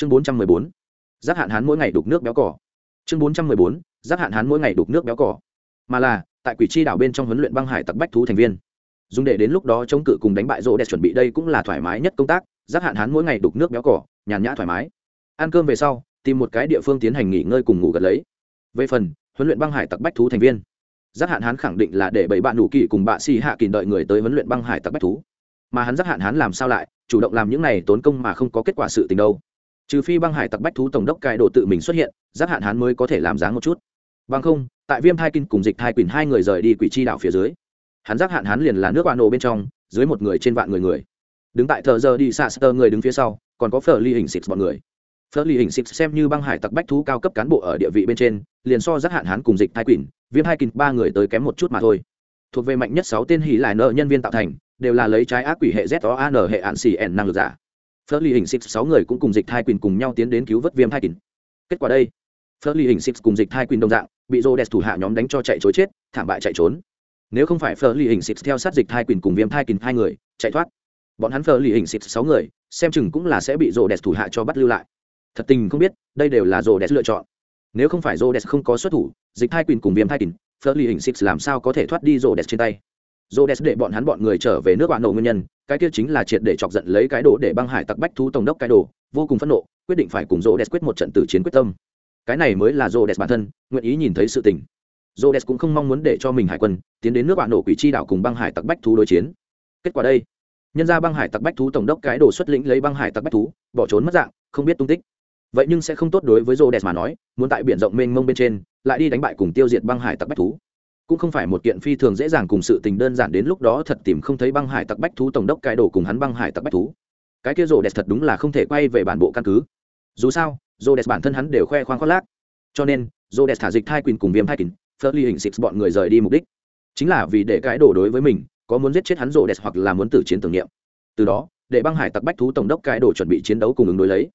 chương bốn trăm mười bốn giác hạn hán mỗi ngày đục nước béo cỏ chương bốn trăm mười bốn giác hạn hán mỗi ngày đục nước béo cỏ mà là, tại quỷ chi đảo bên trong huấn luyện băng hải tặc bách thú thành viên. Dùng để đến lúc đó chống cự cùng đánh bại rỗ đẹp chuẩn bị đây cũng là thoải mái nhất công tác giác hạn hán mỗi ngày đục nước béo cỏ nhàn nhã thoải mái. Ăn cơm về sau, tìm một cái địa phương tiến hành nghỉ ngơi cùng ngủ gật lấy. Về phần, huấn luyện băng hải tặc bách thú thành viên. Giác hạn hán khẳng định là để bảy bạn đủ kỳ cùng bạ xì hạ kỳ đợi người tới huấn luyện băng hải tặc bách thú. Mà hắn giác hạn hán làm sao lại, chủ động làm những này tốn công mà không có kết quả sự tình đâu trừ phi băng hải tặc bách thú tổng đốc cai độ tự mình xuất hiện giác hạn hán mới có thể làm dáng một chút. Bằng không, tại viêm thai kinh cùng dịch thai quỳnh hai người rời đi quỷ chi đảo phía dưới, hắn giác hạn hán liền là nước bạn nổ bên trong, dưới một người trên vạn người người. Đứng tại thờ giờ đi xa sơ người đứng phía sau, còn có phở ly hình xịt bọn người. Phở ly hình xịt xem như băng hải tặc bách thú cao cấp cán bộ ở địa vị bên trên, liền so giác hạn hán cùng dịch thai quỳnh, viêm hai kinh ba người tới kém một chút mà thôi. Thuộc về mạnh nhất sáu tên hỉ lại nợ nhân viên tạo thành, đều là lấy trái ác quỷ hệ z o an hệ ạn xì n năng lực giả phớt ly hình xịt sáu người cũng cùng dịch thai quyền cùng nhau tiến đến cứu vớt viêm thai kín kết quả đây, phớt ly hình xịt cùng dịch thai quyền đồng dạng, bị rô đẹp thủ hạ nhóm đánh cho chạy chối chết, thảm bại chạy trốn. Nếu không phải phớt ly hình xịt theo sát dịch thai quyền cùng viêm thai kín hai người, chạy thoát. Bọn hắn phớt ly hình xịt sáu người, xem chừng cũng là sẽ bị rô đẹp thủ hạ cho bắt lưu lại. Thật tình không biết, đây đều là rô đẹp lựa chọn. Nếu không phải rô đẹp không có xuất thủ, dịch thai quyền cùng viêm thai kín phớt ly hình xịt làm sao có thể thoát đi rô đẹp trên tay? Rhodes để bọn hắn bọn người trở về nước bạn nổ nguyên nhân, cái kia chính là triệt để chọc giận lấy cái đồ để băng hải tặc bách thú tổng đốc cái đồ, vô cùng phẫn nộ, quyết định phải cùng Rhodes quyết một trận tử chiến quyết tâm. Cái này mới là Rhodes bản thân, nguyện ý nhìn thấy sự tình. Rhodes cũng không mong muốn để cho mình hải quân tiến đến nước bạn nổ quỷ chi đảo cùng băng hải tặc bách thú đối chiến. Kết quả đây, nhân ra băng hải tặc bách thú tổng đốc cái đồ xuất lĩnh lấy băng hải tặc bách thú, bỏ trốn mất dạng, không biết tung tích. Vậy nhưng sẽ không tốt đối với Rhodes mà nói, muốn tại biển rộng mênh mông bên trên, lại đi đánh bại cùng tiêu diệt băng hải tặc bách thú cũng không phải một kiện phi thường dễ dàng cùng sự tình đơn giản đến lúc đó thật tìm không thấy băng hải tặc bách thú tổng đốc cái đồ cùng hắn băng hải tặc bách thú. Cái kia rồ đẹp thật đúng là không thể quay về bản bộ căn cứ. Dù sao rồ đẹp bản thân hắn đều khoe khoang khoác lác. Cho nên rồ đẹp thả dịch thai quyền cùng viêm thai kín, phớt ly hình xịt bọn người rời đi mục đích. Chính là vì để cái đồ đối với mình, có muốn giết chết hắn rồ đẹp hoặc là muốn tử chiến tưởng niệm. Từ đó, để băng hải tặc bách thú tổng đốc cái đồ chuẩn bị chiến đấu cùng ứng đối lấy.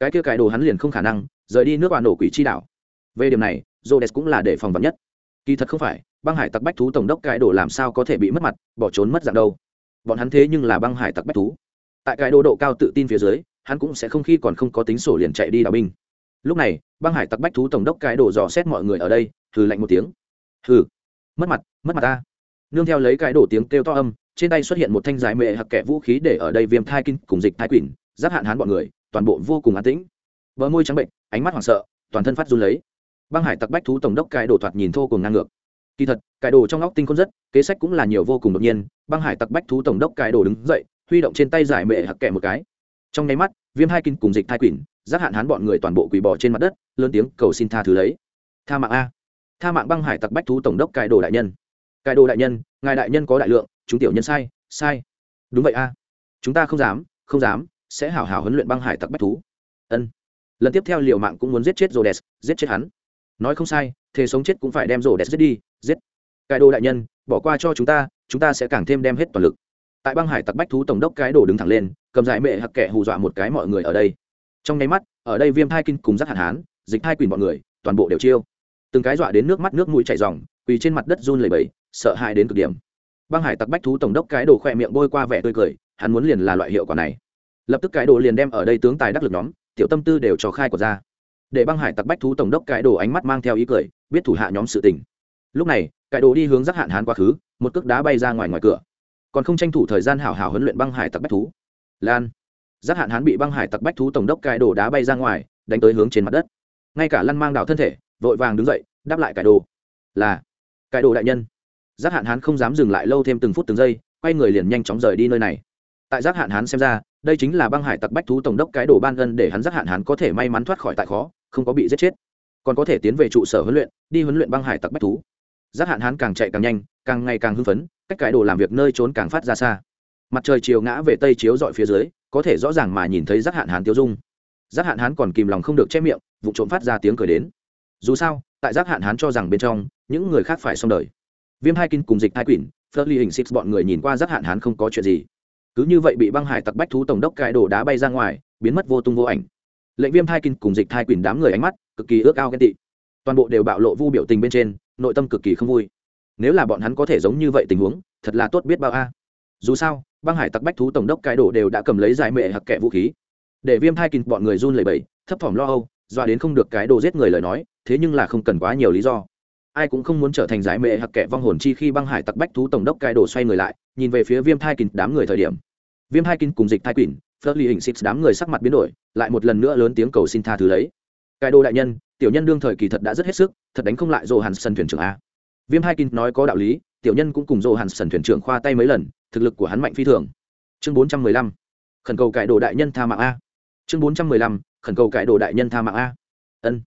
Cái kia cái đồ hắn liền không khả năng rời đi nước bà nổ quỷ chi đảo. Về điểm này rồ đẹp cũng là để phòng vật nhất. Kỳ thật không phải băng hải tặc bách thú tổng đốc cái đồ làm sao có thể bị mất mặt, bỏ trốn mất dạng đâu. Bọn hắn thế nhưng là băng hải tặc bách thú. Tại cái đồ độ cao tự tin phía dưới, hắn cũng sẽ không khi còn không có tính sổ liền chạy đi đào binh. Lúc này, băng hải tặc bách thú tổng đốc cái đồ dò xét mọi người ở đây, hừ lạnh một tiếng. Hừ, mất mặt mất mặt ta. Nương theo lấy cái đồ tiếng kêu to âm, trên tay xuất hiện một thanh dài mệ hặc kẻ vũ khí để ở đây viêm thai kinh cùng dịch thai quỷ, giáp hạn hán bọn người, toàn bộ vô cùng an tĩnh. Bờ môi trắng bệnh, ánh mắt hoảng sợ, toàn thân phát run lấy. Băng hải tặc bách thú tổng đốc cái đồ thoạt nhìn thô cùng ngang ngược kỳ thật cải đồ trong óc tinh con rất, kế sách cũng là nhiều vô cùng đột nhiên, băng hải tặc bách thú tổng đốc cải đồ đứng dậy, huy động trên tay giải mệ hặc kẹ một cái. Trong nháy mắt, viêm hai kinh cùng dịch thai quỷ giác hạn hán bọn người toàn bộ quỳ bỏ trên mặt đất, lớn tiếng cầu xin tha thứ lấy. Tha mạng a. Tha mạng băng hải tặc bách thú tổng đốc cải đồ đại nhân. Cải đồ đại nhân, ngài đại nhân có đại lượng, chúng tiểu nhân sai sai. Đúng vậy a. Chúng ta không dám không dám, sẽ hảo hảo huấn luyện băng hải tặc bách thú. Ân. Lần tiếp theo liệu mạng cũng muốn giết chết rồ đẹp giết chết hắn. Nói không sai thế sống chết cũng phải đem rồ đẹp giết đi giết. Cái đồ đại nhân, bỏ qua cho chúng ta chúng ta sẽ càng thêm đem hết toàn lực. Tại băng hải tặc bách thú tổng đốc cái đồ đứng thẳng lên, cầm dại mệ hặc kẻ hù dọa một cái mọi người ở đây. Trong nháy mắt, ở đây viêm thai kinh cùng rắc hạn hán, dịch thai quỳnh mọi người, toàn bộ đều chiêu. Từng cái dọa đến nước mắt nước mũi chảy ròng, quỳ trên mặt đất run lẩy bẩy, sợ hãi đến cực điểm. Băng hải tặc bách thú tổng đốc cái đồ khỏe miệng bôi qua vẻ tươi cười, hắn muốn liền là loại hiệu quả này. Lập tức cái đồ liền đem ở đây tướng tài đắc lực nhóm, tiểu tâm tư đều cho khai của ra. Để băng hải tặc bách thú tổng đốc cái đồ ánh mắt mang theo ý cười, biết thủ hạ nhóm sự tình lúc này cải đồ đi hướng giác hạn hán quá khứ, một cước đá bay ra ngoài ngoài cửa. Còn không tranh thủ thời gian hảo hảo huấn luyện băng hải tặc bách thú. Lan. Giác hạn hán bị băng hải tặc bách thú tổng đốc cải đồ đá bay ra ngoài, đánh tới hướng trên mặt đất. Ngay cả lăn mang đảo thân thể, vội vàng đứng dậy, đáp lại cải đồ. Là cải đồ đại nhân. Giác hạn hán không dám dừng lại lâu thêm từng phút từng giây, quay người liền nhanh chóng rời đi nơi này. Tại giác hạn hán xem ra, đây chính là băng hải tặc bách thú tổng đốc cái đồ ban gân để hắn giác hạn hán có thể may mắn thoát khỏi tại khó, không có bị giết chết. Còn có thể tiến về trụ sở huấn luyện, đi huấn luyện băng hải tặc bách thú giác hạn hán càng chạy càng nhanh, càng ngày càng hưng phấn, cách cái đồ làm việc nơi trốn càng phát ra xa. Mặt trời chiều ngã về tây chiếu dọi phía dưới, có thể rõ ràng mà nhìn thấy giác hạn hán tiêu dung. Giác hạn hán còn kìm lòng không được che miệng, vụ trộm phát ra tiếng cười đến. Dù sao, tại giác hạn hán cho rằng bên trong, những người khác phải xong đời. Viêm hai kinh cùng dịch hai quỷ, phớt ly hình xịt bọn người nhìn qua giác hạn hán không có chuyện gì. Cứ như vậy bị băng hải tặc bách thú tổng đốc cải đồ đá bay ra ngoài, biến mất vô tung vô ảnh. Lệnh viêm hai kinh cùng dịch hai quỷ đám người ánh mắt cực kỳ ước ao ghen tị toàn bộ đều bạo lộ vu biểu tình bên trên, nội tâm cực kỳ không vui. Nếu là bọn hắn có thể giống như vậy tình huống, thật là tốt biết bao a. Dù sao, băng hải tặc bách thú tổng đốc cái đồ đều đã cầm lấy giải mệ hặc kẹ vũ khí. Để viêm thai kín bọn người run lẩy bẩy, thấp thỏm lo âu, dọa đến không được cái đồ giết người lời nói, thế nhưng là không cần quá nhiều lý do. Ai cũng không muốn trở thành giải mệ hặc kẻ vong hồn chi khi băng hải tặc bách thú tổng đốc cái đồ xoay người lại, nhìn về phía viêm thai kín đám người thời điểm. Viêm thai kín cùng dịch thai quỷ phớt ly hình xịt đám người sắc mặt biến đổi, lại một lần nữa lớn tiếng cầu xin tha thứ lấy. Cái đồ đại nhân tiểu nhân đương thời kỳ thật đã rất hết sức, thật đánh không lại dồ hàn sân thuyền trưởng a. Viêm hai kín nói có đạo lý, tiểu nhân cũng cùng dồ hàn sân thuyền trưởng khoa tay mấy lần, thực lực của hắn mạnh phi thường. Chương bốn trăm mười lăm, khẩn cầu cải đồ đại nhân tha mạng a. Chương bốn trăm mười lăm, khẩn cầu cải đồ đại nhân tha mạng a. Ân.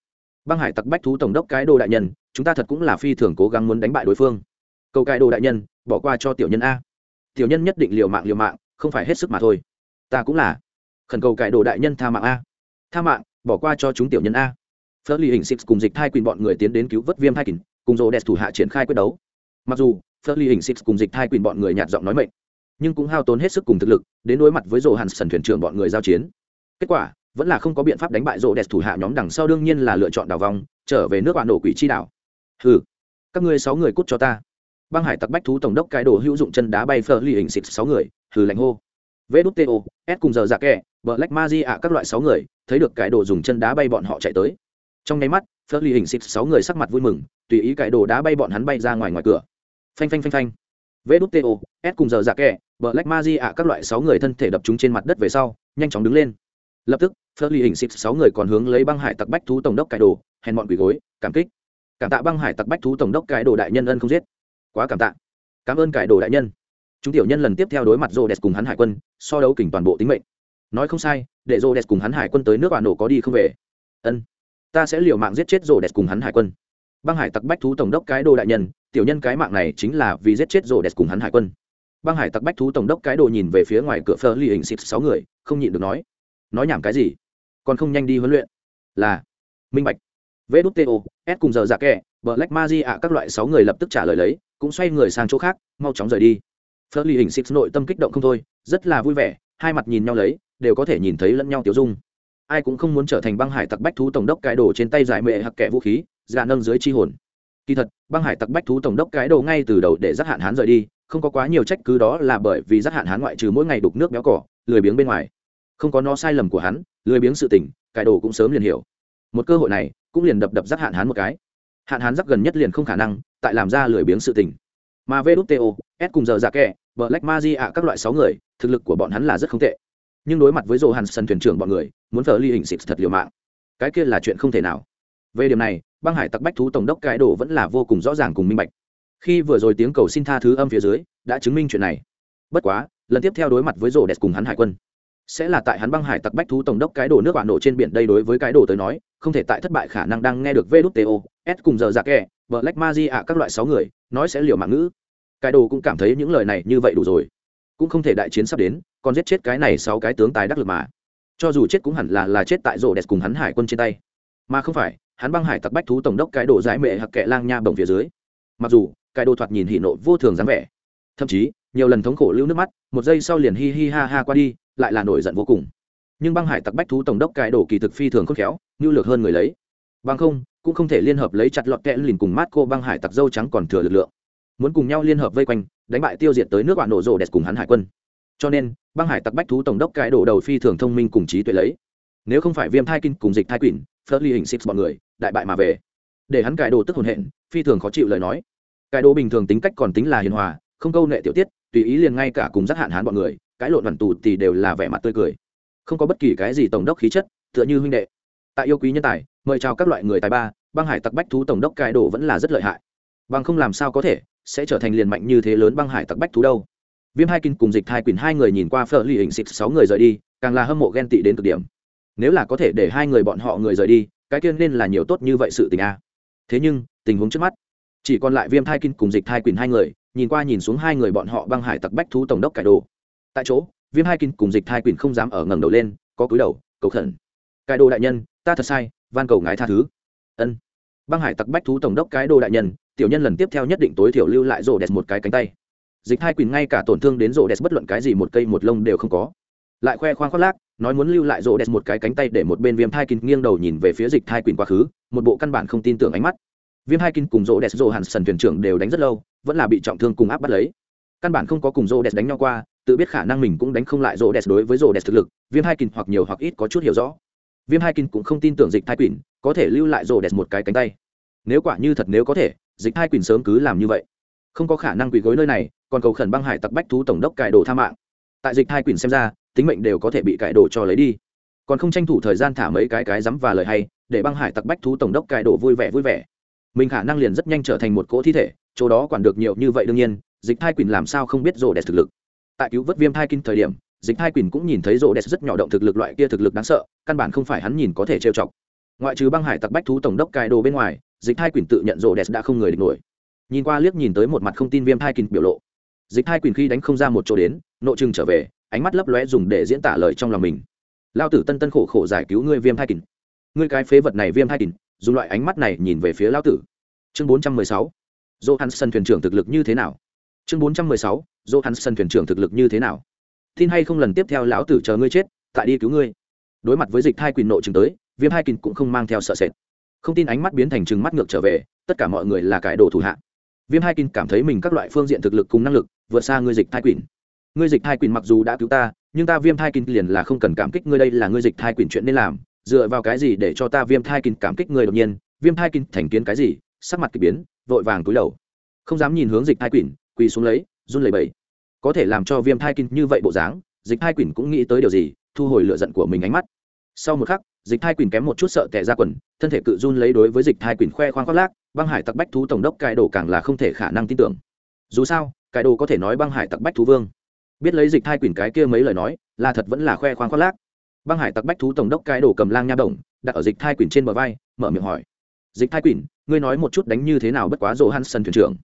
Băng hải tặc bách thú tổng đốc cái đồ đại nhân, chúng ta thật cũng là phi thường cố gắng muốn đánh bại đối phương. Cầu cải đồ đại nhân, bỏ qua cho tiểu nhân a. Tiểu nhân nhất định liều mạng liều mạng, không phải hết sức mà thôi. Ta cũng là khẩn cầu cải đồ đại nhân tha mạng a. Tha mạng, bỏ qua cho chúng tiểu nhân a phớt hình six cùng dịch thai quyền bọn người tiến đến cứu vớt viêm hai kình, cùng rô đẹp thủ hạ triển khai quyết đấu. Mặc dù phớt hình six cùng dịch thai quyền bọn người nhạt giọng nói mệnh nhưng cũng hao tốn hết sức cùng thực lực đến đối mặt với rô hàn sần thuyền trưởng bọn người giao chiến. Kết quả vẫn là không có biện pháp đánh bại rô đẹp thủ hạ nhóm đằng sau đương nhiên là lựa chọn đào vong trở về nước bạn nổ quỷ chi đảo. Hừ các ngươi sáu người cút cho ta. Băng hải tặc bách thú tổng đốc cái đồ hữu dụng chân đá bay phở ly hình xịt sáu người hừ lạnh hô. Vê s cùng giờ dạ kẹ bờ lách ma di ạ các loại sáu người thấy được cái đồ dùng chân đá bay bọn họ chạy tới trong nháy mắt, phớt ly hình xịt sáu người sắc mặt vui mừng, tùy ý cải đồ đá bay bọn hắn bay ra ngoài ngoài cửa. Phanh phanh phanh phanh. Vê đút to s cùng giờ dạ kẹ bờ lách ma di ạ, các loại sáu người thân thể đập chúng trên mặt đất về sau, nhanh chóng đứng lên. Lập tức, phớt ly hình xịt sáu người còn hướng lấy băng hải tặc bách thú tổng đốc cải đồ, hèn bọn quỷ gối, cảm kích. Cảm tạ băng hải tặc bách thú tổng đốc cải đồ đại nhân ân không giết. Quá cảm tạ. Cảm ơn cải đồ đại nhân. Chúng tiểu nhân lần tiếp theo đối mặt rô đẹp cùng hắn hải quân, so đấu kỉnh toàn bộ tính mệnh. Nói không sai, để rô đẹp cùng hắn hải quân tới nước bà nổ có đi không về. Ân ta sẽ liều mạng giết chết rô đẹp cùng hắn hải quân. Băng hải tặc bách thú tổng đốc cái đồ đại nhân, tiểu nhân cái mạng này chính là vì giết chết rô đẹp cùng hắn hải quân. Băng hải tặc bách thú tổng đốc cái đồ nhìn về phía ngoài cửa phơ ly hình xịt sáu người, không nhịn được nói. Nói nhảm cái gì? Còn không nhanh đi huấn luyện. Là, minh bạch. Vê đút to s cùng giờ giả kẹ, black di ạ, các loại sáu người lập tức trả lời lấy, cũng xoay người sang chỗ khác, mau chóng rời đi. Phơ ly hình xịt nội tâm kích động không thôi, rất là vui vẻ, hai mặt nhìn nhau lấy, đều có thể nhìn thấy lẫn nhau tiểu dung ai cũng không muốn trở thành băng hải tặc bách thú tổng đốc cái đồ trên tay giải mệ hoặc kẻ vũ khí giả nâng dưới chi hồn. Kỳ thật, băng hải tặc bách thú tổng đốc cái đồ ngay từ đầu để giác hạn hán rời đi, không có quá nhiều trách cứ đó là bởi vì giác hạn hán ngoại trừ mỗi ngày đục nước béo cỏ, lười biếng bên ngoài. Không có nó sai lầm của hắn, lười biếng sự tình, cái đồ cũng sớm liền hiểu. Một cơ hội này, cũng liền đập đập giác hạn hán một cái. Hạn hán giác gần nhất liền không khả năng, tại làm ra lười biếng sự tình. Mà vê đút to s cùng giờ giả kẹ Ma Di ạ, các loại sáu người, thực lực của bọn hắn là rất không tệ nhưng đối mặt với dồ hàn sân thuyền trưởng bọn người, muốn thờ ly hình xịt thật liều mạng. Cái kia là chuyện không thể nào. Về điểm này, băng hải tặc bách thú tổng đốc cái đồ vẫn là vô cùng rõ ràng cùng minh bạch. Khi vừa rồi tiếng cầu xin tha thứ âm phía dưới, đã chứng minh chuyện này. Bất quá, lần tiếp theo đối mặt với rồ đẹp cùng hắn hải quân, sẽ là tại hắn băng hải tặc bách thú tổng đốc cái đồ nước bạn nổ trên biển đây đối với cái đồ tới nói, không thể tại thất bại khả năng đang nghe được vê s cùng giờ giặc kẻ vợ lách ma di ạ các loại sáu người, nói sẽ liều mạng ngữ. Cái đồ cũng cảm thấy những lời này như vậy đủ rồi cũng không thể đại chiến sắp đến, còn giết chết cái này sáu cái tướng tài đắc lực mà. Cho dù chết cũng hẳn là là chết tại rổ đẹp cùng hắn hải quân trên tay. Mà không phải, hắn băng hải tặc bách thú tổng đốc cái đồ giải mệ hoặc kệ lang nha bồng phía dưới. Mặc dù, cái đồ thoạt nhìn hỉ nộ vô thường dáng vẻ, thậm chí, nhiều lần thống khổ lưu nước mắt, một giây sau liền hi hi ha ha qua đi, lại là nổi giận vô cùng. Nhưng băng hải tặc bách thú tổng đốc cái đồ kỳ thực phi thường khôn khéo nhu lược hơn người lấy. Bằng không, cũng không thể liên hợp lấy chặt lọt kẽ lìn cùng mát cô băng hải tặc dâu trắng còn thừa lực lượng muốn cùng nhau liên hợp vây quanh, đánh bại tiêu diệt tới nước bạn nổ rồ đẹp cùng hắn hải quân. Cho nên, băng hải tặc bách thú tổng đốc cái đổ đầu phi thường thông minh cùng trí tuệ lấy. Nếu không phải viêm thai kinh cùng dịch thai quỷ phớt ly hình six bọn người, đại bại mà về. Để hắn cải đồ tức hồn hện, phi thường khó chịu lời nói. Cải đồ bình thường tính cách còn tính là hiền hòa, không câu nệ tiểu tiết, tùy ý liền ngay cả cùng giác hạn hán bọn người, cái lộn đoàn tù thì đều là vẻ mặt tươi cười. Không có bất kỳ cái gì tổng đốc khí chất, tựa như huynh đệ. Tại yêu quý nhân tài, mời chào các loại người tài ba, băng hải tặc bách thú tổng đốc cải đồ vẫn là rất lợi hại bằng không làm sao có thể, sẽ trở thành liền mạnh như thế lớn băng hải tặc bách thú đâu. Viêm hai kinh cùng dịch hai quyền hai người nhìn qua phở lì hình xịt sáu người rời đi, càng là hâm mộ ghen tị đến cực điểm. Nếu là có thể để hai người bọn họ người rời đi, cái tiên nên là nhiều tốt như vậy sự tình a. Thế nhưng, tình huống trước mắt, chỉ còn lại viêm thai kinh cùng dịch thai quyền hai người, nhìn qua nhìn xuống hai người bọn họ băng hải tặc bách thú tổng đốc cải đồ. Tại chỗ, viêm hai kinh cùng dịch thai quyền không dám ở ngẩng đầu lên, có cúi đầu, cầu khẩn. Cải đồ đại nhân, ta thật sai, van cầu ngài tha thứ. Ân. Băng hải tặc bách thú tổng đốc cái đồ đại nhân tiểu nhân lần tiếp theo nhất định tối thiểu lưu lại rổ đẹp một cái cánh tay. Dịch hai quyền ngay cả tổn thương đến rổ đẹp bất luận cái gì một cây một lông đều không có. Lại khoe khoang khoác lác, nói muốn lưu lại rổ đẹp một cái cánh tay để một bên viêm thai kín nghiêng đầu nhìn về phía dịch hai quyền quá khứ, một bộ căn bản không tin tưởng ánh mắt. Viêm hai kín cùng rổ đẹp rổ hẳn sần thuyền trưởng đều đánh rất lâu, vẫn là bị trọng thương cùng áp bắt lấy. Căn bản không có cùng rổ đẹp đánh nhau qua, tự biết khả năng mình cũng đánh không lại rổ đẹp đối với rổ đẹp thực lực, viêm hai kín hoặc nhiều hoặc ít có chút hiểu rõ. Viêm hai kín cũng không tin tưởng dịch thai quỳnh, có thể lưu lại rổ đẹp một cái cánh tay. Nếu quả như thật nếu có thể dịch thai Quyền sớm cứ làm như vậy. Không có khả năng quỳ gối nơi này, còn cầu khẩn băng hải tặc bách thú tổng đốc cải đồ tha mạng. Tại dịch hai Quyền xem ra, tính mệnh đều có thể bị cải đồ cho lấy đi. Còn không tranh thủ thời gian thả mấy cái cái rắm và lời hay, để băng hải tặc bách thú tổng đốc cải đồ vui vẻ vui vẻ. Mình khả năng liền rất nhanh trở thành một cỗ thi thể, chỗ đó quản được nhiều như vậy đương nhiên, dịch thai Quyền làm sao không biết rồ đẹp thực lực. Tại cứu vớt viêm thai kinh thời điểm, dịch thai Quyền cũng nhìn thấy rồ đẹp rất nhỏ động thực lực loại kia thực lực đáng sợ, căn bản không phải hắn nhìn có thể trêu chọc ngoại trừ băng hải tặc bách thú tổng đốc cài đồ bên ngoài, dịch hai quỳnh tự nhận rộ đẹp đã không người địch nổi. Nhìn qua liếc nhìn tới một mặt không tin viêm hai kín biểu lộ, dịch hai quỳnh khi đánh không ra một chỗ đến, nội chừng trở về, ánh mắt lấp lóe dùng để diễn tả lời trong lòng mình. Lao tử tân tân khổ khổ giải cứu ngươi, viêm hai kình. Ngươi cái phế vật này, viêm hai kình. Dùng loại ánh mắt này nhìn về phía lao tử. Chương bốn trăm mười sáu. Johansson thuyền trưởng thực lực như thế nào? Chương bốn trăm mười sáu. Johansson thuyền trưởng thực lực như thế nào? Tin hay không lần tiếp theo lão tử chờ ngươi chết, tại đi cứu ngươi. Đối mặt với dịch thai quỳnh nội chừng tới viêm hai kín cũng không mang theo sợ sệt. Không tin ánh mắt biến thành chừng mắt ngược trở về, tất cả mọi người là cải đồ thủ hạ. Viêm hai kín cảm thấy mình các loại phương diện thực lực cùng năng lực, vượt xa ngươi dịch thai quỷ ngươi dịch thai quỷ mặc dù đã cứu ta, nhưng ta viêm thai kinh liền là không cần cảm kích ngươi đây là ngươi dịch thai quỷ chuyện nên làm. Dựa vào cái gì để cho ta viêm thai kinh cảm kích ngươi đột nhiên? Viêm thai kinh thành kiến cái gì? Sắc mặt k ỳ biến, vội vàng túi đầu. Không dám nhìn hướng dịch thai quỷ quỳ xuống lấy, run lầy bẩy. có thể làm cho viêm thai kinh như vậy bộ dáng, dịch thai quỷ cũng nghĩ tới điều gì, thu hồi lựa giận của mình ánh mắt. Sau một khắc dịch thai quỳnh kém một chút sợ tệ ra quần, thân thể cự run lấy đối với dịch thai quỳnh khoe khoang khoác lác, băng hải tặc bách thú tổng đốc cải đồ càng là không thể khả năng tin tưởng. Dù sao, cải đồ có thể nói băng hải tặc bách thú vương. Biết lấy dịch thai quỳnh cái kia mấy lời nói, là thật vẫn là khoe khoang khoác lác. Băng hải tặc bách thú tổng đốc cải đồ cầm lang nha đồng, đặt ở dịch thai quỳnh trên bờ vai, mở miệng hỏi. Dịch thai quỳnh, ngươi nói một chút đánh như thế nào bất quá dỗ hansen thuyền trưởng?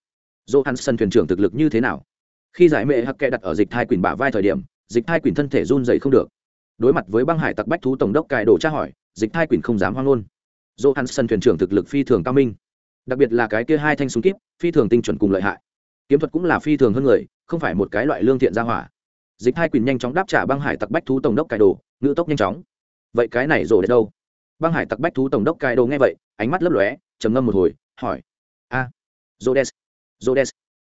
Dỗ hansen thuyền trưởng thực lực như thế nào? Khi giải mệ hắc kệ đặt ở dịch thai quỳnh bả vai thời điểm, dịch thai quỳnh thân thể run dậy không được đối mặt với băng hải tặc bách thú tổng đốc cài đồ tra hỏi dịch thai quỳnh không dám hoang ngôn. Dỗ hansen thuyền trưởng thực lực phi thường cao minh đặc biệt là cái kia hai thanh súng kíp phi thường tinh chuẩn cùng lợi hại. Kiếm thuật cũng là phi thường hơn người không phải một cái loại lương thiện gia hỏa. Dịch thai quyền nhanh chóng đáp trả băng hải tặc bách thú tổng đốc cài đồ ngữ tốc nhanh chóng. Vậy cái này rổ đến đâu? Băng hải tặc bách thú tổng đốc cài đồ nghe vậy ánh mắt lấp lóe trầm ngâm một hồi hỏi. A à, jodes jodes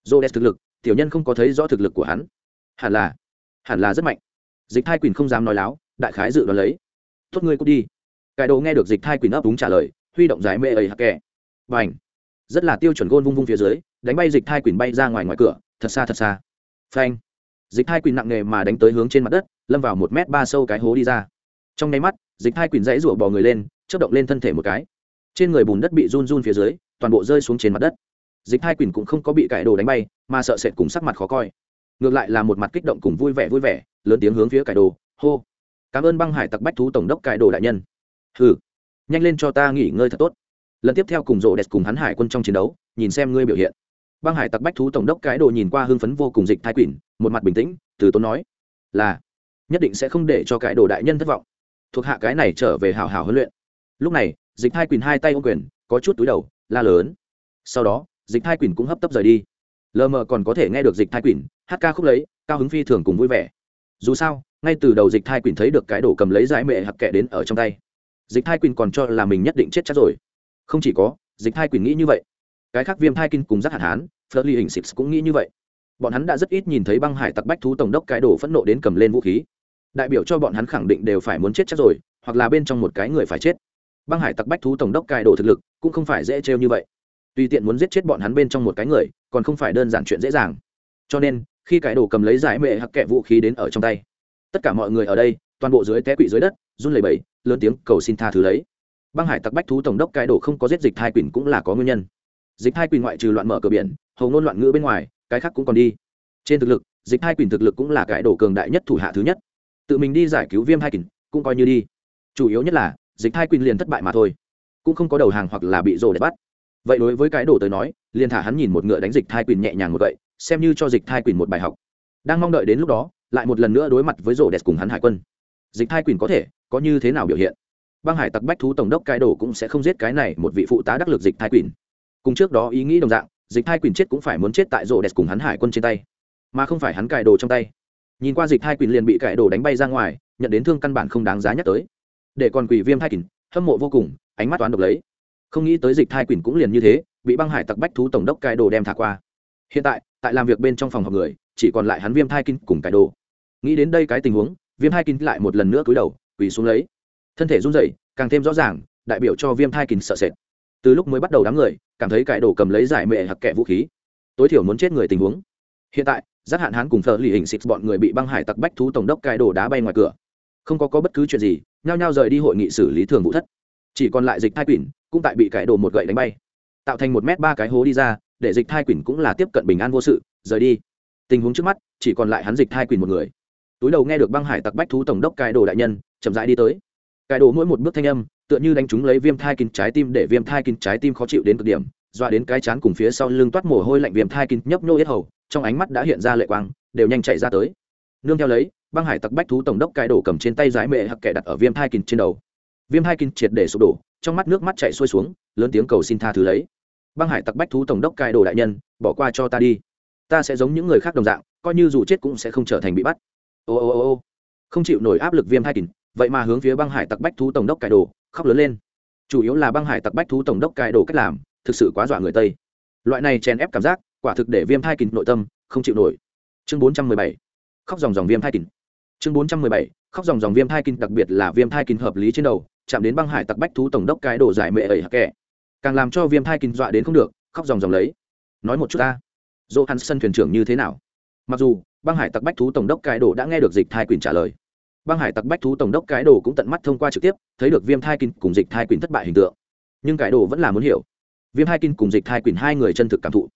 jodes thực lực tiểu nhân không có thấy rõ thực lực của hắn. Hẳn là hẳn là rất mạnh dịch Thai quyền không dám nói láo, đại khái dự đoán lấy. Tốt ngươi cút đi. Cải đồ nghe được dịch Thai quyền ấp đúng trả lời, huy động giải mê ấy hắc kẹ. b à n rất là tiêu chuẩn gôn vung vung phía dưới, đánh bay dịch Thai quyền bay ra ngoài ngoài cửa, thật xa thật xa. Phanh! Dịch Thai quyền nặng nề mà đánh tới hướng trên mặt đất, lâm vào một m ba sâu cái hố đi ra. Trong nháy mắt, dịch Thai quyền dãy rủa bò người lên chất động lên thân thể một cái. Trên người bùn đất bị run run phía dưới, toàn bộ rơi xuống trên mặt đất. Dịch Thai quyền cũng không có bị cải đồ đánh bay, mà sợ sệt cùng sắc mặt khó coi ngược lại là một mặt kích động cùng vui vẻ vui vẻ, lớn tiếng hướng phía cải đồ, hô. Cảm ơn băng hải tặc bách thú tổng đốc cải đồ đại nhân. Hừ, nhanh lên cho ta nghỉ ngơi thật tốt. Lần tiếp theo cùng rộ đẹp cùng hắn hải quân trong chiến đấu, nhìn xem ngươi biểu hiện. Băng hải tặc bách thú tổng đốc cái đồ nhìn qua hưng phấn vô cùng dịch thái quỷ, một mặt bình tĩnh, từ tốn nói, là, nhất định sẽ không để cho cái đồ đại nhân thất vọng. Thuộc hạ cái này trở về hào hào huấn luyện. Lúc này, dịch thái quỳnh hai tay ô quyền, có chút túi đầu, la lớn. Sau đó, dịch thái quỳnh cũng hấp tấp rời đi. Lờ mờ còn có thể nghe được dịch thai quỳnh hát ca khúc lấy, cao hứng phi thường cùng vui vẻ. Dù sao, ngay từ đầu dịch thai quỳnh thấy được cái đổ cầm lấy giải mệ hặc kệ đến ở trong tay. Dịch thai quỳnh còn cho là mình nhất định chết chắc rồi. Không chỉ có, dịch thai quỳnh nghĩ như vậy. Cái khác viêm thai kinh cùng Giác hạn hán phớt ly hình xịt cũng nghĩ như vậy. Bọn hắn đã rất ít nhìn thấy băng hải tặc bách thú tổng đốc cái đổ phẫn nộ đến cầm lên vũ khí. Đại biểu cho bọn hắn khẳng định đều phải muốn chết chắc rồi, hoặc là bên trong một cái người phải chết. Băng hải tặc bách thú tổng đốc cài đổ thực lực cũng không phải dễ trêu như vậy. Tùy tiện muốn giết chết bọn hắn bên trong một cái người, còn không phải đơn giản chuyện dễ dàng. Cho nên khi cái đồ cầm lấy giải mệ hặc kẹ vũ khí đến ở trong tay. Tất cả mọi người ở đây, toàn bộ dưới té quỵ dưới đất, run lẩy bẩy, lớn tiếng cầu xin tha thứ lấy. Băng hải tặc bách thú tổng đốc cái đồ không có giết dịch hai quỷ cũng là có nguyên nhân. Dịch hai quỷ ngoại trừ loạn mở cửa biển, hầu ngôn loạn ngữ bên ngoài, cái khác cũng còn đi. Trên thực lực, dịch hai quỷ thực lực cũng là cái đồ cường đại nhất thủ hạ thứ nhất. Tự mình đi giải cứu viêm hai quỷ, cũng coi như đi. Chủ yếu nhất là, dịch hai quỷ liền thất bại mà thôi. Cũng không có đầu hàng hoặc là bị rồ để bắt. Vậy đối với cái đồ tới nói, liền thả hắn nhìn một ngựa đánh dịch hai quỷ nhẹ nhàng một vậy xem như cho dịch Thai Quyền một bài học. Đang mong đợi đến lúc đó, lại một lần nữa đối mặt với rổ đẹp cùng hắn hải quân. Dịch Thai Quyền có thể, có như thế nào biểu hiện? Băng hải tặc bách thú tổng đốc cái đồ cũng sẽ không giết cái này một vị phụ tá đắc lực dịch Thai Quyền. cùng trước đó ý nghĩ đồng dạng, dịch Thai quyền chết cũng phải muốn chết tại rổ đẹp cùng hắn hải quân trên tay, mà không phải hắn cài đồ trong tay. Nhìn qua dịch Thai quyền liền bị cài đồ đánh bay ra ngoài, nhận đến thương căn bản không đáng giá nhắc tới. Để còn quỷ viêm Thai quyền hâm mộ vô cùng, ánh mắt toán độc lấy. Không nghĩ tới dịch Thai quyền cũng liền như thế, bị băng hải tặc bách thú tổng đốc cài đồ đem thả qua. Hiện tại tại làm việc bên trong phòng họp người chỉ còn lại hắn viêm thai kinh cùng cài đồ. Nghĩ đến đây cái tình huống viêm thai kinh lại một lần nữa cúi đầu quỳ xuống lấy. Thân thể run rẩy càng thêm rõ ràng đại biểu cho viêm thai kinh sợ sệt. Từ lúc mới bắt đầu đám người cảm thấy cải đồ cầm lấy giải mệ hặc kẹ vũ khí. Tối thiểu muốn chết người tình huống. Hiện tại giác hạn hán cùng thợ lì hình xịt bọn người bị băng hải tặc bách thú tổng đốc cải đồ đá bay ngoài cửa. Không có, có bất cứ chuyện gì nhao nhao rời đi hội nghị xử lý thường vụ thất. Chỉ còn lại dịch thai quỷ cũng tại bị cải đồ một gậy đánh bay. Tạo thành một mét ba cái hố đi ra để dịch thai quỷ cũng là tiếp cận bình an vô sự, rời đi. Tình huống trước mắt, chỉ còn lại hắn dịch thai quỷ một người. Túi đầu nghe được băng hải tặc bách thú tổng đốc cài đồ đại nhân, chậm rãi đi tới. Cài đồ mỗi một bước thanh âm, tựa như đánh chúng lấy viêm thai kín trái tim để viêm thai kín trái tim khó chịu đến cực điểm dọa đến cái chán cùng phía sau lưng toát mồ hôi lạnh viêm thai kín nhấp nhô yết hầu, trong ánh mắt đã hiện ra lệ quang, đều nhanh chạy ra tới. Nương theo lấy, băng hải tặc bách thú tổng đốc cài đổ cầm trên tay giải mệ hặc kẻ đặt ở viêm thai kín trên đầu. Viêm thai kín triệt để sụp đổ, trong mắt nước mắt chạy xuôi xuống, lớn tiếng cầu xin tha thứ lấy băng hải tặc bách thú tổng đốc cai đồ đại nhân, bỏ qua cho ta đi. Ta sẽ giống những người khác đồng dạng, coi như dù chết cũng sẽ không trở thành bị bắt. Ô ô ô ô. Không chịu nổi áp lực viêm hai kín vậy mà hướng phía băng hải tặc bách thú tổng đốc cai đồ, khóc lớn lên. Chủ yếu là băng hải tặc bách thú tổng đốc cai đồ cách làm, thực sự quá dọa người tây. Loại này chèn ép cảm giác, quả thực để viêm thai kín nội tâm, không chịu nổi. Chương bốn trăm mười bảy. Khóc dòng dòng viêm thai kín chương bốn trăm mười bảy. Khóc dòng dòng viêm thai kín đặc biệt là viêm thai kín hợp lý trên đầu, chạm đến băng hải tặc bách thú tổng đốc cái đồ giải mệ ẩy hạc kẻ càng làm cho viêm thai kinh dọa đến không được, khóc dòng dòng lấy. Nói một chút ta dỗ hắn sân thuyền trưởng như thế nào? Mặc dù, băng hải tặc bách thú tổng đốc cái đồ đã nghe được dịch thai quyền trả lời. Băng hải tặc bách thú tổng đốc cái đồ cũng tận mắt thông qua trực tiếp, thấy được viêm thai kinh cùng dịch thai quyền thất bại hình tượng. Nhưng cái đồ vẫn là muốn hiểu. Viêm thai kinh cùng dịch thai quyền hai người chân thực cảm thụ.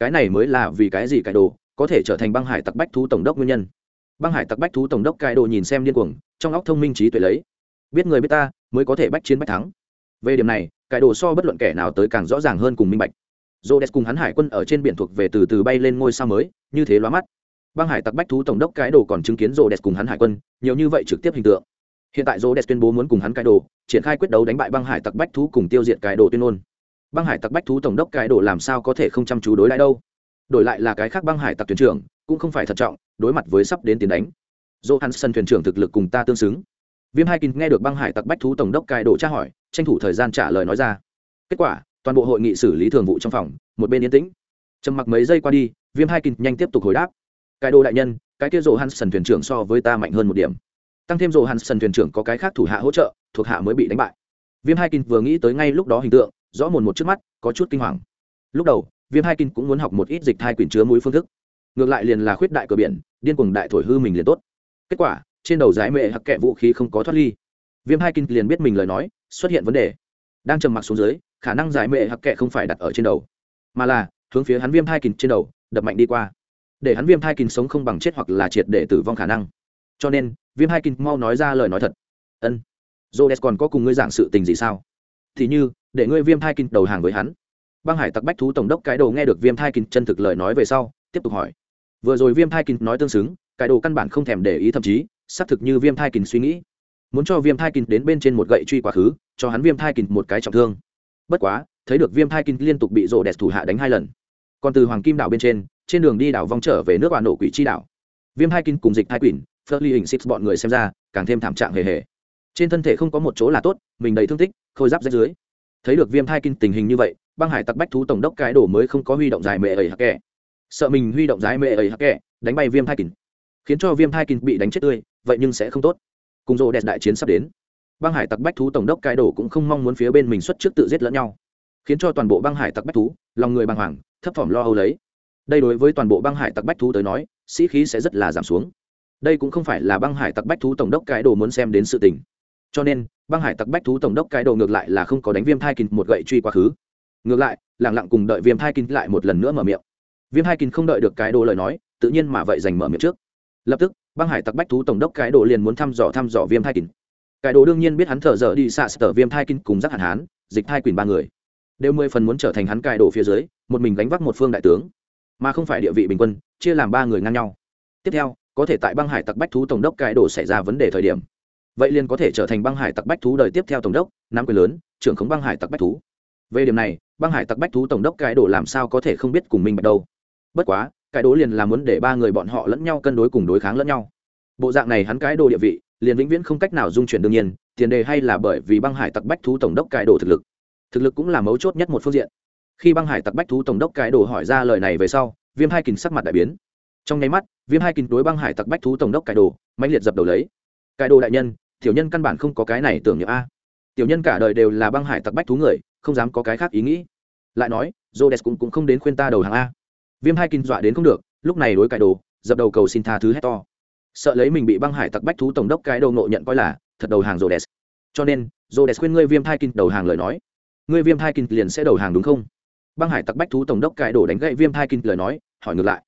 Cái này mới là vì cái gì cái đồ có thể trở thành băng hải tặc bách thú tổng đốc nguyên nhân. Băng hải tặc bách thú tổng đốc cái đồ nhìn xem điên cuồng, trong óc thông minh trí tuệ lấy. Biết người biết ta, mới có thể bách chiến bách thắng về điểm này cải đồ so bất luận kẻ nào tới càng rõ ràng hơn cùng minh bạch. J cùng hắn hải quân ở trên biển thuộc về từ từ bay lên ngôi sao mới, như thế lóa mắt. Băng hải tặc bách thú tổng đốc cái đồ còn chứng kiến j cùng hắn hải quân, nhiều như vậy trực tiếp hình tượng. Hiện tại j tuyên bố muốn cùng hắn cái đồ, triển khai quyết đấu đánh bại băng hải tặc bách thú cùng tiêu diệt cái đồ tuyên ngôn. Băng hải tặc bách thú tổng đốc cái đồ làm sao có thể không chăm chú đối lại đâu? Đổi lại là cái khác băng hải tặc thuyền trưởng, cũng không phải thận trọng, đối mặt với sắp đến tiến đánh. Johansson thuyền trưởng thực lực cùng ta tương xứng viêm hai kinh nghe được băng hải tặc bách thú tổng đốc cai đồ tra hỏi, tranh thủ thời gian trả lời nói ra. Kết quả, toàn bộ hội nghị xử lý thường vụ trong phòng, một bên yên tĩnh. Trầm mặc mấy giây qua đi, viêm hai kinh nhanh tiếp tục hồi đáp. Cai đồ đại nhân, cái kia rộ hắn sần thuyền trưởng so với ta mạnh hơn một điểm. Tăng thêm rộ hắn sần thuyền trưởng có cái khác thủ hạ hỗ trợ, thuộc hạ mới bị đánh bại. Viêm hai kinh vừa nghĩ tới ngay lúc đó hình tượng, rõ mồn một trước mắt, có chút kinh hoàng. Lúc đầu, viêm hai kinh cũng muốn học một ít dịch thai quyển chứa mũi phương thức. Ngược lại liền là khuyết đại cửa biển, điên cuồng đại thổi hư mình liền tốt. Kết quả trên đầu giải mệ hặc kẹ vũ khí không có thoát ly. Viêm hai kinh liền biết mình lời nói, xuất hiện vấn đề. Đang trầm mặc xuống dưới, khả năng giải mệ hặc kẹ không phải đặt ở trên đầu, mà là hướng phía hắn viêm hai kinh trên đầu, đập mạnh đi qua. Để hắn viêm hai kinh sống không bằng chết hoặc là triệt để tử vong khả năng. Cho nên, viêm hai kinh mau nói ra lời nói thật. Ân. J còn có cùng ngươi giảng sự tình gì sao? Thì như, để ngươi viêm hai kinh đầu hàng với hắn. Băng hải tặc bách thú tổng đốc cái đầu nghe được viêm thai kinh chân thực lời nói về sau, tiếp tục hỏi. Vừa rồi viêm thai kinh nói tương xứng, cái đồ căn bản không thèm để ý thậm chí xác thực như viêm thai kình suy nghĩ. Muốn cho viêm thai kình đến bên trên một gậy truy quá khứ, cho hắn viêm thai kình một cái trọng thương. Bất quá, thấy được viêm thai kình liên tục bị rổ đẹp thủ hạ đánh hai lần. Còn từ hoàng kim đảo bên trên trên đường đi đảo vong trở về nước bà nổ quỷ chi đảo. Viêm hai kinh cùng dịch thai quỷ phớt ly hình xích bọn người xem ra, càng thêm thảm trạng hề hề. Trên thân thể không có một chỗ là tốt, mình đầy thương tích, khôi giáp rách dưới. Thấy được viêm thai kinh tình hình như vậy, băng hải tặc bách thú tổng đốc cái đổ mới không có huy động dài mệ ấy hắc kẻ. Sợ mình huy động dài mệ ấy hắc kẻ, đánh bay viêm thai kinh khiến cho viêm thai kinh bị đánh chết tươi vậy nhưng sẽ không tốt. Cùng rô đẹp đại chiến sắp đến. Băng hải tặc bách thú tổng đốc cai đồ cũng không mong muốn phía bên mình xuất trước tự giết lẫn nhau. Khiến cho toàn bộ băng hải tặc bách thú, lòng người băng hoàng, thấp thỏm lo âu lấy. Đây đối với toàn bộ băng hải tặc bách thú tới nói, sĩ khí sẽ rất là giảm xuống. Đây cũng không phải là băng hải tặc bách thú tổng đốc cái đồ muốn xem đến sự tình. Cho nên, băng hải tặc bách thú tổng đốc cái đồ ngược lại là không có đánh viêm thai kinh một gậy truy quá khứ. Ngược lại lẳng lặng cùng đợi viêm thai kinh lại một lần nữa mở miệng. Viêm thai kinh không đợi được cái đồ lời nói, tự nhiên mà vậy giành mở miệng trước. Lập tức băng hải tặc bách thú tổng đốc cái đồ liền muốn thăm dò thăm dò viêm thai kín cái đồ đương nhiên biết hắn thở dở đi xạ sở viêm thai kín cùng giác hạn hán, dịch thai quỳnh ba người. Đều mười phần muốn trở thành hắn cài đồ phía dưới, một mình gánh vác một phương đại tướng. Mà không phải địa vị bình quân, chia làm ba người ngang nhau. Tiếp theo, có thể tại băng hải tặc bách thú tổng đốc cài đồ xảy ra vấn đề thời điểm. Vậy liền có thể trở thành băng hải tặc bách thú đời tiếp theo tổng đốc, nắm quyền lớn, trưởng khống băng hải tặc bách thú. Về điểm này, băng hải tặc bách thú tổng đốc cài đồ làm sao có thể không biết cùng mình bạch đâu. Bất quá cái đố liền là muốn để ba người bọn họ lẫn nhau cân đối cùng đối kháng lẫn nhau. Bộ dạng này hắn cái đồ địa vị liền vĩnh viễn không cách nào dung chuyển đương nhiên tiền đề hay là bởi vì băng hải tặc bách thú tổng đốc cái đồ thực lực. Thực lực cũng là mấu chốt nhất một phương diện. Khi băng hải tặc bách thú tổng đốc cái đồ hỏi ra lời này về sau viêm hai kình sắc mặt đại biến. Trong nháy mắt viêm hai kín đối băng hải tặc bách thú tổng đốc cải đồ mạnh liệt dập đầu lấy. Cải đồ đại nhân tiểu nhân căn bản không có cái này tưởng nhớ a. Tiểu nhân cả đời đều là băng hải tặc bách thú người không dám có cái khác ý nghĩ. Lại nói j cũng, cũng không đến khuyên ta đầu hàng a viêm hai kinh dọa đến không được, lúc này đối cải đồ, dập đầu cầu xin tha thứ hét to. Sợ lấy mình bị băng hải tặc bách thú tổng đốc cái đầu nộ nhận coi là, thật đầu hàng j cho nên j khuyên ngươi viêm hai kinh đầu hàng lời nói. Ngươi viêm hai kinh liền sẽ đầu hàng đúng không? Băng hải tặc bách thú tổng đốc cải đồ đánh gậy viêm hai kinh lời nói, hỏi ngược lại.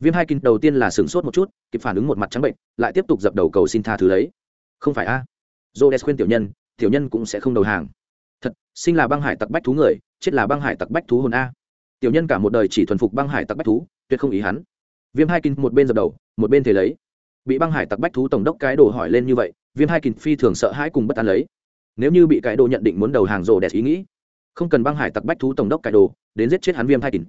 Viêm hai kinh đầu tiên là sửng sốt một chút, kịp phản ứng một mặt trắng bệnh, lại tiếp tục dập đầu cầu xin tha thứ lấy. Không phải a? J khuyên tiểu nhân tiểu nhân cũng sẽ không đầu hàng. Thật, sinh là băng hải tặc bách thú người, chết là băng hải tặc bách thú hồn a tiểu nhân cả một đời chỉ thuần phục băng hải tặc bách thú, tuyệt không ý hắn. Viêm hai kinh một bên dập đầu, một bên thể lấy. Bị băng hải tặc bách thú tổng đốc cái đồ hỏi lên như vậy, viêm hai kinh phi thường sợ hãi cùng bất an lấy. Nếu như bị cái đồ nhận định muốn đầu hàng rồ đẹp ý nghĩ, không cần băng hải tặc bách thú tổng đốc cái đồ, đến giết chết hắn viêm hai kinh.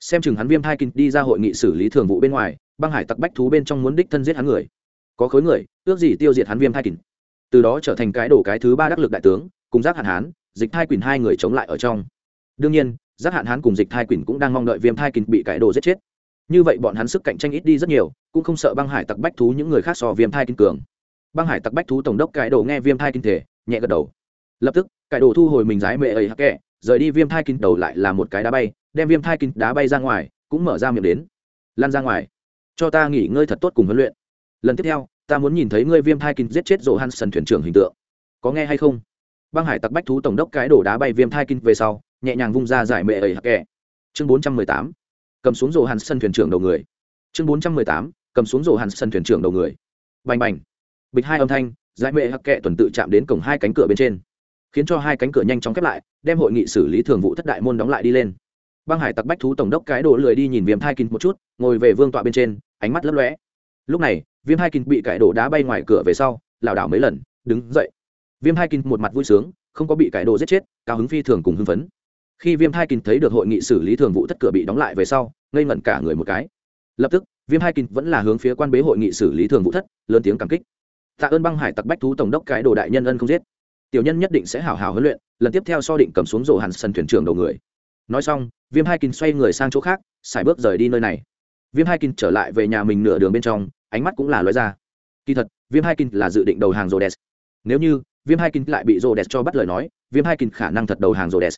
Xem chừng hắn viêm hai kinh đi ra hội nghị xử lý thường vụ bên ngoài, băng hải tặc bách thú bên trong muốn đích thân giết hắn người. Có khối người, ước gì tiêu diệt hắn viêm hai kinh. Từ đó trở thành cái đồ cái thứ ba đắc lực đại tướng, cùng giác hạn hán, dịch hai quỳnh hai người chống lại ở trong. Đương nhiên giác hạn hán cùng dịch thai quỳnh cũng đang mong đợi viêm thai kình bị cải đồ giết chết. Như vậy bọn hắn sức cạnh tranh ít đi rất nhiều, cũng không sợ băng hải tặc bách thú những người khác so viêm thai kinh cường. Băng hải tặc bách thú tổng đốc cải đồ nghe viêm thai kinh thể nhẹ gật đầu. Lập tức, cải đồ thu hồi mình giái mệ ấy hắc kẹ rời đi viêm thai kinh đầu lại là một cái đá bay, đem viêm thai kinh đá bay ra ngoài, cũng mở ra miệng đến. Lan ra ngoài. Cho ta nghỉ ngơi thật tốt cùng huấn luyện. Lần tiếp theo, ta muốn nhìn thấy ngươi viêm thai kinh giết chết rộ hắn sần thuyền trưởng hình tượng. Có nghe hay không? Băng hải tặc bách thú tổng đốc cái đổ đá bay viêm thai kinh về sau nhẹ nhàng vung ra giải mệ ấy hắc kẹ chương bốn trăm mười tám, cầm xuống rổ hàn sân thuyền trưởng đầu người. Chương bốn trăm mười tám, cầm xuống rổ hàn sân thuyền trưởng đầu người. Bành bành. Bịch hai âm thanh, giải mệ hắc kẹ tuần tự chạm đến cổng hai cánh cửa bên trên. Khiến cho hai cánh cửa nhanh chóng khép lại, đem hội nghị xử lý thường vụ thất đại môn đóng lại đi lên. Băng hải tặc bách thú tổng đốc cái đổ lười đi nhìn viêm thai kinh một chút, ngồi về vương tọa bên trên, ánh mắt lấp lóe. Lúc này, viêm hai kinh bị cải đổ đá bay ngoài cửa về sau, lảo đảo mấy lần, đứng dậy. Viêm hai kinh một mặt vui sướng, không có bị cải đồ giết chết, cao hứng phi thường cùng hưng phấn khi viêm hai kín thấy được hội nghị xử lý thường vụ thất cửa bị đóng lại về sau, ngây ngẩn cả người một cái. Lập tức, viêm hai kín vẫn là hướng phía quan bế hội nghị xử lý thường vụ thất, lớn tiếng cảm kích. Tạ ơn băng hải tặc bách thú tổng đốc cái đồ đại nhân ân không giết. Tiểu nhân nhất định sẽ hảo hảo huấn luyện, lần tiếp theo so định cầm xuống rổ hàn sân thuyền trưởng đầu người. Nói xong, viêm hai kín xoay người sang chỗ khác, xài bước rời đi nơi này. Viêm hai kín trở lại về nhà mình nửa đường bên trong, ánh mắt cũng là lóe ra. Kỳ thật, viêm hai kín là dự định đầu hàng rô đès nếu như, viêm hai kín lại bị rô đès cho bắt lời nói, viêm hai kín khả năng thật đầu hàng rô đès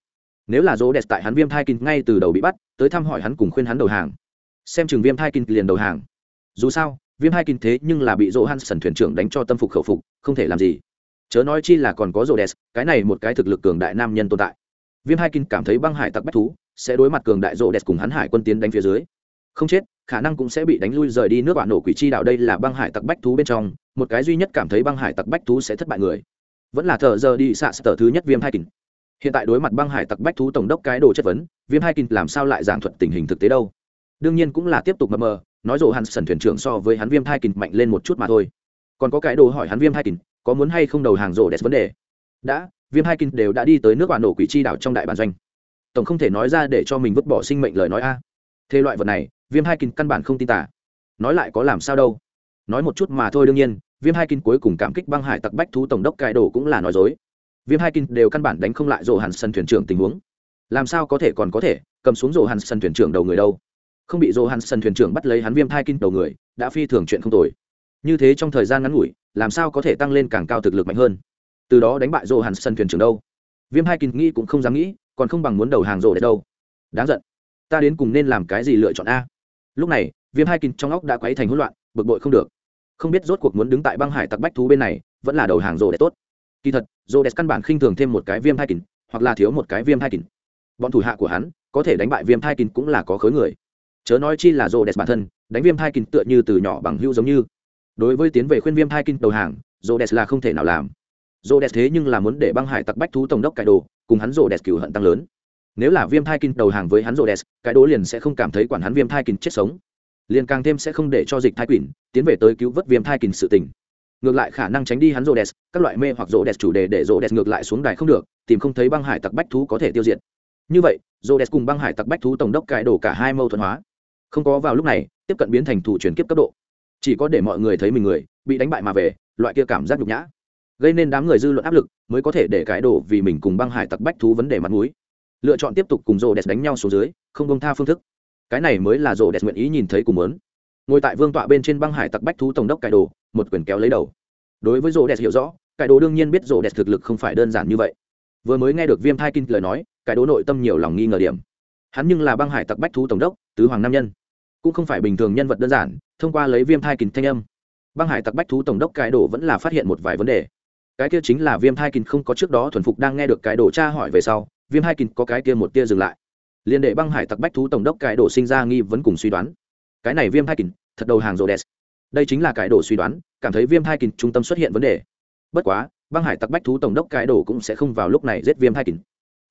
nếu là rô đẹp tại hắn viêm thai kinh ngay từ đầu bị bắt, tới thăm hỏi hắn cùng khuyên hắn đầu hàng. Xem chừng viêm thai kinh liền đầu hàng. Dù sao, viêm hai kinh thế nhưng là bị rô hắn sần thuyền trưởng đánh cho tâm phục khẩu phục, không thể làm gì. Chớ nói chi là còn có rô đès cái này một cái thực lực cường đại nam nhân tồn tại. Viêm hai kinh cảm thấy băng hải tặc bách thú sẽ đối mặt cường đại rô đès cùng hắn hải quân tiến đánh phía dưới. Không chết, khả năng cũng sẽ bị đánh lui rời đi nước bạn nổ quỷ chi đạo đây là băng hải tặc bách thú bên trong, một cái duy nhất cảm thấy băng hải tặc bách thú sẽ thất bại người. Vẫn là thợ giờ đi xạ sở thứ nhất viêm hai kình hiện tại đối mặt băng hải tặc bách thú tổng đốc cái đồ chất vấn, viêm hai kinh làm sao lại giảng thuật tình hình thực tế đâu? Đương nhiên cũng là tiếp tục mờ mờ, nói rộ hắn sần thuyền trưởng so với hắn viêm hai kinh mạnh lên một chút mà thôi. Còn có cái đồ hỏi hắn viêm hai kinh có muốn hay không đầu hàng rộ đẹp vấn đề? Đã, viêm hai kinh đều đã đi tới nước bạn nổ quỷ chi đảo trong đại bản doanh. Tổng không thể nói ra để cho mình vứt bỏ sinh mệnh lời nói a. Thế loại vật này, viêm hai kinh căn bản không tin tả. Nói lại có làm sao đâu. Nói một chút mà thôi đương nhiên, viêm hai kinh cuối cùng cảm kích băng hải tặc bách thú tổng đốc cải đồ cũng là nói dối viêm hai kinh đều căn bản đánh không lại rổ hàn sân thuyền trưởng tình huống. Làm sao có thể còn có thể, cầm xuống rổ hàn sân thuyền trưởng đầu người đâu? Không bị rổ hàn sân thuyền trưởng bắt lấy hắn viêm hai kinh đầu người, đã phi thường chuyện không tồi. Như thế trong thời gian ngắn ngủi, làm sao có thể tăng lên càng cao thực lực mạnh hơn? Từ đó đánh bại rổ hàn sân thuyền trưởng đâu? Viêm hai kinh nghĩ cũng không dám nghĩ, còn không bằng muốn đầu hàng rổ để đâu. Đáng giận. Ta đến cùng nên làm cái gì lựa chọn a? Lúc này, viêm hai kinh trong óc đã quấy thành hỗn loạn, bực bội không được. Không biết rốt cuộc muốn đứng tại băng hải tặc bách thú bên này, vẫn là đầu hàng rồ để tốt. Kỳ thật Rô đẹp căn bản khinh thường thêm một cái viêm hai kín, hoặc là thiếu một cái viêm hai kín. Bọn thủ hạ của hắn, có thể đánh bại viêm hai kín cũng là có khối người. Chớ nói chi là Rô đẹp bản thân, đánh viêm hai kín tựa như từ nhỏ bằng hưu giống như. Đối với tiến về khuyên viêm hai kín đầu hàng Rô đẹp là không thể nào làm. Rô đẹp thế nhưng là muốn để băng hải tặc bách thú tổng đốc cải đồ, cùng hắn Rô đẹp cửu hận tăng lớn. Nếu là viêm thai kinh đầu hàng với hắn rô đès cái đố liền sẽ không cảm thấy quản hắn viêm thai kinh chết sống. Liền càng thêm sẽ không để cho dịch thai quỷ tiến về tới cứu vớt viêm thai kinh sự tình ngược lại khả năng tránh đi hắn rô đès các loại mê hoặc rô đès chủ đề để rô đès ngược lại xuống đài không được, tìm không thấy băng hải tặc bách thú có thể tiêu diệt. Như vậy rô đès cùng băng hải tặc bách thú tổng đốc cải đổ cả hai mâu thuẫn hóa. Không có vào lúc này, tiếp cận biến thành thủ chuyển kiếp cấp độ. Chỉ có để mọi người thấy mình người, bị đánh bại mà về, loại kia cảm giác nhục nhã. Gây nên đám người dư luận áp lực, mới có thể để cải đổ vì mình cùng băng hải tặc bách thú vấn đề mặt mũi. Lựa chọn tiếp tục cùng rô đès đánh nhau xuống dưới, không công tha phương thức. Cái này mới là rô đès nguyện ý nhìn thấy cùng muốn ngồi tại vương tọa bên trên băng hải tặc bách thú tổng đốc cải đồ, một quyền kéo lấy đầu. Đối với rô đẹp hiểu rõ, cải đồ đương nhiên biết rô đẹp thực lực không phải đơn giản như vậy. Vừa mới nghe được viêm thai kinh lời nói, cải đồ nội tâm nhiều lòng nghi ngờ điểm. Hắn nhưng là băng hải tặc bách thú tổng đốc, tứ hoàng nam nhân. Cũng không phải bình thường nhân vật đơn giản, thông qua lấy viêm thai kinh thanh âm. Băng hải tặc bách thú tổng đốc cải đồ vẫn là phát hiện một vài vấn đề. Cái kia chính là viêm thai kinh không có trước đó thuần phục đang nghe được cải đồ tra hỏi về sau, viêm hai kinh có cái kia một tia dừng lại. Liền để băng hải tặc bách thú tổng đốc cải đồ sinh ra nghi vấn cùng suy đoán. Cái này viêm hai kinh thật đầu hàng rô đès đây chính là cái đồ suy đoán cảm thấy viêm hai kình trung tâm xuất hiện vấn đề. Bất quá băng hải tặc bách thú tổng đốc cái đồ cũng sẽ không vào lúc này giết viêm hai kình.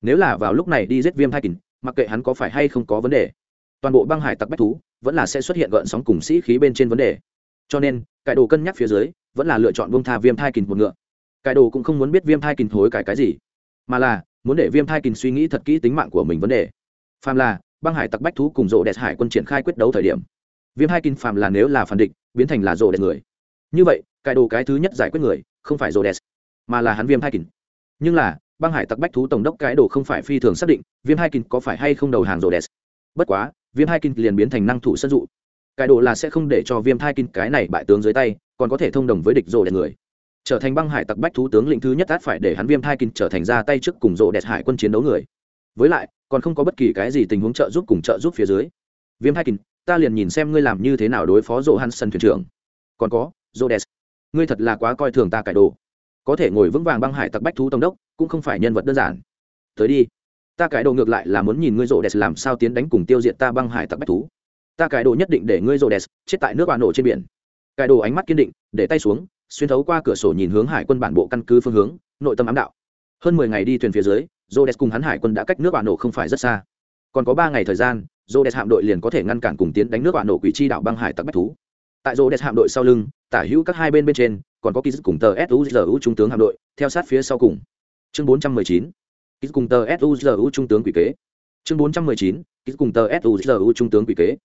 nếu là vào lúc này đi giết viêm hai kình, mặc kệ hắn có phải hay không có vấn đề toàn bộ băng hải tặc bách thú vẫn là sẽ xuất hiện gợn sóng cùng sĩ khí bên trên vấn đề. Cho nên cái đồ cân nhắc phía dưới vẫn là lựa chọn bông tha viêm thai kình một ngựa. Cái đồ cũng không muốn biết viêm thai kình thối cải cái gì mà là muốn để viêm thai kình suy nghĩ thật kỹ tính mạng của mình vấn đề. Phàm là băng hải tặc bách thú cùng rộ đẹp hải quân triển khai quyết đấu thời điểm viêm hai kinh phàm là nếu là phản định biến thành là rồ đẹp người. Như vậy, cái đồ cái thứ nhất giải quyết người, không phải rồ đẹp mà là hắn viêm hai kinh. Nhưng là, băng hải tặc bách thú tổng đốc cái đồ không phải phi thường xác định, viêm hai kinh có phải hay không đầu hàng rồ đẹp bất quá, viêm hai kinh liền biến thành năng thủ sân dụ. Cái đồ là sẽ không để cho viêm hai kinh cái này bại tướng dưới tay, còn có thể thông đồng với địch rồ đẹp người. Trở thành băng hải tặc bách thú tướng lĩnh thứ nhất át phải để hắn viêm thai kinh trở thành ra tay trước cùng rộ đẹp hải quân chiến đấu người. Với lại, còn không có bất kỳ cái gì tình huống trợ giúp cùng trợ giúp phía dưới. Viêm thai kinh ta liền nhìn xem ngươi làm như thế nào đối phó rộ hắn sân thuyền trưởng. Còn có rô đès ngươi thật là quá coi thường ta cải đồ. Có thể ngồi vững vàng băng hải tặc bách thú tổng đốc, cũng không phải nhân vật đơn giản. Tới đi. Ta cải đồ ngược lại là muốn nhìn ngươi rô đès làm sao tiến đánh cùng tiêu diệt ta băng hải tặc bách thú. Ta cải đồ nhất định để ngươi rô đès chết tại nước bà nổ trên biển. Cải đồ ánh mắt kiên định, để tay xuống, xuyên thấu qua cửa sổ nhìn hướng hải quân bản bộ căn cứ phương hướng, nội tâm ám đạo. Hơn mười ngày đi thuyền phía dưới rô đès cùng hắn hải quân đã cách nước bà nổ không phải rất xa. Còn có ba ngày thời gian j hạm đội liền có thể ngăn cản cùng tiến đánh nước bạn nổ quỷ chi đảo băng hải tặc bách thú. Tại j hạm đội sau lưng, tả hữu các hai bên bên trên, còn có ký dứt cùng tờ suzu trung tướng hạm đội, theo sát phía sau cùng. Chương bốn trăm mười chín ký cùng tờ suzu trung tướng quỷ kế. Chương bốn trăm mười chín ký cùng tờ suzu trung tướng quỷ kế.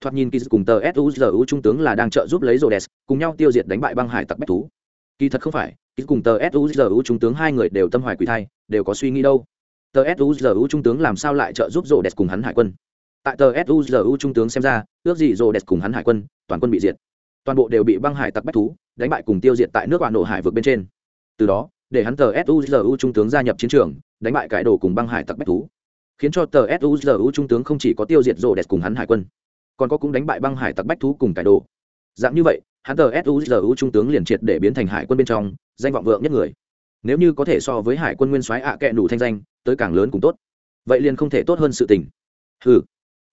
Thoạt nhìn kỳ cùng tờ suzu trung tướng là đang trợ giúp lấy rhodes, cùng nhau tiêu diệt đánh bại băng hải tặc bách thú. Kỳ thật không phải kỳ cùng tờ suzu trung tướng hai người đều tâm hoài quỷ thai, đều có suy nghĩ đâu. Tờ suzu trung tướng làm sao lại trợ giúp rhodes cùng hắn hải quân? Tại tờ suzu trung tướng xem ra, ước gì rhodes cùng hắn hải quân, toàn quân bị diệt. Toàn bộ đều bị băng hải tặc bách thú, đánh bại cùng tiêu diệt tại nước bạn nổ hải vượt bên trên. Từ đó, để hắn tờ suzu trung tướng gia nhập chiến trường, đánh bại cải đồ cùng băng hải tặc bách thú. Khiến cho tờ suzu trung tướng không chỉ có tiêu diệt rô đẹp cùng hắn hải quân, còn có cũng đánh bại băng hải tặc bách thú cùng cải đồ. Dạng như vậy, hắn tờ suzu trung tướng liền triệt để biến thành hải quân bên trong, danh vọng vượng nhất người. Nếu như có thể so với hải quân nguyên soái ạ à kệ đủ thanh danh, tới càng lớn cùng tốt. Vậy liền không thể tốt hơn sự tình. Ừ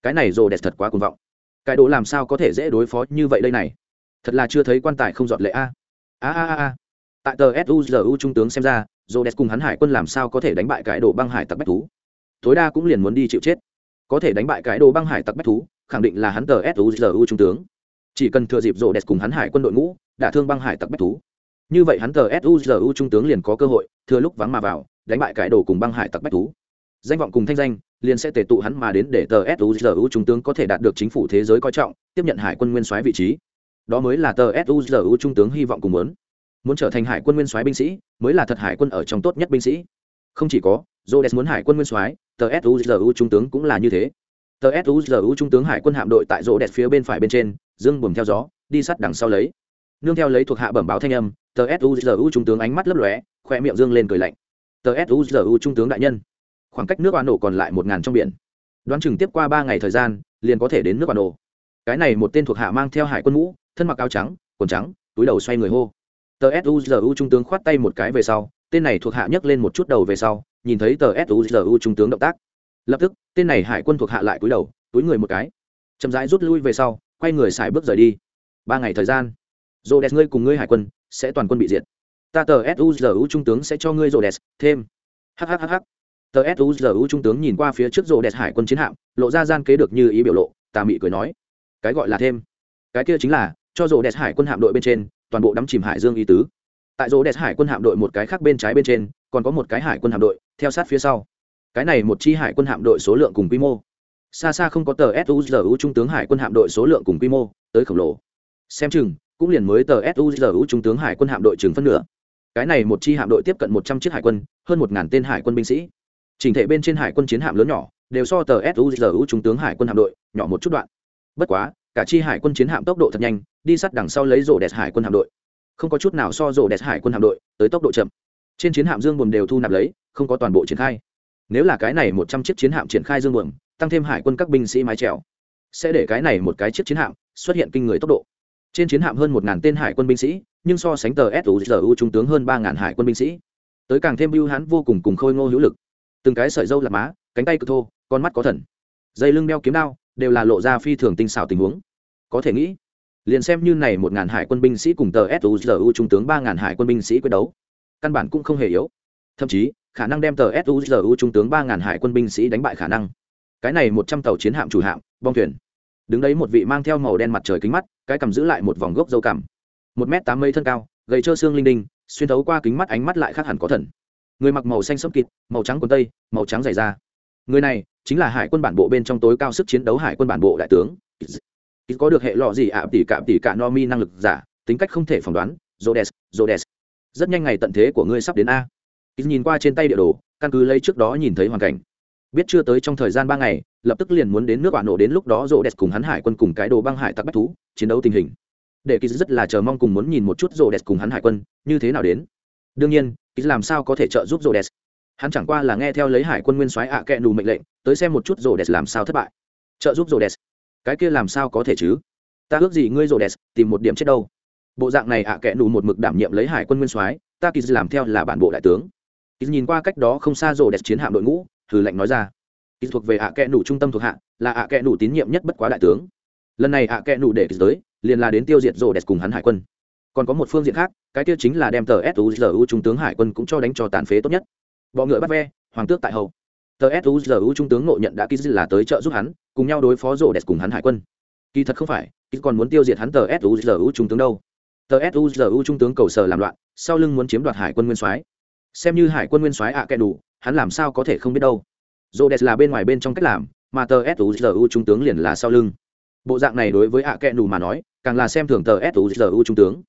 cái này rồ đẹp thật quá cuồng vọng. Cái đồ làm sao có thể dễ đối phó như vậy đây này? Thật là chưa thấy quan tài không dọn lệ a. A a a tại tờ suzu trung tướng xem ra rồ đẹp cùng hắn hải quân làm sao có thể đánh bại cái đồ băng hải tặc bách thú? Tối đa cũng liền muốn đi chịu chết. Có thể đánh bại cái đồ băng hải tặc bách thú, khẳng định là hắn tờ suzu trung tướng. Chỉ cần thừa dịp rồ đẹp cùng hắn hải quân đội ngũ, đả thương băng hải tặc bách thú. Như vậy hắn tờ suzu trung tướng liền có cơ hội, thừa lúc vắng mà vào, đánh bại cái đồ cùng băng hải tặc bách thú. Danh vọng cùng thanh danh liền sẽ tề tụ hắn mà đến để tờ suzu trung tướng có thể đạt được chính phủ thế giới coi trọng, tiếp nhận hải quân nguyên soái vị trí. Đó mới là tờ suzu trung tướng hy vọng cùng muốn. Muốn trở thành hải quân nguyên soái binh sĩ, mới là thật hải quân ở trong tốt nhất binh sĩ. Không chỉ có, Rhodes muốn hải quân nguyên soái, tờ suzu trung tướng cũng là như thế. Tờ suzu trung tướng hải quân hạm đội tại rỗ đẹp phía bên phải bên trên, dương buồm theo gió, đi sát đằng sau lấy. Nương theo lấy thuộc hạ bẩm báo thanh âm, tờ suzu trung tướng ánh mắt lấp lóe, khoe miệng dương lên cười lạnh. Tờ suzu trung tướng đại nhân khoảng cách nước oan nổ còn lại một ngàn trong biển. Đoán chừng tiếp qua ba ngày thời gian, liền có thể đến nước oan nổ. Cái này một tên thuộc hạ mang theo hải quân mũ, thân mặc áo trắng, quần trắng, túi đầu xoay người hô. Tờ suzu trung tướng khoát tay một cái về sau, tên này thuộc hạ nhấc lên một chút đầu về sau, nhìn thấy tờ suzu trung tướng động tác. Lập tức, tên này hải quân thuộc hạ lại túi đầu, túi người một cái. Chậm rãi rút lui về sau, quay người xài bước rời đi. Ba ngày thời gian. Rô đès ngươi cùng ngươi hải quân sẽ toàn quân bị diệt. Ta tờ suzu trung tướng sẽ cho ngươi rô đès thêm hhhh tờ suzu trung tướng nhìn qua phía trước rô đẹp hải quân chiến hạm, lộ ra gian kế được như ý biểu lộ, tà mị cười nói. Cái gọi là thêm. Cái kia chính là, cho rô đẹp hải quân hạm đội bên trên, toàn bộ đắm chìm hải dương y tứ. Tại rô đẹp hải quân hạm đội một cái khác bên trái bên trên, còn có một cái hải quân hạm đội, theo sát phía sau. Cái này một chi hải quân hạm đội số lượng cùng quy mô. Xa xa không có tờ suzu trung tướng hải quân hạm đội số lượng cùng quy mô, tới khổng lồ. Xem chừng, cũng liền mới tờ suzu trung tướng hải quân hạm đội chừng phân nửa. Cái này một chi hạm đội tiếp cận một trăm chiếc hải quân, hơn một ngàn tên hải quân binh sĩ trình thể bên trên hải quân chiến hạm lớn nhỏ, đều so tờ suzu trung tướng hải quân hạm đội nhỏ một chút đoạn. Bất quá, cả chi hải quân chiến hạm tốc độ thật nhanh, đi sát đằng sau lấy rổ đẹp hải quân hạm đội. Không có chút nào so rổ đẹp hải quân hạm đội tới tốc độ chậm. Trên chiến hạm dương buồm đều thu nạp lấy, không có toàn bộ triển khai. Nếu là cái này một trăm chiếc chiến hạm triển khai dương buồm, tăng thêm hải quân các binh sĩ mái trèo sẽ để cái này một cái chiếc chiến hạm xuất hiện kinh người tốc độ. Trên chiến hạm hơn một ngàn tên hải quân binh sĩ, nhưng so sánh tờ suzu trung tướng hơn ba ngàn hải quân binh sĩ. Tới càng thêm bưu hán vô cùng cùng khôi ngô hữu lực từng cái sợi dâu là má, cánh tay cực thô, con mắt có thần. Dây lưng đeo kiếm đao, đều là lộ ra phi thường tinh xảo tình huống. Có thể nghĩ, liền xem như này một ngàn hải quân binh sĩ cùng tờ suzu trung tướng ba ngàn hải quân binh sĩ quyết đấu, căn bản cũng không hề yếu. Thậm chí, khả năng đem tờ suzu trung tướng ba ngàn hải quân binh sĩ đánh bại khả năng. Cái này một trăm tàu chiến hạm chủ hạm, bong thuyền. Đứng đấy một vị mang theo màu đen mặt trời kính mắt, cái cầm giữ lại một vòng gốc dâu cằm. Một m tám mươi thân cao, gầy trơ xương linh đinh, xuyên thấu qua kính mắt ánh mắt lại khác hẳn có thần người mặc màu xanh sẫm kịt, màu trắng quần tây, màu trắng dày da. Người này chính là hải quân bản bộ bên trong tối cao sức chiến đấu hải quân bản bộ đại tướng. Ít có được hệ lọ gì ạ, tỷ cả tỷ cả no mi năng lực giả, tính cách không thể phỏng đoán jodes jodes rất nhanh ngày tận thế của ngươi sắp đến a. Ít nhìn qua trên tay địa đồ, căn cứ lấy trước đó nhìn thấy hoàn cảnh. Biết chưa tới trong thời gian ba ngày, lập tức liền muốn đến nước bạn nổ đến lúc đó rộ đẹp cùng hắn hải quân cùng cái đồ băng hải tặc bách thú, chiến đấu tình hình. Để kỳ rất là chờ mong cùng muốn nhìn một chút rộ đẹp cùng hắn hải quân, như thế nào đến. Đương nhiên kỳ làm sao có thể trợ giúp rô đès hắn chẳng qua là nghe theo lấy hải quân nguyên soái ạ kẹ nù mệnh lệnh, tới xem một chút rô đès làm sao thất bại. Trợ giúp rô đès cái kia làm sao có thể chứ? Ta ước gì ngươi rô đès tìm một điểm chết đâu. Bộ dạng này ạ kẹ nù một mực đảm nhiệm lấy hải quân nguyên soái, ta kỳ làm theo là bản bộ đại tướng. Kỳ nhìn qua cách đó không xa rô đès chiến hạm đội ngũ thử lệnh nói ra. Kỳ thuộc về ạ kẹ nù trung tâm thuộc hạ, là ạ kẹ nù tín nhiệm nhất bất quá đại tướng. Lần này ạ kẹ nù để để tới, liền là đến tiêu diệt rô đès cùng hắn hải quân còn có một phương diện khác, cái kia chính là đem tờ suzu trung tướng hải quân cũng cho đánh cho tàn phế tốt nhất. Bọ ngựa bắt ve, hoàng tước tại hậu tờ suzu trung tướng ngộ nhận đã ký là tới trợ giúp hắn, cùng nhau đối phó rổ đẹp cùng hắn hải quân. Kỳ thật không phải, kỳ còn muốn tiêu diệt hắn tờ suzu trung tướng đâu. Tờ suzu trung tướng cầu sở làm loạn, sau lưng muốn chiếm đoạt hải quân nguyên soái. Xem như hải quân nguyên soái ạ kẹ đủ, hắn làm sao có thể không biết đâu. Rổ đẹp là bên ngoài bên trong cách làm, mà tờ suzu trung tướng liền là sau lưng. Bộ dạng này đối với ạ kẹ đủ mà nói, càng là xem thường tờ suzu trung tướng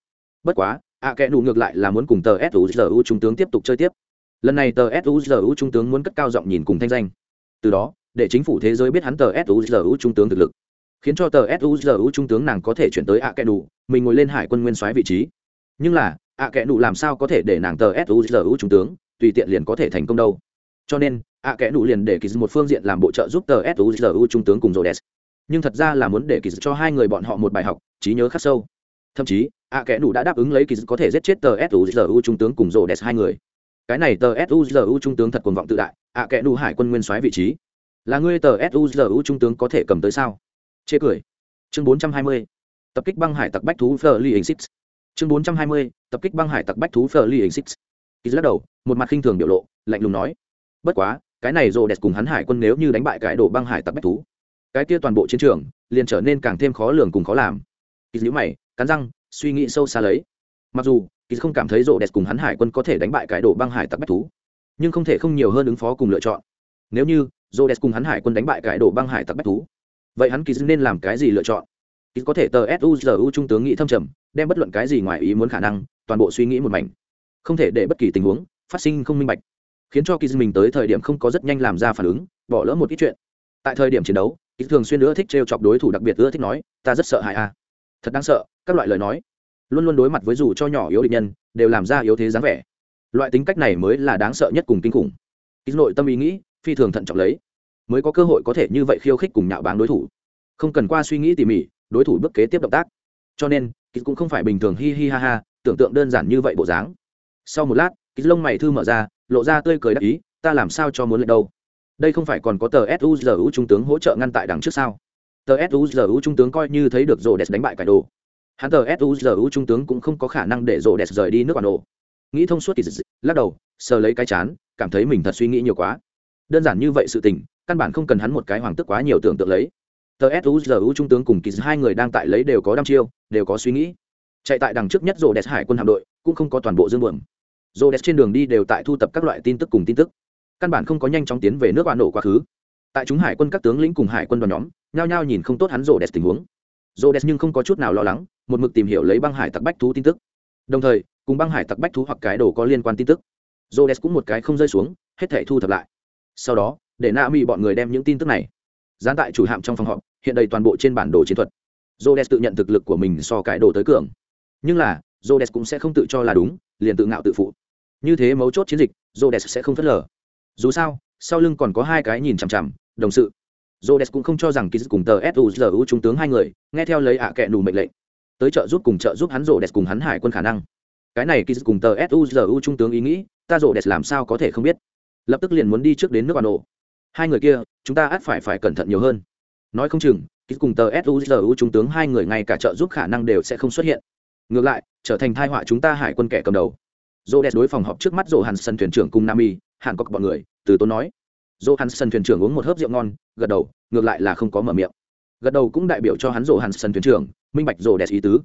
bất quá, ạ kẽ nù ngược lại là muốn cùng tờ suzu trung tướng tiếp tục chơi tiếp. Lần này tờ suzu trung tướng muốn cất cao giọng nhìn cùng thanh danh. Từ đó, để chính phủ thế giới biết hắn tờ suzu trung tướng thực lực, khiến cho tờ suzu trung tướng nàng có thể chuyển tới ạ kẽ nù mình ngồi lên hải quân nguyên soái vị trí. Nhưng là, ạ kẽ nù làm sao có thể để nàng tờ suzu trung tướng, tùy tiện liền có thể thành công đâu. Cho nên, ạ kẽ nụ liền để kỳ một phương diện làm bộ trợ giúp tờ suzu trung tướng cùng rhodes. Nhưng thật ra là muốn để kỳ cho hai người bọn họ một bài học, trí nhớ khắc sâu. Thậm chí ạ kẻ nụ đã đáp ứng lấy kỳ có thể giết chết tờ suzu trung tướng cùng rhodes hai người. Cái này tờ suzu trung tướng thật cuồng vọng tự đại, ạ kẻ nụ hải quân nguyên soái vị trí. Là ngươi tờ suzu trung tướng có thể cầm tới sao? Chê cười. Chương 420. tập kích băng hải tặc bách thú phờ ly hình six chương 420. tập kích băng hải tặc bách thú phờ ly hình six kỳ lắc đầu, một mặt khinh thường biểu lộ, lạnh lùng nói. Bất quá, cái này rồ đẹp cùng hắn hải quân nếu như đánh bại cái đồ băng hải tặc bách thú, cái kia toàn bộ chiến trường liền trở nên càng thêm khó lường cùng khó làm. Kỳ dữ mày, cắn răng suy nghĩ sâu xa lấy. Mặc dù kỳ không cảm thấy rộ đẹp cùng hắn hải quân có thể đánh bại cái đồ băng hải tặc bách thú, nhưng không thể không nhiều hơn ứng phó cùng lựa chọn. Nếu như, rộ đẹp cùng hắn hải quân đánh bại cái đồ băng hải tặc bách thú, vậy hắn kỳ nên làm cái gì lựa chọn? Kỳ có thể tờ suzu trung tướng nghĩ thâm trầm, đem bất luận cái gì ngoài ý muốn khả năng, toàn bộ suy nghĩ một mảnh. Không thể để bất kỳ tình huống phát sinh không minh bạch, khiến cho kỳ mình tới thời điểm không có rất nhanh làm ra phản ứng, bỏ lỡ một ít chuyện. Tại thời điểm chiến đấu kỳ thường xuyên nữa thích trêu chọc đối thủ đặc biệt ưa thích nói, ta rất sợ hãi a. Thật đáng sợ các loại lời nói, luôn luôn đối mặt với dù cho nhỏ yếu địch nhân, đều làm ra yếu thế dáng vẻ. Loại tính cách này mới là đáng sợ nhất cùng kinh khủng. Ít nội tâm ý nghĩ, phi thường thận trọng lấy, mới có cơ hội có thể như vậy khiêu khích cùng nhạo báng đối thủ. Không cần qua suy nghĩ tỉ mỉ, đối thủ bước kế tiếp động tác. Cho nên kỳ cũng không phải bình thường hi hi ha ha, tưởng tượng đơn giản như vậy bộ dáng. Sau một lát kỳ lông mày thư mở ra, lộ ra tươi cười đắc ý, ta làm sao cho muốn lên đâu? Đây không phải còn có tờ suzu trung tướng hỗ trợ ngăn tại đằng trước sao? Tờ suzu trung tướng coi như thấy được rồ đẹp đánh bại cải đồ hắn tờ suzu trung tướng cũng không có khả năng để rồ đẹp rời đi nước bản đồ. Nghĩ thông suốt kỳ dịch lắc đầu, sờ lấy cái chán, cảm thấy mình thật suy nghĩ nhiều quá. Đơn giản như vậy sự tình, căn bản không cần hắn một cái hoàng tức quá nhiều tưởng tượng lấy. Tờ suzu trung tướng cùng kỳ hai người đang tại lấy đều có đăm chiêu, đều có suy nghĩ. Chạy tại đằng trước nhất rồ đẹp hải quân hạm đội, cũng không có toàn bộ dương buồm. Rô đẹp trên đường đi đều tại thu tập các loại tin tức cùng tin tức. Căn bản không có nhanh chóng tiến về nước bạn nổ quá khứ. Tại chúng hải quân các tướng lĩnh cùng hải quân đoàn nhóm, nhao nhao nhìn không tốt hắn rô đẹp tình huống. Rô đẹp nhưng không có chút nào lo lắng một mực tìm hiểu lấy băng hải tặc bách thú tin tức. Đồng thời, cùng băng hải tặc bách thú hoặc cái đồ có liên quan tin tức. Rô cũng một cái không rơi xuống, hết thể thu thập lại. Sau đó, để na mỹ bọn người đem những tin tức này dán tại chủ hạm trong phòng họp, hiện đầy toàn bộ trên bản đồ chiến thuật. Rhodes tự nhận thực lực của mình so cải đồ tới cường. Nhưng là, Rhodes cũng sẽ không tự cho là đúng, liền tự ngạo tự phụ. Như thế mấu chốt chiến dịch, Rhodes sẽ không phớt lờ. Dù sao, sau lưng còn có hai cái nhìn chằm chằm, đồng sự. Rhodes cũng không cho rằng ký cùng tờ SUZU trung tướng hai người, nghe theo lấy ạ à kệ nù mệnh lệnh tới trợ giúp cùng trợ giúp hắn Rhodes cùng hắn hải quân khả năng. Cái này Kiz cùng tờ SUZU trung tướng ý nghĩ ta Rhodes làm sao có thể không biết. Lập tức liền muốn đi trước đến nước bà nổ hai người kia chúng ta ắt phải phải cẩn thận nhiều hơn. Nói không chừng Kiz cùng tờ SUZU trung tướng hai người ngay cả trợ giúp khả năng đều sẽ không xuất hiện. Ngược lại trở thành thai họa chúng ta hải quân kẻ cầm đầu. Rhodes đối phòng họp trước mắt rộ hàn sân thuyền trưởng cùng Nami, hàn cọc bọn người từ tốn nói. Dỗ hắn sân thuyền trưởng uống một hớp rượu ngon gật đầu ngược lại là không có mở miệng gật đầu cũng đại biểu cho hắn rổ hàn sân thuyền trưởng, minh bạch rổ đẹp ý tứ.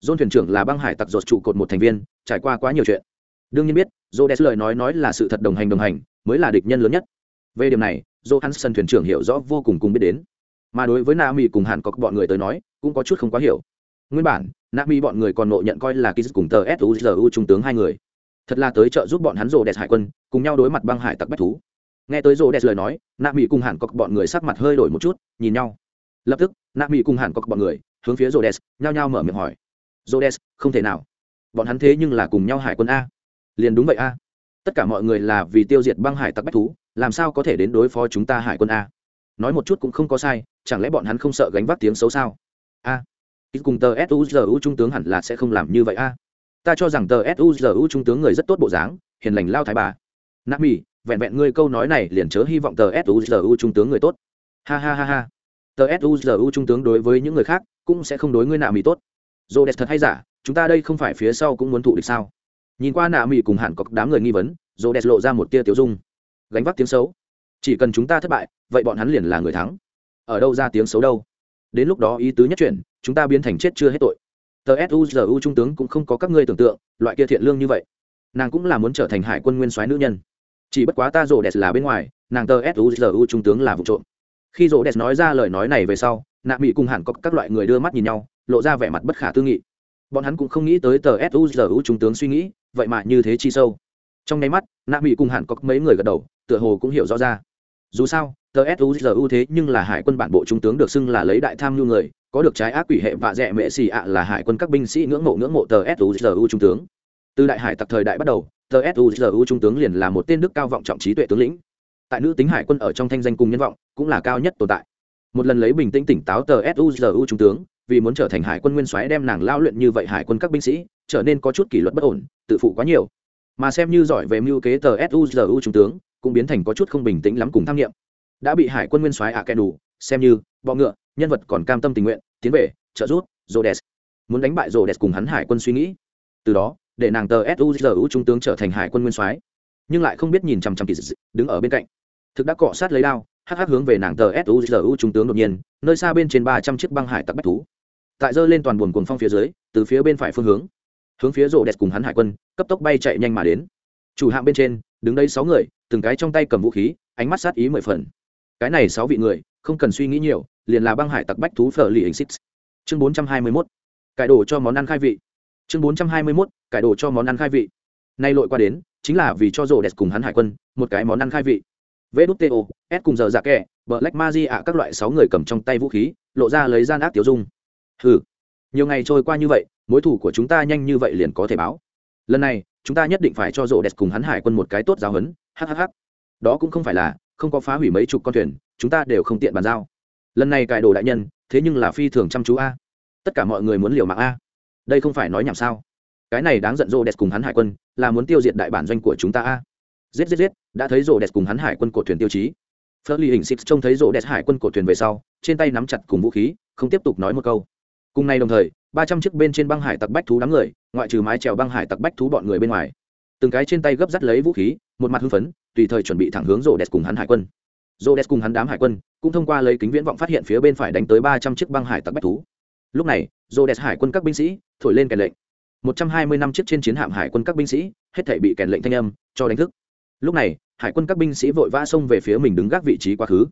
Dôn thuyền trưởng là băng hải tặc dột trụ cột một thành viên, trải qua quá nhiều chuyện. Đương nhiên biết rổ đẹp lời nói nói là sự thật đồng hành đồng hành, mới là địch nhân lớn nhất. Về điểm này rổ hàn sân thuyền trưởng hiểu rõ vô cùng cùng biết đến. Mà đối với na mỹ cùng hàn cọc bọn người tới nói, cũng có chút không quá hiểu. Nguyên bản na mỹ bọn người còn nộ nhận coi là kiz cùng tờ suzu trung tướng hai người. Thật là tới trợ giúp bọn hắn rồ đẹp hải quân, cùng nhau đối mặt băng hải tặc bách thú. Nghe tới rồ đẹp lời nói nạ mỹ cùng hàn cọc bọn người sắc mặt hơi đổi một chút, nhìn nhau lập tức, nạ mỹ cùng hàn cọc bọn người hướng phía rồ đẹp nhao nhao mở miệng hỏi. Rồ đẹp không thể nào. Bọn hắn thế nhưng là cùng nhau hải quân a. Liền đúng vậy a. Tất cả mọi người là vì tiêu diệt băng hải tặc bách thú, làm sao có thể đến đối phó chúng ta hải quân a? Nói một chút cũng không có sai, chẳng lẽ bọn hắn không sợ gánh vác tiếng xấu sao? A. Ít cùng tờ suzu trung tướng hẳn là sẽ không làm như vậy a. Ta cho rằng tờ suzu trung tướng người rất tốt bộ dáng, hiền lành lao thái bà. Nạp mỹ vẹn vẹn ngươi câu nói này liền chớ hy vọng tờ suzu trung tướng người tốt. Ha ha ha ha tờ suzu trung tướng đối với những người khác cũng sẽ không đối ngươi nạ mỹ tốt. Dồ đẹp thật hay giả, chúng ta đây không phải phía sau cũng muốn thụ địch sao? Nhìn qua nạ mỹ cùng hẳn có đám người nghi vấn dồ đẹp lộ ra một tia tiểu dung. Gánh vác tiếng xấu. Chỉ cần chúng ta thất bại, vậy bọn hắn liền là người thắng. Ở đâu ra tiếng xấu đâu? Đến lúc đó ý tứ nhất chuyển, chúng ta biến thành chết chưa hết tội. Tờ suzu trung tướng cũng không có các ngươi tưởng tượng, loại kia thiện lương như vậy. Nàng cũng là muốn trở thành hải quân nguyên soái nữ nhân. Chỉ bất quá ta rộ đẹp là bên ngoài, nàng tờ suzu trung tướng là vụ trộm khi Rỗ đẹp nói ra lời nói này về sau, nạ mỹ cùng hẳn có các loại người đưa mắt nhìn nhau, lộ ra vẻ mặt bất khả tư nghị. Bọn hắn cũng không nghĩ tới tờ suzu trung tướng suy nghĩ, vậy mà như thế chi sâu. Trong nháy mắt, nạ mỹ cùng hẳn có mấy người gật đầu, tựa hồ cũng hiểu rõ ra. Dù sao, tờ suzu thế nhưng là hải quân bản bộ trung tướng được xưng là lấy đại tham nhu người, có được trái ác quỷ hệ vạ dẹ mệ xì ạ là hải quân các binh sĩ ngưỡng mộ ngưỡng mộ tờ suzu trung tướng. Từ đại hải tặc thời đại bắt đầu, tờ suzu trung tướng liền là một tên đức cao vọng trọng trí tuệ tướng lĩnh. Tại nữ tính hải quân ở trong thanh danh cùng nhân vọng cũng là cao nhất tồn tại. Một lần lấy bình tĩnh tỉnh táo tờ suzu trung tướng, vì muốn trở thành hải quân nguyên soái đem nàng lao luyện như vậy hải quân các binh sĩ, trở nên có chút kỷ luật bất ổn, tự phụ quá nhiều. Mà xem như giỏi về mưu kế tờ suzu trung tướng, cũng biến thành có chút không bình tĩnh lắm cùng tham nghiệm. Đã bị hải quân nguyên soái ạ kẻ đủ, xem như, bọ ngựa, nhân vật còn cam tâm tình nguyện, tiến về, trợ giúp Rhodes. Muốn đánh bại Rhodes cùng hắn hải quân suy nghĩ. Từ đó, để nàng tờ suzu trung tướng trở thành hải quân nguyên soái, nhưng lại không biết nhìn chằm chằm kỳ dị, đứng ở bên cạnh. Thực đã cọ sát lấy đao hắc hắc hướng về nàng tờ suzu trung tướng đột nhiên, nơi xa bên trên ba trăm chiếc băng hải tặc bách thú. Tại dơ lên toàn buồn cuồng phong phía dưới, từ phía bên phải phương hướng hướng phía rộ đẹp cùng hắn hải quân, cấp tốc bay chạy nhanh mà đến. Chủ hạng bên trên, đứng đây sáu người, từng cái trong tay cầm vũ khí, ánh mắt sát ý mười phần. Cái này sáu vị người, không cần suy nghĩ nhiều, liền là băng hải tặc bách thú phở lì hình xích chương bốn trăm hai mươi mốt, cải đồ cho món ăn khai vị. Chương bốn trăm hai mươi mốt, cải đồ cho món ăn khai vị. Nay lội qua đến, chính là vì cho rộ đẹp cùng hắn hải quân, một cái món ăn khai vị vê đút s cùng giờ dạ kẹ bờ lách ma di ạ, các loại sáu người cầm trong tay vũ khí, lộ ra lấy gian ác tiểu dung. Hừ, nhiều ngày trôi qua như vậy, mối thủ của chúng ta nhanh như vậy liền có thể báo. Lần này, chúng ta nhất định phải cho rộ đẹp cùng hắn hải quân một cái tốt giáo hấn hhh đó cũng không phải là, không có phá hủy mấy chục con thuyền, chúng ta đều không tiện bàn giao. Lần này cải đồ đại nhân, thế nhưng là phi thường chăm chú a. Tất cả mọi người muốn liều mạng a. Đây không phải nói nhảm sao? Cái này đáng giận rộ đẹp cùng hắn hải quân, là muốn tiêu diệt đại bản doanh của chúng ta a giết giết giết, đã thấy rổ đẹp cùng hắn hải quân cột thuyền tiêu chí. Phớt ly hình xích trông thấy rổ đẹp hải quân cột thuyền về sau, trên tay nắm chặt cùng vũ khí, không tiếp tục nói một câu. Cùng ngày đồng thời, ba trăm chiếc bên trên băng hải tặc bách thú đám người, ngoại trừ mái trèo băng hải tặc bách thú bọn người bên ngoài. Từng cái trên tay gấp rắt lấy vũ khí, một mặt hưng phấn, tùy thời chuẩn bị thẳng hướng rổ đẹp cùng hắn hải quân. Rổ đẹp cùng hắn đám hải quân, cũng thông qua lấy kính viễn vọng phát hiện phía bên phải đánh tới ba trăm chiếc băng hải tặc bách thú. Lúc này, rổ đẹp hải quân các binh sĩ, thổi lên kèn lệnh. Một trăm hai mươi năm chiếc trên chiến hạm hải quân các binh sĩ, hết thể bị kèn lệnh thanh âm, cho đánh thức lúc này, hải quân các binh sĩ vội vã xông về phía mình đứng gác vị trí quá khứ.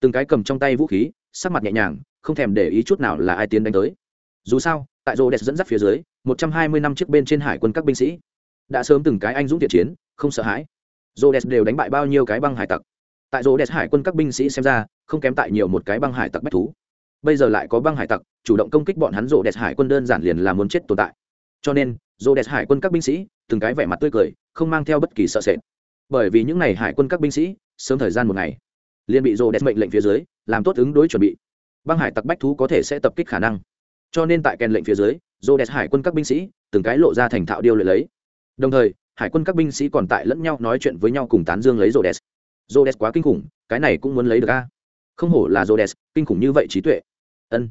Từng cái cầm trong tay vũ khí, sắc mặt nhẹ nhàng, không thèm để ý chút nào là ai tiến đánh tới. Dù sao, tại rô đẹp dẫn dắt phía dưới, một trăm hai mươi năm chiếc bên trên hải quân các binh sĩ đã sớm từng cái anh dũng thiện chiến, không sợ hãi. Rô đẹp đều đánh bại bao nhiêu cái băng hải tặc. Tại rô đẹp hải quân các binh sĩ xem ra, không kém tại nhiều một cái băng hải tặc bách thú. Bây giờ lại có băng hải tặc, chủ động công kích bọn hắn, rô đẹp hải quân đơn giản liền là muốn chết tồn tại. Cho nên, rô đẹp hải quân các binh sĩ, từng cái vẻ mặt tươi cười, không mang theo bất kỳ sợ sệt bởi vì những n à y hải quân các binh sĩ, sớm thời gian một ngày, liền bị rộ đẹp mệnh lệnh phía dưới, làm tốt ứng đối chuẩn bị. Băng hải tặc bách thú có thể sẽ tập kích khả năng. Cho nên tại kèn lệnh phía dưới rộ đẹp hải quân các binh sĩ, từng cái lộ ra thành thạo điêu luyện lấy. Đồng thời, hải quân các binh sĩ còn tại lẫn nhau nói chuyện với nhau cùng tán dương lấy rộ đẹp rộ đẹp quá kinh khủng, cái này cũng muốn lấy được a. Không hổ là rộ đẹp kinh khủng như vậy trí tuệ. Ân.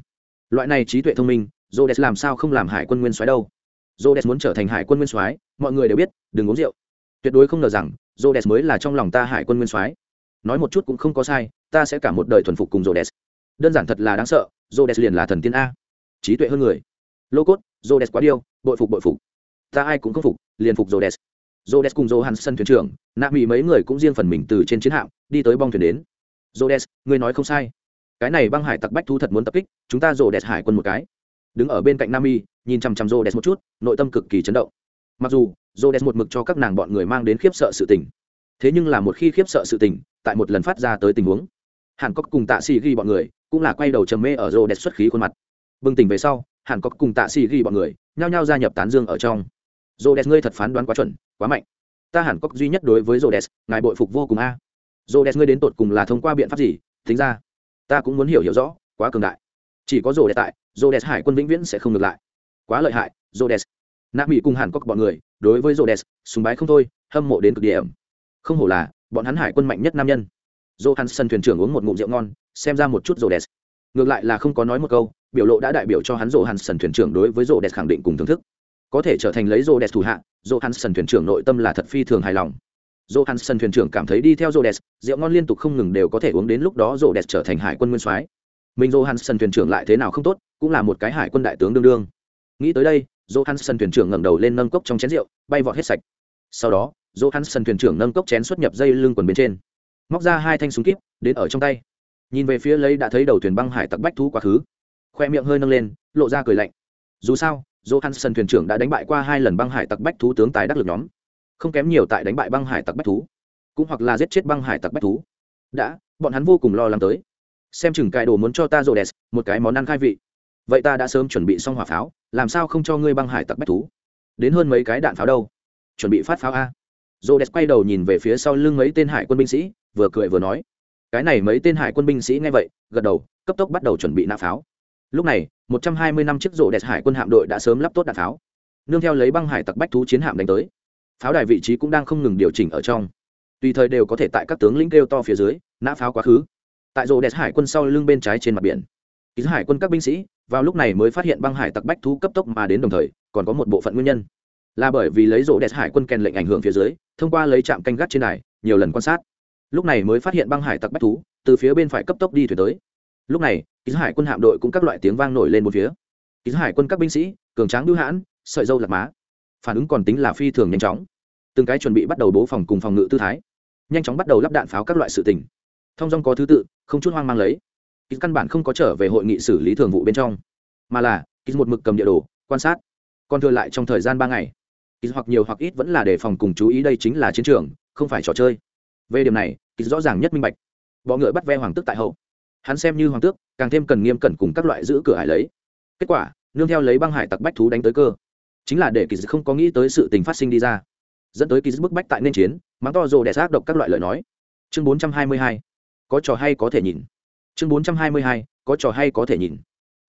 Loại này trí tuệ thông minh rộ đẹp làm sao không làm hải quân nguyên soái đâu? Rộ đẹp muốn trở thành hải quân nguyên soái, mọi người đều biết, đừng uống rượu. Tuyệt đối không ngờ rằng rộ đẹp mới là trong lòng ta hải quân nguyên soái. Nói một chút cũng không có sai, ta sẽ cả một đời thuần phục cùng rộ đẹp đơn giản thật là đáng sợ rộ đẹp liền là thần tiên a. Trí tuệ hơn người. Lô cốt rộ đẹp quá điêu, bội phục bội phục. Ta ai cũng không phục, liền phục rộ đẹp rộ đẹp cùng rộ hàn sân thuyền trưởng, nạ mỹ mấy người cũng riêng phần mình từ trên chiến hạm, đi tới bong thuyền đến. Rộ đẹp người nói không sai. Cái này băng hải tặc bách thu thật muốn tập kích, chúng ta rộ đẹp hải quân một cái. Đứng ở bên cạnh nam y nhìn chằm chằm rộ đẹp một chút, nội tâm cực kỳ chấn động. Mặc dù rộ đẹp một mực cho các nàng bọn người mang đến khiếp sợ sự tình. Thế nhưng là một khi khiếp sợ sự tình, tại một lần phát ra tới tình huống, hàn cốc cùng tạ xì ghi bọn người cũng là quay đầu trầm mê ở rộ đẹp xuất khí khuôn mặt. Bừng tỉnh về sau, hàn cốc cùng tạ xì ghi bọn người nhao nhao gia nhập tán dương ở trong. Rộ đẹp ngươi thật phán đoán quá chuẩn, quá mạnh. Ta hàn cốc duy nhất đối với rộ đẹp ngài bội phục vô cùng a. À. rộ đẹp ngươi đến tột cùng là thông qua biện pháp gì? Tính ra, ta cũng muốn hiểu hiểu rõ, quá cường đại. Chỉ có rô đẹp tại rô đẹp hải quân vĩnh viễn sẽ không ngược lại. Quá lợi hại rô đẹp nạ mỹ cùng hàn Cốc bọn người đối với rồ sùng bái không thôi hâm mộ đến cực điểm. Không hổ là bọn hắn hải quân mạnh nhất nam nhân. Dô hắn sân thuyền trưởng uống một ngụm rượu ngon xem ra một chút rồ ngược lại là không có nói một câu biểu lộ đã đại biểu cho hắn rồ hắn sân thuyền trưởng đối với rồ khẳng định cùng thưởng thức. Có thể trở thành lấy rồ thủ hạ rồ hắn sân thuyền trưởng nội tâm là thật phi thường hài lòng. Johansson thuyền trưởng cảm thấy đi theo Rhodes, rượu ngon liên tục không ngừng đều có thể uống đến lúc đó Rhodes trở thành hải quân nguyên soái. Mình Johansson thuyền trưởng lại thế nào không tốt, cũng là một cái hải quân đại tướng đương đương. Nghĩ tới đây, Johansson thuyền trưởng ngẩng đầu lên nâng cốc trong chén rượu, bay vọt hết sạch. Sau đó, Johansson thuyền trưởng nâng cốc chén xuất nhập dây lưng quần bên trên, móc ra hai thanh súng kíp, đến ở trong tay. Nhìn về phía lấy đã thấy đầu thuyền băng hải tặc bách thú quá khứ, khoe miệng hơi nâng lên, lộ ra cười lạnh. Dù sao, Johansson thuyền trưởng đã đánh bại qua hai lần băng hải tặc bách thú tướng tài đắc lực nhóm, không kém nhiều tại đánh bại băng hải tặc bách thú cũng hoặc là giết chết băng hải tặc bách thú đã bọn hắn vô cùng lo lắng tới xem chừng cài đồ muốn cho ta Rhodes một cái món ăn khai vị vậy ta đã sớm chuẩn bị xong hỏa pháo, làm sao không cho ngươi băng hải tặc bách thú? Đến hơn mấy cái đạn pháo đâu? Chuẩn bị phát pháo a. Rồ đèn quay đầu nhìn về phía sau lưng mấy tên hải quân binh sĩ, vừa cười vừa nói. Cái này mấy tên hải quân binh sĩ nghe vậy, gật đầu, cấp tốc bắt đầu chuẩn bị nã pháo. Lúc này, một trăm hai mươi năm chiếc rộ đẹp hải quân hạm đội đã sớm lắp tốt đạn pháo. Nương theo lấy băng hải tặc bách thú chiến hạm đánh tới. Pháo đài vị trí cũng đang không ngừng điều chỉnh ở trong. Tùy thời đều có thể tại các tướng lĩnh kêu to phía dưới nã pháo quá khứ. Tại rô đẹp hải quân sau lưng bên trái trên mặt biển ký hải quân các binh sĩ vào lúc này mới phát hiện băng hải tặc bách thú cấp tốc mà đến đồng thời, còn có một bộ phận nguyên nhân. Là bởi vì lấy rô đẹp hải quân kèn lệnh ảnh hưởng phía dưới, thông qua lấy trạm canh gác trên này nhiều lần quan sát. Lúc này mới phát hiện băng hải tặc bách thú từ phía bên phải cấp tốc đi thuyền tới. Lúc này, ký hải quân hạm đội cũng các loại tiếng vang nổi lên một phía. Ký hải quân các binh sĩ, cường tráng đưu hãn, sợi dâu lạc má, phản ứng còn tính là phi thường nhanh chóng. Từng cái chuẩn bị bắt đầu bố phòng cùng phòng ngự tư thái, nhanh chóng bắt đầu lắp đạn pháo các loại sự tình. Thông dong có thứ tự, không chút hoang mang lấy ít căn bản không có trở về hội nghị xử lý thường vụ bên trong, mà là ký một mực cầm địa đồ, quan sát. Còn thừa lại trong thời gian ba ngày ký hoặc nhiều hoặc ít vẫn là đề phòng cùng chú ý đây chính là chiến trường, không phải trò chơi. Về điểm này ký rõ ràng nhất minh bạch. Bọ ngựa bắt ve hoàng tước tại hậu. Hắn xem như hoàng tước, càng thêm cần nghiêm cẩn cùng các loại giữ cửa hải lấy. Kết quả, nương theo lấy băng hải tặc bách thú đánh tới cơ. Chính là để kỳ dư không có nghĩ tới sự tình phát sinh đi ra. Dẫn tới kỳ dư bức bách tại nên chiến, mắng to rồ đẻ xác độc các loại lời nói. Chương bốn trăm hai mươi hai, có trò hay có thể nhìn chương bốn trăm hai mươi hai, có trò hay có thể nhìn.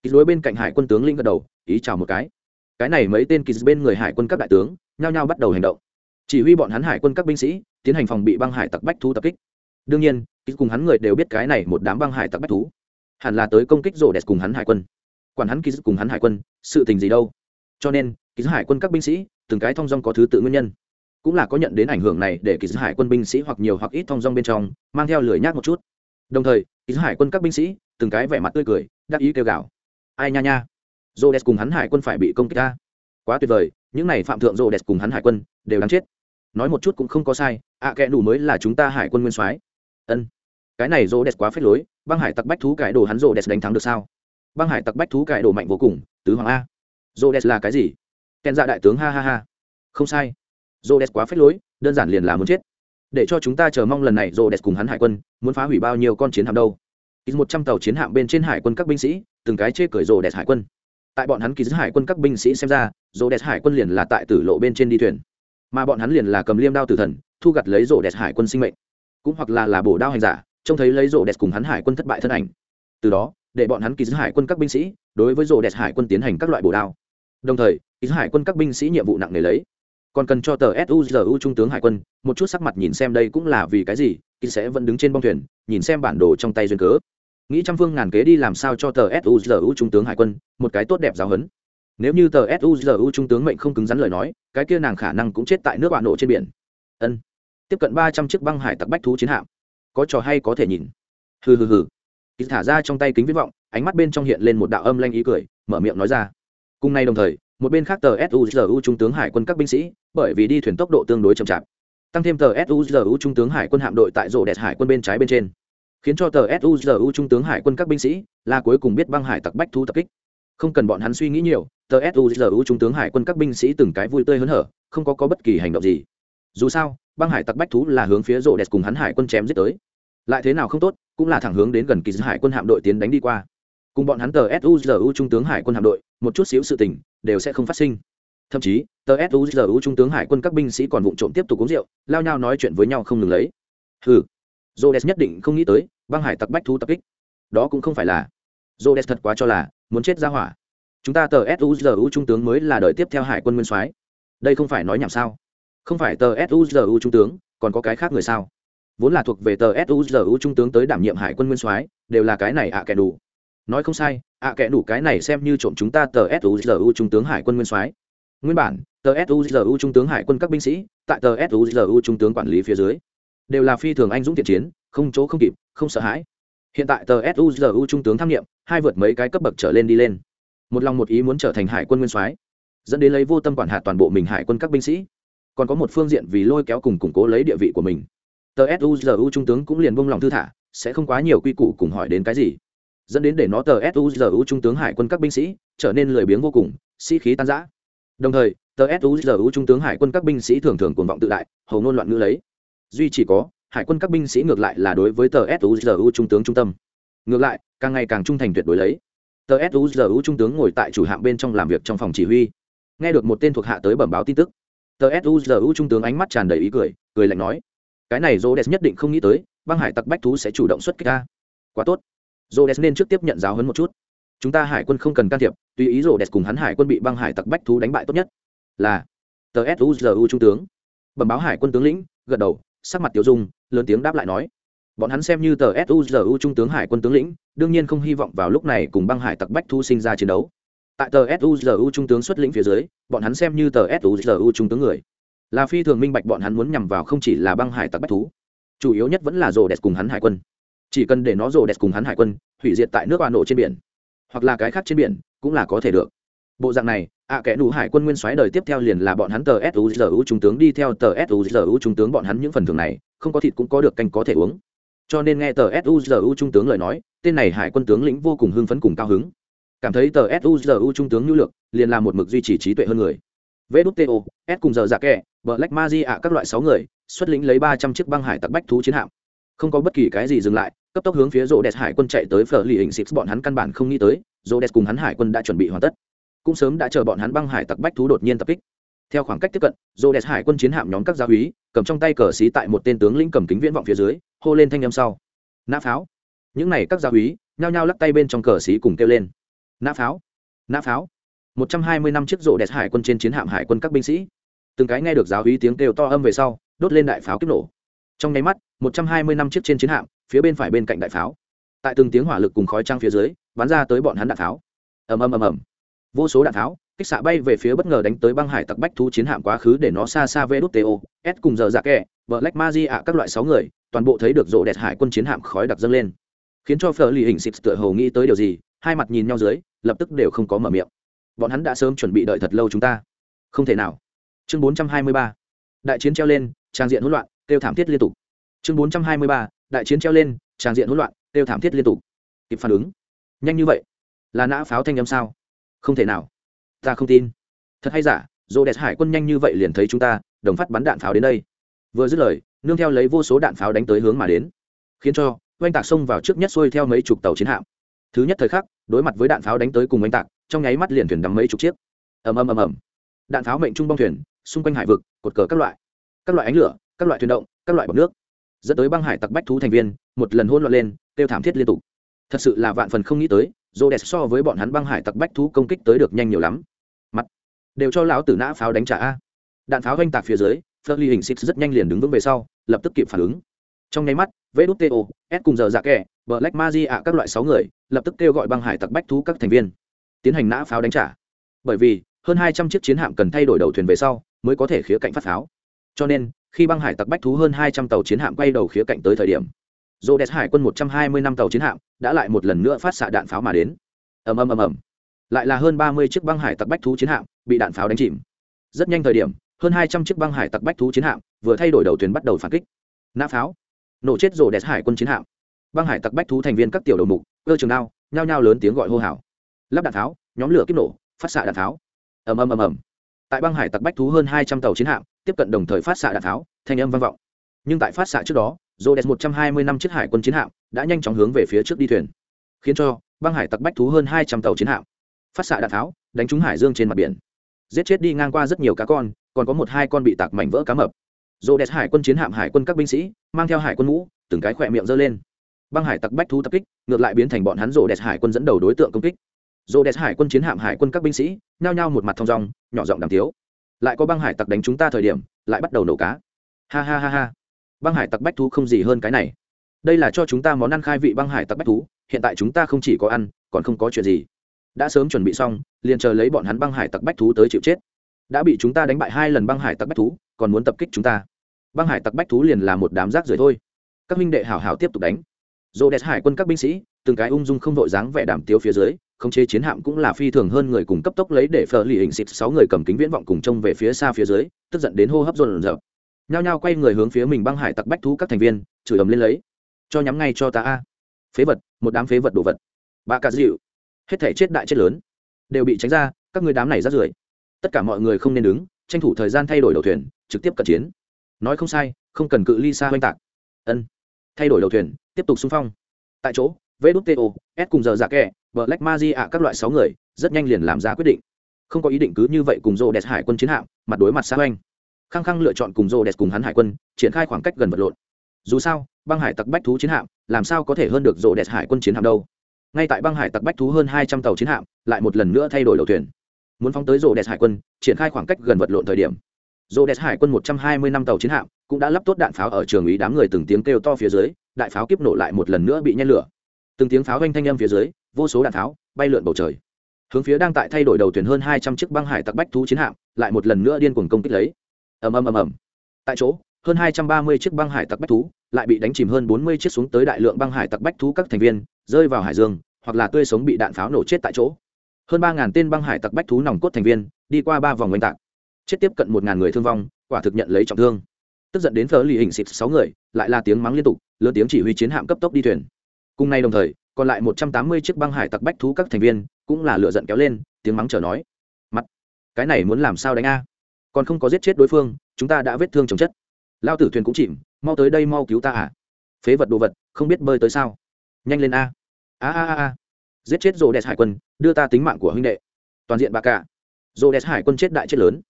Kỳ lối bên cạnh hải quân tướng linh gật đầu, ý chào một cái. Cái này mấy tên kỳ bên người hải quân các đại tướng, nhao nhao bắt đầu hành động. Chỉ huy bọn hắn hải quân các binh sĩ, tiến hành phòng bị băng hải tặc bách thú tập kích. Đương nhiên kỳ cùng hắn người đều biết cái này một đám băng hải tặc bách thú. Hẳn là tới công kích rồ đẹp cùng hắn hải quân. Quản hắn kỳ cùng hắn hải quân, sự tình gì đâu. Cho nên kỳ hải quân các binh sĩ, từng cái thong dong có thứ tự nguyên nhân. Cũng là có nhận đến ảnh hưởng này để kỳ hải quân binh sĩ hoặc nhiều hoặc ít thong dong bên trong, mang theo lười nhác một chút. Đồng thời ý hải quân các binh sĩ từng cái vẻ mặt tươi cười đắc ý kêu gào ai nha nha rô đès cùng hắn hải quân phải bị công kích ta quá tuyệt vời những này phạm thượng rô đès cùng hắn hải quân đều đáng chết nói một chút cũng không có sai ạ à, kẽ đủ mới là chúng ta hải quân nguyên soái ân cái này rô đès quá phết lối băng hải tặc bách thú cải đồ hắn rô đès đánh thắng được sao băng hải tặc bách thú cải đồ mạnh vô cùng tứ hoàng a Rhodes là cái gì? kèn dạ đại tướng ha ha ha. Không sai. Rhodes quá phết lối, đơn giản liền là muốn chết. Để cho chúng ta chờ mong lần này Rhodes cùng hắn hải quân, muốn phá hủy bao nhiêu con chiến hạm đâu. Ít một trăm tàu chiến hạm bên trên hải quân các binh sĩ, từng cái chê cười rồ đẹp hải quân. Tại bọn hắn kỳ giữ hải quân các binh sĩ xem ra rồ đẹp hải quân liền là tại tử lộ bên trên đi thuyền. Mà bọn hắn liền là cầm liêm đao tử thần thu gặt lấy rồ đẹp hải quân sinh mệnh. Cũng hoặc là là bổ đao hành giả trông thấy lấy rồ đẹp cùng hắn hải quân thất bại thân ảnh. Từ đó để bọn hắn kỳ giữ hải quân các binh sĩ đối với rồ đẹp hải quân tiến hành các loại bổ đao. Đồng thời ký giữ hải quân các binh sĩ nhiệm vụ nặng nề lấy còn cần cho tờ suzu trung tướng hải quân, một chút sắc mặt nhìn xem đây cũng là vì cái gì, kỳ sẽ vẫn đứng trên bong thuyền, nhìn xem bản đồ trong tay duyên cớ. Nghĩ trăm phương ngàn kế đi làm sao cho tờ suzu trung tướng hải quân, một cái tốt đẹp giáo huấn. Nếu như tờ suzu trung tướng mệnh không cứng rắn lời nói, cái kia nàng khả năng cũng chết tại nước bạn nổ trên biển. Ân. Tiếp cận ba trăm chiếc băng hải tặc bách thú chiến hạm. Có trò hay có thể nhìn. Hừ hừ hừ. Kỳ thả ra trong tay kính viết vọng, ánh mắt bên trong hiện lên một đạo âm lanh ý cười, mở miệng nói ra. Cùng nay đồng thời một bên khác tờ suzu trung tướng hải quân các binh sĩ bởi vì đi thuyền tốc độ tương đối chậm chạp. Tăng thêm tờ suzu trung tướng hải quân hạm đội tại rổ đẹp hải quân bên trái bên trên. Khiến cho tờ suzu trung tướng hải quân các binh sĩ là cuối cùng biết băng hải tặc bách thú tập kích. Không cần bọn hắn suy nghĩ nhiều tờ suzu trung tướng hải quân các binh sĩ từng cái vui tươi hớn hở không có, có bất kỳ hành động gì. Dù sao băng hải tặc bách thú là hướng phía rổ đẹp cùng hắn hải quân chém giết tới. Lại thế nào không tốt cũng là thẳng hướng đến gần kỳ hải quân hạm đội tiến đánh đi qua cùng bọn hắn tờ suzu trung tướng hải quân hạm đội, một chút xíu sự tình, đều sẽ không phát sinh. Thậm chí, tờ suzu trung tướng hải quân các binh sĩ còn vụ trộm tiếp tục uống rượu, lao nhau nói chuyện với nhau không ngừng lấy. Hừ. Jodes nhất định không nghĩ tới, băng hải tặc bách thú tập kích. Đó cũng không phải là. Jodes thật quá cho là, muốn chết ra hỏa. Chúng ta tờ suzu trung tướng mới là đời tiếp theo hải quân nguyên soái. Đây không phải nói nhảm sao? Không phải tờ suzu trung tướng, còn có cái khác người sao? Vốn là thuộc về tờ suzu trung tướng tới đảm nhiệm hải quân nguyên soái, đều là cái này ạ kẻ đủ nói không sai, ạ kẻ đủ cái này xem như trộm chúng ta tờ suzu trung tướng hải quân nguyên soái. Nguyên bản, tờ suzu trung tướng hải quân các binh sĩ, tại tờ suzu trung tướng quản lý phía dưới, đều là phi thường anh dũng thiện chiến, không chỗ không kịp, không sợ hãi. Hiện tại tờ suzu trung tướng tham nghiệm hai vượt mấy cái cấp bậc trở lên đi lên. Một lòng một ý muốn trở thành hải quân nguyên soái, dẫn đến lấy vô tâm quản hạt toàn bộ mình hải quân các binh sĩ. Còn có một phương diện vì lôi kéo cùng củng cố lấy địa vị của mình. Tờ suzu trung tướng cũng liền buông lòng thư thả, sẽ không quá nhiều quy củ cùng hỏi đến cái gì dẫn đến để nó tờ suzu trung tướng hải quân các binh sĩ trở nên lười biếng vô cùng, sĩ、si、khí tan giã đồng thời, tờ suzu trung tướng hải quân các binh sĩ thường thường cuồng vọng tự đại, hầu ngôn loạn ngữ lấy. Duy chỉ có, hải quân các binh sĩ ngược lại là đối với tờ suzu trung tướng trung tâm. Ngược lại, càng ngày càng trung thành tuyệt đối lấy. Tờ suzu trung tướng ngồi tại chủ hạng bên trong làm việc trong phòng chỉ huy. Nghe được một tên thuộc hạ tới bẩm báo tin tức, tờ suzu trung tướng ánh mắt tràn đầy ý cười cười lạnh nói, cái này rô o nhất định không nghĩ tới, băng hải tặc bách thú sẽ chủ động xuất kích ca quá tốt rô đès nên trước tiếp nhận giáo hấn một chút. Chúng ta hải quân không cần can thiệp, tùy ý rô đès cùng hắn hải quân bị băng hải tặc bách thú đánh bại tốt nhất. Là, tờ suzu trung tướng. Bẩm báo hải quân tướng lĩnh, gật đầu, sắc mặt tiểu dung, lớn tiếng đáp lại nói. Bọn hắn xem như tờ suzu trung tướng hải quân tướng lĩnh, đương nhiên không hy vọng vào lúc này cùng băng hải tặc bách thu sinh ra chiến đấu. Tại tờ suzu trung tướng xuất lĩnh phía dưới, bọn hắn xem như tờ suzu trung tướng người. Là phi thường minh bạch bọn hắn muốn nhằm vào không chỉ là băng hải tặc bách thú, chủ yếu nhất vẫn là rồ đẹp cùng hắn hải quân chỉ cần để nó rồ đẹp cùng hắn hải quân hủy diệt tại nước ba nổ trên biển. Hoặc là cái khác trên biển cũng là có thể được. Bộ dạng này ạ à, kẻ đủ hải quân nguyên soái đời tiếp theo liền là bọn hắn tờ suzu trung tướng đi theo tờ suzu trung tướng bọn hắn những phần thưởng này không có thịt cũng có được canh có thể uống. Cho nên nghe tờ suzu trung tướng lời nói tên này hải quân tướng lĩnh vô cùng hưng phấn cùng cao hứng. Cảm thấy tờ suzu trung tướng nhu lược liền là một mực duy trì trí tuệ hơn người. Vto s cùng giờ dạ kẹ black di ạ các loại sáu người xuất lĩnh lấy ba trăm chiếc băng hải tặc bách thú chiến hạm. Không có bất kỳ cái gì dừng lại cấp tốc hướng phía rô đès hải quân chạy tới phở lì hình xịt bọn hắn căn bản không nghĩ tới rô đès cùng hắn hải quân đã chuẩn bị hoàn tất. Cũng sớm đã chờ bọn hắn băng hải tặc bách thú đột nhiên tập kích. Theo khoảng cách tiếp cận rô đès hải quân chiến hạm nhóm các gia úy, cầm trong tay cờ xí tại một tên tướng lĩnh cầm kính viễn vọng phía dưới, hô lên thanh âm sau. Nã pháo. Những này các gia úy, nhao nhao lắc tay bên trong cờ xí cùng kêu lên. Nã pháo nã pháo. Một trăm hai mươi năm chiếc rô đẹp hải quân trên chiến hạm hải quân các binh sĩ. Từng cái nghe được giáo úy tiếng kêu to âm về sau, đốt lên đại pháo kích nổ. Trong nháy mắt, một trăm hai mươi năm chiếc trên chiến hạm phía bên phải bên cạnh đại pháo. Tại từng tiếng hỏa lực cùng khói trăng phía dưới, bắn ra tới bọn hắn đạn pháo. Ầm ầm ầm ầm. Vô số đạn pháo, kích xạ bay về phía bất ngờ đánh tới băng hải tặc bách thu chiến hạm quá khứ để nó xa xa vê đút to s cùng giờ dạ kẹ vợ lách ma di ạ các loại sáu người, toàn bộ thấy được rộ đẹp hải quân chiến hạm khói đặc dâng lên. Khiến cho phở lì hình xịt tựa hồ nghĩ tới điều gì, hai mặt nhìn nhau dưới, lập tức đều không có mở miệng. Bọn hắn đã sớm chuẩn bị đợi thật lâu chúng ta. Không thể nào. Chương 423 đại chiến treo lên, trang diện hỗn loạn, kêu thảm thiết liên tục. Chương 423 đại chiến treo lên trang diện hỗn loạn kêu thảm thiết liên tục. Kịp phản ứng. Nhanh như vậy? Là nã pháo thanh âm sao? Không thể nào. Ta không tin. Thật hay giả dồ đẹp hải quân nhanh như vậy liền thấy chúng ta, đồng phát bắn đạn pháo đến đây. Vừa dứt lời, nương theo lấy vô số đạn pháo đánh tới hướng mà đến. Khiến cho, oanh tạc xông vào trước nhất xuôi theo mấy chục tàu chiến hạm. Thứ nhất thời khắc, đối mặt với đạn pháo đánh tới cùng oanh tạc, trong nháy mắt liền thuyền đắm mấy chục chiếc. Ầm ầm ầm ầm. Đạn pháo mệnh trung bong thuyền, xung quanh hải vực, cột cờ các loại. Các loại ánh lửa, các loại thuyền động, các loại bọc nước dẫn tới băng hải tặc bách thú thành viên, một lần hôn loạn lên, kêu thảm thiết liên tục. Thật sự là vạn phần không nghĩ tới rô đẹp so với bọn hắn băng hải tặc bách thú công kích tới được nhanh nhiều lắm. Mặt đều cho lão tử nã pháo đánh trả a. Đạn pháo oanh tạc phía dưới phớt ly hình xịt rất nhanh liền đứng vững về sau, lập tức kịp phản ứng. Trong nháy mắt vê đút to s cùng giờ dạ kẻ vợ lách ma di ạ các loại sáu người, lập tức kêu gọi băng hải tặc bách thú các thành viên, tiến hành nã pháo đánh trả. Bởi vì, hơn hai trăm chiếc chiến hạm cần thay đổi đầu thuyền về sau, mới có thể khía cạnh phát pháo. Cho nên khi băng hải tặc bách thú hơn hai trăm tàu chiến hạm quay đầu khía cạnh tới thời điểm dô đẹp hải quân một trăm hai mươi năm tàu chiến hạm đã lại một lần nữa phát xạ đạn pháo mà đến. Ầm ầm ầm ầm. Lại là hơn ba mươi chiếc băng hải tặc bách thú chiến hạm bị đạn pháo đánh chìm. Rất nhanh thời điểm, hơn hai trăm chiếc băng hải tặc bách thú chiến hạm vừa thay đổi đầu thuyền bắt đầu phản kích. Nã pháo. Nổ chết rổ đẹp hải quân chiến hạm. Băng hải tặc bách thú thành viên các tiểu đầu mục cơ trường đao nhao nhao lớn tiếng gọi hô hào. Lắp đạn pháo, nhóm lửa kích nổ, phát xạ đạn pháo. Ầm ầm ầm ầm tại băng hải tặc bách thú hơn hai trăm tàu chiến hạm tiếp cận đồng thời phát xạ đạn tháo, thanh âm vang vọng. Nhưng tại phát xạ trước đó rô đẹp một trăm hai mươi năm chiếc hải quân chiến hạm đã nhanh chóng hướng về phía trước đi thuyền khiến cho băng hải tặc bách thú hơn hai trăm tàu chiến hạm phát xạ đạn tháo đánh trúng hải dương trên mặt biển. Giết chết đi ngang qua rất nhiều cá con còn có một hai con bị tạc mảnh vỡ cá mập. Rô đẹp hải quân chiến hạm hải quân các binh sĩ mang theo hải quân mũ từng cái khỏe miệng giơ lên. Băng hải tặc bách thú tập kích ngược lại biến thành bọn hắn rô đẹp hải quân dẫn đầu đối tượng công kích rô đẹp hải quân chiến hạm hải quân các binh sĩ, nhao nhao một mặt thong rong nhỏ giọng đàm tiếu. Lại có băng hải tặc đánh chúng ta thời điểm, lại bắt đầu nổ cá. Ha ha ha ha. Băng hải tặc bách thú không gì hơn cái này. Đây là cho chúng ta món ăn khai vị băng hải tặc bách thú, hiện tại chúng ta không chỉ có ăn, còn không có chuyện gì. Đã sớm chuẩn bị xong, liền chờ lấy bọn hắn băng hải tặc bách thú tới chịu chết. Đã bị chúng ta đánh bại hai lần băng hải tặc bách thú, còn muốn tập kích chúng ta. Băng hải tặc bách thú liền là một đám rác rưởi thôi. Các minh đệ hảo hảo tiếp tục đánh. Dồ đẹp hải quân các binh sĩ, từng cái ung dung không vội dáng vẻ đảm tiếu phía dưới khống chế chiến hạm cũng là phi thường hơn người cùng cấp tốc lấy để phờ lì hình xịt sáu người cầm kính viễn vọng cùng trông về phía xa phía dưới, tức giận đến hô hấp dồn dập nhao nhao quay người hướng phía mình băng hải tặc bách thú các thành viên, chửi ầm lên lấy. Cho nhắm ngay cho ta a. Phế vật, một đám phế vật đồ vật. Bà cà dịu. Hết thể chết đại chết lớn. Đều bị tránh ra, các người đám này rát rưởi. Tất cả mọi người không nên đứng, tranh thủ thời gian thay đổi đầu thuyền, trực tiếp cận chiến. Nói không sai, không cần cự ly xa oanh tạc. Ân. Thay đổi đầu thuyền, tiếp tục xung phong. Tại chỗ vto s cùng giờ giả kẹ vợ lách ma di ạ, các loại sáu người, rất nhanh liền làm ra quyết định. Không có ý định cứ như vậy cùng rô đẹp hải quân chiến hạm, mặt đối mặt xa oanh khăng khăng lựa chọn cùng rô đẹp cùng hắn hải quân, triển khai khoảng cách gần vật lộn. Dù sao, băng hải tặc bách thú chiến hạm, làm sao có thể hơn được rô đẹp hải quân chiến hạm đâu? Ngay tại băng hải tặc bách thú hơn hai trăm tàu chiến hạm, lại một lần nữa thay đổi đầu thuyền. Muốn phóng tới rô đẹp hải quân, triển khai khoảng cách gần vật lộn thời điểm. Rô đẹp hải quân một trăm hai mươi năm tàu chiến hạm, cũng đã lắp tốt đạn pháo ở trường ý đám người từng tiếng kêu to phía dưới, đại pháo kiếp nổ lại một lần nữa bị nhen lửa. Từng tiếng pháo oanh thanh âm phía dưới vô số đạn tháo, bay lượn bầu trời. Hướng phía đang tại thay đổi đầu thuyền hơn hai trăm chiếc băng hải tặc bách thú chiến hạm, lại một lần nữa điên cuồng công kích lấy. Ầm ầm ầm ầm. Tại chỗ, hơn hai trăm ba mươi chiếc băng hải tặc bách thú lại bị đánh chìm hơn bốn mươi chiếc xuống tới đại lượng băng hải tặc bách thú các thành viên, rơi vào hải dương, hoặc là tươi sống bị đạn pháo nổ chết tại chỗ. Hơn ba ngàn tên băng hải tặc bách thú nòng cốt thành viên, đi qua ba vòng oanh tạc. Chết tiếp cận một ngàn người thương vong, quả thực nhận lấy trọng thương. Tức giận đến phở lì hình xịt sáu người, lại là tiếng mắng liên tục, lớn tiếng chỉ huy chiến hạm cấp tốc đi thuyền. Cùng nay đồng thời còn lại một trăm tám mươi chiếc băng hải tặc bách thú các thành viên cũng là lựa giận kéo lên, tiếng mắng chờ nói, mặt, cái này muốn làm sao đánh a? Còn không có giết chết đối phương, chúng ta đã vết thương chồng chất. Lao tử thuyền cũng chìm, mau tới đây mau cứu ta à? Phế vật đồ vật, không biết bơi tới sao? Nhanh lên a. A a a giết chết rô đẹp hải quân, đưa ta tính mạng của huynh đệ. Toàn diện bà cả. Rô đẹp hải quân chết đại chết lớn.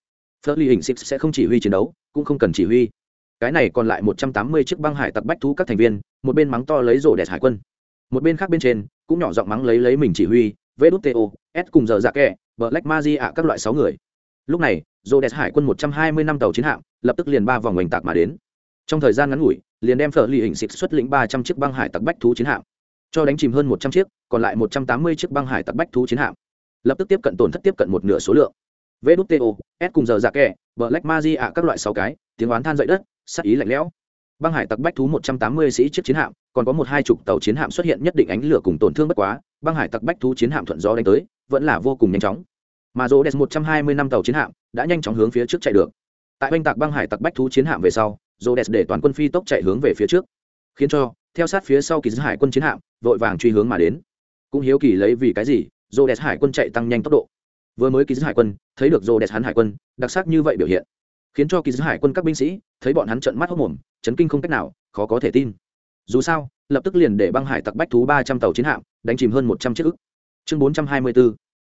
Phớt ly hình six sẽ không chỉ huy chiến đấu, cũng không cần chỉ huy. Cái này còn lại một trăm tám mươi chiếc băng hải tặc bách thú các thành viên, một bên mắng to lấy rổ đẹp hải quân một bên khác bên trên, cũng nhỏ giọng mắng lấy lấy mình chỉ huy vê đút to s cùng giờ dạ kẹ bờ lách ma di ạ, các loại sáu người. Lúc này dồ đẹp hải quân một trăm hai mươi năm tàu chiến hạm, lập tức liền ba vòng oanh tạc mà đến. Trong thời gian ngắn ngủi, liền đem phở lì hình xịt xuất lĩnh ba trăm chiếc băng hải tặc bách thú chiến hạm. Cho đánh chìm hơn một trăm chiếc, còn lại một trăm tám mươi chiếc băng hải tặc bách thú chiến hạm. Lập tức tiếp cận tổn thất tiếp cận một nửa số lượng. Vê đút to s cùng giờ dạ kẹ bờ lách ma di ạ, các loại sáu cái, tiếng oán than dậy đất, sắc ý lạnh lẽo băng hải tặc bách thú một trăm tám mươi sĩ chiếc chiến hạm, còn có một hai chục tàu chiến hạm xuất hiện nhất định ánh lửa cùng tổn thương bất quá, băng hải tặc bách thú chiến hạm thuận gió đánh tới, vẫn là vô cùng nhanh chóng. Mà rô đès một trăm hai mươi năm tàu chiến hạm đã nhanh chóng hướng phía trước chạy được. Tại oanh tạc băng hải tặc bách thú chiến hạm về sau, rô đès để toàn quân phi tốc chạy hướng về phía trước. Khiến cho, theo sát phía sau kỳ dư hải quân chiến hạm, vội vàng truy hướng mà đến. Cũng hiếu kỳ lấy vì cái gì, rô đès hải quân chạy tăng nhanh tốc độ. Vừa mới kỳ dư hải quân, thấy được rô đès hắn hải quân, đặc sắc như vậy biểu hiện khiến cho kỳ dư hải quân các binh sĩ thấy bọn hắn trận mắt hốc mồm chấn kinh không cách nào khó có thể tin dù sao lập tức liền để băng hải tặc bách thú ba trăm tàu chiến hạm đánh chìm hơn một trăm chiếc ức chương 424.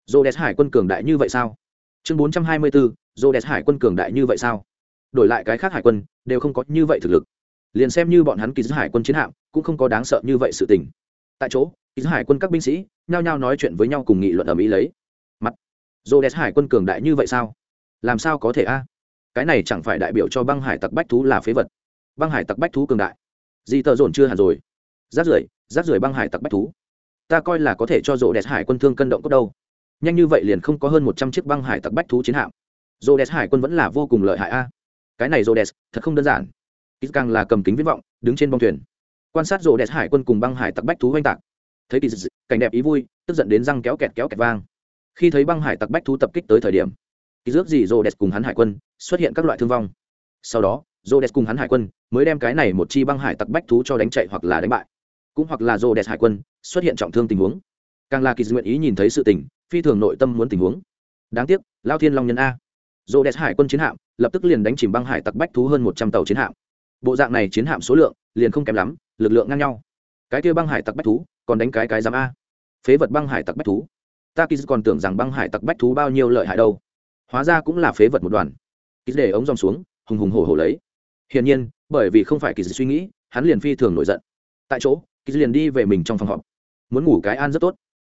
Rhodes Hải quân cường đại như vậy sao? Chương bốn trăm hai mươi tư. 424. Rhodes Hải quân cường đại như vậy sao? Đổi lại cái khác hải quân đều không có như vậy thực lực. Liền xem như bọn hắn kỳ hải quân chiến hạm, cũng không có đáng sợ như vậy sự tình. Tại chỗ, kỳ hải quân các binh sĩ nhao nhao nói chuyện với nhau cùng nghị luận ở mỹ lấy. Mặt, Rhodes Hải quân cường đại như vậy sao? Làm sao có thể a? Cái này chẳng phải đại biểu cho băng hải tặc bách thú là phế vật. Băng hải tặc bách thú cường đại. Gì tờ dồn chưa hẳn rồi. Rác rưởi, rác rưởi băng hải tặc bách thú. Ta coi là có thể cho rộ đẹp hải quân thương cân động cốt đâu. Nhanh như vậy liền không có hơn một trăm chiếc băng hải tặc bách thú chiến hạm. Rộ đẹp hải quân vẫn là vô cùng lợi hại a. Cái này rộ đẹp thật không đơn giản. Ít càng là cầm kính viễn vọng đứng trên bong thuyền. Quan sát rộ đẹp hải quân cùng băng hải tặc bách thú oanh tạc. Thấy kỳ cảnh đẹp ý vui tức giận đến răng kéo kẹt kéo kẹt vang. Khi thấy băng hải tặc bách thú tập kích tới thời điểm kỳ dước gì rô đẹp cùng hắn hải quân, xuất hiện các loại thương vong. Sau đó rô đẹp cùng hắn hải quân mới đem cái này một chi băng hải tặc bách thú cho đánh chạy hoặc là đánh bại. Cũng hoặc là rô đẹp hải quân xuất hiện trọng thương tình huống. Càng là kỳ nguyện ý nhìn thấy sự tình, phi thường nội tâm muốn tình huống. Đáng tiếc, lao thiên long nhân a. Rô đẹp hải quân chiến hạm lập tức liền đánh chìm băng hải tặc bách thú hơn một trăm tàu chiến hạm. Bộ dạng này chiến hạm số lượng liền không kém lắm, lực lượng ngang nhau. Cái kia băng hải tặc bách thú còn đánh cái cái giám a. Phế vật băng hải tặc bách thú. Ta kỳ còn tưởng rằng băng hải tặc bách thú bao nhiêu lợi hại đâu hóa ra cũng là phế vật một đoàn. Kỳ để ống dòng xuống, hùng hùng hổ hổ lấy. Hiển nhiên, bởi vì không phải kỳ suy nghĩ, hắn liền phi thường nổi giận. Tại chỗ kỳ liền đi về mình trong phòng họp. Muốn ngủ cái an rất tốt.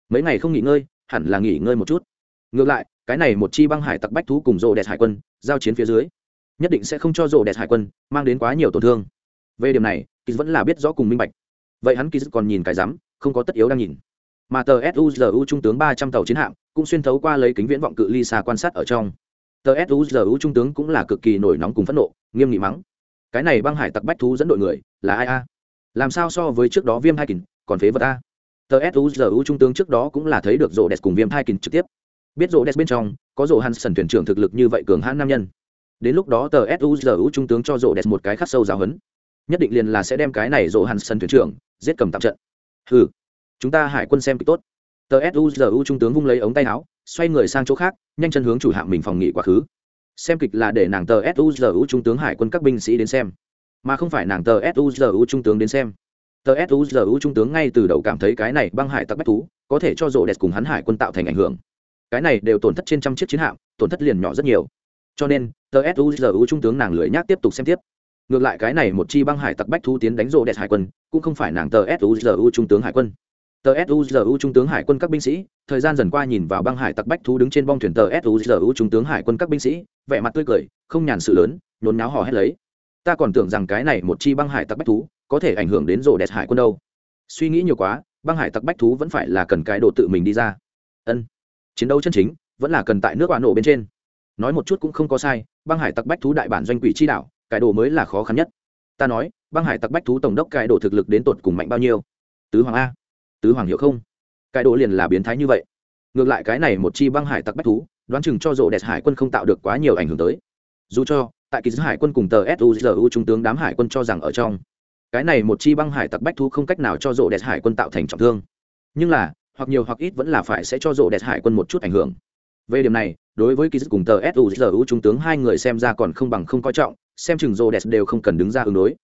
Mấy ngày không nghỉ ngơi, hẳn là nghỉ ngơi một chút. Ngược lại, cái này một chi băng hải tặc bách thú cùng rộ đẹp hải quân, giao chiến phía dưới, nhất định sẽ không cho rộ đẹp hải quân mang đến quá nhiều tổn thương. Về điểm này kỳ vẫn là biết rõ cùng minh bạch. Vậy hắn kỳ còn nhìn cái rắm, không có tất yếu đang nhìn mà tờ suzu trung tướng ba trăm tàu chiến hạm cũng xuyên thấu qua lấy kính viễn vọng cự ly xa quan sát ở trong. Tờ suzu trung tướng cũng là cực kỳ nổi nóng cùng phẫn nộ, nghiêm nghị mắng. Cái này băng hải tặc bách thú dẫn đội người, là ai a? Làm sao so với trước đó viêm hai kình, còn phế vật a? Tờ suzu trung tướng trước đó cũng là thấy được rổ đẹp cùng viêm hai kín trực tiếp. Biết rổ đẹp bên trong, có rộ sần thuyền trưởng thực lực như vậy cường hãn nam nhân. Đến lúc đó tờ suzu trung tướng cho rổ đẹp một cái khắc sâu giáo hấn nhất định liền là sẽ đem cái này rộ sần thuyền trưởng giết cầm tạm trận. Hừ chúng ta hải quân xem kịch tốt. Tờ suzu trung tướng vung lấy ống tay áo, xoay người sang chỗ khác, nhanh chân hướng chủ hạng mình phòng nghỉ quá khứ. Xem kịch là để nàng tờ suzu trung tướng hải quân các binh sĩ đến xem, mà không phải nàng tờ suzu trung tướng đến xem. Tờ suzu trung tướng ngay từ đầu cảm thấy cái này băng hải tặc bách thú, có thể cho rộ đẹp cùng hắn hải quân tạo thành ảnh hưởng. Cái này đều tổn thất trên trăm chiếc chiến hạm, tổn thất liền nhỏ rất nhiều. Cho nên, tờ suzu trung tướng nàng lười nhác tiếp tục xem tiếp. Ngược lại cái này một chi băng hải tặc bách thú tiến đánh rộ đẹp hải quân, cũng không phải nàng tờ suzu trung tướng hải quân tờ suzu trung tướng hải quân các binh sĩ, thời gian dần qua nhìn vào băng hải tặc bách thú đứng trên bong thuyền tờ suzu trung tướng hải quân các binh sĩ, vẻ mặt tươi cười, không nhàn sự lớn, nhốn náo hò hét lấy. Ta còn tưởng rằng cái này một chi băng hải tặc bách thú có thể ảnh hưởng đến rổ đẹp hải quân đâu. Suy nghĩ nhiều quá, băng hải tặc bách thú vẫn phải là cần cái độ tự mình đi ra. Ân, chiến đấu chân chính, vẫn là cần tại nước quả nổ bên trên. Nói một chút cũng không có sai, băng hải tặc bách thú đại bản doanh quỷ chi đạo cải đồ mới là khó khăn nhất. Ta nói, băng hải tặc bách thú tổng đốc cải đồ thực lực đến tột cùng mạnh bao nhiêu? Tứ hoàng a tứ hoàng hiểu không? Cái đồ liền là biến thái như vậy. Ngược lại cái này một chi băng hải tặc bách thú, đoán chừng cho rộ đẹp hải quân không tạo được quá nhiều ảnh hưởng tới. Dù cho, tại kỳ hải quân cùng tờ suzu trung tướng đám hải quân cho rằng ở trong, cái này một chi băng hải tặc bách thú không cách nào cho rộ đẹp hải quân tạo thành trọng thương. Nhưng là, hoặc nhiều hoặc ít vẫn là phải sẽ cho rộ đẹp hải quân một chút ảnh hưởng. Về điểm này, đối với kỳ cùng tờ suzu trung tướng hai người xem ra còn không bằng không coi trọng, xem chừng rộ đẹp đều không cần đứng ra ứng đối.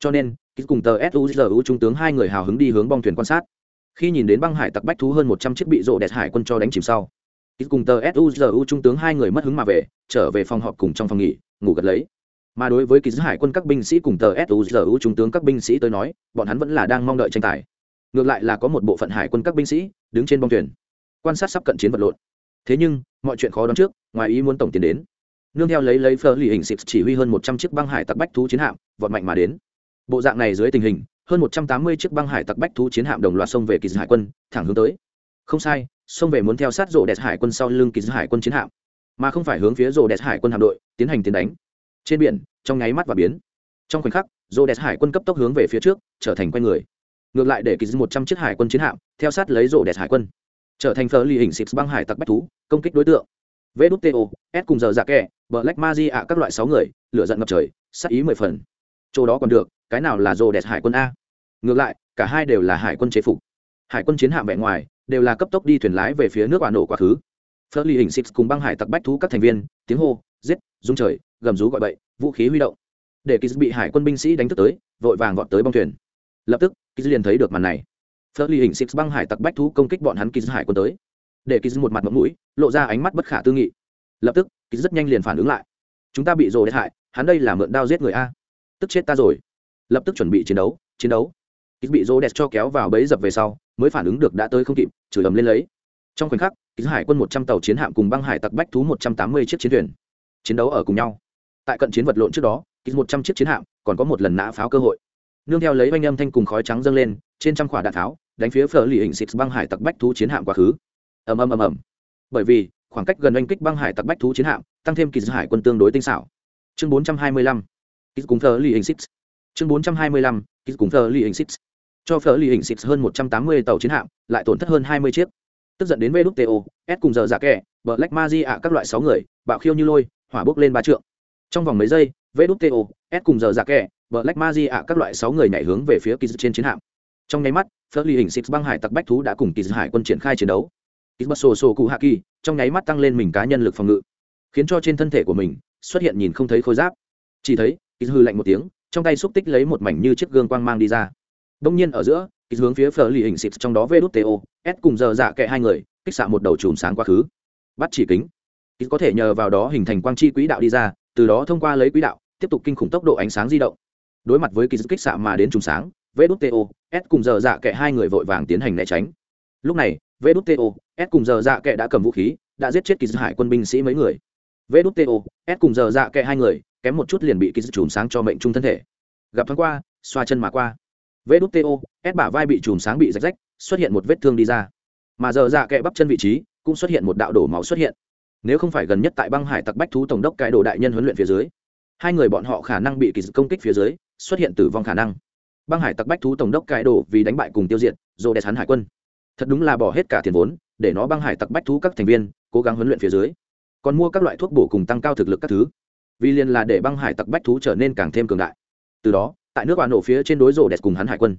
Cho nên, kỳ cùng tờ suzu trung tướng hai người hào hứng đi hướng bong thuyền quan sát khi nhìn đến băng hải tặc bách thú hơn một trăm chiếc bị rộ đẹp hải quân cho đánh chìm sau ít cùng tờ suzu trung tướng hai người mất hứng mà về, trở về phòng họp cùng trong phòng nghỉ, ngủ gật lấy. Mà đối với kỳ giữ hải quân các binh sĩ cùng tờ suzu trung tướng các binh sĩ tới nói, bọn hắn vẫn là đang mong đợi tranh tài. Ngược lại là có một bộ phận hải quân các binh sĩ đứng trên bong thuyền, quan sát sắp cận chiến vật lộn. Thế nhưng, mọi chuyện khó đoán trước, ngoài ý muốn tổng tiến đến. Nương theo lấy lấy phơ lì hình xịt chỉ huy hơn một trăm chiếc băng hải tặc bách thú chiến hạm, vọt mạnh mà đến. Bộ dạng này dưới tình hình hơn một trăm tám mươi chiếc băng hải tặc bách thú chiến hạm đồng loạt xông về kỳ dư hải quân, thẳng hướng tới. Không sai, xông về muốn theo sát rổ đẹp hải quân sau lưng kỳ dư hải quân chiến hạm, mà không phải hướng phía rổ đẹp hải quân hạm đội tiến hành tiến đánh. Trên biển, trong nháy mắt và biến. Trong khoảnh khắc, rồ đẹp hải quân cấp tốc hướng về phía trước, trở thành quen người. Ngược lại để kỳ một trăm chiếc hải quân chiến hạm theo sát lấy rồ đẹp hải quân, trở thành phở lì hình xịt băng hải tặc bách thú, công kích đối tượng. Vê đút to s cùng giờ giả kẹ bờ lách ạ các loại sáu người, lửa giận ngập trời, sát ý mười phần. Chỗ đó còn được cái nào là rô đẹp hải quân a? Ngược lại, cả hai đều là hải quân chế phục. Hải quân chiến hạm vẻ ngoài, đều là cấp tốc đi thuyền lái về phía nước quả nổ quá khứ. Phớt ly hình xịt cùng băng hải tặc bách thú các thành viên, tiếng hô, giết, rung trời, gầm rú gọi bậy, vũ khí huy động. Để kỳ bị hải quân binh sĩ đánh thức tới, vội vàng vọt tới bong thuyền. Lập tức kỳ liền thấy được màn này. Phớt ly hình xịt băng hải tặc bách thú công kích bọn hắn kỳ hải quân tới. Để kỳ một mặt mẫm mũi, lộ ra ánh mắt bất khả tư nghị. Lập tức kỳ rất nhanh liền phản ứng lại. Chúng ta bị rồ đét hại, hắn đây là mượn đao giết người a. Tức chết ta rồi lập tức chuẩn bị chiến đấu chiến đấu. Kỳ bị rô đét cho kéo vào bẫy dập về sau, mới phản ứng được đã tới không kịp, chửi ầm lên lấy. Trong khoảnh khắc kỳ hải quân một trăm tàu chiến hạm cùng băng hải tặc bách thú một trăm tám mươi chiếc chiến thuyền chiến đấu ở cùng nhau. Tại cận chiến vật lộn trước đó kỳ một trăm chiếc chiến hạm còn có một lần nã pháo cơ hội. Nương theo lấy oanh âm thanh cùng khói trắng dâng lên, trên trăm quả đạn tháo, đánh phía phở lì hình xịt băng hải tặc bách thú chiến hạm quá khứ. Ầm ầm ầm ầm. Bởi vì, khoảng cách gần oanh kích băng hải tặc bách thú chiến hạm, tăng thêm kỳ hải quân tương đối tinh xảo. Chương bốn trăm hai mươi lăm. Cùng phở lì hình xịt chương bốn trăm hai mươi lăm kỳ cùng phở lì hình xịt cho phở lì hình xịt hơn một trăm tám mươi tàu chiến hạm, lại tổn thất hơn hai mươi chiếc. Tức giận đến vđto s cùng giờ giả dạ kẻ bờ lách ma di ạ, các loại sáu người, bạo khiêu như lôi, hỏa bốc lên ba trượng. Trong vòng mấy giây vđto s cùng giờ giả dạ kẻ bờ lách ma di ạ, các loại sáu người nhảy hướng về phía kỳ trên chiến hạm. Trong nháy mắt phở ly hình xịt băng hải tặc bách thú đã cùng kỳ hải quân triển khai chiến đấu. Kỳ bất sổ sổ cụ hạ kỳ, trong nháy mắt tăng lên mình cá nhân lực phòng ngự, khiến cho trên thân thể của mình xuất hiện nhìn không thấy khối giáp. Chỉ thấy kỳ hư lạnh một tiếng trong tay xúc tích lấy một mảnh như chiếc gương quang mang đi ra. Đông nhiên ở giữa kỳ hướng phía phở lì hình xịt trong đó vê to s cùng giờ dạ kệ hai người, kích xạ một đầu chùm sáng quá khứ. Bắt chỉ kính. Kỳ có thể nhờ vào đó hình thành quang chi quỹ đạo đi ra, từ đó thông qua lấy quỹ đạo, tiếp tục kinh khủng tốc độ ánh sáng di động. Đối mặt với kỳ kích xạ mà đến chùm sáng vê to s cùng giờ dạ kệ hai người vội vàng tiến hành né tránh. Lúc này vê to s cùng giờ dạ kệ đã cầm vũ khí, đã giết chết kỳ hải quân binh sĩ mấy người. Vê to s cùng giờ dạ kệ hai người kém một chút liền bị kỳ chùm sáng cho mệnh trung thân thể. Gặp thoáng qua, xoa chân mà qua. Vê đút to ép bả vai bị chùm sáng bị rách rách, xuất hiện một vết thương đi ra. Mà giờ dạ kẽ bắp chân vị trí, cũng xuất hiện một đạo đổ máu xuất hiện. Nếu không phải gần nhất tại băng hải tặc bách thú tổng đốc cái đồ đại nhân huấn luyện phía dưới, hai người bọn họ khả năng bị kỳ công kích phía dưới, xuất hiện tử vong khả năng. Băng hải tặc bách thú tổng đốc cái đồ vì đánh bại cùng tiêu diệt dồ đẹp hắn hải quân. Thật đúng là bỏ hết cả tiền vốn, để nó băng hải tặc bách thú các thành viên, cố gắng huấn luyện phía dưới. Còn mua các loại thuốc bổ cùng tăng cao thực lực các thứ vì liền là để băng hải tặc bách thú trở nên càng thêm cường đại. Từ đó, tại nước bà nổ phía trên đối rổ đẹp cùng hắn hải quân.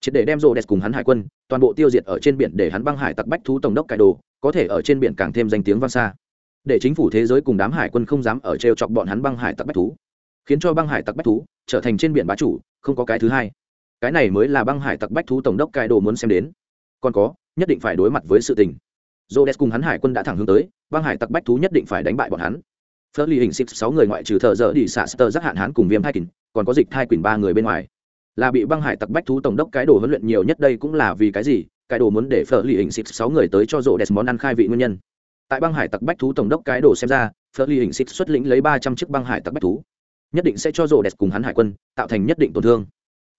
Chỉ để đem rổ đẹp cùng hắn hải quân, toàn bộ tiêu diệt ở trên biển để hắn băng hải tặc bách thú tổng đốc cải đồ, có thể ở trên biển càng thêm danh tiếng vang xa. Để chính phủ thế giới cùng đám hải quân không dám ở t chọc bọn hắn băng hải tặc bách thú, khiến cho băng hải tặc bách thú trở thành trên biển bá chủ, không có cái thứ hai. Cái này mới là băng hải tặc bách thú tổng đốc cải đồ muốn xem đến. Còn có, nhất định phải đối mặt với sự tình. J o cùng hắn hải quân đã thẳng hướng tới, băng hải tặc bách thú nhất định phải đánh bại bọn hắn phớt ly hình xịt sáu người ngoại trừ thợ dỡ đi xạ sơ giác hạn hán cùng viêm thai kỳnh còn có dịch thai quỳnh ba người bên ngoài. Là bị băng hải tặc bách thú tổng đốc cái đồ huấn luyện nhiều nhất đây cũng là vì cái gì? Cái đồ muốn để phở ly hình xịt sáu người tới cho rộ đẹp món ăn khai vị nguyên nhân. Tại băng hải tặc bách thú tổng đốc cái đồ xem ra phở ly hình xịt xuất lĩnh lấy ba trăm chiếc băng hải tặc bách thú. Nhất định sẽ cho rộ đẹp cùng hắn hải quân tạo thành nhất định tổn thương.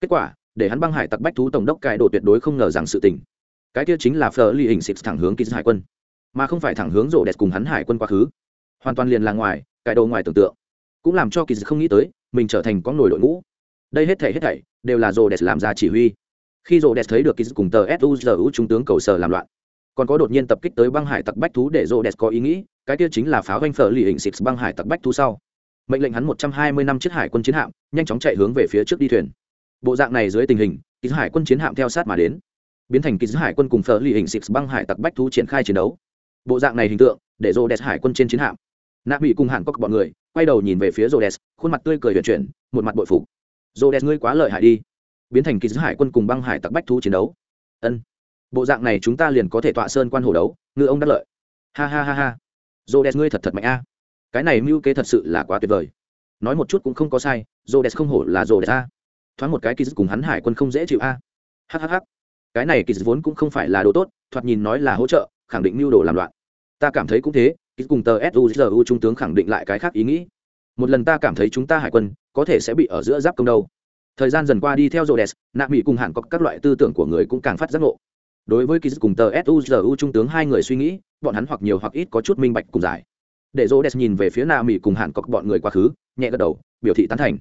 Kết quả, để hắn băng hải tặc bách thú tổng đốc cái đồ tuyệt đối không ngờ rằng sự tình. Cái kia chính là phở ly hình xịt thẳng hướng kýt hải quân. Mà không phải thẳng hướng rộ đẹp cùng hắn hải quân quá khứ hoàn toàn liền là ngoài cải đồ ngoài tưởng tượng. Cũng làm cho kỳ không nghĩ tới, mình trở thành con nổi đội ngũ. Đây hết thảy hết thảy đều là Rô đẹp làm ra chỉ huy. Khi Rô đẹp thấy được kỳ cùng tờ suzu trung tướng cầu sở làm loạn, còn có đột nhiên tập kích tới băng hải tặc bách thú để Rô đẹp có ý nghĩ, cái kia chính là pháo doanh phở lì hình xịt băng hải tặc bách thú sau. Mệnh lệnh hắn một trăm hai mươi năm chiếc hải quân chiến hạm, nhanh chóng chạy hướng về phía trước đi thuyền. Bộ dạng này dưới tình hình Kỳ hải quân chiến hạm theo sát mà đến. Biến thành Kỳ hải quân cùng phở lì hình xịt băng hải tặc bách thú triển khai chiến đấu. Bộ dạng này hình tượng, để rô đẹp hải quân trên chiến hạm nạ bị cùng hàn cốc bọn người quay đầu nhìn về phía rô khuôn mặt tươi cười huyền chuyển, một mặt bội phục. Rô ngươi quá lợi hại đi. Biến thành ký hải quân cùng băng hải tặc bách thú chiến đấu. Ân. Bộ dạng này chúng ta liền có thể tọa sơn quan hồ đấu, ngư ông đắc lợi. Ha ha ha ha. Rô ngươi thật thật mạnh a. Cái này mưu kế thật sự là quá tuyệt vời. Nói một chút cũng không có sai rô không hổ là rô a. Thoáng một cái kỳ cùng hắn hải quân không dễ chịu a. À. hhh cái này kỳ vốn cũng không phải là đồ tốt, thoạt nhìn nói là hỗ trợ, khẳng định mưu đồ làm loạn. Ta cảm thấy cũng thế kỳ cùng tờ suzu trung tướng khẳng định lại cái khác ý nghĩ. Một lần ta cảm thấy chúng ta hải quân có thể sẽ bị ở giữa giáp công đâu. Thời gian dần qua đi theo rhodes đès nạ mỹ cùng hẳn có các loại tư tưởng của người cũng càng phát giác ngộ. Đối với ký cùng tờ suzu trung tướng hai người suy nghĩ, bọn hắn hoặc nhiều hoặc ít có chút minh bạch cùng giải. Để rhodes nhìn về phía nạ mỹ cùng hẳn có bọn người quá khứ, nhẹ gật đầu, biểu thị tán thành.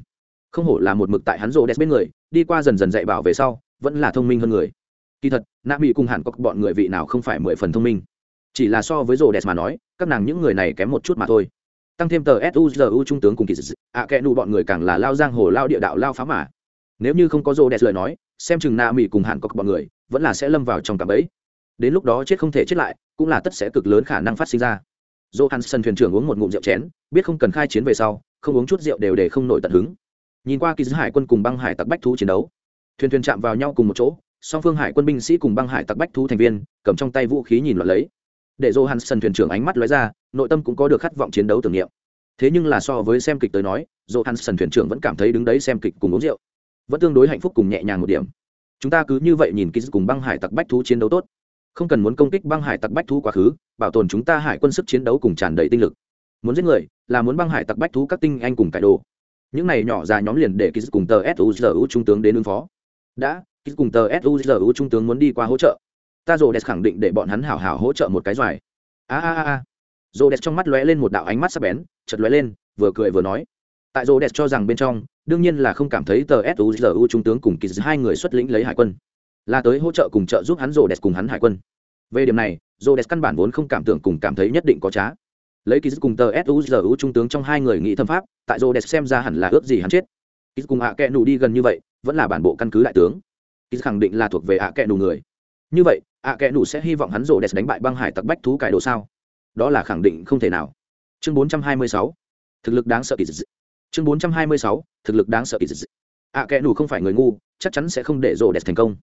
Không hổ là một mực tại hắn rhodes bên người, đi qua dần dần dạy bảo về sau, vẫn là thông minh hơn người. Kỳ thật nạ mỹ cùng hẳn có bọn người vị nào không phải mười phần thông minh chỉ là so với rô đẹp mà nói các nàng những người này kém một chút mà thôi. Tăng thêm tờ suzu trung tướng cùng kỳ dị ạ kẽ nụ bọn người càng là lao giang hồ lao địa đạo lao phá mã nếu như không có rô đẹp lời nói xem chừng Na mỹ cùng hàn cọc bọn người vẫn là sẽ lâm vào trong cạm bẫy. Đến lúc đó chết không thể chết lại cũng là tất sẽ cực lớn khả năng phát sinh ra. Johansson thuyền trưởng uống một ngụm rượu chén, biết không cần khai chiến về sau, không uống chút rượu đều để không nổi tận hứng. Nhìn qua kỳ giới hải quân cùng băng hải tặc bách thú chiến đấu thuyền thuyền chạm vào nhau cùng một chỗ song phương hải quân binh sĩ cùng băng hải tặc bách thú thành viên cầm trong tay vũ khí nhìn loạt lấy để dô hắn sân thuyền trưởng ánh mắt lóe ra, nội tâm cũng có được khát vọng chiến đấu tưởng niệm. Thế nhưng là so với xem kịch tới nói dô hắn sân thuyền trưởng vẫn cảm thấy đứng đấy xem kịch cùng uống rượu, vẫn tương đối hạnh phúc cùng nhẹ nhàng một điểm. Chúng ta cứ như vậy nhìn ký cùng băng hải tặc bách thú chiến đấu tốt. Không cần muốn công kích băng hải tặc bách thú quá khứ, bảo tồn chúng ta hải quân sức chiến đấu cùng tràn đầy tinh lực. Muốn giết người, là muốn băng hải tặc bách thú các tinh anh cùng cải đồ. Những này nhỏ ra nhóm liền để ký cùng tờ suzu trung tướng đến ứng phó. Đã ký cùng tờ suzu trung tướng muốn đi qua hỗ trợ ta rồ đẹp khẳng định để bọn hắn hảo hảo hỗ trợ một cái doài. A a a rồ đẹp trong mắt lóe lên một đạo ánh mắt sắc bén chật lóe lên, vừa cười vừa nói. Tại rồ đẹp cho rằng bên trong, đương nhiên là không cảm thấy tờ suzu trung tướng cùng kỳ hai người xuất lĩnh lấy hải quân. Là tới hỗ trợ cùng trợ giúp hắn rồ đẹp cùng hắn hải quân. Về điểm này, rồ đẹp căn bản vốn không cảm tưởng cùng cảm thấy nhất định có trá. Lấy kỳ cùng tờ suzu trung tướng trong hai người nghĩ thâm pháp, tại rồ đẹp xem ra hẳn là ước gì hắn chết. Kỳ cùng ạ kẹ nù đi gần như vậy, vẫn là bản bộ căn cứ đại tướng. Kỳ khẳng định là thuộc về ạ kẹ nù người. Như vậy ạ kẽ đủ sẽ hy vọng hắn rồ đẹp đánh bại băng hải tặc bách thú cải đồ sao? Đó là khẳng định không thể nào. Chương 426 thực lực đáng sợ kỳ dị. Chương 426 thực lực đáng sợ kỳ dị. Ạ kẽ đủ không phải người ngu, chắc chắn sẽ không để rồ đẹp thành công.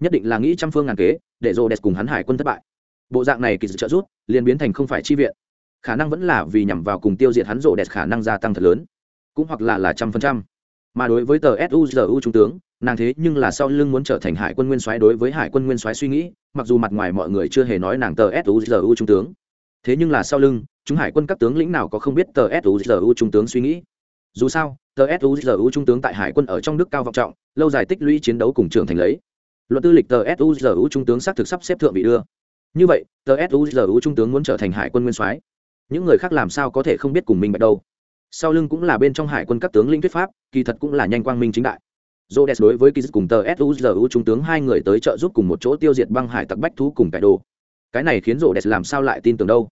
Nhất định là nghĩ trăm phương ngàn kế để rồ đẹp cùng hắn hải quân thất bại. Bộ dạng này kỳ dị trợ rút liền biến thành không phải chi viện. Khả năng vẫn là vì nhằm vào cùng tiêu diệt hắn rồ đẹp khả năng gia tăng thật lớn. Cũng hoặc là là trăm phần trăm. Mà đối với tờ suzu trung tướng, nàng thế nhưng là sau lưng muốn trở thành hải quân nguyên soái đối với hải quân nguyên soái suy nghĩ mặc dù mặt ngoài mọi người chưa hề nói nàng tờ suzu trung tướng, thế nhưng là sau lưng, chúng hải quân các tướng lĩnh nào có không biết tờ suzu trung tướng suy nghĩ. Dù sao, tờ suzu trung tướng tại hải quân ở trong đức cao vọng trọng, lâu dài tích lũy chiến đấu cùng trưởng thành lấy. Luận tư lịch tờ suzu trung tướng xác thực sắp xếp thượng vị đưa. Như vậy, tờ suzu trung tướng muốn trở thành hải quân nguyên soái. Những người khác làm sao có thể không biết cùng mình bạch đâu sau lưng cũng là bên trong hải quân các tướng lĩnh thuyết pháp, kỳ thật cũng là nhanh quang minh chính đại. Rhodes đối với Kiz cùng tờ SUZU trung tướng hai người tới trợ giúp cùng một chỗ tiêu diệt băng hải tặc bách thú cùng cải đồ. Cái này khiến Rhodes làm sao lại tin tưởng đâu.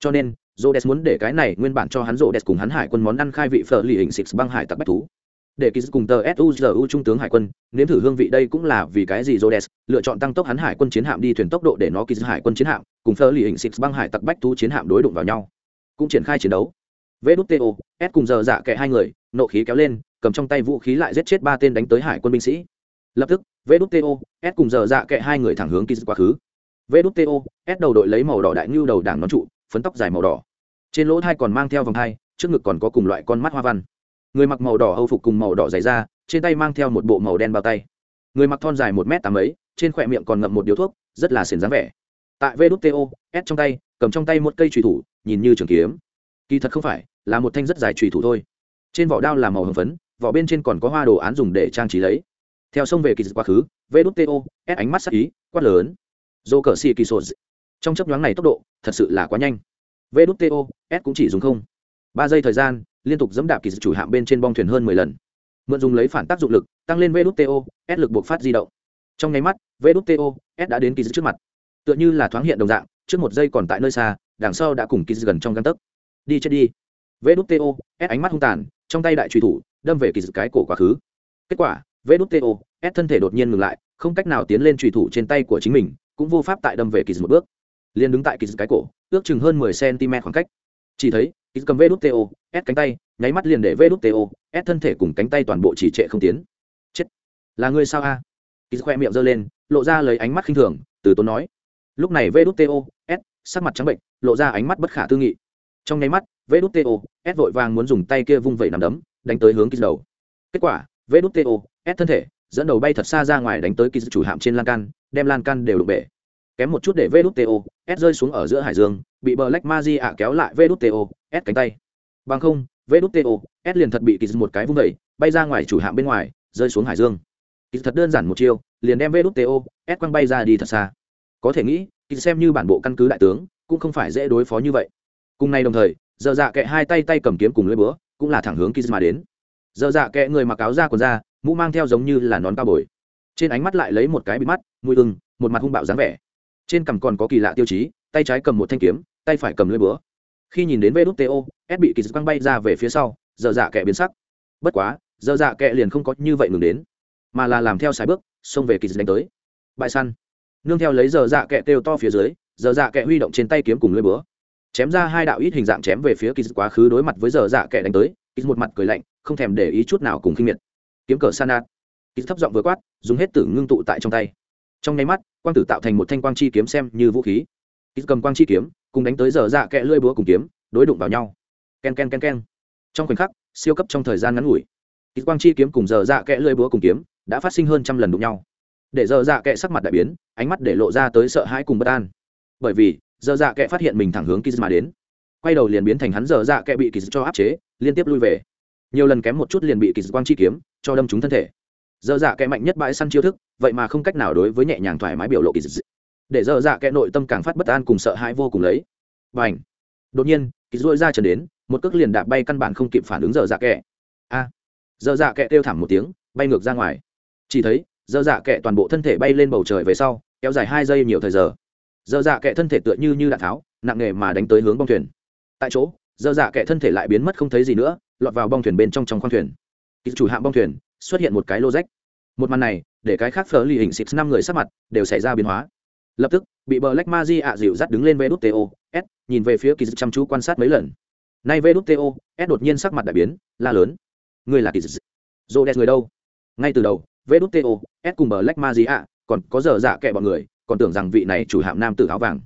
Cho nên, Rhodes muốn để cái này nguyên bản cho hắn Rhodes cùng hắn hải quân món ăn khai vị phở lì hình six băng hải tặc bách thú. Để Kiz cùng tờ SUZU trung tướng hải quân, nếm thử hương vị đây cũng là vì cái gì Rhodes lựa chọn tăng tốc hắn hải quân chiến hạm đi thuyền tốc độ để nó Kiz hải quân chiến hạm cùng phở lì hình six băng hải tặc bách thú chiến hạm đối đụng vào nhau. Cũng triển khai chiến đấu vê s cùng giờ dạ kệ hai người nộ khí kéo lên cầm trong tay vũ khí lại giết chết ba tên đánh tới hải quân binh sĩ. Lập tức vê đút to s cùng giờ dạ kệ hai người thẳng hướng kỳ quá khứ. Vê đút to s đầu đội lấy màu đỏ đại ngưu đầu đảng nón trụ, phấn tóc dài màu đỏ. Trên lỗ thai còn mang theo vòng thai, trước ngực còn có cùng loại con mắt hoa văn. Người mặc màu đỏ âu phục cùng màu đỏ dày da, trên tay mang theo một bộ màu đen bao tay. Người mặc thon dài một m tám ấy trên khỏe miệng còn ngậm một điếu thuốc, rất là xiển dáng vẻ. Tại vê s trong tay, cầm trong tay một cây trùy thủ, nhìn như trường kiếm. Kỳ thật không phải, là một thanh rất dài trùy thủ thôi. Trên vỏ đao là màu hồng phấn vỏ bên trên còn có hoa đồ án dùng để trang trí lấy. Theo sông về kỳ dịch quá khứ vê đút to ép ánh mắt sắc ý, quát lớn. Dô cờ xì kỳ sô trong chấp nhoáng này tốc độ, thật sự là quá nhanh. Vê đút to ép cũng chỉ dùng không. Ba giây thời gian, liên tục dẫm đạp kỳ dịch chủ hạm bên trên bong thuyền hơn mười lần. Mượn dùng lấy phản tác dụng lực, tăng lên vê đút to ép lực buộc phát di động. Trong nháy mắt vê đút to ép đã đến kỳ dịch trước mặt. Tựa như là thoáng hiện đồng dạng, trước một giây còn tại nơi xa, đằng sau đã cùng kỳ dịch gần trong găng tấc. Đi chết đi. Vê đút to ép ánh mắt hung tàn, trong tay đại truy thủ đâm về kỳ dự cái cổ quá khứ. Kết quả vê đút to ép thân thể đột nhiên ngừng lại, không cách nào tiến lên truy thủ trên tay của chính mình, cũng vô pháp tại đâm về kỳ dự một bước. Liền đứng tại kỳ dự cái cổ, ước chừng hơn mười cm khoảng cách. Chỉ thấy, kỳ cầm vê đút to ép cánh tay, nháy mắt liền để vê đút to ép thân thể cùng cánh tay toàn bộ chỉ trệ không tiến. Chết! Là người sao a? À? kỳ khoe miệng giơ lên, lộ ra lấy ánh mắt khinh thường, từ tốn nói. Lúc này vê đút to ép, sắc mặt trắng bệnh, lộ ra ánh mắt bất khả tư nghị. Trong nháy mắt vê đút to s vội vàng muốn dùng tay kia vung vẩy nằm đấm đánh tới hướng ký đầu. Kết quả vê đút to s thân thể, dẫn đầu bay thật xa ra ngoài đánh tới ký chủ hạm trên lan can, đem lan can đều đụng bể. Kém một chút để vê đút to s rơi xuống ở giữa hải dương, bị bờ lách ma di ạ kéo lại vê đút to s cánh tay. Bằng không vê đút to s liền thật bị ký một cái vung vẩy bay ra ngoài chủ hạm bên ngoài, rơi xuống hải dương. Ký thật đơn giản một chiêu, liền đem vê đút to s quăng bay ra đi thật xa. Có thể nghĩ ký xem như bản bộ căn cứ đại tướng, cũng không phải dễ đối phó như vậy. Cùng nay đồng thời, giờ dạ kệ hai tay tay cầm kiếm cùng lưỡi búa cũng là thẳng hướng Kizma đến. Dơ dạ kệ người mặc áo da quần da, mũ mang theo giống như là nón cao bồi. Trên ánh mắt lại lấy một cái bị mắt, mùi ưng, một mặt hung bạo dáng vẻ. Trên cằm còn có kỳ lạ tiêu chí, tay trái cầm một thanh kiếm, tay phải cầm lưỡi búa. Khi nhìn đến vê s bị kỳ quăng bay ra về phía sau dơ dạ kệ biến sắc. Bất quá dơ dạ kệ liền không có như vậy ngừng đến, mà là làm theo sải bước, xông về kỳ đánh tới. Bại săn. Nương theo lấy dơ dạ kệ kêu to phía dưới dơ dạ kệ huy động trên tay kiếm cùng lưỡi búa chém ra hai đạo ít hình dạng chém về phía kỳ quá khứ đối mặt với giờ dạ kẻ đánh tới kỳ một mặt cười lạnh, không thèm để ý chút nào cùng khinh miệt. Kiếm cờ sanat. Kỳ thấp giọng vừa quát, dùng hết tử ngưng tụ tại trong tay. Trong nháy mắt, quang tử tạo thành một thanh quang chi kiếm xem như vũ khí. Kỳ cầm quang chi kiếm, cùng đánh tới giờ dạ kẹ lưỡi búa cùng kiếm, đối đụng vào nhau. Ken ken ken ken. Trong khoảnh khắc, siêu cấp trong thời gian ngắn ngủi kỳ quang chi kiếm cùng giờ dạ kẹ lưỡi búa cùng kiếm đã phát sinh hơn trăm lần đụng nhau. Để giờ dạ kẹ sắc mặt đại biến, ánh mắt để lộ ra tới sợ hãi cùng bất an. Bởi vì giờ dạ kệ phát hiện mình thẳng hướng kiz mà đến. Quay đầu liền biến thành hắn, giờ dạ kệ bị kiz cho áp chế, liên tiếp lui về. Nhiều lần kém một chút liền bị kiz quang chi kiếm, cho đâm trúng thân thể. Giờ dạ kệ mạnh nhất bãi săn chiêu thức, vậy mà không cách nào đối với nhẹ nhàng thoải mái biểu lộ kiz. Để giờ dạ kệ nội tâm càng phát bất an cùng sợ hãi vô cùng lấy. Và ảnh đột nhiên, kiz dội ra trần đến, một cước liền đạp bay căn bản không kịp phản ứng giờ dạ kệ. a! Giờ dạ kệ kêu thảm một tiếng, bay ngược ra ngoài. Chỉ thấy, giờ dạ kệ toàn bộ thân thể bay lên bầu trời về sau, kéo dài hai giây nhiều thời giờ giờ dạ kẻ thân thể tựa như như đạn tháo, nặng nề mà đánh tới hướng bong thuyền. Tại chỗ giờ dạ kẻ thân thể lại biến mất không thấy gì nữa, lọt vào bong thuyền bên trong trong khoang thuyền. Kỹ chủ hạm bong thuyền, xuất hiện một cái lô rách. Một màn này, để cái khác phở lì hình xịt năm người sắc mặt đều xảy ra biến hóa. Lập tức, bị bờ lách ma di ạ dịu dắt đứng lên vê đút to s, nhìn về phía kỳ dư chăm chú quan sát mấy lần. Nay vê đút to s đột nhiên sắc mặt đại biến, la lớn. Người là kỳ dư dô đẹp người đâu? Ngay từ đầu vê đút to s cùng bờ lách ma di ạ, còn có giờ giả kệ bọn người còn tưởng rằng vị này chủ hạm nam tử áo vàng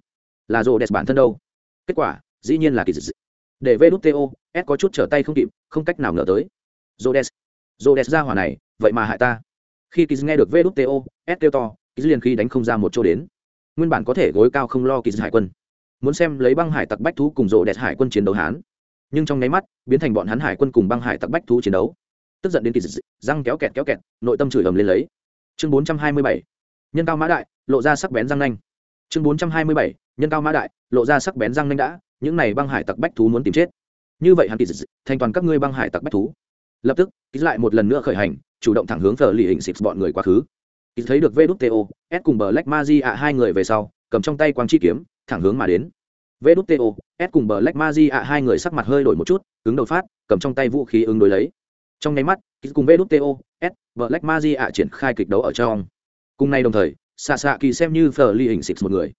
là rô đẹp bản thân đâu. Kết quả, dĩ nhiên là kỳ dị để vê s có chút trở tay không kịp, không cách nào ngờ tới. Rô đẹp rô đẹp ra hỏa này, vậy mà hại ta. Khi kỳ nghe được vê s kêu to, kỳ liền khi đánh không ra một chỗ đến. Nguyên bản có thể gối cao không lo kỳ hải quân. Muốn xem lấy băng hải tặc bách thú cùng rô đẹp hải quân chiến đấu hán. Nhưng trong nháy mắt, biến thành bọn hắn hải quân cùng băng hải tặc bách thú chiến đấu. Tức giận đến kỳ dị, răng kéo kẹt kéo kẹt, nội tâm chửi ầm lên lấy. Chương bốn trăm hai mươi bảy nhân cao mã đại, lộ ra sắc bén răng nanh. Chương bốn trăm hai mươi bảy, nhân cao mã đại, lộ ra sắc bén răng nanh đã, những này băng hải tặc bách thú muốn tìm chết. Như vậy hắn kỳ thành toàn các ngươi băng hải tặc bách thú. Lập tức ký lại một lần nữa khởi hành, chủ động thẳng hướng phở lì hình xịt bọn người quá khứ. Ký thấy được vto s cùng bờ lách ma di ạ hai người về sau, cầm trong tay quang chi kiếm, thẳng hướng mà đến. Vto s cùng bờ lách ma di ạ hai người sắc mặt hơi đổi một chút ứng đầu phát, cầm trong tay vũ khí ứng đối lấy. Trong nháy mắt ký cùng vto s, bờ lách ma di ạ triển khai kịch đấu ở trong cùng nay đồng thời xạ xạ kỳ xem như phờ ly hình xịt một người.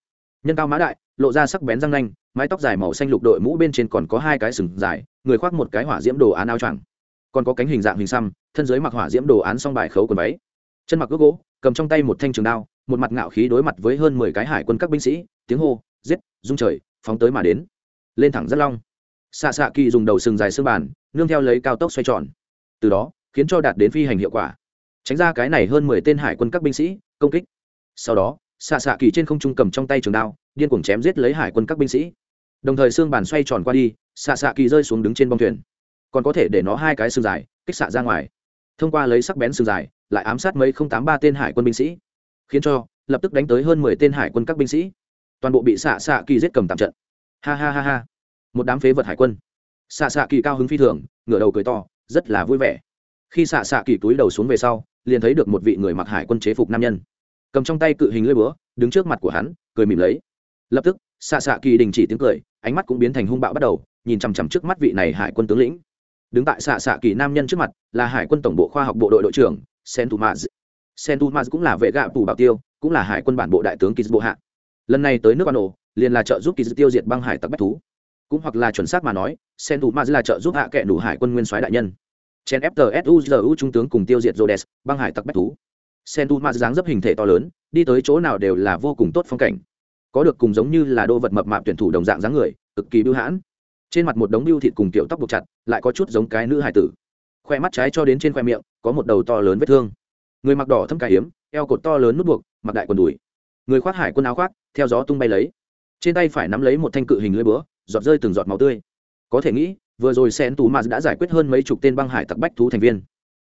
Nhân cao mã đại, lộ ra sắc bén răng nanh, mái tóc dài màu xanh lục đội mũ bên trên còn có hai cái sừng dài, người khoác một cái hỏa diễm đồ án áo choàng. Còn có cánh hình dạng hình xăm, thân dưới mặc hỏa diễm đồ án song bài khấu quần váy. Chân mặc ước gỗ, cầm trong tay một thanh trường đao, một mặt ngạo khí đối mặt với hơn mười cái hải quân các binh sĩ, tiếng hô, giết dung trời, phóng tới mà đến. Lên thẳng rất long. Xạ xạ kỳ dùng đầu sừng dài xương bàn, nương theo lấy cao tốc xoay tròn. Từ đó, khiến cho đạt đến phi hành hiệu quả. Tránh ra cái này hơn mười tên hải quân các binh sĩ công kích. Sau đó xạ xạ kỳ trên không trung cầm trong tay trường đao, điên cuồng chém giết lấy hải quân các binh sĩ. Đồng thời xương bàn xoay tròn qua đi xạ xạ kỳ rơi xuống đứng trên bông thuyền. Còn có thể để nó hai cái xương dài, kích xạ ra ngoài. Thông qua lấy sắc bén xương dài, lại ám sát mấy không tám ba tên hải quân binh sĩ. Khiến cho, lập tức đánh tới hơn mười tên hải quân các binh sĩ. Toàn bộ bị xạ xạ kỳ giết cầm tạm trận. Ha ha ha ha. Một đám phế vật hải quân. Xạ xạ kỳ cao hứng phi thường, ngửa đầu cười to, rất là vui vẻ khi xạ xạ kỳ túi đầu xuống về sau, liền thấy được một vị người mặc hải quân chế phục nam nhân. Cầm trong tay cự hình lưỡi búa, đứng trước mặt của hắn, cười mỉm lấy. Lập tức, xạ xạ kỳ đình chỉ tiếng cười, ánh mắt cũng biến thành hung bạo bắt đầu, nhìn chằm chằm trước mắt vị này hải quân tướng lĩnh. Đứng tại xạ xạ kỳ nam nhân trước mặt, là hải quân tổng bộ khoa học bộ đội đội trưởng, sentumaz. Sentumaz cũng là vệ gạ tù bảo tiêu, cũng là hải quân bản bộ đại tướng kỳ bộ hạ. Lần này tới nước ban ổ liền là trợ giúp kỳ tiêu diệt băng hải tặc bách thú. Cũng hoặc là chuẩn xác mà nói, sentumaz là trợ giúp hạ kệ đủ hải quân nguyên soái đại nhân chen ftsuzu trung tướng cùng tiêu diệt rhodes, băng hải tặc bách thú. Sentu ma dáng dấp hình thể to lớn, đi tới chỗ nào đều là vô cùng tốt phong cảnh. Có được cùng giống như là đô vật mập mạp tuyển thủ đồng dạng dáng người, cực kỳ bưu hãn. Trên mặt một đống bưu thịt cùng kiểu tóc buộc chặt, lại có chút giống cái nữ hải tử. Khoe mắt trái cho đến trên khoe miệng, có một đầu to lớn vết thương. Người mặc đỏ thâm cải hiếm, eo cột to lớn nút buộc, mặc đại quần đùi. Người khoác hải quân áo khoác, theo gió tung bay lấy. Trên tay phải nắm lấy một thanh cự hình lưỡi búa, giọt rơi từng giọt máu tươi. Có thể nghĩ vừa rồi sen tù maz đã giải quyết hơn mấy chục tên băng hải tặc bách thú thành viên.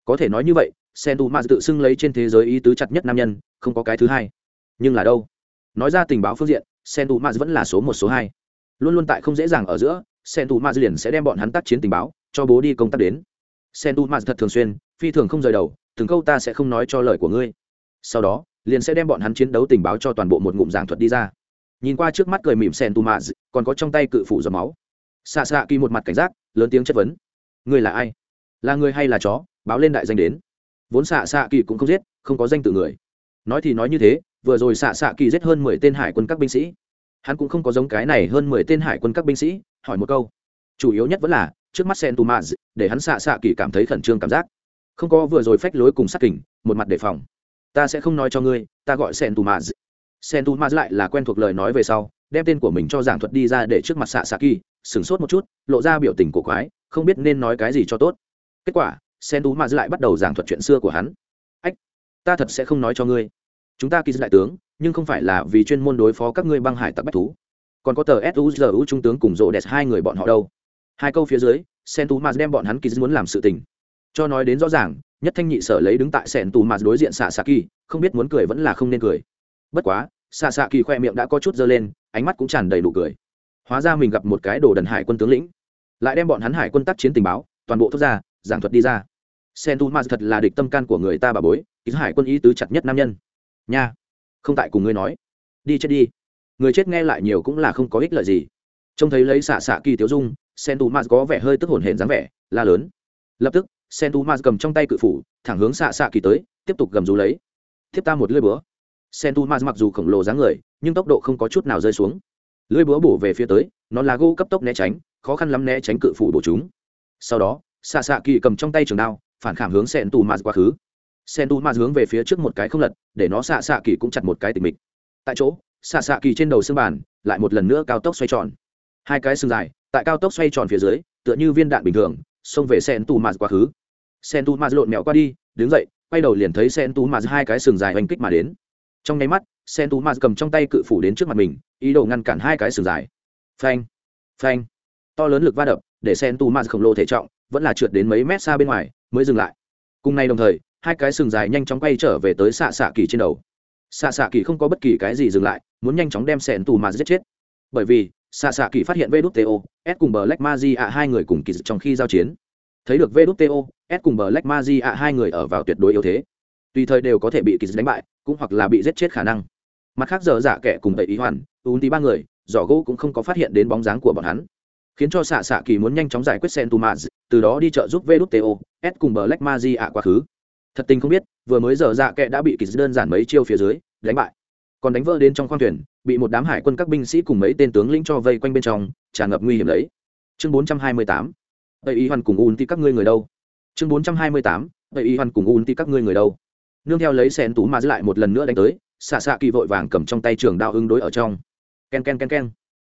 Có thể nói như vậy, sen tù maz tự xưng lấy trên thế giới ý tứ chặt nhất nam nhân, không có cái thứ hai. Nhưng là đâu? Nói ra tình báo phương diện, sen tù maz vẫn là số một, số hai. Luôn luôn tại không dễ dàng ở giữa, sen tù maz liền sẽ đem bọn hắn tác chiến tình báo, cho bố đi công tác đến. Sen tù maz thật thường xuyên, phi thường không rời đầu, từng câu ta sẽ không nói cho lời của ngươi. Sau đó, liền sẽ đem bọn hắn chiến đấu tình báo cho toàn bộ một ngụm giảng thuật đi ra. Nhìn qua trước mắt cười mỉm sen tu maz còn có trong tay cự phủ giọt máu xạ xạ kỳ một mặt cảnh giác, lớn tiếng chất vấn. Người là ai? Là người hay là chó? Báo lên đại danh đến. Vốn xạ xạ kỳ cũng không giết, không có danh tự người. Nói thì nói như thế, vừa rồi xạ xạ kỳ giết hơn mười tên hải quân các binh sĩ. Hắn cũng không có giống cái này hơn mười tên hải quân các binh sĩ, hỏi một câu. Chủ yếu nhất vẫn là, trước mắt sen tu maz để hắn xạ xạ kỳ cảm thấy khẩn trương cảm giác. Không có vừa rồi phách lối cùng sát kình, một mặt đề phòng. Ta sẽ không nói cho ngươi, ta gọi sen tu maz sen tu maz lại là quen thuộc lời nói về sau, đem tên của mình cho giảng thuật đi ra để trước mặt xạ xạ kỳ sửng sốt một chút, lộ ra biểu tình cổ quái, không biết nên nói cái gì cho tốt. Kết quả, sen tú mà lại bắt đầu giảng thuật chuyện xưa của hắn. Ách, ta thật sẽ không nói cho ngươi. Chúng ta kỳ đại tướng, nhưng không phải là vì chuyên môn đối phó các ngươi băng hải tặc bách thú. Còn có tờ suzu trung tướng cùng rộ đẹp hai người bọn họ đâu. Hai câu phía dưới, sen tú mà đem bọn hắn kỳ muốn làm sự tình. Cho nói đến rõ ràng, nhất thanh nhị sở lấy đứng tại sen tú mà đối diện xạ xạ kỳ, không biết muốn cười vẫn là không nên cười. Bất quá xạ xạ kỳ khoe miệng đã có chút dơ lên, ánh mắt cũng tràn đầy đủ cười hóa ra mình gặp một cái đồ đần hải quân tướng lĩnh. Lại đem bọn hắn hải quân tác chiến tình báo, toàn bộ thốt ra, giảng thuật đi ra. Sen tu ma thật là địch tâm can của người ta bà bối, ý hải quân ý tứ chặt nhất nam nhân. Nha, không tại cùng ngươi nói. Đi chết đi. Người chết nghe lại nhiều cũng là không có ích lợi gì. Trông thấy lấy xạ xạ kỳ tiểu dung, sen tu ma có vẻ hơi tức hổn hển dáng vẻ, la lớn. Lập tức, sen tu ma cầm trong tay cự phủ, thẳng hướng xạ xạ kỳ tới, tiếp tục gầm rú lấy. Tiếp ta một lưỡi búa. Sen tu ma mặc dù khổng lồ dáng người, nhưng tốc độ không có chút nào rơi xuống lưỡi búa bổ về phía tới, nó là gỗ cấp tốc né tránh, khó khăn lắm né tránh cự phủ bổ chúng. Sau đó xạ xạ kỳ cầm trong tay trường đao, phản khảm hướng sen tu ma quá khứ. Sen tu ma hướng về phía trước một cái không lật, để nó xạ xạ kỳ cũng chặt một cái tình mịch tại chỗ xạ xạ kỳ trên đầu xương bàn lại một lần nữa cao tốc xoay tròn. Hai cái xương dài, tại cao tốc xoay tròn phía dưới, tựa như viên đạn bình thường, xông về sen tu ma quá khứ. Sen tu ma lộn mẹo qua đi, đứng dậy, quay đầu liền thấy sen tu ma hai cái sừng dài oanh kích mà đến. Trong nháy mắt sen tú ma cầm trong tay cự phủ đến trước mặt mình, ý đồ ngăn cản hai cái sừng dài. Phanh phanh. To lớn lực va đập, để sen tú ma khổng lồ thể trọng vẫn là trượt đến mấy mét xa bên ngoài, mới dừng lại. Cùng ngày đồng thời, hai cái sừng dài nhanh chóng quay trở về tới xạ xạ kỳ trên đầu. Xạ xạ kỳ không có bất kỳ cái gì dừng lại, muốn nhanh chóng đem sen tú ma giết chết. Bởi vì xạ xạ kỳ phát hiện vê T O s cùng bờ lách ma di ạ hai người cùng kỳ trong khi giao chiến. Thấy được vê T O s cùng bờ lách ma di ạ hai người ở vào tuyệt đối yếu thế. Tùy thời đều có thể bị kỳ đánh bại, cũng hoặc là bị giết chết khả năng mặt khác giờ giả kẻ cùng tẩy ý hoàn ún tí ba người, giỏ gỗ cũng không có phát hiện đến bóng dáng của bọn hắn. Khiến cho xạ xạ kỳ muốn nhanh chóng giải quyết sen tu maz, từ đó đi chợ giúp vê s cùng bờ lách ma di ạ quá khứ. Thật tình không biết, vừa mới giờ dạ kệ đã bị kỳ đơn giản mấy chiêu phía dưới, đánh bại. Còn đánh vỡ đến trong khoang thuyền, bị một đám hải quân các binh sĩ cùng mấy tên tướng lĩnh cho vây quanh bên trong, tràn ngập nguy hiểm đấy. chương bốn trăm hai mươi tám tây y hoàn cùng un ti các ngươi người đâu? Chương bốn trăm hai mươi tám tây y hoàn cùng un ti các ngươi người đâu? Nương theo lấy sen tú mà lại một lần nữa đánh tới xạ xạ kỳ vội vàng cầm trong tay trường đao ứng đối ở trong. Ken ken ken ken.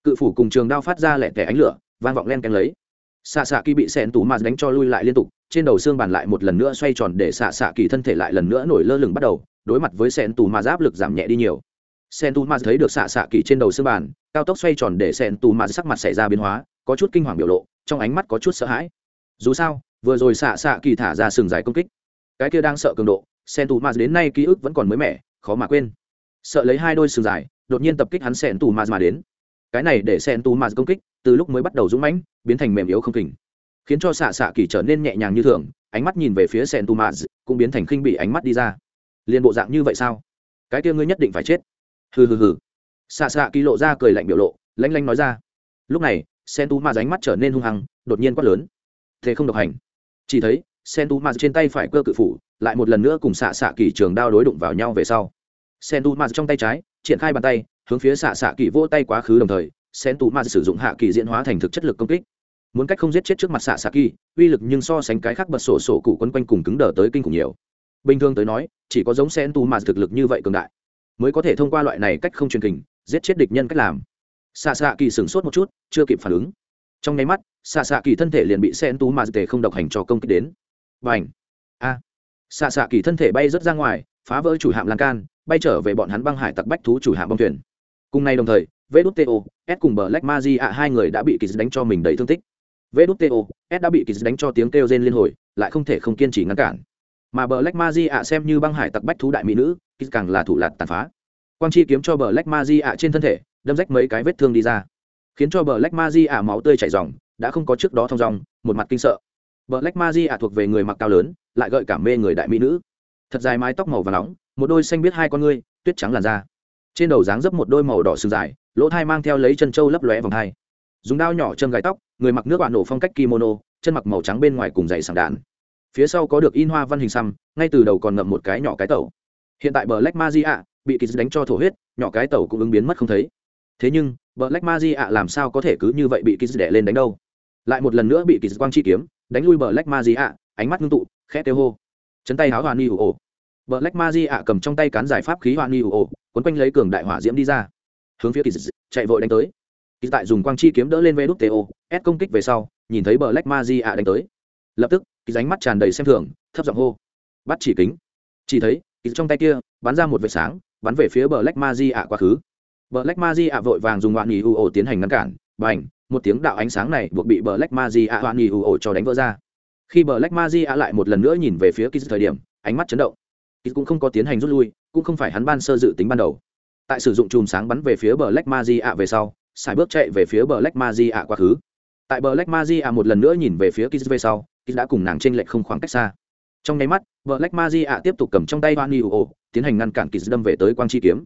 Cự phủ cùng trường đao phát ra lẹ tẻ ánh lửa, vang vọng len ken lấy. Xạ xạ kỳ bị sen tú mạt đánh cho lui lại liên tục, trên đầu xương bàn lại một lần nữa xoay tròn để xạ xạ kỳ thân thể lại lần nữa nổi lơ lửng bắt đầu, đối mặt với sen tú mạt áp lực giảm nhẹ đi nhiều. Sen tú mạt thấy được xạ xạ kỳ trên đầu xương bàn, cao tốc xoay tròn để sen tú mạt sắc mặt xảy ra biến hóa, có chút kinh hoàng biểu lộ, trong ánh mắt có chút sợ hãi. Dù sao, vừa rồi xạ xạ kỳ thả ra sừng dài công kích. Cái kia đang sợ cường độ sen tù mạt đến nay ký ức vẫn còn mới mẻ khó mà quên. Sợ lấy hai đôi sừng dài, đột nhiên tập kích hắn sen tù mạt mà đến. Cái này để sen tù mạt công kích, từ lúc mới bắt đầu dũng mãnh, biến thành mềm yếu không kình. Khiến cho xạ xạ kỳ trở nên nhẹ nhàng như thường, ánh mắt nhìn về phía sen tù mạt cũng biến thành khinh bị ánh mắt đi ra. Liền bộ dạng như vậy sao? Cái kia ngươi nhất định phải chết. Hừ hừ hừ. Xạ xạ kỳ lộ ra cười lạnh biểu lộ, lanh lanh nói ra. Lúc này, sen tu ma ránh mắt trở nên hung hăng, đột nhiên quát lớn. Thế không độc hành. Chỉ thấy, sen tu ma trên tay phải cơ cự phủ, lại một lần nữa cùng xạ xạ kỳ trường đao đối đụng vào nhau về sau sen tu ma trong tay trái, triển khai bàn tay, hướng phía xạ xạ kỳ vỗ tay quá khứ đồng thời sen tu ma sử dụng hạ kỳ diễn hóa thành thực chất lực công kích. Muốn cách không giết chết trước mặt xạ xạ kỳ, uy lực nhưng so sánh cái khác bật sổ sổ cụ quấn quanh cùng cứng đờ tới kinh khủng nhiều. Bình thường tới nói, chỉ có giống sen tu ma thực lực như vậy cường đại, mới có thể thông qua loại này cách không truyền kình, giết chết địch nhân cách làm. Xạ xạ kỳ sửng sốt một chút, chưa kịp phản ứng. Trong nháy mắt, xạ xạ kỳ thân thể liền bị sen tu mà tề không độc hành cho công kích đến. Và a! Xạ xạ kỳ thân thể bay rớt ra ngoài, phá vỡ chủ hạm lan can bay trở về bọn hắn băng hải tặc bách thú chủ hạm bông thuyền. Cùng ngày đồng thời vđto s cùng bờ lách ma di ạ, hai người đã bị kỳ đánh cho mình đầy thương tích. Vđto s đã bị kỳ đánh cho tiếng kêu rên liên hồi, lại không thể không kiên trì ngăn cản. Mà bờ lách ma di ạ xem như băng hải tặc bách thú đại mỹ nữ kỳ càng là thủ lạt tàn phá. Quang chi kiếm cho bờ lách ma di ạ trên thân thể, đâm rách mấy cái vết thương đi ra. Khiến cho bờ lách ma di ạ máu tươi chảy dòng đã không có trước đó thong dòng một mặt kinh sợ. Bờ lách ma di ạ thuộc về người mặc cao lớn, lại gợi cảm mê người đại mỹ nữ thật dài mái tóc màu và nóng một đôi xanh biết hai con ngươi tuyết trắng làn da. Trên đầu dáng dấp một đôi màu đỏ sừng dài lỗ thai mang theo lấy chân trâu lấp lóe vòng hai. Dùng đao nhỏ châm gái tóc người mặc nước bạn nổ phong cách kimono chân mặc màu trắng bên ngoài cùng dày sàng đạn. Phía sau có được in hoa văn hình xăm ngay từ đầu còn ngậm một cái nhỏ cái tẩu. Hiện tại bờ lách ma di ạ bị kỳ đánh cho thổ huyết nhỏ cái tẩu cũng ứng biến mất không thấy. Thế nhưng Black Magia làm sao có thể cứ như vậy bị Kiz đè lên đánh đâu? Lại một lần nữa bị Kiz quang chi kiếm, đánh lui Black Magia, ánh mắt ngưng tụ, khẽ tiêu hô. Chấn tay háo hoàn ni ồ. di ạ cầm trong tay cán giải pháp khí hoàn ni ồ, cuốn quanh lấy cường đại hỏa diễm đi ra. Hướng phía Kiz, chạy vội đánh tới. Kỳ tại dùng quang chi kiếm đỡ lên vê đút to ép công kích về sau nhìn thấy bờ lách ma di ạ đánh tới. Lập tức kỳ ránh mắt tràn đầy xem thường thấp giọng hô. Bắt chỉ kính. Chỉ thấy kỳ trong tay kia bắn ra một vệt sáng bắn về phía bờ lách ma di ạ quá khứ. Bờ lách ma di ạ vội vàng dùng ngoạn nghỉ ủ ổ tiến hành ngăn cản. B à n h một tiếng đạo ánh sáng này buộc bị bờ lách ma di ạ ngoạn nghỉ ủ ổ cho đánh vỡ ra khi bờ lách ma di a lại một lần nữa nhìn về phía kiz thời điểm, ánh mắt chấn động. Kiz cũng không có tiến hành rút lui, cũng không phải hắn ban sơ dự tính ban đầu. Tại sử dụng chùm sáng bắn về phía bờ lách ma di a về sau xài bước chạy về phía bờ lách ma di a quá khứ. Tại bờ lách ma di a một lần nữa nhìn về phía kiz về sau kiz đã cùng nàng t r ê n lệch không khoảng cách xa. Trong nháy mắt, bờ lách ma di a tiếp tục cầm trong tay van u tiến hành ngăn cản kiz đâm về tới quang chi kiếm.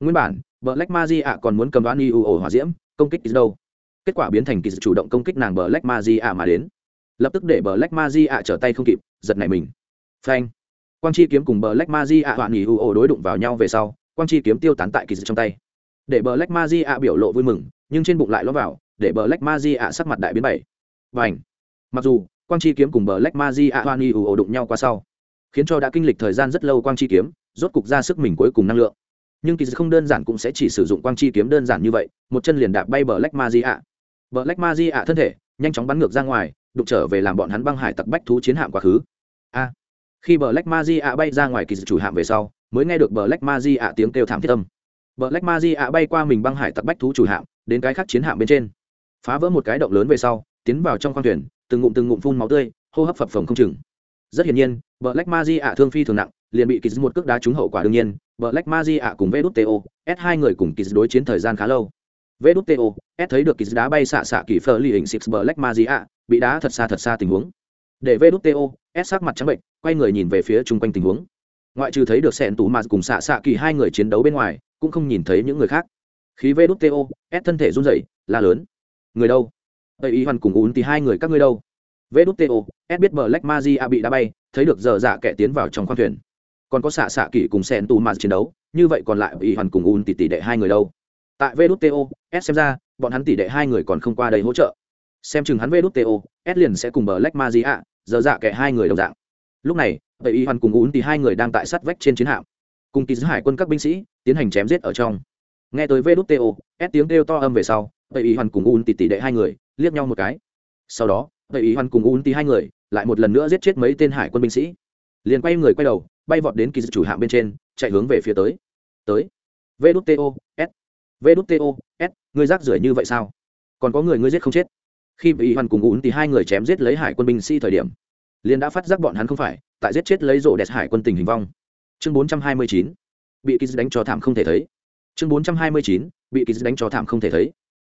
Nguyên bản, bờ lách ma di a còn muốn cầm van u o hỏa diễm, công kích kiz đâu? Kết quả biến thành kiz chủ động công kích nàng bờ lách ma di a mà đến lập tức để bờ lách ma di ạ trở tay không kịp, giật này mình. Phanh. Quang chi kiếm cùng bờ lách ma di ạ hoạn nghỉ hữu ổ đối đụng vào nhau về sau, quang chi kiếm tiêu tán tại kỳ dị trong tay. Để bờ lách ma di ạ biểu lộ vui mừng, nhưng trên bụng lại ló vào, để bờ lách ma di ạ sắc mặt đại biến bảy. Và ảnh mặc dù, quang chi kiếm cùng bờ lách ma di ạ hoạn nghỉ hữu ổ đụng nhau qua sau, khiến cho đã kinh lịch thời gian rất lâu quang chi kiếm, rốt cục ra sức mình cuối cùng năng lượng. Nhưng kỳ không đơn giản cũng sẽ chỉ sử dụng quang chi kiếm đơn giản như vậy, một chân liền đạp bay bờ lách ma di ạ. Bờ lách ma di ạ thân thể, nhanh chóng bắn ngược ra ngoài đụng trở về làm bọn hắn băng hải tặc bách thú chiến hạm quá khứ a khi bờ lách ma di ạ bay ra ngoài kỳ chủ hạm về sau mới nghe được bờ lách ma di ạ tiếng kêu thảm thiết tâm Bờ Black Magia bay qua mình băng hải tặc bách thú chủ hạm, đến cái khác chiến hạm bên trên. Phá vỡ một cái động lớn về sau, tiến vào trong khoang thuyền, từng ngụm từng ngụm phun máu tươi, hô hấp phập phồng không chừng. Rất hiển nhiên, Bờ Black Magia thương phi thường nặng, liền bị kỳ một cước đá trúng hậu quả đương nhiên, Bờ Black Magia cùng Vđto, S hai người cùng kỳ đối chiến thời gian khá lâu. Vđto, S thấy được kỳ đá bay xạ xạ kỳ phở lì hình Six Black Magia, bị đá thật xa thật xa tình huống. Để Vđto, S sắc mặt trắng bệnh, quay người nhìn về phía chung quanh tình huống. Ngoại trừ thấy được Sẹn Tú Mạt cùng xạ xạ kỳ hai người chiến đấu bên ngoài, cũng không nhìn thấy những người khác. Khí vê đút to s thân thể run rẩy la lớn. Người đâu? Tây y hoàn cùng ún thì hai người các ngươi đâu? Vê đút to s biết Black Magia bị đá bay thấy được giờ dạ kẻ tiến vào trong khoang thuyền. Còn có xạ xạ kỳ cùng sen Tú mà chiến đấu như vậy còn lại y hoàn cùng ún thì tỷ đệ hai người đâu? Tại vê s xem ra, bọn hắn tỷ đệ hai người còn không qua đây hỗ trợ. Xem chừng hắn vê s liền sẽ cùng bờ lách ma di ạ giờ dạ kẻ hai người đồng dạng. Lúc này vậy y hoàn cùng ún thì hai người đang tại sát vách trên chiến hạm. Cùng kỳ hải quân các binh sĩ tiến hành chém giết ở trong. Nghe tới vê S tiếng kêu to âm về sau vậy y hoàn cùng un thì tỷ đệ hai người liếc nhau một cái. Sau đó vậy y hoàn cùng ún thì hai người lại một lần nữa giết chết mấy tên hải quân binh sĩ. Liền quay người quay đầu, bay vọt đến kỳ chủ hạm bên trên, chạy hướng về phía tới. Tới. Vê s vê đút to s, ngươi rác rưởi như vậy sao? Còn có người ngươi giết không chết. Khi bị hoàn cùng ún thì hai người chém giết lấy hải quân binh sĩ thời điểm, liền đã phát giác bọn hắn không phải, tại giết chết lấy rổ đẹp hải quân tình hình vong. Chương bốn trăm hai mươi chín, bị kiz đánh cho thảm không thể thấy. Chương bốn trăm hai mươi chín, bị kiz đánh cho thảm không thể thấy.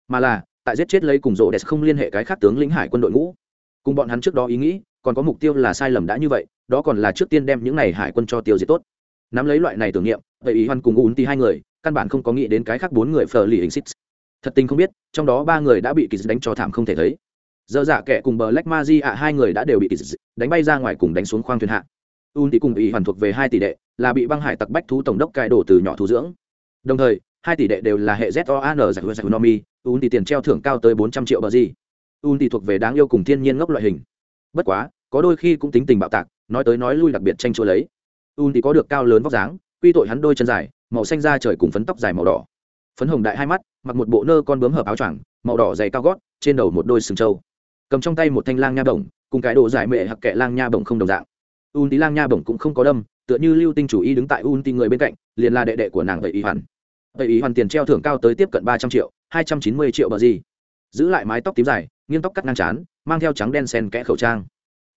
Mà là, tại giết chết lấy cùng rộ đẹp không liên hệ cái khác tướng lĩnh hải quân đội ngũ. Cùng bọn hắn trước đó ý nghĩ, còn có mục tiêu là sai lầm đã như vậy, đó còn là trước tiên đem những này hải quân cho tiêu diệt tốt. Nắm lấy loại này tưởng niệm, vậy ý hoan cùng ún thì hai người căn bản không có nghĩ đến cái khác bốn người phờ lì hình xích thật tình không biết, trong đó ba người đã bị kỳ đánh cho thảm không thể thấy. Dơ dạ kẻ cùng bờ lách ma di ạ, hai người đã đều bị kỳ đánh bay ra ngoài cùng đánh xuống khoang thuyền hạ. Un tỷ cùng ý hoàn thuộc về hai tỷ đệ, là bị băng hải tặc bách thú tổng đốc cai đổ từ nhỏ thu dưỡng. Đồng thời, hai tỷ đệ đều là hệ zon giải giải nomi un tỷ tiền treo thưởng cao tới bốn trăm triệu bờ di un tỷ thuộc về đáng yêu cùng thiên nhiên ngốc loại hình. Bất quá, có đôi khi cũng tính tình bạo tạc, nói tới nói lui đặc biệt tranh chúa lấy. Un tỷ có được cao lớn vóc dáng, quy tội hắn đôi chân dài màu xanh da trời cùng phấn tóc dài màu đỏ. Phấn hồng đại hai mắt, mặc một bộ nơ con bướm hợp áo choàng, màu đỏ dày cao gót, trên đầu một đôi sừng trâu. Cầm trong tay một thanh lang nha bổng, cùng cái đồ giải mệ hoặc kệ lang nha bổng không đồng dạng. Un tí lang nha bổng cũng không có đâm, tựa như lưu tinh chủ y đứng tại un tí người bên cạnh, liền là đệ đệ của nàng vậy y hoàn. Vậy y hoàn tiền treo thưởng cao tới tiếp cận ba trăm triệu, hai trăm chín mươi triệu bờ gì. Giữ lại mái tóc tím dài, nghiêng tóc cắt ngang chán mang theo trắng đen sen kẽ khẩu trang.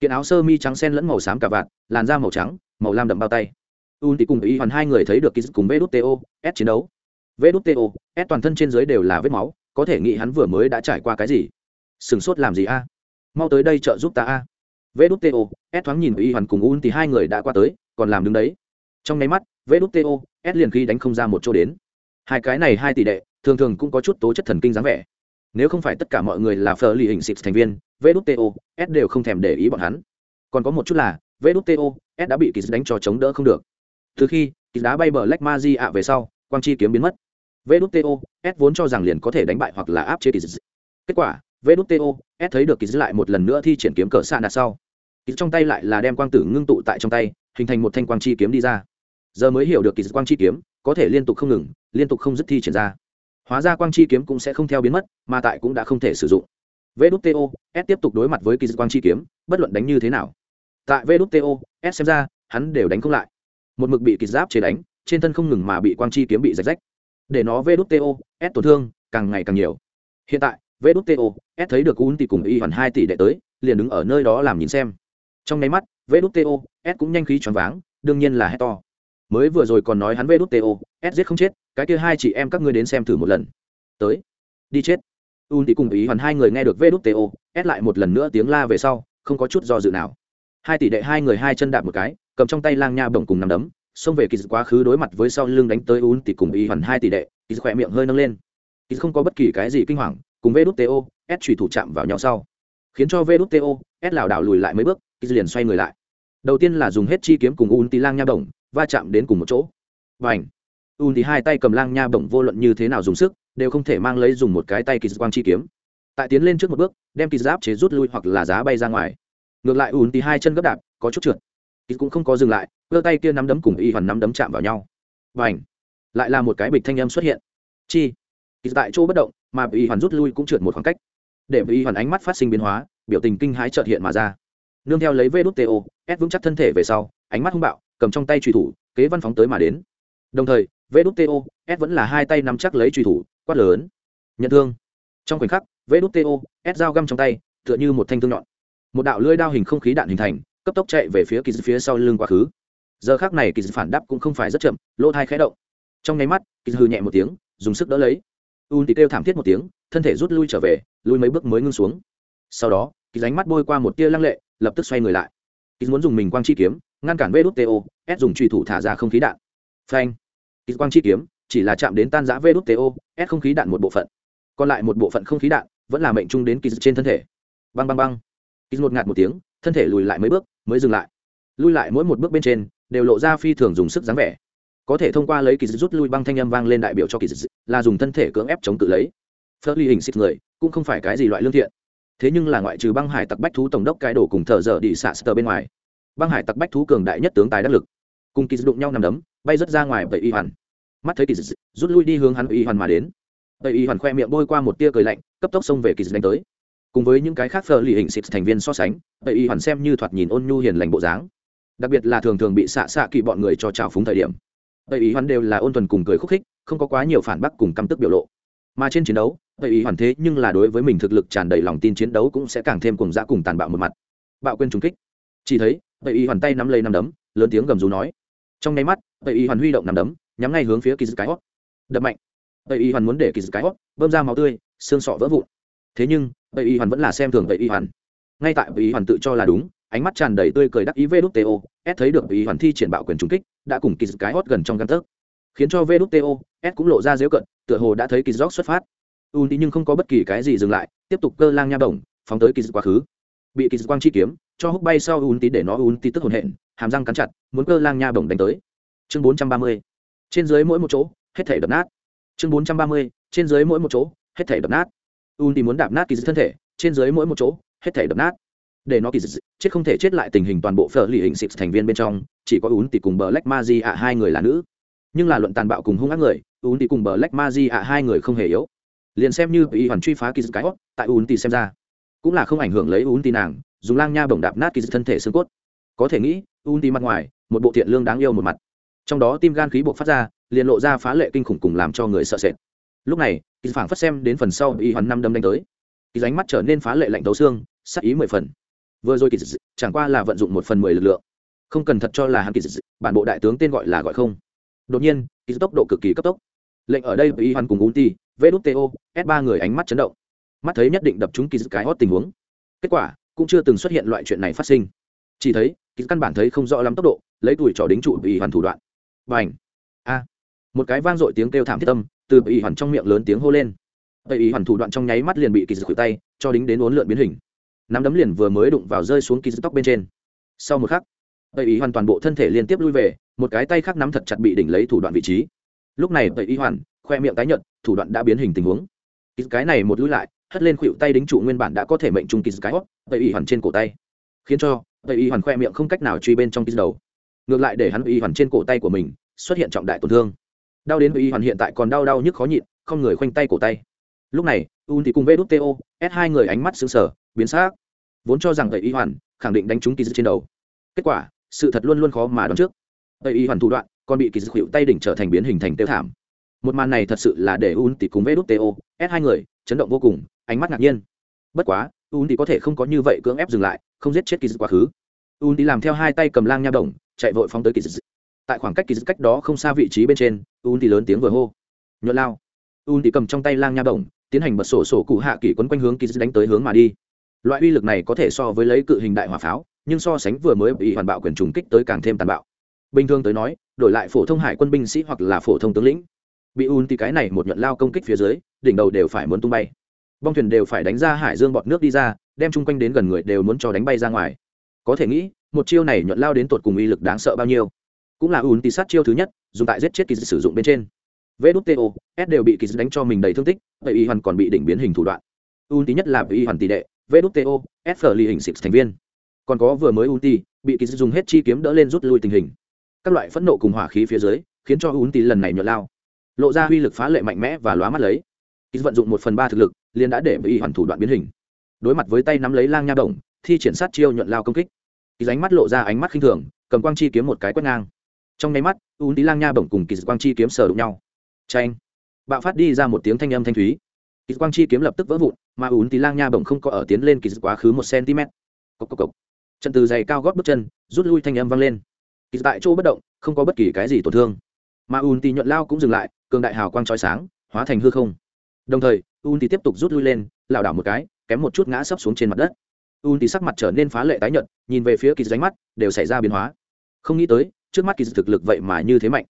Kiện áo sơ mi trắng sen lẫn màu xám cả vạt, làn da màu trắng, màu lam đậm bao tay un thì cùng y hoàn hai người thấy được ký cùng vto s chiến đấu. Vto s toàn thân trên dưới đều là vết máu, có thể nghĩ hắn vừa mới đã trải qua cái gì. Sừng sốt làm gì a? Mau tới đây trợ giúp ta a. Vê s thoáng nhìn y hoàn cùng un thì hai người đã qua tới, còn làm đứng đấy. Trong nháy mắt vto s liền khi đánh không ra một chỗ đến. Hai cái này hai tỷ đệ, thường thường cũng có chút tố chất thần kinh dáng vẻ. Nếu không phải tất cả mọi người là phờ lì hình xịt thành viên vto s đều không thèm để ý bọn hắn. Còn có một chút là vto s đã bị kỳ đánh cho chống đỡ không được từ khi kỳ đá bay bờ lách ma di ạ về sau, quang chi kiếm biến mất. Vto s vốn cho rằng liền có thể đánh bại hoặc là áp chế kỳ kết quả vto s thấy được kỳ lại một lần nữa thi triển kiếm cờ xa nạt sau kiz trong tay lại là đem quang tử ngưng tụ tại trong tay, hình thành một thanh quang chi kiếm đi ra. Giờ mới hiểu được kỳ quang chi kiếm, có thể liên tục không ngừng, liên tục không dứt thi triển ra. Hóa ra quang chi kiếm cũng sẽ không theo biến mất, mà tại cũng đã không thể sử dụng. Vto s tiếp tục đối mặt với kỳ quang chi kiếm, bất luận đánh như thế nào. Tại vto s xem ra, hắn đều đánh không lại một mực bị kỳ giáp chế đánh, trên thân không ngừng mà bị quang chi kiếm bị rạch rách. Để nó VDTO s tổn thương, càng ngày càng nhiều. Hiện tại VDTO s thấy được un tỷ cùng y hoàn hai tỷ đệ tới, liền đứng ở nơi đó làm nhìn xem. Trong nháy mắt VDTO s cũng nhanh khí choáng váng, đương nhiên là hét to. Mới vừa rồi còn nói hắn VDTO s giết không chết, cái kia hai chị em các ngươi đến xem thử một lần. Tới. Đi chết. Un tỷ cùng ý hoàn hai người nghe được VDTO s lại một lần nữa tiếng la về sau, không có chút do dự nào hai tỷ đệ hai người hai chân đạp một cái, cầm trong tay lang nha bổng cùng nằm đấm, xông về kỳ quá khứ đối mặt với sau lưng đánh tới un tỷ cùng y hoàn hai tỷ đệ kỳ khỏe miệng hơi nâng lên. Kỳ không có bất kỳ cái gì kinh hoàng, cùng vđto s chủy thủ chạm vào nhau sau. Khiến cho vđto s lảo đảo lùi lại mấy bước kỳ liền xoay người lại. Đầu tiên là dùng hết chi kiếm cùng un tỷ lang nha bổng, va chạm đến cùng một chỗ. Và ảnh un tỷ hai tay cầm lang nha bổng vô luận như thế nào dùng sức, đều không thể mang lấy dùng một cái tay kỳ quang chi kiếm. Tại tiến lên trước một bước, đem kỳ giáp chế rút lui hoặc là giá bay ra ngoài ngược lại ùn tì hai chân gấp đạp, có chút trượt. Ít cũng không có dừng lại, cơ tay kia nắm đấm cùng y hoàn nắm đấm chạm vào nhau. Và ảnh lại là một cái bịch thanh âm xuất hiện. Chi! Ít tại chỗ bất động, mà y hoàn rút lui cũng trượt một khoảng cách. Để y hoàn ánh mắt phát sinh biến hóa, biểu tình kinh hãi trợt hiện mà ra. Nương theo lấy vê đút to ép vững chắc thân thể về sau, ánh mắt hung bạo, cầm trong tay truy thủ, kế văn phóng tới mà đến. Đồng thời, vê đút to s vẫn là hai tay nắm chắc lấy truy thủ, quát lớn. Nhận thương. Trong khoảnh khắc, vê đút to s dao găm trong tay, tựa như một thanh thương nhọn một đạo lưỡi đao hình không khí đạn hình thành, cấp tốc chạy về phía kỳ phía sau lưng quá khứ. Giờ khác này kỳ phản đáp cũng không phải rất chậm, lỗ thai khẽ động. Trong nháy mắt, kỳ hư nhẹ một tiếng, dùng sức đỡ lấy. Un thì kêu thảm thiết một tiếng, thân thể rút lui trở về, lui mấy bước mới ngưng xuống. Sau đó, kỳ dánh mắt bôi qua một tia lăng lệ, lập tức xoay người lại. Kỳ muốn dùng mình quang chi kiếm, ngăn cản vê đốt to s dùng truy thủ thả ra không khí đạn. Phanh. Kỳ quang chi kiếm, chỉ là chạm đến tan giã vê đốt to s không khí đạn một bộ phận. Còn lại một bộ phận không khí đạn, vẫn là mệnh trung đến kỳ trên thân thể. Băng băng băng kỳ ngột ngạt một tiếng, thân thể lùi lại mấy bước, mới dừng lại. Lui lại mỗi một bước bên trên, đều lộ ra phi thường dùng sức dáng vẻ. Có thể thông qua lấy kỳ rút lui băng thanh âm vang lên đại biểu cho kỳ là dùng thân thể cưỡng ép chống tự lấy. Phớt ly hình xịt người, cũng không phải cái gì loại lương thiện. Thế nhưng là ngoại trừ băng hải tặc bách thú tổng đốc cái đổ cùng thợ dở đi xạ sờ bên ngoài, băng hải tặc bách thú cường đại nhất tướng tài đắc lực. Cùng kỳ đụng nhau nằm đấm, bay rớt ra ngoài bởi y hoàn. Mắt thấy kỳ rút lui đi hướng hắn y hoàn mà đến. Bởi y hoàn khoe miệng bôi qua một tia cười lạnh, cấp tốc xông về kỳ đánh tới cùng với những cái khác phờ lì hình xịt thành viên so sánh bởi y hoàn xem như thoạt nhìn ôn nhu hiền lành bộ dáng. Đặc biệt là thường thường bị xạ xạ kỵ bọn người cho trào phúng thời điểm. Bởi y hoàn đều là ôn thuần cùng cười khúc khích, không có quá nhiều phản bác cùng căm tức biểu lộ. Mà trên chiến đấu bởi y hoàn thế nhưng là đối với mình thực lực tràn đầy lòng tin chiến đấu cũng sẽ càng thêm cùng dã cùng tàn bạo một mặt. Bạo quên trùng kích. Chỉ thấy bởi y hoàn tay nắm lấy nắm đấm, lớn tiếng gầm rú nói. Trong nháy mắt bởi y hoàn huy động nắm đấm, nhắm ngay hướng phía kỳ cái hót đập mạnh. Bởi y hoàn muốn để kỳ cái hót bơm ra máu tươi, xương sọ vỡ vụn thế nhưng vậy y hoàn vẫn là xem thường vậy y hoàn. Ngay tại vậy y hoàn tự cho là đúng, ánh mắt tràn đầy tươi cười đắc ý vê đút O s thấy được vậy y hoàn thi triển bạo quyền trung kích, đã cùng kỳ cái hót gần trong căn tấc. Khiến cho vê đút O s cũng lộ ra dễu cận, tựa hồ đã thấy kỳ gióc xuất phát. U nhưng không có bất kỳ cái gì dừng lại, tiếp tục cơ lang nha đồng, phóng tới kỳ quá khứ. Bị kỳ quang chi kiếm, cho húc bay sau un tí để nó un tí tức hồn hện, hàm răng cắn chặt, muốn cơ lang nha bổng đánh tới. Chương bốn trăm ba mươi, trên dưới mỗi một chỗ, hết thể đập nát. Chương bốn trăm ba mươi, trên dưới mỗi một chỗ, hết thể đập nát un thì muốn đạp nát kỳ thân thể, trên dưới mỗi một chỗ, hết thể đập nát. Để nó kỳ chết không thể chết lại tình hình toàn bộ phở lì hình xịt thành viên bên trong, chỉ có un thì cùng bờ lách ma di ạ hai người là nữ. Nhưng là luận tàn bạo cùng hung ác người un thì cùng bờ lách ma di ạ hai người không hề yếu. Liền xem như y hoàn truy phá kỳ cái tại un thì xem ra, cũng là không ảnh hưởng lấy un thì nàng, dùng lang nha bổng đạp nát kỳ thân thể xương cốt. Có thể nghĩ un thì mặt ngoài, một bộ thiện lương đáng yêu một mặt. Trong đó tim gan khí buộc phát ra, liền lộ ra phá lệ kinh khủng cùng làm cho người sợ sệt. Lúc này kỳ phảng phất xem đến phần sau y hoàn năm đâm đánh tới. Kỳ ránh mắt trở nên phá lệ lạnh tấu xương, sắc ý mười phần. Vừa rồi kỳ chẳng qua là vận dụng một phần mười lực lượng. Không cần thật cho là hắn kỳ bản bộ đại tướng tên gọi là gọi không. Đột nhiên, kỳ tốc độ cực kỳ cấp tốc. Lệnh ở đây y hoàn cùng un ti vto s ba người ánh mắt chấn động. Mắt thấy nhất định đập chúng kỳ cái hót tình huống. Kết quả, cũng chưa từng xuất hiện loại chuyện này phát sinh. Chỉ thấy, kỳ căn bản thấy không rõ lắm tốc độ, lấy tuổi trò đính trụ y hoàn thủ đoạn. Và ảnh một cái vang dội tiếng kêu thảm thiết tâm từ bị hoàn trong miệng lớn tiếng hô lên. Bị hoàn thủ đoạn trong nháy mắt liền bị kỳ khuỷu tay, cho đính đến uốn lượn biến hình. Nắm đấm liền vừa mới đụng vào rơi xuống kỳ tóc bên trên. Sau một khắc tây ý hoàn toàn bộ thân thể liên tiếp lui về, một cái tay khác nắm thật chặt bị đỉnh lấy thủ đoạn vị trí. Lúc này tây ý hoàn, khoe miệng tái nhợt, thủ đoạn đã biến hình tình huống. Kỳ cái này một lui lại, hất lên khuỵu tay đính trụ nguyên bản đã có thể mệnh trung kỳ cái hót tây y hoàn trên cổ tay. Khiến cho tây y hoàn khoe miệng không cách nào truy bên trong kỳ đầu. Ngược lại để hắn y hoàn trên cổ tay của mình xuất hiện trọng đại tổn thương đau đến y hoàn hiện tại còn đau đau nhức khó nhịn, không người khoanh tay cổ tay. Lúc này un thì cùng vê đút to s hai người ánh mắt xứng sở biến xác vốn cho rằng tây y hoàn khẳng định đánh trúng kỳ dư trên đầu. Kết quả, sự thật luôn luôn khó mà đoán trước. Tây y hoàn thủ đoạn còn bị kỳ dư hiệu tay đỉnh trở thành biến hình thành tiêu thảm. Một màn này thật sự là để un thì cùng vê đút to s hai người chấn động vô cùng, ánh mắt ngạc nhiên. Bất quá un thì có thể không có như vậy cưỡng ép dừng lại, không giết chết kỳ dư quá khứ. Un thì làm theo hai tay cầm lang nha đồng, chạy vội phóng tới kỳ dư tại khoảng cách kỳ dư cách đó không xa vị trí bên trên un thì lớn tiếng vừa hô. Nhuận lao. Un thì cầm trong tay lang nha bổng, tiến hành bật sổ sổ cụ hạ kỷ quấn quanh hướng kỳ đánh tới hướng mà đi. Loại uy lực này có thể so với lấy cự hình đại hỏa pháo, nhưng so sánh vừa mới bị hoàn bạo quyền trùng kích tới càng thêm tàn bạo. Bình thường tới nói, đổi lại phổ thông hải quân binh sĩ hoặc là phổ thông tướng lĩnh. Bị un thì cái này một nhuận lao công kích phía dưới, đỉnh đầu đều phải muốn tung bay. Bong thuyền đều phải đánh ra hải dương bọt nước đi ra, đem chung quanh đến gần người đều muốn cho đánh bay ra ngoài. Có thể nghĩ, một chiêu này nhuận lao đến tột cùng uy lực đáng sợ bao nhiêu. Cũng là un thì sát chiêu thứ nhất dùng tại giết chết kỳ sử dụng bên trên. Vđto s đều bị kỳ đánh cho mình đầy thương tích, vậy y hoàn còn bị đỉnh biến hình thủ đoạn. Un tí nhất là y hoàn tỷ đệ vđto s ly hình xịt thành viên. Còn có vừa mới un tí bị kỳ dùng hết chi kiếm đỡ lên rút lui tình hình. Các loại phẫn nộ cùng hỏa khí phía dưới, khiến cho un tí lần này nhuận lao. Lộ ra uy lực phá lệ mạnh mẽ và lóa mắt lấy. Kỳ vận dụng một phần ba thực lực, liền đã để y hoàn thủ đoạn biến hình. Đối mặt với tay nắm lấy lang nha đồng, thi triển sát chiêu nhuận lao công kích. Kỳ ánh mắt lộ ra ánh mắt khinh thường, cầm quang chi kiếm một cái quét ngang trong nháy mắt un tí lang nha bổng cùng kỳ quang chi kiếm sờ đụng nhau. Tranh bạo phát đi ra một tiếng thanh âm thanh thúy. Kỳ quang chi kiếm lập tức vỡ vụn, mà ún tí lang nha bổng không có ở tiến lên kỳ quá khứ một cm cốc cốc cốc. trận từ dày cao gót bước chân, rút lui thanh âm vang lên. Kỳ tại chỗ bất động, không có bất kỳ cái gì tổn thương. Mà ún tí nhuận lao cũng dừng lại, cường đại hào quang trói sáng, hóa thành hư không. Đồng thời, ún tí tiếp tục rút lui lên, lảo đảo một cái, kém một chút ngã sấp xuống trên mặt đất. Ún tí sắc mặt trở nên phá lệ tái nhợt, nhìn về phía kỳ ránh mắt, đều xảy ra biến hóa. Không nghĩ tới trước mắt kỳ thực lực vậy mà như thế mạnh.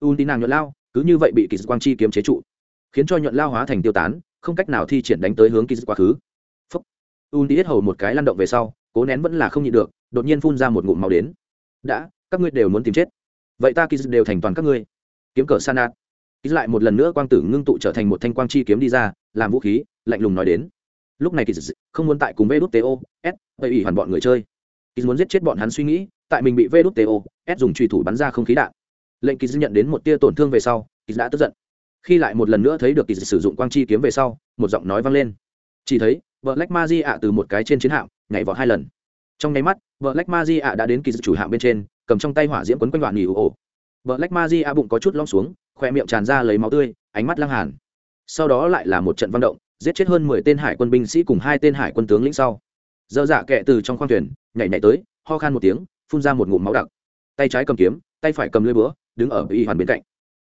Un tí nàng nhuận lao, cứ như vậy bị kỳ quang chi kiếm chế trụ, khiến cho nhuận lao hóa thành tiêu tán, không cách nào thi triển đánh tới hướng kỳ quá khứ. Phúc. Un đi hết hầu một cái lăn động về sau, cố nén vẫn là không nhịn được, đột nhiên phun ra một ngụm màu đến. Đã, các ngươi đều muốn tìm chết. Vậy ta kỳ đều thành toàn các ngươi. Kiếm cờ sanat. Ký lại một lần nữa quang tử ngưng tụ trở thành một thanh quang chi kiếm đi ra, làm vũ khí, lạnh lùng nói đến. Lúc này kỳ không muốn tại cùng vê đút to s bởi ủy hoàn bọn người chơi. Kỳ muốn giết chết bọn hắn suy nghĩ tại mình bị vê đút to s dùng truy thủ bắn ra không khí đạn. Lệnh kỳ nhận đến một tia tổn thương về sau kỳ đã tức giận. Khi lại một lần nữa thấy được kỳ sử dụng quang chi kiếm về sau, một giọng nói vang lên. Chỉ thấy, vợ lách ma di ạ từ một cái trên chiến hạm, nhảy vọt hai lần. Trong nháy mắt, vợ lách ma di ạ đã đến kỳ chủ hạm bên trên, cầm trong tay hỏa diễm quấn quanh đoạn nghỉ ổ. Vợ lách ma di ạ bụng có chút lom xuống, khoe miệng tràn ra lấy máu tươi, ánh mắt lăng hàn. Sau đó lại là một trận văn động, giết chết hơn mười tên hải quân binh sĩ cùng hai tên hải quân tướng lĩnh sau. Dơ dạ kệ từ trong khoang thuyền, nhảy nhảy tới, ho khan một tiếng phun ra một ngụm máu đặc. Tay trái cầm kiếm, tay phải cầm lưỡi búa, đứng ở y hoàn bên cạnh.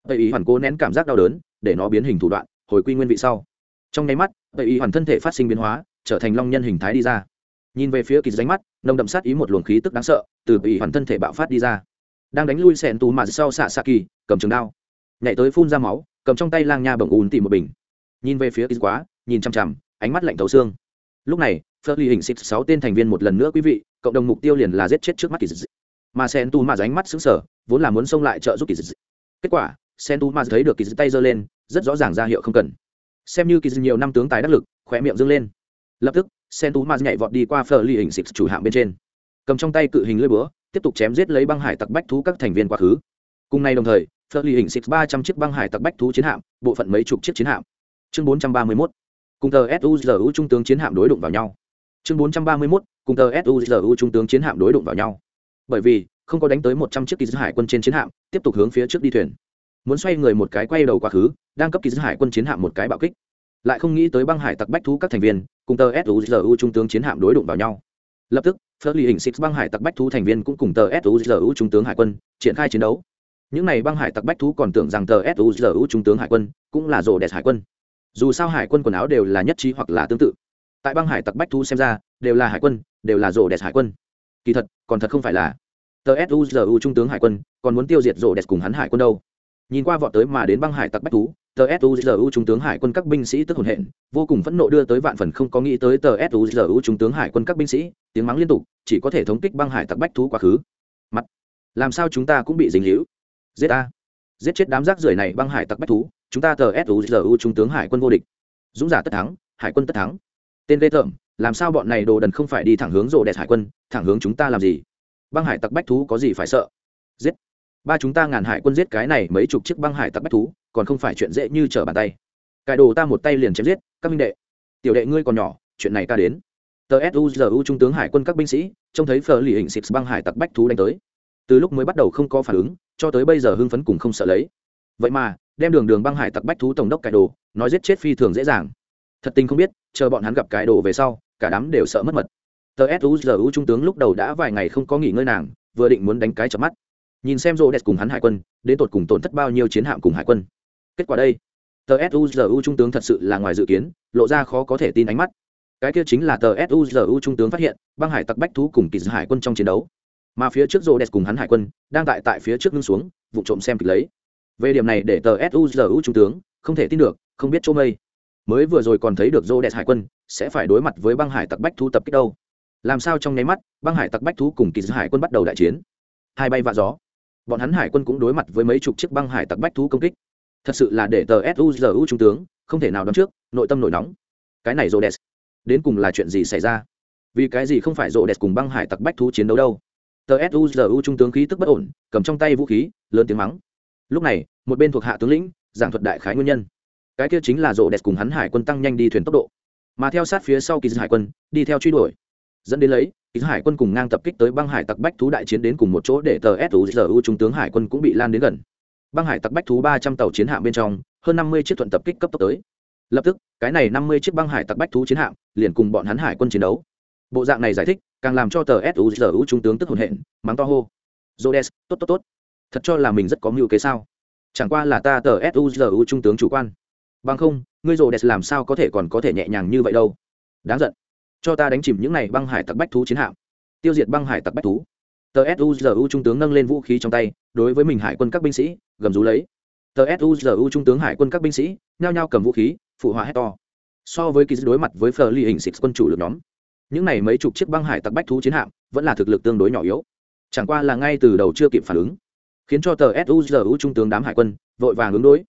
Tây y hoàn cố nén cảm giác đau đớn, để nó biến hình thủ đoạn, hồi quy nguyên vị sau. Trong nháy mắt tây y hoàn thân thể phát sinh biến hóa, trở thành long nhân hình thái đi ra. Nhìn về phía kỳ ránh mắt, nồng đậm sát ý một luồng khí tức đáng sợ, từ y hoàn thân thể bạo phát đi ra. Đang đánh lui sẹn tù mà sau xạ xạ kỳ, cầm trường đao. Nhảy tới phun ra máu, cầm trong tay lang nha bồng ùn tìm một bình. Nhìn về phía kỳ quá, nhìn chằm chằm, ánh mắt lạnh thấu xương. Lúc này phớt ly hình xịt sáu tên thành viên một lần nữa quý vị cộng đồng mục tiêu liền là giết chết trước mắt kỳ dị mà sen tu mà ránh mắt xứng sở vốn là muốn xông lại trợ giúp kỳ dị kết quả, sen tu ma thấy được kỳ dị tay giơ lên, rất rõ ràng ra hiệu không cần. Xem như kỳ dị nhiều năm tướng tài đắc lực khỏe miệng dâng lên. Lập tức, sen tu ma nhảy vọt đi qua phở ly hình xịt chủ hạm bên trên. Cầm trong tay cự hình lưỡi búa, tiếp tục chém giết lấy băng hải tặc bách thú các thành viên quá khứ. Cùng ngày đồng thời phở ly hình xịt ba trăm chiếc băng hải tặc bách thú chiến hạm, bộ phận mấy chục chiếc chiến hạm. Chương bốn trăm ba mươi mốt. Cùng tờ suzu trung tướng chiến hạm đối đụng vào nhau. Chương bốn trăm ba mươi mốt cùng tờ suzu trung tướng chiến hạm đối đụng vào nhau. Bởi vì, không có đánh tới một trăm chiếc kỳ dư hải quân trên chiến hạm, tiếp tục hướng phía trước đi thuyền. Muốn xoay người một cái quay đầu quá khứ, đang cấp kỳ dư hải quân chiến hạm một cái bạo kích. Lại không nghĩ tới băng hải tặc bách thú các thành viên, cùng tờ suzu trung tướng chiến hạm đối đụng vào nhau. Lập tức, phớt lì hình six băng hải tặc bách thú thành viên cũng cùng tờ suzu trung tướng hải quân triển khai chiến đấu. Những n à y băng hải tặc bách thú còn tưởng rằng tờ suzu trung tướng hải quân cũng là rồ đẹp hải quân. Dù sao hải quân quần áo đều là nhất trí hoặc là tương tự tại băng hải tặc bách thú xem ra, đều là hải quân, đều là rổ đẹp hải quân. Kỳ thật, còn thật không phải là. Tờ suzu trung tướng hải quân, còn muốn tiêu diệt rổ đẹp cùng hắn hải quân đâu. Nhìn qua vọt tới mà đến băng hải tặc bách thú tờ suzu trung tướng hải quân các binh sĩ tức hồn hện, vô cùng phẫn nộ đưa tới vạn phần không có nghĩ tới tờ suzu trung tướng hải quân các binh sĩ, tiếng mắng liên tục, chỉ có thể thống kích băng hải tặc bách thú quá khứ. Mặt, làm sao chúng ta cũng bị dính hữu giết ta. Giết chết đám rác rưởi này băng hải tặc bách thú chúng ta tờ suzu trung tướng hải quân vô địch. Dũng giả tất thắng, hải quân tất thắng tên lê thợm làm sao bọn này đồ đần không phải đi thẳng hướng rộ đẹp hải quân, thẳng hướng chúng ta làm gì? Băng hải tặc bách thú có gì phải sợ? Giết! Ba chúng ta ngàn hải quân giết cái này mấy chục chiếc băng hải tặc bách thú, còn không phải chuyện dễ như trở bàn tay. Cải đồ ta một tay liền chém giết, các minh đệ. Tiểu đệ ngươi còn nhỏ, chuyện này ta đến. Tờ suzu trung tướng hải quân các binh sĩ, trông thấy phờ lì hình xịt băng hải tặc bách thú đánh tới. Từ lúc mới bắt đầu không có phản ứng, cho tới bây giờ hưng phấn cùng không sợ lấy. Vậy mà, đem đường đường băng hải tặc bách thú tổng đốc cải đồ, nói giết chết phi thường dễ dàng. Thật tình không biết chờ bọn hắn gặp cái đồ về sau, cả đám đều sợ mất mật. Tờ suzu trung tướng lúc đầu đã vài ngày không có nghỉ ngơi nàng, vừa định muốn đánh cái chập mắt. Nhìn xem rô đẹp cùng hắn hải quân, đến tột cùng tổn thất bao nhiêu chiến hạm cùng hải quân. Kết quả đây, tờ suzu trung tướng thật sự là ngoài dự kiến, lộ ra khó có thể tin ánh mắt. Cái kia chính là tờ suzu trung tướng phát hiện, băng hải tặc bách thú cùng kỳ hải quân trong chiến đấu. Mà phía trước rô đẹp cùng hắn hải quân, đang tại tại phía trước ngưng xuống, vụ trộm xem kịch lấy. Về điểm này để tờ suzu trung tướng không thể tin được, không biết chỗ mây mới vừa rồi còn thấy được rô đẹp hải quân, sẽ phải đối mặt với băng hải tặc bách thú tập kích đâu. Làm sao trong nháy mắt, băng hải tặc bách thú cùng kỳ hải quân bắt đầu đại chiến? Hai bay vạ gió. Bọn hắn hải quân cũng đối mặt với mấy chục chiếc băng hải tặc bách thú công kích. Thật sự là để tờ suzu trung tướng, không thể nào đón trước, nội tâm nổi nóng. Cái này rô đẹp đến cùng là chuyện gì xảy ra? Vì cái gì không phải rô đẹp cùng băng hải tặc bách thú chiến đấu đâu? Tờ suzu trung tướng khí tức bất ổn, cầm trong tay vũ khí, lớn tiếng mắng. Lúc này, một bên thuộc hạ tướng lĩnh, giảng thuật đại khái nguyên nhân cái kia chính là rộ đẹp cùng hắn hải quân tăng nhanh đi thuyền tốc độ. Mà theo sát phía sau kỳ hải quân, đi theo truy đuổi. Dẫn đến lấy, kỳ hải quân cùng ngang tập kích tới băng hải tặc bách thú đại chiến đến cùng một chỗ để tờ suzu trung tướng hải quân cũng bị lan đến gần. Băng hải tặc bách thú ba trăm tàu chiến hạm bên trong, hơn năm mươi chiếc thuận tập kích cấp tốc tới. Lập tức, cái này năm mươi chiếc băng hải tặc bách thú chiến hạm liền cùng bọn hắn hải quân chiến đấu. Bộ dạng này giải thích, càng làm cho tờ suzu trung tướng tức hồn hện, mắng to hô. Jodes tốt tốt tốt. Thật cho là mình rất có mưu kế sao? Chẳng qua là ta tờ suzu trung tướng chủ quan bằng không, ngươi rồ đẹp làm sao có thể còn có thể nhẹ nhàng như vậy đâu? Đáng giận. Cho ta đánh chìm những này băng hải tặc bách thú chiến hạm. Tiêu diệt băng hải tặc bách thú. Tờ suzu trung tướng nâng lên vũ khí trong tay, đối với mình hải quân các binh sĩ, gầm rú lấy. Tờ suzu trung tướng hải quân các binh sĩ, nhao nhao cầm vũ khí, phụ họa hét to. So với kỳ đối mặt với phờ ly hình xịt quân chủ lực nhóm, những này mấy chục chiếc băng hải tặc bách thú chiến hạm vẫn là thực lực tương đối nhỏ yếu. Chẳng qua là ngay từ đầu chưa kịp phản ứng, khiến cho tờ suzu trung tướng đám hải quân vội vàng ứng đối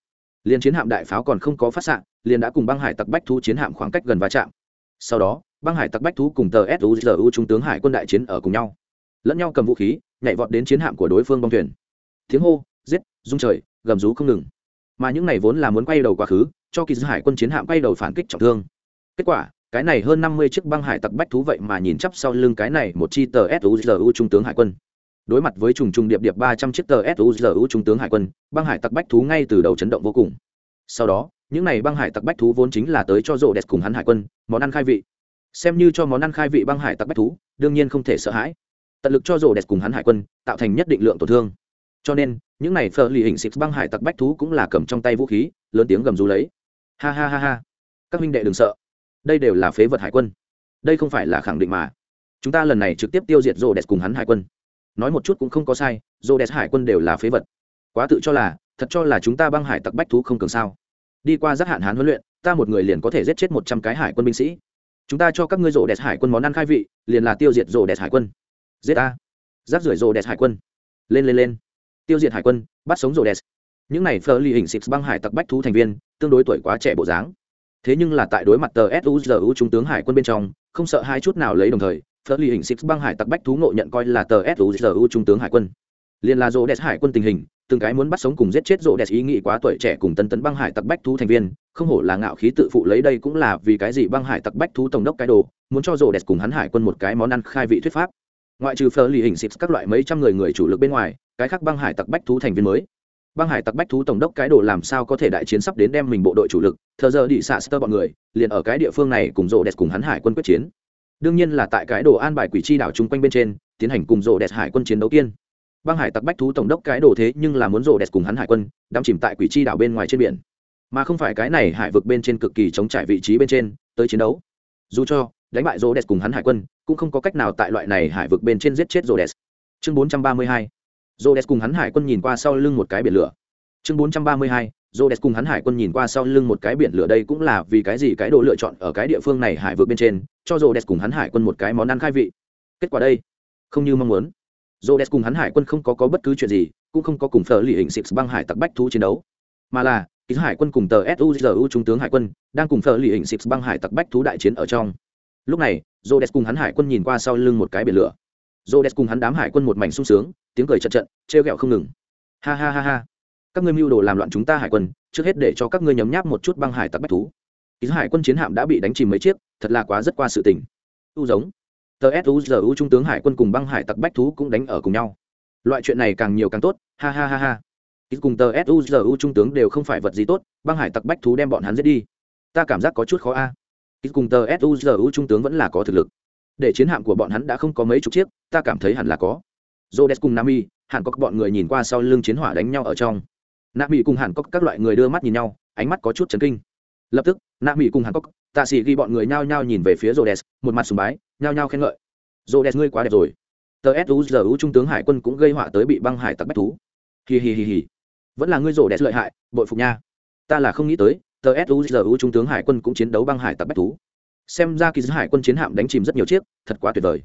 liên chiến hạm đại pháo còn không có phát xạ, liền đã cùng băng hải tặc bách thú chiến hạm khoảng cách gần va chạm. Sau đó, băng hải tặc bách thú cùng tờ suzu trung tướng hải quân đại chiến ở cùng nhau. Lẫn nhau cầm vũ khí, nhảy vọt đến chiến hạm của đối phương bong thuyền. Tiếng hô, giết, rung trời, gầm rú không ngừng. Mà những này vốn là muốn quay đầu quá khứ, cho kỳ dư hải quân chiến hạm quay đầu phản kích trọng thương. Kết quả, cái này hơn năm mươi chiếc băng hải tặc bách thú vậy mà nhìn chắp sau lưng cái này một chi tờ suzu trung tướng hải quân đối mặt với trùng trùng điệp điệp ba trăm chiếc tờ suzu trung tướng hải quân, băng hải tặc bách thú ngay từ đầu chấn động vô cùng. Sau đó, những này băng hải tặc bách thú vốn chính là tới cho rộ đẹp cùng hắn hải quân, món ăn khai vị. Xem như cho món ăn khai vị băng hải tặc bách thú, đương nhiên không thể sợ hãi. Tận lực cho rộ đẹp cùng hắn hải quân tạo thành nhất định lượng tổn thương. Cho nên, những này phở lì hình xịt băng hải tặc bách thú cũng là cầm trong tay vũ khí, lớn tiếng gầm rú lấy. Ha ha ha ha. Các minh đệ đừng sợ. Đây đều là phế vật hải quân. Đây không phải là khẳng định mà. Chúng ta lần này trực tiếp tiêu diệt rộ đẹp cùng hắn hải quân nói một chút cũng không có sai dô đẹp hải quân đều là phế vật. Quá tự cho là, thật cho là chúng ta băng hải tặc bách thú không cường sao. Đi qua giác hạn hán huấn luyện, ta một người liền có thể giết chết một trăm cái hải quân binh sĩ. Chúng ta cho các ngươi rổ đẹp hải quân món ăn khai vị, liền là tiêu diệt rổ đẹp hải quân. Giết ta. Giáp rưỡi rổ đẹp hải quân. Lên lên lên. Tiêu diệt hải quân, bắt sống rổ đẹp. Những này phờ ly hình xịt băng hải tặc bách thú thành viên, tương đối tuổi quá trẻ bộ dáng. Thế nhưng là tại đối mặt tờ suzu trung tướng hải quân bên trong, không sợ hai chút nào lấy đồng thời phở lì hình six băng hải tặc bách thú ngộ nhận coi là tờ suzu trung tướng hải quân. Liền là rô đès hải quân tình hình, từng cái muốn bắt sống cùng giết chết rô đès ý nghĩ quá tuổi trẻ cùng tân tấn băng hải tặc bách thú thành viên, không hổ là ngạo khí tự phụ lấy đây cũng là vì cái gì băng hải tặc bách thú tổng đốc cái đồ, muốn cho rô đès cùng hắn hải quân một cái món ăn khai vị thuyết pháp. Ngoại trừ phở lì hình six các loại mấy trăm người người chủ lực bên ngoài, cái khác băng hải tặc bách thú thành viên mới. Băng hải tặc bách thú tổng đốc cái đồ làm sao có thể đại chiến sắp đến đem mình bộ đội chủ lực, thờ giờ đi xạ sơ bọn người, liền ở cái địa phương này cùng rộ đẹp cùng hắn hải quân quyết chiến đương nhiên là tại cái đồ an bài quỷ chi đảo chung quanh bên trên tiến hành cùng rổ đẹp hải quân chiến đấu tiên băng hải tặc bách thú tổng đốc cái đồ thế nhưng là muốn rổ đẹp cùng hắn hải quân đắm chìm tại quỷ chi đảo bên ngoài trên biển. Mà không phải cái này hải vực bên trên cực kỳ chống trải vị trí bên trên tới chiến đấu. Dù cho đánh bại rổ đẹp cùng hắn hải quân cũng không có cách nào tại loại này hải vực bên trên giết chết rổ đẹp. Chương bốn trăm ba mươi hai. Rhodes cùng hắn hải quân nhìn qua sau lưng một cái biển lửa. Chương 432, Rhodes cùng hắn hải quân nhìn qua sau lưng một cái biển lửa đây cũng là vì cái gì cái đồ lựa chọn ở cái địa phương này hải vượt bên trên, cho Rhodes cùng hắn hải quân một cái món ăn khai vị. Kết quả đây, không như mong muốn. Rhodes cùng hắn hải quân không có có bất cứ chuyện gì, cũng không có cùng phở lì hình Six băng hải tặc bách thú chiến đấu, mà là ký hải quân cùng tờ SUZU trung tướng hải quân đang cùng phở lì hình Six băng hải tặc bách thú đại chiến ở trong. Lúc này, Rhodes cùng hắn hải quân nhìn qua sau lưng một cái biển lửa. Rhodes cùng hắn đám hải quân một mảnh sung sướng, tiếng cười trận trận trêu ghẹo không ngừng ha ha ha ha các ngươi mưu đồ làm loạn chúng ta hải quân, trước hết để cho các ngươi nhấm nháp một chút băng hải tặc bách thú. Ký hải quân chiến hạm đã bị đánh chìm mấy chiếc, thật là quá rất qua sự tình. U giống. Tờ suzu trung tướng hải quân cùng băng hải tặc bách thú cũng đánh ở cùng nhau. Loại chuyện này càng nhiều càng tốt, ha ha ha ha. Ít cùng tờ suzu trung tướng đều không phải vật gì tốt, băng hải tặc bách thú đem bọn hắn giết đi. Ta cảm giác có chút khó a. Ít cùng tờ suzu trung tướng vẫn là có thực lực. Để chiến hạm của bọn hắn đã không có mấy chục chiếc, ta cảm thấy hẳn là có. J cùng nami hẳn có bọn người nhìn qua sau lưng chiến hỏa đánh nhau ở trong nami cùng hàn Cốc các loại người đưa mắt nhìn nhau, ánh mắt có chút chấn kinh. Lập tức nami cùng hàn cốc, tạ sĩ ghi bọn người nhao nhao nhìn về phía rhodes, một mặt sùng bái, nhao nhao khen ngợi. Rhodes, ngươi quá đẹp rồi. Tờ suzu trung tướng hải quân cũng gây họa tới bị băng hải tặc bách thú. Hì hì hì hì vẫn là ngươi rhodes lợi hại, bội phục nha. Ta là không nghĩ tới, tờ suzu trung tướng hải quân cũng chiến đấu băng hải tặc bách thú. Xem ra kỳ hải quân chiến hạm đánh chìm rất nhiều chiếc, thật quá tuyệt vời.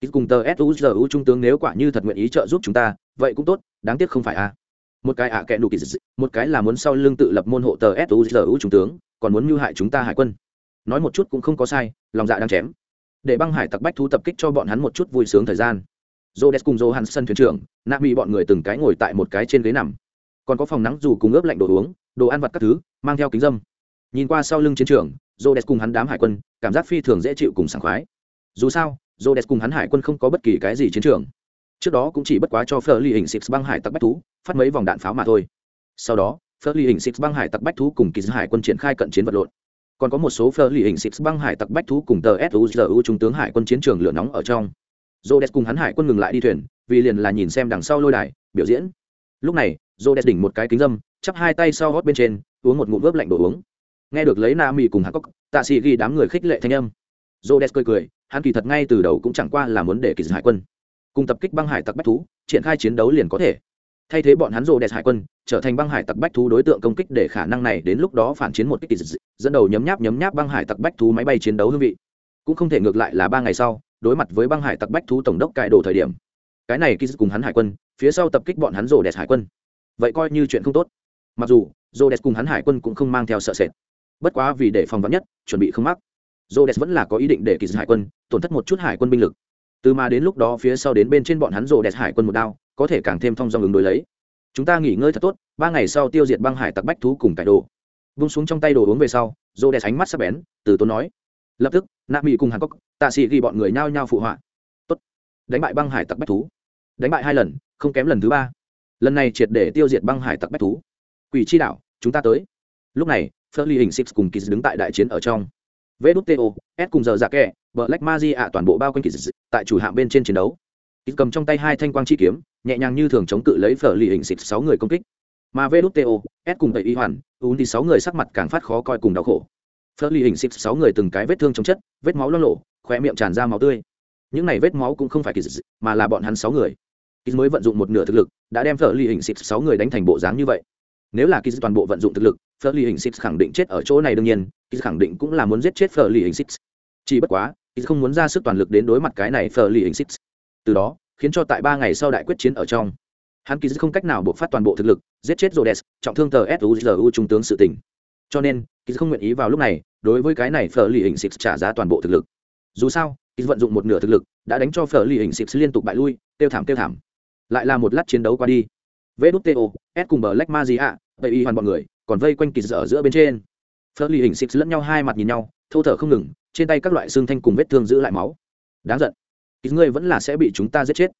Ít cùng tờ suzu trung tướng nếu quả như thật nguyện ý trợ giúp chúng ta, vậy cũng tốt, đáng tiếc không phải a. à một cái ạ à kẽ đủ kỳ dị, một cái là muốn sau lưng tự lập môn hộ tờ suzu trung tướng còn muốn mưu hại chúng ta hải quân nói một chút cũng không có sai lòng dạ đang chém để băng hải tặc bách thú tập kích cho bọn hắn một chút vui sướng thời gian Rhodes cùng Johansson thuyền trưởng, Nami bọn người từng cái ngồi tại một cái trên ghế nằm. Còn có phòng nắng dù cùng ướp lạnh đồ uống, đồ ăn vặt các thứ, mang theo kính dâm. Nhìn qua sau lưng chiến trường, Rhodes cùng hắn đám hải quân, cảm giác phi thường dễ chịu cùng sảng khoái. Dù sao, Rhodes cùng hắn hải quân không có bất kỳ cái gì chiến trường. Trước đó cũng chỉ bất quá cho Fleur hình Six băng hải tặc bách thú, phát mấy vòng đạn pháo mà thôi. Sau đó, Fleur hình Six băng hải tặc bách thú cùng kỳ hải quân triển khai cận chiến vật lộn. Còn có một số phơ hình six băng hải tặc bách thú cùng tờ suzu trung tướng hải quân chiến trường lửa nóng ở trong. Rhodes cùng hắn hải quân ngừng lại đi thuyền vì liền là nhìn xem đằng sau lôi đài biểu diễn. Lúc này Rhodes đỉnh một cái kính dâm chắp hai tay sau gót bên trên uống một ngụm vớp lạnh đồ uống. Nghe được lấy na mì cùng hạ cốc tạ sĩ ghi đám người khích lệ thanh âm. Rhodes cười cười hắn kỳ thật ngay từ đầu cũng chẳng qua là muốn để kỳ hải quân cùng tập kích băng hải tặc bách thú triển khai chiến đấu liền có thể thay thế bọn hắn rồ đẹp hải quân, trở thành băng hải tặc bách thú đối tượng công kích để khả năng này đến lúc đó phản chiến một kích dẫn đầu nhấm nháp nhấm nháp băng hải tặc bách thú máy bay chiến đấu hương vị. Cũng không thể ngược lại là ba ngày sau, đối mặt với băng hải tặc bách thú tổng đốc cải đồ thời điểm. Cái này khi cùng hắn hải quân, phía sau tập kích bọn hắn rồ đẹp hải quân. Vậy coi như chuyện không tốt. Mặc dù, rồ đẹp cùng hắn hải quân cũng không mang theo sợ sệt. Bất quá vì để phòng vắn nhất, chuẩn bị không mắc. Rồ đẹp vẫn là có ý định để kỳ hải quân tổn thất một chút hải quân binh lực từ mà đến lúc đó phía sau đến bên trên bọn hắn rồ đẹp hải quân một đao, có thể càng thêm thông dong ứng đối lấy. Chúng ta nghỉ ngơi thật tốt, ba ngày sau tiêu diệt băng hải tặc bách thú cùng cải đồ. Vung xuống trong tay đồ uống về sau, rồ đẹp ánh mắt sắp bén, từ tốn nói. Lập tức, nạ mỹ cùng hàn cốc tạ sĩ ghi bọn người nhao nhao phụ họa. Tốt. Đánh bại băng hải tặc bách thú. Đánh bại hai lần, không kém lần thứ ba. Lần này triệt để tiêu diệt băng hải tặc bách thú. Quỷ chi đạo, chúng ta tới. Lúc này phớt ly hình six cùng kỳ đứng tại đại chiến ở trong. Vê đút to s cùng giờ dạ kẹ vợ lách ma di ạ, toàn bộ bao quanh kỳ tại chủ hạng bên trên chiến đấu. Ít cầm trong tay hai thanh quang chi kiếm, nhẹ nhàng như thường chống cự lấy phở lì hình xịt sáu người công kích. Mà vê to s cùng tẩy y hoàn ún thì sáu người sắc mặt càng phát khó coi cùng đau khổ. Phở lì hình xịt sáu người từng cái vết thương chống chất, vết máu lo lộ khoe miệng tràn ra máu tươi. Những này vết máu cũng không phải kỳ dị mà là bọn hắn sáu người. Kỳ mới vận dụng một nửa thực lực, đã đem phở lì hình xịt sáu người đánh thành bộ dáng như vậy. Nếu là kỳ toàn bộ vận dụng thực lực, phở lì hình xịt khẳng định chết ở chỗ này đương nhiên kỳ khẳng định cũng là muốn giết chết phở lì hình xịt. Chỉ bất quá không muốn ra sức toàn lực đến đối mặt cái này phở lì hình xích. Từ đó khiến cho tại ba ngày sau đại quyết chiến ở trong hắn kỳ không cách nào buộc phát toàn bộ thực lực giết chết Rhodes, trọng thương tờ suzu trung tướng sự tỉnh cho nên kỳ không nguyện ý vào lúc này đối với cái này phở lì hình xích trả giá toàn bộ thực lực. Dù sao kỳ vận dụng một nửa thực lực đã đánh cho phở lì hình xích liên tục bại lui tiêu thảm tiêu thảm. Lại là một lát chiến đấu qua đi. Vê đút to s cùng bờ lách ma gì ạ vậy y hoàn bọn người còn vây quanh kỳ ở giữa bên trên. Phở lì hình xích lẫn nhau hai mặt nhìn nhau thô thở không ngừng trên tay các loại xương thanh cùng vết thương giữ lại máu. Đáng giận. Ít ngươi vẫn là sẽ bị chúng ta giết chết.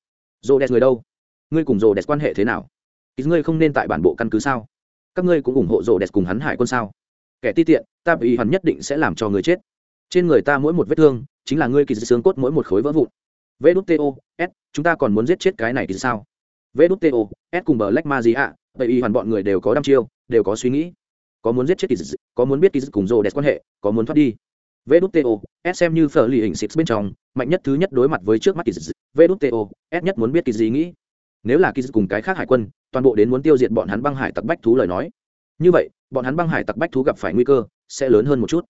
Rô đẹp người đâu? Ngươi cùng rô đẹp quan hệ thế nào? Ít ngươi không nên tại bản bộ căn cứ sao? Các ngươi cũng ủng hộ rô đẹp cùng hắn hải quân sao? Kẻ ti tiện, ta bị hắn nhất định sẽ làm cho người chết. Trên người ta mỗi một vết thương, chính là ngươi kỳ xương cốt mỗi một khối vỡ vụn. Vê đút to s chúng ta còn muốn giết chết cái này thì sao? Vê đút to s cùng bờ lách ma gì ạ vậy y hoàn bọn người đều có đăm chiêu, đều có suy nghĩ. Có muốn giết chết kỳ có muốn biết kỳ cùng rô đẹp quan hệ, có muốn thoát đi vê s xem như phở lì hình xịt bên trong, mạnh nhất thứ nhất đối mặt với trước mắt kỳ dị s nhất muốn biết kỳ gì nghĩ. Nếu là kỳ cùng cái khác hải quân, toàn bộ đến muốn tiêu diệt bọn hắn băng hải tặc bách thú lời nói. Như vậy, bọn hắn băng hải tặc bách thú gặp phải nguy cơ, sẽ lớn hơn một chút.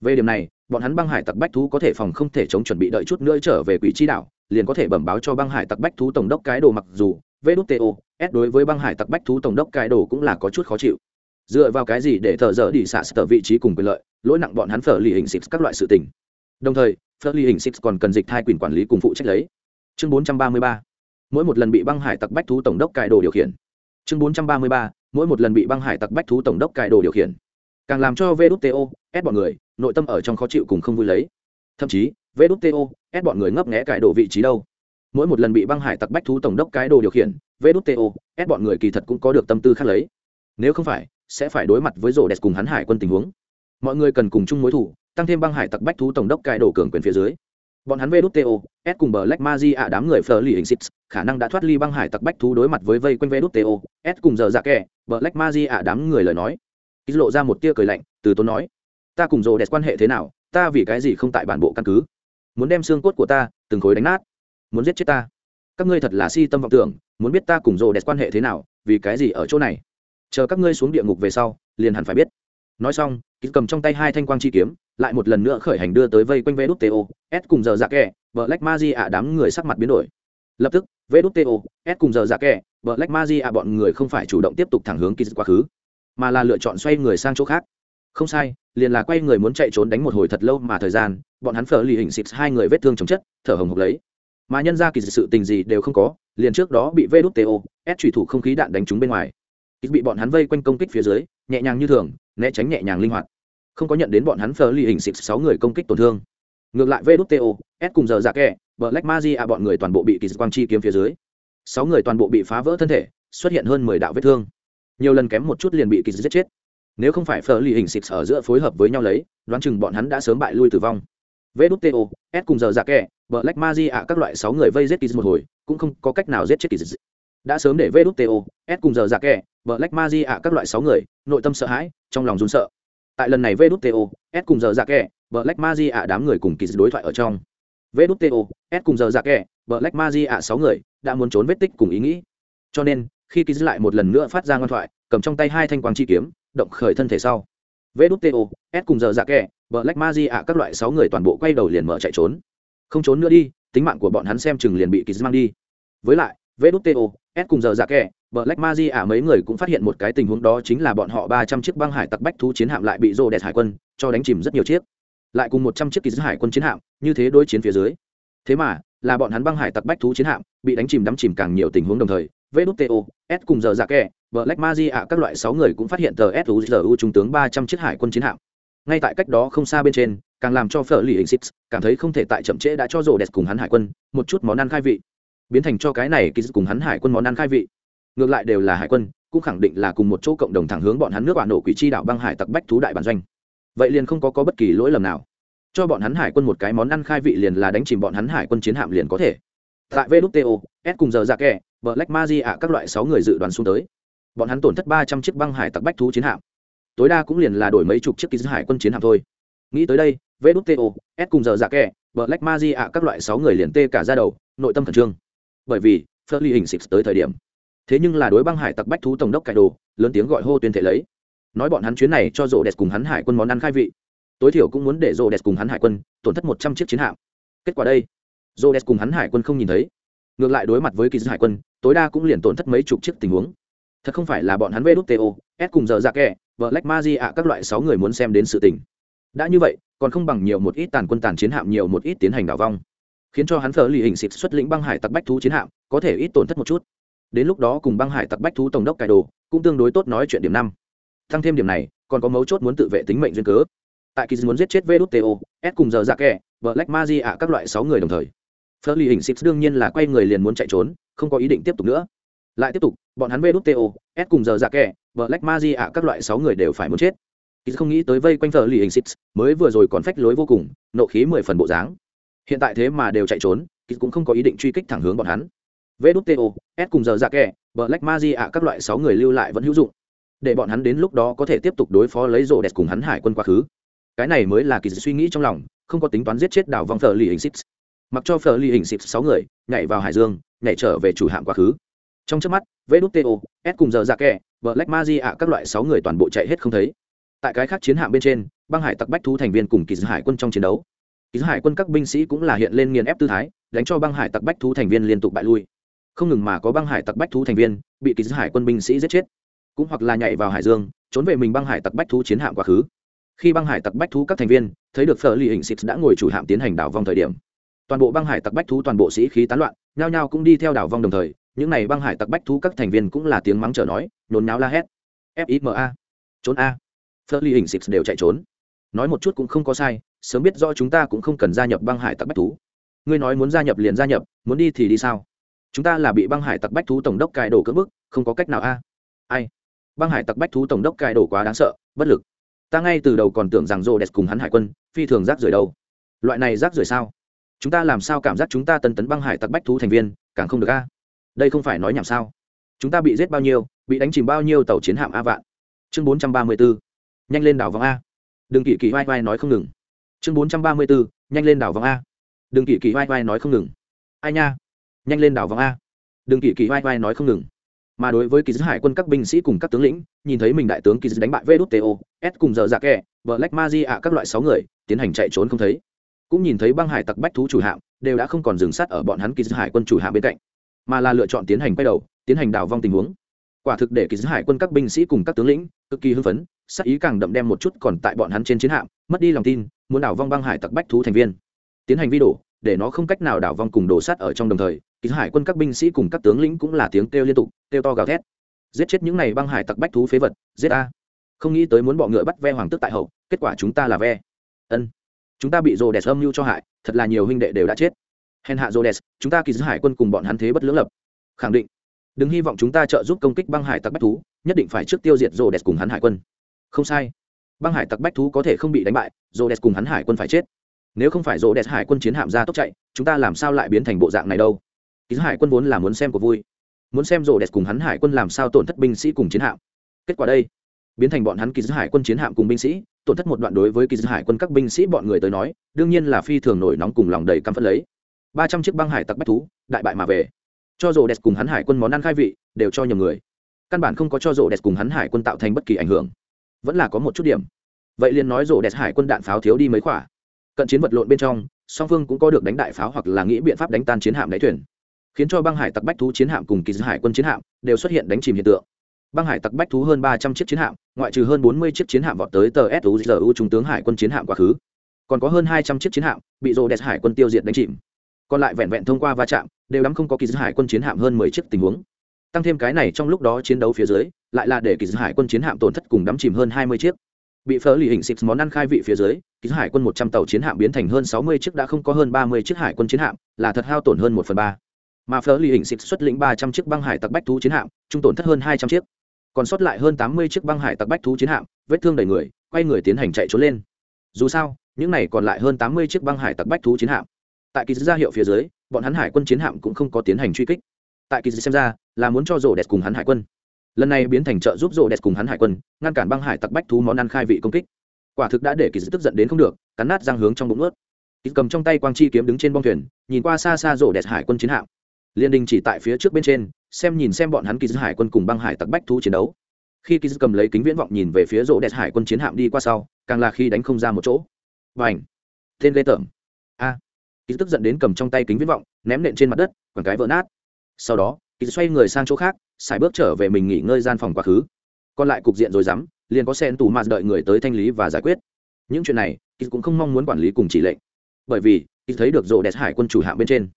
Về điểm này, bọn hắn băng hải tặc bách thú có thể phòng không thể chống chuẩn bị đợi chút nữa trở về quỷ chi đảo, liền có thể bẩm báo cho băng hải tặc bách thú tổng đốc cái đồ mặc dù. Vê s đối với băng hải tặc bách thú tổng đốc cái đồ cũng là có chút khó chịu dựa vào cái gì để thợ dở đi xạ sở vị trí cùng quyền lợi, lỗi nặng bọn hắn phở lì hình xịt các loại sự tình. Đồng thời, phở lì hình xịt còn cần dịch thai quyền quản lý cùng phụ trách lấy. Chương 433 mỗi một lần bị băng hải tặc bách thú tổng đốc cài đồ điều khiển. Chương 433 mỗi một lần bị băng hải tặc bách thú tổng đốc cài đồ điều khiển. Càng làm cho vđto ép bọn người, nội tâm ở trong khó chịu cùng không vui lấy. Thậm chí vđto ép bọn người ngấp nghẽ cài đồ vị trí đâu. Mỗi một lần bị băng hải tặc bách thú tổng đốc cái đồ điều khiển vđto ép bọn người kỳ thật cũng có được tâm tư khác lấy. Nếu không phải sẽ phải đối mặt với rổ đẹp cùng hắn hải quân tình huống. Mọi người cần cùng chung mối thủ tăng thêm băng hải tặc bách thú tổng đốc cài đổ cường quyền phía dưới. Bọn hắn vto s cùng bờ lách ma di ạ đám người phờ lì hình xịt khả năng đã thoát ly băng hải tặc bách thú đối mặt với vây quanh vto s cùng giờ dạ kẹ, bờ lách ma di ạ đám người lời nói. Ít lộ ra một tia cười lạnh từ tốn nói ta cùng rồ đẹp quan hệ thế nào ta vì cái gì không tại bản bộ căn cứ? Muốn đem xương cốt của ta từng khối đánh nát muốn giết chết ta? Các ngươi thật là si tâm vọng tưởng muốn biết ta cùng rồ đẹp quan hệ thế nào vì cái gì ở chỗ này? Chờ các ngươi xuống địa ngục về sau, liền hẳn phải biết. Nói xong ký cầm trong tay hai thanh quang chi kiếm, lại một lần nữa khởi hành đưa tới vây quanh vê đút to s cùng giờ dạ kẹ vợ lách ma di ạ đám người sắc mặt biến đổi. Lập tức vê đút to s cùng giờ dạ kẹ vợ lách ma di ạ bọn người không phải chủ động tiếp tục thẳng hướng ký quá khứ, mà là lựa chọn xoay người sang chỗ khác. Không sai, liền là quay người muốn chạy trốn đánh một hồi thật lâu mà thời gian, bọn hắn phở lì hình xịt hai người vết thương chồng chất, thở hồng hộc lấy. Mà nhân ra kỳ sự tình gì đều không có, liền trước đó bị vê đút to s thủy thủ không khí đạn đánh trúng bên ngoài ít bị bọn hắn vây quanh công kích phía dưới, nhẹ nhàng như thường, né tránh nhẹ nhàng linh hoạt. Không có nhận đến bọn hắn phờ ly hình xịt sáu người công kích tổn thương. Ngược lại vê s cùng giờ dạ kẹ bờ lách ma di à, a bọn người toàn bộ bị kỳ quang chi kiếm phía dưới. Sáu người toàn bộ bị phá vỡ thân thể, xuất hiện hơn mười đạo vết thương. Nhiều lần kém một chút liền bị kỳ giết chết. Nếu không phải phờ ly hình xịt ở giữa phối hợp với nhau lấy, đoán chừng bọn hắn đã sớm bại lui tử vong. Vê s cùng giờ dạ kẹ bờ lách ma di à, a các loại sáu người vây giết kỳ một hồi, cũng không có cách nào giết chết kỳ đã sớm để vto s cùng giờ giả kẻ vợ lách ma di ạ, các loại sáu người, nội tâm sợ hãi, trong lòng run sợ. Tại lần này vto s cùng giờ giả kẻ vợ lách ma di ạ, đám người cùng kỳ đối thoại ở trong. Vto s cùng giờ giả kẻ vợ lách ma di ạ, sáu người, đã muốn trốn vết tích cùng ý nghĩ. Cho nên, khi kỳ lại một lần nữa phát ra ngoan thoại, cầm trong tay hai thanh quang chi kiếm, động khởi thân thể sau. Vto s cùng giờ giả kẻ vợ lách ma di ạ, các loại sáu người toàn bộ quay đầu liền mở chạy trốn. Không trốn nữa đi, tính mạng của bọn hắn xem chừng liền bị kỳ mang đi. Với lại vđto s cùng giờ dạ kẻ, Black Magia à, mấy người cũng phát hiện một cái tình huống đó chính là bọn họ ba trăm chiếc băng hải tặc bách thú chiến hạm lại bị rô đẹp hải quân cho đánh chìm rất nhiều chiếc. Lại cùng một trăm chiếc kỳ hải quân chiến hạm, như thế đối chiến phía dưới. Thế mà, là bọn hắn băng hải tặc bách thú chiến hạm bị đánh chìm đắm chìm càng nhiều tình huống đồng thời. VDTO, S cùng giờ dạ kẻ, Black Magia à, các loại sáu người cũng phát hiện tờ SUZU trung tướng ba trăm chiếc hải quân chiến hạm. Ngay tại cách đó không xa bên trên, càng làm cho Phở Lì Hình Six cảm thấy không thể tại chậm trễ đã cho rồ đẹp cùng hắn hải quân một chút món ăn khai vị, biến thành cho cái này kỳ cùng hắn hải quân món ăn khai vị. Ngược lại đều là hải quân cũng khẳng định là cùng một chỗ cộng đồng thẳng hướng bọn hắn nước bạn nổ quỷ chi đạo băng hải tặc bách thú đại bản doanh. Vậy liền không có, có bất kỳ lỗi lầm nào. Cho bọn hắn hải quân một cái món ăn khai vị liền là đánh chìm bọn hắn hải quân chiến hạm liền có thể. Tại vto s cùng giờ dạ ra kẹ vợ lách ma di ạ các loại sáu người dự đoán xuống tới. Bọn hắn tổn thất ba trăm chiếc băng hải tặc bách thú chiến hạm. Tối đa cũng liền là đổi mấy chục chiếc ký hải quân chiến hạm thôi. Nghĩ tới đây vto s cùng giờ dạ ra kẹ vợ lách ma di ạ các loại sáu người liền tê cả ra đầu nội tâm khẩn trương bởi vì phớt ly hình xịt tới thời điểm. Thế nhưng là đối băng hải tặc bách thú tổng đốc cải đồ lớn tiếng gọi hô tuyên thể lấy. Nói bọn hắn chuyến này cho rộ đẹp cùng hắn hải quân món ăn khai vị. Tối thiểu cũng muốn để rộ đẹp cùng hắn hải quân tổn thất một trăm chiếc chiến hạm. Kết quả đây rộ đẹp cùng hắn hải quân không nhìn thấy. Ngược lại đối mặt với kỳ dư hải quân, tối đa cũng liền tổn thất mấy chục chiếc tình huống. Thật không phải là bọn hắn vê s cùng giờ ra kẹ, vợ lách ma di ạ, các loại sáu người muốn xem đến sự tình. Đã như vậy, còn không bằng nhiều một ít tàn quân tàn chiến hạm, nhiều một ít tiến hành đảo vong khiến cho hắn phở lì hình xịt xuất lĩnh băng hải tặc bách thú chiến hạm, có thể ít tổn thất một chút. Đến lúc đó cùng băng hải tặc bách thú tổng đốc cải đồ, cũng tương đối tốt nói chuyện điểm năm. Tăng thêm điểm này, còn có mấu chốt muốn tự vệ tính mệnh duyên cớ. Tại kỳ muốn giết chết vđto s cùng giờ dạ kẹ vợ lách ma di ạ, các loại sáu người đồng thời. Phở lì hình xịt đương nhiên là quay người liền muốn chạy trốn, không có ý định tiếp tục nữa. Lại tiếp tục, bọn hắn vđto s cùng giờ dạ kẹ vợ lách ma di ạ, các loại sáu người đều phải muốn chết. Kỳ không nghĩ tới vây quanh phở lì hình xịt, mới vừa rồi còn phách lối vô cùng, nộ khí mười phần bộ dáng hiện tại thế mà đều chạy trốn kỳ cũng không có ý định truy kích thẳng hướng bọn hắn. Vđto s cùng giờ dạ ra kẻ Black lách ma di ạ, các loại sáu người lưu lại vẫn hữu dụng. Để bọn hắn đến lúc đó có thể tiếp tục đối phó lấy rộ đẹp cùng hắn hải quân quá khứ. Cái này mới là kỳ suy nghĩ trong lòng, không có tính toán giết chết đảo vòng thờ lì hình xích mặc cho phở lì hình xích sáu người nhảy vào hải dương, nhảy trở về chủ hạm quá khứ. Trong trước mắt vđto s cùng giờ dạ ra kẻ vợ lách ma di ạ, các loại sáu người toàn bộ chạy hết không thấy. Tại cái khác chiến hạm bên trên, băng hải tặc bách thú thành viên cùng kỳ hải quân trong chiến đấu kỳ hải quân các binh sĩ cũng là hiện lên nghiền ép tư thái, đánh cho băng hải tặc bách thú thành viên liên tục bại lui. Không ngừng mà có băng hải tặc bách thú thành viên bị ký hải quân binh sĩ giết chết, cũng hoặc là nhảy vào hải dương, trốn về mình băng hải tặc bách thú chiến hạm quá khứ. Khi băng hải tặc bách thú các thành viên thấy được phở lì hình xịt đã ngồi chủ hạm tiến hành đảo vong thời điểm, toàn bộ băng hải tặc bách thú toàn bộ sĩ khí tán loạn, nhao nhao cũng đi theo đảo vong đồng thời, những n à y băng hải tặc bách thú các thành viên cũng là tiếng mắng trở nói, nhốn náo la hét. Fima trốn a. Phớt ly hình xịt đều chạy trốn. Nói một chút cũng không có sai sớm biết rõ chúng ta cũng không cần gia nhập băng hải tặc bách thú. Ngươi nói muốn gia nhập liền gia nhập, muốn đi thì đi sao? Chúng ta là bị băng hải tặc bách thú tổng đốc cài đổ cưỡng bức, không có cách nào a. Ai? Băng hải tặc bách thú tổng đốc cài đổ quá đáng sợ, bất lực. Ta ngay từ đầu còn tưởng rằng rô đẹp cùng hắn hải quân, phi thường rác rưởi đâu. Loại này rác rưởi sao? Chúng ta làm sao cảm giác chúng ta tân tấn băng hải tặc bách thú thành viên, càng không được a? Đây không phải nói nhảm sao? Chúng ta bị giết bao nhiêu, bị đánh chìm bao nhiêu tàu chiến hạm a vạn? Chương bốn trăm ba mươi bốn nhanh lên đảo vòng a. Đừng kỳ kỳ vai vai nói không ngừng chương bốn trăm ba mươi bốn nhanh lên đảo vòng a. Đừng kỳ kỳ vai vai nói không ngừng. Ai nha? Nhanh lên đảo vòng a. Đừng kỳ kỳ vai vai nói không ngừng. Mà đối với kỳ dư hải quân các binh sĩ cùng các tướng lĩnh, nhìn thấy mình đại tướng kỳ dư đánh bại vê s cùng giờ dạ kẹ, vợ lách ma di ạ các loại sáu người, tiến hành chạy trốn không thấy. Cũng nhìn thấy băng hải tặc bách thú chủ hạm, đều đã không còn dừng sát ở bọn hắn kỳ dư hải quân chủ hạm bên cạnh, mà là lựa chọn tiến hành quay đầu, tiến hành đào vong tình huống. Quả thực để kỳ dư hải quân các binh sĩ cùng các tướng lĩnh cực kỳ hưng phấn sắc ý càng đậm đem một chút còn tại bọn hắn trên chiến hạm, mất đi lòng tin, muốn đảo vong băng hải tặc bách thú thành viên. Tiến hành vi đổ, để nó không cách nào đảo vong cùng đổ sát ở trong đồng thời, kỳ hải quân các binh sĩ cùng các tướng lĩnh cũng là tiếng kêu liên tục, kêu to gào thét. Giết chết những này băng hải tặc bách thú phế vật, giết a không nghĩ tới muốn bọ ngựa bắt ve hoàng tức tại hậu, kết quả chúng ta là ve. Ân. Chúng ta bị rô đès âm mưu cho hại, thật là nhiều huynh đệ đều đã chết. Hèn hạ rô đès chúng ta kỳ giữ hải quân cùng bọn hắn thế bất lưỡng lập. Khẳng định. Đừng hy vọng chúng ta trợ giúp công kích băng hải tặc bách thú, nhất định phải trước tiêu diệt rô đès cùng hắn hải quân không sai. Băng hải tặc bách thú có thể không bị đánh bại rô đès cùng hắn hải quân phải chết. Nếu không phải rô đès hải quân chiến hạm ra tốc chạy, chúng ta làm sao lại biến thành bộ dạng này đâu? Ký hải quân vốn là muốn xem của vui. Muốn xem rô đès cùng hắn hải quân làm sao tổn thất binh sĩ cùng chiến hạm. Kết quả đây, biến thành bọn hắn ký hải quân chiến hạm cùng binh sĩ, tổn thất một đoạn đối với ký hải quân các binh sĩ bọn người tới nói, đương nhiên là phi thường nổi nóng cùng lòng đầy căm phẫn lấy. Ba trăm chiếc băng hải tặc bách thú, đại bại mà về. Cho rô đẹp cùng hắn hải quân món ăn khai vị, đều cho nhiều người. Căn bản không có cho rô đẹp cùng hắn hải quân tạo thành bất kỳ ảnh hưởng vẫn là có một chút điểm. Vậy liền nói rổ đẹp hải quân đạn pháo thiếu đi mấy quả cận chiến vật lộn bên trong, song phương cũng có được đánh đại pháo hoặc là nghĩ biện pháp đánh tan chiến hạm đáy thuyền. Khiến cho băng hải tặc bách thú chiến hạm cùng kỳ hải quân chiến hạm đều xuất hiện đánh chìm hiện tượng. Băng hải tặc bách thú hơn ba trăm chiếc chiến hạm, ngoại trừ hơn bốn mươi chiếc chiến hạm vọt tới tờ suzu trung tướng hải quân chiến hạm quá khứ. Còn có hơn hai trăm chiếc chiến hạm bị rô đẹp hải quân tiêu diệt đánh chìm. Còn lại vẹn vẹn thông qua va chạm, đều đắm không có kỳ dư hải quân chiến hạm hơn mười chiếc tình huống tăng thêm cái này trong lúc đó chiến đấu phía dưới, lại là để kỳ dư hải quân chiến hạm tổn thất cùng đắm chìm hơn hai mươi chiếc. Bị phở lì hình xịt món ăn khai vị phía dưới, kỳ dư hải quân một trăm tàu chiến hạm biến thành hơn sáu mươi chiếc đã không có hơn ba mươi chiếc hải quân chiến hạm, là thật hao tổn hơn một phần ba. Mà phở lì hình xịt xuất lĩnh ba trăm chiếc băng hải tặc bách thú chiến hạm, trung tổn thất hơn hai trăm chiếc. Còn sót lại hơn tám mươi chiếc băng hải tặc bách thú chiến hạm, vết thương đầy người, quay người tiến hành chạy trốn lên. Dù sao, những này còn lại hơn tám mươi chiếc băng hải tặc bách thú chiến hạm. Tại kỳ ra hiệu phía dưới, bọn hắn hải quân chiến hạm cũng không có tiến hành truy kích tại kỳ xem ra, là muốn cho rổ đẹp cùng hắn hải quân. Lần này biến thành trợ giúp rổ đẹp cùng hắn hải quân, ngăn cản băng hải tặc bách thú món ăn khai vị công kích. Quả thực đã để kỳ tức giận đến không được, cắn nát răng hướng trong bụng ướt kỳ cầm trong tay quang chi kiếm đứng trên bong thuyền, nhìn qua xa xa rổ đẹp hải quân chiến hạm. Liên đình chỉ tại phía trước bên trên, xem nhìn xem bọn hắn kỳ hải quân cùng băng hải tặc bách thú chiến đấu. Khi kỳ cầm lấy kính viễn vọng nhìn về phía rổ đẹp hải quân chiến hạm đi qua sau, càng là khi đánh không ra một chỗ. Và ảnh tên lê tởm. A! Kỳ tức giận đến cầm trong tay kính viễn vọng, ném nện trên mặt đất, quảng cái vỡ nát sau đó kỳ xoay người sang chỗ khác, xài bước trở về mình nghỉ ngơi gian phòng quá khứ. Còn lại cục diện rồi dám, liền có sen tù mạt đợi người tới thanh lý và giải quyết. Những chuyện này kỳ cũng không mong muốn quản lý cùng chỉ lệnh. Bởi vì kỳ thấy được rô đẹp hải quân chủ hạm bên trên.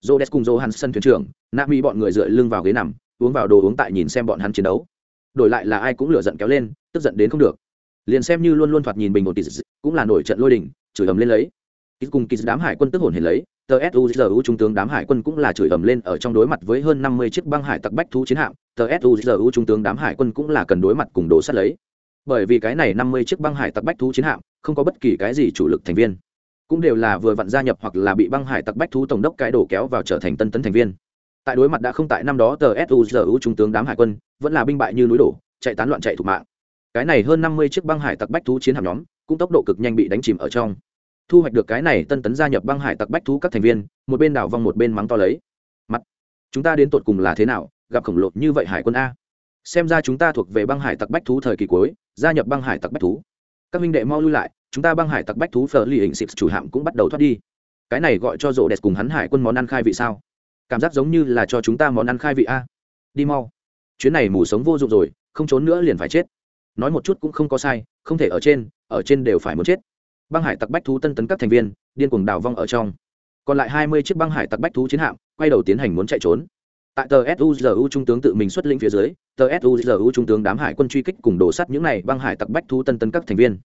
Rô đẹp cùng rô hắn sân thuyền trưởng, nạp mỹ bọn người dựa lưng vào ghế nằm, uống vào đồ uống tại nhìn xem bọn hắn chiến đấu. Đổi lại là ai cũng lửa giận kéo lên, tức giận đến không được. Liền xem như luôn luôn thoạt nhìn bình một tỷ cũng là nổi trận lôi đình, chửi ầm lên lấy. Kỳ cùng kỳ đám hải quân tức hồn hề lấy tờ suzu trung tướng đám hải quân cũng là chửi ầm lên ở trong đối mặt với hơn năm mươi chiếc băng hải tặc bách thú chiến hạm. Tờ suzu trung tướng đám hải quân cũng là cần đối mặt cùng đổ sắt lấy. Bởi vì cái này năm mươi chiếc băng hải tặc bách thú chiến hạm, không có bất kỳ cái gì chủ lực thành viên. Cũng đều là vừa vặn gia nhập hoặc là bị băng hải tặc bách thú tổng đốc cái đổ kéo vào trở thành tân tấn thành viên. Tại đối mặt đã không tại năm đó, tờ suzu trung tướng đám hải quân vẫn là binh bại như núi đổ, chạy tán loạn chạy thủ mạng. Cái này hơn năm mươi chiếc băng hải tặc bách thú chiến hạm nhóm, cũng tốc độ cực nhanh bị đánh chìm ở trong thu hoạch được cái này tân tấn gia nhập băng hải tặc bách thú các thành viên, một bên đảo vong một bên mắng to lấy. Mặt, chúng ta đến tột cùng là thế nào, gặp khổng lồ như vậy hải quân a? Xem ra chúng ta thuộc về băng hải tặc bách thú thời kỳ cuối, gia nhập băng hải tặc bách thú. Các minh đệ mau lui lại, chúng ta băng hải tặc bách thú phở lì hình xịt chủ hạm cũng bắt đầu thoát đi. Cái này gọi cho rộ đẹp cùng hắn hải quân món ăn khai vị sao? Cảm giác giống như là cho chúng ta món ăn khai vị a. Đi mau. Chuyến này mù sống vô dụng rồi, không trốn nữa liền phải chết. Nói một chút cũng không có sai, không thể ở trên ở trên đều phải muốn chết băng hải tặc bách thú tân tấn các thành viên, điên cuồng đào vong ở trong. Còn lại hai mươi chiếc băng hải tặc bách thú chiến hạm, quay đầu tiến hành muốn chạy trốn. Tại tờ suzu trung tướng tự mình xuất lĩnh phía dưới, tờ suzu trung tướng đám hải quân truy kích cùng đổ sắt những này băng hải tặc bách thú tân tấn các thành viên.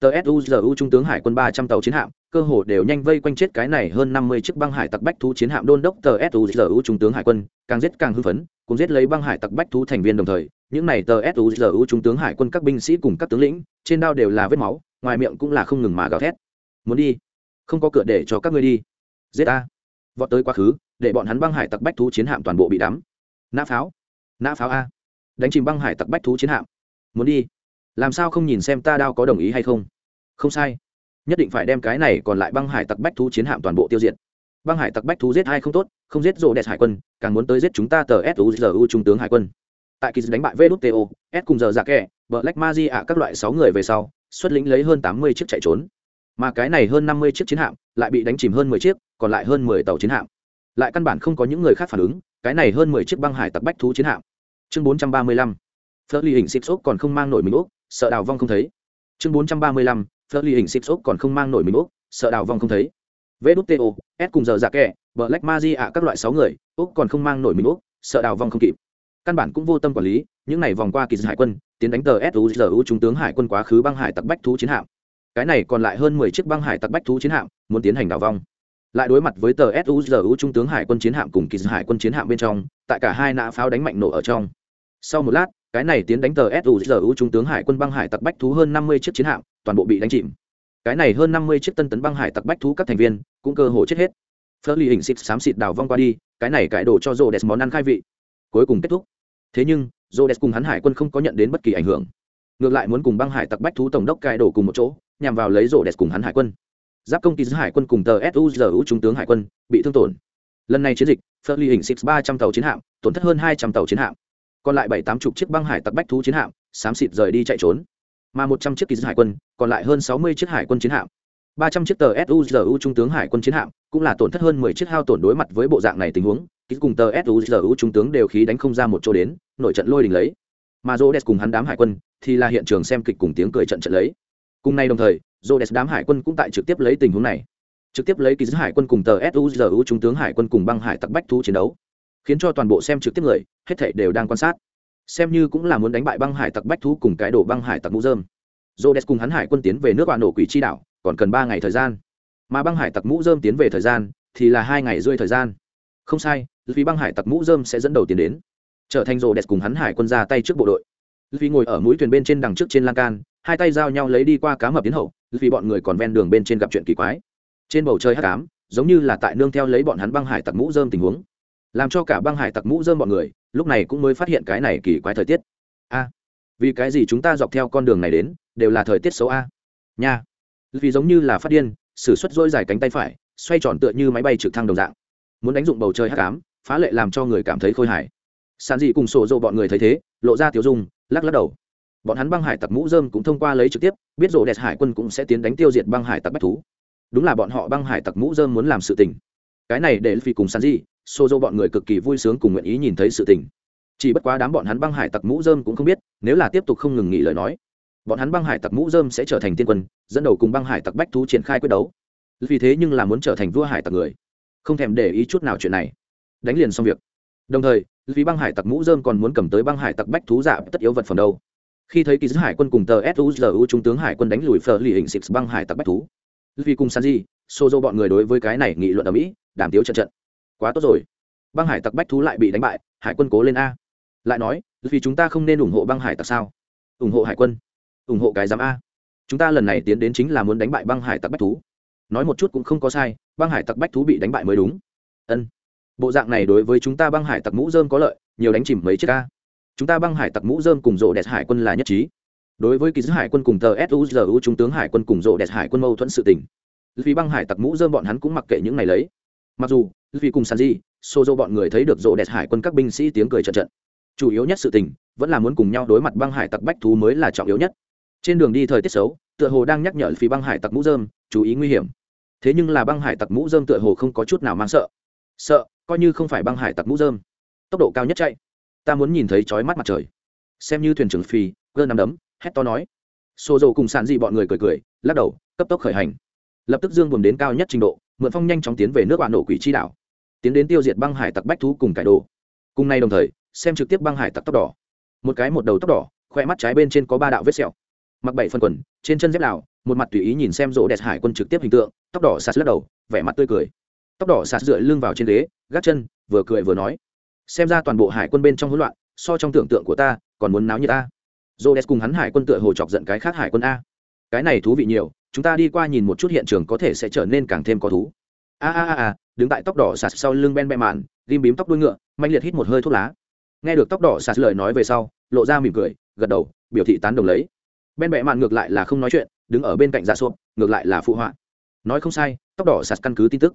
Tờ suzu trung tướng hải quân ba trăm tàu chiến hạm, cơ hồ đều nhanh vây quanh chết cái này hơn năm mươi chiếc băng hải tặc bách thú chiến hạm đôn đốc tờ suzu trung tướng hải quân, càng giết càng hưng phấn, cùng giết lấy băng hải tặc bách thú thành viên đồng thời, những này tờ suzu trung tướng hải quân các binh sĩ cùng các tướng lĩnh, trên đao đều là vết máu ngoài miệng cũng là không ngừng mà gào thét. Muốn đi? Không có cửa để cho các ngươi đi. Giết a vọt tới quá khứ, để bọn hắn băng hải tặc bách thú chiến hạm toàn bộ bị đắm. Nã pháo. Nã pháo a. Đánh chìm băng hải tặc bách thú chiến hạm. Muốn đi? Làm sao không nhìn xem ta đao có đồng ý hay không? Không sai. Nhất định phải đem cái này còn lại băng hải tặc bách thú chiến hạm toàn bộ tiêu diệt. Băng hải tặc bách thú giết hai không tốt, không giết rộ đẹp hải quân, càng muốn tới giết chúng ta tờ suzu trung tướng hải quân. Tại kỳ đánh bại vto s cùng giờ giả kẻ vợ lách ma di ạ, các loại sáu người về sau xuất lĩnh lấy hơn tám mươi chiếc chạy trốn. Mà cái này hơn năm mươi chiếc chiến hạm lại bị đánh chìm hơn mười chiếc, còn lại hơn mười tàu chiến hạm. Lại căn bản không có những người khác phản ứng, cái này hơn mười chiếc băng hải tặc bách thú chiến hạm. Chương bốn trăm ba mươi lăm phớt ly hình xịp xốp còn không mang nổi mình úc sợ đào vong không thấy. Chương bốn trăm ba mươi lăm phớt ly hình xịp xốp còn không mang nổi mình úc sợ đào vong không thấy. Vto s cùng giờ dạ kẹ black lách ma di ạ, các loại sáu người úc còn không mang nổi mình úc sợ đào vong không kịp căn bản cũng vô tâm quản lý, những này vòng qua kỳ hải quân, tiến đánh tờ suzu trung tướng hải quân quá khứ băng hải tặc bách thú chiến hạm. Cái này còn lại hơn mười chiếc băng hải tặc bách thú chiến hạm muốn tiến hành đảo vong. Lại đối mặt với tờ suzu trung tướng hải quân chiến hạm cùng kỳ hải quân chiến hạm bên trong, tại cả hai nã pháo đánh mạnh nổ ở trong. Sau một lát, cái này tiến đánh tờ suzu trung tướng hải quân băng hải tặc bách thú hơn năm mươi chiếc chiến hạm, toàn bộ bị đánh chìm. Cái này hơn năm mươi chiếc tân tấn băng hải tặc bách thú các thành viên cũng cơ hồ chết hết. Phớt ly hình xịt xám xịt đào vong qua đi, cái này cải đồ cho rô đẹp món ăn khai vị cuối cùng kết thúc. Thế nhưng rô cùng hắn hải quân không có nhận đến bất kỳ ảnh hưởng. Ngược lại muốn cùng băng hải tặc bách thú tổng đốc cai đổ cùng một chỗ, nhằm vào lấy rô cùng hắn hải quân. Giáp công ty giữ hải quân cùng tờ suzu trung tướng hải quân bị thương tổn. Lần này chiến dịch phớt ly hình xịt ba trăm tàu chiến hạm, tổn thất hơn hai trăm tàu chiến hạm. Còn lại bảy tám chục chiếc băng hải tặc bách thú chiến hạm, xám xịt rời đi chạy trốn. Mà một trăm chiếc kỳ hải quân, còn lại hơn sáu mươi chiếc hải quân chiến hạm. Ba trăm chiếc tờ suzu trung tướng hải quân chiến hạm, cũng là tổn thất hơn mười chiếc hao tổn đối mặt với bộ dạng này tình huống ký cùng tờ suzu trung tướng đều khí đánh không ra một chỗ đến nội trận lôi đình lấy. Mà rô cùng hắn đám hải quân thì là hiện trường xem kịch cùng tiếng cười trận trận lấy. Cùng nay đồng thời rô đám hải quân cũng tại trực tiếp lấy tình huống này. Trực tiếp lấy ký hải quân cùng tờ suzu trung tướng hải quân cùng băng hải tặc bách thú chiến đấu, khiến cho toàn bộ xem trực tiếp người, hết thảy đều đang quan sát. Xem như cũng là muốn đánh bại băng hải tặc bách thú cùng cái đổ băng hải tặc mũ dơm dô đès cùng hắn hải quân tiến về nước bạn nổ quỷ chi đảo, còn cần ba ngày thời gian. Mà băng hải tặc mũ dơm tiến về thời gian thì là hai ngày rơi thời gian. Không sai vì băng hải tặc mũ dơm sẽ dẫn đầu tiến đến. Trở thành rồ đẹp cùng hắn hải quân ra tay trước bộ đội. Vì ngồi ở mũi thuyền bên trên đằng trước trên lan can, hai tay giao nhau lấy đi qua cá mập tiến hậu vì bọn người còn ven đường bên trên gặp chuyện kỳ quái. Trên bầu trời hắc ám, giống như là tại nương theo lấy bọn hắn băng hải tặc mũ dơm tình huống. Làm cho cả băng hải tặc mũ dơm bọn người, lúc này cũng mới phát hiện cái này kỳ quái thời tiết. A, vì cái gì chúng ta dọc theo con đường này đến, đều là thời tiết xấu a? Nha. Vì giống như là phát điên s ử suất dỗi dài cánh tay phải, xoay tròn tựa như máy bay trực thăng đồng dạng. Muốn đánh dụng bầu trời hắc ám phá lệ làm cho người cảm thấy khôi hài. Sàn dị cùng sổ dộ bọn người thấy thế, lộ ra tiêu dung, lắc lắc đầu. Bọn hắn băng hải tặc mũ dơm cũng thông qua lấy trực tiếp, biết rộ đẹp hải quân cũng sẽ tiến đánh tiêu diệt băng hải tặc bách thú. Đúng là bọn họ băng hải tặc mũ dơm muốn làm sự tình. Cái này để phi cùng sàn dị xô dô bọn người cực kỳ vui sướng cùng nguyện ý nhìn thấy sự tình. Chỉ bất quá đám bọn hắn băng hải tặc mũ dơm cũng không biết, nếu là tiếp tục không ngừng nghỉ lời nói, bọn hắn băng hải tặc mũ dơm sẽ trở thành tiên quân, dẫn đầu cùng băng hải tặc bách thú triển khai quyết đấu. Vì thế nhưng là muốn trở thành vua hải tặc người. Không thèm để ý chút nào chuyện này đánh liền xong việc. Đồng thời vì băng hải tặc mũ dơm còn muốn cầm tới băng hải tặc bách thú giả tất yếu vật phẩm đâu. Khi thấy kỳ giữ hải quân cùng tờ suzu trung tướng hải quân đánh lùi phờ lì hình xịt băng hải tặc bách thú. Vì cùng sanji xô dô bọn người đối với cái này nghị luận ở mỹ, đàm tiếu trận trận. Quá tốt rồi. Băng hải tặc bách thú lại bị đánh bại, hải quân cố lên a. Lại nói, vì chúng ta không nên ủng hộ băng hải tặc sao? Ủng hộ hải quân. Ủng hộ cái giám a. Chúng ta lần này tiến đến chính là muốn đánh bại băng hải tặc bách thú. Nói một chút cũng không có sai, băng hải tặc bách thú bị đánh bại mới đúng. Ân bộ dạng này đối với chúng ta băng hải tặc mũ dơm có lợi, nhiều đánh chìm mấy chiếc ca. Chúng ta băng hải tặc mũ dơm cùng rộ đẹp hải quân là nhất trí. Đối với kỳ giữ hải quân cùng tờ suzu trung tướng hải quân cùng rộ đẹp hải quân mâu thuẫn sự tình. Vì băng hải tặc mũ dơm bọn hắn cũng mặc kệ những này lấy. Mặc dù vì cùng sàn di xô dô bọn người thấy được rộ đẹp hải quân các binh sĩ tiếng cười trận trận. Chủ yếu nhất sự tình, vẫn là muốn cùng nhau đối mặt băng hải tặc bách thú mới là trọng yếu nhất. Trên đường đi thời tiết xấu, tựa hồ đang nhắc nhở phí băng hải tặc mũ dơm, chú ý nguy hiểm. Thế nhưng là băng hải tặc mũ dơm tựa hồ không có chút nào mang sợ sợ, coi như không phải băng hải tặc mũ dơm tốc độ cao nhất chạy. Ta muốn nhìn thấy chói mắt mặt trời. Xem như thuyền trưởng phi, gơ nằm đấm, hét to nói. Xô dầu cùng sàn dị bọn người cười cười, lắc đầu, cấp tốc khởi hành. Lập tức dương buồm đến cao nhất trình độ, mượn phong nhanh chóng tiến về nước bạn nổ quỷ chi đảo. Tiến đến tiêu diệt băng hải tặc bách thú cùng cải đồ. Cùng nay đồng thời, xem trực tiếp băng hải tặc tóc đỏ. Một cái một đầu tóc đỏ, khoe mắt trái bên trên có ba đạo vết sẹo. Mặc bảy phần quần, trên chân dép lào một mặt tùy ý nhìn xem rỗ đẹp hải quân trực tiếp hình tượng, tóc đỏ sạt lắc đầu, vẻ mặt tươi cười tóc đỏ sạt dựa lưng vào trên ghế, gác chân, vừa cười vừa nói. Xem ra toàn bộ hải quân bên trong hỗn loạn, so trong tưởng tượng của ta, còn muốn náo như ta rỗ đẹp cùng hắn hải quân tựa hồ chọc giận cái khác hải quân a. Cái này thú vị nhiều, chúng ta đi qua nhìn một chút hiện trường có thể sẽ trở nên càng thêm có thú. A a a a, đứng tại tóc đỏ sạt sau lưng ben bẹ mạn, ghim bím tóc đuôi ngựa mạnh liệt hít một hơi thuốc lá. Nghe được tóc đỏ sạt lời nói về sau, lộ ra mỉm cười, gật đầu, biểu thị tán đồng lấy. Ben bẹ mạn ngược lại là không nói chuyện, đứng ở bên cạnh dạ sộp ngược lại là phụ họa. Nói không sai, tóc đỏ sạt căn cứ tin tức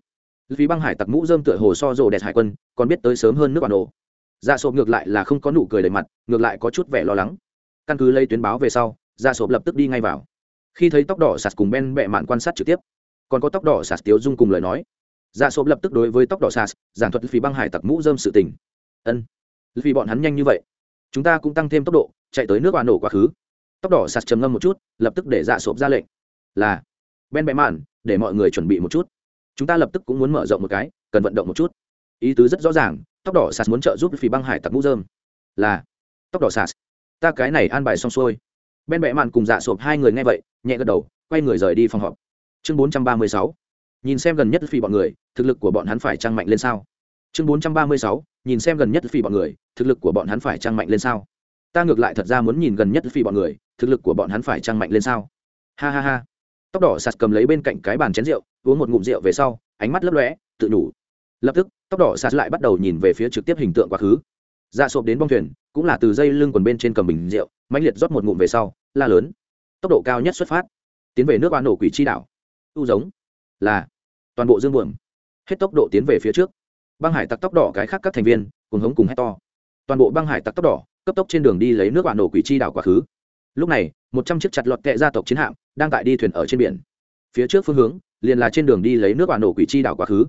vì băng hải tặc mũ dơm tựa hồ so rồ đẹp hải quân, còn biết tới sớm hơn nước bản đồ. Dạ sộp ngược lại là không có nụ cười đầy mặt, ngược lại có chút vẻ lo lắng. Căn cứ lấy tuyến báo về sau dạ sộp lập tức đi ngay vào. Khi thấy tóc đỏ sạt cùng ben bẹ mạn quan sát trực tiếp, còn có tóc đỏ sạt tiếu dung cùng lời nói dạ sộp lập tức đối với tóc đỏ sạt, giảng thuật phí băng hải tặc mũ dơm sự tình. Ân, vì bọn hắn nhanh như vậy, chúng ta cũng tăng thêm tốc độ, chạy tới nước bà nổ quá khứ. Tóc đỏ sạt trầm ngâm một chút, lập tức để dạ sộp ra lệnh. Là, ben bẹ mạn, để mọi người chuẩn bị một chút chúng ta lập tức cũng muốn mở rộng một cái, cần vận động một chút. Ý tứ rất rõ ràng, tóc đỏ sạt muốn trợ giúp phí băng hải tặc mũ dơm là, tóc đỏ sạt ta cái này an bài xong xuôi. Ben bẹ mạn cùng dạ sộp hai người nghe vậy, nhẹ gật đầu, quay người rời đi phòng họp. Chương bốn trăm ba mươi sáu, nhìn xem gần nhất phi bọn người, thực lực của bọn hắn phải trăng mạnh lên sao? Chương bốn trăm ba mươi sáu, nhìn xem gần nhất phi bọn người, thực lực của bọn hắn phải trăng mạnh lên sao? Ta ngược lại thật ra muốn nhìn gần nhất phi bọn người, thực lực của bọn hắn phải trăng mạnh lên sao? Ha ha ha tóc đỏ sạt cầm lấy bên cạnh cái bàn chén rượu, uống một ngụm rượu về sau, ánh mắt lấp lóe, tự đủ lập tức, tóc đỏ sạt lại bắt đầu nhìn về phía trực tiếp hình tượng quá khứ. Dạ sộp đến bong thuyền, cũng là từ dây lưng quần bên trên cầm bình rượu, mãnh liệt rót một ngụm về sau, la lớn. Tốc độ cao nhất xuất phát. Tiến về nước oan nổ quỷ chi đảo. U giống. Là. Toàn bộ dương buồm. Hết tốc độ tiến về phía trước. Băng hải tặc tóc đỏ cái khác các thành viên, cùng hống cùng hét to. Toàn bộ băng hải tặc tóc đỏ, cấp tốc trên đường đi lấy nước oan nổ quỷ chi đảo quá khứ. Lúc này, một trăm chiếc chặt lọt kệ gia tộc chiến hạm đang tại đi thuyền ở trên biển. Phía trước phương hướng, liền là trên đường đi lấy nước bà nổ quỷ chi đảo quá khứ.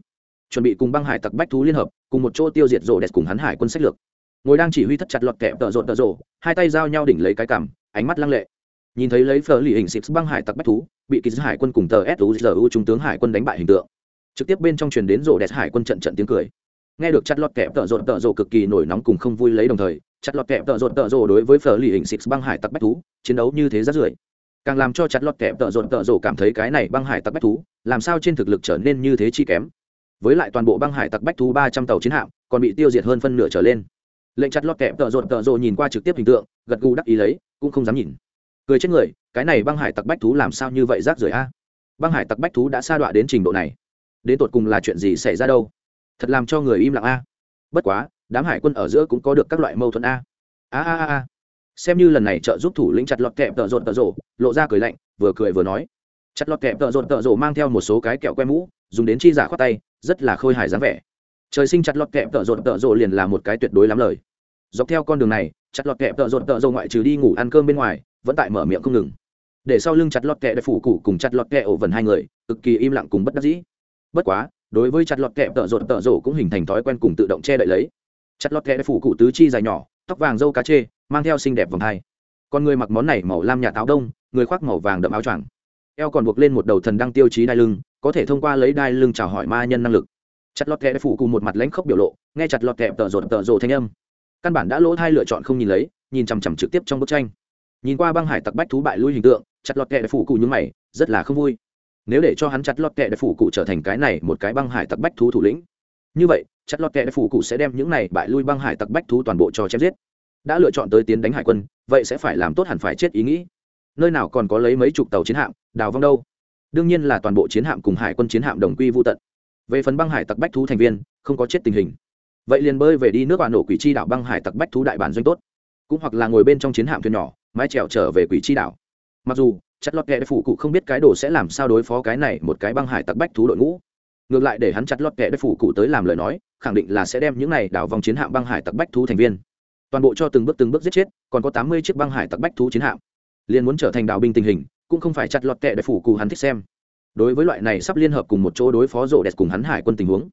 Chuẩn bị cùng băng hải tặc bách thú liên hợp, cùng một chỗ tiêu diệt rổ đẹp cùng hắn hải quân sách lược. Ngồi đang chỉ huy thất chặt lọt kẹp tợ rộn tợ rộ hai tay giao nhau đỉnh lấy cái cằm, ánh mắt lăng lệ. Nhìn thấy lấy phở lì hình xịt băng hải tặc bách thú, bị kỳ hải quân cùng tờ suzu trung tướng hải quân đánh bại hình tượng. Trực tiếp bên trong truyền đến rộ đẹp hải quân trận trận tiếng cười. Nghe được chặt lọt kẹp tợ rộn tợ rộ cực kỳ nổi nóng cùng không vui lấy đồng thời, chặt lọt kẹp tợ rộn tợ rộ đối với phở lì hình xịt băng hải tặc bách thú, chiến đấu như thế rất rưởi càng làm cho chặt lọt kẹp tợ rộn tợ rộ cảm thấy cái này băng hải tặc bách thú, làm sao trên thực lực trở nên như thế chi kém? Với lại toàn bộ băng hải tặc bách thú ba trăm tàu chiến hạm còn bị tiêu diệt hơn phân nửa trở lên. Lệnh chặt lọt kẹp tợ rộn tợ rộ nhìn qua trực tiếp hình tượng, gật gù đắc ý lấy, cũng không dám nhìn. Cười chết người, cái này băng hải tặc bách thú làm sao như vậy rác rưởi a? Băng hải tặc bách thú đã sa đọa đến trình độ này, đến tột cùng là chuyện gì xảy ra đâu? Thật làm cho người im lặng a. Bất quá, đám hải quân ở giữa cũng có được các loại mâu thuẫn a a a a xem như lần này trợ giúp thủ lĩnh chặt lọt kẹp tợ rộn tợ rộ lộ ra cười lạnh, vừa cười vừa nói. Chặt lọt kẹp tợ rộn tợ rộ mang theo một số cái kẹo que mũ, dùng đến chi giả khoát tay, rất là khôi hài dáng vẻ. Trời sinh chặt lọt kẹp tợ rộn tợ rộ liền là một cái tuyệt đối lắm lời. Dọc theo con đường này, chặt lọt kẹp tợ rộn tợ rộ ngoại trừ đi ngủ ăn cơm bên ngoài, vẫn tại mở miệng không ngừng. Để sau lưng chặt lọt kẹp đại phủ cụ cùng chặt lọt kẹp ổ vần hai người, cực kỳ im lặng cùng bất đắc dĩ. Bất quá, đối với chặt lọt kẹp tợ rộn tợ rộ cũng hình thành thói quen cùng tự động che đậy lấy. Chặt lọt kẹp đại phủ cụ tứ chi dài nhỏ tóc vàng dâu cá chê, mang theo xinh đẹp vòng hai con người mặc món này màu lam nhà táo đông, người khoác màu vàng đậm áo choàng. Eo còn buộc lên một đầu thần đăng tiêu chí đai lưng, có thể thông qua lấy đai lưng chào hỏi ma nhân năng lực. Chặt lọt kẹp phụ cùng cụ một mặt lãnh khốc biểu lộ, nghe chặt lọt kẹp tợ rột tợ rộ thanh âm. Căn bản đã lỗ thai lựa chọn không nhìn lấy, nhìn chằm chằm trực tiếp trong bức tranh. Nhìn qua băng hải tặc bách thú bại lui hình tượng, chặt lọt kẹp phụ cụ như mày, rất là không vui. Nếu để cho hắn chặt lọt kẹp phụ cụ trở thành cái này một cái băng hải tặc bách thú thủ lĩnh. Như vậy chặt lọt kẻ phủ cụ sẽ đem những này bại lui băng hải tặc bách thú toàn bộ cho chém giết. Đã lựa chọn tới tiến đánh hải quân, vậy sẽ phải làm tốt hẳn phải chết ý nghĩ. Nơi nào còn có lấy mấy chục tàu chiến hạm, đào vong đâu. Đương nhiên là toàn bộ chiến hạm cùng hải quân chiến hạm đồng quy vô tận. Về phần băng hải tặc bách thú thành viên, không có chết tình hình. Vậy liền bơi về đi nước bạn nổ quỷ chi đảo băng hải tặc bách thú đại bản doanh tốt. Cũng hoặc là ngồi bên trong chiến hạm thuyền nhỏ, mái trèo trở về quỷ chi đảo. Mặc dù chặt lọt kẻ phủ cụ không biết cái đồ sẽ làm sao đối phó cái này một cái băng hải tặc bách thú đội ngũ ngược lại để hắn chặt lọt kẹ phủ cụ tới làm lời nói, khẳng định là sẽ đem những này đảo vòng chiến hạm băng hải tặc bách thú thành viên. Toàn bộ cho từng bước từng bước giết chết, còn có tám mươi chiếc băng hải tặc bách thú chiến hạm. Liền muốn trở thành đảo binh tình hình, cũng không phải chặt lọt kẹ phủ cụ hắn thích xem. Đối với loại này sắp liên hợp cùng một chỗ đối phó rộ đẹp cùng hắn hải quân tình huống,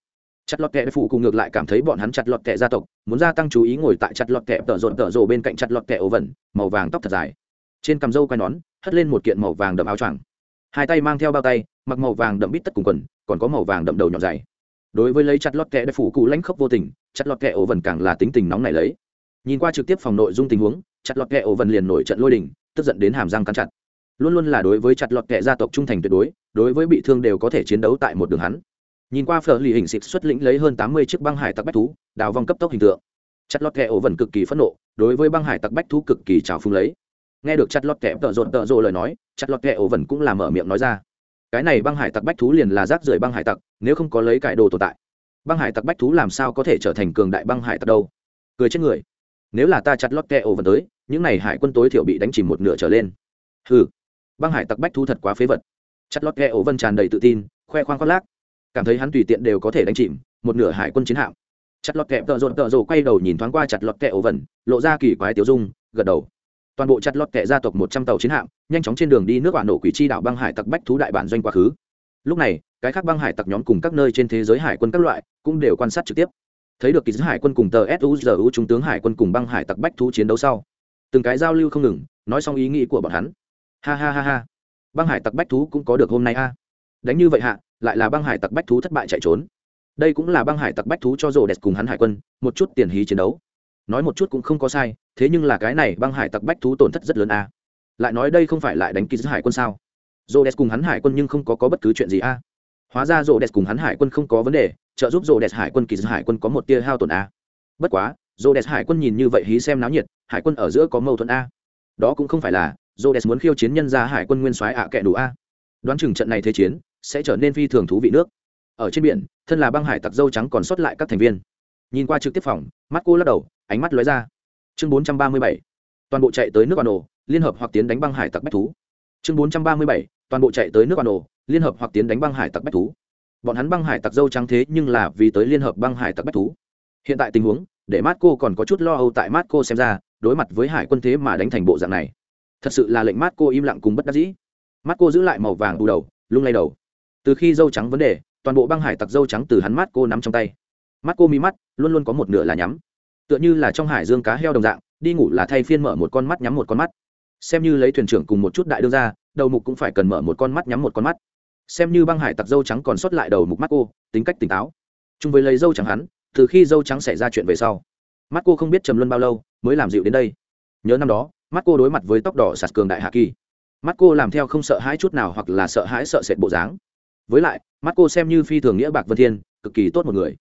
chặt lọt kẹ phụ cùng ngược lại cảm thấy bọn hắn chặt lọt kẹ gia tộc, muốn gia tăng chú ý ngồi tại chặt lọt kẹ tở rộn tở rộ bên cạnh chặt lọt kẹ ổ vẩn, màu vàng tóc thật dài. Trên cằm râu quai nón, hất lên một kiện màu vàng đậm áo choàng. Hai tay mang theo bao tay, mặc màu vàng đậm bít tất cùng quần còn có màu vàng đậm đầu nhọn dày. Đối với lấy chặt lọt kẹ đại phủ cụ lãnh khốc vô tình, chặt lọt kẹ ổ vần càng là tính tình nóng này lấy. Nhìn qua trực tiếp phòng nội dung tình huống, chặt lọt kẹ ổ vần liền nổi trận lôi đình, tức giận đến hàm răng cắn chặt. Luôn luôn là đối với chặt lọt kẹ gia tộc trung thành tuyệt đối đối với bị thương đều có thể chiến đấu tại một đường hắn. Nhìn qua phở lì hình xịt xuất lĩnh lấy hơn tám mươi chiếc băng hải tặc bách thú, đào vong cấp tốc hình tượng. Chặt lọt kẹ ổ vần cực kỳ phẫn nộ, đối với băng hải tặc bách thú cực kỳ trào phung lấy. Nghe được chặt lọt kẹ tợ rộn tợ rộ lời nói, chặt lọt kẹ ổ vần cũng là mở miệng nói ra cái này băng hải tặc bách thú liền là rác rưởi băng hải tặc, nếu không có lấy cải đồ tồn tại. Băng hải tặc bách thú làm sao có thể trở thành cường đại băng hải tặc đâu? Cười chết người. Nếu là ta chặt lót kẹ ổ tới, những n à y hải quân tối thiểu bị đánh chìm một nửa trở lên. Ừ băng hải tặc bách thú thật quá phế vật. Chặt lót kẹ ổ vân tràn đầy tự tin, khoe khoang khoác lác. Cảm thấy hắn tùy tiện đều có thể đánh chìm, một nửa hải quân chiến hạm. Chặt lọt kẹo tợ rộn tợ rộ quay đầu nhìn thoáng qua chặt lọt kẹ ổ vần lộ ra kỳ quái tiểu dung, gật đầu toàn bộ chặt lọt kẹ gia tộc một trăm tàu chiến hạm, nhanh chóng trên đường đi nước bạn nổ quỷ chi đảo băng hải tặc bách thú đại bản doanh quá khứ. Lúc này, cái khác băng hải tặc nhóm cùng các nơi trên thế giới hải quân các loại cũng đều quan sát trực tiếp. Thấy được kỳ giữ hải quân cùng tờ suzu trung tướng hải quân cùng băng hải tặc bách thú chiến đấu sau, từng cái giao lưu không ngừng, nói xong ý nghĩ của bọn hắn. Ha ha ha ha. Băng hải tặc bách thú cũng có được hôm nay a. Đánh như vậy hạ, lại là băng hải tặc bách thú thất bại chạy trốn. Đây cũng là băng hải tặc bách thú cho rồ đẹp cùng hắn hải quân, một chút tiền hí chiến đấu. Nói một chút cũng không có sai thế nhưng là cái này băng hải tặc bách thú tổn thất rất lớn a. Lại nói đây không phải lại đánh kỳ giữa hải quân sao? Rô đès cùng hắn hải quân nhưng không có, có bất cứ chuyện gì a. Hóa ra rô đès cùng hắn hải quân không có vấn đề trợ giúp rô đès hải quân kỳ giữa hải quân có một tia hao tổn a. Bất quá rô đès hải quân nhìn như vậy hí xem náo nhiệt hải quân ở giữa có mâu thuẫn a. Đó cũng không phải là rô đès muốn khiêu chiến nhân ra hải quân nguyên soái ạ kệ đủ a. Đoán chừng trận này thế chiến sẽ trở nên phi thường thú vị nước. Ở trên biển thân là băng hải tặc dâu trắng còn sót lại các thành viên. Nhìn qua trực tiếp phòng mắt cô lắc đầu ánh mắt lóe ra chương bốn trăm ba mươi bảy, toàn bộ chạy tới nước ban ổ liên hợp hoặc tiến đánh băng hải tặc bách thú. Chương bốn trăm ba mươi bảy, toàn bộ chạy tới nước ban ổ liên hợp hoặc tiến đánh băng hải tặc bách thú. Bọn hắn băng hải tặc dâu trắng thế nhưng là vì tới liên hợp băng hải tặc bách thú. Hiện tại tình huống, để mát cô còn có chút lo âu tại mát cô xem ra, đối mặt với hải quân thế mà đánh thành bộ dạng này. Thật sự là lệnh mát cô im lặng cùng bất đắc dĩ. Mắt cô giữ lại màu vàng đù đầu, lung lay đầu. Từ khi dâu trắng vấn đề, toàn bộ băng hải tặc dâu trắng từ hắn mắt cô nắm trong tay. Mắt cô mi mắt, luôn luôn có một nửa là nhắm tựa như là trong hải dương cá heo đồng dạng, đi ngủ là thay phiên mở một con mắt nhắm một con mắt. Xem như lấy thuyền trưởng cùng một chút đại đương ra đầu mục cũng phải cần mở một con mắt nhắm một con mắt. Xem như băng hải tặc dâu trắng còn sót lại đầu mục mắt cô, tính cách tỉnh táo. Chung với lấy dâu trắng hắn, từ khi dâu trắng xảy ra chuyện về sau, mắt cô không biết trầm luân bao lâu mới làm dịu đến đây. Nhớ năm đó, mắt cô đối mặt với tóc đỏ sạt cường đại hạ kỳ. Mắt cô làm theo không sợ hãi chút nào hoặc là sợ hãi sợ sệt bộ dáng. Với lại, mắt cô xem như phi thường nghĩa bạc vân thiên, cực kỳ tốt một người.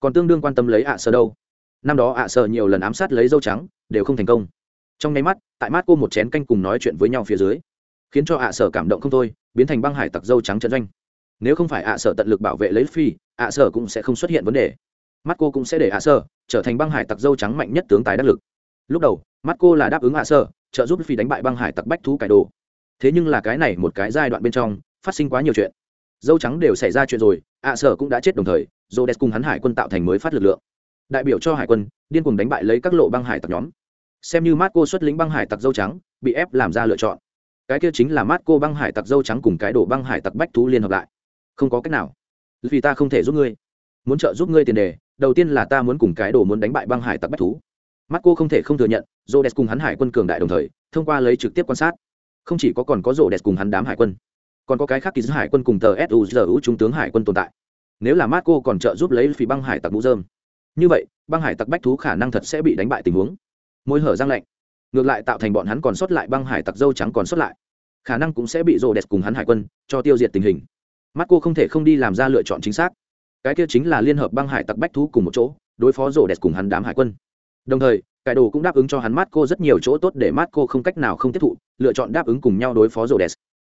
Còn tương đương quan tâm lấy ạ sơ đâu năm đó ạ sợ nhiều lần ám sát lấy dâu trắng, đều không thành công. Trong nháy mắt, tại mắt cô một chén canh cùng nói chuyện với nhau phía dưới, khiến cho ạ sợ cảm động không thôi, biến thành băng hải tặc dâu trắng trận doanh. Nếu không phải ạ sợ tận lực bảo vệ lấy phi, ạ sợ cũng sẽ không xuất hiện vấn đề. Mắt cô cũng sẽ để ạ sợ trở thành băng hải tặc dâu trắng mạnh nhất tướng tài đắc lực. Lúc đầu mắt cô là đáp ứng ạ sợ, trợ giúp phi đánh bại băng hải tặc bách thú cải đồ. Thế nhưng là cái này một cái giai đoạn bên trong, phát sinh quá nhiều chuyện. Dâu trắng đều xảy ra chuyện rồi, ạ sở cũng đã chết đồng thời dô đès cùng hắn hải quân tạo thành mới phát lực lượng đại biểu cho hải quân, điên cuồng đánh bại lấy các lộ băng hải tặc nhóm. Xem như mát cô xuất lĩnh băng hải tặc dâu trắng, bị ép làm ra lựa chọn. Cái kia chính là mát cô băng hải tặc dâu trắng cùng cái đổ băng hải tặc bách thú liên hợp lại. Không có cách nào. Vì ta không thể giúp ngươi. Muốn trợ giúp ngươi tiền đề, đầu tiên là ta muốn cùng cái đồ muốn đánh bại băng hải tặc bách thú. Mắt cô không thể không thừa nhận rô đès cùng hắn hải quân cường đại đồng thời, thông qua lấy trực tiếp quan sát. Không chỉ có còn có rô đẹp cùng hắn đám hải quân, còn có cái khác kỳ hải quân cùng tờ suzu trung tướng hải quân tồn tại. Nếu là marco còn trợ giúp lấy phí băng hải tặc mũ dơm như vậy, băng hải tặc bách thú khả năng thật sẽ bị đánh bại tình huống. Môi hở răng lạnh. Ngược lại tạo thành bọn hắn còn sót lại băng hải tặc dâu trắng còn sót lại. Khả năng cũng sẽ bị rồ đẹp cùng hắn hải quân cho tiêu diệt tình hình. Marco không thể không đi làm ra lựa chọn chính xác. Cái kia chính là liên hợp băng hải tặc bách thú cùng một chỗ, đối phó rồ đẹp cùng hắn đám hải quân. Đồng thời cải đồ cũng đáp ứng cho hắn mắt cô rất nhiều chỗ tốt để mắt cô không cách nào không tiếp thụ, lựa chọn đáp ứng cùng nhau đối phó rồ đẹp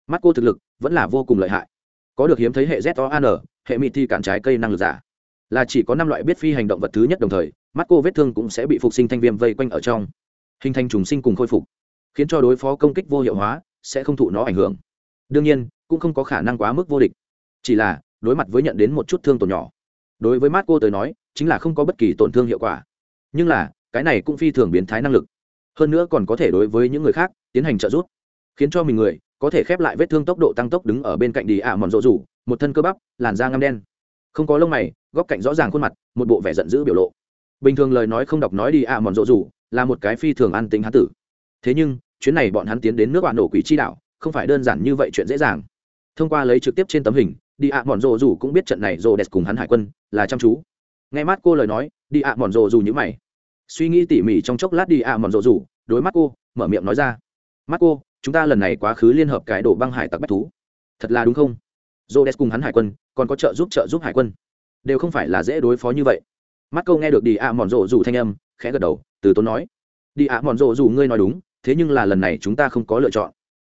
mắt cô thực lực vẫn là vô cùng lợi hại. Có được hiếm thấy hệ z o an hệ mịt thi cản trái cây năng lực giả là chỉ có năm loại biết phi hành động vật thứ nhất đồng thời, mắt cô vết thương cũng sẽ bị phục sinh thanh viêm vây quanh ở trong. Hình thành trùng sinh cùng khôi phục, khiến cho đối phó công kích vô hiệu hóa sẽ không thụ nó ảnh hưởng. Đương nhiên, cũng không có khả năng quá mức vô địch. Chỉ là, đối mặt với nhận đến một chút thương tổn nhỏ, đối với mắt cô tới nói, chính là không có bất kỳ tổn thương hiệu quả. Nhưng là, cái này cũng phi thường biến thái năng lực. Hơn nữa còn có thể đối với những người khác tiến hành trợ giúp, khiến cho mình người có thể khép lại vết thương tốc độ tăng tốc đứng ở bên cạnh đi ạ mòn rộ rủ, một thân cơ bắp, làn da ngăm đen. Không có lông mày góc cạnh rõ ràng khuôn mặt, một bộ vẻ giận dữ biểu lộ. Bình thường lời nói không đọc nói đi ạ, mòn rộ rủ, là một cái phi thường an tính hán tử. Thế nhưng, chuyến này bọn hắn tiến đến nước bạn nổ quỷ chi đạo, không phải đơn giản như vậy chuyện dễ dàng. Thông qua lấy trực tiếp trên tấm hình, đi ạ, mòn rộ rủ cũng biết trận này rộ đẹp cùng hắn hải quân là chăm chú. Nghe mắt cô lời nói, đi ạ, mòn rộ rủ như mày. Suy nghĩ tỉ mỉ trong chốc lát đi ạ, mòn rộ rủ, đối mắt cô, mở miệng nói ra. Mắt cô, chúng ta lần này quá khứ liên hợp cái đổ băng hải tặc bách thú. Thật là đúng không? Rô đẹp cùng hắn hải quân, còn có trợ giúp trợ giúp hải quân đều không phải là dễ đối phó như vậy. Mắt câu nghe được đi ạ mòn rộ dù thanh âm, khẽ gật đầu, từ tốn nói, đi ạ mòn rộ dù, ngươi nói đúng, thế nhưng là lần này chúng ta không có lựa chọn.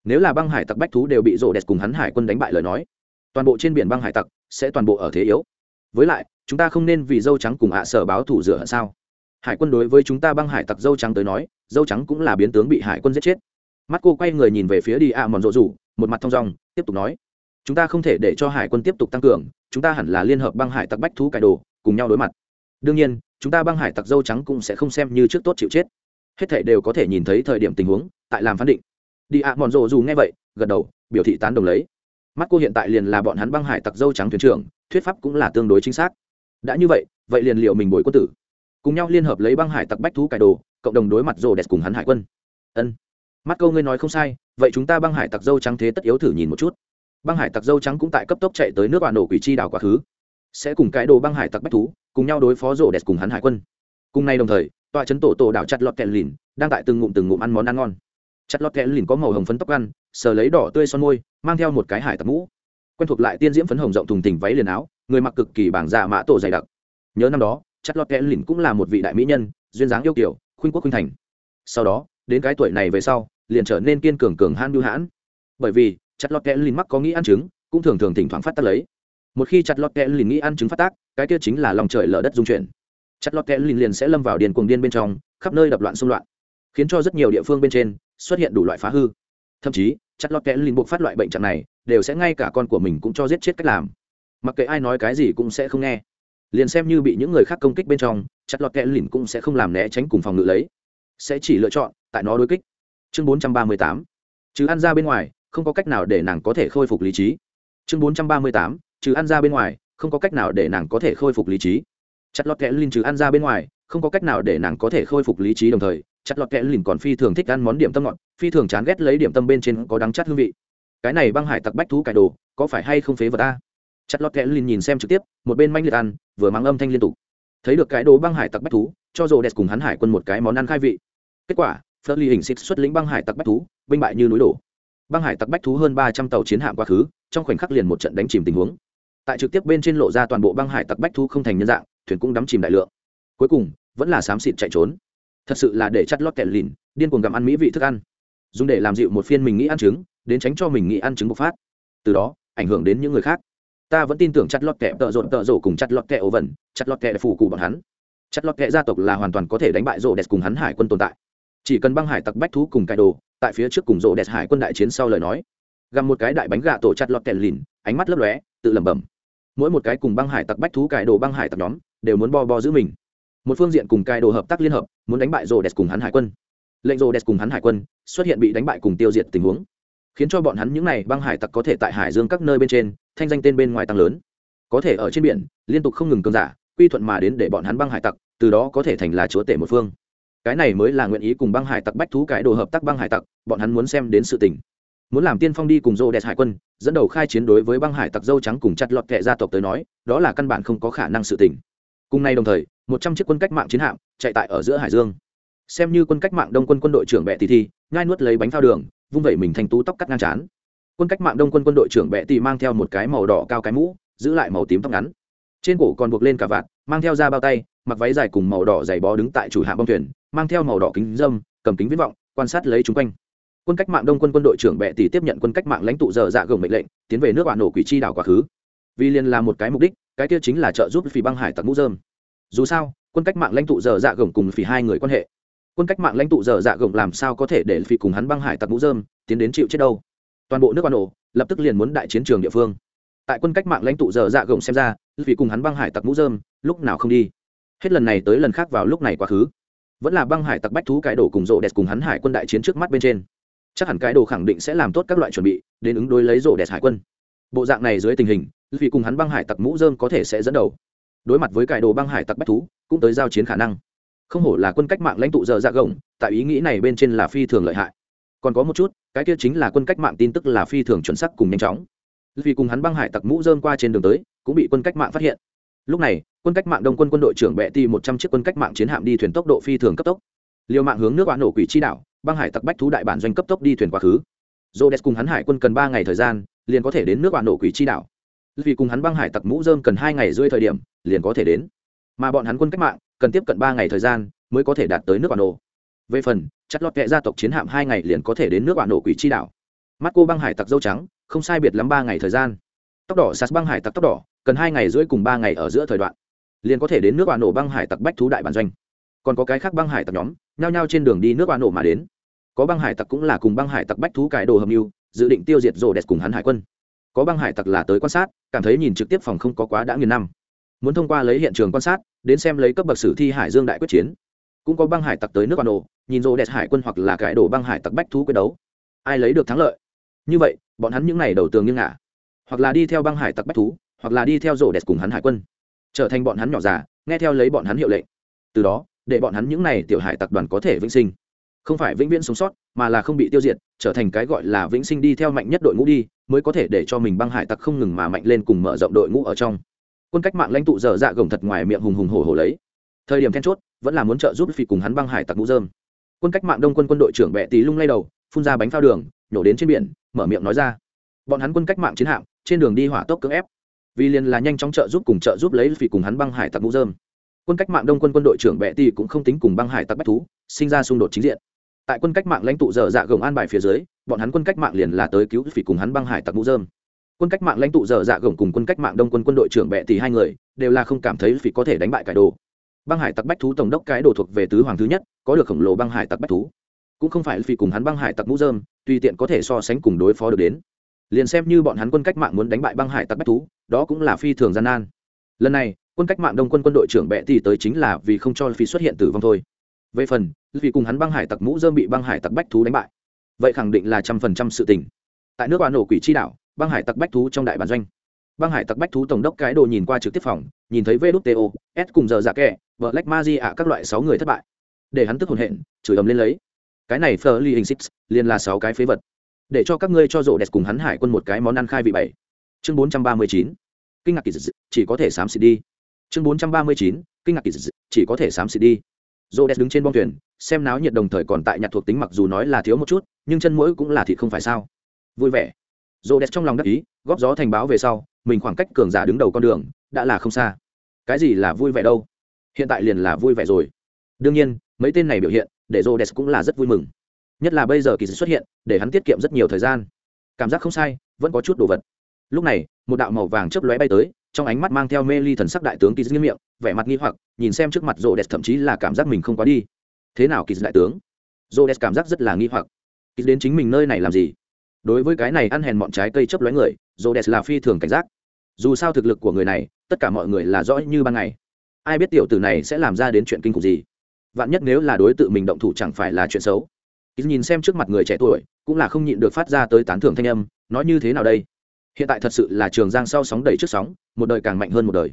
Nếu là băng hải tặc bách thú đều bị rộ đẹp cùng hắn hải quân đánh bại lời nói, toàn bộ trên biển băng hải tặc sẽ toàn bộ ở thế yếu. Với lại, chúng ta không nên vì dâu trắng cùng ạ sở báo thủ rửa sao? Hải quân đối với chúng ta băng hải tặc dâu trắng tới nói, dâu trắng cũng là biến tướng bị hải quân giết chết. Mắt cô quay người nhìn về phía đi ạ mòn rộ rủ một mặt thong dong, tiếp tục nói chúng ta không thể để cho hải quân tiếp tục tăng cường, chúng ta hẳn là liên hợp băng hải tặc bách thú cải đồ, cùng nhau đối mặt. Đương nhiên, chúng ta băng hải tặc dâu trắng cũng sẽ không xem như trước tốt chịu chết. Hết thể đều có thể nhìn thấy thời điểm tình huống, tại làm phán định. Đi ạ mòn rộ dù nghe vậy, gật đầu, biểu thị tán đồng lấy. Mắt cô hiện tại liền là bọn hắn băng hải tặc dâu trắng thuyền trưởng, thuyết pháp cũng là tương đối chính xác. Đã như vậy vậy liền liệu mình bồi quân tử. Cùng nhau liên hợp lấy băng hải tặc bách thú cải đồ, cộng đồng đối mặt rồ đẹp cùng hắn hải quân. Ân. Mắt câu ngươi nói không sai, vậy chúng ta băng hải tặc dâu trắng thế tất yếu thử nhìn một chút băng hải tặc dâu trắng cũng tại cấp tốc chạy tới nước bà nổ quỷ chi đảo quá khứ. Sẽ cùng cái đồ băng hải tặc bách thú, cùng nhau đối phó rồ đẹp cùng hắn hải quân. Cùng nay đồng thời, tòa trấn tổ tổ đảo chặt lọt kẹn lìn, đang tại từng ngụm từng ngụm ăn món ăn ngon. Chặt lọt kẹn lìn có màu hồng phấn tóc ăn, sờ lấy đỏ tươi son môi, mang theo một cái hải tặc mũ. Quen thuộc lại tiên diễm phấn hồng rộng thùng tình váy liền áo, người mặc cực kỳ bảng dạ mã tổ dày đặc. Nhớ năm đó, chặt lọt kẹn lìn cũng là một vị đại mỹ nhân, duyên dáng yêu kiểu khuynh quốc khuynh thành. Sau đó, đến cái tuổi này về sau, liền trở nên kiên cường cường han bưu hãn. Bởi vì chặt lọt kẽ lìn mắc có nghĩ ăn trứng, cũng thường thường thỉnh thoảng phát tác lấy. Một khi chặt lọt kẽ lìn nghĩ ăn trứng phát tác, cái kia chính là lòng trời lở đất dung chuyển. Chặt lọt kẽ lìn liền sẽ lâm vào điền cuồng điên bên trong, khắp nơi đập loạn xung loạn, khiến cho rất nhiều địa phương bên trên xuất hiện đủ loại phá hư. Thậm chí, chặt lọt kẽ lìn buộc phát loại bệnh trạng này, đều sẽ ngay cả con của mình cũng cho giết chết cách làm. Mặc kệ ai nói cái gì cũng sẽ không nghe. Liền xem như bị những người khác công kích bên trong, chặt lọt kẽ lìn cũng sẽ không làm né tránh cùng phòng ngự lấy. Sẽ chỉ lựa chọn, tại nó đối kích. Chương bốn trăm ba mươi tám. Chứ ăn ra bên ngoài không có cách nào để nàng có thể khôi phục lý trí. Chương bốn trăm ba mươi tám, trừ ăn ra bên ngoài, không có cách nào để nàng có thể khôi phục lý trí. Chặt lọt kẽ lìn trừ ăn ra bên ngoài, không có cách nào để nàng có thể khôi phục lý trí đồng thời, chặt lọt kẽ lìn còn phi thường thích ăn món điểm tâm ngọt, phi thường chán ghét lấy điểm tâm bên trên có đắng chát hương vị. Cái này băng hải tặc bách thú cải đồ, có phải hay không phế vật ta chặt lọt kẽ lìn nhìn xem trực tiếp, một bên manh liệt ăn, vừa mang âm thanh liên tục. Thấy được cái đồ băng hải tặc bách thú, cho rồ đẹp cùng hắn hải quân một cái món ăn khai vị. Kết quả phớt ly hình xịt xuất lĩnh băng hải tặc bách thú, binh bại như núi đổ băng hải tặc bách thú hơn ba trăm tàu chiến hạm quá khứ, trong khoảnh khắc liền một trận đánh chìm tình huống. Tại trực tiếp bên trên lộ ra toàn bộ băng hải tặc bách thú không thành nhân dạng, thuyền cũng đắm chìm đại lượng. Cuối cùng, vẫn là xám xịt chạy trốn. Thật sự là để chặt lót kẹt lìn, điên cuồng gặm ăn mỹ vị thức ăn. Dùng để làm dịu một phiên mình nghĩ ăn trứng, đến tránh cho mình nghĩ ăn trứng bộc phát. Từ đó, ảnh hưởng đến những người khác. Ta vẫn tin tưởng chặt lọt kẹ tợ rộn tợ rổ cùng chặt lọt kẹ ổ vẩn, chặt lọt kẹ phủ cụ bọn hắn. Chặt lọt kẹ gia tộc là hoàn toàn có thể đánh bại rộ đẹp cùng hắn hải quân tồn tại chỉ cần băng hải tặc bách thú cùng cài đồ, tại phía trước cùng rộ đẹp hải quân đại chiến sau lời nói. Gặp một cái đại bánh gà tổ chặt lọt kèn lìn, ánh mắt lấp lóe, tự lẩm bẩm. Mỗi một cái cùng băng hải tặc bách thú cài đồ băng hải tặc nhóm, đều muốn bo bo giữ mình. Một phương diện cùng cài đồ hợp tác liên hợp, muốn đánh bại rộ đẹp cùng hắn hải quân. Lệnh rộ đẹp cùng hắn hải quân, xuất hiện bị đánh bại cùng tiêu diệt tình huống. Khiến cho bọn hắn những n à y băng hải tặc có thể tại hải dương các nơi bên trên, thanh danh tên bên ngoài tăng lớn. Có thể ở trên biển, liên tục không ngừng cơn giả, quy thuận mà đến để bọn hắn băng hải tặc, từ đó có thể thành là chúa tể một phương cái này mới là nguyện ý cùng băng hải tặc bách thú cái đồ hợp tác băng hải tặc, bọn hắn muốn xem đến sự tình. Muốn làm tiên phong đi cùng rô đẹp hải quân, dẫn đầu khai chiến đối với băng hải tặc dâu trắng cùng chặt lọt kệ gia tộc tới nói, đó là căn bản không có khả năng sự tình. Cùng nay đồng thời, một trăm chiếc quân cách mạng chiến hạm chạy tại ở giữa hải dương. Xem như quân cách mạng đông quân quân đội trưởng bệ tỷ thi ngai nuốt lấy bánh phao đường, vung vẩy mình thành tú tóc cắt ngang chán quân cách mạng đông quân quân đội trưởng bệ tỷ mang theo một cái màu đỏ cao cái mũ, giữ lại màu tím tóc ngắn. Trên cổ còn buộc lên cả vạt, mang theo da bao tay mặc váy dài cùng màu đỏ dày bó đứng tại chủ hạ bông thuyền, mang theo màu đỏ kính dâm, cầm kính viết vọng, quan sát lấy chung quanh. Quân cách mạng đông quân quân đội trưởng bệ tỷ tiếp nhận quân cách mạng lãnh tụ giờ dạ gồng mệnh lệnh, tiến về nước bạn nổ quỷ chi đảo quá khứ. Vì liền là một cái mục đích, cái kia chính là trợ giúp phi băng hải tặc mũ dơm. Dù sao, quân cách mạng lãnh tụ giờ dạ gồng cùng phi hai người quan hệ. Quân cách mạng lãnh tụ giờ dạ gồng làm sao có thể để phi cùng hắn băng hải tặc mũ dơm tiến đến chịu chết đâu? Toàn bộ nước bạn nổ lập tức liền muốn đại chiến trường địa phương. Tại quân cách mạng lãnh tụ giờ dạ gồng xem ra vì cùng hắn băng hải tặc mũ dơm lúc nào không đi? Hết lần này tới lần khác vào lúc này quá khứ. Vẫn là băng hải tặc bách thú cái đồ cùng rộ đẹp cùng hắn hải quân đại chiến trước mắt bên trên. Chắc hẳn cái đồ khẳng định sẽ làm tốt các loại chuẩn bị, đến ứng đối lấy rộ đẹp hải quân. Bộ dạng này dưới tình hình, vì cùng hắn băng hải tặc mũ dơm có thể sẽ dẫn đầu. Đối mặt với cải đồ băng hải tặc bách thú, cũng tới giao chiến khả năng. Không hổ là quân cách mạng lãnh tụ giờ dạ gồng, tại ý nghĩ này bên trên là phi thường lợi hại. Còn có một chút, cái kia chính là quân cách mạng tin tức là phi thường chuẩn sắc cùng nhanh chóng. Vì cùng hắn băng hải tặc mũ dơm qua trên đường tới, cũng bị quân cách mạng phát hiện. Lúc này quân cách mạng đông quân quân đội trưởng bệ ti một trăm chiếc quân cách mạng chiến hạm đi thuyền tốc độ phi thường cấp tốc. Liều mạng hướng nước bạn nổ quỷ chi đảo, băng hải tặc bách thú đại bản doanh cấp tốc đi thuyền quá khứ. Dô đès cùng hắn hải quân cần ba ngày thời gian, liền có thể đến nước bạn nổ quỷ chi đảo. Vì cùng hắn băng hải tặc mũ dơm cần hai ngày rơi thời điểm, liền có thể đến. Mà bọn hắn quân cách mạng, cần tiếp cận ba ngày thời gian, mới có thể đạt tới nước bạn nổ. Về phần, chặt lọt kệ gia tộc chiến hạm hai ngày liền có thể đến nước bạn nổ quỷ chi đảo. Mắt cô băng hải tặc dâu trắng, không sai biệt lắm ba ngày thời gian. Tóc đỏ sạt băng hải tặc tóc đỏ, cần hai ngày rưỡi cùng ba ngày ở giữa thời đoạn liền có thể đến nước bạn nổ băng hải tặc bách thú đại bản doanh. Còn có cái khác băng hải tặc nhóm, nhao nhao trên đường đi nước bạn nổ mà đến. Có băng hải tặc cũng là cùng băng hải tặc bách thú cải đồ hợp mưu, dự định tiêu diệt rồ đẹp cùng hắn hải quân. Có băng hải tặc là tới quan sát, cảm thấy nhìn trực tiếp phòng không có quá đã nghiền năm. Muốn thông qua lấy hiện trường quan sát, đến xem lấy cấp bậc sử thi hải dương đại quyết chiến. Cũng có băng hải tặc tới nước bạn nổ, nhìn rồ đẹp hải quân hoặc là cải đồ băng hải tặc bách thú quyết đấu. Ai lấy được thắng lợi? Như vậy, bọn hắn những n à y đầu tường như ngả. Hoặc là đi theo băng hải tặc bách thú, hoặc là đi theo rổ đẹp cùng hắn hải quân trở thành bọn hắn nhỏ già, nghe theo lấy bọn hắn hiệu lệnh. Từ đó, để bọn hắn những n à y tiểu hải tặc đoàn có thể vĩnh sinh. Không phải vĩnh viễn sống sót, mà là không bị tiêu diệt, trở thành cái gọi là vĩnh sinh đi theo mạnh nhất đội ngũ đi, mới có thể để cho mình băng hải tặc không ngừng mà mạnh lên cùng mở rộng đội ngũ ở trong. Quân cách mạng lãnh tụ dở dạ gồng thật ngoài miệng hùng hùng hổ hổ lấy. Thời điểm then chốt, vẫn là muốn trợ giúp phi cùng hắn băng hải tặc mũ dơm quân cách mạng đông quân quân đội trưởng bệ tí lung lay đầu, phun ra bánh phao đường, nhổ đến trên biển, mở miệng nói ra. Bọn hắn quân cách mạng chiến hạm, trên đường đi hỏa tốc cưỡng ép vì liền là nhanh chóng trợ giúp cùng trợ giúp lấy vì cùng hắn băng hải tặc mũ dơm quân cách mạng đông quân quân đội trưởng bệ tì cũng không tính cùng băng hải tặc bách thú, sinh ra xung đột chính diện. Tại quân cách mạng lãnh tụ dở dạ gồng an bài phía dưới, bọn hắn quân cách mạng liền là tới cứu vì cùng hắn băng hải tặc mũ dơm quân cách mạng lãnh tụ dở dạ gồng cùng quân cách mạng đông quân quân đội trưởng bệ tỷ hai người, đều là không cảm thấy vì có thể đánh bại cải đồ. Băng hải tặc bách thú tổng đốc cái đồ thuộc về tứ hoàng thứ nhất, có được khổng lồ băng hải tặc bách thú. Cũng không phải vì cùng hắn băng hải tặc mũ dơm tùy tiện có thể so sánh cùng đối phó được đến. Liền xem như bọn hắn quân cách mạng muốn đánh bại băng hải tặc bách thú đó cũng là phi thường gian nan. Lần này, quân cách mạng đông quân quân đội trưởng bệ thì tới chính là vì không cho phi xuất hiện tử vong thôi. Về phần, vì cùng hắn băng hải tặc mũ dơm bị băng hải tặc bách thú đánh bại. Vậy khẳng định là trăm phần trăm sự tình. Tại nước bà nổ quỷ chi đảo, băng hải tặc bách thú trong đại bản doanh. Băng hải tặc bách thú tổng đốc cái đồ nhìn qua trực tiếp phòng, nhìn thấy vdto s cùng giờ dạ kẹ vợ lách ma di ạ, các loại sáu người thất bại. Để hắn tức hồn hện, chửi ầm lên lấy. Cái này phờ ly hình xích liền là sáu cái phế vật. Để cho các ngươi cho rộ đẹp cùng hắn hải quân một cái món ăn khai vị bảy chương bốn trăm ba mươi chín. Kinh ngạc kỳ dị, chỉ có thể xám xịt đi. Chương bốn trăm ba mươi chín, kinh ngạc kỳ dị, chỉ có thể xám xịt đi. Dô đẹp đứng trên bong thuyền, xem náo nhiệt đồng thời còn tại nhặt thuộc tính mặc dù nói là thiếu một chút, nhưng chân mũi cũng là thịt không phải sao. Vui vẻ. Dô đẹp trong lòng đắc ý, góp gió thành báo về sau, mình khoảng cách cường giả đứng đầu con đường, đã là không xa. Cái gì là vui vẻ đâu? Hiện tại liền là vui vẻ rồi. Đương nhiên, mấy tên này biểu hiện, để dô đès cũng là rất vui mừng. Nhất là bây giờ kỳ dị xuất hiện, để hắn tiết kiệm rất nhiều thời gian. Cảm giác không sai, vẫn có chút đồ vật lúc này, một đạo màu vàng chớp lóe bay tới, trong ánh mắt mang theo mê ly thần sắc đại tướng kỳ nghiêm miệng, vẻ mặt nghi hoặc, nhìn xem trước mặt rô đès thậm chí là cảm giác mình không quá đi. Thế nào kỳ đại tướng? Rô đès cảm giác rất là nghi hoặc. Kỳ đến chính mình nơi này làm gì? Đối với cái này ăn hèn mọn trái cây chớp lóe người rô đès là phi thường cảnh giác. Dù sao thực lực của người này, tất cả mọi người là rõ như ban ngày. Ai biết tiểu tử này sẽ làm ra đến chuyện kinh khủng gì? Vạn nhất nếu là đối tượng mình động thủ chẳng phải là chuyện xấu? Ít nhìn xem trước mặt người trẻ tuổi, cũng là không nhịn được phát ra tới tán thưởng thanh âm, nói như thế nào đây? Hiện tại thật sự là trường giang sau sóng đầy trước sóng, một đời càng mạnh hơn một đời.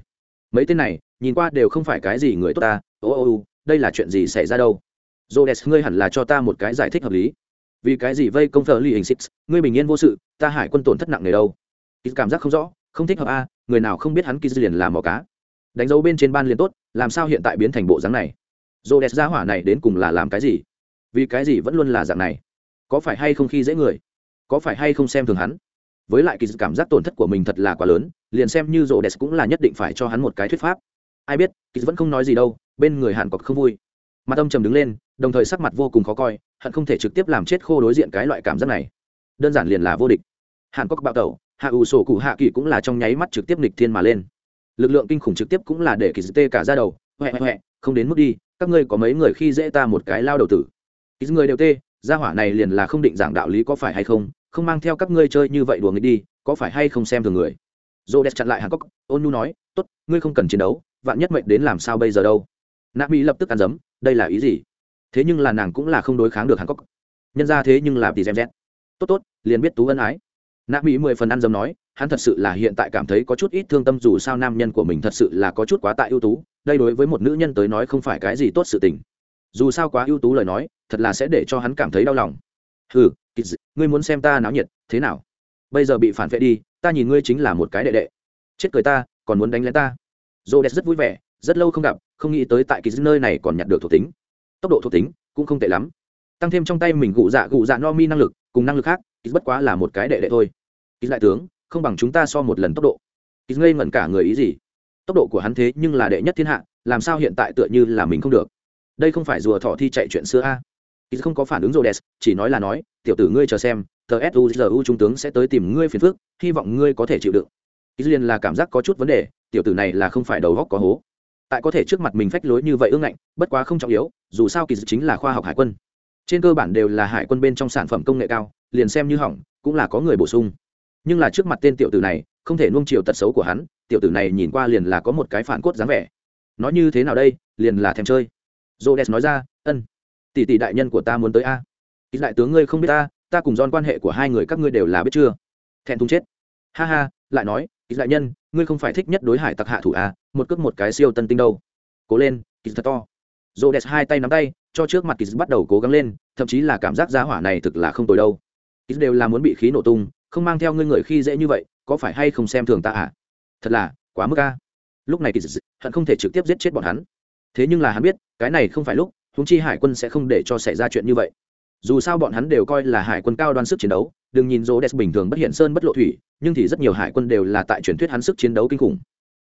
Mấy tên này, nhìn qua đều không phải cái gì người tốt ta, ô ô ô, đây là chuyện gì xảy ra đâu? Rhodes, ngươi hẳn là cho ta một cái giải thích hợp lý. Vì cái gì vây công thờ ly hình six ngươi bình yên vô sự, ta hải quân tổn thất nặng nề đâu? Ký cảm giác không rõ, không thích hợp a, người nào không biết hắn ký liền làm mỏ cá. Đánh dấu bên trên ban liền tốt, làm sao hiện tại biến thành bộ dáng này? Rhodes, gia hỏa này đến cùng là làm cái gì? Vì cái gì vẫn luôn là dạng này? Có phải hay không khi dễ người? Có phải hay không xem thường hắn? Với lại kỳ cảm giác tổn thất của mình thật là quá lớn, liền xem như rộ đẹp cũng là nhất định phải cho hắn một cái thuyết pháp. Ai biết, kỳ vẫn không nói gì đâu, bên người hàn cọc không vui. Mặt âm trầm đứng lên, đồng thời sắc mặt vô cùng khó coi, hận không thể trực tiếp làm chết khô đối diện cái loại cảm giác này. Đơn giản liền là vô địch. Hàn cọc bạo tẩu, hạ ủ sổ cụ hạ kỳ cũng là trong nháy mắt trực tiếp nịch thiên mà lên. Lực lượng kinh khủng trực tiếp cũng là để kỳ tê cả ra đầu huệ huệ không đến mức đi, các ngươi có mấy người khi dễ ta một cái lao đầu tử. Ít người đều tê, gia hỏa này liền là không định giảng đạo lý có phải hay không không mang theo các ngươi chơi như vậy đùa nghịch đi, có phải hay không xem thường người? Dô đẹp chặn lại hàn cốc ôn nhu nói, tốt, ngươi không cần chiến đấu, vạn nhất mệnh đến làm sao bây giờ đâu? Nạp mỹ lập tức ăn dấm, đây là ý gì? Thế nhưng là nàng cũng là không đối kháng được hàn cốc nhân ra thế nhưng là tỷ xem z tốt tốt, liền biết tú ân ái. Nạp mỹ mười phần ăn dấm nói, hắn thật sự là hiện tại cảm thấy có chút ít thương tâm dù sao nam nhân của mình thật sự là có chút quá tại ưu tú, đây đối với một nữ nhân tới nói không phải cái gì tốt sự tình. Dù sao quá ưu tú lời nói, thật là sẽ để cho hắn cảm thấy đau lòng ừ ngươi muốn xem ta náo nhiệt, thế nào? Bây giờ bị phản vệ đi, ta nhìn ngươi chính là một cái đệ đệ. Chết cười ta, còn muốn đánh lén ta. Rô đẹp rất vui vẻ, rất lâu không gặp, không nghĩ tới tại kỳ nơi này còn nhặt được thuộc tính. Tốc độ thuộc tính cũng không tệ lắm. Tăng thêm trong tay mình gụ dạ gụ dạ no mi năng lực, cùng năng lực khác, kỳ bất quá là một cái đệ đệ thôi. Kỳ đại tướng, không bằng chúng ta so một lần tốc độ. Kỳ ngây ngẩn cả người ý gì? Tốc độ của hắn thế nhưng là đệ nhất thiên hạ, làm sao hiện tại tựa như là mình không được? Đây không phải rùa thọ thi chạy chuyện xưa a? Kỳ không có phản ứng rô đès chỉ nói là nói, tiểu tử ngươi chờ xem, tờ suzu trung tướng sẽ tới tìm ngươi phiền phức, hy vọng ngươi có thể chịu đựng. Kỳ liền là cảm giác có chút vấn đề, tiểu tử này là không phải đầu góc có hố. Tại có thể trước mặt mình phách lối như vậy ương ngạnh, bất quá không trọng yếu, dù sao kỳ chính là khoa học hải quân. Trên cơ bản đều là hải quân bên trong sản phẩm công nghệ cao, liền xem như hỏng, cũng là có người bổ sung. Nhưng là trước mặt tên tiểu tử này, không thể nuông chiều tật xấu của hắn, tiểu tử này nhìn qua liền là có một cái phản cốt dáng vẻ. Nói như thế nào đây, liền là thèm chơi. J o nói ra, ân tỷ tỷ đại nhân của ta muốn tới a. Ít đại tướng ngươi không biết ta ta cùng don quan hệ của hai người các ngươi đều là biết chưa? Thẹn thùng chết. Ha ha, lại nói ít đại nhân, ngươi không phải thích nhất đối hải tặc hạ thủ a một cước một cái siêu tân tinh đâu. Cố lên ít thật to. J đẹp hai tay nắm tay, cho trước mặt ít bắt đầu cố gắng lên, thậm chí là cảm giác giá hỏa này thực là không tồi đâu. Ít đều là muốn bị khí nổ tung, không mang theo ngươi người khi dễ như vậy, có phải hay không xem thường ta à? Thật là, quá mức a. Lúc này kỳ hận không thể trực tiếp giết chết bọn hắn. Thế nhưng là hắn biết, cái này không phải lúc húng chi hải quân sẽ không để cho xảy ra chuyện như vậy dù sao bọn hắn đều coi là hải quân cao đoan sức chiến đấu, đừng nhìn rô đès bình thường bất hiện sơn bất lộ thủy, nhưng thì rất nhiều hải quân đều là tại truyền thuyết hắn sức chiến đấu kinh khủng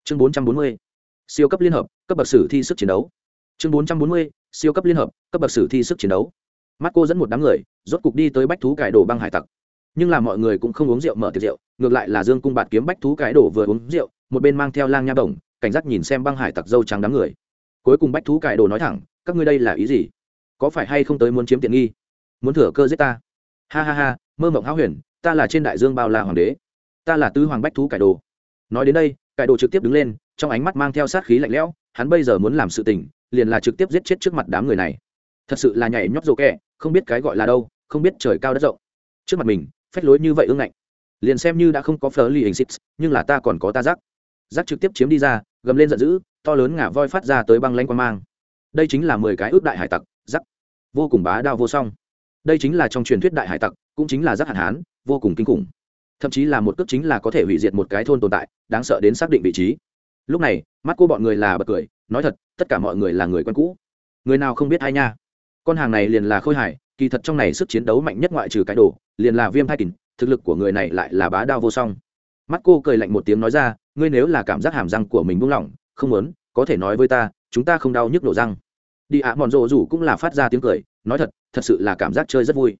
chương 440. siêu cấp liên hợp, cấp bậc sử thi sức chiến đấu chương 440. siêu cấp liên hợp, cấp bậc sử thi sức chiến đấu mắt cô dẫn một đám người, rốt cục đi tới bách thú cải đồ băng hải tặc nhưng là mọi người cũng không uống rượu mở tiệc rượu, ngược lại là dương cung bạt kiếm bách thú cải đổ vừa uống rượu, một bên mang theo lang nha đồng, cảnh giác nhìn xem băng hải tặc dâu trắng đám người cuối cùng bách thú cải đồ nói thẳng các ngươi đây là ý gì? Có phải hay không tới muốn chiếm tiện nghi? Muốn thừa cơ giết ta? Ha ha ha, mơ mộng háo huyền, ta là trên đại dương bao la hoàng đế. Ta là tứ hoàng bách thú cải đồ. Nói đến đây, cải đồ trực tiếp đứng lên, trong ánh mắt mang theo sát khí lạnh lẽo, hắn bây giờ muốn làm sự tình, liền là trực tiếp giết chết trước mặt đám người này. Thật sự là nhảy nhót rồ kẹ, không biết cái gọi là đâu, không biết trời cao đất rộng. Trước mặt mình, phách lối như vậy ương ngạnh. Liền xem như đã không có phở ly hình xích, nhưng là ta còn có ta rắc rắc trực tiếp chiếm đi ra, gầm lên giận dữ, to lớn ngả voi phát ra tới băng lanh quan mang đây chính là mười cái ước đại hải tặc rắc vô cùng bá đao vô song. Đây chính là trong truyền thuyết đại hải tặc, cũng chính là rắc hạn hán, vô cùng kinh khủng. Thậm chí là một cước chính là có thể hủy diệt một cái thôn tồn tại, đáng sợ đến xác định vị trí. Lúc này, mắt cô bọn người là bật cười, nói thật, tất cả mọi người là người quen cũ. Người nào không biết ai nha? Con hàng này liền là khôi hải, kỳ thật trong này sức chiến đấu mạnh nhất ngoại trừ cái đồ, liền là viêm thai kình, thực lực của người này lại là bá đao vô song. Mắt cô cười lạnh một tiếng nói ra, ngươi nếu là cảm giác hàm răng của mình buông lỏng, không muốn, có thể nói với ta chúng ta không đau nhức nổ răng. Đi ạ mòn rộ rủ cũng là phát ra tiếng cười, nói thật thật sự là cảm giác chơi rất vui.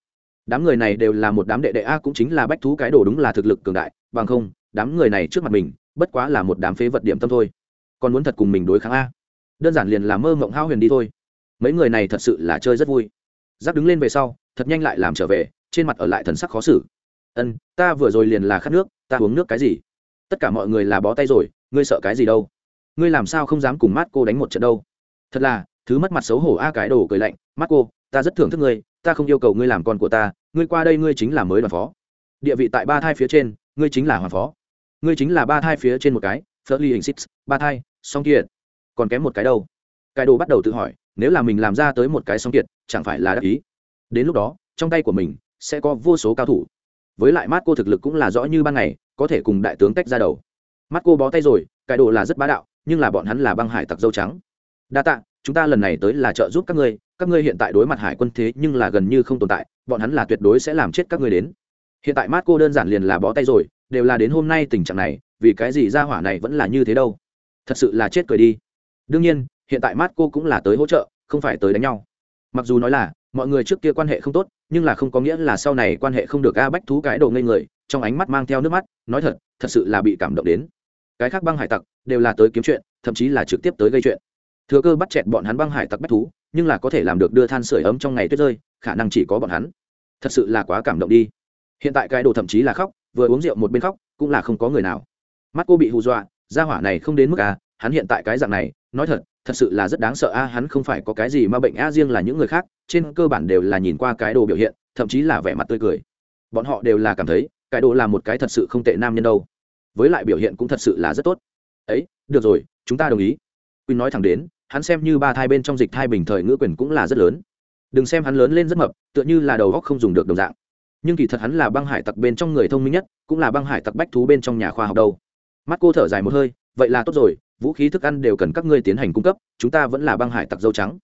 Đám người này đều là một đám đệ đệ a, cũng chính là bách thú cái đồ đúng là thực lực cường đại, bằng không, đám người này trước mặt mình, bất quá là một đám phế vật điểm tâm thôi. Còn muốn thật cùng mình đối kháng a. Đơn giản liền là mơ mộng hao huyền đi thôi. Mấy người này thật sự là chơi rất vui. Giáp đứng lên về sau, thật nhanh lại làm trở về, trên mặt ở lại thần sắc khó xử. Ân, ta vừa rồi liền là khát nước, ta uống nước cái gì? Tất cả mọi người là bó tay rồi, ngươi sợ cái gì đâu? Ngươi làm sao không dám cùng mát cô đánh một trận đâu? Thật là, thứ mất mặt xấu hổ a, cái đồ cười lạnh. Mắt cô ta rất thưởng thức ngươi, ta không yêu cầu ngươi làm con của ta, ngươi qua đây ngươi chính là mới đoàn phó. Địa vị tại ba thai phía trên, ngươi chính là hoàng phó. Ngươi chính là ba thai phía trên một cái, phớt ly hình xích, ba thai, song kiệt. Còn kém một cái đâu? Cái đồ bắt đầu tự hỏi, nếu là mình làm ra tới một cái song kiệt, chẳng phải là đắc ý? Đến lúc đó, trong tay của mình sẽ có vô số cao thủ. Với lại mắt cô thực lực cũng là rõ như ban ngày, có thể cùng đại tướng tách ra đầu. Mắt cô bó tay rồi, cái đồ là rất bá đạo nhưng là bọn hắn là băng hải tặc dâu trắng. Đa tạ, chúng ta lần này tới là trợ giúp các ngươi các ngươi hiện tại đối mặt hải quân thế nhưng là gần như không tồn tại, bọn hắn là tuyệt đối sẽ làm chết các ngươi đến. Hiện tại mát cô đơn giản liền là bó tay rồi, đều là đến hôm nay tình trạng này, vì cái gì ra hỏa này vẫn là như thế đâu? Thật sự là chết cười đi. Đương nhiên, hiện tại mát cô cũng là tới hỗ trợ, không phải tới đánh nhau. Mặc dù nói là, mọi người trước kia quan hệ không tốt, nhưng là không có nghĩa là sau này quan hệ không được a bách thú cái đồ ngây người, trong ánh mắt mang theo nước mắt, nói thật thật sự là bị cảm động đến cái khác băng hải tặc đều là tới kiếm chuyện, thậm chí là trực tiếp tới gây chuyện. Thừa cơ bắt chẹt bọn hắn băng hải tặc bách thú, nhưng là có thể làm được đưa than sửa ấm trong ngày tuyết rơi, khả năng chỉ có bọn hắn. Thật sự là quá cảm động đi. Hiện tại cái đồ thậm chí là khóc, vừa uống rượu một bên khóc, cũng là không có người nào. Mắt cô bị hù dọa ra hỏa này không đến mức à hắn hiện tại cái dạng này, nói thật thật sự là rất đáng sợ a hắn không phải có cái gì mà bệnh a riêng là những người khác, trên cơ bản đều là nhìn qua cái đồ biểu hiện, thậm chí là vẻ mặt tươi cười. Bọn họ đều là cảm thấy, cái đồ là một cái thật sự không tệ nam nhân đâu với lại biểu hiện cũng thật sự là rất tốt. Ấy, được rồi, chúng ta đồng ý. Quy nói thẳng đến, hắn xem như ba thai bên trong dịch thai bình thời ngữ quyền cũng là rất lớn. Đừng xem hắn lớn lên rất mập, tựa như là đầu góc không dùng được đồng dạng. Nhưng kỳ thật hắn là băng hải tặc bên trong người thông minh nhất, cũng là băng hải tặc bách thú bên trong nhà khoa học đâu. Mắt cô thở dài một hơi, vậy là tốt rồi, vũ khí thức ăn đều cần các ngươi tiến hành cung cấp, chúng ta vẫn là băng hải tặc dâu trắng.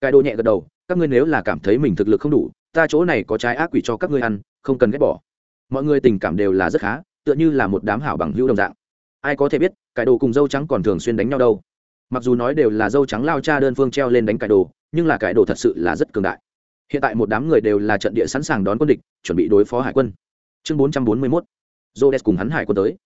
Cài đồ nhẹ gật đầu, các ngươi nếu là cảm thấy mình thực lực không đủ, ta chỗ này có trái ác quỷ cho các ngươi ăn, không cần ghét bỏ. Mọi người tình cảm đều là rất khá tựa như là một đám hảo bằng hữu đồng dạng. Ai có thể biết cải đồ cùng dâu trắng còn thường xuyên đánh nhau đâu. Mặc dù nói đều là dâu trắng lao cha đơn phương treo lên đánh cải đồ nhưng là cải đồ thật sự là rất cường đại. Hiện tại một đám người đều là trận địa sẵn sàng đón quân địch chuẩn bị đối phó hải quân. Chương 441, Rhodes cùng hắn hải quân tới.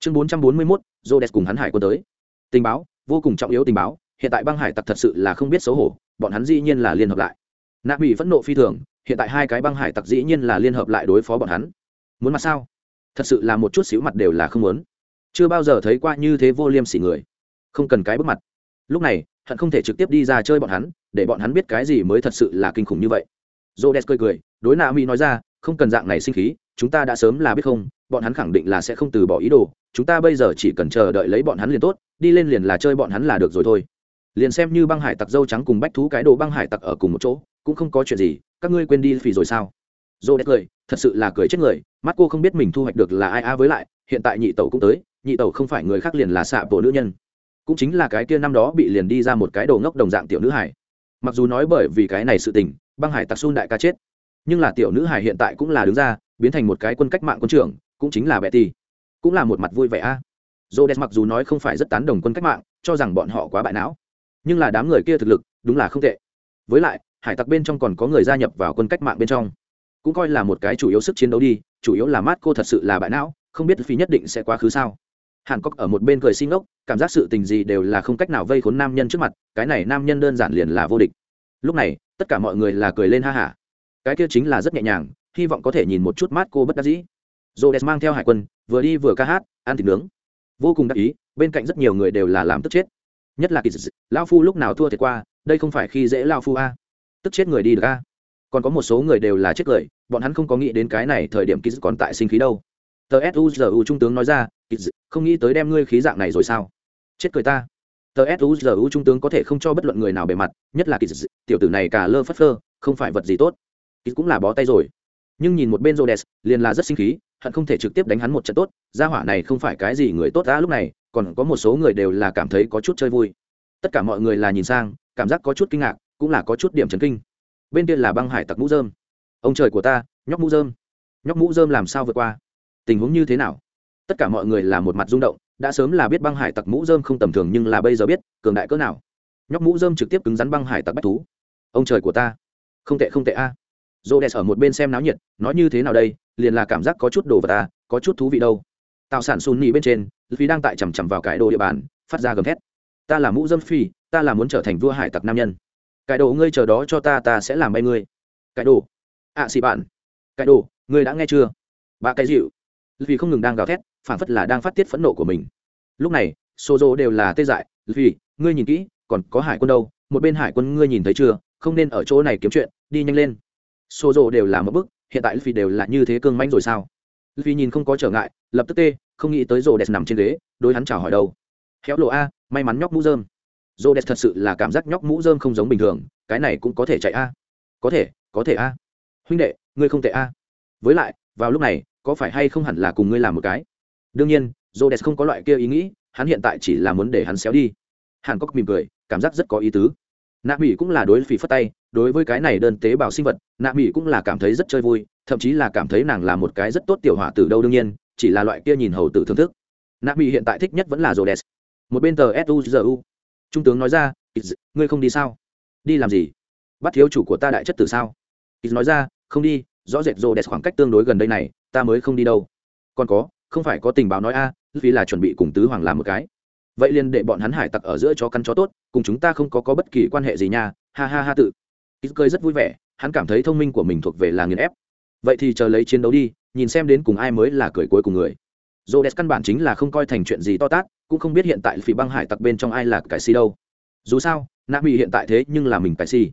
Chương 441, Rhodes cùng hắn hải quân tới. Tình báo vô cùng trọng yếu tình báo hiện tại băng hải tặc thật sự là không biết xấu hổ bọn hắn dĩ nhiên là liên hợp lại. Nạp bị phẫn nộ phi thường hiện tại hai cái băng hải tặc dĩ nhiên là liên hợp lại đối phó bọn hắn. Muốn mặt sao? Thật sự là một chút xíu mặt đều là không muốn. Chưa bao giờ thấy qua như thế vô liêm sỉ người. Không cần cái bước mặt. Lúc này, hận không thể trực tiếp đi ra chơi bọn hắn, để bọn hắn biết cái gì mới thật sự là kinh khủng như vậy. J o d e s cười cười, đối nạ mỹ nói ra, không cần dạng này sinh khí, chúng ta đã sớm là biết không, bọn hắn khẳng định là sẽ không từ bỏ ý đồ, chúng ta bây giờ chỉ cần chờ đợi lấy bọn hắn liền tốt, đi lên liền là chơi bọn hắn là được rồi thôi. Liền xem như băng hải tặc dâu trắng cùng bách thú cái đồ băng hải tặc ở cùng một chỗ, cũng không có chuyện gì, các ngươi quên đi phì rồi sao? Dô đét cười, thật sự là cười chết người, mắt cô không biết mình thu hoạch được là ai a với lại, hiện tại nhị tẩu cũng tới, nhị tẩu không phải người khác liền là xạ bộ nữ nhân. Cũng chính là cái kia năm đó bị liền đi ra một cái đồ ngốc đồng dạng tiểu nữ hải mặc dù nói bởi vì cái này sự tình, băng hải tặc xun đại ca chết, nhưng là tiểu nữ hải hiện tại cũng là đứng ra, biến thành một cái quân cách mạng quân trưởng, cũng chính là bệ ti cũng là một mặt vui vẻ a. Dô đét mặc dù nói không phải rất tán đồng quân cách mạng, cho rằng bọn họ quá bại não, nhưng là đám người kia thực lực, đúng là không tệ. Với lại, hải tặc bên trong còn có người gia nhập vào quân cách mạng bên trong cũng coi là một cái chủ yếu sức chiến đấu đi, chủ yếu là mát cô thật sự là bại não, không biết phi nhất định sẽ quá khứ sao. Hàn cốc ở một bên cười xin ngốc cảm giác sự tình gì đều là không cách nào vây khốn nam nhân trước mặt, cái này nam nhân đơn giản liền là vô địch. Lúc này, tất cả mọi người là cười lên ha hả cái kia chính là rất nhẹ nhàng, hy vọng có thể nhìn một chút mát cô bất đắc dĩ. J o mang theo hải quân, vừa đi vừa ca hát, ăn thịt nướng. Vô cùng đắc ý, bên cạnh rất nhiều người đều là làm tức chết. Nhất là kỳ dị lao phu lúc nào thua thiệt qua, đây không phải khi dễ lao phu a. Tức chết người đi được a. Còn có một số người đều là chết cười bọn hắn không có nghĩ đến cái này thời điểm kiz còn tại sinh khí đâu. Tờ suzu trung tướng nói ra kiz không nghĩ tới đem ngươi khí dạng này rồi sao? Chết cười ta. Tờ suzu trung tướng có thể không cho bất luận người nào bề mặt, nhất là kiz tiểu tử này cả lơ phất phơ, không phải vật gì tốt. Kiz cũng là bó tay rồi. Nhưng nhìn một bên rhodes, liền là rất sinh khí, hận không thể trực tiếp đánh hắn một trận tốt, gia hỏa này không phải cái gì người tốt đã lúc này, còn có một số người đều là cảm thấy có chút chơi vui. Tất cả mọi người là nhìn sang, cảm giác có chút kinh ngạc, cũng là có chút điểm chấn kinh. Bên kia là băng hải tặc mũ dơm ông trời của ta, nhóc mũ dơm nhóc mũ dơm làm sao vượt qua? Tình huống như thế nào? Tất cả mọi người là một mặt rung động, đã sớm là biết băng hải tặc mũ dơm không tầm thường nhưng là bây giờ biết, cường đại cỡ nào. Nhóc mũ dơm trực tiếp cứng rắn băng hải tặc bách thú. Ông trời của ta. Không tệ không tệ a. À. j o ở một bên xem náo nhiệt, nói như thế nào đây? Liền là cảm giác có chút đồ vật ta có chút thú vị đâu. Tạo sản sun nỉ bên trên vì đang tại chằm chằm vào cải đồ địa bàn, phát ra gầm thét. Ta là mũ dâm phi, ta là muốn trở thành vua hải tặc nam nhân. Cải đồ ngươi chờ đó cho ta ta sẽ làm bay ngươi. Cải đồ ạ à, xị bạn. Cái đồ người đã nghe chưa? Ba cái dịu. Vì không ngừng đang gào thét phản phất là đang phát tiết phẫn nộ của mình. Lúc này xô dô đều là tê dại. Vì ngươi nhìn kỹ còn có hải quân đâu? Một bên hải quân ngươi nhìn thấy chưa? Không nên ở chỗ này kiếm chuyện đi nhanh lên. Xô dô đều là một bức hiện tại vì đều là như thế cương manh rồi sao? Vì nhìn không có trở ngại lập tức tê không nghĩ tới Rô đẹp nằm trên ghế đối hắn chào hỏi đâu khéo lộ a may mắn nhóc mũ dơm Rô đẹp thật sự là cảm giác nhóc mũ dơm không giống bình thường cái này cũng có thể chạy a. Có thể có thể a huynh đệ, ngươi không tệ a. Với lại, vào lúc này, có phải hay không hẳn là cùng ngươi làm một cái? Đương nhiên rồ đẹp không có loại kia ý nghĩ, hắn hiện tại chỉ là muốn để hắn xéo đi. Hàn cốc mỉm cười, cảm giác rất có ý tứ. Nạ mỹ cũng là đối phí phất tay, đối với cái này đơn tế bào sinh vật, nạ mỹ cũng là cảm thấy rất chơi vui, thậm chí là cảm thấy nàng là một cái rất tốt tiểu họa từ đâu đương nhiên, chỉ là loại kia nhìn hầu tử thưởng thức. Nạ mỹ hiện tại thích nhất vẫn là rô đès một bên tờ suzu trung tướng nói ra ngươi không đi sao? Đi làm gì? Bắt thiếu chủ của ta đại chất tử sao? Ít nói ra không đi, rõ rệt rô đẹp khoảng cách tương đối gần đây này, ta mới không đi đâu. Còn có, không phải có tình báo nói a, vì là chuẩn bị cùng tứ hoàng làm một cái. Vậy liền để bọn hắn hải tặc ở giữa cho căn chó tốt, cùng chúng ta không có có bất kỳ quan hệ gì nha, ha ha ha tự. Ít cười rất vui vẻ, hắn cảm thấy thông minh của mình thuộc về là nghiền ép. Vậy thì chờ lấy chiến đấu đi, nhìn xem đến cùng ai mới là cười cuối cùng người. Dồ đẹp căn bản chính là không coi thành chuyện gì to tát, cũng không biết hiện tại phỉ băng hải tặc bên trong ai là cải si đâu. Dù sao, nạ mỹ hiện tại thế nhưng là mình cải si.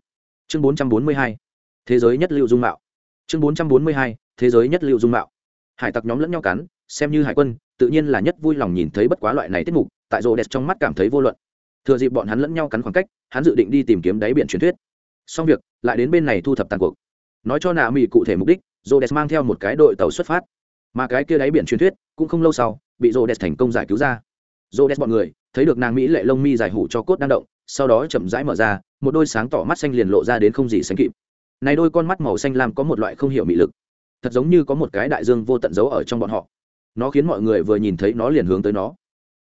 Chương 442 thế giới nhất liệu dung mạo chương 442 thế giới nhất liệu dung mạo. Hải tặc nhóm lẫn nhau cắn, xem như hải quân, tự nhiên là nhất vui lòng nhìn thấy bất quá loại này tiết mục, tại rô đẹp trong mắt cảm thấy vô luận. Thừa dịp bọn hắn lẫn nhau cắn khoảng cách, hắn dự định đi tìm kiếm đáy biển truyền thuyết. Xong việc, lại đến bên này thu thập tàn cuộc. Nói cho nạ mỹ cụ thể mục đích rô đẹp mang theo một cái đội tàu xuất phát. Mà cái kia đáy biển truyền thuyết, cũng không lâu sau, bị rô đẹp thành công giải cứu ra. Rô đẹp bọn người, thấy được nàng mỹ lệ lông mi dài hủ cho cốt đang động, sau đó chậm rãi mở ra, một đôi sáng tỏ mắt xanh liền lộ ra đến không gì sánh kịp này đôi con mắt màu xanh lam có một loại không hiểu mị lực. Thật giống như có một cái đại dương vô tận giấu ở trong bọn họ. Nó khiến mọi người vừa nhìn thấy nó liền hướng tới nó.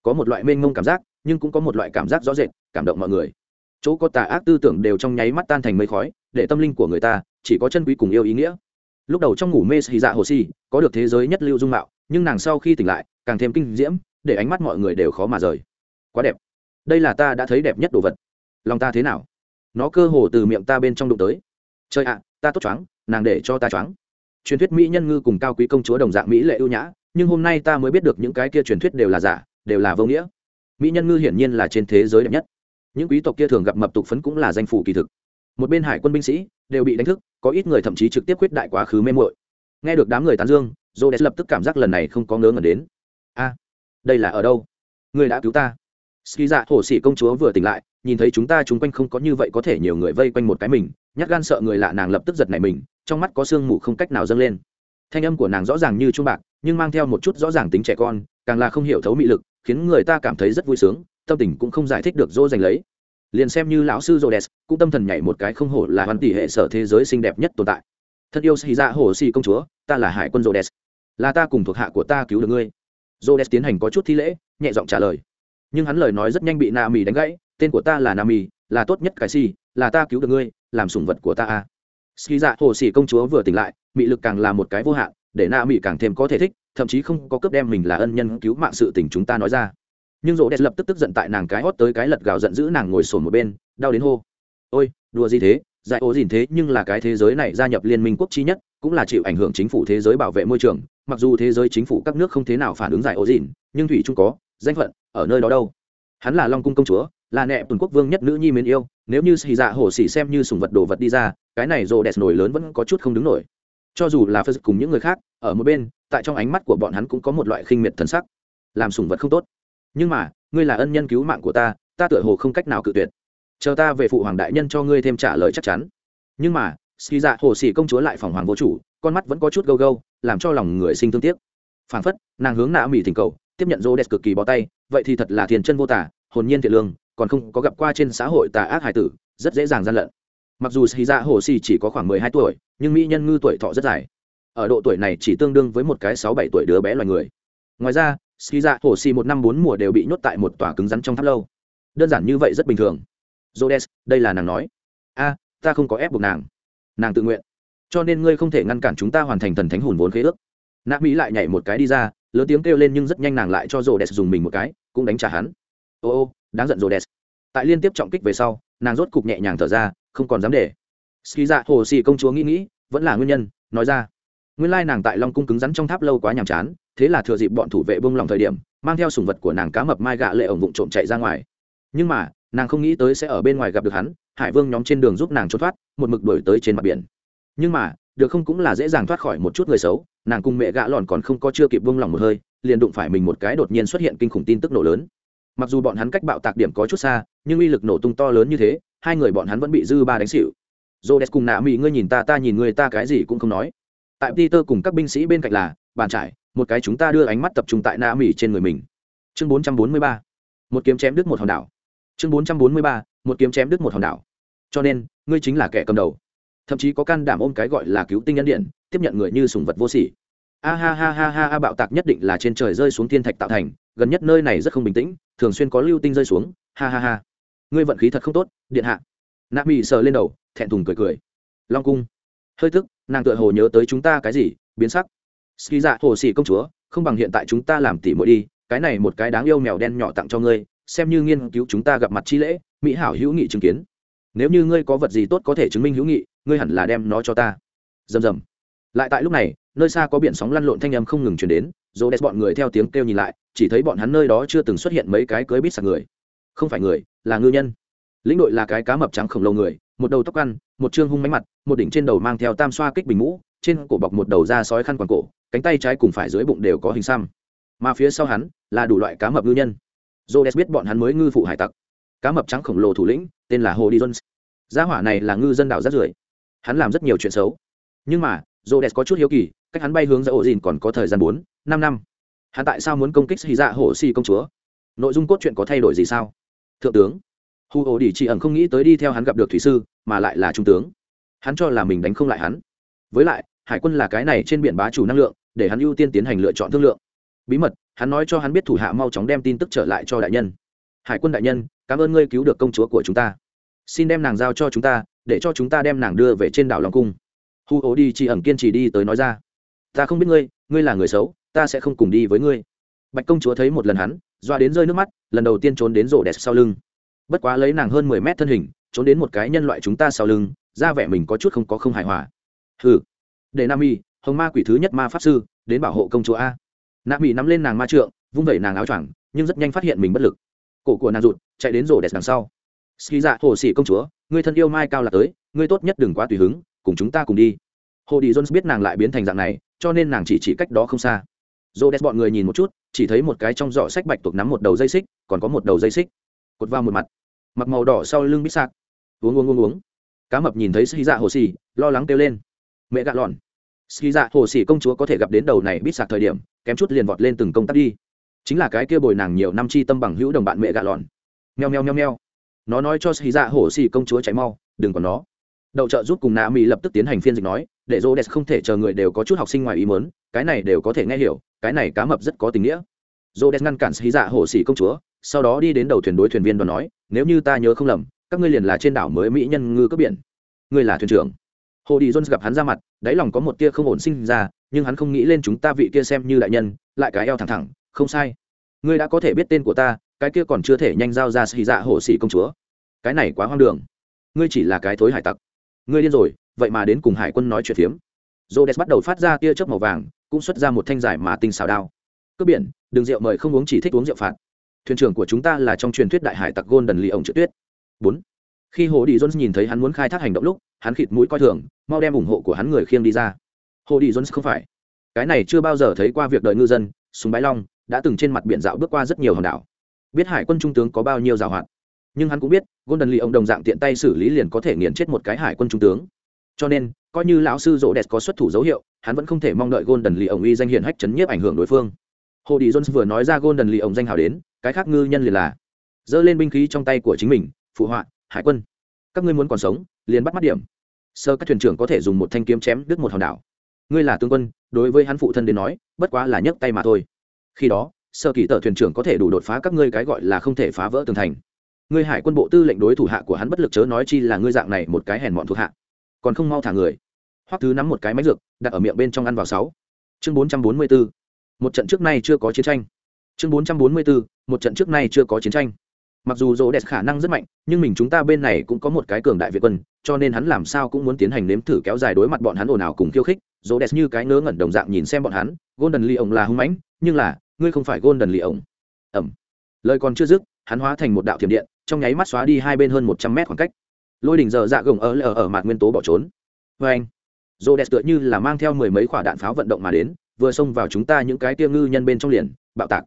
Có một loại mênh mông cảm giác, nhưng cũng có một loại cảm giác rõ rệt, cảm động mọi người. Chỗ có tà ác tư tưởng đều trong nháy mắt tan thành mây khói, để tâm linh của người ta chỉ có chân quý cùng yêu ý nghĩa. Lúc đầu trong ngủ mê xì dạ hồ si, có được thế giới nhất lưu dung mạo, nhưng nàng sau khi tỉnh lại, càng thêm kinh diễm, để ánh mắt mọi người đều khó mà rời. Quá đẹp. Đây là ta đã thấy đẹp nhất đồ vật. Lòng ta thế nào? Nó cơ hồ từ miệng ta bên trong đụng tới trời ạ, ta tốt choáng, nàng để cho ta choáng. Truyền thuyết mỹ nhân ngư cùng cao quý công chúa đồng dạng mỹ lệ ưu nhã, nhưng hôm nay ta mới biết được những cái kia truyền thuyết đều là giả, đều là vô nghĩa. Mỹ nhân ngư hiển nhiên là trên thế giới đẹp nhất. Những quý tộc kia thường gặp mập tục phấn cũng là danh phủ kỳ thực. Một bên hải quân binh sĩ đều bị đánh thức, có ít người thậm chí trực tiếp quyết đại quá khứ mê mội nghe được đám người tán dương j o lập tức cảm giác lần này không có ngớ ngẩn đến. A, đây là ở đâu? Người đã cứu ta. Ski dạ hồ sĩ công chúa vừa tỉnh lại nhìn thấy chúng ta chúng quanh không có như vậy có thể nhiều người vây quanh một cái mình, nhát gan sợ người lạ nàng lập tức giật này mình, trong mắt có sương mù không cách nào dâng lên. Thanh âm của nàng rõ ràng như trung bạc, nhưng mang theo một chút rõ ràng tính trẻ con, càng là không hiểu thấu mị lực, khiến người ta cảm thấy rất vui sướng, tâm tình cũng không giải thích được dỗ dành lấy. Liền xem như lão sư Rhodes, cũng tâm thần nhảy một cái không hổ là hoàn tỷ hệ sở thế giới xinh đẹp nhất tồn tại. Thân yêu xì ra hồ xì công chúa, ta là hải quân Rhodes. Là ta cùng thuộc hạ của ta cứu được ngươi. Rhodes tiến hành có chút thi lễ, nhẹ giọng trả lời. Nhưng hắn lời nói rất nhanh bị na mì đánh gãy tên của ta là nami, là tốt nhất cái si là ta cứu được ngươi, làm sủng vật của ta a ski dạ hồ sĩ công chúa vừa tỉnh lại, mị lực càng là một cái vô hạn, để na mị càng thêm có thể thích, thậm chí không có cướp đem mình là ân nhân cứu mạng sự tình chúng ta nói ra. Nhưng rỗ đẹp lập tức tức giận tại nàng cái hót tới cái lật gào giận dữ nàng ngồi sồn một bên, đau đến hô. Ôi, đùa gì thế dạy ố dìn thế nhưng là cái thế giới này gia nhập liên minh quốc chi nhất, cũng là chịu ảnh hưởng chính phủ thế giới bảo vệ môi trường, mặc dù thế giới chính phủ các nước không thế nào phản ứng giải ố dìn, nhưng thủy trung có, danh phận, ở nơi đó đâu. Hắn là long cung công chúa là nẹ tuần quốc vương nhất nữ nhi mến yêu, nếu như xì dạ hổ xỉ xem như sùng vật đồ vật đi ra, cái này rồ đẹp nổi lớn vẫn có chút không đứng nổi. Cho dù là phật cùng những người khác, ở một bên, tại trong ánh mắt của bọn hắn cũng có một loại khinh miệt thần sắc. Làm sùng vật không tốt. Nhưng mà, ngươi là ân nhân cứu mạng của ta ta tựa hồ không cách nào cự tuyệt. Chờ ta về phụ hoàng đại nhân cho ngươi thêm trả lời chắc chắn. Nhưng mà xì dạ hồ xỉ công chúa lại phòng hoàng vô chủ, con mắt vẫn có chút gâu gâu, làm cho lòng người sinh thương tiếc. Phản phất, nàng hướng nạ mỹ thỉnh cầu, tiếp nhận rô đẹp cực kỳ bó tay, vậy thì thật là thiền chân vô tả, hồn nhiên thiện lương còn không có gặp qua trên xã hội tà ác hải tử, rất dễ dàng gian lận. Mặc dù xì dạ hồ xì chỉ có khoảng mười hai tuổi, nhưng mỹ nhân ngư tuổi thọ rất dài. Ở độ tuổi này chỉ tương đương với một cái sáu bảy tuổi đứa bé loài người. Ngoài ra xì dạ hồ xì một năm bốn mùa đều bị nhốt tại một tòa cứng rắn trong tháp lâu. Đơn giản như vậy rất bình thường. Jodes đây là nàng nói. A, ta không có ép buộc nàng. Nàng tự nguyện. Cho nên ngươi không thể ngăn cản chúng ta hoàn thành thần thánh hồn vốn khế ước. Nạ mỹ lại nhảy một cái đi ra, lớn tiếng kêu lên nhưng rất nhanh nàng lại cho rô dùng mình một cái, cũng đánh trả hắn ô ô, đáng giận rô tại liên tiếp trọng kích về sau, nàng rốt cục nhẹ nhàng thở ra, không còn dám để. Ski dạ hồ xì công chúa nghĩ nghĩ, vẫn là nguyên nhân, nói ra. Nguyên lai nàng tại long cung cứng rắn trong tháp lâu quá nhàm chán, thế là thừa dịp bọn thủ vệ bông lòng thời điểm, mang theo sùng vật của nàng cá mập mai gạ lệ ổng vụng trộm chạy ra ngoài. Nhưng mà, nàng không nghĩ tới sẽ ở bên ngoài gặp được hắn, hải vương nhóm trên đường giúp nàng trốn thoát, một mực đổi tới trên mặt biển. Nhưng mà, được không cũng là dễ dàng thoát khỏi một chút người xấu, nàng cùng mẹ gạ lòn còn không có chưa kịp vung lòng một hơi, liền đụng phải mình một cái đột nhiên xuất hiện kinh khủng tin tức nổ lớn mặc dù bọn hắn cách bạo tạc điểm có chút xa, nhưng uy lực nổ tung to lớn như thế, hai người bọn hắn vẫn bị dư ba đánh xịu j cùng nạ mỹ ngươi nhìn ta ta nhìn người ta cái gì cũng không nói. Tại peter cùng các binh sĩ bên cạnh là, bàn trải, một cái chúng ta đưa ánh mắt tập trung tại nạ mỹ trên người mình. Chương 443 một kiếm chém đứt một hòn đảo. Chương 443 một kiếm chém đứt một hòn đảo. Cho nên, ngươi chính là kẻ cầm đầu. Thậm chí có can đảm ôm cái gọi là cứu tinh nhân điện, tiếp nhận người như sùng vật vô sỉ. A ha ha ha ha ha, bạo tạc nhất định là trên trời rơi xuống thiên thạch tạo thành, gần nhất nơi này rất không bình tĩnh thường xuyên có lưu tinh rơi xuống, ha ha ha. Ngươi vận khí thật không tốt, điện hạ. Nạp mỹ sờ lên đầu, thẹn thùng cười cười. Long cung. Hơi thức, nàng tựa hồ nhớ tới chúng ta cái gì, biến sắc. Ski dạ hồ sĩ công chúa, không bằng hiện tại chúng ta làm tỉ mỗi đi, cái này một cái đáng yêu mèo đen nhỏ tặng cho ngươi, xem như nghiên cứu chúng ta gặp mặt chi lễ, mỹ hảo hữu nghị chứng kiến. Nếu như ngươi có vật gì tốt có thể chứng minh hữu nghị, ngươi hẳn là đem nó cho ta. Rầm rầm. Lại tại lúc này, nơi xa có biển sóng lăn lộn thanh âm không ngừng chuyển đến dồ đẹp bọn người theo tiếng kêu nhìn lại chỉ thấy bọn hắn nơi đó chưa từng xuất hiện mấy cái cưới bít sạc người. Không phải người, là ngư nhân. Lĩnh đội là cái cá mập trắng khổng lồ người, một đầu tóc ăn, một chương hung mánh mặt, một đỉnh trên đầu mang theo tam xoa kích bình mũ, trên cổ bọc một đầu da sói khăn quàng cổ, cánh tay trái cùng phải dưới bụng đều có hình xăm. Mà phía sau hắn, là đủ loại cá mập ngư nhân. Jodes biết bọn hắn mới ngư phụ hải tặc. Cá mập trắng khổng lồ thủ lĩnh, tên là hồ đi jones. Gia hỏa này là ngư dân đảo rất rưởi. Hắn làm rất nhiều chuyện xấu. Nhưng mà rô có chút hiếu kỳ, cách hắn bay hướng ra ổ dìn còn có thời gian bốn, năm năm hắn tại sao muốn công kích hy dạ hổ xì công chúa? Nội dung cốt truyện có thay đổi gì sao? Thượng tướng, hu ổ đi chỉ ẩn không nghĩ tới đi theo hắn gặp được thủy sư, mà lại là trung tướng. Hắn cho là mình đánh không lại hắn. Với lại, hải quân là cái này trên biển bá chủ năng lượng, để hắn ưu tiên tiến hành lựa chọn thương lượng. Bí mật, hắn nói cho hắn biết thủ hạ mau chóng đem tin tức trở lại cho đại nhân. Hải quân đại nhân, cảm ơn ngươi cứu được công chúa của chúng ta. Xin đem nàng giao cho chúng ta, để cho chúng ta đem nàng đưa về trên đảo long cung. Hu ổ đi chỉ ẩn kiên trì đi tới nói ra. Ta không biết ngươi ngươi là người xấu ta sẽ không cùng đi với ngươi. Bạch công chúa thấy một lần hắn, doa đến rơi nước mắt, lần đầu tiên trốn đến rổ đẹp sau lưng. Bất quá lấy nàng hơn mười mét thân hình, trốn đến một cái nhân loại chúng ta sau lưng, ra vẻ mình có chút không có không hài hòa. Hừ. Để nam y hồng ma quỷ thứ nhất ma pháp sư, đến bảo hộ công chúa a. Nam y nắm lên nàng ma trượng, vung vẩy nàng áo choàng, nhưng rất nhanh phát hiện mình bất lực. Cổ của nàng rụt, chạy đến rổ đẹp đằng sau. Ski dạ hồ sĩ công chúa người thân yêu mai cao là tới, ngươi tốt nhất đừng quá tùy hứng, cùng chúng ta cùng đi. Hồ đi jones biết nàng lại biến thành dạng này, cho nên nàng chỉ chỉ cách đó không xa rô đès bọn người nhìn một chút, chỉ thấy một cái trong giỏ sách bạch tuộc nắm một đầu dây xích, còn có một đầu dây xích. Cột vào một mặt. Mặc màu đỏ sau lưng bít sạc. Uống uống uống uống. Cá mập nhìn thấy Sĩ dạ hồ xì lo lắng kêu lên. Mẹ gạ lòn Sĩ dạ hồ xì công chúa có thể gặp đến đầu này bít sạc thời điểm, kém chút liền vọt lên từng công tác đi. Chính là cái kia bồi nàng nhiều năm chi tâm bằng hữu đồng bạn mẹ gạ lòn meo meo meo meo. Nó nói cho Sĩ dạ hồ xì công chúa chạy mau, đừng còn nó. Đậu trợ giúp cùng nạ mỹ lập tức tiến hành phiên dịch nói để rô đès không thể chờ người đều có chút học sinh ngoài ý mớn cái này đều có thể nghe hiểu, cái này cá mập rất có tình nghĩa. Rô đès ngăn cản xí dạ hồ sĩ công chúa, sau đó đi đến đầu thuyền đối thuyền viên và nói, nếu như ta nhớ không lầm, các ngươi liền là trên đảo mới mỹ nhân ngư cướp biển. Ngươi là thuyền trưởng. Hồ đi jones gặp hắn ra mặt, đáy lòng có một tia không ổn sinh ra, nhưng hắn không nghĩ lên chúng ta vị kia xem như đại nhân, lại cái eo thẳng thẳng, không sai. Ngươi đã có thể biết tên của ta, cái kia còn chưa thể nhanh giao ra xì dạ hồ sĩ công chúa. Cái này quá hoang đường. Ngươi chỉ là cái thối hải tặc. Ngươi điên rồi vậy mà đến cùng hải quân nói chuyện phiếm Rhodes bắt đầu phát ra tia chớp màu vàng, cũng xuất ra một thanh giải mà tinh xảo đao. Cướp biển, đừng rượu mời không uống chỉ thích uống rượu phạt. Thuyền trưởng của chúng ta là trong truyền thuyết đại hải tặc Golden Lee ổng Trượt Tuyết. 4. Khi Hồ Đi Jones nhìn thấy hắn muốn khai thác hành động lúc, hắn khịt mũi coi thường, mau đem ủng hộ của hắn người khiêng đi ra. Hồ Đi Jones không phải. Cái này chưa bao giờ thấy qua việc đời ngư dân, súng bái long, đã từng trên mặt biển dạo bước qua rất nhiều hòn đảo. Biết hải quân trung tướng có bao nhiêu giàu hoạt. Nhưng hắn cũng biết, Golden Lee ổng đồng dạng tiện tay xử lý liền có thể nghiền chết một cái hải quân trung tướng cho nên, coi như lão sư rỗ đẹp có xuất thủ dấu hiệu, hắn vẫn không thể mong đợi golden lì ổng uy danh hiển hách chấn nhiếp ảnh hưởng đối phương. Hồ đi jones vừa nói ra golden lì ổng danh hào đến, cái khác ngư nhân liền là, giơ lên binh khí trong tay của chính mình, phụ họa, hải quân, các ngươi muốn còn sống, liền bắt mắt điểm. Sơ các thuyền trưởng có thể dùng một thanh kiếm chém đứt một hòn đảo. Ngươi là tướng quân, đối với hắn phụ thân đến nói, bất quá là nhấc tay mà thôi. Khi đó, sơ kỳ tờ thuyền trưởng có thể đủ đột phá các ngươi cái gọi là không thể phá vỡ tường thành. Ngươi hải quân bộ tư lệnh đối thủ hạ của hắn bất lực chớ nói chi là ngươi dạng này một cái hèn mọn thuộc hạ còn không mau thả người. Hoắc thứ nắm một cái máy dược, đặt ở miệng bên trong ăn vào sáu. Chương bốn trăm bốn mươi bốn một trận trước nay chưa có chiến tranh. Chương bốn trăm bốn mươi bốn một trận trước nay chưa có chiến tranh. Mặc dù rô đẹp khả năng rất mạnh, nhưng mình chúng ta bên này cũng có một cái cường đại việt quân, cho nên hắn làm sao cũng muốn tiến hành nếm thử kéo dài đối mặt bọn hắn ồn ào cùng khiêu khích. Rô đẹp như cái ngớ ngẩn đồng dạng nhìn xem bọn hắn, golden lee ổng là hung mãnh, nhưng là, ngươi không phải golden lee ổng ẩm lời còn chưa dứt, hắn hóa thành một đạo thiểm điện, trong nháy mắt xóa đi hai bên hơn một trăm mét khoảng cách lôi đỉnh giờ dạ gồng ở ở ở mặt nguyên tố bỏ trốn. Vê anh rô đẹp tựa như là mang theo mười mấy quả đạn pháo vận động mà đến, vừa xông vào chúng ta những cái tiêu ngư nhân bên trong liền, bạo tạc.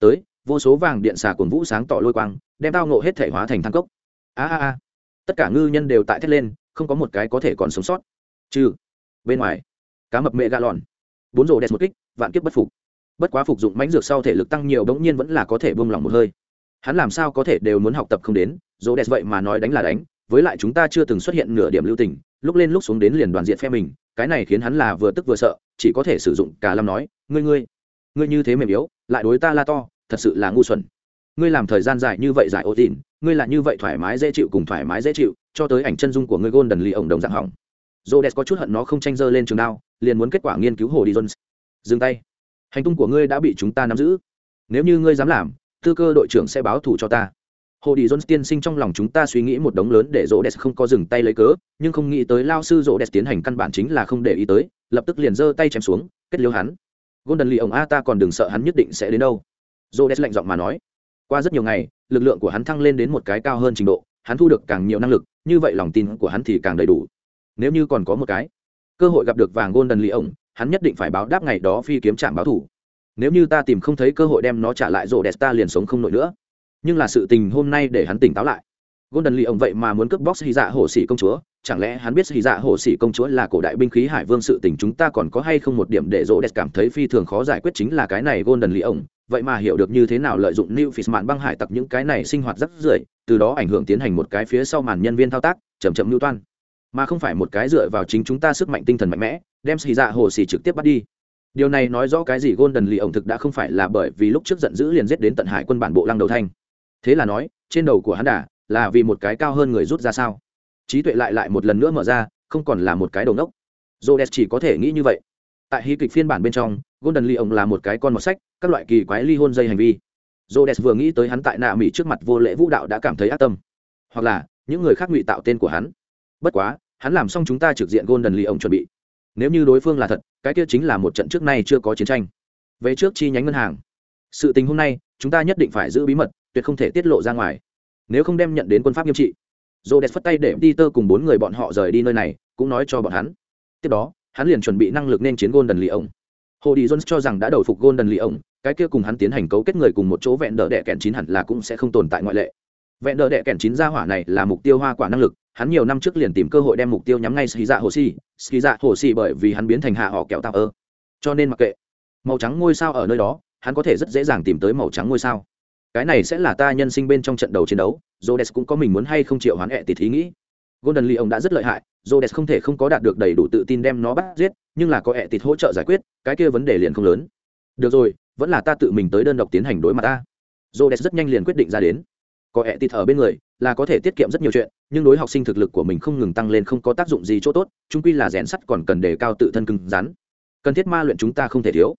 Tới, vô số vàng điện xà cuồng vũ sáng tỏ lôi quang, đem tao ngộ hết thể hóa thành thang cốc. A a a. Tất cả ngư nhân đều tại thét lên, không có một cái có thể còn sống sót. Trừ bên ngoài, cá mập mẹ gà lòn. Bốn rổ đẹp một kích, vạn kiếp bất phục. Bất quá phục dụng mãnh dược sau thể lực tăng nhiều bỗng nhiên vẫn là có thể buông lỏng một hơi. Hắn làm sao có thể đều muốn học tập không đến rổ đẹp vậy mà nói đánh là đánh với lại chúng ta chưa từng xuất hiện nửa điểm lưu tình lúc lên lúc xuống đến liền đoàn diện phe mình cái này khiến hắn là vừa tức vừa sợ chỉ có thể sử dụng cả lâm nói ngươi ngươi ngươi như thế mềm yếu lại đối ta la to thật sự là ngu xuẩn ngươi làm thời gian dài như vậy giải ô tin ngươi là như vậy thoải mái dễ chịu cùng thoải mái dễ chịu cho tới ảnh chân dung của ngươi gôn đần lì ổng đồng dạng hỏng Rhodes có chút hận nó không tranh dơ lên trường đao, liền muốn kết quả nghiên cứu hồ đi Jones. Dừng tay. Hành tung của ngươi đã bị chúng ta nắm giữ. Nếu như ngươi dám làm, tư cơ đội trưởng sẽ báo thù cho ta hồ đi jones tiên sinh trong lòng chúng ta suy nghĩ một đống lớn để rỗ đẹp không có dừng tay lấy cớ, nhưng không nghĩ tới lao sư rỗ đẹp tiến hành căn bản chính là không để ý tới, lập tức liền giơ tay chém xuống, kết liêu hắn. Golden lì ông a, ta còn đừng sợ hắn nhất định sẽ đến đâu. Rỗ đẹp lạnh giọng mà nói. Qua rất nhiều ngày, lực lượng của hắn thăng lên đến một cái cao hơn trình độ, hắn thu được càng nhiều năng lực, như vậy lòng tin của hắn thì càng đầy đủ. Nếu như còn có một cái cơ hội gặp được vàng golden lì ông, hắn nhất định phải báo đáp ngày đó phi kiếm trạm báo thủ. Nếu như ta tìm không thấy cơ hội đem nó trả lại rỗ đẹp ta liền sống không nổi nữa nhưng là sự tình hôm nay để hắn tỉnh táo lại. Golden lee ông vậy mà muốn cướp box hy dạ hổ sĩ công chúa, chẳng lẽ hắn biết hy dạ hồ sĩ công chúa là cổ đại binh khí hải vương sự tình chúng ta còn có hay không một điểm để rỗ đẹp cảm thấy phi thường khó giải quyết chính là cái này golden lì ổng vậy mà hiểu được như thế nào lợi dụng new fish mạn băng hải tặc những cái này sinh hoạt rất rưởi, từ đó ảnh hưởng tiến hành một cái phía sau màn nhân viên thao tác chầm chậm mưu toan. Mà không phải một cái dựa vào chính chúng ta sức mạnh tinh thần mạnh mẽ, đem xì dạ hồ xì trực tiếp bắt đi. Điều này nói rõ cái gì golden lì ổng thực đã không phải là bởi vì lúc trước giận dữ liền giết đến tận hải quân bản bộ lăng đầu thanh thế là nói, trên đầu của hắn đà là vì một cái cao hơn người rút ra sao? Trí tuệ lại lại một lần nữa mở ra, không còn là một cái đầu ngốc. Rhodes chỉ có thể nghĩ như vậy. Tại hí kịch phiên bản bên trong golden lee ông là một cái con mọt sách, các loại kỳ quái ly hôn dây hành vi. Rhodes vừa nghĩ tới hắn tại nạ mỹ trước mặt vô lễ vũ đạo đã cảm thấy ác tâm. Hoặc là, những người khác ngụy tạo tên của hắn. Bất quá, hắn làm xong chúng ta trực diện golden lee ông chuẩn bị. Nếu như đối phương là thật, cái kia chính là một trận trước nay chưa có chiến tranh. Về trước chi nhánh ngân hàng. Sự tình hôm nay, chúng ta nhất định phải giữ bí mật tuyệt không thể tiết lộ ra ngoài. Nếu không đem nhận đến quân pháp nghiêm trị dồ đẹp phất tay để đi tơ cùng bốn người bọn họ rời đi nơi này, cũng nói cho bọn hắn. Tiếp đó, hắn liền chuẩn bị năng lực nên chiến golden lì ổng hồ đi jones cho rằng đã đầu phục golden lì ổng cái kia cùng hắn tiến hành cấu kết người cùng một chỗ vẹn đỡ đẻ kẹn chín hẳn là cũng sẽ không tồn tại ngoại lệ. Vẹn đỡ đẻ kẹn chín gia hỏa này là mục tiêu hoa quả năng lực, hắn nhiều năm trước liền tìm cơ hội đem mục tiêu nhắm ngay ski dạ hồ si ski dạ hồ si bởi vì hắn biến thành hạ họ kẹo tạo ơ. Cho nên mặc kệ, màu trắng ngôi sao ở nơi đó, hắn có thể rất dễ dàng tìm tới màu trắng ngôi sao cái này sẽ là ta nhân sinh bên trong trận đầu chiến đấu, Rhodes cũng có mình muốn hay không chịu hoán hẹ tịt ý nghĩ. Golden lee ông đã rất lợi hại, Rhodes không thể không có đạt được đầy đủ tự tin đem nó bắt giết, nhưng là có hẹ tịt hỗ trợ giải quyết, cái kia vấn đề liền không lớn. Được rồi, vẫn là ta tự mình tới đơn độc tiến hành đối mặt ta. Rhodes rất nhanh liền quyết định ra đến. Có hẹ tịt ở bên người, là có thể tiết kiệm rất nhiều chuyện, nhưng đối học sinh thực lực của mình không ngừng tăng lên không có tác dụng gì chỗ tốt chúng quy là rèn sắt còn cần đề cao tự thân cứng rắn. Cần thiết ma luyện chúng ta không thể thiếu.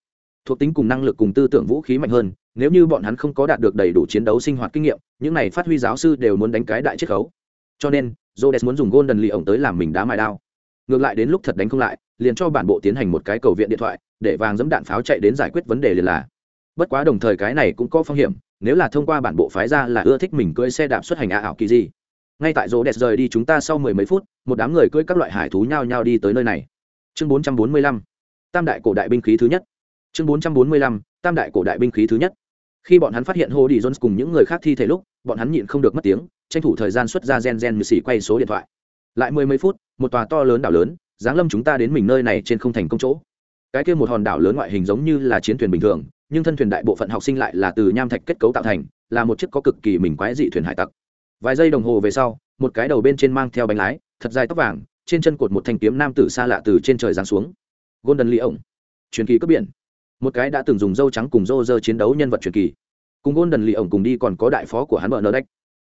Thuộc tính cùng năng lực cùng tư tưởng vũ khí mạnh hơn nếu như bọn hắn không có đạt được đầy đủ chiến đấu sinh hoạt kinh nghiệm, những này phát huy giáo sư đều muốn đánh cái đại chiết khấu. Cho nên jodes muốn dùng golden lì ổng tới làm mình đá mài đao. Ngược lại đến lúc thật đánh không lại, liền cho bản bộ tiến hành một cái cầu viện điện thoại, để vàng dẫm đạn pháo chạy đến giải quyết vấn đề liền là. Bất quá đồng thời cái này cũng có phong hiểm, nếu là thông qua bản bộ phái ra là ưa thích mình cưỡi xe đạp xuất hành ả ảo kỳ gì. Ngay tại rô đẹp rời đi chúng ta sau mười mấy phút, một đám người cưỡi các loại hải thú nhao nhao đi tới nơi này. Chương bốn trăm bốn mươi lăm, tam đại cổ đại binh khí thứ nhất. Chương bốn trăm bốn mươi lăm, tam đại cổ đại binh khí thứ nhất khi bọn hắn phát hiện hồ đi jones cùng những người khác thi thể lúc, bọn hắn nhịn không được mất tiếng, tranh thủ thời gian xuất ra gen gen như xỉ quay số điện thoại. Lại mười mấy phút, một tòa to lớn đảo lớn giáng lâm chúng ta đến mình nơi này trên không thành công chỗ. Cái kia một hòn đảo lớn ngoại hình giống như là chiến thuyền bình thường, nhưng thân thuyền đại bộ phận học sinh lại là từ nham thạch kết cấu tạo thành, là một chiếc có cực kỳ mình quái dị thuyền hải tặc. Vài giây đồng hồ về sau, một cái đầu bên trên mang theo bánh lái, thật dài tóc vàng, trên chân cột một thanh kiếm nam tử xa lạ từ trên trời giáng xuống. Golden lee ổng truyền kỳ cướp biển một cái đã từng dùng dâu trắng cùng rô rơ chiến đấu nhân vật truyền kỳ. Cùng golden lì ổng cùng đi còn có đại phó của hắn bờ nơ đách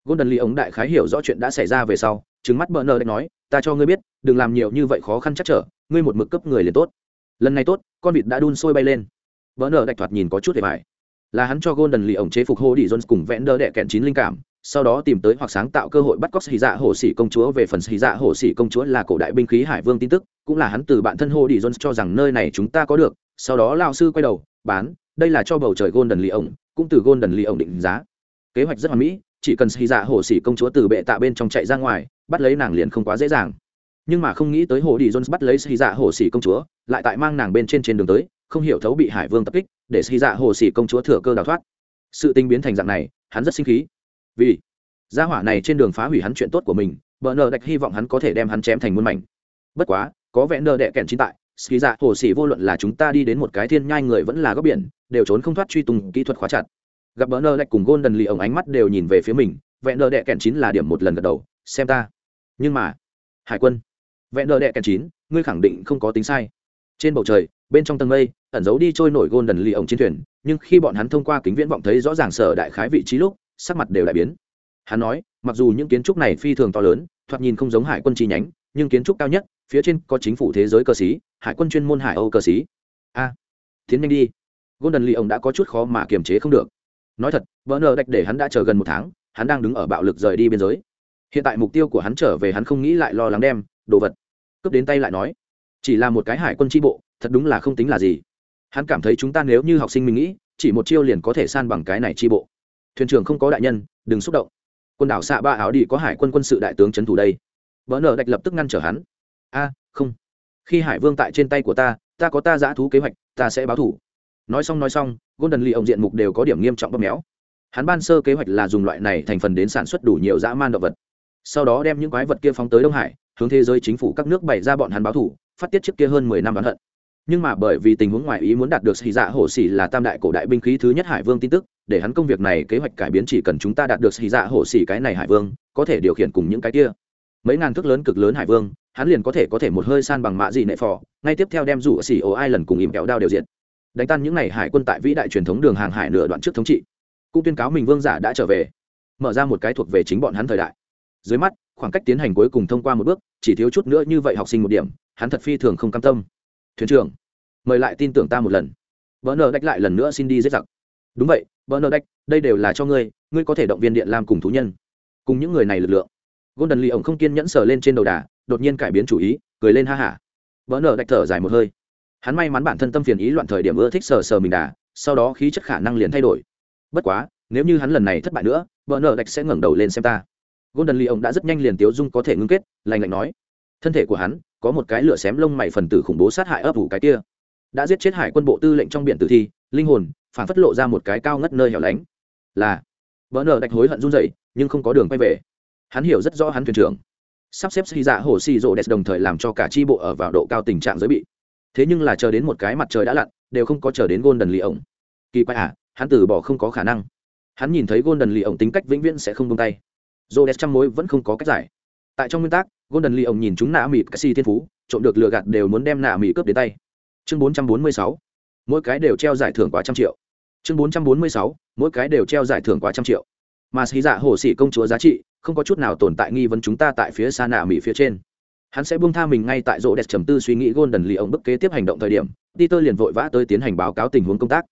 golden lì ổng đại khái hiểu rõ chuyện đã xảy ra về sau trứng mắt bờ nơ đách nói, ta cho ngươi biết, đừng làm nhiều như vậy khó khăn chắc trở, ngươi một mực cấp người liền tốt. Lần này tốt, con vịt đã đun sôi bay lên. Bờ nơ đách thoạt nhìn có chút để bài là hắn cho golden lì ổng chế phục hô đi jones cùng vẽn đỡ đệ kẹn chín linh cảm, sau đó tìm tới hoặc sáng tạo cơ hội bắt cóc xì dạ hổ xỉ công chúa về phần xì dạ hổ xỉ công chúa là cổ đại binh khí hải vương tin tức, cũng là hắn từ bản thân hô đi jones cho rằng nơi này chúng ta có được sau đó lao sư quay đầu, bán, đây là cho bầu trời golden lì ổng, cũng từ golden lì ổng định giá. Kế hoạch rất hoàn mỹ, chỉ cần xì dạ hồ xỉ công chúa từ bệ tạ bên trong chạy ra ngoài, bắt lấy nàng liền không quá dễ dàng. Nhưng mà không nghĩ tới hồ đi jones bắt lấy xì dạ hồ xỉ công chúa, lại tại mang nàng bên trên trên đường tới, không hiểu thấu bị hải vương tập kích, để xì dạ hồ xỉ công chúa thừa cơ đào thoát. Sự tinh biến thành dạng này, hắn rất sinh khí. Vì gia hỏa này trên đường phá hủy hắn chuyện tốt của mình bờ nờ đạch hy vọng hắn có thể đem hắn chém thành muôn mảnh. Bất quá, có vẻ nờ đệ kèn chín tại ski dạ hồ sĩ vô luận là chúng ta đi đến một cái thiên nhai người vẫn là góc biển, đều trốn không thoát truy tùng kỹ thuật khóa chặt. Gặp bỡ nơ lạch cùng golden lì ổng ánh mắt đều nhìn về phía mình, vẹn nơ đệ kẹn chín là điểm một lần gật đầu, xem ta. Nhưng mà, hải quân, vẹn nơ đệ kẹn chín, ngươi khẳng định không có tính sai. Trên bầu trời, bên trong tầng mây, ẩn giấu đi trôi nổi golden lì ổng trên thuyền, nhưng khi bọn hắn thông qua kính viễn vọng thấy rõ ràng sở đại khái vị trí lúc, sắc mặt đều đại biến. Hắn nói, mặc dù những kiến trúc này phi thường to lớn, thoạt nhìn không giống hải quân chi nhánh nhưng kiến trúc cao nhất phía trên có chính phủ thế giới cờ xí hải quân chuyên môn hải âu cờ xí. A à, tiến nhanh đi. Golden lee ông đã có chút khó mà kiềm chế không được. Nói thật vỡ nợ đạch để hắn đã chờ gần một tháng hắn đang đứng ở bạo lực rời đi biên giới. Hiện tại mục tiêu của hắn trở về hắn không nghĩ lại lo lắng đem đồ vật cướp đến tay lại nói. Chỉ là một cái hải quân tri bộ thật đúng là không tính là gì. Hắn cảm thấy chúng ta nếu như học sinh mình nghĩ chỉ một chiêu liền có thể san bằng cái này tri bộ. Thuyền trưởng không có đại nhân đừng xúc động. Quần đảo xạ ba áo đi có hải quân quân sự đại tướng trấn thủ đây vỡ nợ đạch lập tức ngăn trở hắn. A, không. Khi hải vương tại trên tay của ta ta có ta giã thú kế hoạch, ta sẽ báo thủ. Nói xong nói xong, golden lee ông diện mục đều có điểm nghiêm trọng bóp méo. Hắn ban sơ kế hoạch là dùng loại này thành phần đến sản xuất đủ nhiều dã man động vật. Sau đó đem những quái vật kia phóng tới đông hải, hướng thế giới chính phủ các nước bày ra bọn hắn báo thủ, phát tiết trước kia hơn mười năm bán hận. Nhưng mà bởi vì tình huống ngoại ý muốn đạt được xì dạ hổ xỉ là tam đại cổ đại binh khí thứ nhất hải vương tin tức, để hắn công việc này kế hoạch cải biến chỉ cần chúng ta đạt được xì dạ hổ xỉ cái này hải vương, có thể điều khiển cùng những cái kia mấy ngàn thước lớn cực lớn hải vương, hắn liền có thể có thể một hơi san bằng mạ dị nệ phò, ngay tiếp theo đem rủ xỉ ổ ai lần cùng ìm kéo đao đều diện đánh tan những n à y hải quân tại vĩ đại truyền thống đường hàng hải nửa đoạn trước thống trị. Cũng tuyên cáo mình vương giả đã trở về. Mở ra một cái thuộc về chính bọn hắn thời đại. Dưới mắt, khoảng cách tiến hành cuối cùng thông qua một bước, chỉ thiếu chút nữa như vậy học sinh một điểm, hắn thật phi thường không cam tâm. Thuyền trưởng, mời lại tin tưởng ta một lần. Vỡ nợ đách lại lần nữa xin đi giết giặc. Đúng vậy vỡ nợ đách, đây đều là cho ngươi ngươi có thể động viên điện lam cùng thú nhân. Cùng những người này lực lượng golden lì ổng không kiên nhẫn sờ lên trên đầu đà, đột nhiên cải biến chủ ý, cười lên ha hả. Bỡn ở đạch thở dài một hơi. Hắn may mắn bản thân tâm phiền ý loạn thời điểm ưa thích sờ sờ mình đà, sau đó khí chất khả năng liền thay đổi. Bất quá, nếu như hắn lần này thất bại nữa bỡn ở đạch sẽ ngẩng đầu lên xem ta. Golden lee ông đã rất nhanh liền tiếu dung có thể ngưng kết lành lạnh nói. Thân thể của hắn, có một cái lửa xém lông mày phần tử khủng bố sát hại ấp ủ cái kia. Đã giết chết hải quân bộ tư lệnh trong biển tử thi, linh hồn, phản phất lộ ra một cái cao ngất nơi hẻo lánh. Là bỡn ở đạch hối hận run rẩy, nhưng không có đường quay về hắn hiểu rất rõ hắn thuyền trưởng. Sắp xếp xì dạ hồ xì rộ đẹp đồng thời làm cho cả chi bộ ở vào độ cao tình trạng giới bị. Thế nhưng là chờ đến một cái mặt trời đã lặn, đều không có chờ đến golden lì ổng kỳ quái à hắn từ bỏ không có khả năng. Hắn nhìn thấy golden lì ổng tính cách vĩnh viễn sẽ không buông tay. Rộ đẹp trăm mối vẫn không có cách giải. Tại trong nguyên tắc, golden lì ổng nhìn chúng nạ mịt cassi thiên phú, trộm được lừa gạt đều muốn đem nạ mị cướp đến tay. Chương bốn trăm bốn mươi sáu, mỗi cái đều treo giải thưởng quá trăm triệu. Chương bốn trăm bốn mươi sáu, mỗi cái đều treo giải thưởng quá trăm triệu. Mà xì dạ hồ xì công chúa giá trị không có chút nào tồn tại nghi vấn chúng ta tại phía xa nạ mỹ phía trên. Hắn sẽ buông tha mình ngay tại rỗ đẹp trầm tư suy nghĩ golden lì ông bức kế tiếp hành động thời điểm, peter liền vội vã tới tiến hành báo cáo tình huống công tác.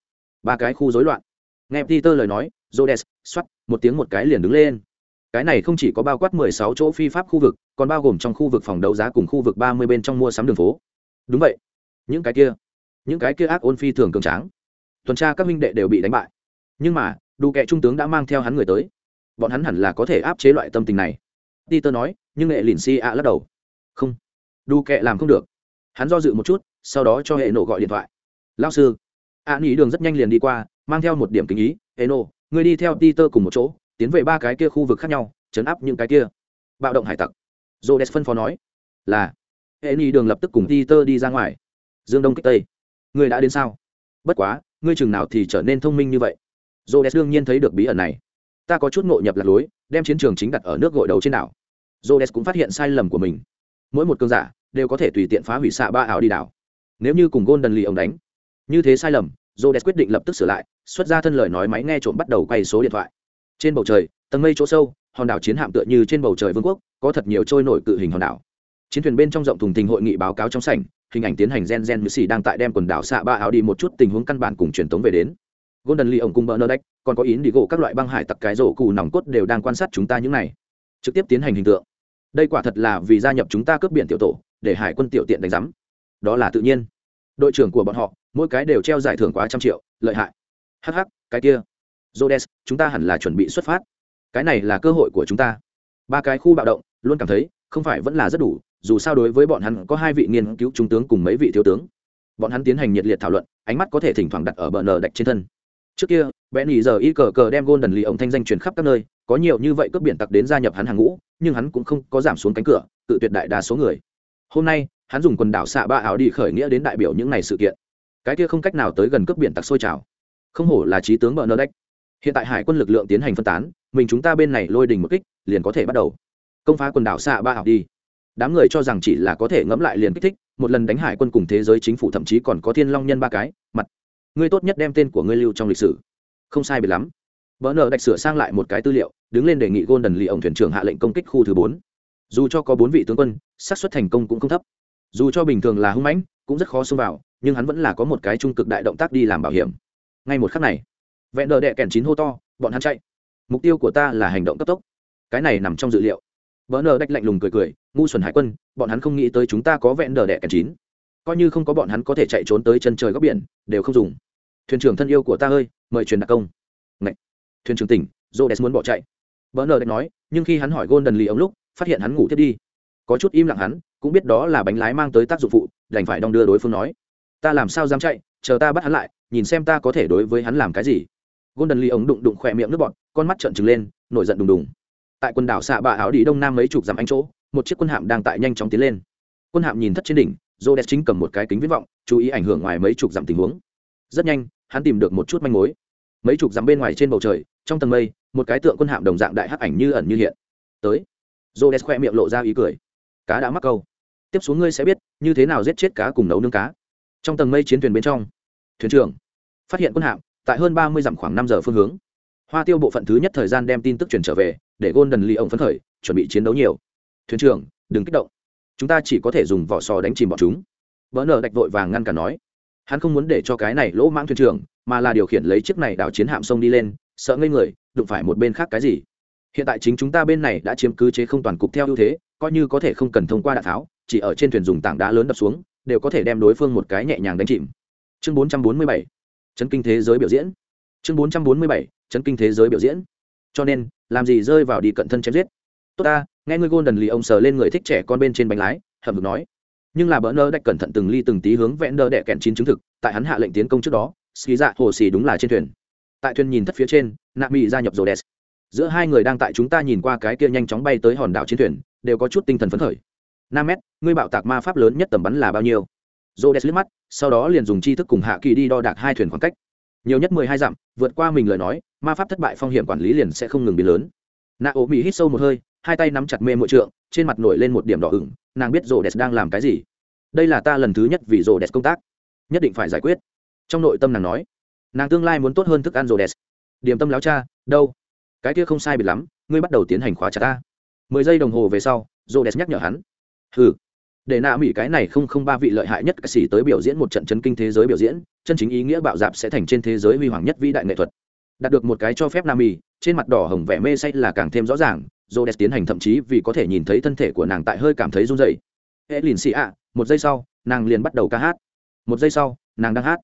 Ba cái khu rối loạn. Nghe peter lời nói, rỗ đẹp xoắt một tiếng một cái liền đứng lên. Cái này không chỉ có bao quát 16 chỗ phi pháp khu vực, còn bao gồm trong khu vực phòng đấu giá cùng khu vực 30 bên trong mua sắm đường phố. Đúng vậy. Những cái kia, những cái kia ác ôn phi thường cường tráng. Tuần tra các minh đệ đều bị đánh bại. Nhưng mà, đủ kệ trung tướng đã mang theo hắn người tới bọn hắn hẳn là có thể áp chế loại tâm tình này. Peter nói, nhưng nghệ lìn si ạ lắc đầu. Không. Đu kệ làm không được. Hắn do dự một chút, sau đó cho hệ nộ gọi điện thoại. Lao sư. Ạ nghĩ đường rất nhanh liền đi qua, mang theo một điểm kính ý. Hệ nộ người đi theo peter cùng một chỗ, tiến về ba cái kia khu vực khác nhau chấn áp những cái kia. Bạo động hải tặc. J o phân phó nói, là, hệ nghỉ đường lập tức cùng peter đi ra ngoài. Dương đông kích tây. Người đã đến sao? Bất quá, ngươi chừng nào thì trở nên thông minh như vậy? J o đương nhiên thấy được bí ẩn này ta có chút ngộ nhập lạc lối, đem chiến trường chính đặt ở nước gội đầu trên đảo. J o cũng phát hiện sai lầm của mình. Mỗi một cơn giả đều có thể tùy tiện phá hủy xạ ba ảo đi đảo. Nếu như cùng golden lì ông đánh, như thế sai lầm j quyết định lập tức sửa lại, xuất ra thân lời nói máy nghe trộm bắt đầu quay số điện thoại. Trên bầu trời, tầng mây chỗ sâu, hòn đảo chiến hạm tựa như trên bầu trời vương quốc, có thật nhiều trôi nổi cự hình hòn đảo. Chiến thuyền bên trong rộng thùng tình hội nghị báo cáo trong sảnh, hình ảnh tiến hành gen gen như xì đang tại đem quần đảo xạ ba áo đi một chút tình huống căn bản cùng truyền tống về đến golden lee ổng cùng bờ nơ đách còn có ý đi gỗ các loại băng hải tặc cái rổ cù nòng cốt đều đang quan sát chúng ta những này. Trực tiếp tiến hành hình tượng. Đây quả thật là vì gia nhập chúng ta cướp biển tiểu tổ, để hải quân tiểu tiện đánh giám. Đó là tự nhiên. Đội trưởng của bọn họ, mỗi cái đều treo giải thưởng quá trăm triệu, lợi hại. Hh cái kia. Jodes chúng ta hẳn là chuẩn bị xuất phát. Cái này là cơ hội của chúng ta. Ba cái khu bạo động, luôn cảm thấy, không phải vẫn là rất đủ, dù sao đối với bọn hắn có hai vị nghiên cứu trung tướng cùng mấy vị thiếu tướng. Bọn hắn tiến hành nhiệt liệt thảo luận, ánh mắt có thể thỉnh thoảng đặt ở bờ nờ đạch trên thân trước kia bẽ nỉ giờ y cờ cờ đem gôn đần lì ổng thanh danh truyền khắp các nơi, có nhiều như vậy cướp biển tặc đến gia nhập hắn hàng ngũ, nhưng hắn cũng không có giảm xuống cánh cửa, tự tuyệt đại đa số người. Hôm nay, hắn dùng quần đảo xạ ba áo đi khởi nghĩa đến đại biểu những n à y sự kiện. Cái kia không cách nào tới gần cướp biển tặc sôi trào. Không hổ là trí tướng bờ nơ đách hiện tại hải quân lực lượng tiến hành phân tán, mình chúng ta bên này lôi đình một kích, liền có thể bắt đầu. Công phá quần đảo xạ ba áo đi. Đám người cho rằng chỉ là có thể ngẫm lại liền kích thích, một lần đánh hải quân cùng thế giới chính phủ thậm chí còn có thiên long nhân ba cái, mặt ngươi tốt nhất đem tên của ngươi lưu trong lịch sử. Không sai biệt lắm. Vợ nợ đạch sửa sang lại một cái tư liệu, đứng lên đề nghị Gôn Đần lì ông thuyền trưởng hạ lệnh công kích khu thứ bốn. Dù cho có bốn vị tướng quân, xác suất thành công cũng không thấp. Dù cho bình thường là hung mãnh, cũng rất khó xông vào, nhưng hắn vẫn là có một cái trung cực đại động tác đi làm bảo hiểm. Ngay một khắc này, vẹn đờ đệ kèn chín hô to, bọn hắn chạy. Mục tiêu của ta là hành động cấp tốc. Cái này nằm trong dự liệu. Vợ nờ đạch lạnh lùng cười cười, ngu xuẩn hải quân, bọn hắn không nghĩ tới chúng ta có vẹn đờ đệ kèn chín coi như không có bọn hắn có thể chạy trốn tới chân trời góc biển, đều không dùng. Thuyền trưởng thân yêu của ta ơi, mời truyền đặc công. Ngậy. thuyền trưởng tỉnh jodes muốn bỏ chạy. Vợ nờ đạch nói, nhưng khi hắn hỏi golden lì ông lúc, phát hiện hắn ngủ thiết đi. Có chút im lặng hắn, cũng biết đó là bánh lái mang tới tác dụng phụ, đành phải đong đưa đối phương nói. Ta làm sao dám chạy, chờ ta bắt hắn lại, nhìn xem ta có thể đối với hắn làm cái gì. Golden lee ống đụng đụng khỏe miệng nước bọt, con mắt trợn trừng lên, nổi giận đùng đùng. Tại quần đảo xạ bạ áo đi đông nam mấy chục dặm anh chỗ, một chiếc quân hạm đang tại nhanh chóng tiến lên. Quân hạm nhìn thất trên đỉnh rô đès chính cầm một cái kính viễn vọng, chú ý ảnh hưởng ngoài mấy chục dặm tình huống. Rất nhanh, hắn tìm được một chút manh mối. Mấy chục dặm bên ngoài trên bầu trời, trong tầng mây, một cái tượng quân hạm đồng dạng đại hắc ảnh như ẩn như hiện. Tới. Rô đès khoe miệng lộ ra ý cười. Cá đã mắc câu. Tiếp xuống ngươi sẽ biết, như thế nào giết chết cá cùng nấu nướng cá. Trong tầng mây chiến thuyền bên trong, thuyền trưởng phát hiện quân hạm, tại hơn ba mươi dặm khoảng năm giờ phương hướng. Hoa tiêu bộ phận thứ nhất thời gian đem tin tức truyền trở về, để gôn đần ly ổng phấn khởi, chuẩn bị chiến đấu nhiều. Thuyền trưởng, đừng kích động chúng ta chỉ có thể dùng vỏ sò đánh chìm bọn chúng. Vỡ nợ đạch vội vàng ngăn cả nói, hắn không muốn để cho cái này lỗ mãng thuyền trưởng, mà là điều khiển lấy chiếc này đảo chiến hạm sông đi lên, sợ ngây người, đụng phải một bên khác cái gì. Hiện tại chính chúng ta bên này đã chiếm cứ chế không toàn cục theo ưu thế, coi như có thể không cần thông qua đạn tháo, chỉ ở trên thuyền dùng tảng đá lớn đập xuống, đều có thể đem đối phương một cái nhẹ nhàng đánh chìm. Chương 447 chấn kinh thế giới biểu diễn. Chương 447 chấn kinh thế giới biểu diễn. Cho nên, làm gì rơi vào đi cận thân chém giết? Tốt ta nghe ngươi gôn đần lì ông sờ lên người thích trẻ con bên trên bánh lái hầm được nói. Nhưng là bỡ nơ đạch cẩn thận từng ly từng tí hướng vẽn đơ đẻ kẹn chín chứng thực, tại hắn hạ lệnh tiến công trước đó, ski dạ hồ xì đúng là trên thuyền. Tại thuyền nhìn thất phía trên, nạ mỹ gia nhập rồ đèn giữa hai người đang tại chúng ta nhìn qua cái kia nhanh chóng bay tới hòn đảo chiến thuyền, đều có chút tinh thần phấn khởi. Năm mét, ngươi bạo tạc ma pháp lớn nhất tầm bắn là bao nhiêu? Rô đèn liếc mắt, sau đó liền dùng chi thức cùng hạ kỳ đi đo đạc hai thuyền khoảng cách. Nhiều nhất mười hai dặm, vượt qua mình lời nói, ma pháp thất bại phong hiểm quản lý liền sẽ không ngừng biến lớn. Nạ ố mỹ hít sâu một hơi hai tay nắm chặt mê mội trượng, trên mặt nổi lên một điểm đỏ ửng, nàng biết rồ đẹp đang làm cái gì. Đây là ta lần thứ nhất vì rồ đẹp công tác. Nhất định phải giải quyết. Trong nội tâm nàng nói, nàng tương lai muốn tốt hơn thức ăn rồ đẹp điểm tâm láo cha, đâu? Cái kia không sai biệt lắm, ngươi bắt đầu tiến hành khóa chặt ta. Mười giây đồng hồ về sau rồ đẹp nhắc nhở hắn. Ừ để nạ mỹ cái này không không ba vị lợi hại nhất ca sĩ tới biểu diễn một trận chân kinh thế giới biểu diễn, chân chính ý nghĩa bạo dạp sẽ thành trên thế giới huy hoàng nhất vĩ đại nghệ thuật. Đạt được một cái cho phép nam mỹ trên mặt đỏ hồng vẻ mê say là càng thêm rõ ràng dô đẹp tiến hành thậm chí vì có thể nhìn thấy thân thể của nàng tại hơi cảm thấy run dậy hễ lìn xì ạ, một giây sau, nàng liền bắt đầu ca hát. Một giây sau, nàng đang hát.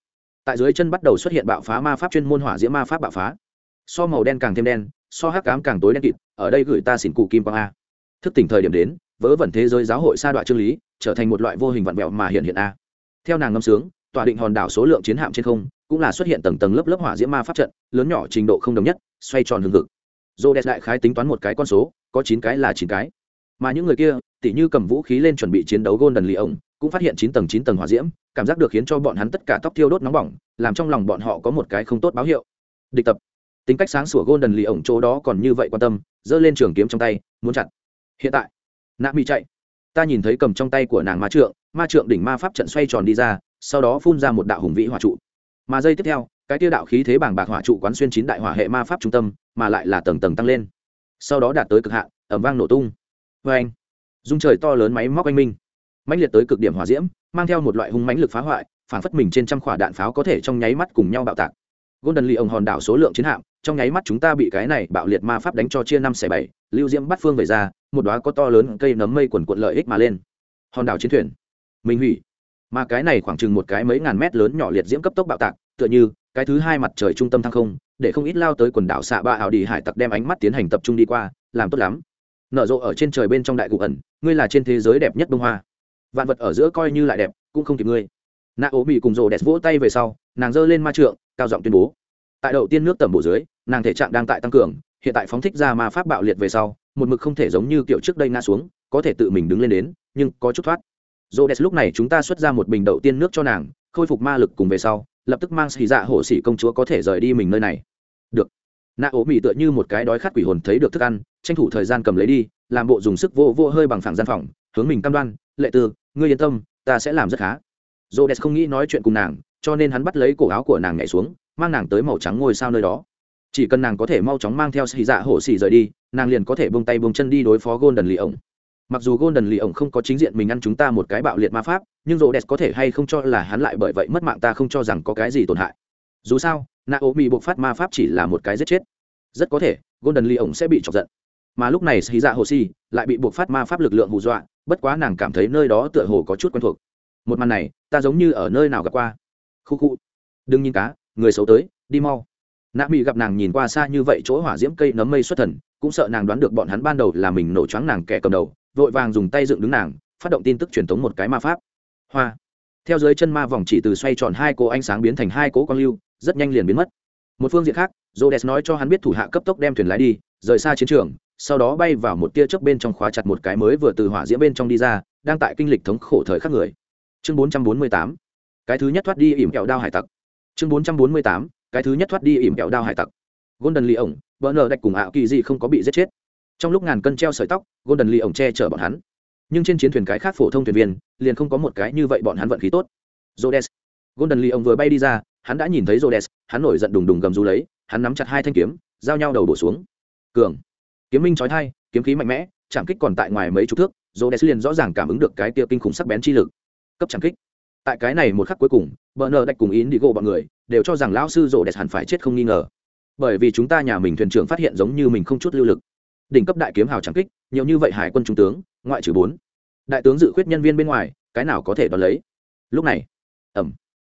Tại dưới chân bắt đầu xuất hiện bạo phá ma pháp chuyên môn hỏa diễm ma pháp bạo phá. So màu đen càng thêm đen, so hắc cám càng tối đen kịt, ở đây gửi ta xỉn cụ kim quang a. Thức tỉnh thời điểm đến, vớ vẩn thế giới giáo hội sa đoạn trương lý, trở thành một loại vô hình vặn vẹo mà hiện hiện a. Theo nàng ngâm sướng, tòa định hòn đảo số lượng chiến hạm trên không, cũng là xuất hiện tầng tầng lớp lớp hỏa diễm ma pháp trận, lớn nhỏ trình độ không đồng nhất, xoay tròn hương thực dô đẹp đại khái tính toán một cái con số, có chín cái là chín cái. Mà những người kia, tỉ như cầm vũ khí lên chuẩn bị chiến đấu golden lì ổng cũng phát hiện chín tầng chín tầng hỏa diễm, cảm giác được khiến cho bọn hắn tất cả tóc thiêu đốt nóng bỏng, làm trong lòng bọn họ có một cái không tốt báo hiệu. Địch tập. Tính cách sáng sủa golden lì ổng chỗ đó còn như vậy quan tâm, giơ lên trường kiếm trong tay, muốn chặt. Hiện tại, nạ bị chạy. Ta nhìn thấy cầm trong tay của nàng ma trượng ma trượng đỉnh ma pháp trận xoay tròn đi ra, sau đó phun ra một đạo hùng vĩ hỏa trụ. Mà giây tiếp theo cái tiêu đạo khí thế bảng bạc hỏa trụ quán xuyên chín đại hỏa hệ ma pháp trung tâm, mà lại là tầng tầng tăng lên. Sau đó đạt tới cực hạn ẩm vang nổ tung. Vê anh, dung trời to lớn máy móc anh minh. Mãnh liệt tới cực điểm hỏa diễm, mang theo một loại hung mãnh lực phá hoại, phản phất mình trên trăm khỏa đạn pháo có thể trong nháy mắt cùng nhau bạo tạc. Golden lee ông hòn đảo số lượng chiến hạm, trong nháy mắt chúng ta bị cái này bạo liệt ma pháp đánh cho chia năm xẻ bảy, lưu diễm bắt phương về ra, một đóa có to lớn cây nấm mây quần cuộn lợi ích mà lên. Hòn đảo chiến thuyền. Mình hủy. Mà cái này khoảng chừng một cái mấy ngàn mét lớn nhỏ liệt diễm cấp tốc bạo tạc, tựa như cái thứ hai mặt trời trung tâm thăng không, để không ít lao tới quần đảo xạ ba ảo đi hải tặc đem ánh mắt tiến hành tập trung đi qua, làm tốt lắm. Nở rộ ở trên trời bên trong đại cụ ẩn, ngươi là trên thế giới đẹp nhất bông hoa. Vạn vật ở giữa coi như lại đẹp, cũng không kịp ngươi. Nạ ố bị cùng rồ đẹp vỗ tay về sau, nàng giơ lên ma trượng, cao giọng tuyên bố. Tại đầu tiên nước tầm bổ dưới, nàng thể trạng đang tại tăng cường, hiện tại phóng thích ra ma pháp bạo liệt về sau, một mực không thể giống như kiểu trước đây ngã xuống, có thể tự mình đứng lên đến, nhưng có chút thoát. Rộ đẹp lúc này chúng ta xuất ra một bình đầu tiên nước cho nàng, khôi phục ma lực cùng về sau lập tức mang xì dạ hổ xỉ công chúa có thể rời đi mình nơi này. Được. Nạ ố mỹ tựa như một cái đói khát quỷ hồn thấy được thức ăn, tranh thủ thời gian cầm lấy đi, làm bộ dùng sức vô vô hơi bằng phẳng gian phòng, hướng mình cam đoan, lệ tư, ngươi yên tâm, ta sẽ làm rất khá. Dô đès không nghĩ nói chuyện cùng nàng, cho nên hắn bắt lấy cổ áo của nàng nhảy xuống, mang nàng tới màu trắng ngôi sao nơi đó. Chỉ cần nàng có thể mau chóng mang theo xì dạ hổ xì rời đi, nàng liền có thể bông tay bông chân đi đối phó gôn đần lì ổng mặc dù golden lì ổng không có chính diện mình ăn chúng ta một cái bạo liệt ma pháp, nhưng rô đès có thể hay không cho là hắn lại bởi vậy mất mạng ta không cho rằng có cái gì tổn hại. Dù sao, naomi buộc phát ma pháp chỉ là một cái giết chết. Rất có thể, golden lì ổng sẽ bị chọc giận. Mà lúc này xì dạ hồ si lại bị buộc phát ma pháp lực lượng hù dọa, bất quá nàng cảm thấy nơi đó tựa hồ có chút quen thuộc. Một màn này, ta giống như ở nơi nào gặp qua. Khu khu. Đừng nhìn cá, người xấu tới, đi mau. Nạ mỹ gặp nàng nhìn qua xa như vậy chỗ hỏa diễm cây nấm mây xuất thần, cũng sợ nàng đoán được bọn hắn ban đầu là mình nổ choáng nàng kẻ cầm đầu vội vàng dùng tay dựng đứng nàng, phát động tin tức truyền thống một cái ma pháp. Hoa. Theo dưới chân ma vòng chỉ từ xoay tròn hai cỗ ánh sáng biến thành hai cố quang lưu, rất nhanh liền biến mất. Một phương diện khác j o nói cho hắn biết thủ hạ cấp tốc đem thuyền lái đi, rời xa chiến trường, sau đó bay vào một tia chớp bên trong khóa chặt một cái mới vừa từ hỏa diễm bên trong đi ra, đang tại kinh lịch thống khổ thời khắc người. Chương 448 cái thứ nhất thoát đi ỉm kẹo đao hải tặc. Chương 448 cái thứ nhất thoát đi ỉm kẹo đao hải tặc. Golden lì ổng vợ nợ đạch cùng ạ kỳ gì không có bị giết chết trong lúc ngàn cân treo sợi tóc golden lee ổng che chở bọn hắn nhưng trên chiến thuyền cái khác phổ thông thuyền viên liền không có một cái như vậy bọn hắn vận khí tốt Rhodes. Golden Lee ông vừa bay đi ra, hắn đã nhìn thấy Rhodes, hắn nổi giận đùng đùng gầm rú lấy, hắn nắm chặt hai thanh kiếm, giao nhau đầu bổ xuống. Cường. Kiếm minh chói thai kiếm khí mạnh mẽ, chạm kích còn tại ngoài mấy chục thước, Rhodes liền rõ ràng cảm ứng được cái kia kinh khủng sắc bén chi lực. Cấp chạm kích. Tại cái này một khắc cuối cùng, bờ nờ đạch cùng ín đi gộ bọn người đều cho rằng lão sư Rhodes hẳn phải chết không nghi ngờ. Bởi vì chúng ta nhà mình thuyền trưởng phát hiện giống như mình không chút lưu lực. Đỉnh cấp đại kiếm hào chạm kích, nhiều như vậy hải quân trung tướng, ngoại trừ bốn đại tướng dự khuyết nhân viên bên ngoài cái nào có thể đón lấy lúc này ẩm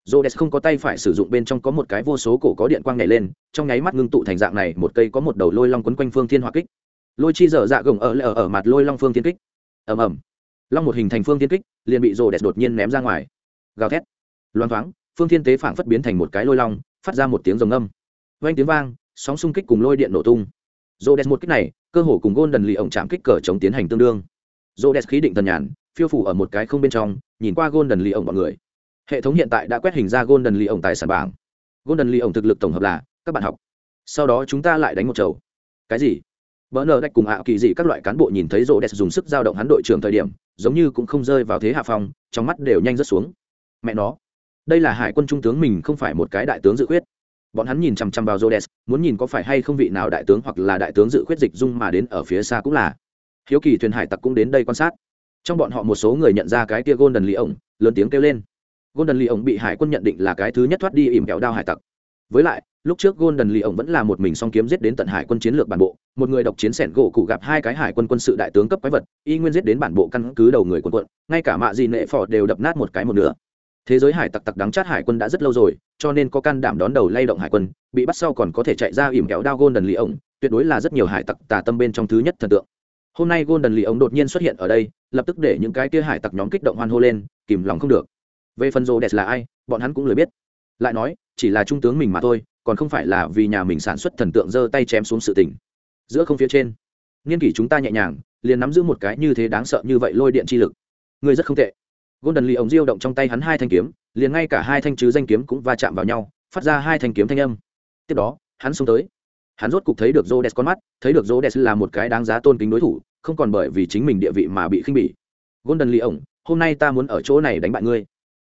Rhodes không có tay phải sử dụng bên trong có một cái vô số cổ có điện quang nhảy lên, trong nháy mắt ngưng tụ thành dạng này, một cây có một đầu lôi long quấn quanh phương thiên hỏa kích. Lôi chi dở dạ gồng ở ở ở mặt lôi long phương thiên kích. Ầm ầm. Long một hình thành phương thiên kích, liền bị Rhodes đột nhiên ném ra ngoài. Gào thét. Loan thoáng, phương thiên tế phảng phất biến thành một cái lôi long, phát ra một tiếng rồng âm. Vang tiếng vang, sóng xung kích cùng lôi điện nổ tung. Rhodes một kích này, cơ hồ cùng Golden lì ổng chạm kích cờ chống tiến hành tương đương. Rhodes khí định thần nhàn, phiêu phủ ở một cái không bên trong, nhìn qua Golden lì ổng bọn người. Hệ thống hiện tại đã quét hình ra golden lee ổng tài sản bảng. Golden lee ổng thực lực tổng hợp là các bạn học. Sau đó chúng ta lại đánh một chầu. Cái gì? Bỡ ở đạch cùng ạ kỳ dị các loại cán bộ nhìn thấy rô dùng sức giao động hắn đội trưởng thời điểm giống như cũng không rơi vào thế hạ phong trong mắt đều nhanh rớt xuống. Mẹ nó. Đây là hải quân trung tướng mình không phải một cái đại tướng dự quyết bọn hắn nhìn chằm chằm vào Rhodes, muốn nhìn có phải hay không vị nào đại tướng hoặc là đại tướng dự khuyết dịch dung mà đến ở phía xa cũng là. Hiếu kỳ thuyền hải tặc cũng đến đây quan sát. Trong bọn họ một số người nhận ra cái kia Golden lì ổng, lớn tiếng kêu lên. Golden lì ổng bị Hải quân nhận định là cái thứ nhất thoát đi ỉm kẹo đao hải tặc. Với lại, lúc trước Golden lì ổng vẫn là một mình song kiếm giết đến tận Hải quân chiến lược bản bộ, một người độc chiến sẻn gỗ cụ gặp hai cái Hải quân quân sự đại tướng cấp quái vật, y nguyên giết đến bản bộ căn cứ đầu người quân quận, ngay cả mạ gì nệ phò đều đập nát một cái một nửa. Thế giới hải tặc tặc đắng chát Hải quân đã rất lâu rồi, cho nên có can đảm đón đầu lay động Hải quân, bị bắt sau còn có thể chạy ra ỉm kéo đao Golden lì ổng, tuyệt đối là rất nhiều hải tặc tà tâm bên trong thứ nhất thần tượng. Hôm nay Golden lì ổng đột nhiên xuất hiện ở đây, lập tức để những cái kia hải tặc nhóm kích động hoan hô lên, kìm lòng không được. Về phần rô đẹp là ai bọn hắn cũng lười biết. Lại nói chỉ là trung tướng mình mà thôi còn không phải là vì nhà mình sản xuất thần tượng giơ tay chém xuống sự tình. Giữa không phía trên nghiên kỷ chúng ta nhẹ nhàng liền nắm giữ một cái như thế đáng sợ như vậy lôi điện chi lực. Người rất không tệ. Golden lì ổng diêu động trong tay hắn hai thanh kiếm liền ngay cả hai thanh chứ danh kiếm cũng va chạm vào nhau, phát ra hai thanh kiếm thanh âm. Tiếp đó, hắn xông tới. Hắn rốt cục thấy được rô con mắt, thấy được rô là một cái đáng giá tôn kính đối thủ, không còn bởi vì chính mình địa vị mà bị khinh bỉ. Golden Lee ổng hôm nay ta muốn ở chỗ này đánh bại ngươi.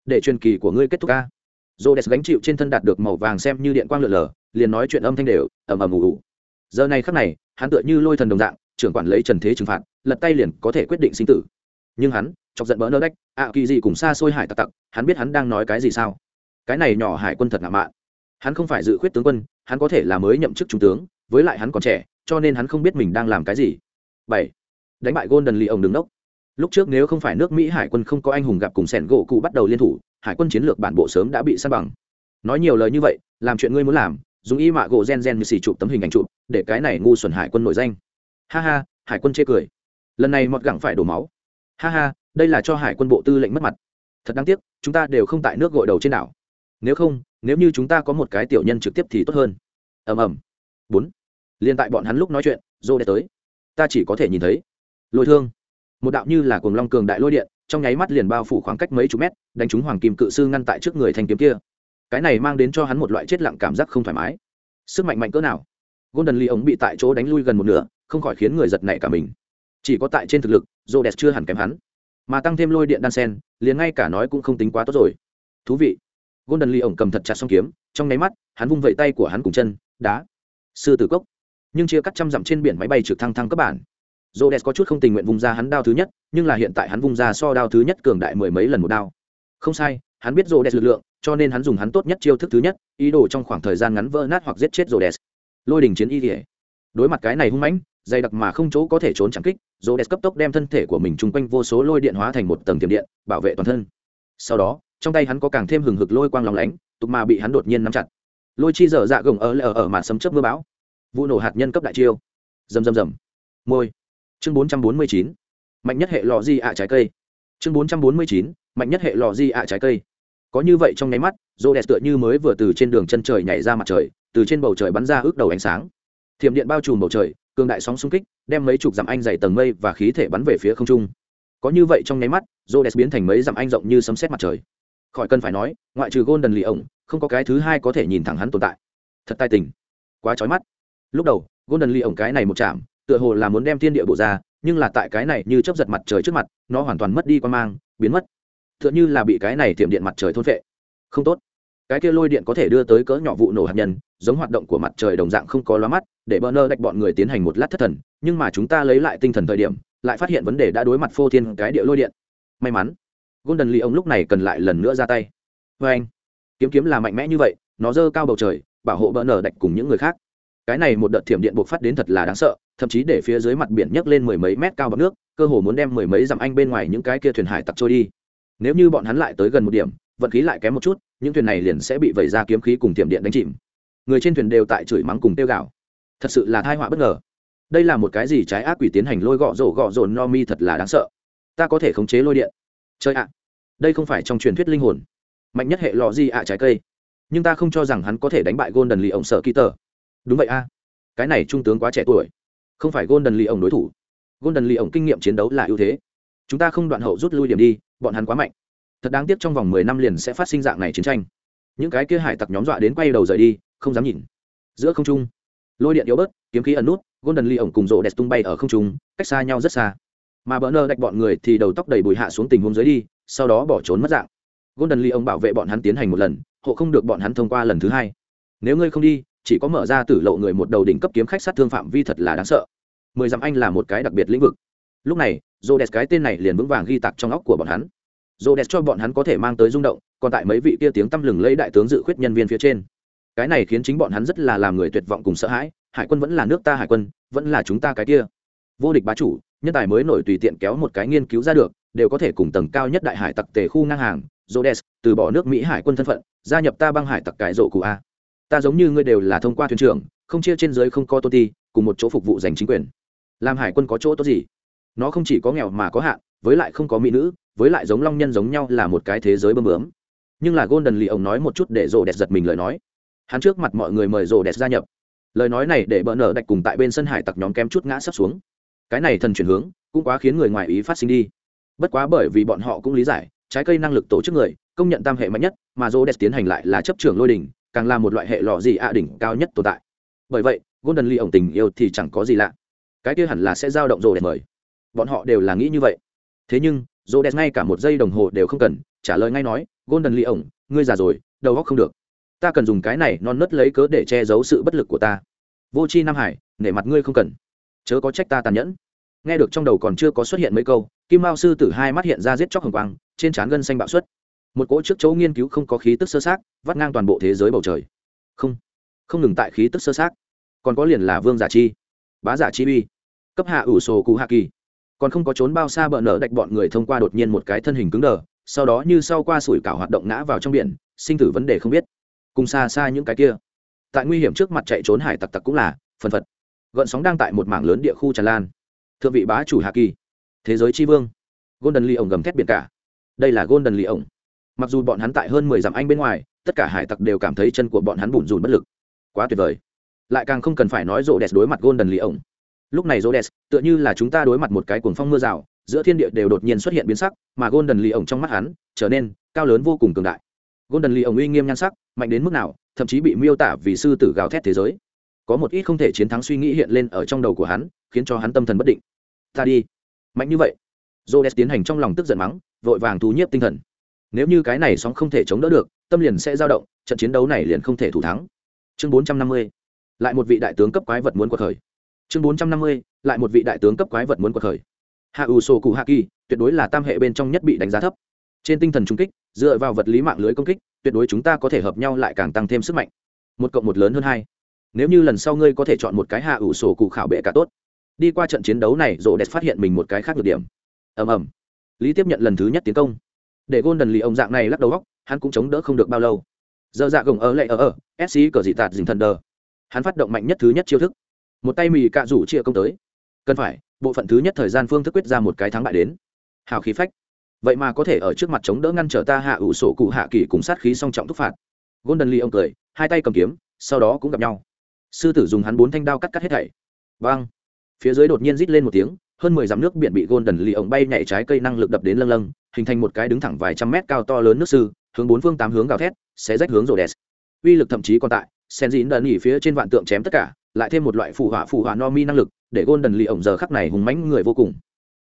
Để truyền kỳ của ngươi kết thúc ca. Dô gánh chịu trên thân đạt được màu vàng xem như điện quang lượn lờ, liền nói chuyện âm thanh đều, ầm ầm ủ ủ giờ này khắc này, hắn tựa như lôi thần đồng dạng, trưởng quản lấy trần thế trừng phạt, lật tay liền có thể quyết định sinh tử nhưng hắn chọc giận bỡ nơ đách, ạ kỳ gì cùng xa xôi hải tặc tặc, hắn biết hắn đang nói cái gì sao? Cái này nhỏ hải quân thật ngạo mạn. Hắn không phải dự khuyết tướng quân, hắn có thể là mới nhậm chức trung tướng, với lại hắn còn trẻ, cho nên hắn không biết mình đang làm cái gì. Bảy, đánh bại golden lì ông đứng đốc. Lúc trước nếu không phải nước mỹ hải quân không có anh hùng gặp cùng sẻn gỗ cụ bắt đầu liên thủ, hải quân chiến lược bản bộ sớm đã bị săn bằng. Nói nhiều lời như vậy, làm chuyện ngươi muốn làm, dùng y mạ gỗ gen gen như xì chụp tấm hình ảnh chụp, để cái này ngu xuẩn hải quân nổi danh. Ha ha, hải quân chê cười. Lần này mọt gẳng phải đổ máu ha ha, đây là cho hải quân bộ tư lệnh mất mặt. Thật đáng tiếc, chúng ta đều không tại nước gội đầu trên đảo. Nếu không, nếu như chúng ta có một cái tiểu nhân trực tiếp thì tốt hơn. Ầm ầm. Bốn. Liền tại bọn hắn lúc nói chuyện dô đẻ tới. Ta chỉ có thể nhìn thấy. Lôi thương. Một đạo như là cuồng long cường đại lôi điện, trong nháy mắt liền bao phủ khoảng cách mấy chục mét, đánh trúng hoàng kim cự sư ngăn tại trước người thanh kiếm kia. Cái này mang đến cho hắn một loại chết lặng cảm giác không thoải mái. Sức mạnh mạnh cỡ nào. Golden lee ống bị tại chỗ đánh lui gần một nửa, không khỏi khiến người giật nảy cả mình chỉ có tại trên thực lực rô đẹp chưa hẳn kém hắn mà tăng thêm lôi điện đan sen liền ngay cả nói cũng không tính quá tốt rồi thú vị golden lee ống cầm thật chặt song kiếm trong nháy mắt hắn vung vẩy tay của hắn cùng chân đá sư tử cốc nhưng chia cắt trăm dặm trên biển máy bay trực thăng thăng cấp bản Rhodes có chút không tình nguyện vung ra hắn đao thứ nhất, nhưng là hiện tại hắn vung ra so đao thứ nhất cường đại mười mấy lần một đao. Không sai, hắn biết Rhodes lực lượng, cho nên hắn dùng hắn tốt nhất chiêu thức thứ nhất, ý đồ trong khoảng thời gian ngắn vỡ nát hoặc giết chết Rhodes. Lôi đỉnh chiến y liễu. Đối mặt cái này hung mãnh, dày đặc mà không chỗ có thể trốn chẳng kích, Rhodes cấp tốc đem thân thể của mình trung quanh vô số lôi điện hóa thành một tầng tiềm điện, bảo vệ toàn thân. Sau đó, trong tay hắn có càng thêm hừng hực lôi quang lóng lánh, tục mà bị hắn đột nhiên nắm chặt. Lôi chi dở dạ gồng ở lờ ở màn sấm chớp mưa bão. Vụ nổ hạt nhân cấp đại chiêu. Rầm rầm rầm. Môi chương 449, mạnh nhất hệ lò di ạ trái cây chương 449, mạnh nhất hệ lò di ạ trái cây có như vậy trong nháy mắt rô đẹp tựa như mới vừa từ trên đường chân trời nhảy ra mặt trời từ trên bầu trời bắn ra ước đầu ánh sáng thiểm điện bao trùm bầu trời cường đại sóng xung kích, đem mấy chục dặm anh dày tầng mây và khí thể bắn về phía không trung. Có như vậy trong nháy mắt rô biến thành mấy dặm anh rộng như sấm sét mặt trời. Khỏi cần phải nói, ngoại trừ golden lì ổng, không có cái thứ hai có thể nhìn thẳng hắn tồn tại. Thật tai tình. Quá trói mắt. Lúc đầu, golden lì ổng cái này một chạm, tựa hồ là muốn đem thiên địa bộ ra, nhưng là tại cái này như chấp giật mặt trời trước mặt, nó hoàn toàn mất đi quan mang, biến mất. Tựa như là bị cái này tiệm điện mặt trời thôn phệ. Không tốt cái kia lôi điện có thể đưa tới cỡ nhỏ vụ nổ hạt nhân, giống hoạt động của mặt trời đồng dạng không có loa mắt, để bơ nơ đạch bọn người tiến hành một lát thất thần, nhưng mà chúng ta lấy lại tinh thần thời điểm, lại phát hiện vấn đề đã đối mặt phô thiên cái địa lôi điện. May mắn, golden lee ông lúc này cần lại lần nữa ra tay. Vê anh, kiếm kiếm là mạnh mẽ như vậy, nó dơ cao bầu trời, bảo hộ bỡ nở đạch cùng những người khác. Cái này một đợt thiểm điện buộc phát đến thật là đáng sợ, thậm chí để phía dưới mặt biển nhấc lên mười mấy mét cao bằng nước, cơ hồ muốn đem mười mấy dặm anh bên ngoài những cái kia thuyền hải tặc trôi đi nếu như bọn hắn lại tới gần một điểm, vận khí lại kém một chút, những thuyền này liền sẽ bị vẩy ra kiếm khí cùng tiệm điện đánh chìm. Người trên thuyền đều tại chửi mắng cùng tiêu gạo thật sự là thai họa bất ngờ. Đây là một cái gì trái ác quỷ tiến hành lôi gọ rổ gọ rồn no mi thật là đáng sợ. Ta có thể khống chế lôi điện. Chơi ạ. Đây không phải trong truyền thuyết linh hồn. Mạnh nhất hệ lò gì ạ trái cây. Nhưng ta không cho rằng hắn có thể đánh bại golden lì ổng sợ ký tờ đúng vậy a. Cái này trung tướng quá trẻ tuổi. Không phải golden lì ổng đối thủ. Golden lì ổng kinh nghiệm chiến đấu là ưu thế. Chúng ta không đoạn hậu rút lui điểm đi bọn hắn quá mạnh. Thật đáng tiếc trong vòng mười năm liền sẽ phát sinh dạng này chiến tranh. Những cái kia hải tặc nhóm dọa đến quay đầu rời đi, không dám nhìn. Giữa không trung, lôi điện yếu bớt, kiếm khí ẩn nút, golden ly ổng cùng rộ đẹp tung bay ở không trung, cách xa nhau rất xa. Mà bỡ nơ đạch bọn người thì đầu tóc đầy bụi hạ xuống tình huống dưới đi, sau đó bỏ trốn mất dạng. Golden ly ổng bảo vệ bọn hắn tiến hành một lần, hộ không được bọn hắn thông qua lần thứ hai. Nếu ngươi không đi, chỉ có mở ra tử lộ người một đầu đỉnh cấp kiếm khách sát thương phạm vi thật là đáng sợ. Mười dặm anh là một cái đặc biệt lĩnh vực. Lúc này rô đẹp cái tên này liền vững vàng ghi tặc trong óc của bọn hắn rô đẹp cho bọn hắn có thể mang tới rung động còn tại mấy vị kia tiếng tăm lừng lấy đại tướng dự khuyết nhân viên phía trên cái này khiến chính bọn hắn rất là làm người tuyệt vọng cùng sợ hãi hải quân vẫn là nước ta hải quân vẫn là chúng ta cái kia vô địch bá chủ nhân tài mới nổi tùy tiện kéo một cái nghiên cứu ra được đều có thể cùng tầng cao nhất đại hải tặc tề khu ngang hàng Rhodes từ bỏ nước Mỹ hải quân thân phận, gia nhập ta băng hải tặc cải rộ cụ a. Ta giống như ngươi đều là thông qua thuyền trưởng, không chia trên dưới không có tôn ti, cùng một chỗ phục vụ giành chính quyền. Làm hải quân có chỗ tốt gì? Nó không chỉ có nghèo mà có hạn, với lại không có mỹ nữ, với lại giống long nhân giống nhau là một cái thế giới bơm bướm. Nhưng là golden lì ông nói một chút để rồ đẹp giật mình lời nói. Hắn trước mặt mọi người mời rồ đẹp gia nhập. Lời nói này để bỡ nở đạch cùng tại bên sân hải tặc nhóm kém chút ngã sắp xuống. Cái này thần chuyển hướng cũng quá khiến người ngoài ý phát sinh đi. Bất quá bởi vì bọn họ cũng lý giải trái cây năng lực tổ chức người công nhận tam hệ mạnh nhất mà rô đẹp tiến hành lại là chấp trưởng lôi đỉnh càng là một loại hệ lọ gì ạ đỉnh cao nhất tồn tại. Bởi vậy golden lee ổng tình yêu thì chẳng có gì lạ. Cái kia hẳn là sẽ giao động rô đẹp mời bọn họ đều là nghĩ như vậy. Thế nhưng rô đẹp ngay cả một giây đồng hồ đều không cần, trả lời ngay nói, golden lee ổng, ngươi già rồi, đầu góc không được. Ta cần dùng cái này non nớt lấy cớ để che giấu sự bất lực của ta. Vô c h i nam hải, nể mặt ngươi không cần. Chớ có trách ta tàn nhẫn. Nghe được trong đầu còn chưa có xuất hiện mấy câu, kim mao sư tử hai mắt hiện ra giết chóc hồng quang, trên trán gân xanh bạo xuất. Một cỗ trước chỗ nghiên cứu không có khí tức sơ sát vắt ngang toàn bộ thế giới bầu trời. Không không ngừng tại khí tức sơ sát còn có liền là vương giả chi, bá giả chi uy, cấp hạ ủ sổ cụ hạ kỳ còn không có trốn bao xa bờ nở đạch bọn người thông qua đột nhiên một cái thân hình cứng đờ, sau đó như sau qua sủi cảo hoạt động ngã vào trong biển, sinh tử vấn đề không biết. Cùng xa xa những cái kia. Tại nguy hiểm trước mặt chạy trốn hải tặc tặc cũng là phần phật. Gợn sóng đang tại một mảng lớn địa khu tràn lan. Thượng vị bá chủ hạ kỳ, thế giới tri vương, golden lee ổng gầm thét biển cả. Đây là golden lee ổng mặc dù bọn hắn tại hơn mười dặm anh bên ngoài, tất cả hải tặc đều cảm thấy chân của bọn hắn bùn rùn bất lực. Quá tuyệt vời. Lại càng không cần phải nói rộ đẹp đối mặt golden lee ổng lúc này Rhodes, tựa như là chúng ta đối mặt một cái cuồng phong mưa rào, giữa thiên địa đều đột nhiên xuất hiện biến sắc, mà golden lee ổng trong mắt hắn trở nên cao lớn vô cùng cường đại. Golden lee ổng uy nghiêm nhan sắc, mạnh đến mức nào, thậm chí bị miêu tả vì sư tử gào thét thế giới. Có một ít không thể chiến thắng suy nghĩ hiện lên ở trong đầu của hắn, khiến cho hắn tâm thần bất định. Ta đi. Mạnh như vậy. Rhodes tiến hành trong lòng tức giận mắng, vội vàng thu nhiếp tinh thần. Nếu như cái này sóng không thể chống đỡ được, tâm liền sẽ dao động, trận chiến đấu này liền không thể thủ thắng. Chương bốn trăm năm mươi. Lại một vị đại tướng cấp quái vật muốn qua khởi chương bốn trăm năm mươi, lại một vị đại tướng cấp quái vật muốn cuộc khởi. Hạ ủ sổ cụ hạ kỳ, tuyệt đối là tam hệ bên trong nhất bị đánh giá thấp. Trên tinh thần trung kích, dựa vào vật lý mạng lưới công kích, tuyệt đối chúng ta có thể hợp nhau lại càng tăng thêm sức mạnh. Một cộng một lớn hơn hai. Nếu như lần sau ngươi có thể chọn một cái hạ ủ sổ cụ khảo bệ cả tốt. Đi qua trận chiến đấu này rộ đẹp phát hiện mình một cái khác được điểm. Ầm ầm. Lý tiếp nhận lần thứ nhất tiến công. Để gôn đần lì ông dạng này lắc đầu góc, hắn cũng chống đỡ không được bao lâu. Giờ dạ gồng ở lệ ở ở sc cờ dị tạt dình thần đờ. Hắn phát động mạnh nhất thứ nhất chiêu thức một tay mì cạ rủ chia công tới. Cần phải, bộ phận thứ nhất thời gian phương thức quyết ra một cái thắng bại đến. Hào khí phách. Vậy mà có thể ở trước mặt chống đỡ ngăn trở ta hạ ủ sổ cụ hạ kỳ cùng sát khí song trọng thúc phạt. Golden lee ông cười, hai tay cầm kiếm, sau đó cũng gặp nhau. Sư tử dùng hắn bốn thanh đao cắt cắt hết thảy. Vang phía dưới đột nhiên rít lên một tiếng, hơn mười dặm nước biển bị golden lì ông bay nhảy trái cây năng lực đập đến lâng lâng, hình thành một cái đứng thẳng vài trăm mét cao to lớn nước sư, hướng bốn phương tám hướng gào thét sẽ rách hướng rồ đèn uy lực thậm chí còn tại sen dịn đần nghỉ phía trên vạn tượng chém tất cả lại thêm một loại phù họa phù họa no mi năng lực, để golden lì ổng giờ khắc này hùng mánh người vô cùng.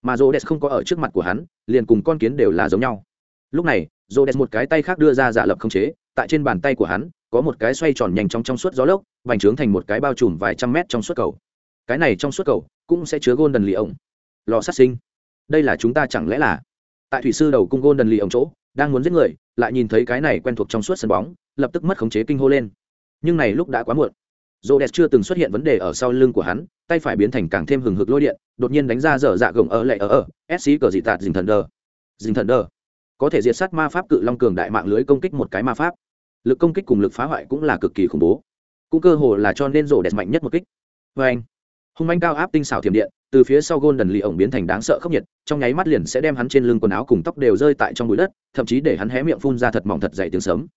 Mà rồ đèn không có ở trước mặt của hắn, liền cùng con kiến đều là giống nhau. Lúc này rồ đèn một cái tay khác đưa ra giả lập không chế, tại trên bàn tay của hắn, có một cái xoay tròn nhanh trong trong suốt gió lốc, vành trướng thành một cái bao trùm vài trăm mét trong suốt cầu. Cái này trong suốt cầu, cũng sẽ chứa golden lì ổng. Lò sát sinh. Đây là chúng ta chẳng lẽ là? Tại thủy sư đầu cung golden lì ổng chỗ, đang muốn giết người, lại nhìn thấy cái này quen thuộc trong suốt sân bóng, lập tức mất khống chế kinh hô lên. Nhưng này lúc đã quá muộn rô đẹp chưa từng xuất hiện vấn đề ở sau lưng của hắn, tay phải biến thành càng thêm hừng hực lôi điện, đột nhiên đánh ra dở dạ gồng ở lệ ở ở Sĩ cờ dị tạt dình thần đờ. Dình thần đờ. Có thể diệt sát ma pháp cự long cường đại mạng lưới công kích một cái ma pháp. Lực công kích cùng lực phá hoại cũng là cực kỳ khủng bố. Cũng cơ hồ là cho nên rổ đẹp mạnh nhất một kích. Vê anh, hung manh cao áp tinh xảo thiểm điện, từ phía sau gôn đần lì ổng biến thành đáng sợ khốc nhiệt, trong nháy mắt liền sẽ đem hắn trên lưng quần áo cùng tóc đều rơi tại trong bụi đất, thậm chí để hắn hé miệng phun ra thật mỏng thật dày tiếng sớm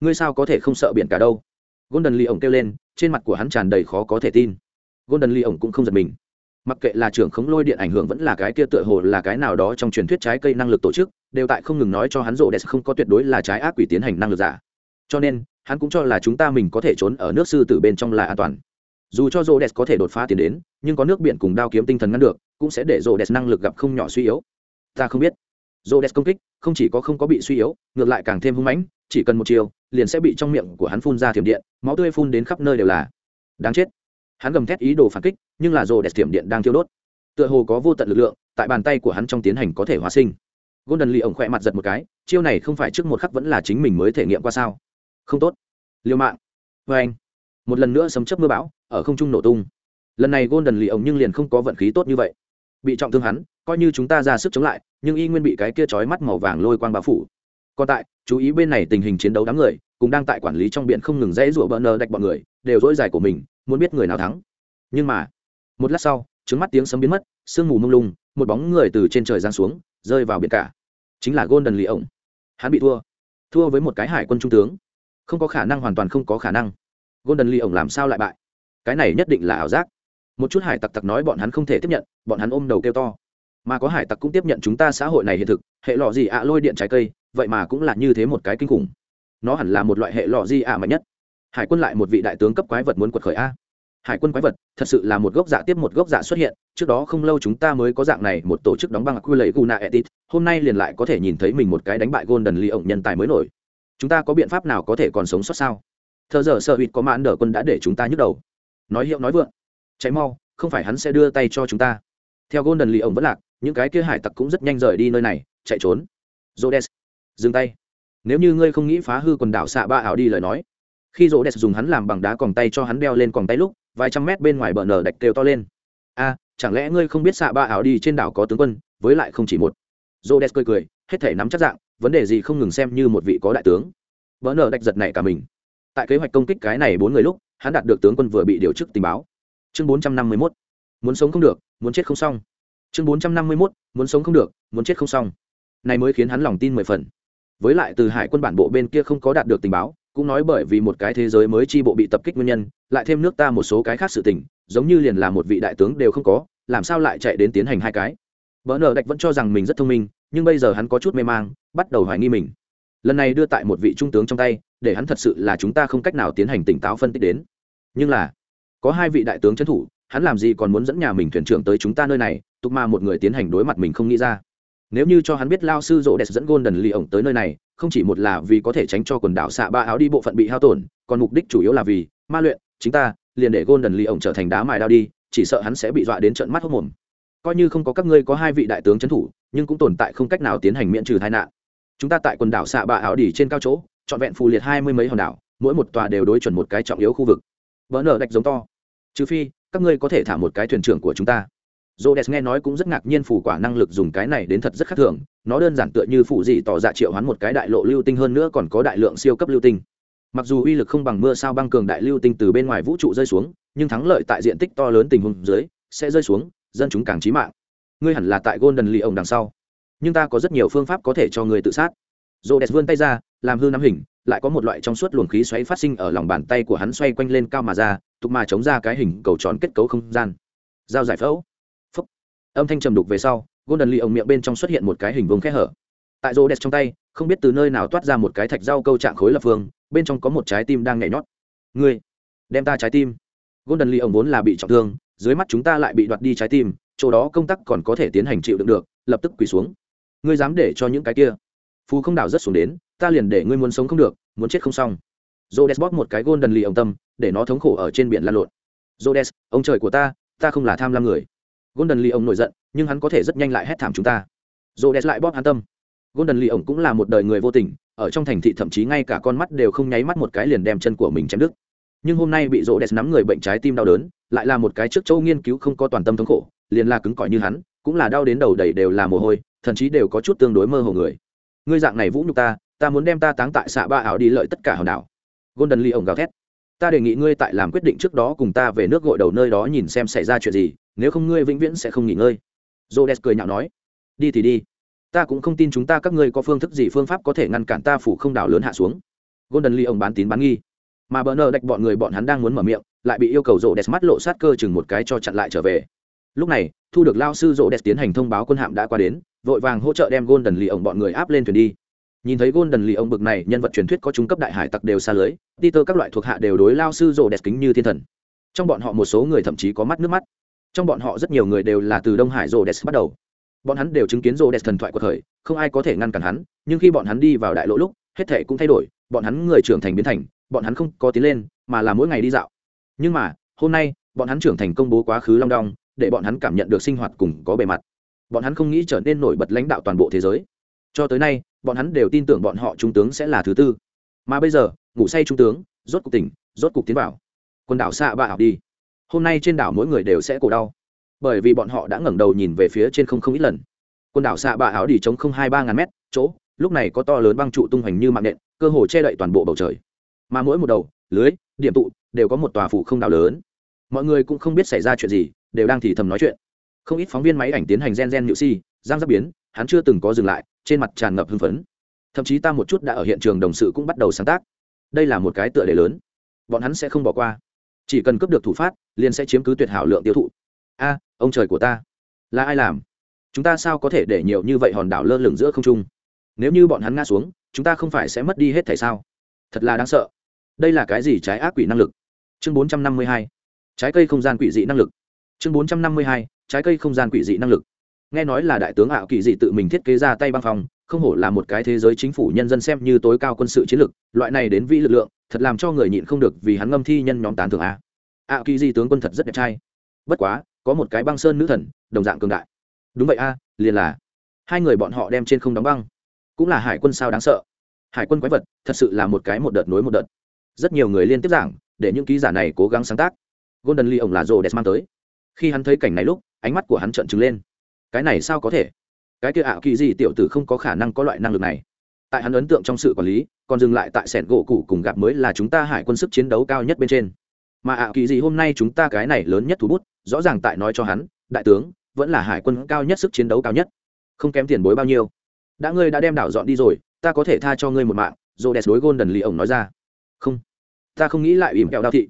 ngươi sao có thể không sợ biển cả đâu? Gôn đần lì ổng kêu lên trên mặt của hắn tràn đầy khó có thể tin. Golden đần ổng cũng không giật mình. Mặc kệ là trưởng khống lôi điện ảnh hưởng vẫn là cái kia tựa hồ là cái nào đó trong truyền thuyết trái cây năng lực tổ chức, đều tại không ngừng nói cho hắn rộ đẹp không có tuyệt đối là trái ác quỷ tiến hành năng lực giả. Cho nên, hắn cũng cho là chúng ta mình có thể trốn ở nước sư tử bên trong là an toàn. Dù cho rô đès có thể đột phá tiến đến, nhưng có nước biển cùng đao kiếm tinh thần ngăn được, cũng sẽ để rô đès năng lực gặp không nhỏ suy yếu. Ta không biết. Rô đès công kích, không chỉ có không có bị suy yếu, ngược lại càng thêm hung mãnh, chỉ cần một chiều liền sẽ bị trong miệng của hắn phun ra thiểm điện, máu tươi phun đến khắp nơi đều là. Đáng chết. Hắn gầm thét ý đồ phản kích, nhưng là rồ đẹp thiểm điện đang thiêu đốt. Tựa hồ có vô tận lực lượng, tại bàn tay của hắn trong tiến hành có thể hóa sinh. Golden lee ổng khỏe mặt giật một cái, chiêu này không phải trước một khắc vẫn là chính mình mới thể nghiệm qua sao? Không tốt. Liêu mạng. Vê anh. Một lần nữa sấm chấp mưa bão, ở không trung nổ tung. Lần này golden lì ổng nhưng liền không có vận khí tốt như vậy. Bị trọng thương hắn, coi như chúng ta ra sức chống lại, nhưng y nguyên bị cái kia trói mắt màu vàng lôi quang bao phủ còn tại, chú ý bên này tình hình chiến đấu đám người cũng đang tại quản lý trong biển không ngừng dãy rủa bờ nờ đạch bọn người, đều dỗi dài của mình, muốn biết người nào thắng. Nhưng mà, một lát sau, trứng mắt tiếng sấm biến mất, sương mù mông lung, một bóng người từ trên trời giang xuống, rơi vào biển cả. Chính là golden lì ổng hắn bị thua. Thua với một cái hải quân trung tướng. Không có khả năng, hoàn toàn không có khả năng. Golden lì ổng làm sao lại bại? Cái này nhất định là ảo giác. Một chút hải tặc tặc nói bọn hắn không thể tiếp nhận, bọn hắn ôm đầu kêu to. Mà có hải tặc cũng tiếp nhận chúng ta xã hội này hiện thực, hệ lọ gì ạ, lôi điện trái cây vậy mà cũng là như thế một cái kinh khủng. Nó hẳn là một loại hệ lọ di ạ mạnh nhất. Hải quân lại một vị đại tướng cấp quái vật muốn quật khởi a. Hải quân quái vật, thật sự là một gốc dạ tiếp một gốc dạ xuất hiện, trước đó không lâu chúng ta mới có dạng này một tổ chức đóng băng quy lệ guna etit hôm nay liền lại có thể nhìn thấy mình một cái đánh bại golden lee ổng nhân tài mới nổi. Chúng ta có biện pháp nào có thể còn sống sót sao? Thợ giờ sợ hụt có mãn đỡ quân đã để chúng ta nhức đầu. Nói hiệu nói vượng. Cháy mau, không phải hắn sẽ đưa tay cho chúng ta. Theo golden lì ổng vẫn lạc, những cái kia hải tặc cũng rất nhanh rời đi nơi này, chạy trốn. Jodes dừng tay. Nếu như ngươi không nghĩ phá hư quần đảo xạ ba ảo đi lời nói, khi rô dùng hắn làm bằng đá còng tay cho hắn đeo lên còng tay lúc, vài trăm mét bên ngoài bờ nở đạch kêu to lên. A, chẳng lẽ ngươi không biết xạ ba ảo đi trên đảo có tướng quân, với lại không chỉ một. Rô cười cười, hết thể nắm chắc dạng, vấn đề gì không ngừng xem như một vị có đại tướng. Bờ nở đạch giật này cả mình. Tại kế hoạch công kích cái này bốn người lúc, hắn đạt được tướng quân vừa bị điều chức tình báo. Chương bốn trăm năm mươi mốt. Muốn sống không được, muốn chết không xong. Chương bốn trăm năm mươi mốt. Muốn sống không được, muốn chết không xong. Này mới khiến hắn lòng tin mười phần với lại từ hải quân bản bộ bên kia không có đạt được tình báo, cũng nói bởi vì một cái thế giới mới chi bộ bị tập kích nguyên nhân, lại thêm nước ta một số cái khác sự tình, giống như liền là một vị đại tướng đều không có, làm sao lại chạy đến tiến hành hai cái? Vợ nở đạch vẫn cho rằng mình rất thông minh, nhưng bây giờ hắn có chút mê mang, bắt đầu hoài nghi mình. Lần này đưa tại một vị trung tướng trong tay, để hắn thật sự là chúng ta không cách nào tiến hành tỉnh táo phân tích đến. Nhưng là, có hai vị đại tướng trấn thủ, hắn làm gì còn muốn dẫn nhà mình thuyền trưởng tới chúng ta nơi này, tục mà một người tiến hành đối mặt mình không nghĩ ra nếu như cho hắn biết lao sư rỗ đẹp dẫn gôn đần lì ổng tới nơi này, không chỉ một là vì có thể tránh cho quần đảo xạ ba áo đi bộ phận bị hao tổn, còn mục đích chủ yếu là vì ma luyện, chính ta liền để gôn đần lì ổng trở thành đá mài đao đi, chỉ sợ hắn sẽ bị dọa đến trận mắt hốc mồm. Coi như không có các ngươi có hai vị đại tướng trấn thủ, nhưng cũng tồn tại không cách nào tiến hành miễn trừ tai nạn. Chúng ta tại quần đảo xạ bạ Áo đỉ trên cao chỗ, trọn vẹn phù liệt hai mươi mấy hòn đảo, mỗi một tòa đều đối chuẩn một cái trọng yếu khu vực. Vỡ nở đạch giống to. Trừ phi, các ngươi có thể thả một cái thuyền trưởng của chúng ta. Rhodes nghe nói cũng rất ngạc nhiên phủ quả năng lực dùng cái này đến thật rất khác thường, nó đơn giản tựa như phụ gì tỏ dạ triệu hoán một cái đại lộ lưu tinh hơn nữa còn có đại lượng siêu cấp lưu tinh. Mặc dù uy lực không bằng mưa sao băng cường đại lưu tinh từ bên ngoài vũ trụ rơi xuống, nhưng thắng lợi tại diện tích to lớn tình huống dưới sẽ rơi xuống, dân chúng càng chí mạng. Ngươi hẳn là tại Golden Lee ông đằng sau nhưng ta có rất nhiều phương pháp có thể cho người tự sát Rhodes vươn tay ra làm hư nắm hình lại có một loại trong suốt luồng khí xoáy phát sinh ở lòng bàn tay của hắn xoay quanh lên cao mà ra tục mà chống ra cái hình cầu tròn kết cấu không gian Giao giải phẫu âm thanh trầm đục về sau golden lee ổng miệng bên trong xuất hiện một cái hình vương khe hở. Tại rô đẹp trong tay không biết từ nơi nào toát ra một cái thạch rau câu trạng khối lập phương bên trong có một trái tim đang nhảy nhót. Ngươi đem ta trái tim. Golden lee ổng vốn là bị trọng thương dưới mắt chúng ta lại bị đoạt đi trái tim chỗ đó công tác còn có thể tiến hành chịu đựng được lập tức quỳ xuống. Ngươi dám để cho những cái kia phú không đảo rất xuống đến ta liền để ngươi muốn sống không được muốn chết không xong. Rhodes bóp một cái Golden lì ông tâm, để nó thống khổ ở trên biển lăn lộn. Rhodes, ông trời của ta, ta không là tham lam người. Golden Lee ông nổi giận, nhưng hắn có thể rất nhanh lại hét thảm chúng ta. Rhodes lại bóp hắn tâm. Golden Lee ông cũng là một đời người vô tình, ở trong thành thị thậm chí ngay cả con mắt đều không nháy mắt một cái liền đem chân của mình chém đứt. Nhưng hôm nay bị Rhodes nắm người bệnh trái tim đau đớn, lại là một cái trước châu nghiên cứu không có toàn tâm thống khổ, liền là cứng cỏi như hắn, cũng là đau đến đầu đầy đều là mồ hôi, thậm chí đều có chút tương đối mơ hồ người. Ngươi dạng này vũ nhục ta, ta muốn đem ta táng tại xạ ba ảo đi lợi tất cả hòn đảo golden lee ổng gào thét ta đề nghị ngươi tại làm quyết định trước đó cùng ta về nước gội đầu nơi đó nhìn xem xảy ra chuyện gì nếu không ngươi vĩnh viễn sẽ không nghỉ ngơi. J cười nhạo nói, đi thì đi. Ta cũng không tin chúng ta các ngươi có phương thức gì, phương pháp có thể ngăn cản ta phủ không đảo lớn hạ xuống. Golden lee ông bán tín bán nghi. Mà bờ nơ đạch bọn người bọn hắn đang muốn mở miệng, lại bị yêu cầu rộ đẹp mắt lộ sát cơ chừng một cái cho chặn lại trở về. Lúc này, thu được lao sư rộ đẹp tiến hành thông báo quân hạm đã qua đến, vội vàng hỗ trợ đem golden lee ông bọn người áp lên thuyền đi. Nhìn thấy golden lee ông bực này, nhân vật truyền thuyết có trung cấp đại hải tặc đều xa lưới, peter các loại thuộc hạ đều đối lao sư rộ đẹp kính như thiên thần. Trong bọn họ một số người thậm chí có mắt nước mắt trong bọn họ rất nhiều người đều là từ đông hải rô đès bắt đầu. Bọn hắn đều chứng kiến rô đès thần thoại của thời, không ai có thể ngăn cản hắn, nhưng khi bọn hắn đi vào đại lỗ lúc, hết thể cũng thay đổi, bọn hắn người trưởng thành biến thành, bọn hắn không có tiến lên, mà là mỗi ngày đi dạo. Nhưng mà, hôm nay, bọn hắn trưởng thành công bố quá khứ long đong, để bọn hắn cảm nhận được sinh hoạt cùng có bề mặt. Bọn hắn không nghĩ trở nên nổi bật lãnh đạo toàn bộ thế giới. Cho tới nay, bọn hắn đều tin tưởng bọn họ trung tướng sẽ là thứ tư. Mà bây giờ, ngủ say trung tướng, rốt cục tỉnh, rốt cục tiến vào. Quần đảo xạ bạ học đi hôm nay trên đảo mỗi người đều sẽ cổ đau. Bởi vì bọn họ đã ngẩng đầu nhìn về phía trên không không ít lần. Quần đảo xạ bạ áo đi chống không hai ba ngàn mét, chỗ, lúc này có to lớn băng trụ tung hoành như mạng nện, cơ hồ che đậy toàn bộ bầu trời. Mà mỗi một đầu, lưới, điểm tụ, đều có một tòa phủ không đảo lớn. Mọi người cũng không biết xảy ra chuyện gì, đều đang thì thầm nói chuyện. Không ít phóng viên máy ảnh tiến hành gen gen nhự si giang giáp biến, hắn chưa từng có dừng lại, trên mặt tràn ngập hưng phấn. Thậm chí ta một chút đã ở hiện trường đồng sự cũng bắt đầu sáng tác. Đây là một cái tựa đề lớn. Bọn hắn sẽ không bỏ qua chỉ cần cướp được thủ phát, liền sẽ chiếm cứ tuyệt hảo lượng tiêu thụ. A, ông trời của ta, là ai làm? Chúng ta sao có thể để nhiều như vậy hòn đảo lơ lửng giữa không trung? Nếu như bọn hắn ngã xuống, chúng ta không phải sẽ mất đi hết thảy sao? Thật là đáng sợ. Đây là cái gì trái ác quỷ năng lực? Chương bốn trăm năm mươi hai. Trái cây không gian quỷ dị năng lực. Chương bốn trăm năm mươi hai. Trái cây không gian quỷ dị năng lực. Nghe nói là đại tướng ảo kỳ dị tự mình thiết kế ra tay băng phòng không hổ là một cái thế giới chính phủ nhân dân xem như tối cao quân sự chiến lược, loại này đến vĩ lực lượng thật làm cho người nhịn không được vì hắn ngâm thi nhân nhóm tán thường a. Ạ kỳ di tướng quân thật rất đẹp trai. Bất quá, có một cái băng sơn nữ thần, đồng dạng cường đại. Đúng vậy a, liền là hai người bọn họ đem trên không đóng băng. Cũng là hải quân sao đáng sợ. Hải quân quái vật, thật sự là một cái một đợt nối một đợt. Rất nhiều người liên tiếp giảng, để những ký giả này cố gắng sáng tác. Golden lee ổng là rồ đẹp mang tới. Khi hắn thấy cảnh này lúc, ánh mắt của hắn trợn trừng lên. Cái này sao có thể? Cái kia ảo kỳ gì tiểu tử không có khả năng có loại năng lực này tại hắn ấn tượng trong sự quản lý, còn dừng lại tại sẻn gỗ cụ cùng gặp mới là chúng ta hải quân sức chiến đấu cao nhất bên trên. Mà à kỳ gì hôm nay chúng ta cái này lớn nhất thú bút, rõ ràng tại nói cho hắn, đại tướng, vẫn là hải quân cao nhất sức chiến đấu cao nhất. Không kém tiền bối bao nhiêu. Đã ngươi đã đem đảo dọn đi rồi, ta có thể tha cho ngươi một mạng. Jodes đối golden lì ổng nói ra. Không. Ta không nghĩ lại ỉm kẹo đao thị.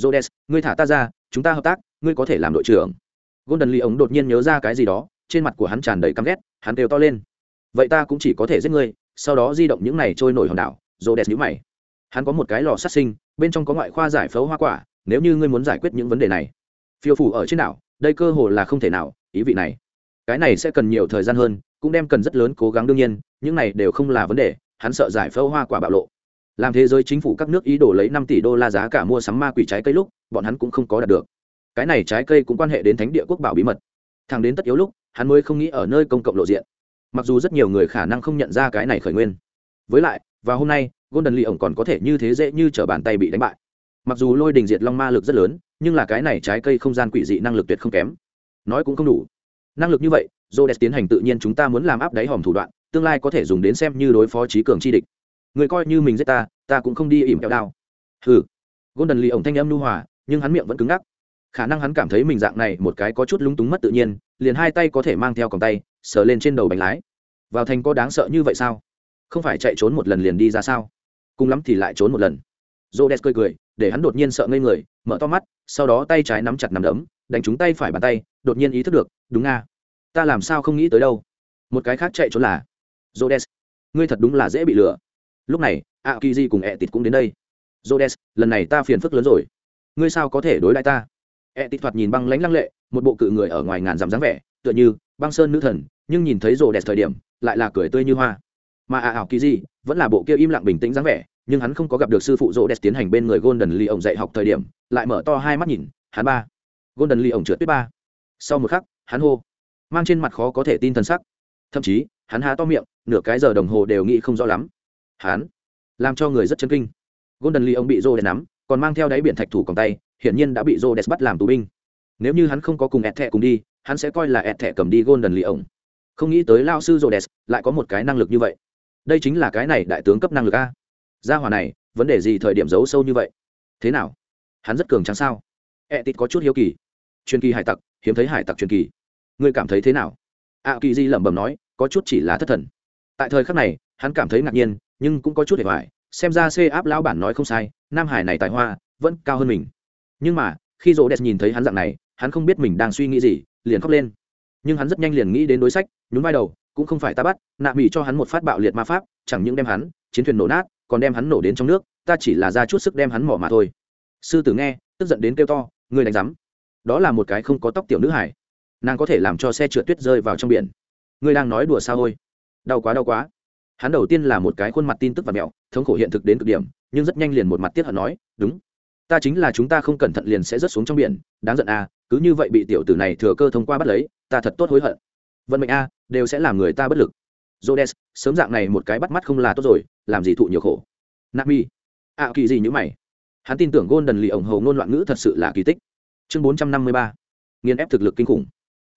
Jodes ngươi thả ta ra, chúng ta hợp tác, ngươi có thể làm đội trưởng. Golden lì ổng đột nhiên nhớ ra cái gì đó, trên mặt của hắn tràn đầy căm ghét, hắn đều to lên. Vậy ta cũng chỉ có thể giết ngươi sau đó di động những này trôi nổi hòn đảo, rô đẹp nhữ mày. Hắn có một cái lò sát sinh, bên trong có ngoại khoa giải phẫu hoa quả, nếu như ngươi muốn giải quyết những vấn đề này. Phiêu phủ ở trên đảo, đây cơ hồ là không thể nào, ý vị này. Cái này sẽ cần nhiều thời gian hơn, cũng đem cần rất lớn cố gắng đương nhiên, những này đều không là vấn đề, hắn sợ giải phẫu hoa quả bạo lộ. Làm thế giới chính phủ các nước ý đổ lấy năm tỷ đô la giá cả mua sắm ma quỷ trái cây lúc, bọn hắn cũng không có đạt được. Cái này trái cây cũng quan hệ đến thánh địa quốc bảo bí mật. Thằng đến tất yếu lúc, hắn mới không nghĩ ở nơi công cộng lộ diện mặc dù rất nhiều người khả năng không nhận ra cái này khởi nguyên. Với lại, và hôm nay, golden lee ổng còn có thể như thế dễ như t r ở bàn tay bị đánh bại. Mặc dù lôi đình diệt long ma lực rất lớn, nhưng là cái này trái cây không gian quỷ dị năng lực tuyệt không kém. Nói cũng không đủ. Năng lực như vậy j o tiến hành tự nhiên chúng ta muốn làm áp đáy hòm thủ đoạn, tương lai có thể dùng đến xem như đối phó trí cường chi địch. Người coi như mình giết ta ta cũng không đi ỉm kẹo đao. Ừ golden lee ổng thanh âm nu hòa, nhưng hắn miệng vẫn cứng ngắc. Khả năng hắn cảm thấy mình dạng này một cái có chút lúng túng mất tự nhiên, liền hai tay có thể mang theo còng tay, sờ lên trên đầu bánh lái vào thành có đáng sợ như vậy sao? Không phải chạy trốn một lần liền đi ra sao? Cùng lắm thì lại trốn một lần. J o d e s cười cười, để hắn đột nhiên sợ ngây người, mở to mắt, sau đó tay trái nắm chặt nằm đấm, đánh trúng tay phải bàn tay, đột nhiên ý thức được, đúng nga. Ta làm sao không nghĩ tới đâu? Một cái khác chạy trốn là jodes ngươi thật đúng là dễ bị lừa. Lúc này a kỳ di cùng ẹ tịt cũng đến đây. Jodes lần này ta phiền phức lớn rồi. Ngươi sao có thể đối lại ta? Ẹ tịt thoạt nhìn băng lánh lăng lệ, một bộ cự người ở ngoài ngàn dằm dáng vẻ, tựa như băng sơn nữ thần nhưng nhìn thấy rồ đẹp thời điểm, lại là cười tươi như hoa. Mà a ảo kỳ di vẫn là bộ kia im lặng bình tĩnh dáng vẻ, nhưng hắn không có gặp được sư phụ rồ đẹp tiến hành bên người golden lee ổng dạy học thời điểm, lại mở to hai mắt nhìn, hắn ba. Golden lee ổng trượt tuyết ba. Sau một khắc, hắn hô, mang trên mặt khó có thể tin t sắc. Thậm chí, hắn há to miệng, nửa cái giờ đồng hồ đều nghĩ không rõ lắm. Hắn, làm cho người rất chân kinh. Golden lee ông bị rô đẹp nắm, còn mang theo đáy biển thạch thủ còn tay, hiển nhiên đã bị rô đẹp bắt làm tù binh. Nếu như hắn không có cùng ẹt thẹ cùng đi, hắn sẽ coi là ẹt thẹ cầm đi golden lee ông không nghĩ tới lao sư rô đès lại có một cái năng lực như vậy. Đây chính là cái này đại tướng cấp năng lực a. Gia hòa này, vấn đề gì thời điểm giấu sâu như vậy? Thế nào? Hắn rất cường trắng sao? E tít có chút hiếu kỳ. Truyền kỳ hải tặc, hiếm thấy hải tặc truyền kỳ. Ngươi cảm thấy thế nào? A kỳ di lẩm bẩm nói, có chút chỉ là thất thần. Tại thời khắc này, hắn cảm thấy ngạc nhiên, nhưng cũng có chút để hoài. Xem ra c áp lão bản nói không sai, nam hải này tài hoa, vẫn cao hơn mình. Nhưng mà, khi rô đès nhìn thấy hắn dạng này, hắn không biết mình đang suy nghĩ gì, liền khóc lên. Nhưng hắn rất nhanh liền nghĩ đến đối sách nhún vai đầu, cũng không phải ta bắt, nạ mỹ cho hắn một phát bạo liệt ma pháp, chẳng những đem hắn, chiến thuyền nổ nát, còn đem hắn nổ đến trong nước, ta chỉ là ra chút sức đem hắn mỏ mà thôi. Sư tử nghe, tức giận đến kêu to, người đánh rắm đó là một cái không có tóc tiểu nữ hải nàng có thể làm cho xe trượt tuyết rơi vào trong biển. Ngươi đang nói đùa sao ôi. Đau quá đau quá. Hắn đầu tiên là một cái khuôn mặt tin tức và mẹo, thống khổ hiện thực đến cực điểm, nhưng rất nhanh liền một mặt tiết hận nói, đúng. Ta chính là chúng ta không cẩn thận liền sẽ rớt xuống trong biển. Đáng giận à cứ như vậy bị tiểu tử này thừa cơ thông qua bắt lấy, ta thật tốt hối hận. Vận mệnh a đều sẽ làm người ta bất lực. Jodes sớm dạng này một cái bắt mắt không là tốt rồi, làm gì thụ nhiều khổ? Nami. Ạ kỳ gì như mày. Hắn tin tưởng gôn đần lì ổng hầu ngôn loạn ngữ thật sự là kỳ tích. Chương bốn trăm năm mươi ba. Nghiên ép thực lực kinh khủng.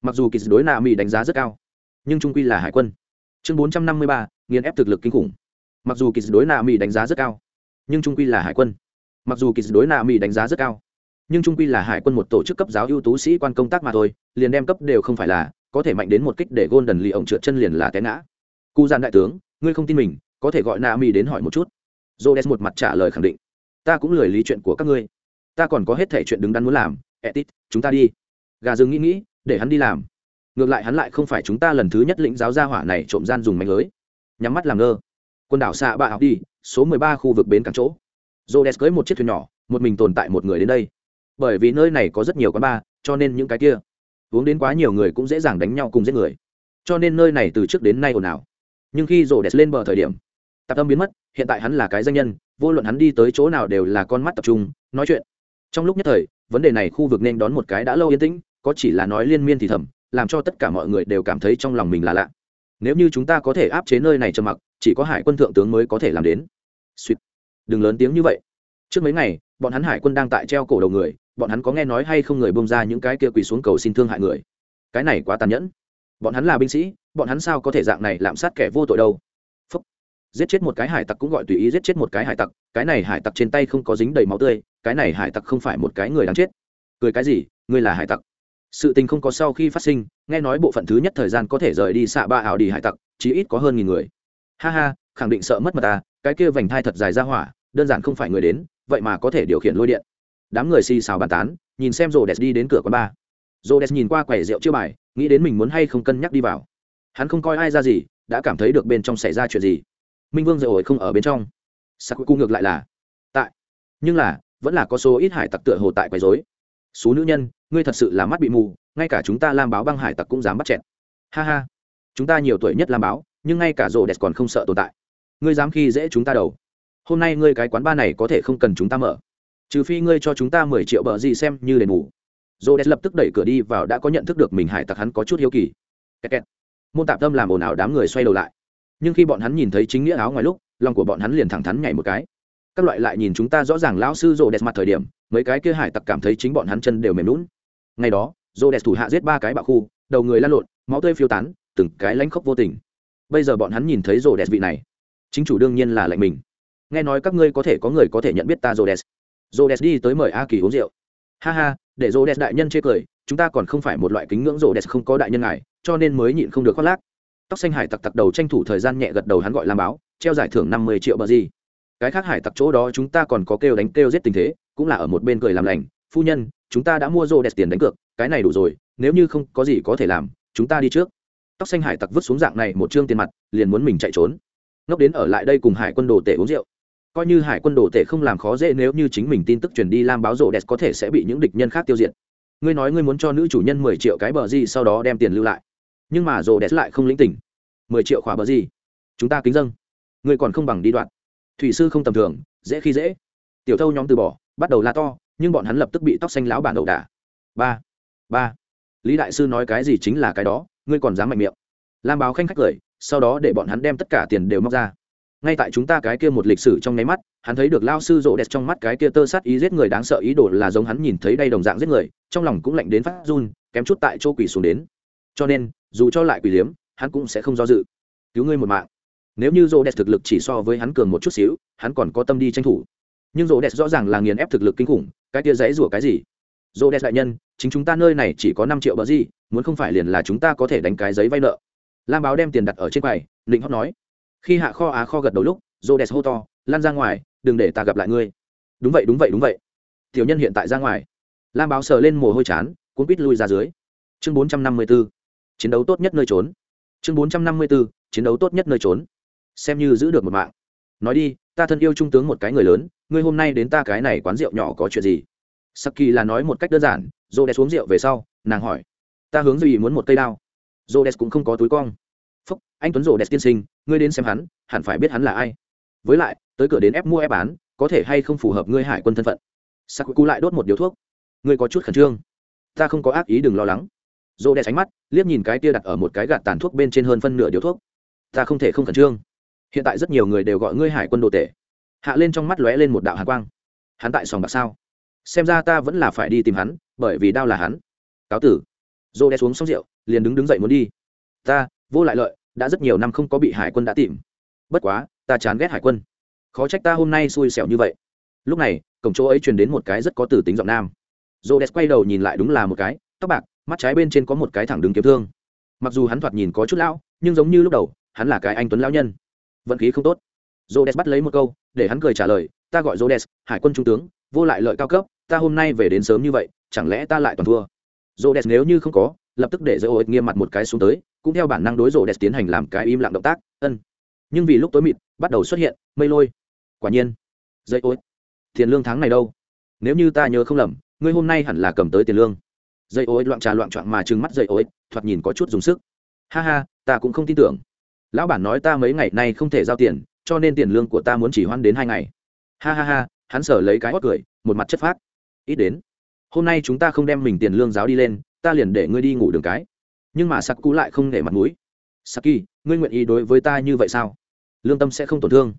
Mặc dù kỳ đối nami đánh giá rất cao, nhưng trung quy là hải quân. Chương bốn trăm năm mươi ba nghiên ép thực lực kinh khủng. Mặc dù kỳ đối nami đánh giá rất cao, nhưng trung quy là hải quân. Mặc dù kỳ đối nami đánh giá rất cao, nhưng trung quy là hải quân một tổ chức cấp giáo ưu tú sĩ quan công tác mà thôi, liền đem cấp đều không phải là có thể mạnh đến một kích để golden lì ổng trượt chân liền là té ngã. Cụ gian đại tướng, ngươi không tin mình, có thể gọi nami đến hỏi một chút. Rhodes một mặt trả lời khẳng định. Ta cũng lười lý chuyện của các ngươi. Ta còn có hết thể chuyện đứng đắn muốn làm. Etit chúng ta đi. Gà rừng nghĩ nghĩ, để hắn đi làm. Ngược lại hắn lại không phải chúng ta lần thứ nhất lĩnh giáo gia hỏa này trộm gian dùng mạnh lưới. Nhắm mắt làm ngơ. Quần đảo xạ bạ học đi, số mười ba khu vực bến cảng chỗ. Rhodes cưới một chiếc thuyền nhỏ, một mình tồn tại một người đến đây. Bởi vì nơi này có rất nhiều quán bar, cho nên những cái kia uống đến quá nhiều người cũng dễ dàng đánh nhau cùng giết người. Cho nên nơi này từ trước đến nay ồn ào. Nhưng khi rổ đẹp lên bờ thời điểm, tạp tâm biến mất, hiện tại hắn là cái danh nhân, vô luận hắn đi tới chỗ nào đều là con mắt tập trung, nói chuyện. Trong lúc nhất thời, vấn đề này khu vực nên đón một cái đã lâu yên tĩnh, có chỉ là nói liên miên thì thầm, làm cho tất cả mọi người đều cảm thấy trong lòng mình là lạ. Nếu như chúng ta có thể áp chế nơi này trầm mặc, chỉ có hải quân thượng tướng mới có thể làm đến. Suýt. Đừng lớn tiếng như vậy. Trước mấy ngày, bọn hắn hải quân đang tại treo cổ đầu người bọn hắn có nghe nói hay không người bông ra những cái kia quỳ xuống cầu xin thương hại người? Cái này quá tàn nhẫn. Bọn hắn là binh sĩ, bọn hắn sao có thể dạng này lạm sát kẻ vô tội đâu? Phúc. giết chết một cái hải tặc cũng gọi tùy ý giết chết một cái hải tặc, cái này hải tặc trên tay không có dính đầy máu tươi, cái này hải tặc không phải một cái người đáng chết. Cười cái gì, ngươi là hải tặc? Sự tình không có sau khi phát sinh, nghe nói bộ phận thứ nhất thời gian có thể rời đi xạ ba ảo đi hải tặc, chí ít có hơn nghìn người. Ha ha, khẳng định sợ mất mật ta, cái kia vành thai thật dài ra hỏa, đơn giản không phải người đến, vậy mà có thể điều khiển lôi điện đám người xì xào bàn tán, nhìn xem rô đès đi đến cửa quán bar. Rô đès nhìn qua quầy rượu chưa bài, nghĩ đến mình muốn hay không cân nhắc đi vào. Hắn không coi ai ra gì, đã cảm thấy được bên trong xảy ra chuyện gì. Minh vương rượu ổi không ở bên trong. Sắc cu ngược lại là, tại, nhưng là, vẫn là có số ít hải tặc tựa hồ tại quấy dối số nữ nhân, ngươi thật sự là mắt bị mù, ngay cả chúng ta làm báo băng hải tặc cũng dám bắt chẹt. Ha ha, chúng ta nhiều tuổi nhất làm báo, nhưng ngay cả rồ đẹp còn không sợ tồn tại. Ngươi dám khi dễ chúng ta đầu hôm nay ngươi cái quán ba này có thể không cần chúng ta mở trừ phi ngươi cho chúng ta mười triệu bờ gì xem như đền bù. Dô đès lập tức đẩy cửa đi vào đã có nhận thức được mình hải tặc hắn có chút hiếu kỳ. Kẹt kẹt. môn tạp tâm làm ồn ào đám người xoay đầu lại. Nhưng khi bọn hắn nhìn thấy chính nghĩa áo ngoài lúc, lòng của bọn hắn liền thẳng thắn nhảy một cái. Các loại lại nhìn chúng ta rõ ràng lão sư rô đẹp mặt thời điểm, mấy cái kia hải tặc cảm thấy chính bọn hắn chân đều mềm lún ngày đó rô đẹp thủ hạ giết ba cái bạo khu, đầu người lăn lộn, máu tươi phiêu tán, từng cái lãnh khốc vô tình. Bây giờ bọn hắn nhìn thấy rô đẹp vị này, chính chủ đương nhiên là lạnh mình. Nghe nói các ngươi có thể có người có thể nhận biết ta rô đẹp Rhodes đi tới mời A Kỳ uống rượu. Ha ha, để Rhodes đại nhân chê cười, chúng ta còn không phải một loại kính ngưỡng Rhodes không có đại nhân ngài, cho nên mới nhịn không được khoác lác. Tóc xanh hải tặc tặc đầu tranh thủ thời gian nhẹ gật đầu hắn gọi làm báo, treo giải thưởng năm mươi triệu bờ gì. Cái khác hải tặc chỗ đó chúng ta còn có kêu đánh kêu giết tình thế, cũng là ở một bên cười làm lành, phu nhân, chúng ta đã mua Rhodes tiền đánh cược, cái này đủ rồi nếu như không có gì có thể làm chúng ta đi trước tóc xanh hải tặc vứt xuống dạng này một chương tiền mặt liền muốn mình chạy trốn ngốc đến ở lại đây cùng hải quân đồ tể uống rượu coi như hải quân đồ tể không làm khó dễ nếu như chính mình tin tức truyền đi lam báo rộ đẹp có thể sẽ bị những địch nhân khác tiêu diệt. Ngươi nói ngươi muốn cho nữ chủ nhân mười triệu cái bờ gì sau đó đem tiền lưu lại. Nhưng mà rộ đẹp lại không lĩnh tỉnh mười triệu khóa bờ gì? Chúng ta kính dâng ngươi còn không bằng đi đoạn. Thủy sư không tầm thường, dễ khi dễ. Tiểu thâu nhóm từ bỏ, bắt đầu la to, nhưng bọn hắn lập tức bị tóc xanh lão bản đầu đà. ba ba. Lý đại sư nói cái gì chính là cái đó, ngươi còn dám mạnh miệng. Lam báo khanh khách cười, sau đó để bọn hắn đem tất cả tiền đều móc ra ngay tại chúng ta cái kia một lịch sử trong nháy mắt, hắn thấy được lao sư rộ đẹp trong mắt cái kia tơ sát ý giết người đáng sợ ý đồ là giống hắn nhìn thấy đây đồng dạng giết người, trong lòng cũng lạnh đến phát run, kém chút tại chỗ quỷ xuống đến. Cho nên, dù cho lại quỷ liếm, hắn cũng sẽ không do dự. Cứu ngươi một mạng. Nếu như rộ đẹp thực lực chỉ so với hắn cường một chút xíu, hắn còn có tâm đi tranh thủ. Nhưng rộ đẹp rõ ràng là nghiền ép thực lực kinh khủng, cái kia dãy rủa cái gì? Rộ đẹp đại nhân, chính chúng ta nơi này chỉ có năm triệu bờ gì, muốn không phải liền là chúng ta có thể đánh cái giấy vay nợ. Lam báo đem tiền đặt ở trên quầy định hót nói khi hạ kho á kho gật đầu lúc rô đès hô to, lan ra ngoài, đừng để ta gặp lại ngươi. Đúng vậy đúng vậy đúng vậy. Tiểu nhân hiện tại ra ngoài. Lam báo sờ lên mồ hôi chán, cuốn quýt lui ra dưới. Chương bốn trăm năm mươi b ố chiến đấu tốt nhất nơi trốn. Chương bốn trăm năm mươi b ố chiến đấu tốt nhất nơi trốn. Xem như giữ được một mạng. Nói đi, ta thân yêu trung tướng một cái người lớn, ngươi hôm nay đến ta cái này quán rượu nhỏ có chuyện gì? Saki là nói một cách đơn giản rô đès uống rượu về sau, nàng hỏi, ta hướng gì muốn một cây đao? Rô đès cũng không có túi cong phúc, anh tuấn rộ đẹp tiên sinh, ngươi đến xem hắn, hẳn phải biết hắn là ai. Với lại, tới cửa đến ép mua ép bán, có thể hay không phù hợp ngươi hải quân thân phận? Sắc cụ lại đốt một điếu thuốc. Ngươi có chút khẩn trương. Ta không có ác ý đừng lo lắng. Rộ đẹp ánh mắt, liếc nhìn cái tia đặt ở một cái gạt tàn thuốc bên trên hơn phân nửa điếu thuốc. Ta không thể không khẩn trương. Hiện tại rất nhiều người đều gọi ngươi hải quân đồ tể. Hạ lên trong mắt lóe lên một đạo hạ quang. Hắn tại sòng bạc sao? Xem ra ta vẫn là phải đi tìm hắn, bởi vì đau là hắn. Cáo tử. Dô đe xuống xong rượu, liền đứng đứng dậy muốn đi. Ta, vô lại lợi đã rất nhiều năm không có bị hải quân đã tìm. Bất quá, ta chán ghét hải quân. Khó trách ta hôm nay xui xẻo như vậy. Lúc này, cổng chỗ ấy truyền đến một cái rất có từ tính giọng nam. Dô đe quay đầu nhìn lại đúng là một cái, tóc bạc, mắt trái bên trên có một cái thẳng đứng kiếm thương. Mặc dù hắn thoạt nhìn có chút lão, nhưng giống như lúc đầu, hắn là cái anh tuấn lão nhân. Vận khí không tốt. Dô đe bắt lấy một câu, để hắn cười trả lời, ta gọi dô đe hải quân trung tướng, vô lại lợi cao cấp, ta hôm nay về đến sớm như vậy, chẳng lẽ ta lại toàn thua? Rô đès nếu như không có lập tức để dơ ô nghiêm mặt một cái xuống tới cũng theo bản năng đối rô đẹp tiến hành làm cái im lặng động tác ân. Nhưng vì lúc tối mịt bắt đầu xuất hiện mây lôi. Quả nhiên dây ô tiền lương tháng này đâu? Nếu như ta nhớ không lầm ngươi hôm nay hẳn là cầm tới tiền lương. Dây ô loạn trà loạn trọn mà trừng mắt dây ô thoạt nhìn có chút dùng sức. Ha ha ta cũng không tin tưởng. Lão bản nói ta mấy ngày nay không thể giao tiền cho nên tiền lương của ta muốn chỉ hoan đến hai ngày. Ha ha ha hắn sở lấy cái hót cười một mặt chất phát, ít đến. Hôm nay chúng ta không đem mình tiền lương giáo đi lên ta liền để ngươi đi ngủ đường cái. Nhưng mà sắc cú lại không để mặt mũi. Saki ngươi nguyện ý đối với ta như vậy sao? Lương tâm sẽ không tổn thương.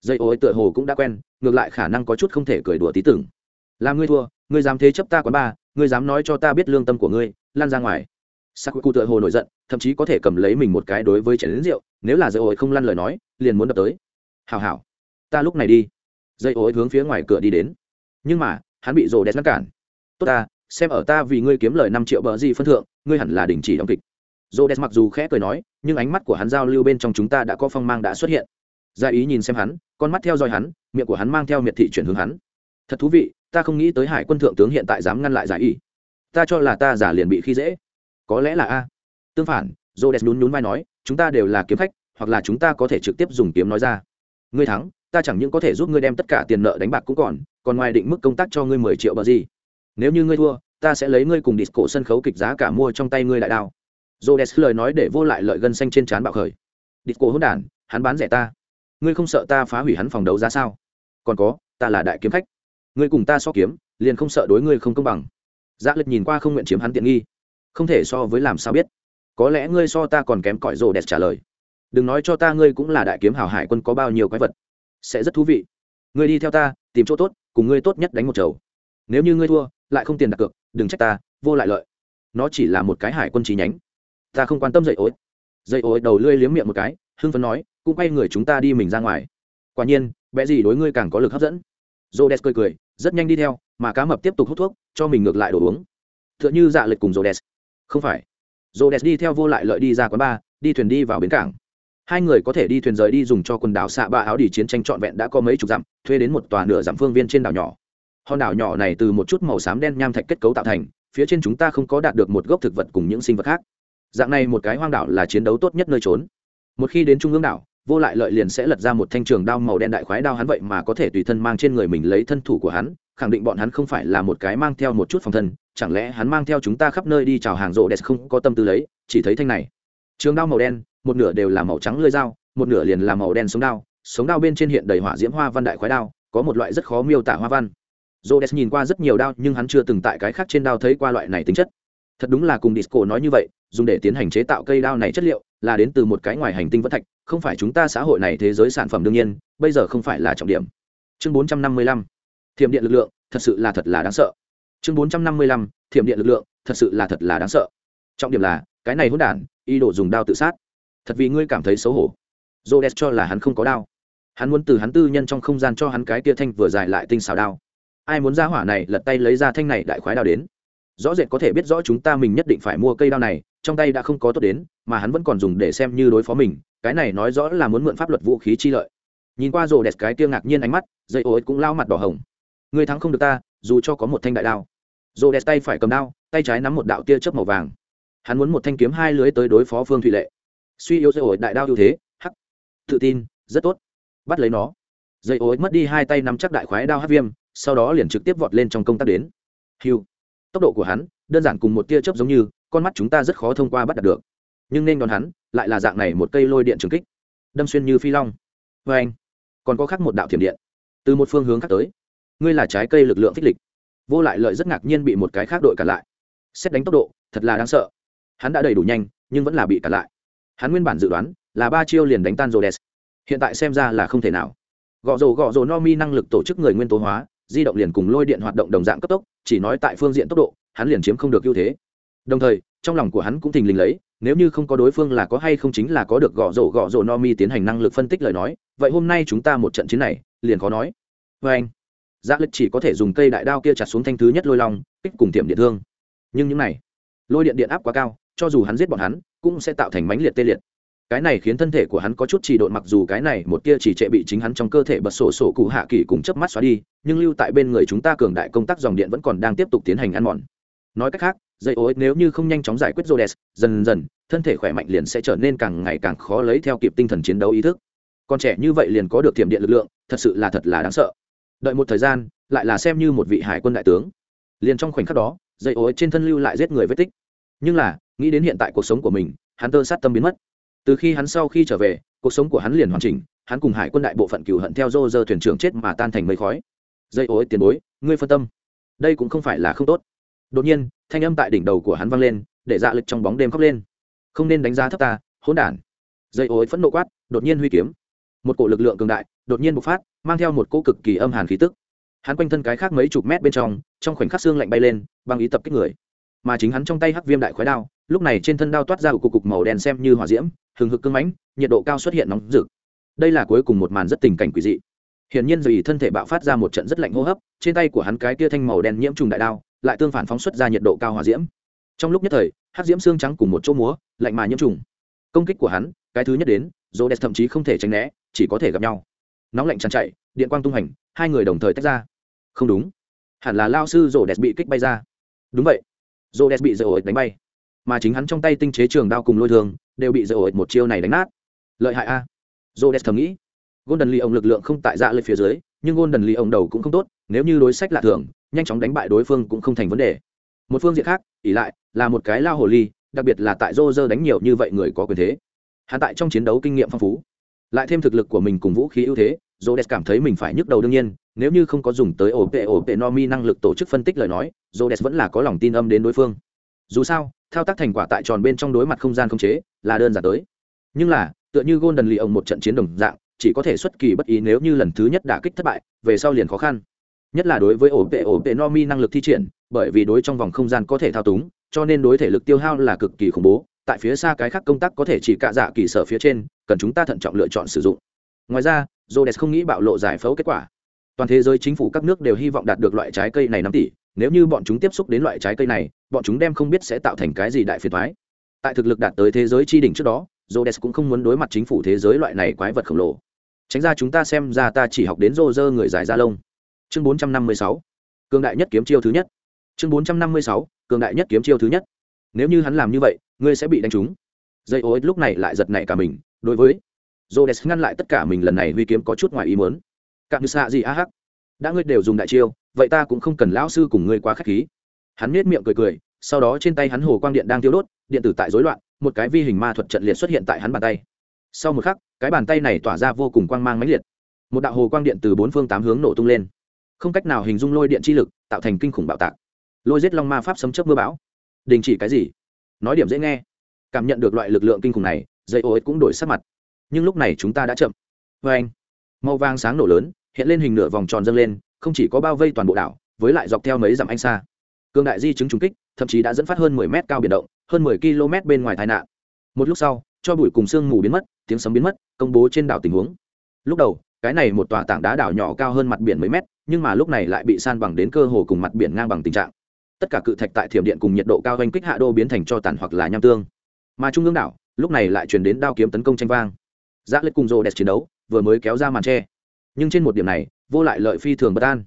Dây ô ấy tựa hồ cũng đã quen, ngược lại khả năng có chút không thể cười đùa tí tưởng. Làm ngươi thua, ngươi dám thế chấp ta quán ba, ngươi dám nói cho ta biết lương tâm của ngươi, lan ra ngoài. Sakuku tựa hồ nổi giận, thậm chí có thể cầm lấy mình một cái đối với chén lính rượu, nếu là dây ô ấy không lăn lời nói, liền muốn đập tới. Hào hào ta lúc này đi. Dây ô ấy hướng phía ngoài cửa đi đến. Nhưng mà, hắn bị rồ đét ngăn cản. Tốt ta xem ở ta vì ngươi kiếm lời năm triệu bờ gì phân thượng, ngươi hẳn là đình chỉ đóng kịch. Rhodes mặc dù khẽ cười nói, nhưng ánh mắt của hắn giao lưu bên trong chúng ta đã có phong mang đã xuất hiện. Gia ý nhìn xem hắn, con mắt theo dõi hắn, miệng của hắn mang theo miệt thị chuyển hướng hắn. Thật thú vị, ta không nghĩ tới hải quân thượng tướng hiện tại dám ngăn lại giải ý. Ta cho là ta giả liền bị khi dễ. Có lẽ là a. Tương phản, Rhodes đès nhún nhún vai nói, chúng ta đều là kiếm khách, hoặc là chúng ta có thể trực tiếp dùng kiếm nói ra. Ngươi thắng, ta chẳng những có thể giúp ngươi đem tất cả tiền nợ đánh bạc cũng còn còn ngoài định mức công tác cho ngươi mười triệu bờ gì nếu như ngươi thua, ta sẽ lấy ngươi cùng disco sân khấu kịch giá cả mua trong tay ngươi đại đao. Rhodes lời nói để vô lại lợi gân xanh trên trán bạo khởi. Cổ hỗn đản, hắn bán rẻ ta. Ngươi không sợ ta phá hủy hắn phòng đấu giá sao? Còn có, ta là đại kiếm khách. Ngươi cùng ta so kiếm, liền không sợ đối ngươi không công bằng. Giá dạ lực nhìn qua không nguyện chiếm hắn tiện nghi. Không thể so với làm sao biết. Có lẽ ngươi so ta còn kém cỏi rồ đẹp trả lời. Đừng nói cho ta ngươi cũng là đại kiếm hảo hải quân có bao nhiêu quái vật. Sẽ rất thú vị. Ngươi đi theo ta, tìm chỗ tốt, cùng ngươi tốt nhất đánh một chầu. Nếu như ngươi thua lại không tiền đặt cược, đừng trách ta, vô lại lợi. Nó chỉ là một cái hải quân trí nhánh. Ta không quan tâm dậy ối. Dậy ối đầu lươi liếm miệng một cái, hưng phấn nói, cũng quay người chúng ta đi mình ra ngoài. Quả nhiên, bé gì đối ngươi càng có lực hấp dẫn. J o cười cười, rất nhanh đi theo, mà cá mập tiếp tục hút thuốc, cho mình ngược lại đồ uống. T h ư ợ n h ư dạ lệch cùng j o không phải. J o đi theo vô lại lợi đi ra quán bar, đi thuyền đi vào bến cảng. Hai người có thể đi thuyền rời đi dùng cho quần đảo xạ ba áo đi chiến tranh trọn vẹn đã có mấy chục dặm, thuê đến một tòa nửa dặm phương viên trên đảo nhỏ hòn đảo nhỏ này từ một chút màu xám đen nham thạch kết cấu tạo thành, phía trên chúng ta không có đạt được một gốc thực vật cùng những sinh vật khác. Dạng này một cái hoang đảo là chiến đấu tốt nhất nơi trốn. Một khi đến trung ương đảo, vô lại lợi liền sẽ lật ra một thanh trường đao màu đen đại khoái đao hắn vậy mà có thể tùy thân mang trên người mình lấy thân thủ của hắn, khẳng định bọn hắn không phải là một cái mang theo một chút phòng thân, chẳng lẽ hắn mang theo chúng ta khắp nơi đi chào hàng rộ đẹp không có tâm tư lấy, chỉ thấy thanh này. Trường đao màu đen, một nửa đều là màu trắng lưỡi dao, một nửa liền là màu đen sống đao sống đao bên trên hiện đầy hỏa diễm hoa văn đại khoái đao, có một loại rất khó miêu tả hoa văn. Rhodes nhìn qua rất nhiều đao, nhưng hắn chưa từng tại cái khác trên đao thấy qua loại này tính chất. Thật đúng là cùng Disco nói như vậy, dùng để tiến hành chế tạo cây đao này chất liệu là đến từ một cái ngoài hành tinh vẫn thạch, không phải chúng ta xã hội này thế giới sản phẩm đương nhiên, bây giờ không phải là trọng điểm. Chương 455. Thiểm điện lực lượng, thật sự là thật là đáng sợ. Chương 455. Thiểm điện lực lượng, thật sự là thật là đáng sợ. Trọng điểm là, cái này hỗn đản, ý đồ dùng đao tự sát. Thật vì ngươi cảm thấy xấu hổ. Rhodes cho là hắn không có đao. Hắn muốn từ hắn tư nhân trong không gian cho hắn cái kia thanh vừa dài lại tinh xảo đao ai muốn ra hỏa này lật tay lấy ra thanh này đại khoái đao đến. Rõ rệt có thể biết rõ chúng ta mình nhất định phải mua cây đao này, trong tay đã không có tốt đến, mà hắn vẫn còn dùng để xem như đối phó mình, cái này nói rõ là muốn mượn pháp luật vũ khí chi lợi. Nhìn qua rồ đẹp cái kia ngạc nhiên ánh mắt, dây ối cũng lao mặt đỏ hồng. Người thắng không được ta, dù cho có một thanh đại đao. Rồ đẹp tay phải cầm đao, tay trái nắm một đạo tia chớp màu vàng. Hắn muốn một thanh kiếm hai lưới tới đối phó phương thủy lệ. Suy yếu dây ối đại đao ưu thế, hắc. Tự tin, rất tốt. Bắt lấy nó. Dây ối mất đi hai tay nắm chắc đại khoái đao hát viêm sau đó liền trực tiếp vọt lên trong công tác đến. Hiu tốc độ của hắn, đơn giản cùng một tia chớp giống như, con mắt chúng ta rất khó thông qua bắt đạt được. Nhưng nên đón hắn, lại là dạng này một cây lôi điện trường kích. Đâm xuyên như phi long. Vê anh, còn có khác một đạo thiểm điện. Từ một phương hướng khác tới. Ngươi là trái cây lực lượng phích lịch. Vô lại lợi rất ngạc nhiên bị một cái khác đội cản lại. Xét đánh tốc độ, thật là đáng sợ. Hắn đã đầy đủ nhanh, nhưng vẫn là bị cản lại. Hắn nguyên bản dự đoán, là ba chiêu liền đánh tan rhodes. Hiện tại xem ra là không thể nào. Gõ rồ gõ rồ no mi năng lực tổ chức người nguyên tố hóa di động liền cùng lôi điện hoạt động đồng dạng cấp tốc, chỉ nói tại phương diện tốc độ, hắn liền chiếm không được ưu thế. Đồng thời, trong lòng của hắn cũng thình lình lấy, nếu như không có đối phương là có hay không chính là có được gõ rổ gõ rổ no mi tiến hành năng lực phân tích lời nói, vậy hôm nay chúng ta một trận chiến này, liền khó nói. Vê anh, giác lực chỉ có thể dùng cây đại đao kia chặt xuống thanh thứ nhất lôi long, kích cùng tiệm điện thương. Nhưng những này, lôi điện điện áp quá cao, cho dù hắn giết bọn hắn, cũng sẽ tạo thành mánh liệt tê liệt cái này khiến thân thể của hắn có chút trì độn mặc dù cái này một tia chỉ trệ bị chính hắn trong cơ thể bật sổ sổ cụ hạ kỳ cùng chớp mắt xóa đi nhưng lưu tại bên người chúng ta cường đại công tác dòng điện vẫn còn đang tiếp tục tiến hành ăn mòn. Nói cách khác dây ối nếu như không nhanh chóng giải quyết Rhodes, dần dần thân thể khỏe mạnh liền sẽ trở nên càng ngày càng khó lấy theo kịp tinh thần chiến đấu ý thức. Còn trẻ như vậy liền có được tiềm điện lực lượng thật sự là thật là đáng sợ. Đợi một thời gian lại là xem như một vị hải quân đại tướng. Liền trong khoảnh khắc đó dây ối trên thân lưu lại giết người vết tích. Nhưng là nghĩ đến hiện tại cuộc sống của mình hắn tơ sát tâm biến mất từ khi hắn sau khi trở về, cuộc sống của hắn liền hoàn chỉnh, hắn cùng hải quân đại bộ phận cựu hận theo dô dơ thuyền trưởng chết mà tan thành mây khói. Dây ối, tiền bối, ngươi phân tâm. Đây cũng không phải là không tốt. Đột nhiên, thanh âm tại đỉnh đầu của hắn vang lên, để dạ lực trong bóng đêm khóc lên. Không nên đánh giá thấp ta, hỗn đản. Dây ối phẫn nộ quát, đột nhiên huy kiếm. Một cổ lực lượng cường đại, đột nhiên bộc phát, mang theo một cỗ cực kỳ âm hàn khí tức. Hắn quanh thân cái khác mấy chục mét bên trong trong khoảnh khắc xương lạnh bay lên, băng ý tập kích người. Mà chính hắn trong tay hắc viêm đại khói đao lúc này trên thân đao toát ra cục cục màu đen xem như hỏa diễm, hừng hực cưng mãnh, nhiệt độ cao xuất hiện nóng rực. Đây là cuối cùng một màn rất tình cảnh quỷ dị. Hiển nhiên dùy thân thể bạo phát ra một trận rất lạnh hô hấp, trên tay của hắn cái tia thanh màu đen nhiễm trùng đại đao, lại tương phản phóng xuất ra nhiệt độ cao hỏa diễm. Trong lúc nhất thời hát diễm xương trắng cùng một chỗ múa, lạnh mà nhiễm trùng. Công kích của hắn, cái thứ nhất đến dô đẹp thậm chí không thể tránh né, chỉ có thể gặp nhau. Nóng lạnh tràn chạy, điện quang tung hành, hai người đồng thời tách ra. Không đúng. Hẳn là lao sư rổ đẹp bị kích bay ra. Đúng vậy. Rổ đẹp bị rổ đánh bay mà chính hắn trong tay tinh chế trường đao cùng lôi thường đều bị dỡ ổi một chiêu này đánh nát. Lợi hại a. Jodes thầm nghĩ. Golden lee ông lực lượng không tại dạ lên phía dưới nhưng golden lee ông đầu cũng không tốt nếu như đối sách lạ thường nhanh chóng đánh bại đối phương cũng không thành vấn đề. Một phương diện khác ỉ lại là một cái lao hồ ly đặc biệt là tại rô đánh nhiều như vậy người có quyền thế. Hắn tại trong chiến đấu kinh nghiệm phong phú lại thêm thực lực của mình cùng vũ khí ưu thế Rhodes cảm thấy mình phải nhức đầu đương nhiên, nếu như không có dùng tới ổ vệ ổ vệ Nomi năng lực tổ chức phân tích lời nói, Rhodes vẫn là có lòng tin âm đến đối phương. Dù sao, thao tác thành quả tại tròn bên trong đối mặt không gian không chế là đơn giản tới. Nhưng là, tựa như golden lì ông một trận chiến đồng dạng, chỉ có thể xuất kỳ bất ý nếu như lần thứ nhất đả kích thất bại, về sau liền khó khăn. Nhất là đối với ổ vệ ổ vệ no mi năng lực thi triển, bởi vì đối trong vòng không gian có thể thao túng, cho nên đối thể lực tiêu hao là cực kỳ khủng bố, tại phía xa cái khác công tác có thể chỉ cạ dạ kỳ sở phía trên, cần chúng ta thận trọng lựa chọn sử dụng. Ngoài ra j không nghĩ bạo lộ giải phẫu kết quả. Toàn thế giới chính phủ các nước đều hy vọng đạt được loại trái cây này năm tỷ nếu như bọn chúng tiếp xúc đến loại trái cây này, bọn chúng đem không biết sẽ tạo thành cái gì đại phiền thoái tại thực lực đạt tới thế giới tri đỉnh trước đó jodes cũng không muốn đối mặt chính phủ thế giới loại này quái vật khổng lồ tránh ra chúng ta xem ra ta chỉ học đến rô rơ người dài da lông chương 456. cường đại nhất kiếm chiêu thứ nhất chương 456. cường đại nhất kiếm chiêu thứ nhất nếu như hắn làm như vậy, ngươi sẽ bị đánh trúng dây ô lúc này lại giật nảy cả mình, đối với Rhodes ngăn lại tất cả mình lần này huy kiếm có chút ngoài ý muốn. Cạm như xạ gì a hắc. Đã ngươi đều dùng đại chiêu, vậy ta cũng không cần lão sư cùng ngươi quá khách khí. Hắn nết miệng cười cười, sau đó trên tay hắn hồ quang điện đang tiêu đốt, điện tử tại rối loạn, một cái vi hình ma thuật trận liệt xuất hiện tại hắn bàn tay. Sau một khắc, cái bàn tay này tỏa ra vô cùng quang mang mãnh liệt. Một đạo hồ quang điện từ bốn phương tám hướng nổ tung lên. Không cách nào hình dung lôi điện chi lực, tạo thành kinh khủng bạo tạc. Lôi giết long ma pháp sấm chớp mưa bão. Đình chỉ cái gì? Nói điểm dễ nghe. Cảm nhận được loại lực lượng kinh khủng này, dây ô cũng đổi sắc mặt nhưng lúc này chúng ta đã chậm vê anh màu vàng sáng nổ lớn hiện lên hình nửa vòng tròn dâng lên không chỉ có bao vây toàn bộ đảo với lại dọc theo mấy dặm anh xa. Cương đại di chứng trùng kích thậm chí đã dẫn phát hơn 10 mét cao biển động hơn 10 km bên ngoài tai nạn. Một lúc sau cho bụi cùng sương mù biến mất tiếng sấm biến mất công bố trên đảo tình huống. Lúc đầu cái này một tòa tảng đá đảo nhỏ cao hơn mặt biển mấy mét nhưng mà lúc này lại bị san bằng đến cơ hồ cùng mặt biển ngang bằng tình trạng. Tất cả cự thạch tại thiểm điện cùng nhiệt độ cao oanh kích hạ đô biến thành cho tàn hoặc là nham tương. Mà trung ương đảo lúc này lại truyền đến đao kiếm tấn công tranh vang. Dạ Giác lệch cùng rô đẹp chiến đấu, vừa mới kéo ra màn che. Nhưng trên một điểm này, vô lại lợi phi thường bất an.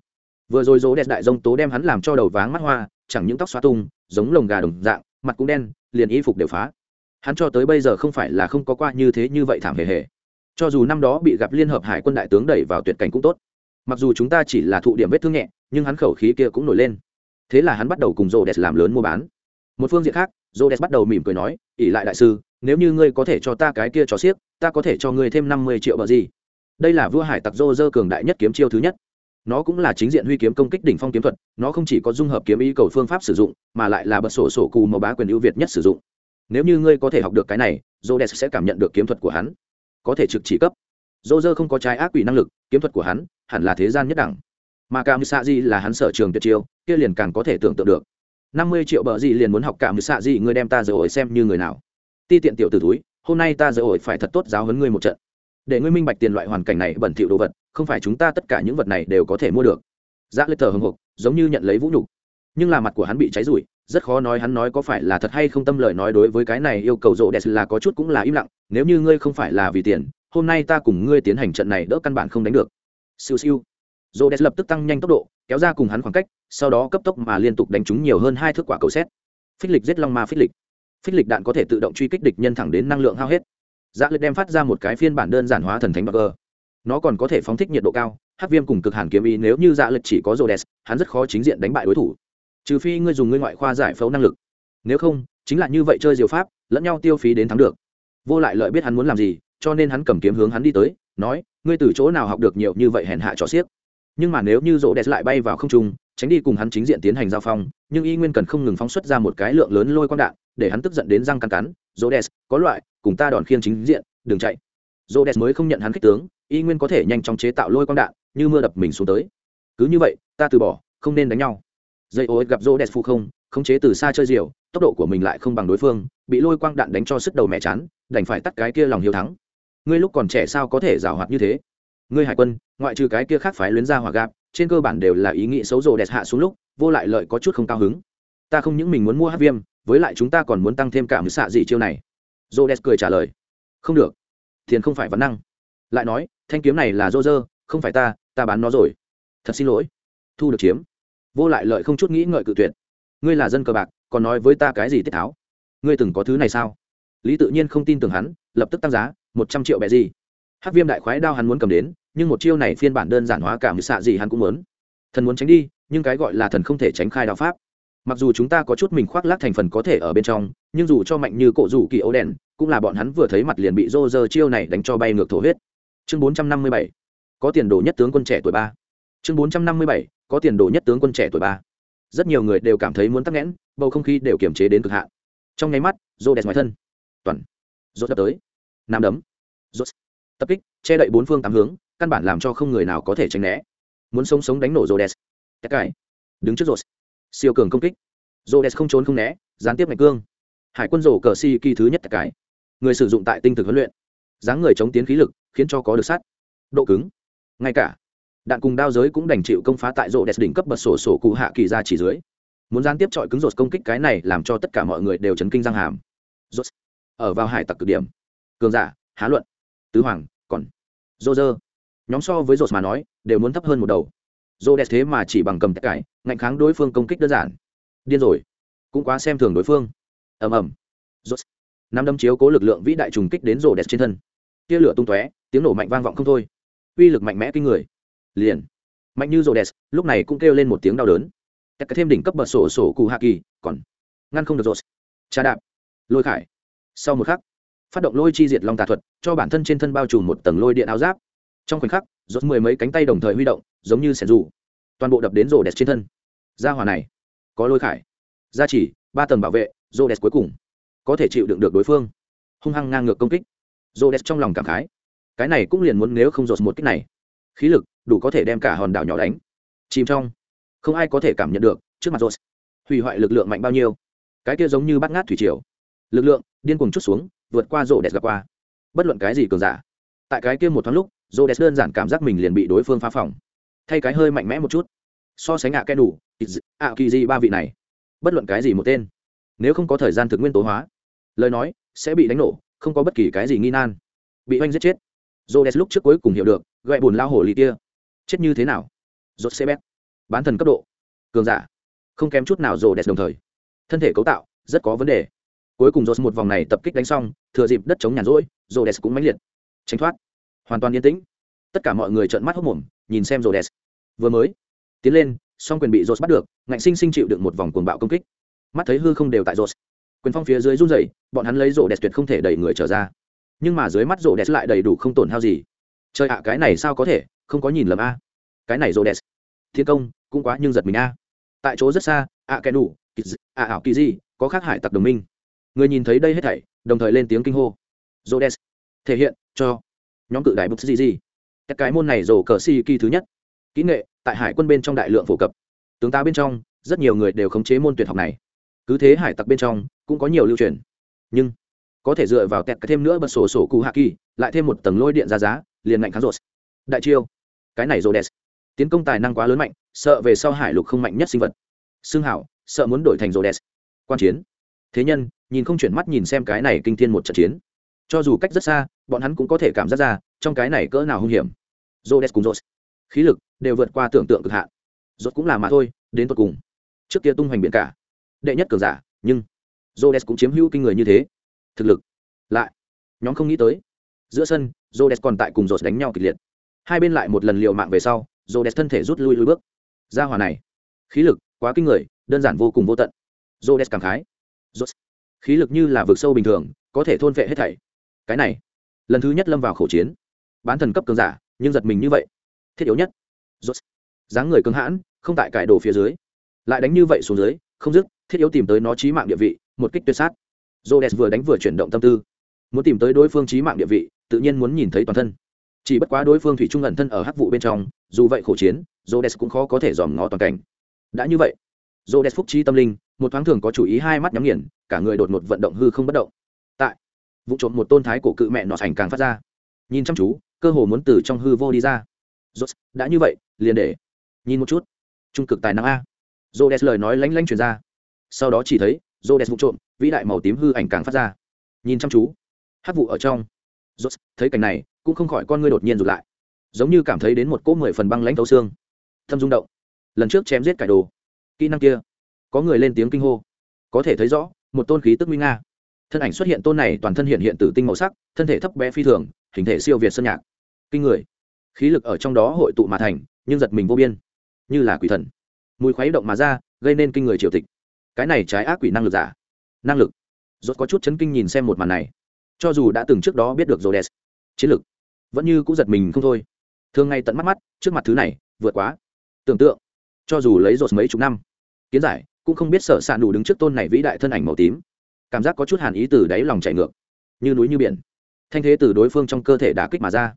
Vừa rồi rỗ đẹp đại dông tố đem hắn làm cho đầu váng mắt hoa, chẳng những tóc xóa tung, giống lồng gà đồng dạng, mặt cũng đen, liền y phục đều phá. Hắn cho tới bây giờ không phải là không có qua như thế như vậy thảm hề hề. Cho dù năm đó bị gặp liên hợp hải quân đại tướng đẩy vào tuyệt cảnh cũng tốt. Mặc dù chúng ta chỉ là thụ điểm vết thương nhẹ, nhưng hắn khẩu khí kia cũng nổi lên. Thế là hắn bắt đầu cùng Rhodes làm lớn mua bán. Một phương diện khác, Rhodes bắt đầu mỉm cười nói, ỉ lại đại sư, nếu như ngươi có thể cho ta cái kia cho xiếc ta có thể cho ngươi thêm năm mươi triệu bờ gì đây là vua hải tặc dô dơ cường đại nhất kiếm chiêu thứ nhất. Nó cũng là chính diện huy kiếm công kích đỉnh phong kiếm thuật, nó không chỉ có dung hợp kiếm ý cầu phương pháp sử dụng, mà lại là bật sổ sổ cù màu bá quyền ưu việt nhất sử dụng. Nếu như ngươi có thể học được cái này dô đès sẽ cảm nhận được kiếm thuật của hắn. Có thể trực chỉ cấp. Dô dơ không có trái ác quỷ năng lực, kiếm thuật của hắn hẳn là thế gian nhất đẳng. Mà cả mười xạ di là hắn sở trường tuyệt chiêu, kia liền càng có thể tưởng tượng được. Năm mươi triệu bờ gì liền muốn học cả mười xạ di, ngươi đem ta rồi xem như người nào. Ti tiện tiểu t ử túi hôm nay ta dở ổi phải thật tốt giáo hấn ngươi một trận để ngươi minh bạch tiền loại hoàn cảnh này bẩn thỉu đồ vật, không phải chúng ta tất cả những vật này đều có thể mua được. Dạ lết thở hồng hộc giống như nhận lấy vũ nhục. Nhưng là mặt của hắn bị cháy rụi, rất khó nói hắn nói có phải là thật hay không tâm lời nói đối với cái này yêu cầu rộ đẹp là có chút cũng là im lặng, nếu như ngươi không phải là vì tiền, hôm nay ta cùng ngươi tiến hành trận này đỡ căn bản không đánh được. Siêu siêu. Rộ đẹp lập tức tăng nhanh tốc độ, kéo ra cùng hắn khoảng cách, sau đó cấp tốc mà liên tục đánh trúng nhiều hơn hai thước quả cầu xét phích lịch giết long ma phích lịch. Phích lịch đạn có thể tự động truy kích địch nhân thẳng đến năng lượng hao hết dạ lịch đem phát ra một cái phiên bản đơn giản hóa thần thánh bạc nó còn có thể phóng thích nhiệt độ cao hát viêm cùng cực hàn kiếm ý, nếu như dạ lịch chỉ có rô đès hắn rất khó chính diện đánh bại đối thủ. Trừ phi ngươi dùng ngươi ngoại khoa giải phẫu năng lực. Nếu không, chính là như vậy chơi diều pháp, lẫn nhau tiêu phí đến thắng được. Vô lại lợi biết hắn muốn làm gì, cho nên hắn cầm kiếm hướng hắn đi tới, nói, ngươi từ chỗ nào học được nhiều như vậy hèn hạ cho xiếc? Nhưng mà nếu như rô đès lại bay vào không trung, tránh đi cùng hắn chính diện tiến hành giao phong, nhưng y nguyên cần không ngừng phóng xuất ra một cái lượng lớn lôi quang đạn để hắn tức giận đến răng cắn cắn jodes có loại, cùng ta đòn khiêng chính diện, đừng chạy. jodes mới không nhận hắn kích tướng, y nguyên có thể nhanh chóng chế tạo lôi quang đạn, như mưa đập mình xuống tới. Cứ như vậy, ta từ bỏ, không nên đánh nhau. Dây ối gặp jodes phụ không, khống chế từ xa chơi diều, tốc độ của mình lại không bằng đối phương, bị lôi quang đạn đánh cho sức đầu mẹ chán, đành phải tắt cái kia lòng hiếu thắng. Ngươi lúc còn trẻ sao có thể giảo hoạt như thế? Ngươi hải quân, ngoại trừ cái kia khác phái luyến ra hỏa gạp, trên cơ bản đều là ý nghĩ xấu rồ đẹp hạ xuống lúc, vô lại lợi có chút không cao hứng. Ta không những mình muốn mua hát viêm, với lại chúng ta còn muốn tăng thêm cả cảm xạ dị chiêu này. J o cười trả lời. Không được. Thiền không phải vấn năng. Lại nói, thanh kiếm này là dô dơ không phải ta ta bán nó rồi. Thật xin lỗi. Thu được chiếm. Vô lại lợi không chút nghĩ ngợi cự tuyệt. Ngươi là dân cờ bạc, còn nói với ta cái gì tiết tháo? Ngươi từng có thứ này sao? Lý tự nhiên không tin tưởng hắn, lập tức tăng giá, một trăm triệu bẹ gì. Hát viêm đại khoái đao hắn muốn cầm đến, nhưng một chiêu này phiên bản đơn giản hóa cả cảm xạ gì hắn cũng muốn. Thần muốn tránh đi, nhưng cái gọi là thần không thể tránh khai đạo pháp mặc dù chúng ta có chút mình khoác lác thành phần có thể ở bên trong, nhưng dù cho mạnh như cổ rủ kỳ ấu đèn, cũng là bọn hắn vừa thấy mặt liền bị rô rơ chiêu này đánh cho bay ngược thổ huyết. Chương bốn trăm năm mươi bảy, có tiền đồ nhất tướng quân trẻ tuổi ba. Chương bốn trăm năm mươi bảy, có tiền đồ nhất tướng quân trẻ tuổi ba. Rất nhiều người đều cảm thấy muốn tắc nghẽn, bầu không khí đều kiềm chế đến cực hạn. Trong nháy mắt rô đẹp ngoài thân. Toàn. Rốt đập tới. Nam đấm. Rốt tập kích, che đậy bốn phương tám hướng, căn bản làm cho không người nào có thể tránh né. Muốn sống sống đánh nổ rô đẹp tất cải đứng trước rốt siêu cường công kích. Rô đès không trốn không né, gián tiếp ngạch cương. Hải quân rổ cờ si kỳ thứ nhất tại cái. Người sử dụng tại tinh thực huấn luyện. Dáng người chống tiến khí lực, khiến cho có được sắt độ cứng. Ngay cả, đạn cùng đao giới cũng đành chịu công phá tại rô đès đỉnh cấp bật sổ sổ cụ hạ kỳ ra chỉ dưới. Muốn gián tiếp chọi cứng rột công kích cái này làm cho tất cả mọi người đều chấn kinh răng hàm. Rột ở vào hải tặc cực điểm. Cường giả, há luận. Tứ hoàng, còn. Rô rơ nhóm so với rột mà nói, đều muốn thấp hơn một đầu. Rô đẹp thế mà chỉ bằng cầm tất cải ngạnh kháng đối phương công kích đơn giản. Điên rồi. Cũng quá xem thường đối phương. Ầm ầm. Rốt. Năm đâm chiếu cố lực lượng vĩ đại trùng kích đến rổ đẹp trên thân. Tia lửa tung tóe, tiếng nổ mạnh vang vọng không thôi. Uy lực mạnh mẽ kinh người. Liền. Mạnh như rổ đẹp lúc này cũng kêu lên một tiếng đau đớn. Tất cả thêm đỉnh cấp bật sổ sổ cù hạ kỳ, còn ngăn không được rốt. Trà đạp. Lôi khải. Sau một khắc, phát động lôi chi diệt long tà thuật, cho bản thân trên thân bao trùm một tầng lôi điện áo giáp. Trong khoảnh khắc, rốt mười mấy cánh tay đồng thời huy động, giống như sẻn rủ toàn bộ đập đến rổ đẹp trên thân gia hòa này, có lôi khải, gia chỉ, ba tầng bảo vệ rổ đẹp cuối cùng, có thể chịu đựng được đối phương. Hung hăng ngang ngược công kích. Rổ đẹp trong lòng cảm khái. Cái này cũng liền muốn nếu không dột một kích này. Khí lực, đủ có thể đem cả hòn đảo nhỏ đánh. Chìm trong. Không ai có thể cảm nhận được, trước mặt rột hủy hoại lực lượng mạnh bao nhiêu. Cái kia giống như bắt ngát thủy triều. Lực lượng, điên cuồng chút xuống, vượt qua rổ đẹp gặp qua. Bất luận cái gì cường giả. Tại cái kia một thoáng lúc rổ đẹp đơn giản cảm giác mình liền bị đối phương phá phòng. Thay cái hơi mạnh mẽ một chút so sánh ạ à đủ ạ kỳ di ba vị này. Bất luận cái gì một tên, nếu không có thời gian thực nguyên tố hóa, lời nói sẽ bị đánh nổ, không có bất kỳ cái gì nghi nan. Bị oanh giết chết. J o lúc trước cuối cùng hiểu được gọi bùn lao hổ lì kia, chết như thế nào? Rốt xe bét. Bán thần cấp độ. Cường giả. Không kém chút nào j o đồng thời. Thân thể cấu tạo, rất có vấn đề. Cuối cùng rốt một vòng này tập kích đánh xong, thừa dịp đất chống nhàn rỗi j o cũng mãnh liệt. Tránh thoát. Hoàn toàn yên tĩnh. Tất cả mọi người trợn mắt hốc mồm, nhìn xem j o vừa mới tiến lên song quyền bị rột bắt được ngạnh sinh sinh chịu được một vòng cuồng bạo công kích. Mắt thấy hư không đều tại rột, quyền phong phía dưới run rẩy bọn hắn lấy rổ đẹp tuyệt không thể đẩy người trở ra. Nhưng mà dưới mắt rổ đẹp lại đầy đủ không tổn hao gì. Trời ạ cái này sao có thể? Không có nhìn lầm a. Cái này rổ đẹp thiên công cũng quá nhưng giật mình a. Tại chỗ rất xa ạ kẻ đủ ạ ảo kỳ gì có khác hải tặc đồng minh. Người nhìn thấy đây hết thảy đồng thời lên tiếng kinh hô. Rổ đẹp thể hiện cho nhóm cự đại bức gì gì cái môn này rổ cờ si kỳ thứ nhất. Kỹ nghệ tại hải quân bên trong đại lượng phổ cập. Tướng ta bên trong, rất nhiều người đều khống chế môn tuyệt học này. Cứ thế hải tặc bên trong, cũng có nhiều lưu truyền. Nhưng, có thể dựa vào tẹt thêm nữa bật sổ sổ cụ hạ kỳ, lại thêm một tầng lôi điện ra giá, liền ngạnh kháng rột. Đại chiêu, cái này rô đès tiến công tài năng quá lớn mạnh, sợ về sau hải lục không mạnh nhất sinh vật. Xương hảo, sợ muốn đổi thành rô đès quan chiến. Thế nhân, nhìn không chuyển mắt nhìn xem cái này kinh thiên một trận chiến. Cho dù cách rất xa, bọn hắn cũng có thể cảm giác ra, trong cái này cỡ nào hung hiểm. Rô đès cùng rô khí lực đều vượt qua tưởng tượng cực hạn. Rốt cũng là mà thôi, đến tận cùng. Trước kia tung hoành biển cả. Đệ nhất cường giả, nhưng Rhodes cũng chiếm hữu kinh người như thế. Thực lực, lại, nhóm không nghĩ tới. Giữa sân, Rhodes còn tại cùng rốt đánh nhau kịch liệt. Hai bên lại một lần liều mạng về sau, Rhodes thân thể rút lui lui bước. Ra hỏa này, khí lực quá kinh người, đơn giản vô cùng vô tận. Rhodes cảm khái. Rốt khí lực như là vực sâu bình thường, có thể thôn vệ hết thảy. Cái này, lần thứ nhất lâm vào khẩu chiến. Bán thần cấp cường giả, nhưng giật mình như vậy. Thiết yếu nhất rốt. Dáng người cứng hãn, không tại cải đồ phía dưới. Lại đánh như vậy xuống dưới, không dứt, thiết yếu tìm tới nó trí mạng địa vị, một kích tuyệt sát. Rhodes vừa đánh vừa chuyển động tâm tư. Muốn tìm tới đối phương trí mạng địa vị, tự nhiên muốn nhìn thấy toàn thân. Chỉ bất quá đối phương thủy trung ẩn thân ở hắc vụ bên trong, dù vậy khổ chiến, Rhodes cũng khó có thể dòm ngó toàn cảnh. Đã như vậy, Rhodes phúc trí tâm linh, một thoáng thường có chủ ý hai mắt nhắm nghiền, cả người đột một vận động hư không bất động. Tại, vụ trộm một tôn thái cổ cự mẹ nọ sành càng phát ra. Nhìn chăm chú, cơ hồ muốn từ trong hư vô đi ra rốt, đã như vậy, liền để nhìn một chút. Trung cực tài năng a. Rhodes lời nói lanh lanh truyền ra. Sau đó chỉ thấy, Rhodes vụ trộm, vĩ đại màu tím hư ảnh càng phát ra. Nhìn chăm chú. Hát vụ ở trong. Rốt, thấy cảnh này, cũng không khỏi con ngươi đột nhiên rụt lại. Giống như cảm thấy đến một cỗ mười phần băng lãnh thấu xương. Thâm rung động. Lần trước chém giết cải đồ. Kỹ năng kia. Có người lên tiếng kinh hô. Có thể thấy rõ, một tôn khí tức nguy nga. Thân ảnh xuất hiện tôn này toàn thân hiện hiện tử tinh màu sắc, thân thể thấp bé phi thường, hình thể siêu việt sơn nhạc. Kinh người khí lực ở trong đó hội tụ mà thành, nhưng giật mình vô biên. Như là quỷ thần. Mùi khuấy động mà ra, gây nên kinh người triều tịch. Cái này trái ác quỷ năng lực giả. Năng lực. Rốt có chút chấn kinh nhìn xem một màn này. Cho dù đã từng trước đó biết được Rhodes. Chiến lực. Vẫn như cũng giật mình không thôi. Thường ngay tận mắt mắt, trước mặt thứ này, vượt quá. Tưởng tượng. Cho dù lấy rột mấy chục năm, kiến giải, cũng không biết sợ sạn đủ đứng trước tôn này vĩ đại thân ảnh màu tím. Cảm giác có chút hàn ý từ đáy lòng chảy ngược. Như núi như biển. Thanh thế từ đối phương trong cơ thể đã kích mà ra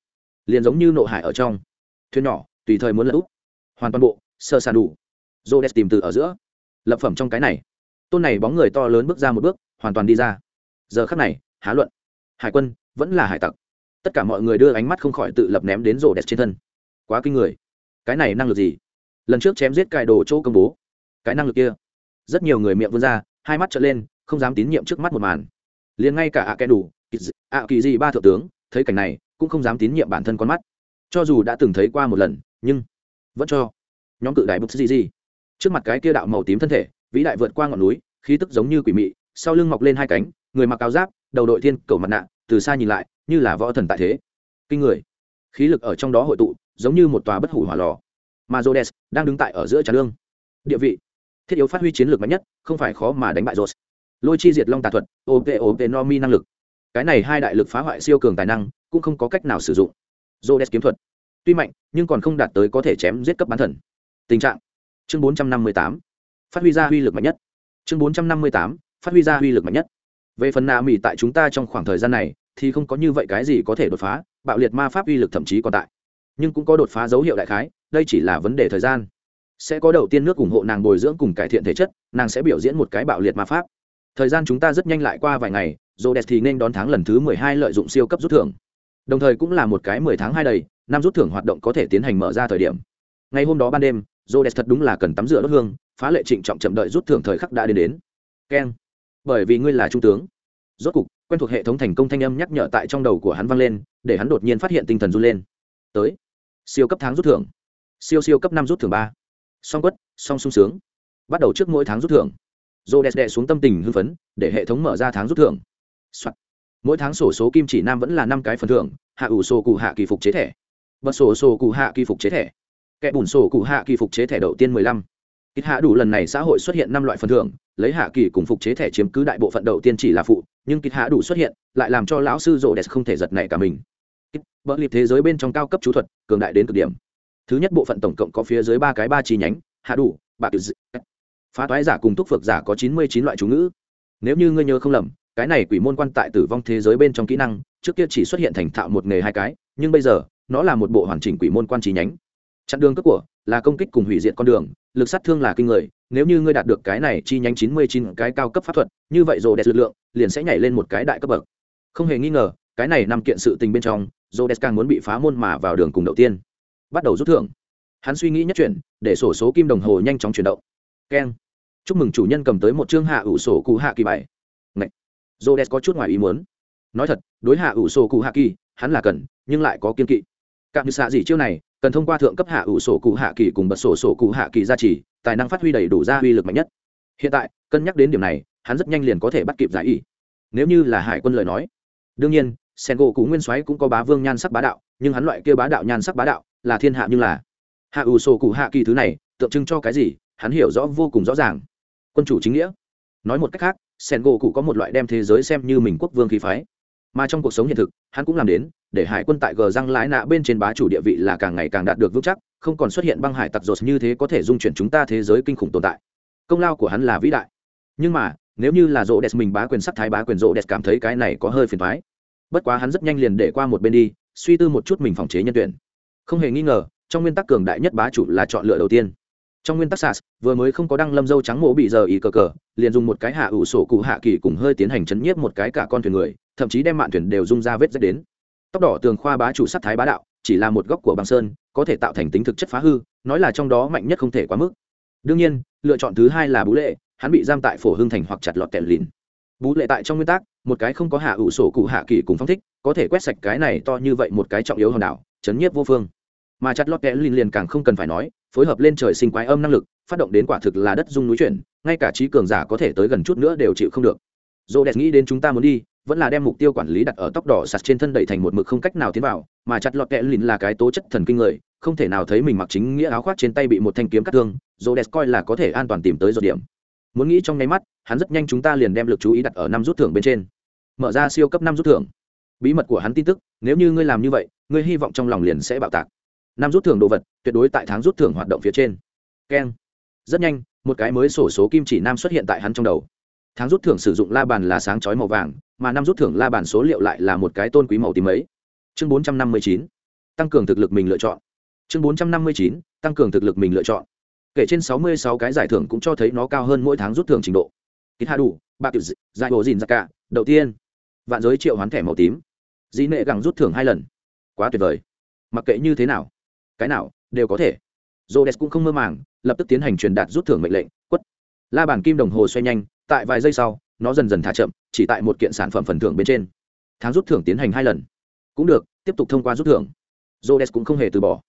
liền giống như nộ hải ở trong. Thuyền nhỏ, tùy thời muốn lỡ úp. Hoàn toàn bộ, sơ sàn đủ. J tìm từ ở giữa. Lập phẩm trong cái này. Tôn này bóng người to lớn bước ra một bước, hoàn toàn đi ra. Giờ khắc này, há luận. Hải quân, vẫn là hải tặc. Tất cả mọi người đưa ánh mắt không khỏi tự lập ném đến rổ đẹp trên thân. Quá kinh người. Cái này năng lực gì? Lần trước chém giết cài đồ chỗ công bố. Cái năng lực kia. Rất nhiều người miệng vươn ra, hai mắt trở lên, không dám tín nhiệm trước mắt một màn. Liền ngay cả ạ kẻ đủ ạ kỳ gì ba thượng tướng thấy cảnh này, cũng không dám tín nhiệm bản thân con mắt. Cho dù đã từng thấy qua một lần, nhưng vẫn cho nhóm cự đại bút gì gì trước mặt cái kia đạo màu tím thân thể, vĩ đại vượt qua ngọn núi, khí tức giống như quỷ mị, sau lưng mọc lên hai cánh, người mặc áo giáp, đầu đội thiên cầu mặt nạ, từ xa nhìn lại, như là võ thần tại thế. Kinh người. Khí lực ở trong đó hội tụ, giống như một tòa bất hủ hỏa lò. Mà jodes đang đứng tại ở giữa trà lương. Địa vị. Thiết yếu phát huy chiến lược mạnh nhất, không phải khó mà đánh bại rột lôi chi diệt long tà thuật op op no mi năng lực cái này hai đại lực phá hoại siêu cường tài năng cũng không có cách nào sử dụng. Jodes kiếm thuật. Tuy mạnh nhưng còn không đạt tới có thể chém giết cấp bán thần. Tình trạng. Chương 458, phát huy ra uy lực mạnh nhất. Chương 458, phát huy ra uy lực mạnh nhất. Về phần nạ mỹ tại chúng ta trong khoảng thời gian này thì không có như vậy cái gì có thể đột phá bạo liệt ma pháp uy lực thậm chí còn tại. Nhưng cũng có đột phá dấu hiệu đại khái đây chỉ là vấn đề thời gian. Sẽ có đầu tiên nước ủng hộ nàng bồi dưỡng cùng cải thiện thể chất nàng sẽ biểu diễn một cái bạo liệt ma pháp. Thời gian chúng ta rất nhanh lại qua vài ngày Rhodes thì nên đón tháng lần thứ mười hai lợi dụng siêu cấp rút thưởng. Đồng thời cũng là một cái mười tháng hai đầy, năm rút thưởng hoạt động có thể tiến hành mở ra thời điểm. Ngày hôm đó ban đêm, Rhodes thật đúng là cần tắm rửa đốt hương, phá lệ trịnh trọng chậm đợi rút thưởng thời khắc đã đến đến. Keng. Bởi vì ngươi là trung tướng. Rốt cục, quen thuộc hệ thống thành công thanh âm nhắc nhở tại trong đầu của hắn vang lên, để hắn đột nhiên phát hiện tinh thần run lên. Tới. Siêu cấp tháng rút thưởng. Siêu siêu cấp năm rút thưởng ba. Song quất, song sung sướng. Bắt đầu trước mỗi tháng rút thưởng. Rhodes đè xuống tâm tình hưng phấn, để hệ thống mở ra tháng rút thưởng、Soạn. mỗi tháng sổ số kim chỉ nam vẫn là năm cái phần thưởng, hạ ủ sổ cụ hạ kỳ phục chế thẻ. Bật sổ sổ cụ hạ kỳ phục chế thẻ. Kẻ bùn sổ cụ hạ kỳ phục chế thẻ đầu tiên mười lăm. Ít hạ đủ lần này xã hội xuất hiện năm loại phần thưởng, lấy hạ kỳ cùng phục chế thẻ chiếm cứ đại bộ phận đầu tiên chỉ là phụ, nhưng kịch hạ đủ xuất hiện, lại làm cho lão sư rộ đẹp không thể giật nảy cả mình. Bỡ liệp thế giới bên trong cao cấp chú thuật, cường đại đến cực điểm. Thứ nhất bộ phận tổng cộng có phía dưới ba cái ba chi nhánh, hạ đủ, bạc phá toái giả cùng thúc phược giả có chín mươi chín loại chú ngữ. Nếu như ngươi nhớ không lầm cái này quỷ môn quan tại tử vong thế giới bên trong kỹ năng trước kia chỉ xuất hiện thành thạo một nghề hai cái nhưng bây giờ nó là một bộ hoàn chỉnh quỷ môn quan chi nhánh chặn đường cướp của là công kích cùng hủy diệt con đường lực sát thương là kinh người nếu như ngươi đạt được cái này chi nhánh chín mươi chín cái cao cấp pháp thuật như vậy rồi đẹp lực lượng liền sẽ nhảy lên một cái đại cấp bậc không hề nghi ngờ cái này nằm kiện sự tình bên trong Rhodes càng muốn bị phá môn mà vào đường cùng đầu tiên. Bắt đầu rút thưởng. Hắn suy nghĩ nhất chuyển, để sổ số kim đồng hồ nhanh chóng chuyển động. Keng. Chúc mừng chủ nhân cầm tới một chương hạ ủ sổ cụ hạ kỳ bảy. Rhodes có chút ngoài ý muốn. Nói thật, đối hạ ủ sổ cụ hạ kỳ, hắn là cần, nhưng lại có kiên kỵ. Cạm như xạ gì chiêu này, cần thông qua thượng cấp hạ ủ sổ cụ hạ kỳ cùng bật sổ sổ cụ hạ kỳ gia trì, tài năng phát huy đầy đủ ra uy lực mạnh nhất. Hiện tại, cân nhắc đến điểm này, hắn rất nhanh liền có thể bắt kịp giải ý. Nếu như là hải quân lời nói, đương nhiên, Sengo cụ nguyên soái cũng có bá vương nhan sắc bá đạo nhưng hắn loại kia bá đạo nhan sắc bá đạo là thiên hạ nhưng là hạ ủ sổ cụ hạ kỳ thứ này tượng trưng cho cái gì hắn hiểu rõ vô cùng rõ ràng quân chủ chính nghĩa nói một cách khác sen gỗ cụ có một loại đem thế giới xem như mình quốc vương khí phái. Mà trong cuộc sống hiện thực, hắn cũng làm đến, để hải quân tại gờ răng lái nạ bên trên bá chủ địa vị là càng ngày càng đạt được vững chắc, không còn xuất hiện băng hải tặc rột như thế có thể dung chuyển chúng ta thế giới kinh khủng tồn tại. Công lao của hắn là vĩ đại. Nhưng mà, nếu như là rộ đẹp mình bá quyền sắc thái bá quyền rộ đẹp cảm thấy cái này có hơi phiền thoái bất quá hắn rất nhanh liền để qua một bên đi, suy tư một chút mình phòng chế nhân tuyển. Không hề nghi ngờ, trong nguyên tắc cường đại nhất bá chủ là chọn lựa đầu tiên trong nguyên tắc sas vừa mới không có đăng lâm dâu trắng mổ bị giờ ý cờ cờ, liền dùng một cái hạ ủ sổ cụ hạ kỳ cùng hơi tiến hành chấn nhiếp một cái cả con thuyền người, thậm chí đem mạn thuyền đều rung ra vết rách đến. Tóc đỏ tường khoa bá chủ sắc thái bá đạo, chỉ là một góc của băng sơn, có thể tạo thành tính thực chất phá hư, nói là trong đó mạnh nhất không thể quá mức. Đương nhiên, lựa chọn thứ hai là bú lệ, hắn bị giam tại phổ hưng thành hoặc chặt lọt kẹt lìn. Bú lệ tại trong nguyên tắc, một cái không có hạ ủ sổ cụ hạ kỳ cùng phong thích, có thể quét sạch cái này to như vậy một cái trọng yếu hòn đảo, chấn nhiếp vô phương. Mà chặt lọt kẽ lìn liền càng không cần phải nói phối hợp lên trời sinh quái âm năng lực, phát động đến quả thực là đất dung núi chuyển, ngay cả trí cường giả có thể tới gần chút nữa đều chịu không được. Dô đẹp nghĩ đến chúng ta muốn đi, vẫn là đem mục tiêu quản lý đặt ở tóc đỏ sạt trên thân đẩy thành một mực không cách nào tiến vào, mà chặt lọt kẽ lìn là cái tố chất thần kinh người, không thể nào thấy mình mặc chính nghĩa áo khoác trên tay bị một thanh kiếm cắt thương dô đẹp coi là có thể an toàn tìm tới rồi điểm. Muốn nghĩ trong nháy mắt, hắn rất nhanh chúng ta liền đem lực chú ý đặt ở năm rút thưởng bên trên. Mở ra siêu cấp năm rút thưởng. Bí mật của hắn tin tức, nếu như ngươi làm như vậy, ngươi hy vọng trong lòng liền sẽ bạo tạc năm rút thưởng đồ vật, tuyệt đối tại tháng rút thưởng hoạt động phía trên. Keng. Rất nhanh, một cái mới sổ số kim chỉ nam xuất hiện tại hắn trong đầu. Tháng rút thưởng sử dụng la bàn là sáng chói màu vàng, mà năm rút thưởng la bàn số liệu lại là một cái tôn quý màu tím ấy. Chương bốn trăm năm mươi chín. Tăng cường thực lực mình lựa chọn. Chương bốn trăm năm mươi chín. Tăng cường thực lực mình lựa chọn. Kể trên sáu mươi sáu cái giải thưởng cũng cho thấy nó cao hơn mỗi tháng rút thưởng trình độ. Ít hạ đủ, bạc tiểu giải bồ dìn ra cả, đầu tiên. Vạn giới triệu hoán thẻ màu tím. Dĩ nệ gẳng rút thưởng hai lần. Quá tuyệt vời. Mặc kệ như thế nào cái nào, đều có thể. J o cũng không mơ màng, lập tức tiến hành truyền đạt rút thưởng mệnh lệnh, quất. La bàn kim đồng hồ xoay nhanh, tại vài giây sau, nó dần dần thả chậm, chỉ tại một kiện sản phẩm phần thưởng bên trên. Tháng rút thưởng tiến hành hai lần. Cũng được, tiếp tục thông qua rút thưởng. J o cũng không hề từ bỏ.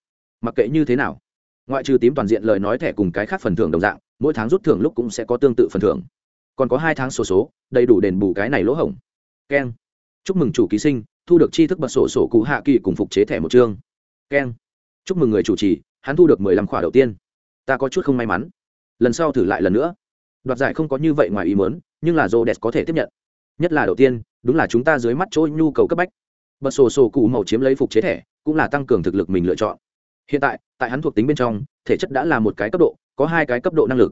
Mặc kệ như thế nào, ngoại trừ tím toàn diện lời nói thẻ cùng cái khác phần thưởng đồng dạng, mỗi tháng rút thưởng lúc cũng sẽ có tương tự phần thưởng. Còn có hai tháng số số, đầy đủ đền bù cái này lỗ hổng. Keng. Chúc mừng chủ ký sinh, thu được tri thức bật sổ sổ cụ hạ kỳ cùng phục chế thẻ một chương. Keng chúc mừng người chủ trì, hắn thu được mười lăm khỏa đầu tiên. Ta có chút không may mắn. Lần sau thử lại lần nữa. Đoạt giải không có như vậy ngoài ý mớn nhưng là rô đẹp có thể tiếp nhận. Nhất là đầu tiên, đúng là chúng ta dưới mắt chỗ nhu cầu cấp bách. Bật sổ sổ cụ màu chiếm lấy phục chế thẻ, cũng là tăng cường thực lực mình lựa chọn. Hiện tại tại hắn thuộc tính bên trong, thể chất đã là một cái cấp độ, có hai cái cấp độ năng lực.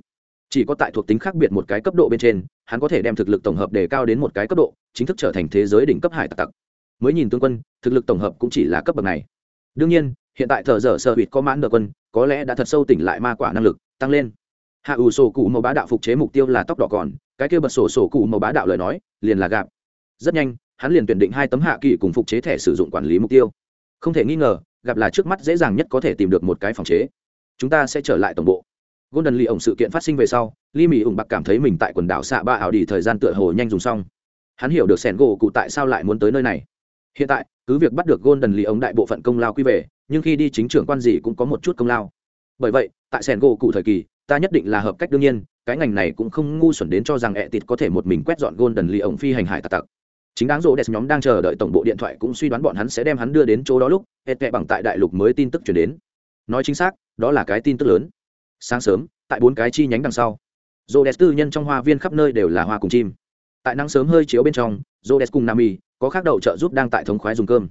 Chỉ có tại thuộc tính khác biệt một cái cấp độ bên trên, hắn có thể đem thực lực tổng hợp đề cao đến một cái cấp độ, chính thức trở thành thế giới đỉnh cấp hải tặc tặc. Mới nhìn tướng quân, thực lực tổng hợp cũng chỉ là cấp bậc này. Đương nhiên hiện tại thợ dở sợ bịt có mãn đợt quân, có lẽ đã thật sâu tỉnh lại ma quả năng lực, tăng lên. Hạ ủ sổ cụ màu bá đạo phục chế mục tiêu là tóc đỏ còn, cái kia bật sổ sổ cụ màu bá đạo lời nói, liền là gạp. Rất nhanh, hắn liền tuyển định hai tấm hạ kỳ cùng phục chế thẻ sử dụng quản lý mục tiêu. Không thể nghi ngờ gặp là trước mắt dễ dàng nhất có thể tìm được một cái phòng chế. Chúng ta sẽ trở lại tổng bộ. Golden lee ổng sự kiện phát sinh về sau, lee mỹ ủng bạc cảm thấy mình tại quần đảo xạ ba ảo đi thời gian tựa hồ nhanh dùng xong. Hắn hiểu được sẻn gỗ cụ tại sao lại muốn tới nơi này. Hiện tại, cứ việc bắt được golden lee ổng đại bộ phận công lao quy về nhưng khi đi chính trưởng quan gì cũng có một chút công lao. Bởi vậy, tại sẻn gỗ cụ thời kỳ, ta nhất định là hợp cách đương nhiên, cái ngành này cũng không ngu xuẩn đến cho rằng ẹ tịt có thể một mình quét dọn golden lee ổng phi hành hải tặc tặc. Chính đáng rỗ đẹp nhóm đang chờ đợi tổng bộ điện thoại cũng suy đoán bọn hắn sẽ đem hắn đưa đến chỗ đó lúc hết kệ bằng tại đại lục mới tin tức chuyển đến. Nói chính xác, đó là cái tin tức lớn. Sáng sớm, tại bốn cái chi nhánh đằng sau rô đẹp tư nhân trong hoa viên khắp nơi đều là hoa cùng chim. Tại nắng sớm hơi chiếu bên trong rô đẹp cùng nami, có khác đậu trợ giúp đang tại thống khoái dùng cơm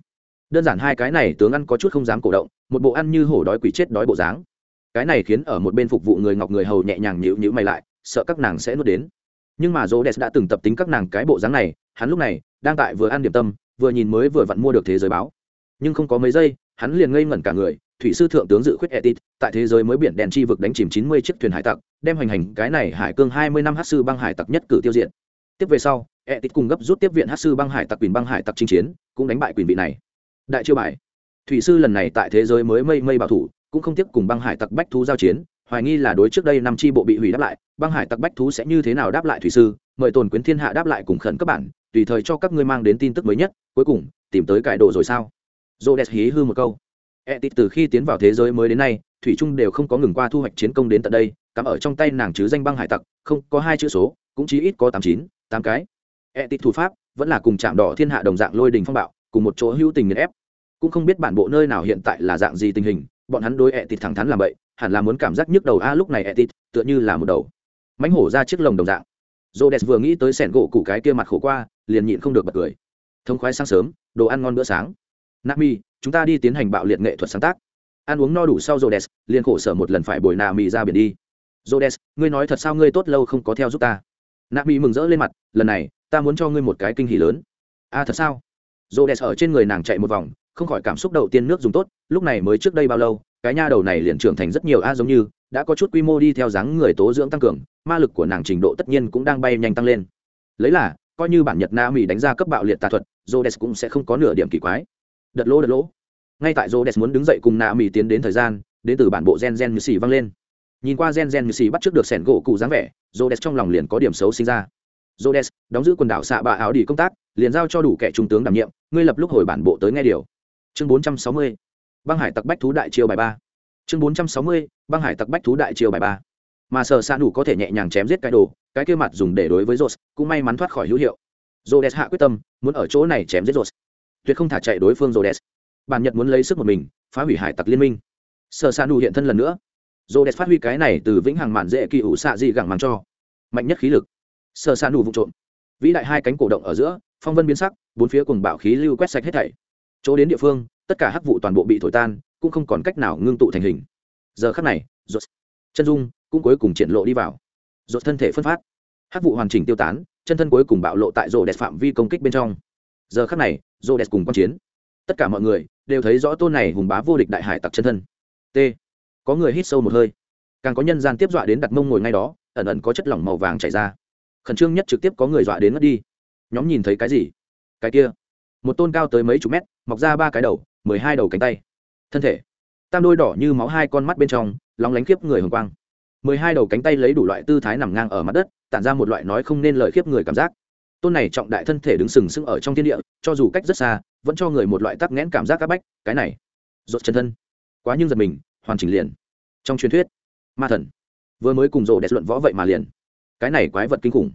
đơn giản hai cái này tướng ăn có chút không dám cổ động, một bộ ăn như hổ đói quỷ chết đói bộ dáng. Cái này khiến ở một bên phục vụ người ngọc người hầu nhẹ nhàng nhịu nhịu mày lại, sợ các nàng sẽ nuốt đến. Nhưng mà rô đẹp đã từng tập tính các nàng cái bộ dáng này, hắn lúc này đang tại vừa ăn điểm tâm, vừa nhìn mới vừa vặn mua được thế giới báo. Nhưng không có mấy giây, hắn liền ngây ngẩn cả người, thủy sư thượng tướng dự khuyết etit, tại thế giới mới biển đèn chi vực đánh chìm chín mươi chiếc thuyền hải tặc, đem hoành hành cái này hải cương hai mươi năm hát sư băng hải tặc nhất cử tiêu diệt. Tiếp về sau, etit cùng gấp rút tiếp viện hát sư băng hải tặc quyền băng hải tặc chinh chiến, cũng đánh bại quyền vị này đại chiêu bài. Thủy sư lần này tại thế giới mới mây mây bảo thủ, cũng không tiếp cùng băng hải tặc bách thú giao chiến, hoài nghi là đối trước đây năm chi bộ bị hủy đáp lại, băng hải tặc bách thú sẽ như thế nào đáp lại thủy sư, mời tồn quyến thiên hạ đáp lại cùng khẩn các bản, tùy thời cho các ngươi mang đến tin tức mới nhất, cuối cùng, tìm tới cải đồ rồi sao? Dô đẹp hí hư một câu. E tít từ khi tiến vào thế giới mới đến nay, thủy trung đều không có ngừng qua thu hoạch chiến công đến tận đây, cắm ở trong tay nàng chứ danh băng hải tặc, không có hai chữ số, cũng chỉ ít có tám chín, tám cái. E tít thủ pháp, vẫn là cùng chạm đỏ thiên hạ đồng dạng lôi đình phong bạo, cùng một chỗ hữu tình nghiền ép cũng không biết bản bộ nơi nào hiện tại là dạng gì tình hình, bọn hắn đối e tịt thẳng thắn làm vậy, hẳn là muốn cảm giác nhức đầu, a, lúc này e tịt tựa như là một đầu mánh hổ ra chiếc lồng đồng dạng. Rô đès vừa nghĩ tới sẻn gỗ củ cái kia mặt khổ qua, liền nhịn không được bật cười. Thông khoái sáng sớm, đồ ăn ngon bữa sáng. Nami chúng ta đi tiến hành bạo liệt nghệ thuật sáng tác. Ăn uống no đủ sau rô đès liền khổ sở một lần phải bồi nami ra biển đi. Rô đès ngươi nói thật sao ngươi tốt lâu không có theo giúp ta? Nami mừng rỡ lên mặt, lần này, ta muốn cho ngươi một cái kinh hỉ lớn. A, thật sao? Rô đès ở trên người nàng chạy một vòng không khỏi cảm xúc đầu tiên nước dùng tốt, lúc này mới trước đây bao lâu, cái nha đầu này liền trưởng thành rất nhiều a, giống như, đã có chút quy mô đi theo dáng người tố dưỡng tăng cường, ma lực của nàng trình độ tất nhiên cũng đang bay nhanh tăng lên. Lấy là, coi như bản nhật na mỹ đánh ra cấp bạo liệt tà thuật jodes cũng sẽ không có nửa điểm kỳ quái. Đợt lỗ đợt lỗ. Ngay tại jodes muốn đứng dậy cùng na mỹ tiến đến thời gian, đến từ bản bộ gen gen như xì vang lên. Nhìn qua gen gen như xì bắt trước được sẻn gỗ cụ dáng vẻ jodes trong lòng liền có điểm xấu sinh ra. Jodes đóng giữ quần đảo xạ bạ áo đi công tác, liền giao cho đủ kẻ trung tướng đảm nhiệm, ngươi lập lúc hồi bản bộ tới nghe điều chương bốn trăm sáu mươi, băng hải tặc bách thú đại chiêu bài ba. Chương bốn trăm sáu mươi, băng hải tặc bách thú đại chiêu bài ba. Mà sở s đủ có thể nhẹ nhàng chém giết cái đồ, cái kia mặt dùng để đối với rột cũng may mắn thoát khỏi hữu hiệu. Jodes hạ quyết tâm, muốn ở chỗ này chém giết rột tuyệt không thả chạy đối phương jodes bản nhật muốn lấy sức một mình, phá hủy hải tặc liên minh. Sở s đủ hiện thân lần nữa. Jodes phát huy cái này từ vĩnh hằng mạn dễ kỳ ủ xạ dị gẳng mang cho. Mạnh nhất khí lực. Sở s đủ vụ trộm. Vĩ đại hai cánh cổ động ở giữa, phong vân biến sắc, bốn phía cùng bạo khí lưu quét sạch hết thảy chỗ đến địa phương, tất cả hắc vụ toàn bộ bị thổi tan, cũng không còn cách nào ngưng tụ thành hình. Giờ khắc này rột chân dung cũng cuối cùng triển lộ đi vào. Rột thân thể phân phát. Hắc vụ hoàn chỉnh tiêu tán, chân thân cuối cùng bạo lộ tại rô đẹp phạm vi công kích bên trong. Giờ khắc này rô đẹp cùng q chiến. Tất cả mọi người đều thấy rõ tôn này hùng bá vô địch đại hải tặc chân thân. T. Có người hít sâu một hơi. Càng có nhân gian tiếp dọa đến đặt mông ngồi ngay đó, ẩn ẩn có chất lỏng màu vàng chảy ra. Khẩn trương nhất trực tiếp có người dọa đến mất đi. Nhóm nhìn thấy cái gì? Cái kia. Một tôn cao tới mấy chục mét mọc ra ba cái đầu, mười hai đầu cánh tay. Thân thể, tam đôi đỏ như máu hai con mắt bên trong, lóng lánh khiếp người hồng quang. Mười hai đầu cánh tay lấy đủ loại tư thái nằm ngang ở mặt đất, tản ra một loại nói không nên lời khiếp người cảm giác. Tôn này trọng đại thân thể đứng sừng sững ở trong thiên địa, cho dù cách rất xa, vẫn cho người một loại tắc nghẽn cảm giác áp bách, cái này. Rột chân thân. Quá nhưng giật mình, hoàn chỉnh liền. Trong truyền thuyết, ma thần. Vừa mới cùng rộ đẹp luận võ vậy mà liền. Cái này quái vật kinh khủng.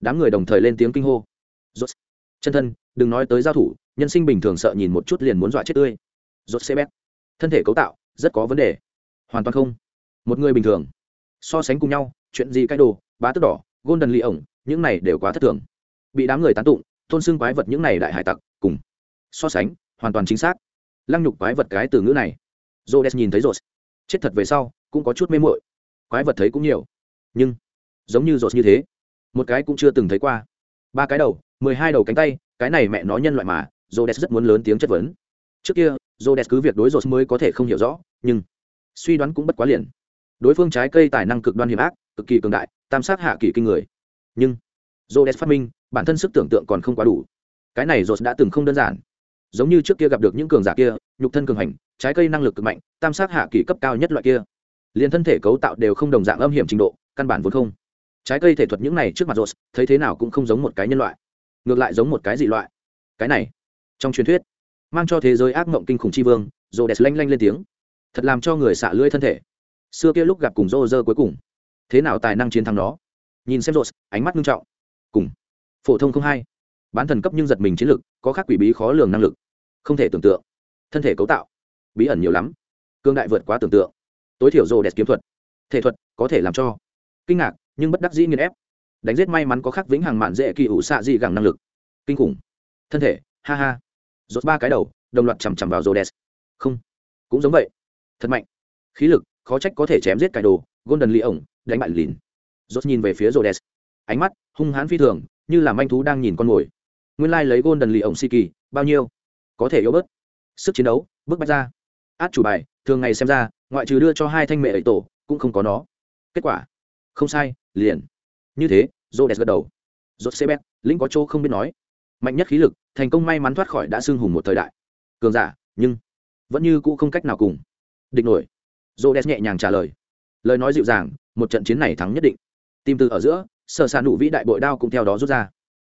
Đám người đồng thời lên tiếng kinh hô. Rốt chân thân đừng nói tới giao thủ, nhân sinh bình thường sợ nhìn một chút liền muốn dọa chết tươi. Rốt xe bét. Thân thể cấu tạo, rất có vấn đề. Hoàn toàn không. Một người bình thường. So sánh cùng nhau, chuyện gì cái đồ, bá tức đỏ, golden lì ổng, những này đều quá thất thường. Bị đám người tán tụng, tôn xưng quái vật những này đại hải tặc, cùng so sánh, hoàn toàn chính xác. Lăng nhục quái vật cái từ ngữ này. Jodes nhìn thấy rồi chết thật về sau, cũng có chút mê muội. Quái vật thấy cũng nhiều. Nhưng, giống như rột như thế, một cái cũng chưa từng thấy qua. Ba cái đầu, mười hai đầu cánh tay cái này mẹ nó nhân loại mà, Rhodes rất muốn lớn tiếng chất vấn. Trước kia, Rhodes cứ việc đối rột mới có thể không hiểu rõ, nhưng suy đoán cũng bất quá liền. Đối phương trái cây tài năng cực đoan hiểm ác, cực kỳ cường đại, tam sát hạ kỳ kinh người. Nhưng Rhodes phát minh, bản thân sức tưởng tượng còn không quá đủ. Cái này rột đã từng không đơn giản. Giống như trước kia gặp được những cường giả kia, nhục thân cường hành, trái cây năng lực cực mạnh, tam sát hạ kỳ cấp cao nhất loại kia. Liền thân thể cấu tạo đều không đồng dạng âm hiểm trình độ, căn bản vốn không. Trái cây thể thuật những này trước mặt rột thấy thế nào cũng không giống một cái nhân loại ngược lại giống một cái dị loại. Cái này, trong truyền thuyết, mang cho thế giới ác mộng kinh khủng chi vương rô đẹp lanh lanh lên tiếng. Thật làm cho người xả lưỡi thân thể. Xưa kia lúc gặp cùng rô rơ cuối cùng. Thế nào tài năng chiến thắng nó nhìn xem rô ánh mắt nghiêm trọng. Cùng, phổ thông không hay. Bán thần cấp nhưng giật mình chiến lực, có khác quỷ bí khó lường năng lực. Không thể tưởng tượng. Thân thể cấu tạo, bí ẩn nhiều lắm. Cương đại vượt quá tưởng tượng. Tối thiểu rô đẹp kiếm thuật, thể thuật có thể làm cho. Kinh ngạc, nhưng bất đắc dĩ nghiên ép đánh giết may mắn có khắc vĩnh hằng mạn dễ kỳ ủ xạ dị gẳng năng lực. Kinh khủng. Thân thể, ha ha. Rốt ba cái đầu, đồng loạt chằm chằm vào rô không. Cũng giống vậy. Thật mạnh. Khí lực, khó trách có thể chém giết cải đồ, golden ly ổng đánh bại lìn rốt nhìn về phía rô ánh mắt, hung hãn phi thường, như là manh thú đang nhìn con mồi. Nguyên lai lấy golden ly ổng si kỳ bao nhiêu? Có thể yếu bớt. Sức chiến đấu, bước bách ra. Át chủ bài, thường ngày xem ra, ngoại trừ đưa cho hai thanh mẹ ấy tổ, cũng không có nó. Kết quả. Không sai, liền như thế rô đẹp gật đầu. Rốt xe bét linh có chỗ không biết nói. Mạnh nhất khí lực, thành công may mắn thoát khỏi đã xưng hùng một thời đại. Cường giả, nhưng vẫn như cũ không cách nào cùng. Địch nổi. Rô đẹp nhẹ nhàng trả lời. Lời nói dịu dàng, một trận chiến này thắng nhất định. Tim từ ở giữa, sở sàn nụ vĩ đại bội đao cũng theo đó rút ra.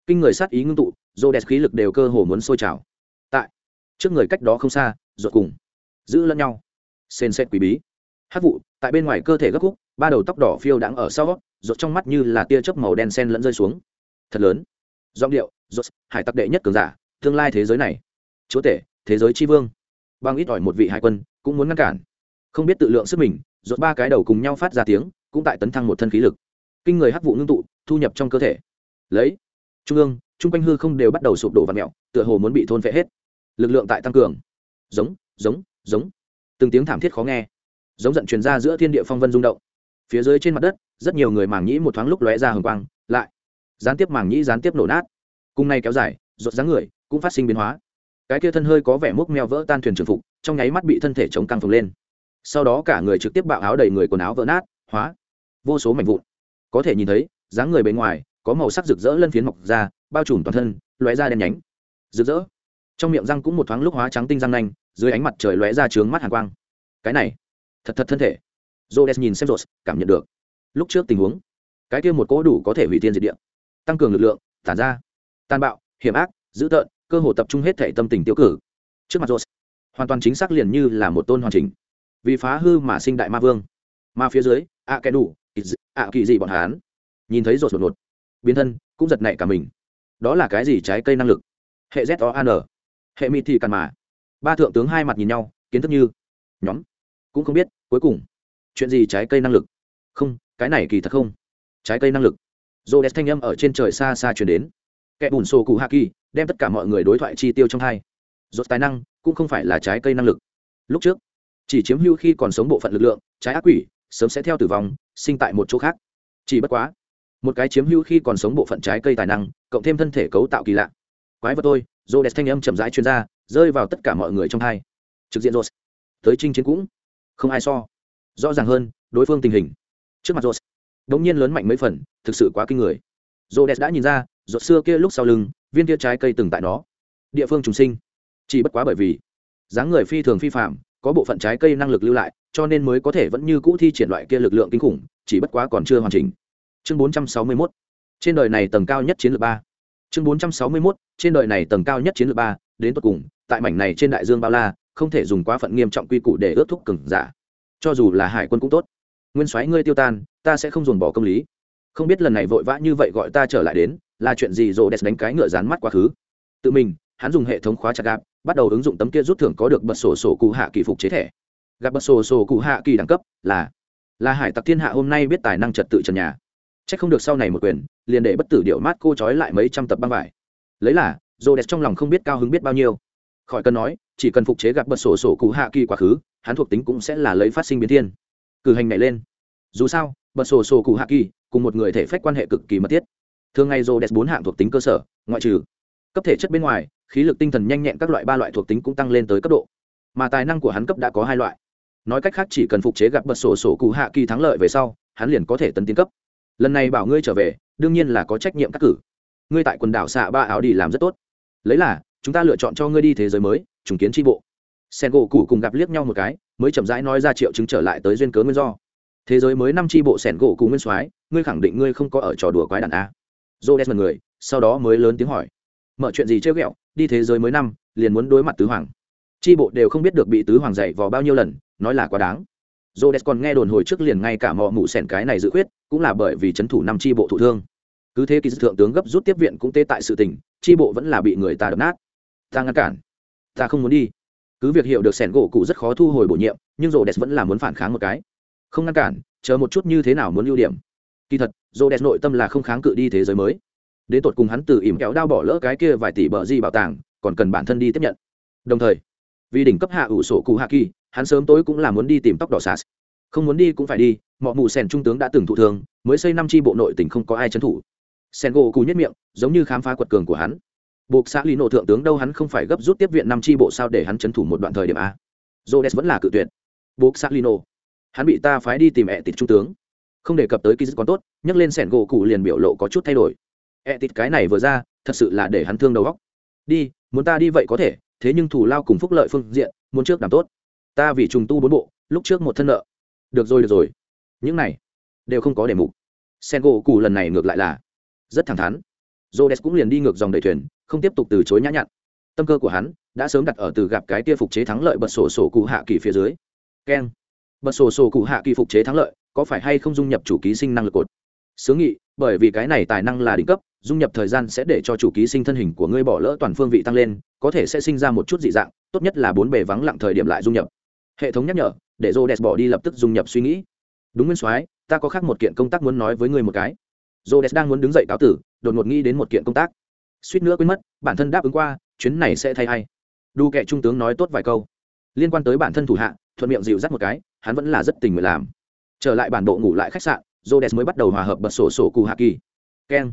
Kinh người sát ý ngưng tụ rô đẹp khí lực đều cơ hồ muốn sôi trào. Tại trước người cách đó không xa rột cùng giữ lẫn nhau. Sền xét quý bí. Hát vụ, tại bên ngoài cơ thể gấp khúc, ba đầu tóc đỏ phiêu đáng ở sau rột trong mắt như là tia chớp màu đen sen lẫn rơi xuống. Thật lớn. Giọng điệu rột hải tặc đệ nhất cường giả, tương lai thế giới này. Chúa tể, thế giới tri vương. Bằng ít ỏi một vị hải quân, cũng muốn ngăn cản. Không biết tự lượng sức mình rột ba cái đầu cùng nhau phát ra tiếng, cũng tại tấn thăng một thân khí lực. Kinh người hắc vụ ngưng tụ, thu nhập trong cơ thể. Lấy. Trung ương, chung quanh hư không đều bắt đầu sụp đổ và mẹo tựa hồ muốn bị thôn phệ hết. Lực lượng tại tăng cường. Giống giống giống. Từng tiếng thảm thiết khó nghe. Giống giận truyền ra giữa thiên địa phong vân rung động phía dưới trên mặt đất, rất nhiều người màng nhĩ một thoáng lúc lóe ra hồng quang, lại gián tiếp màng nhĩ gián tiếp nổ nát. Cùng nay kéo dài rột dáng người cũng phát sinh biến hóa. Cái kia thân hơi có vẻ múc meo vỡ tan thuyền trường phục, trong nháy mắt bị thân thể chống căng phồng lên. Sau đó cả người trực tiếp bạo áo đầy người quần áo vỡ nát, hóa vô số mảnh vụn. Có thể nhìn thấy, dáng người bên ngoài có màu sắc rực rỡ lân phiến mọc ra, bao trùm toàn thân, lóe ra đen nhánh. Rực rỡ. Trong miệng răng cũng một thoáng lúc hóa trắng tinh răng nanh, dưới ánh mặt trời lóe ra trướng mắt hàn quang. Cái này, thật thật thân thể. Rhodes nhìn xem Rhodes, cảm nhận được. Lúc trước tình huống, cái kia một cỗ đủ có thể hủy thiên diệt địa, tăng cường lực lượng, tản ra, tàn bạo, hiểm ác, dữ tợn, cơ hồ tập trung hết thể tâm tình tiêu cử. Trước mặt Rhodes, hoàn toàn chính xác liền như là một tôn hoàn chỉnh. Vì phá hư mà sinh đại ma vương. Mà phía dưới, ạ kẻ đủ, ạ kỳ gì bọn hắn. Nhìn thấy Rhodes đột ngột, biến thân, cũng giật nảy cả mình. Đó là cái gì trái cây năng lực? Hệ Z O N. Hệ mịt thì cần mà. Ba thượng tướng hai mặt nhìn nhau, kiến thức như nhóm cũng không biết cuối cùng chuyện gì trái cây năng lực? Không, cái này kỳ thật không. Trái cây năng lực. Dô đẹp thanh âm ở trên trời xa xa chuyển đến. Kẻ bùn sổ cụ hạ kỳ đem tất cả mọi người đối thoại chi tiêu trong hai. Dốt tài năng cũng không phải là trái cây năng lực. Lúc trước, chỉ chiếm hữu khi còn sống bộ phận lực lượng, trái ác quỷ, sớm sẽ theo tử vong, sinh tại một chỗ khác. Chỉ bất quá, một cái chiếm hữu khi còn sống bộ phận trái cây tài năng, cộng thêm thân thể cấu tạo kỳ lạ. Quái vật tôi dô đẹp thanh âm chậm rãi chuyên gia rơi vào tất cả mọi người trong hai. Trực diện rô tới chinh chiến cũng không ai so rõ ràng hơn đối phương tình hình. Trước mặt rột đống nhiên lớn mạnh mấy phần, thực sự quá kinh người. Rô đã nhìn ra rột xưa kia lúc sau lưng, viên kia trái cây từng tại nó địa phương trùng sinh. Chỉ bất quá bởi vì, dáng người phi thường phi phạm, có bộ phận trái cây năng lực lưu lại, cho nên mới có thể vẫn như cũ thi triển loại kia lực lượng kinh khủng, chỉ bất quá còn chưa hoàn chỉnh. Chương 461 trên đời này tầng cao nhất chiến lược ba. Chương 461 trên đời này tầng cao nhất chiến lược ba, đến tận cùng, tại mảnh này trên đại dương bao la, không thể dùng quá phận nghiêm trọng quy củ để ước thúc cường giả cho dù là hải quân cũng tốt. Nguyên soái ngươi tiêu tan, ta sẽ không dồn bỏ công lý. Không biết lần này vội vã như vậy gọi ta trở lại đến, là chuyện gì rô đẹp đánh cái ngựa dán mắt quá khứ. Tự mình, hắn dùng hệ thống khóa chặt gạp, bắt đầu ứng dụng tấm kia rút thưởng có được bật sổ sổ cụ hạ kỳ phục chế thẻ. Gặp bật sổ sổ cụ hạ kỳ đẳng cấp, là là hải tặc thiên hạ hôm nay biết tài năng trật tự trần nhà. C h ắ c không được sau này một quyền, liền để bất tử điệu mát cô trói lại mấy trăm tập băng vải. Lấy là dồ đẹp trong lòng không biết cao hứng biết bao nhiêu. Khỏi cần nói chỉ cần phục chế gặp bật sổ sổ cụ hạ kỳ quá khứ, hắn thuộc tính cũng sẽ là lấy phát sinh biến thiên. Cử hành này lên. Dù sao, bật sổ sổ cụ hạ kỳ cùng một người thể phách quan hệ cực kỳ mật thiết. Thường ngày rô đẹp bốn hạng thuộc tính cơ sở, ngoại trừ cấp thể chất bên ngoài, khí lực tinh thần nhanh nhẹn các loại ba loại thuộc tính cũng tăng lên tới cấp độ. Mà tài năng của hắn cấp đã có hai loại. Nói cách khác, chỉ cần phục chế gặp bật sổ sổ cụ hạ kỳ thắng lợi về sau, hắn liền có thể tấn tiến cấp. Lần này bảo ngươi trở về, đương nhiên là có trách nhiệm các cử. Ngươi tại quần đảo xạ ba áo đi làm rất tốt. Lấy là, chúng ta lựa chọn cho ngươi đi thế giới mới trùng kiến tri bộ. Sen gỗ cụ cùng gặp liếc nhau một cái, mới chậm rãi nói ra triệu chứng trở lại tới duyên cớ nguyên do. Thế giới mới năm tri bộ sẻn gỗ cụ nguyên soái, ngươi khẳng định ngươi không có ở trò đùa quái đàn a? Dô đen mật người, sau đó mới lớn tiếng hỏi. Mở chuyện gì chơi ghẹo, đi thế giới mới năm, liền muốn đối mặt tứ hoàng. Tri bộ đều không biết được bị tứ hoàng dạy vò bao nhiêu lần, nói là quá đáng. Dô đen còn nghe đồn hồi trước liền ngay cả mò mụ sẻn cái này dự khuyết, cũng là bởi vì c h ấ n thủ năm tri bộ thụ thương. Cứ thế kỳ thượng tướng gấp rút tiếp viện cũng tê tại sự tình, tri bộ vẫn là bị người ta đập nát. Ta ngăn cản ta không muốn đi. Cứ việc hiểu được sẻn gỗ cụ rất khó thu hồi bổ nhiệm, nhưng rô đès vẫn là muốn phản kháng một cái. Không ngăn cản, chờ một chút như thế nào muốn ưu điểm. Kỳ thật rô đès nội tâm là không kháng cự đi thế giới mới. Đến tột cùng hắn từ ỉm kéo đao bỏ lỡ cái kia vài tỷ bờ di bảo tàng, còn cần bản thân đi tiếp nhận. Đồng thời, vì đỉnh cấp hạ ủ sổ cụ hạ kỳ, hắn sớm tối cũng là muốn đi tìm tóc đỏ sas không muốn đi cũng phải đi mọi mù sèn trung tướng đã từng thụ thương, mới xây năm tri bộ nội tỉnh không có ai trấn thủ. Sen gỗ cù nhất miệng, giống như khám phá quật cường của hắn buộc xã lý nộ thượng tướng đâu hắn không phải gấp rút tiếp viện năm tri bộ sao để hắn trấn thủ một đoạn thời điểm a? Jodes vẫn là cự tuyệt. Buộc xã lý nộ. Hắn bị ta phái đi tìm ẹ tịt trung tướng. Không đề cập tới ký dứt còn tốt, nhắc lên sẻn gỗ cụ liền biểu lộ có chút thay đổi. Ẹ tịt cái này vừa ra, thật sự là để hắn thương đầu góc đi, muốn ta đi vậy có thể, thế nhưng thủ lao cùng phúc lợi phương diện, muốn trước làm tốt. Ta vì trùng tu bốn bộ, lúc trước một thân nợ. Được rồi được rồi. Những này đều không có đề mục. Sen gỗ cù lần này ngược lại là rất thẳng thắn. J cũng liền đi ngược dòng đầy thuyền không tiếp tục từ chối nhã nhặn. Tâm cơ của hắn đã sớm đặt ở từ gặp cái tia phục chế thắng lợi bật sổ sổ cụ hạ kỳ phía dưới. Keng. Bật sổ sổ cụ hạ kỳ phục chế thắng lợi, có phải hay không dung nhập chủ ký sinh năng lực cột? Sướng nghị, bởi vì cái này tài năng là đỉnh cấp, dung nhập thời gian sẽ để cho chủ ký sinh thân hình của ngươi bỏ lỡ toàn phương vị tăng lên, có thể sẽ sinh ra một chút dị dạng, tốt nhất là bốn bề vắng lặng thời điểm lại dung nhập. Hệ thống nhắc nhở, để rô đẹp bỏ đi lập tức dung nhập suy nghĩ. Đúng nguyên soái, ta có khác một kiện công tác muốn nói với ngươi một cái. Rô đẹp đang muốn đứng dậy cáo tử, đột ngột nghĩ đến một kiện công tác suýt nữa quên mất bản thân đáp ứng qua chuyến này sẽ thay hay đu kệ trung tướng nói tốt vài câu liên quan tới bản thân thủ hạ thuận miệng dịu dắt một cái hắn vẫn là rất tình nguyện làm trở lại bản bộ ngủ lại khách sạn Rhodes mới bắt đầu hòa hợp bật sổ sổ cụ hạ kỳ. Keng.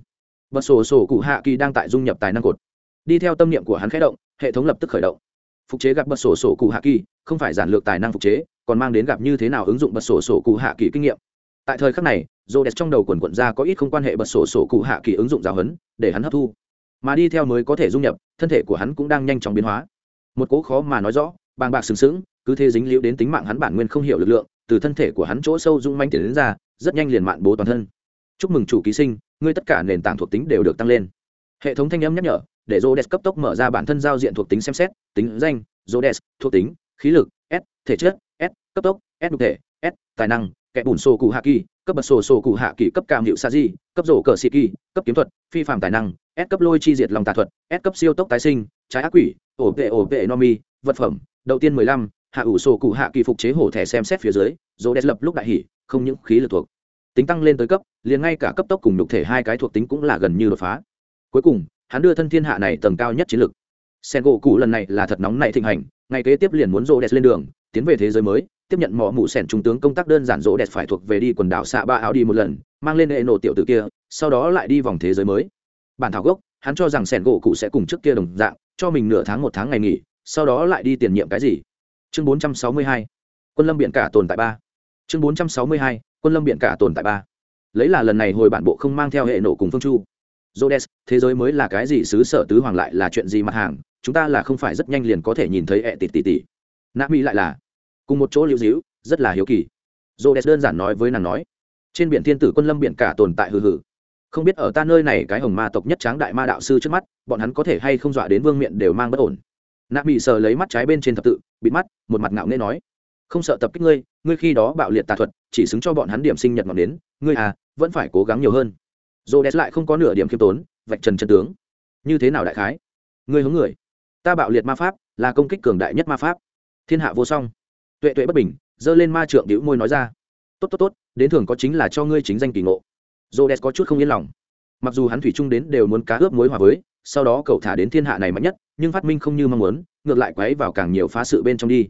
Bật sổ sổ cụ hạ kỳ đang tại dung nhập tài năng cột. Đi theo tâm niệm của hắn khẽ động, hệ thống lập tức khởi động. Phục chế gặp bật sổ sổ cụ hạ kỳ, không phải giản lược tài năng phục chế, còn mang đến gặp như thế nào ứng dụng bật sổ sổ cụ hạ kỳ kinh nghiệm. Tại thời khắc này, Rhodes trong đầu quần quận ra có ít không quan hệ bật sổ sổ cụ hạ kỳ ứng dụng giáo huấn, để hắn hấp thu. Mà đi theo mới có thể dung nhập, thân thể của hắn cũng đang nhanh chóng biến hóa. Một cố khó mà nói rõ, bàng bạc sừng sững, cứ thế dính liễu đến tính mạng hắn bản nguyên không hiểu lực lượng, từ thân thể của hắn chỗ sâu dung manh tiền đến ra, rất nhanh liền mạn bố toàn thân chúc mừng chủ ký sinh ngươi tất cả nền tảng thuộc tính đều được tăng lên hệ thống thanh âm nhắc nhở để Rhodes cấp tốc mở ra bản thân giao diện thuộc tính xem xét tính danh Rhodes thuộc tính khí lực s thể chất s cấp tốc s đục thể s tài năng kẻ bùn sổ cụ hạ kỳ cấp bật sổ sổ cụ hạ kỳ cấp cam hiệu sa di cấp rổ cờ sĩ kỳ cấp kiếm thuật phi phạm tài năng s cấp lôi chi diệt lòng tà thuật, s cấp siêu tốc tái sinh, trái ác quỷ, ổ vệ ổ vệ nomi vật phẩm, đầu tiên mười lăm, hạ ủ sổ cụ hạ kỳ phục chế hổ thẻ xem xét phía dưới Rhodes lập lúc đại hỉ, không những khí lực thuộc. Tính tăng lên tới cấp, liền ngay cả cấp tốc cùng nhục thể hai cái thuộc tính cũng là gần như đột phá. Cuối cùng, hắn đưa thân thiên hạ này tầng cao nhất chiến lực. Sen gỗ cụ lần này là thật nóng nảy thịnh hành, ngày kế tiếp liền muốn rô đẹp lên đường, tiến về thế giới mới, tiếp nhận mỏ mụ sẻn trung tướng công tác đơn giản rỗ đẹp phải thuộc về đi quần đảo xạ ba áo đi một lần, mang lên hệ nổ tiểu tử kia, sau đó lại đi vòng thế giới mới bản thảo gốc hắn cho rằng sẻn gỗ cụ sẽ cùng trước kia đồng dạng cho mình nửa tháng một tháng ngày nghỉ sau đó lại đi tiền nhiệm cái gì chương 462 quân lâm biển cả tồn tại ba chương 462 quân lâm biện cả tồn tại ba lấy là lần này hồi bản bộ không mang theo hệ nổ cùng phương chu jodes thế giới mới là cái gì xứ sở tứ hoàng lại là chuyện gì mặt hàng, chúng ta là không phải rất nhanh liền có thể nhìn thấy ẹ tịt tỉ tỉ. Nạ Mỹ lại là cùng một chỗ lưu díu, rất là hiếu kỳ. jodes đơn giản nói với nàng nói, trên biển thiên tử quân lâm biển cả tồn tại hừ hừ. Không biết ở ta nơi này cái hồng ma tộc nhất tráng đại ma đạo sư trước mắt, bọn hắn có thể hay không dọa đến vương miện đều mang bất ổn. nạp bị sờ lấy mắt trái bên trên thập tự, bịt mắt, một mặt ngạo nghễ nói, không sợ tập kích ngươi ngươi khi đó bạo liệt tà thuật chỉ xứng cho bọn hắn điểm sinh nhật ngọn đến ngươi à vẫn phải cố gắng nhiều hơn. Dồ đẹp lại không có nửa điểm khiêm tốn vạch trần chân tướng. Như thế nào đại khái? Ngươi hướng người. Ta bạo liệt ma pháp là công kích cường đại nhất ma pháp. Thiên hạ vô song. Tuệ tuệ bất bình giơ lên ma trượng đĩu môi nói ra tốt tốt tốt đến thường có chính là cho ngươi chính danh kỳ ngộ. Rô đès có chút không yên lòng. Mặc dù hắn thủy chung đến đều muốn cá ướp mối hòa với, sau đó cậu thả đến thiên hạ này mạnh nhất, nhưng phát minh không như mong muốn, ngược lại quấy vào càng nhiều phá sự bên trong đi.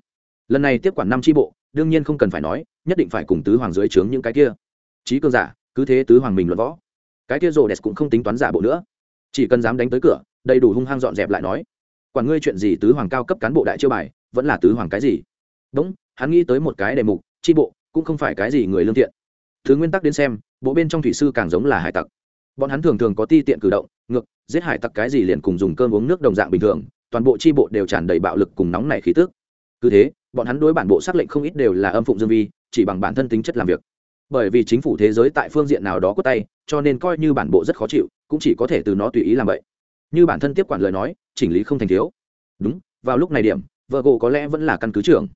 Lần này tiếp quản năm tri bộ, đương nhiên không cần phải nói, nhất định phải cùng tứ hoàng dưới trướng những cái kia. Trí cường giả, cứ thế tứ hoàng mình luận võ. Cái kia Rô đẹp cũng không tính toán giả bộ nữa. Chỉ cần dám đánh tới cửa, đầy đủ hung hăng dọn dẹp lại nói, quản ngươi chuyện gì tứ hoàng cao cấp cán bộ đại chiêu bài, vẫn là tứ hoàng cái gì? Đúng, hắn nghĩ tới một cái đề mục, tri bộ, cũng không phải cái gì người lương thiện thứ nguyên tắc đến xem, bộ bên trong thủy sư càng giống là hải tặc. Bọn hắn thường thường có ti tiện cử động, ngược, giết hải tặc cái gì liền cùng dùng cơm uống nước đồng dạng bình thường, toàn bộ tri bộ đều tràn đầy bạo lực cùng nóng nảy khí tức. Cứ thế, bọn hắn đối bản bộ xác lệnh không ít đều là âm phụng dương vi, chỉ bằng bản thân tính chất làm việc. Bởi vì chính phủ thế giới tại phương diện nào đó có tay, cho nên coi như bản bộ rất khó chịu, cũng chỉ có thể từ nó tùy ý làm vậy. Như bản thân tiếp quản lời nói, chỉnh lý không thành thiếu. Đúng, vào lúc này điểm vợ gồ có lẽ vẫn là căn cứ trưởng.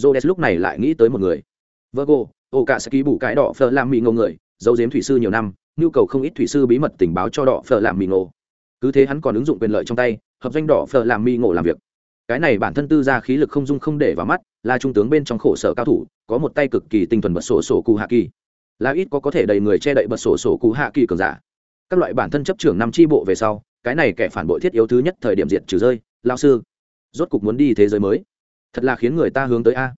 J o lúc này lại nghĩ tới một người. Vợ gồ ô cả sẽ ký bù cái đỏ phở làm mì ngộ người, giấu giếm thủy sư nhiều năm, nhu cầu không ít thủy sư bí mật tình báo cho đỏ phở làm mì ngộ cứ thế hắn còn ứng dụng quyền lợi trong tay, hợp danh đỏ phở làm mì ngộ làm việc. Cái này bản thân tư ra khí lực không dung không để vào mắt, là trung tướng bên trong khổ sở cao thủ, có một tay cực kỳ tinh thuần bật sổ sổ cụ hạ kỳ. Là ít có có thể đầy người che đậy bật sổ sổ cụ hạ kỳ cường giả. Các loại bản thân chấp trưởng năm tri bộ về sau, cái này kẻ phản bội thiết yếu thứ nhất thời điểm diệt trừ rơi, lao sư. Rốt cục muốn đi thế giới mới. Thật là khiến người ta hướng tới a.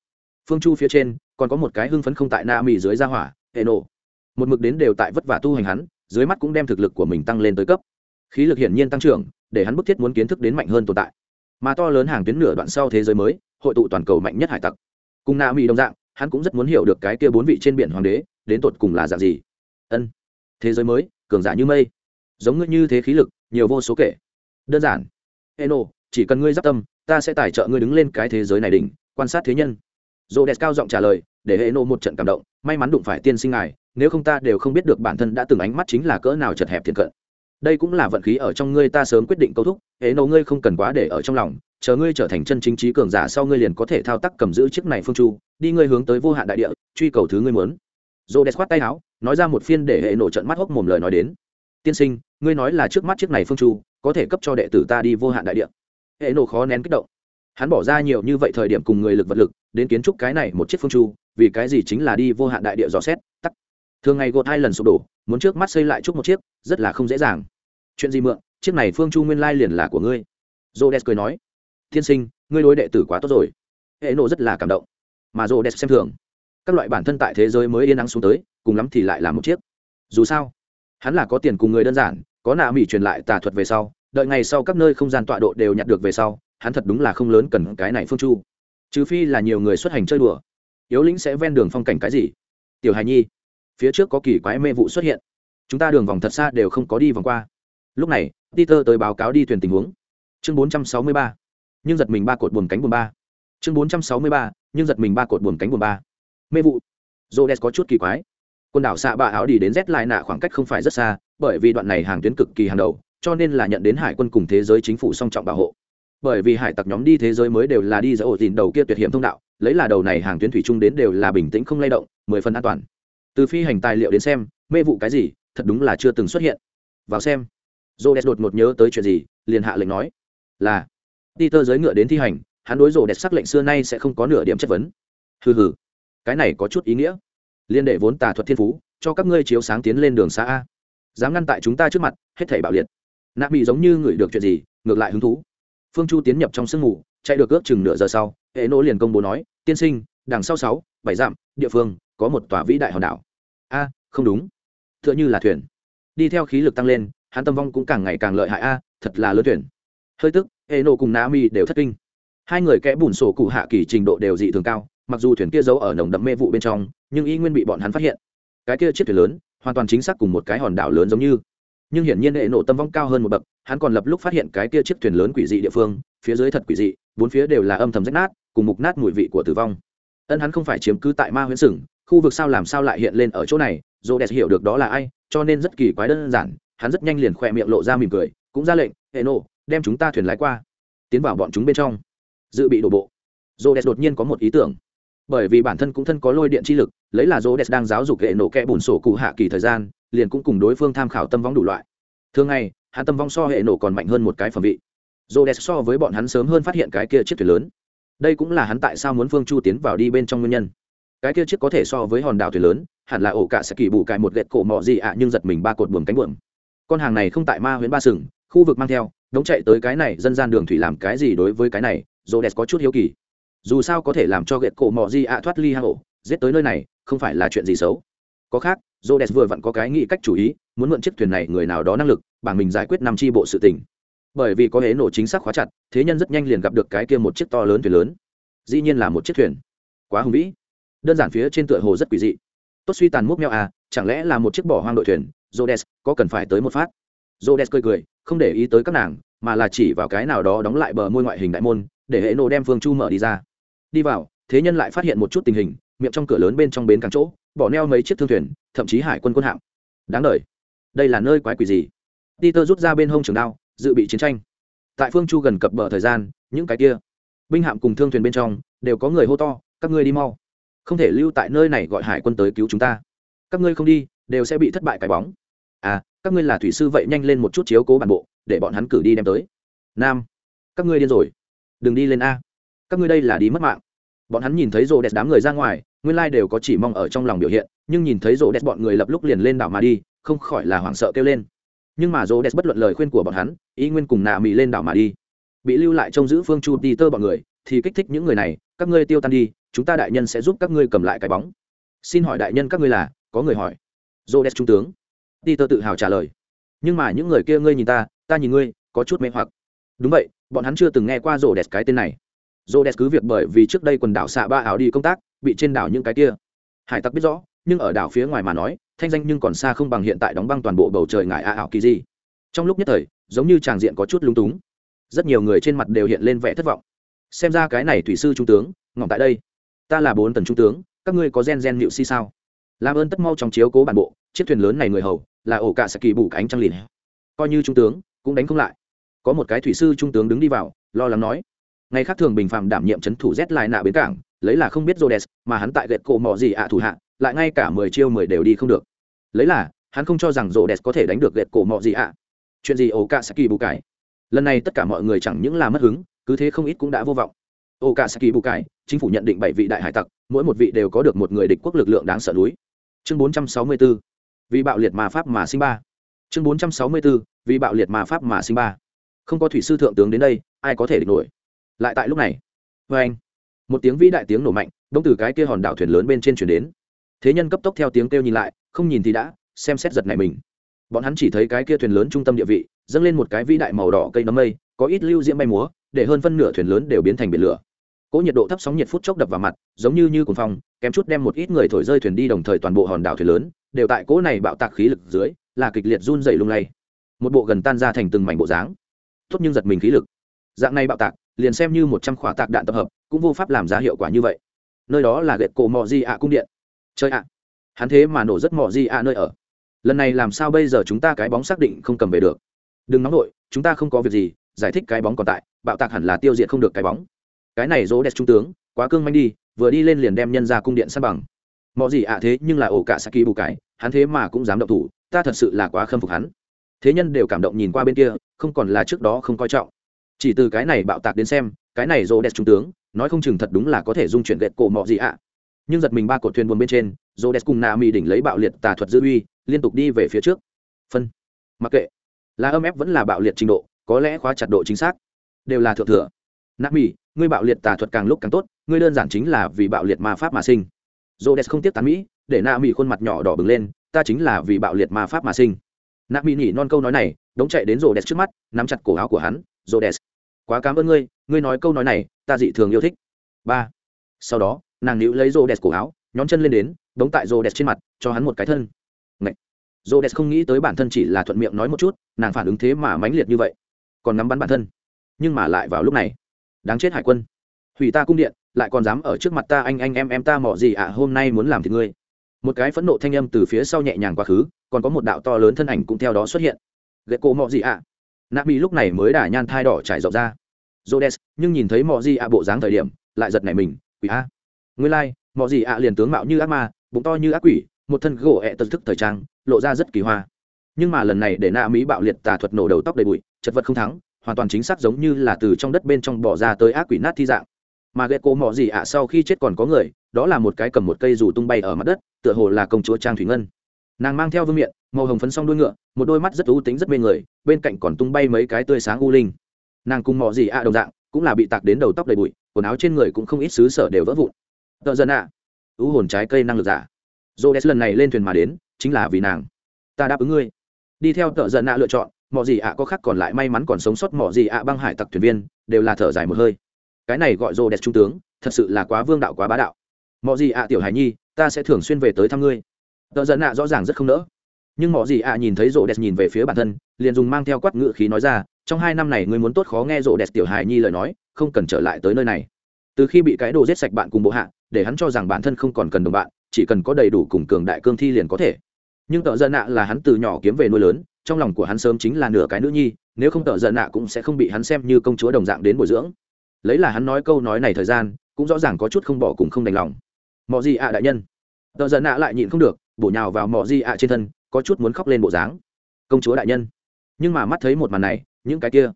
Phương chu phía trên còn có một cái hưng phấn không tại na mỹ dưới gia hỏa hệ nổ một mực đến đều tại vất vả tu hành hắn, dưới mắt cũng đem thực lực của mình tăng lên tới cấp. Khí lực hiển nhiên tăng trưởng, để hắn bức thiết muốn kiến thức đến mạnh hơn tồn tại. Mà to lớn hàng tuyến nửa đoạn sau thế giới mới, hội tụ toàn cầu mạnh nhất hải tặc. Cùng na mỹ đồng dạng, hắn cũng rất muốn hiểu được cái kia bốn vị trên biển hoàng đế, đến tột cùng là dạng gì. Ân, thế giới mới, cường giả như mây. Giống ngươi như thế khí lực, nhiều vô số kể. Đơn giản. Eno, chỉ cần ngươi giáp tâm, ta sẽ tài trợ ngươi đứng lên cái thế giới này đỉnh, quan sát thế nhân dồ đẹp cao giọng trả lời, để hệ nộ một trận cảm động, may mắn đụng phải tiên sinh ngài, nếu không ta đều không biết được bản thân đã từng ánh mắt chính là cỡ nào chật hẹp thiện cận. Đây cũng là vận khí ở trong ngươi ta sớm quyết định câu thúc, hệ nộ ngươi không cần quá để ở trong lòng, chờ ngươi trở thành chân chính trí cường giả sau ngươi liền có thể thao tác cầm giữ chiếc này phương chu, đi ngươi hướng tới vô hạn đại địa, truy cầu thứ ngươi muốn. Dồ đẹp khoát tay áo, nói ra một phiên để hệ nổ trận mắt hốc mồm lời nói đến. Tiên sinh, ngươi nói là trước mắt chiếc này phương chu, có thể cấp cho đệ tử ta đi vô hạn đại địa. Hệ nổ khó nén kích động hắn bỏ ra nhiều như vậy thời điểm cùng người lực vật lực, đến kiến trúc cái này một chiếc phương chu, vì cái gì chính là đi vô hạn đại địa dò xét tắt thường ngày gột hai lần sụp đổ, muốn trước mắt xây lại chúc một chiếc, rất là không dễ dàng. Chuyện gì mượn, chiếc này phương chu nguyên lai liền là của ngươi. J o d e s cười nói, tiên sinh, ngươi đối đệ tử quá tốt rồi. Hệ nộ rất là cảm động. Mà j o d e s xem thường. Các loại bản thân tại thế giới mới yên ắng xuống tới, cùng lắm thì lại là một chiếc. Dù sao, hắn là có tiền cùng người đơn giản, có nạ mỹ truyền lại tà thuật về sau, đợi ngày sau các nơi không gian tọa độ đều nhặt được về sau hắn thật đúng là không lớn cần cái này phương chu. Trừ phi là nhiều người xuất hành chơi đùa. Yếu lĩnh sẽ ven đường phong cảnh cái gì? Tiểu hài nhi, phía trước có kỳ quái mê vụ xuất hiện. Chúng ta đường vòng thật xa đều không có đi vòng qua. Lúc này, peter tới báo cáo đi thuyền tình huống. Chương 463. nhưng giật mình ba cột buồm cánh buồm ba. Chương 463. nhưng giật mình ba cột buồm cánh buồm ba. Mê vụ. Rhodes có chút kỳ quái. Quần đảo xạ bạ áo đi đến z lại nạ khoảng cách không phải rất xa, bởi vì đoạn này hàng tuyến cực kỳ hàng đầu, cho nên là nhận đến hải quân cùng thế giới chính phủ song trọng bảo hộ bởi vì hải tặc nhóm đi thế giới mới đều là đi giữa ổ tìm đầu kia tuyệt hiểm thông đạo, lấy là đầu này hàng tuyến thủy chung đến đều là bình tĩnh không lay động, mười phần an toàn. Từ phi hành tài liệu đến xem, mê vụ cái gì, thật đúng là chưa từng xuất hiện. Vào xem. Rô đột một nhớ tới chuyện gì, liền hạ lệnh nói, là đi tơ giới ngựa đến thi hành, hắn đối rô sắc lệnh xưa nay sẽ không có nửa điểm chất vấn. Hừ hừ, cái này có chút ý nghĩa. Liên đệ vốn tà thuật thiên phú, cho các ngươi chiếu sáng tiến lên đường xa a. Dám ngăn tại chúng ta trước mặt, hết thảy bạo liệt. Nạp bị giống như người được chuyện gì, ngược lại hứng thú phương chu tiến nhập trong sương ngủ, chạy được ước chừng nửa giờ sau hệ nỗ liền công bố nói tiên sinh đằng sau sáu bảy dặm địa phương có một tòa vĩ đại hòn đảo. A không đúng. T h ư ợ n h ư là thuyền. Đi theo khí lực tăng lên hắn tâm vong cũng càng ngày càng lợi hại. A thật là lớn thuyền. Hơi tức hệ Nỗ cùng na mi đều thất kinh. Hai người kẽ bùn sổ cụ hạ kỳ trình độ đều dị thường cao mặc dù thuyền kia giấu ở nồng đậm mê vụ bên trong nhưng y nguyên bị bọn hắn phát hiện. Cái kia chiếc thuyền lớn hoàn toàn chính xác cùng một cái hòn đảo lớn giống như. Nhưng hiển nhiên hệ nổ tâm vong cao hơn một bậc hắn còn lập lúc phát hiện cái kia chiếc thuyền lớn quỷ dị địa phương, phía dưới thật quỷ dị, bốn phía đều là âm thầm rách nát, cùng mục nát mùi vị của tử vong. Ân hắn không phải chiếm cứ tại ma huyễn sừng, khu vực sao làm sao lại hiện lên ở chỗ này dô đẹp hiểu được đó là ai, cho nên rất kỳ quái đơn giản, hắn rất nhanh liền khỏe miệng lộ ra mỉm cười, cũng ra lệnh, hệ nổ đem chúng ta thuyền lái qua. Tiến vào bọn chúng bên trong. Dự bị đổ bộ. Dô đẹp đột nhiên có một ý tưởng. Bởi vì bản thân cũng thân có lôi điện chi lực, lấy là rô đẹp đang giáo dục hệ nổ kẽ bùn sổ cụ hạ kỳ thời gian, liền cũng cùng đối phương tham khảo tâm vong đủ loại. Thường ngày hắn tâm vong so hệ nổ còn mạnh hơn một cái phẩm vị. Rô đès so với bọn hắn sớm hơn phát hiện cái kia chiếc thuyền lớn. Đây cũng là hắn tại sao muốn phương chu tiến vào đi bên trong nguyên nhân. Cái kia chiếc có thể so với hòn đảo thuyền lớn, hẳn là ổ cả sẽ kỳ bù cái một ghẹt cổ mọ gì ạ, nhưng giật mình ba cột buồm cánh buồm. Con hàng này không tại ma huyện ba sừng, khu vực mang theo, đống chạy tới cái này, dân gian đường thủy làm cái gì đối với cái này rô đès có chút hiếu kỳ. Dù sao có thể làm cho ghẹt cổ mọ gì ạ thoát ly hang ổ, giết tới nơi này, không phải là chuyện gì xấu. Có khác Rhodes vừa vặn có cái nghĩ cách chủ ý, muốn mượn chiếc thuyền này người nào đó năng lực bằng mình giải quyết năm tri bộ sự tình. Bởi vì có hế nổ chính xác khóa chặt, thế nhân rất nhanh liền gặp được cái kia một chiếc to lớn thuyền lớn. Dĩ nhiên là một chiếc thuyền. Quá hùng vĩ. Đơn giản phía trên tựa hồ rất quỷ dị. Tốt suy tàn mốc meo à chẳng lẽ là một chiếc bỏ hoang đội thuyền? Jodes có cần phải tới một phát? Jodes cười cười, không để ý tới các nàng, mà là chỉ vào cái nào đó đóng lại bờ môi ngoại hình đại môn, để hệ nổ đem phương chu mở đi ra. Đi vào, thế nhân lại phát hiện một chút tình hình, miệng trong cửa lớn bên trong bến cảng chỗ bỏ neo mấy chiếc thương thuyền, thậm chí hải quân quân hạm. Đáng đ đây là nơi quái quỷ gì? Peter rút ra bên hông trường đao, dự bị chiến tranh. Tại phương chu gần cập bờ thời gian, những cái kia binh hạm cùng thương thuyền bên trong đều có người hô to, các ngươi đi mau. Không thể lưu tại nơi này gọi hải quân tới cứu chúng ta. Các ngươi không đi, đều sẽ bị thất bại cái bóng. À các ngươi là thủy sư vậy nhanh lên một chút chiếu cố bản bộ, để bọn hắn cử đi đem tới. Nam, các ngươi điên rồi. Đừng đi lên a. Các ngươi đây là đi mất mạng. Bọn hắn nhìn thấy rô đẹp đám người ra ngoài nguyên lai đều có chỉ mong ở trong lòng biểu hiện, nhưng nhìn thấy rô đès bọn người lập lúc liền lên đảo mà đi, không khỏi là hoảng sợ kêu lên. Nhưng mà rô đès bất luận lời khuyên của bọn hắn, ý nguyên cùng nạ mỹ lên đảo mà đi. Bị lưu lại trông giữ phương chu đi tơ bọn người, thì kích thích những người này, các ngươi tiêu tan đi, chúng ta đại nhân sẽ giúp các ngươi cầm lại cái bóng. Xin hỏi đại nhân các ngươi là, có người hỏi. Rô đès trung tướng. Đi tơ tự hào trả lời. Nhưng mà những người kia ngươi nhìn ta ta nhìn ngươi, có chút mê hoặc. Đúng vậy, bọn hắn chưa từng nghe qua rô đès cái tên này. Rô đès cứ việc bởi vì trước đây quần đảo xạ ba ảo đi công tác bị trên đảo những cái kia. Hải tặc biết rõ, nhưng ở đảo phía ngoài mà nói, thanh danh nhưng còn xa không bằng hiện tại đóng băng toàn bộ bầu trời ngại a ảo kỳ di. Trong lúc nhất thời, giống như tràng diện có chút lung túng. Rất nhiều người trên mặt đều hiện lên vẻ thất vọng. Xem ra cái này thủy sư trung tướng, ngỏm tại đây. Ta là bốn tần trung tướng, các ngươi có gen gen nhịu si sao? Làm ơn tất mau trong chiếu cố bản bộ, chiếc thuyền lớn này người hầu, là ổ cả sẽ kỳ bù cánh trăng lìn coi như trung tướng, cũng đánh không lại. Có một cái thủy sư trung tướng đứng đi vào, lo lắng nói. Ngày khác thường bình phạm đảm nhiệm c h ấ n thủ z lại nạ bến cảng lấy là không biết rhodes, mà hắn tại gẹt cổ mọ gì ạ thủ hạ, lại ngay cả mười chiêu mười đều đi không được. Lấy là, hắn không cho rằng rhodes có thể đánh được gẹt cổ mọ gì ạ. Chuyện gì Okasaki bù cải? Lần này tất cả mọi người chẳng những là mất hứng, cứ thế không ít cũng đã vô vọng. Okasaki bù cải, chính phủ nhận định bảy vị đại hải tặc, mỗi một vị đều có được một người địch quốc lực lượng đáng sợ núi. Chương 464 vì bạo liệt mà pháp mà sinh ba. Chương 464 vì bạo liệt mà pháp mà sinh ba. Không có thủy sư thượng tướng đến đây, ai có thể địch nổi? Lại tại lúc này. Vâng anh một tiếng vĩ đại tiếng nổ mạnh đông từ cái kia hòn đảo thuyền lớn bên trên chuyển đến. Thế nhân cấp tốc theo tiếng kêu nhìn lại, không nhìn thì đã, xem xét giật này mình. Bọn hắn chỉ thấy cái kia thuyền lớn trung tâm địa vị, dâng lên một cái vĩ đại màu đỏ cây nấm mây, có ít lưu diễm bay múa, để hơn phân nửa thuyền lớn đều biến thành biển lửa. Cỗ nhiệt độ thấp sóng nhiệt phút chốc đập vào mặt, giống như như cồn phong, kém chút đem một ít người thổi rơi thuyền đi đồng thời toàn bộ hòn đảo thuyền lớn, đều tại cỗ này bạo tạc khí lực dưới, là kịch liệt run dày lung lay. Một bộ gần tan ra thành từng mảnh bộ dáng. Tốt nhưng giật mình khí lực. Dạng này bạo tạc liền xem như một trăm khỏa tạc đạn tập hợp, cũng vô pháp làm ra hiệu quả như vậy. Nơi đó là gậy cổ mò di ạ cung điện. Chơi ạ, hắn thế mà nổ rất mò di ạ nơi ở. Lần này làm sao bây giờ chúng ta cái bóng xác định không cầm về được? Đừng nóng nổi chúng ta không có việc gì, giải thích cái bóng còn tại, bạo tạc hẳn là tiêu diệt không được cái bóng. Cái này dỗ đẹp trung tướng, quá cương manh đi, vừa đi lên liền đem nhân ra cung điện sa bằng. Mọi gì ạ thế nhưng là ổ cả saki bù cái hắn thế mà cũng dám động thủ, ta thật sự là quá khâm phục hắn. Thế nhân đều cảm động nhìn qua bên kia, không còn là trước đó không coi trọng chỉ từ cái này bạo tạc đến xem, cái này rô đẹp trung tướng, nói không chừng thật đúng là có thể dung chuyển gậy cổ mọ gì ạ. Nhưng giật mình ba cột thuyền buồn bên trên rô đẹp cùng nà mỹ đỉnh lấy bạo liệt tà thuật dư uy, liên tục đi về phía trước. Phân. Mặc kệ. Là âm ép vẫn là bạo liệt trình độ, có lẽ khóa chặt độ chính xác. Đều là thượng thừa. Nạp mỹ ngươi bạo liệt tà thuật càng lúc càng tốt, ngươi đơn giản chính là vì bạo liệt ma pháp mà sinh. Dô đès không tiếp tán mỹ, để nạ mỹ khuôn mặt nhỏ đỏ bừng lên, ta chính là vì bạo liệt ma pháp mà sinh. Nạ mỹ nhỉ non câu nói này, đống chạy đến rô đès trước mắt, nắm chặt cổ áo của hắn rô đès quá cảm ơn ngươi ngươi nói câu nói này ta dị thường yêu thích. Ba. Sau đó nàng nữ lấy rô đẹp cổ áo nhóm chân lên đến đống tại rô đẹp trên mặt cho hắn một cái thân. Ngậy! rô đẹp không nghĩ tới bản thân chỉ là thuận miệng nói một chút nàng phản ứng thế mà mãnh liệt như vậy. Còn nắm bắn bản thân. Nhưng mà lại vào lúc này. Đáng chết hải quân. Hủy ta cung điện lại còn dám ở trước mặt ta anh anh em em ta mỏ gì ạ à, hôm nay muốn làm thì ngươi. Một cái phẫn nộ thanh âm từ phía sau nhẹ nhàng quá khứ còn có một đạo to lớn thân ảnh cũng theo đó xuất hiện. Ghệ cổ mọ gì ạ? à? Nạ bị lúc này mới đả nhan thai đỏ trải rộng ra. Rhodes, nhưng nhìn thấy mọ gì ạ bộ dáng thời điểm lại giật nảy mình quỷ a. Nguyên lai、like, mọi gì ạ liền tướng mạo như ác ma bụng to như ác quỷ một thân gỗ ẹ tật thức thời trang lộ ra rất kỳ hoa. Nhưng mà lần này để nạ mỹ bạo liệt tà thuật nổ đầu tóc đầy bụi chật vật không thắng hoàn toàn chính xác giống như là từ trong đất bên trong bỏ ra tới ác quỷ nát thi dạng. Mà ghét cô mọ gì ạ sau khi chết còn có người đó là một cái cầm một cây dù tung bay ở mặt đất tựa hồ là công chúa trang thủy ngân nàng mang theo vương miện, màu hồng phấn s o n g đuôi ngựa, một đôi mắt rất ưu tính rất mê người, bên cạnh còn tung bay mấy cái tươi sáng u linh. Nàng cùng mọ gì ạ đồng dạng, cũng là bị tạc đến đầu tóc đầy bụi, quần áo trên người cũng không ít xứ sở đều vỡ vụn. Tợ dân ạ. À. ưu hồn trái cây năng lực giả. J o d e s lần này lên thuyền mà đến, chính là vì nàng. Ta đáp ứng ngươi. Đi theo tợ dân ạ lựa chọn, mọ gì ạ có khác còn lại may mắn còn sống sót mọ gì ạ băng hải tặc thuyền viên, đều là thở dài một hơi. Cái này gọi rô đẹp trung tướng, thật sự là quá vương đạo quá bá đạo. Mọi gì ạ tiểu hài nhi, ta sẽ thường xuyên về tới thăm ngươi tợ giận nạ rõ ràng rất không nỡ. Nhưng mọi gì ạ nhìn thấy rô đẹp nhìn về phía bản thân, liền dùng mang theo quát ngự khí nói ra, trong hai năm này ngươi muốn tốt khó nghe rô đẹp tiểu hài nhi lời nói, không cần trở lại tới nơi này. Từ khi bị cái đồ giết sạch bạn cùng bộ hạ, để hắn cho rằng bản thân không còn cần đồng bạn, chỉ cần có đầy đủ cùng cường đại cương thi liền có thể. Nhưng tợ giận nạ là hắn từ nhỏ kiếm về nuôi lớn, trong lòng của hắn sớm chính là nửa cái nữ nhi, nếu không tợ giận nạ cũng sẽ không bị hắn xem như công chúa đồng dạng đến bồi dưỡng. Lấy là hắn nói câu nói này thời gian, cũng rõ ràng có chút không bỏ cùng không đành lòng. Mọi gì ạ đại nhân? Tờ giận nạ lại nhịn không được bổ nhào vào mỏ gì ạ trên thân có chút muốn khóc lên bộ dáng. Công chúa đại nhân. Nhưng mà mắt thấy một màn này những cái kia.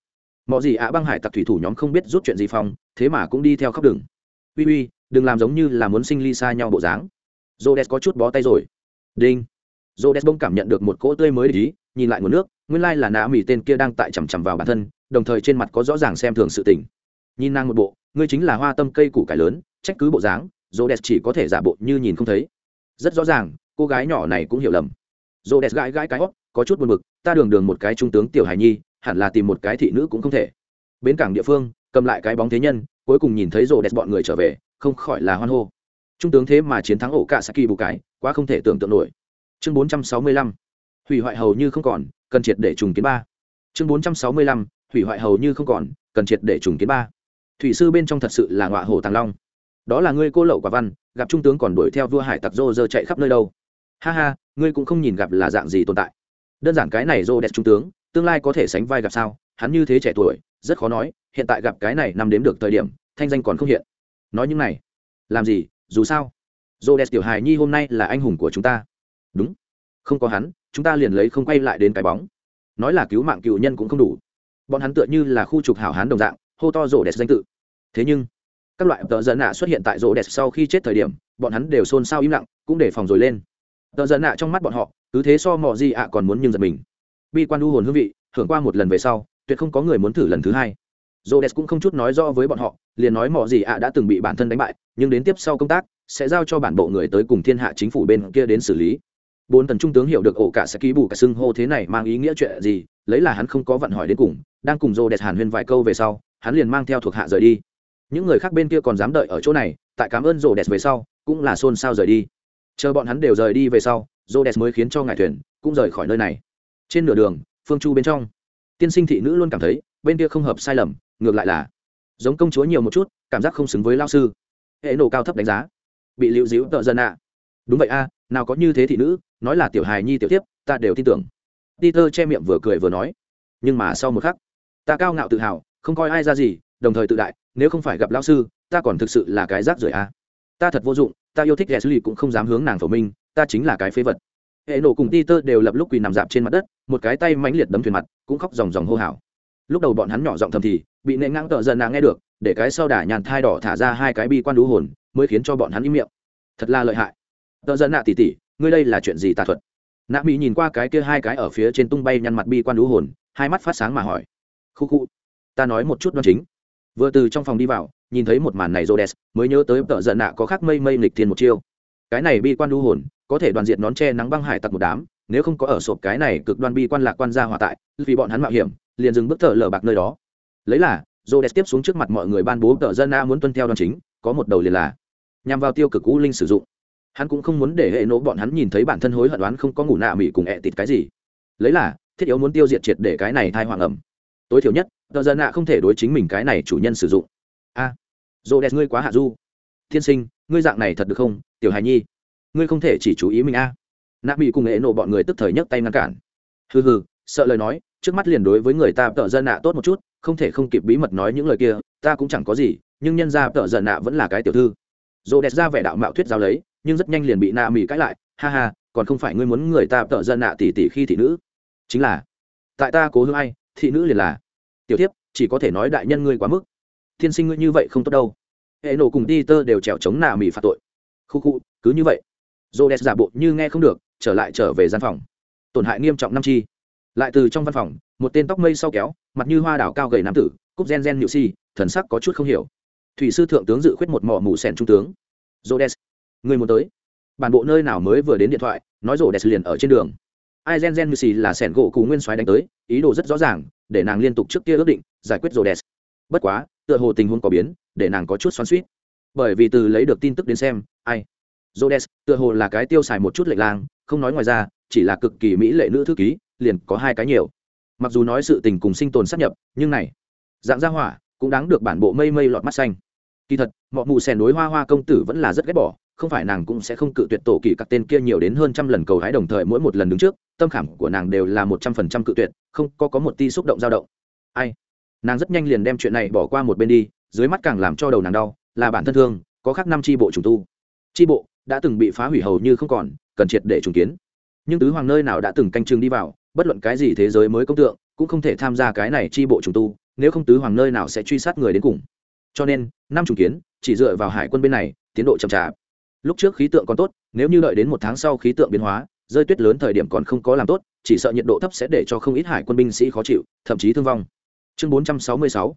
Mọi gì ạ băng hải tặc thủy thủ nhóm không biết rút chuyện gì phòng, thế mà cũng đi theo khóc đừng. Uy uy đừng làm giống như là muốn sinh ly xa nhau bộ dáng. J có chút bó tay rồi. Đinh. J bông cảm nhận được một cỗ tươi mới ý nhìn lại nguồn nước nguyên lai là nã mỹ tên kia đang tại chằm chằm vào bản thân đồng thời trên mặt có rõ ràng xem thường sự tình. Nhìn nàng một bộ ngươi chính là hoa tâm cây củ cải lớn trách cứ bộ dáng dô đẹp chỉ có thể giả bộ như nhìn không thấy. Rất rõ ràng cô gái nhỏ này cũng hiểu lầm. Dồ đẹp gãi gãi cái hót có chút buồn b ự c ta đường đường một cái trung tướng tiểu hài nhi, hẳn là tìm một cái thị nữ cũng không thể. Bến cảng địa phương, cầm lại cái bóng thế nhân, cuối cùng nhìn thấy rồ đẹp bọn người trở về, không khỏi là hoan hô. Trung tướng thế mà chiến thắng ổ cả saki bù cái quá không thể tưởng tượng nổi. Chương bốn trăm sáu mươi lăm, hủy hoại hầu như không còn, cần triệt để trùng kiến ba. Chương bốn trăm sáu mươi lăm, hủy hoại hầu như không còn, cần triệt để trùng kiến ba. Thủy sư bên trong thật sự là ngọa hồ tàng long. Đó là ngươi cô lậu quả văn, gặp trung tướng còn đuổi theo vua hải tặc rô rơ chạy khắp nơi đâu ha ha, ngươi cũng không nhìn gặp là dạng gì tồn tại. Đơn giản cái này rô đẹp trung tướng, tương lai có thể sánh vai gặp sao? Hắn như thế trẻ tuổi, rất khó nói, hiện tại gặp cái này nằm đếm được thời điểm, thanh danh còn không hiện. Nói những này. Làm gì? Dù sao. Rô đẹp tiểu hài nhi hôm nay là anh hùng của chúng ta. Đúng. Không có hắn, chúng ta liền lấy không quay lại đến cái bóng. Nói là cứu mạng cựu nhân cũng không đủ. Bọn hắn tựa như là khu trục hảo hán đồng dạng, hô to Rô đẹp danh tự. Thế nhưng, các loại tợ giận nạ xuất hiện tại Rô đẹp sau khi chết thời điểm, bọn hắn đều xôn xao im lặng, cũng để phòng rồi lên tờ giận nạ trong mắt bọn họ, cứ thế so mò gì ạ còn muốn nhưng giật mình. Bi quan u hồn hương vị, hưởng qua một lần về sau, tuyệt không có người muốn thử lần thứ hai. Rổ đẹp cũng không chút nói rõ với bọn họ, liền nói mò gì ạ đã từng bị bản thân đánh bại, nhưng đến tiếp sau công tác, sẽ giao cho bản bộ người tới cùng thiên hạ chính phủ bên kia đến xử lý. Bốn tần trung tướng hiểu được ổ cả sẽ ký bù cả xưng hô thế này mang ý nghĩa chuyện gì, lấy là hắn không có vận hỏi đến cùng, đang cùng rô đẹp hàn huyên vài câu về sau, hắn liền mang theo thuộc hạ rời đi. Những người khác bên kia còn dám đợi ở chỗ này, tại cảm ơn rô đẹp về sau, cũng là xôn xao rời đi chờ bọn hắn đều rời đi về sau rô đẹp mới khiến cho ngài thuyền cũng rời khỏi nơi này. Trên nửa đường, phương chu bên trong, tiên sinh thị nữ luôn cảm thấy bên kia không hợp sai lầm, ngược lại là giống công chúa nhiều một chút, cảm giác không xứng với lao sư. Hệ nổ cao thấp đánh giá, bị liệu dĩu tợ dân ạ. Đúng vậy a, nào có như thế thị nữ, nói là tiểu hài nhi tiểu tiếp ta đều tin tưởng. Peter che miệng vừa cười vừa nói, nhưng mà sau một khắc, ta cao ngạo tự hào, không coi ai ra gì, đồng thời tự đại, nếu không phải gặp lão sư, ta còn thực sự là cái rác rưởi a. à ta thật vô dụng, ta yêu thích Leslie cũng không dám hướng nàng phổ minh, ta chính là cái phế vật. Hệ nổ cùng Peter đều lập lúc quỳ nằm dạp trên mặt đất, một cái tay mãnh liệt đấm thuyền mặt, cũng khóc ròng ròng hô hào. Lúc đầu bọn hắn nhỏ giọng thầm thì, bị nệ ngang tợ dần nàng nghe được, để cái sau đả nhàn thai đỏ thả ra hai cái bi quan đú hồn, mới khiến cho bọn hắn im miệng. Thật là lợi hại. Tợ dần nạ tỉ tỉ, ngươi đây là chuyện gì tà thuật? Nạ mỹ nhìn qua cái kia hai cái ở phía trên tung bay nhăn mặt bi quan đú hồn, hai mắt phát sáng mà hỏi. Khu khu, ta nói một chút đoan chính. Vừa từ trong phòng đi vào nhìn thấy một màn này Rhodes mới nhớ tới tợ giận nạ có khác mây mây nghịch thiên một chiêu. Cái này bi quan đu hồn, có thể đoàn diện nón che nắng băng hải tặc một đám, nếu không có ở sộp cái này cực đoan bi quan lạc quan gia hòa tại, vì bọn hắn mạo hiểm, liền dừng bước thở lờ bạc nơi đó. Lấy là, Rhodes tiếp xuống trước mặt mọi người ban bố tợ giận nạ muốn tuân theo đoàn chính, có một đầu liền là nhằm vào tiêu cực cũ linh sử dụng. Hắn cũng không muốn để hệ nổ bọn hắn nhìn thấy bản thân hối hận đoán không có ngủ nạ mị cùng ẹ tịt cái gì. Lấy là, thiết yếu muốn tiêu diệt triệt để cái này thai hoàng ẩm. Tối thiểu nhất tờ dân nạ không thể đối chính mình cái này chủ nhân sử dụng a à, dồ đẹp ngươi quá hạ du. Thiên sinh ngươi dạng này thật được không tiểu hài nhi? Ngươi không thể chỉ chú ý mình a à. nạ mỹ cùng hệ nộ bọn người tức thời nhấc tay ngăn cản. Hừ hừ sợ lời nói trước mắt liền đối với người ta tợ dân nạ tốt một chút không thể không kịp bí mật nói những lời kia ta cũng chẳng có gì nhưng nhân ra tợ dân nạ vẫn là cái tiểu thư. Dồ đẹp ra vẻ đạo mạo thuyết giao lấy nhưng rất nhanh liền bị nạ mỹ cãi lại ha ha còn không phải ngươi muốn người ta tợ dân nạ tỷ tỷ khi thị nữ. Chính là tại ta cố hương ai thị nữ liền là. Tiểu tiếp chỉ có thể nói đại nhân ngươi quá mức thiên sinh ngươi như vậy không tốt đâu. Hệ nổ cùng đi tơ đều trèo chống nạ mỹ phạt tội. Khu khu, cứ như vậy. Dồ đẹp giả bộ như nghe không được, trở lại trở về gian phòng. Tổn hại nghiêm trọng năm chi. Lại từ trong văn phòng, một tên tóc mây sau kéo, mặt như hoa đảo cao gầy nam tử, cúp gen gen nhự si, thần sắc có chút không hiểu. Thủy sư thượng tướng dự khuyết một mỏ mù sèn trung tướng. Jodes người muốn tới. Bản bộ nơi nào mới vừa đến điện thoại, nói rổ đẹp liền ở trên đường. Ai gen gen nhự si là sẻn gỗ cù nguyên soái đánh tới, ý đồ rất rõ ràng, để nàng liên tục trước kia ước định, giải quyết rổ đẹp bất quá tựa hồ tình huống có biến để nàng có chút xoắn suýt bởi vì từ lấy được tin tức đến xem ai Jodes, tựa hồ là cái tiêu xài một chút lệch lang, không nói ngoài ra, chỉ là cực kỳ mỹ lệ nữ thư ký, liền có hai cái nhiều. Mặc dù nói sự tình cùng sinh tồn sát nhập, nhưng này, dạng gia hỏa, cũng đáng được bản bộ mây mây lọt mắt xanh. Kỳ thật, mọi mù xèn đối hoa hoa công tử vẫn là rất ghét bỏ, không phải nàng cũng sẽ không cự tuyệt tổ kỳ các tên kia nhiều đến hơn trăm lần cầu hái đồng thời mỗi một lần đứng trước, tâm khảm của nàng đều là một trăm phần trăm cự tuyệt, không có có một ti xúc động dao động. Ai? Nàng rất nhanh liền đem chuyện này bỏ qua một bên đi, dưới mắt càng làm cho đầu nàng đau, là bản thân thương, có khác năm tri bộ trùng tu. tri bộ, đã từng bị phá hủy hầu như không còn cần triệt để trùng kiến. Nhưng tứ hoàng nơi nào đã từng canh chừng đi vào bất luận cái gì thế giới mới công tượng cũng không thể tham gia cái này tri bộ trùng tu nếu không tứ hoàng nơi nào sẽ truy sát người đến cùng. Cho nên năm trùng kiến chỉ dựa vào hải quân bên này tiến độ chậm chạp. Lúc trước khí tượng còn tốt nếu như đợi đến một tháng sau khí tượng biến hóa rơi tuyết lớn thời điểm còn không có làm tốt chỉ sợ nhiệt độ thấp sẽ để cho không ít hải quân binh sĩ khó chịu thậm chí thương vong chương 466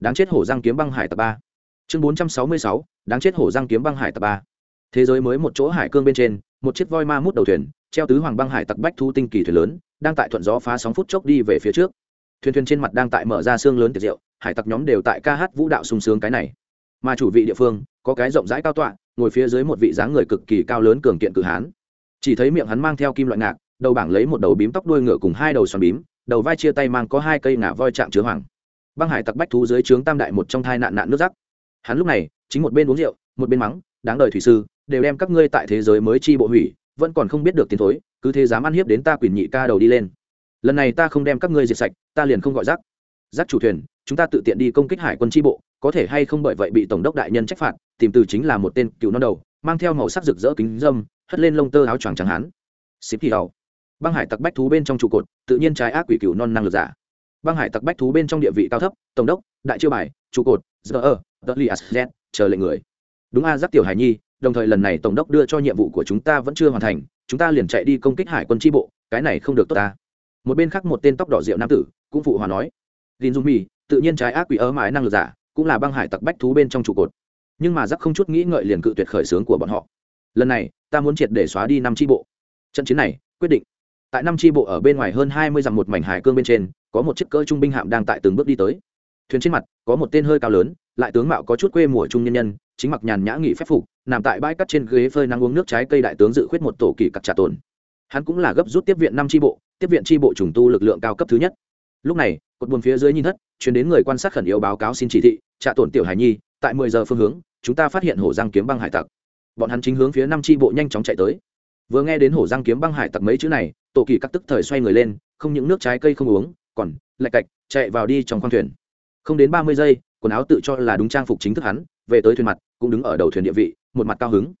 đáng chết hổ răng kiếm băng hải tập ba. Chương 466 đáng chết hổ răng kiếm băng hải tập ba. Thế giới mới một chỗ hải cương bên trên, một chiếc voi ma mút đầu thuyền, treo tứ hoàng băng hải tặc bách thu tinh kỳ thuyền lớn, đang tại thuận gió phá sóng phút chốc đi về phía trước. Thuyền thuyền trên mặt đang tại mở ra xương lớn tiệc rượu hải tặc nhóm đều tại ca hát vũ đạo sung sướng cái này. Mà chủ vị địa phương, có cái rộng rãi cao tọa, ngồi phía dưới một vị dáng người cực kỳ cao lớn cường kiện cự hán. Chỉ thấy miệng hắn mang theo kim loại ngạc, đầu bảng lấy một đầu bím tóc đuôi ngựa cùng hai đầu xoắn bím đầu vai chia tay mang có hai cây ngả voi chạm chứa hoàng. Băng hải tặc bách thú dưới trướng tam đại một trong thai nạn nạn nước rắc. Hắn lúc này, chính một bên uống rượu, một bên mắng, đáng đời thủy sư, đều đem các ngươi tại thế giới mới chi bộ hủy, vẫn còn không biết được tiền thối, cứ thế dám ăn hiếp đến ta quyền nhị ca đầu đi lên. Lần này ta không đem các ngươi diệt sạch, ta liền không gọi rắc. Rắc chủ thuyền, chúng ta tự tiện đi công kích hải quân chi bộ, có thể hay không bởi vậy bị tổng đốc đại nhân trách phạt, tìm từ chính là một tên cựu non đầu, mang theo màu sắc rực rỡ kính dâm, hất lên lông tơ áo choàng trắng hán xịp thì đầu băng hải tặc bách thú bên trong trụ cột, tự nhiên trái ác quỷ cựu non năng lực giả. Băng hải tặc bách thú bên trong địa vị cao thấp, tổng đốc, đại chiêu bài, trụ cột, giờ ơ, tờ li chờ lệnh người. Đúng a giáp tiểu hải nhi, đồng thời lần này tổng đốc đưa cho nhiệm vụ của chúng ta vẫn chưa hoàn thành, chúng ta liền chạy đi công kích hải quân tri bộ, cái này không được tốt ta. Một bên khác một tên tóc đỏ rượu nam tử, cũng phụ hòa nói. Gin dung mi, tự nhiên trái ác quỷ ớ mãi năng lực giả, cũng là băng hải tặc bách thú bên trong trụ cột. Nhưng mà giác không chút nghĩ ngợi liền cự tuyệt khởi xướng của bọn họ. Lần này, ta muốn triệt để xóa đi năm tri bộ. Trận chiến này, quyết định tại năm tri bộ ở bên ngoài hơn hai mươi dặm một mảnh hải cương bên trên, có một chiếc cỡ trung binh hạm đang tại từng bước đi tới. Thuyền trên mặt có một tên hơi cao lớn, lại tướng mạo có chút quê mùa trung nhân nhân, chính mặc nhàn nhã nghị phép phục, nằm tại bãi cắt trên ghế phơi nắng uống nước trái cây đại tướng dự khuyết một tổ kỳ cặp trả tồn. Hắn cũng là gấp rút tiếp viện năm tri bộ, tiếp viện tri bộ trùng tu lực lượng cao cấp thứ nhất. Lúc này, cột buồn phía dưới nhìn thất, chuyển đến người quan sát khẩn yếu báo cáo xin chỉ thị, trả tổn tiểu hải nhi, tại mười giờ phương hướng, chúng ta phát hiện hổ giang kiếm băng hải tặc. Bọn hắn chính hướng phía năm tri bộ nhanh chóng chạy tới vừa nghe đến hổ răng kiếm băng hải tặc mấy chữ này, tổ kỳ cắt tức thời xoay người lên, không những nước trái cây không uống, còn lạch cạch chạy vào đi trong khoang thuyền. Không đến ba mươi giây, quần áo tự cho là đúng trang phục chính thức hắn, về tới thuyền mặt, cũng đứng ở đầu thuyền địa vị, một mặt cao hứng.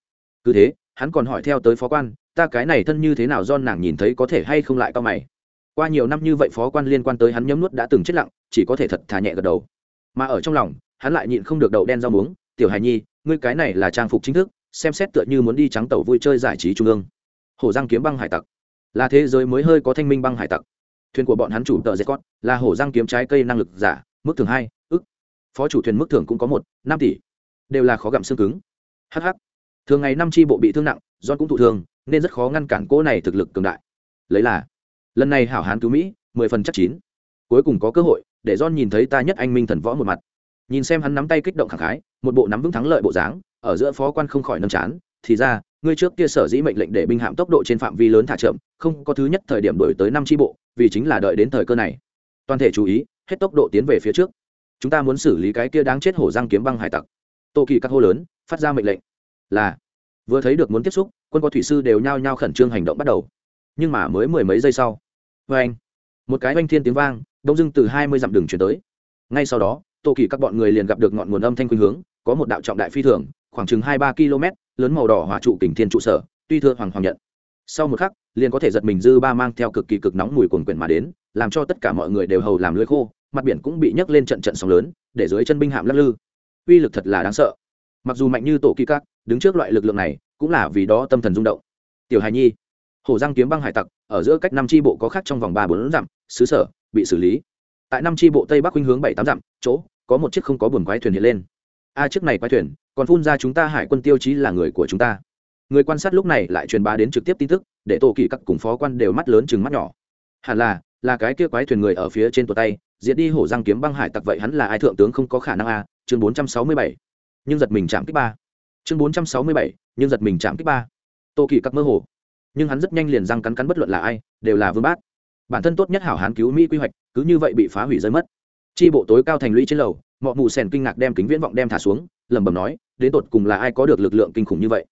Cứ thế, hắn còn hỏi theo tới phó quan, ta cái này thân như thế nào do nàng nhìn thấy có thể hay không lại cao mày? Qua nhiều năm như vậy phó quan liên quan tới hắn nhấm nuốt đã từng chết lặng, chỉ có thể thật thà nhẹ gật đầu. Mà ở trong lòng, hắn lại nhịn không được đậu đen rau muống, tiểu hài nhi, ngươi cái này là trang phục chính thức xem xét tựa như muốn đi trắng tàu vui chơi giải trí trung ương. Hổ giang kiếm băng hải tặc. Là thế giới mới hơi có thanh minh băng hải tặc. Thuyền của bọn hắn chủ tờ dệt cót, là hổ giang kiếm trái cây năng lực giả, mức thường hai, ức. Phó chủ thuyền mức thường cũng có một, năm tỷ. Đều là khó gặm xương cứng. Hh thường ngày năm tri bộ bị thương nặng do cũng thụ thương, nên rất khó ngăn cản cỗ này thực lực cường đại. Lấy là, lần này hảo hán cứu mỹ, mười phần chắc chín. Cuối cùng có cơ hội, để john nhìn thấy ta nhất anh minh thần võ một mặt nhìn xem hắn nắm tay kích động khẳng khái, một bộ nắm vững thắng lợi bộ dáng, ở giữa phó quan không khỏi nâm chán, thì ra, ngươi trước kia sở dĩ mệnh lệnh để binh hạm tốc độ trên phạm vi lớn thả chậm, không có thứ nhất thời điểm đổi tới năm tri bộ, vì chính là đợi đến thời cơ này. Toàn thể chú ý, hết tốc độ tiến về phía trước. Chúng ta muốn xử lý cái kia đáng chết hổ giang kiếm băng hải tặc. Tô kỳ các hô lớn, phát ra mệnh lệnh. Là, vừa thấy được muốn tiếp xúc, quân có thủy sư đều nhao nhao khẩn trương hành động bắt đầu. Nhưng mà mới mười mấy giây sau vê anh một cái oanh thiên tiếng vang, đông dưng từ hai mươi dặm đường chuyển tới. Ngay sau đó tô kỳ các bọn người liền gặp được ngọn nguồn âm thanh khuynh hướng, có một đạo trọng đại phi thường, khoảng chừng hai ba km, lớn màu đỏ hỏa trụ kình thiên trụ sở, tuy thưa hoàng hoàng nhận. Sau một khắc, liền có thể giật mình dư ba mang theo cực kỳ cực nóng mùi cuồn quyển mà đến, làm cho tất cả mọi người đều hầu làm lưới khô, mặt biển cũng bị nhấc lên trận trận sóng lớn, để dưới chân binh hạm lắc lư. Uy lực thật là đáng sợ. Mặc dù mạnh như tổ kỳ các, đứng trước loại lực lượng này, cũng là vì đó tâm thần rung động. Tiểu hài nhi hổ giang kiếm băng hải tặc, ở giữa cách năm tri bộ có khác trong vòng ba bốn dặm, xứ sở, bị xử lý. Tại năm tri bộ tây bắc khuynh hướng bảy tám dặm, chỗ có một chiếc không có buồn quái thuyền hiện lên. A, chiếc này quái thuyền, còn phun ra chúng ta hải quân tiêu chí là người của chúng ta. Người quan sát lúc này lại truyền bá đến trực tiếp tin tức, để tổ kỳ các cùng phó quan đều mắt lớn chừng mắt nhỏ. Hẳn là là cái kia quái thuyền người ở phía trên tuột tay, diệt đi hổ răng kiếm băng hải tặc vậy hắn là ai thượng tướng không có khả năng a, chương bốn trăm sáu mươi bảy. Nhưng giật mình chạm kích ba. Chương bốn trăm sáu mươi bảy, nhưng giật mình chạm kích ba. Tô kỳ các mơ hồ. Nhưng hắn rất nhanh liền răng cắn cắn bất luận là ai, đều là vương bát bản thân tốt nhất hảo hán cứu mỹ quy hoạch, cứ như vậy bị phá hủy rơi mất chi bộ tối cao thành lũy trên lầu mọi mù sèn kinh ngạc đem kính viễn vọng đem thả xuống, lẩm bẩm nói, đến tột cùng là ai có được lực lượng kinh khủng như vậy?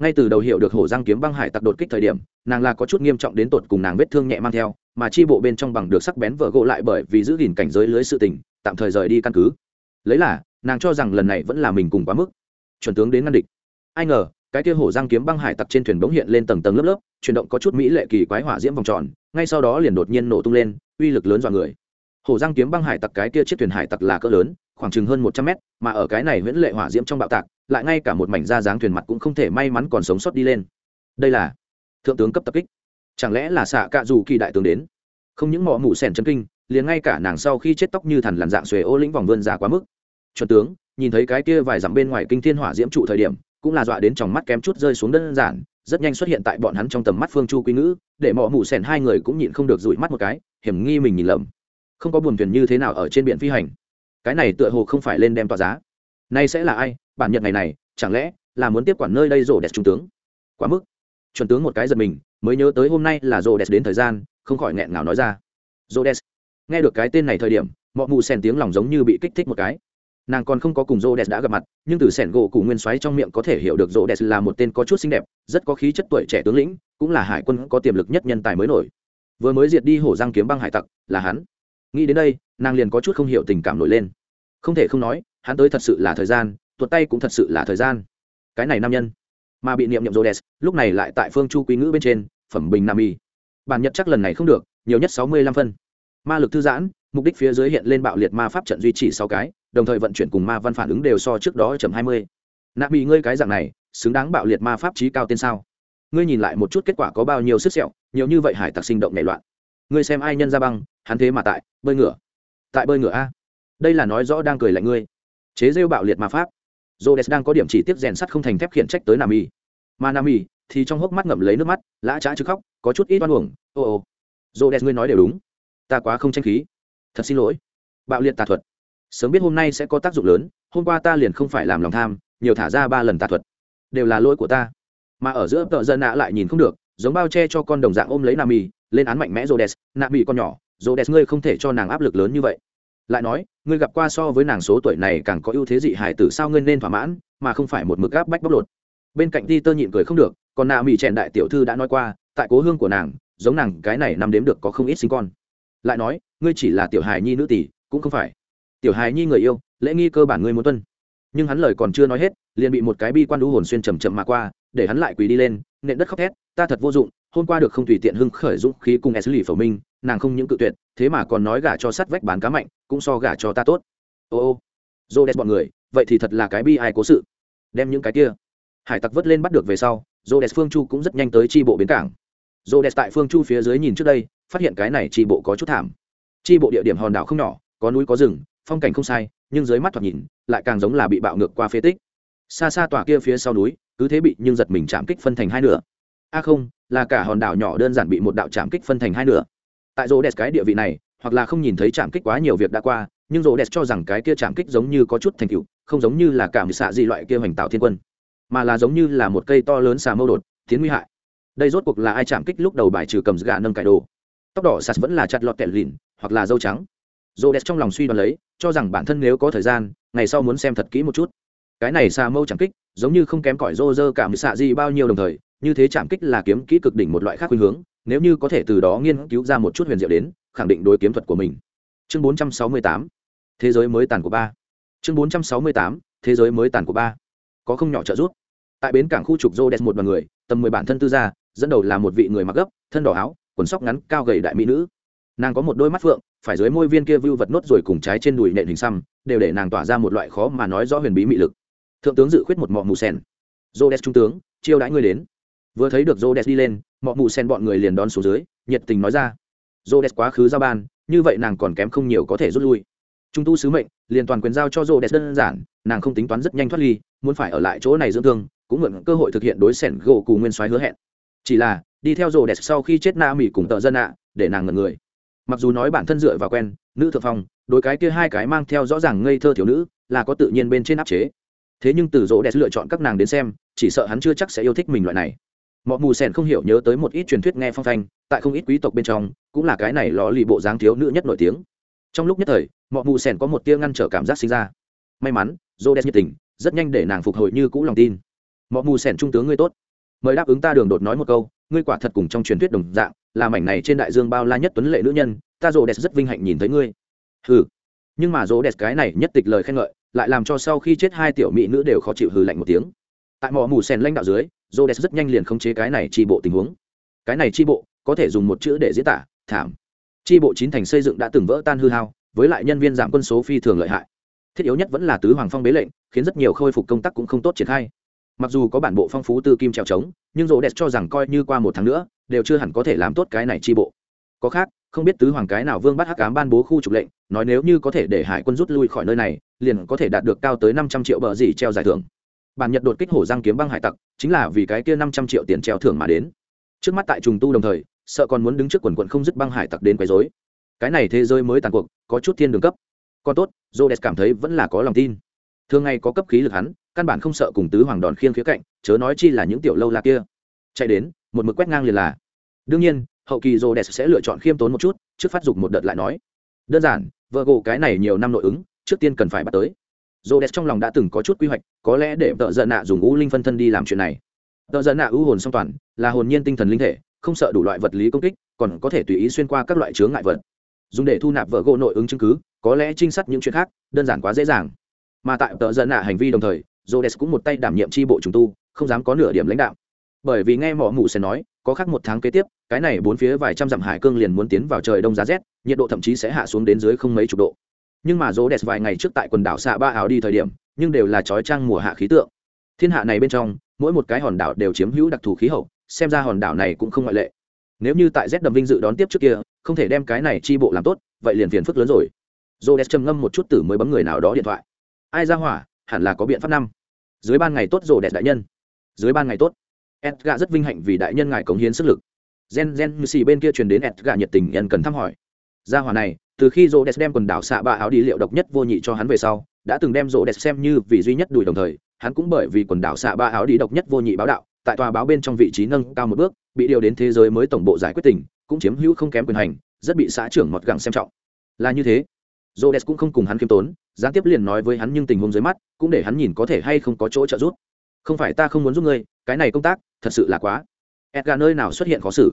Ngay từ đầu hiểu được hổ giang kiếm băng hải tặc đột kích thời điểm, nàng là có chút nghiêm trọng đến tột cùng nàng vết thương nhẹ mang theo, mà chi bộ bên trong bằng được sắc bén vợ gỗ lại bởi vì giữ gìn cảnh giới lưới sự tình, tạm thời rời đi căn cứ. Lấy là, nàng cho rằng lần này vẫn là mình cùng quá mức. Chuẩn tướng đến ngăn địch. Ai ngờ, cái kia hổ giang kiếm băng hải tặc trên thuyền bỗng hiện lên tầng tầng lớp lớp, chuyển động có chút mỹ lệ kỳ quái hỏa diễm vòng tròn, ngay sau đó liền đột nhiên nổ tung lên, uy lực lớn dọa người hổ giang kiếm băng hải tặc cái kia chiếc thuyền hải tặc là cỡ lớn, khoảng chừng hơn một trăm mét, mà ở cái này nguyễn lệ hỏa diễm trong bạo tạc, lại ngay cả một mảnh da dáng thuyền mặt cũng không thể may mắn còn sống sót đi lên. Đây là thượng tướng cấp tập kích. Chẳng lẽ là xạ cạ dù kỳ đại tướng đến? Không những mỏ mủ sẻn chân kinh, liền ngay cả nàng sau khi chết tóc như thần làn dạng xuề ô lĩnh vòng vươn ra quá mức. Chuẩn tướng, nhìn thấy cái kia vài dặm bên ngoài kinh thiên hỏa diễm trụ thời điểm, cũng là dọa đến trong mắt kém chút rơi xuống đơn giản, rất nhanh xuất hiện tại bọn hắn trong tầm mắt phương chu quý ngữ, để mỏ mủ sẻn hai người cũng nhịn không được dụi mắt một cái, hiểm nghi mình nhìn lầm không có buồn thuyền như thế nào ở trên biển phi hành. Cái này tựa hồ không phải lên đem tòa giá. Nay sẽ là ai? Bản nhật ngày này, chẳng lẽ là muốn tiếp quản nơi đây rổ đẹp trung tướng? Quá mức. Chuẩn tướng một cái giật mình, mới nhớ tới hôm nay là rổ đẹp đến thời gian, không khỏi nghẹn ngào nói ra. Rổ đẹp nghe được cái tên này thời điểm mọi mù sèn tiếng lòng giống như bị kích thích một cái. Nàng còn không có cùng rô đès đã gặp mặt, nhưng từ sẻn gỗ cụ nguyên xoáy trong miệng có thể hiểu được rô đès là một tên có chút xinh đẹp, rất có khí chất tuổi trẻ tướng lĩnh, cũng là hải quân có tiềm lực nhất nhân tài mới nổi. Vừa mới diệt đi hổ giang kiếm băng hải tặc, là hắn nghĩ đến đây, nàng liền có chút không hiểu tình cảm nổi lên. Không thể không nói, hắn tới thật sự là thời gian, tuột tay cũng thật sự là thời gian. Cái này nam nhân, mà bị niệm nhậm rô đès lúc này lại tại phương chu quý ngữ bên trên, phẩm bình nam y. Bản nhật chắc lần này không được, nhiều nhất sáu mươi lăm phân. Ma lực thư giãn, mục đích phía dưới hiện lên bạo liệt ma pháp trận duy trì sáu cái, đồng thời vận chuyển cùng ma văn phản ứng đều so trước đó chậm hai mươi. Nạp bị ngươi cái dạng này, xứng đáng bạo liệt ma pháp trí cao tên sao? Ngươi nhìn lại một chút kết quả có bao nhiêu sức sẹo, nhiều như vậy hải tặc sinh động nảy loạn. Ngươi xem ai nhân ra băng hắn thế mà tại bơi ngửa tại bơi ngửa a đây là nói rõ đang cười lạnh ngươi chế rêu bạo liệt mà pháp Jodes đang có điểm chỉ tiếp rèn sắt không thành thép khiển trách tới Nam Y. Mà Nam Y thì trong hốc mắt ngậm lấy nước mắt, lã trá chứ khóc, có chút ít oan uổng. Ô ô. Rhodes ngươi nói đều đúng. Ta quá không tranh khí. Thật xin lỗi. Bạo liệt tà thuật sớm biết hôm nay sẽ có tác dụng lớn hôm qua ta liền không phải làm lòng tham nhiều thả ra ba lần tà thuật đều là lỗi của ta mà ở giữa tợ dân nạ lại nhìn không được giống bao che cho con đồng dạng ôm lấy nam y lên án mạnh mẽ jodes nam y con nhỏ Rhodes ngươi không thể cho nàng áp lực lớn như vậy. Lại nói, ngươi gặp qua so với nàng số tuổi này càng có ưu thế dị hải tử sao ngươi nên thỏa mãn, mà không phải một mực áp bách bóc lột. Bên cạnh ti tơ nhịn cười không được, còn nạ mỹ trẻn đại tiểu thư đã nói qua, tại cố hương của nàng, giống nàng cái này nằm đếm được có không ít sinh con. Lại nói, ngươi chỉ là tiểu hài nhi nữ tỷ, cũng không phải. Tiểu hài nhi người yêu, lễ nghi cơ bản ngươi muốn tuân. Nhưng hắn lời còn chưa nói hết, liền bị một cái bi quan đũ hồn xuyên trầm chậm mà qua, để hắn lại quỳ đi lên, nện đất khóc thét, ta thật vô dụng, hôm qua được không tùy tiện hưng khởi dũng khí cùng xử lý phẩu minh nàng không những cự tuyệt, thế mà còn nói gả cho sắt vách bán cá mạnh, cũng so gả cho ta tốt. Ô ô dô đès bọn người, vậy thì thật là cái bi ai cố sự. Đem những cái kia. Hải tặc vớt lên bắt được về sau dô đès phương chu cũng rất nhanh tới tri bộ bến cảng. Dô đès tại phương chu phía dưới nhìn trước đây, phát hiện cái này tri bộ có chút thảm. Tri bộ địa điểm hòn đảo không nhỏ, có núi có rừng, phong cảnh không sai, nhưng dưới mắt thoạt nhìn, lại càng giống là bị bạo ngược qua phế tích. Xa xa tòa kia phía sau núi, cứ thế bị nhưng giật mình chạm kích phân thành hai nửa. A không, là cả hòn đảo nhỏ đơn giản bị một đạo chạm kích phân thành hai nửa tại rô đẹp cái địa vị này, hoặc là không nhìn thấy chạm kích quá nhiều việc đã qua, nhưng rô đẹp cho rằng cái kia chạm kích giống như có chút thành tựu, không giống như là cảm xạ gì loại kia hoành tạo thiên quân, mà là giống như là một cây to lớn xà mâu đột, tiến nguy hại. Đây rốt cuộc là ai chạm kích lúc đầu bài trừ cầm gà nâng cải đồ? Tóc đỏ sạt vẫn là chặt lọt kẹt lìn hoặc là dâu trắng. Rô đẹp trong lòng suy đoán lấy, cho rằng bản thân nếu có thời gian, ngày sau muốn xem thật kỹ một chút. Cái này xà mâu chạm kích, giống như không kém cỏi rô rơ cảm xạ gì bao nhiêu đồng thời, như thế chạm kích là kiếm kỹ cực đỉnh một loại khác khuynh hướng nếu như có thể từ đó nghiên cứu ra một chút huyền diệu đến, khẳng định đối kiếm thuật của mình. Chương 468 thế giới mới tàn của ba. Chương 468 thế giới mới tàn của ba. Có không nhỏ trợ giúp. Tại bến cảng khu trục rô đẹp một đoàn người, tầm mười bản thân tư gia, dẫn đầu là một vị người mặc gấp, thân đỏ áo, quần sóc ngắn, cao gầy đại mỹ nữ. Nàng có một đôi mắt phượng, phải dưới môi viên kia vưu vật nốt rồi cùng trái trên đùi nện hình xăm, đều để nàng tỏa ra một loại khó mà nói rõ huyền bí mị lực. Thượng tướng dự khuyết một mọ mù sen rô đẹp trung tướng, chiêu đãi ngươi đến. Vừa thấy được rô đẹp đi lên mọ mù sen bọn người liền đón xuống dưới, nhiệt tình nói ra rô đẹp quá khứ giao ban, như vậy nàng còn kém không nhiều có thể rút lui. Trung tu sứ mệnh, liền toàn quyền giao cho rô đẹp đơn giản, nàng không tính toán rất nhanh thoát ly, muốn phải ở lại chỗ này dưỡng thương, cũng mượn cơ hội thực hiện đối sẻn gỗ cù nguyên soái hứa hẹn. Chỉ là, đi theo rô đẹp sau khi chết na mỹ cùng tợ dân ạ, để nàng ngẩn người. Mặc dù nói bản thân dựa vào quen, nữ thượng phong, đối cái kia hai cái mang theo rõ ràng ngây thơ thiếu nữ, là có tự nhiên bên trên áp chế. Thế nhưng từ rô đẹp lựa chọn các nàng đến xem, chỉ sợ hắn chưa chắc sẽ yêu thích mình loại này mọ mù sen không hiểu nhớ tới một ít truyền thuyết nghe phong thanh, tại không ít quý tộc bên trong, cũng là cái này lò lì bộ dáng thiếu nữ nhất nổi tiếng. Trong lúc nhất thời, mọ mù sen có một tia ngăn trở cảm giác sinh ra. May mắn rô đẹp nhiệt tình, rất nhanh để nàng phục hồi như cũ lòng tin. Mọ mù sen trung tướng ngươi tốt, mời đáp ứng ta đường đột nói một câu, ngươi quả thật cùng trong truyền thuyết đồng dạng, là mảnh này trên đại dương bao la nhất tuấn lệ nữ nhân, ta rô đẹp rất vinh hạnh nhìn thấy ngươi. Ừ nhưng mà rô đẹp cái này nhất tịch lời khen ngợi, lại làm cho sau khi chết hai tiểu mỹ nữ đều khó chịu hừ lạnh một tiếng. Tại mỏ mù sen lãnh đạo dưới rô rất nhanh liền khống chế cái này tri bộ tình huống. Cái này tri bộ có thể dùng một chữ để diễn tả, thảm. Tri bộ chín thành xây dựng đã từng vỡ tan hư hao, với lại nhân viên giảm quân số phi thường lợi hại. Thiết yếu nhất vẫn là tứ hoàng phong bế lệnh, khiến rất nhiều khôi phục công tác cũng không tốt triển khai. Mặc dù có bản bộ phong phú tư kim trèo trống, nhưng rô cho rằng coi như qua một tháng nữa, đều chưa hẳn có thể làm tốt cái này tri bộ. Có khác, không biết tứ hoàng cái nào vương bắt hắc cám ban bố khu trục lệnh, nói nếu như có thể để hải quân rút lui khỏi nơi này, liền có thể đạt được cao tới năm trăm triệu bờ gì treo giải thưởng bản nhật đột kích hổ giang kiếm băng hải tặc, chính là vì cái kia năm trăm triệu tiền treo thưởng mà đến. Trước mắt tại trùng tu đồng thời, sợ còn muốn đứng trước quần quận không dứt băng hải tặc đến quấy rối. Cái này thế giới mới tàn cuộc, có chút thiên đường cấp. Còn tốt j cảm thấy vẫn là có lòng tin. Thường ngày có cấp khí lực hắn, căn bản không sợ cùng tứ hoàng đòn khiêng khía cạnh, chớ nói chi là những tiểu lâu la kia. Chạy đến, một mực quét ngang liền là. Đương nhiên, hậu kỳ j sẽ lựa chọn khiêm tốn một chút, trước phát dục một đợt lại nói. Đơn giản vợ gộ cái này nhiều năm nội ứng, trước tiên cần phải bắt tới j trong lòng đã từng có chút quy hoạch, có lẽ để tợ giận nạ dùng u linh phân thân đi làm chuyện này. Tợ giận nạ ưu hồn song toàn, là hồn nhiên tinh thần linh thể, không sợ đủ loại vật lý công kích, còn có thể tùy ý xuyên qua các loại chướng ngại vật. Dùng để thu nạp vợ gỗ nội ứng chứng cứ, có lẽ trinh sát những chuyện khác, đơn giản quá dễ dàng. Mà tại tợ giận nạ hành vi đồng thời j cũng một tay đảm nhiệm tri bộ trùng tu, không dám có nửa điểm lãnh đạo. Bởi vì nghe mỏ mù sẽ nói, có khác một tháng kế tiếp, cái này bốn phía vài trăm dặm hải cương liền muốn tiến vào trời đông giá rét, nhiệt độ thậm chí sẽ hạ xuống đến dưới không mấy chục độ nhưng mà rô đẹp vài ngày trước tại quần đảo xạ ba áo đi thời điểm, nhưng đều là trói trang mùa hạ khí tượng. Thiên hạ này bên trong, mỗi một cái hòn đảo đều chiếm hữu đặc thù khí hậu, xem ra hòn đảo này cũng không ngoại lệ. Nếu như tại z đầm vinh dự đón tiếp trước kia, không thể đem cái này chi bộ làm tốt, vậy liền phiền phức lớn rồi. Rô đẹp trầm ngâm một chút tử mới bấm người nào đó điện thoại. Ai ra hỏa, hẳn là có biện pháp năm. Dưới ban ngày tốt rô đẹp đại nhân. Dưới ban ngày tốt. Edga rất vinh hạnh vì đại nhân ngài cống hiến sức lực. Gen gen xì bên kia truyền đến edga nhiệt tình nhân cần thăm hỏi gia hỏa này, từ khi rô đem quần đảo xạ ba áo đi liệu độc nhất vô nhị cho hắn về sau, đã từng đem rô xem như vì duy nhất đùi đồng thời, hắn cũng bởi vì quần đảo xạ ba áo đi độc nhất vô nhị báo đạo, tại tòa báo bên trong vị trí nâng cao một bước, bị điều đến thế giới mới tổng bộ giải quyết tình, cũng chiếm hữu không kém quyền hành, rất bị xã trưởng mọt gẳng xem trọng. Là như thế rô cũng không cùng hắn khiêm tốn, gián tiếp liền nói với hắn nhưng tình huống dưới mắt, cũng để hắn nhìn có thể hay không có chỗ trợ giúp. Không phải ta không muốn giúp ngươi, cái này công tác, thật sự là quá. Edgar nơi nào xuất hiện khó xử.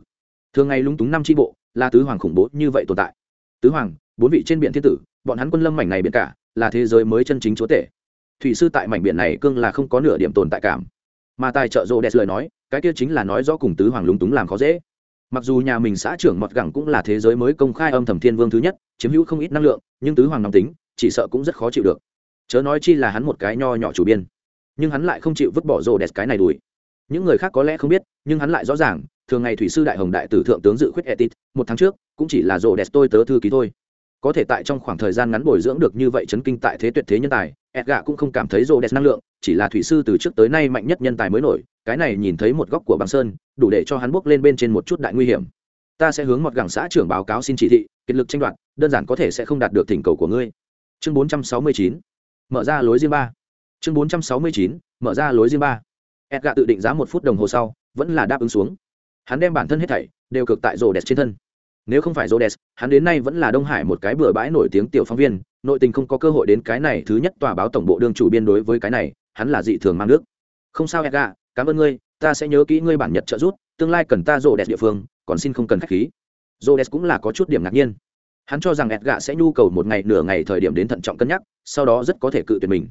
Thường ngày lúng túng năm tri bộ, là tứ hoàng khủng bố như vậy tồn tại tứ hoàng, bốn vị trên biển thiên tử, bọn hắn quân lâm mảnh này biển cả, là thế giới mới chân chính chúa tể. Thủy sư tại mảnh biển này cương là không có nửa điểm tồn tại cảm. Mà tài trợ rô đẹp lời nói, cái kia chính là nói rõ cùng tứ hoàng lúng túng làm khó dễ. Mặc dù nhà mình xã trưởng mọt gẳng cũng là thế giới mới công khai âm thầm thiên vương thứ nhất, chiếm hữu không ít năng lượng, nhưng tứ hoàng nóng tính, chỉ sợ cũng rất khó chịu được. Chớ nói chi là hắn một cái nho nhỏ chủ biên. Nhưng hắn lại không chịu vứt bỏ rô đẹp cái này đuổi. Những người khác có lẽ không biết, nhưng hắn lại rõ ràng thường ngày thủy sư đại hồng đại tử thượng tướng dự khuyết etit, một tháng trước, cũng chỉ là rô đẹp tôi tớ thư ký thôi. Có thể tại trong khoảng thời gian ngắn bồi dưỡng được như vậy chấn kinh tại thế tuyệt thế nhân tài edga cũng không cảm thấy rô đẹp năng lượng, chỉ là thủy sư từ trước tới nay mạnh nhất nhân tài mới nổi, cái này nhìn thấy một góc của băng sơn, đủ để cho hắn bước lên bên trên một chút đại nguy hiểm. Ta sẽ hướng một gẳng xã trưởng báo cáo xin chỉ thị, kiệt lực tranh đoạt, đơn giản có thể sẽ không đạt được thỉnh cầu của ngươi. Chương 469 mở ra lối riêng ba. Chương 469 mở ra lối riêng ba. Edga tự định giá một phút đồng hồ sau, vẫn là đáp ứng xuống hắn đem bản thân hết thảy đều cực tại rô đẹp trên thân nếu không phải Rhodes, hắn đến nay vẫn là Đông Hải một cái bừa bãi nổi tiếng tiểu phóng viên, nội tình không có cơ hội đến cái này thứ nhất tòa báo tổng bộ đương chủ biên đối với cái này, hắn là dị thường mang nước. Không sao edga cảm ơn ngươi, ta sẽ nhớ kỹ ngươi bản nhật trợ giúp, tương lai cần ta Rhodes địa phương, còn xin không cần khách khí. Rhodes cũng là có chút điểm ngạc nhiên. Hắn cho rằng edga sẽ nhu cầu một ngày nửa ngày thời điểm đến thận trọng cân nhắc, sau đó rất có thể cự tuyệt mình.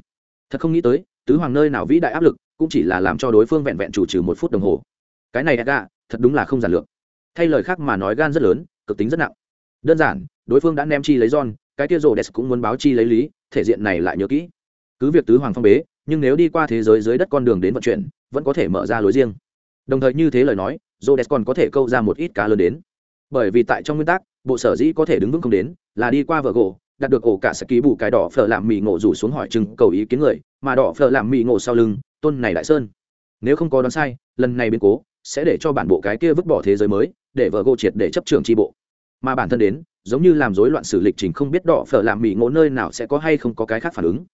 Thật không nghĩ tới, tứ hoàng nơi nào vĩ đại áp lực cũng chỉ là làm cho đối phương vẹn vẹn chủ trừ một phút đồng hồ cái này edga thật đúng là không giản lược. Thay lời khác mà nói, gan rất lớn, cực tính rất nặng. Đơn giản, đối phương đã ném chi lấy john, cái kia rồ đès cũng muốn báo chi lấy lý, thể diện này lại nhớ kỹ. Cứ việc tứ hoàng phong bế, nhưng nếu đi qua thế giới dưới đất con đường đến vận chuyển, vẫn có thể mở ra lối riêng. Đồng thời như thế lời nói rồ đès còn có thể câu ra một ít cá lớn đến. Bởi vì tại trong nguyên tắc, bộ sở dĩ có thể đứng vững không đến, là đi qua vợ gỗ đạt được ổ cả sẽ ký bù cái đỏ phở làm mì ngộ rủ xuống hỏi chừng cầu ý kiến người, mà đỏ phở làm mì ngộ sau lưng, tôn này đại sơn. Nếu không có đoán sai, lần này biến cố sẽ để cho bản bộ cái kia vứt bỏ thế giới mới, để vợ gỗ triệt để chấp trường tri bộ. Mà bản thân đến, giống như làm rối loạn sử lịch trình không biết đỏ phở làm mỹ ngộ nơi nào sẽ có hay không có cái khác phản ứng.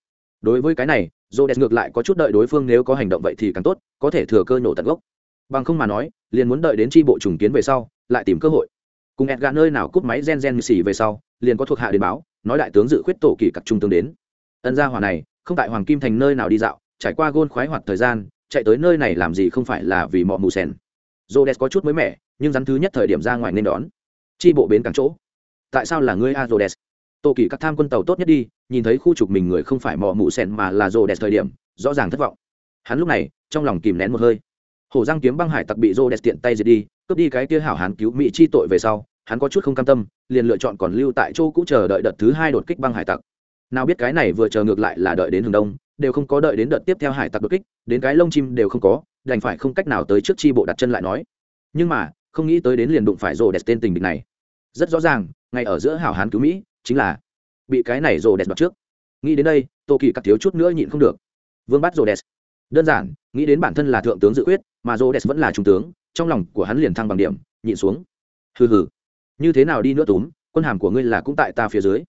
Đối với cái này dô đẹp ngược lại có chút đợi đối phương nếu có hành động vậy thì càng tốt, có thể thừa cơ nổ tận gốc. Bằng không mà nói, liền muốn đợi đến tri bộ trùng kiến về sau, lại tìm cơ hội. Cùng ẹt gà nơi nào cúp máy gen gen xỉ về sau, liền có thuộc hạ đến báo, nói đại tướng dự khuyết tổ kỳ cặc trung tướng đến. Ân gia hòa này, không tại hoàng kim thành nơi nào đi dạo, trải qua gôn khoái hoạt thời gian chạy tới nơi này làm gì không phải là vì mọ mù sen dô có chút mới mẻ, nhưng rắn thứ nhất thời điểm ra ngoài nên đón. Chi bộ bến càng chỗ. Tại sao là ngươi a dô đẹp tổ kỳ các tham quân tàu tốt nhất đi, nhìn thấy khu trục mình người không phải mọ mù sen mà là dô thời điểm, rõ ràng thất vọng. Hắn lúc này, trong lòng kìm nén một hơi. Hổ răng kiếm băng hải tặc bị rô tiện tay diệt đi, cướp đi cái kia hảo hán cứu mỹ chi tội về sau, hắn có chút không cam tâm, liền lựa chọn còn lưu tại chỗ cũ chờ đợi đợt thứ hai đột kích băng hải tặc. Nào biết cái này vừa chờ ngược lại là đợi đến hướng đông đều không có đợi đến đợt tiếp theo hải tặc đột kích, đến cái lông chim đều không có, đành phải không cách nào tới trước chi bộ đặt chân lại nói. Nhưng mà, không nghĩ tới đến liền đụng phải rồ đẹp tên tình địch này. Rất rõ ràng, ngay ở giữa hảo hán cứu mỹ, chính là bị cái này rồ đẹp đoạt trước. Nghĩ đến đây, tô kỳ cắt thiếu chút nữa nhịn không được. Vương bắt rồ đẹp đơn giản, nghĩ đến bản thân là thượng tướng dự quyết, mà rồ đẹp vẫn là trung tướng, trong lòng của hắn liền thăng bằng điểm, nhịn xuống. Hừ hừ. Như thế nào đi nữa túm, quân hàm của ngươi là cũng tại ta phía dưới.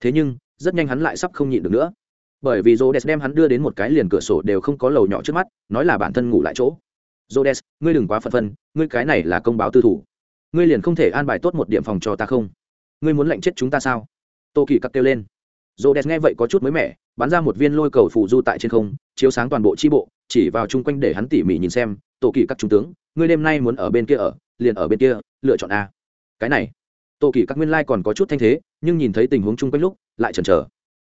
Thế nhưng, rất nhanh hắn lại sắp không nhịn được nữa bởi vì Rhodes đem hắn đưa đến một cái liền cửa sổ đều không có lầu nhỏ trước mắt, nói là bản thân ngủ lại chỗ. Rhodes, ngươi đừng quá phận phân, ngươi cái này là công báo tư thủ. Ngươi liền không thể an bài tốt một điểm phòng cho ta không? Ngươi muốn lệnh chết chúng ta sao? Tô Kỳ cặc kêu lên. Rhodes nghe vậy có chút mới mẻ, bắn ra một viên lôi cầu phù du tại trên không, chiếu sáng toàn bộ chi bộ, chỉ vào chung quanh để hắn tỉ mỉ nhìn xem, Tô Kỳ các trung tướng, ngươi đêm nay muốn ở bên kia ở, liền ở bên kia, lựa chọn a. Cái này, Tô Kỳ các nguyên lai còn có chút thanh thế, nhưng nhìn thấy tình huống chung quanh lúc, lại chần chờ.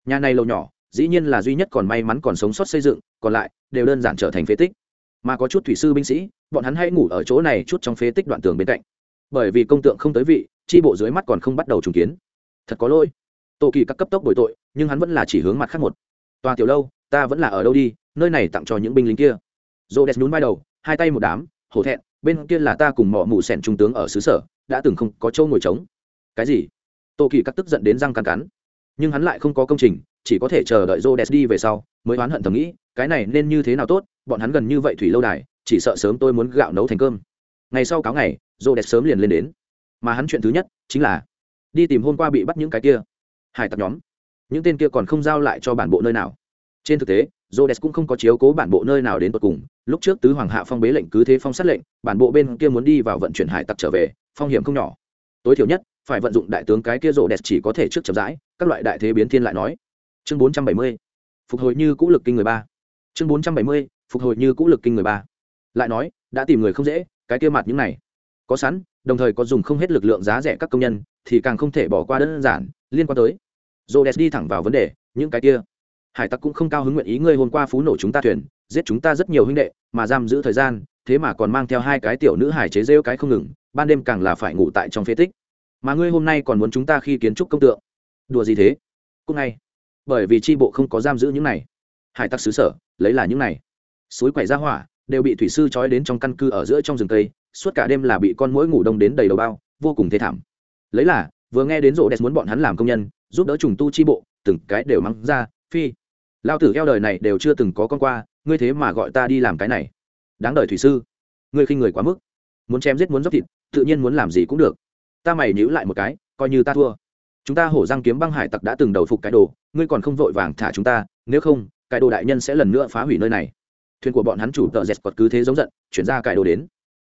Nhà này lầu nhỏ, dĩ nhiên là duy nhất còn may mắn còn sống sót xây dựng, còn lại đều đơn giản trở thành phế tích. Mà có chút thủy sư binh sĩ, bọn hắn hãy ngủ ở chỗ này chút trong phế tích đoạn tường bên cạnh. Bởi vì công tượng không tới vị, chi bộ dưới mắt còn không bắt đầu trùng kiến. Thật có lỗi. Tổ kỳ các cấp tốc bồi tội, nhưng hắn vẫn là chỉ hướng mặt khác một. Tòa tiểu lâu, ta vẫn là ở đâu đi, nơi này tặng cho những binh lính kia. Dô đès nhún vai đầu, hai tay một đám, hổ thẹn, bên kia là ta cùng mỏ mù sẻn trung tướng ở xứ sở, đã từng không có châu ngồi trống. Cái gì? Tổ kỳ các tức giận đến răng cắn cắn nhưng hắn lại không có công trình chỉ có thể chờ đợi Rhodes đi về sau, mới oán hận thầm nghĩ, cái này nên như thế nào tốt, bọn hắn gần như vậy thủy lâu đài, chỉ sợ sớm tôi muốn gạo nấu thành cơm. Ngày sau cáo ngày, Rhodes sớm liền lên đến. Mà hắn chuyện thứ nhất chính là đi tìm hôm qua bị bắt những cái kia hải tặc nhóm. Những tên kia còn không giao lại cho bản bộ nơi nào. Trên thực tế, Rhodes cũng không có chiếu cố bản bộ nơi nào đến tận cùng, lúc trước tứ hoàng hạ phong bế lệnh cứ thế phong sát lệnh, bản bộ bên kia muốn đi vào vận chuyển hải tặc trở về, phong hiểm không nhỏ. Tối thiểu nhất, phải vận dụng đại tướng cái kia Rhodes chỉ có thể trước chậm rãi, các loại đại thế biến thiên lại nói. Chương bốn trăm bảy mươi phục hồi như cũ lực kinh người ba. Chương bốn trăm bảy mươi phục hồi như cũ lực kinh người ba. Lại nói đã tìm người không dễ cái kia mặt những này. Có sẵn đồng thời có dùng không hết lực lượng giá rẻ các công nhân thì càng không thể bỏ qua đơn giản liên quan tới. Dồ đẹp đi thẳng vào vấn đề những cái kia. Hải tặc cũng không cao hứng nguyện ý ngươi hôm qua phú nổ chúng ta thuyền giết chúng ta rất nhiều huynh đệ mà giam giữ thời gian thế mà còn mang theo hai cái tiểu nữ hải chế rêu cái không ngừng ban đêm càng là phải ngủ tại trong phế tích mà ngươi hôm nay còn muốn chúng ta khi kiến trúc công tượng. Đùa gì thế? Cúc ngay. Bởi vì tri bộ không có giam giữ những này. Hải tặc xứ sở lấy là những này. Suối quẻ ra hỏa đều bị thủy sư trói đến trong căn cư ở giữa trong rừng tây, suốt cả đêm là bị con mũi ngủ đông đến đầy đầu bao vô cùng thê thảm. Lấy là vừa nghe đến rộ đẹp muốn bọn hắn làm công nhân giúp đỡ trùng tu tri bộ từng cái đều mắng ra phi lao tử eo đời này đều chưa từng có con qua ngươi thế mà gọi ta đi làm cái này. Đáng đời thủy sư ngươi khinh người quá mức. Muốn chém giết muốn dốc thịt tự nhiên muốn làm gì cũng được ta mày nhữ lại một cái, coi như ta thua. Chúng ta hổ răng kiếm băng hải tặc đã từng đầu phục cái đồ, ngươi còn không vội vàng thả chúng ta, nếu không, cái đồ đại nhân sẽ lần nữa phá hủy nơi này. Thuyền của bọn hắn chủ tờ dẹt quật cứ thế giống giận, chuyển ra cái đồ đến.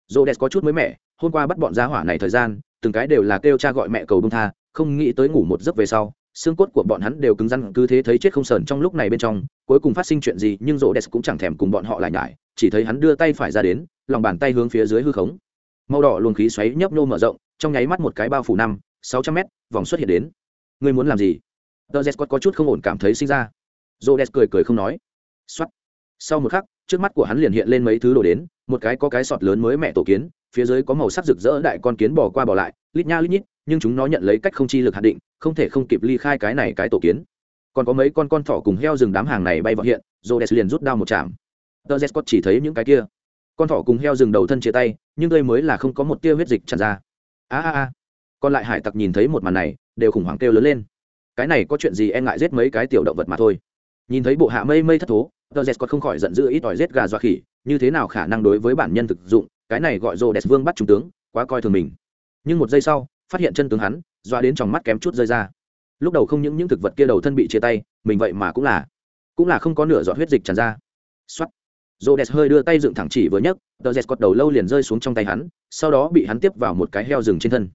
Dô đẹp có chút mới mẻ, hôm qua bắt bọn gia hỏa này thời gian, từng cái đều là kêu cha gọi mẹ cầu đông tha, không nghĩ tới ngủ một giấc về sau, xương cốt của bọn hắn đều cứng rắn, cứ thế thấy chết không sờn trong lúc này bên trong, cuối cùng phát sinh chuyện gì nhưng rô đès cũng chẳng thèm cùng bọn họ lại nhải, chỉ thấy hắn đưa tay phải ra đến, lòng bàn tay hướng phía dưới hư khống. Màu đỏ luồng khí xoáy nhấp nô mở rộng trong nháy mắt một cái bao phủ năm, sáu trăm mét, vòng xuất hiện đến. Ngươi muốn làm gì? Tờ z có chút không ổn cảm thấy sinh ra. J o cười cười không nói. X sau một khắc, trước mắt của hắn liền hiện lên mấy thứ đồ đến, một cái có cái sọt lớn mới mẹ tổ kiến, phía dưới có màu sắc rực rỡ đại con kiến bò qua bò lại, lít nha lít nhít, nhưng chúng nó nhận lấy cách không chi lực hạn định, không thể không kịp ly khai cái này cái tổ kiến. Còn có mấy con con thỏ cùng heo rừng đám hàng này bay vào hiện rô đès liền rút đao một chạm. Tờ z chỉ thấy những cái kia. Con thỏ cùng heo rừng đầu thân chia tay, nhưng đây mới là không có một tia huyết dịch tràn ra a a a. Còn lại hải tặc nhìn thấy một màn này, đều khủng hoảng kêu lớn lên. Cái này có chuyện gì e ngại giết mấy cái tiểu động vật mà thôi. Nhìn thấy bộ hạ mây mây thất thố tờ z còn không khỏi giận dữ ít ỏi giết gà dọa khỉ, như thế nào khả năng đối với bản nhân thực dụng, cái này gọi rô đẹp vương bắt trung tướng, quá coi thường mình. Nhưng một giây sau, phát hiện chân tướng hắn doa đến trong mắt kém chút rơi ra. Lúc đầu không những những thực vật kia đầu thân bị chia tay, mình vậy mà cũng là cũng là không có nửa giọt huyết dịch tràn ra. Xuất rô đẹp hơi đưa tay dựng thẳng chỉ vừa nhấc tờ dẹt cọt đầu lâu liền rơi xuống trong tay hắn, sau đó bị hắn tiếp vào một cái heo rừng trên thân.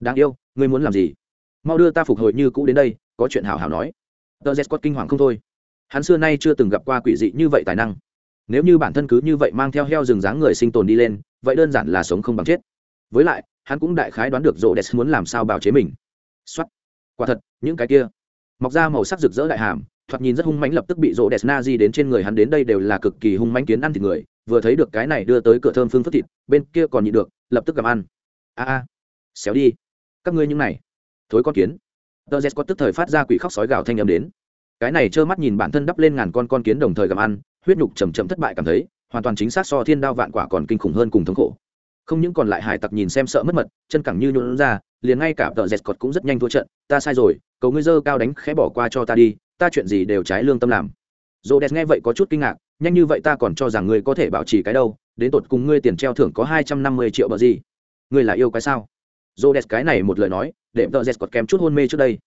Đáng yêu, ngươi muốn làm gì? Mau đưa ta phục hồi như cũ đến đây, có chuyện hào hào nói. Tờ dẹt cọt kinh hoàng không thôi. Hắn xưa nay chưa từng gặp qua quỷ dị như vậy tài năng. Nếu như bản thân cứ như vậy mang theo heo rừng dáng người sinh tồn đi lên, vậy đơn giản là sống không bằng chết. Với lại, hắn cũng đại khái đoán được rộ đẹp muốn làm sao bào chế mình. Xuất quả thật, những cái kia. Mọc ra màu sắc rực rỡ đại hàm thoạt nhìn rất hung mãnh lập tức bị rỗ đẹp na di đến trên người hắn đến đây đều là cực kỳ hung mãnh kiến ăn thịt người, vừa thấy được cái này đưa tới cửa thơm phương phức thịt, bên kia còn nhịn được, lập tức gặm ăn. A a, xéo đi. Các ngươi những này, thối con kiến. Tờ z có tức thời phát ra quỷ khóc sói gào thanh âm đến. Cái này trơ mắt nhìn bản thân đắp lên ngàn con con kiến đồng thời gặm ăn, huyết nhục chầm chậm thất bại cảm thấy, hoàn toàn chính xác so thiên đao vạn quả còn kinh khủng hơn cùng thống khổ. Không những còn lại hải tặc nhìn xem sợ mất mật, chân cẳng như nhuộn ra, liền ngay cả tờ dẹt cọt cũng rất nhanh thua trận. Ta sai rồi, cầu ngươi dơ cao đánh khẽ bỏ qua cho ta đi ta chuyện gì đều trái lương tâm làm. Dồ đẹp nghe vậy có chút kinh ngạc, nhanh như vậy ta còn cho rằng ngươi có thể bảo trì cái đâu, đến tột cùng ngươi tiền treo thưởng có hai trăm năm mươi triệu bờ gì? Ngươi là yêu cái sao? Dồ đẹp cái này một lời nói, để tờ dẹt còn kém chút hôn mê trước đây.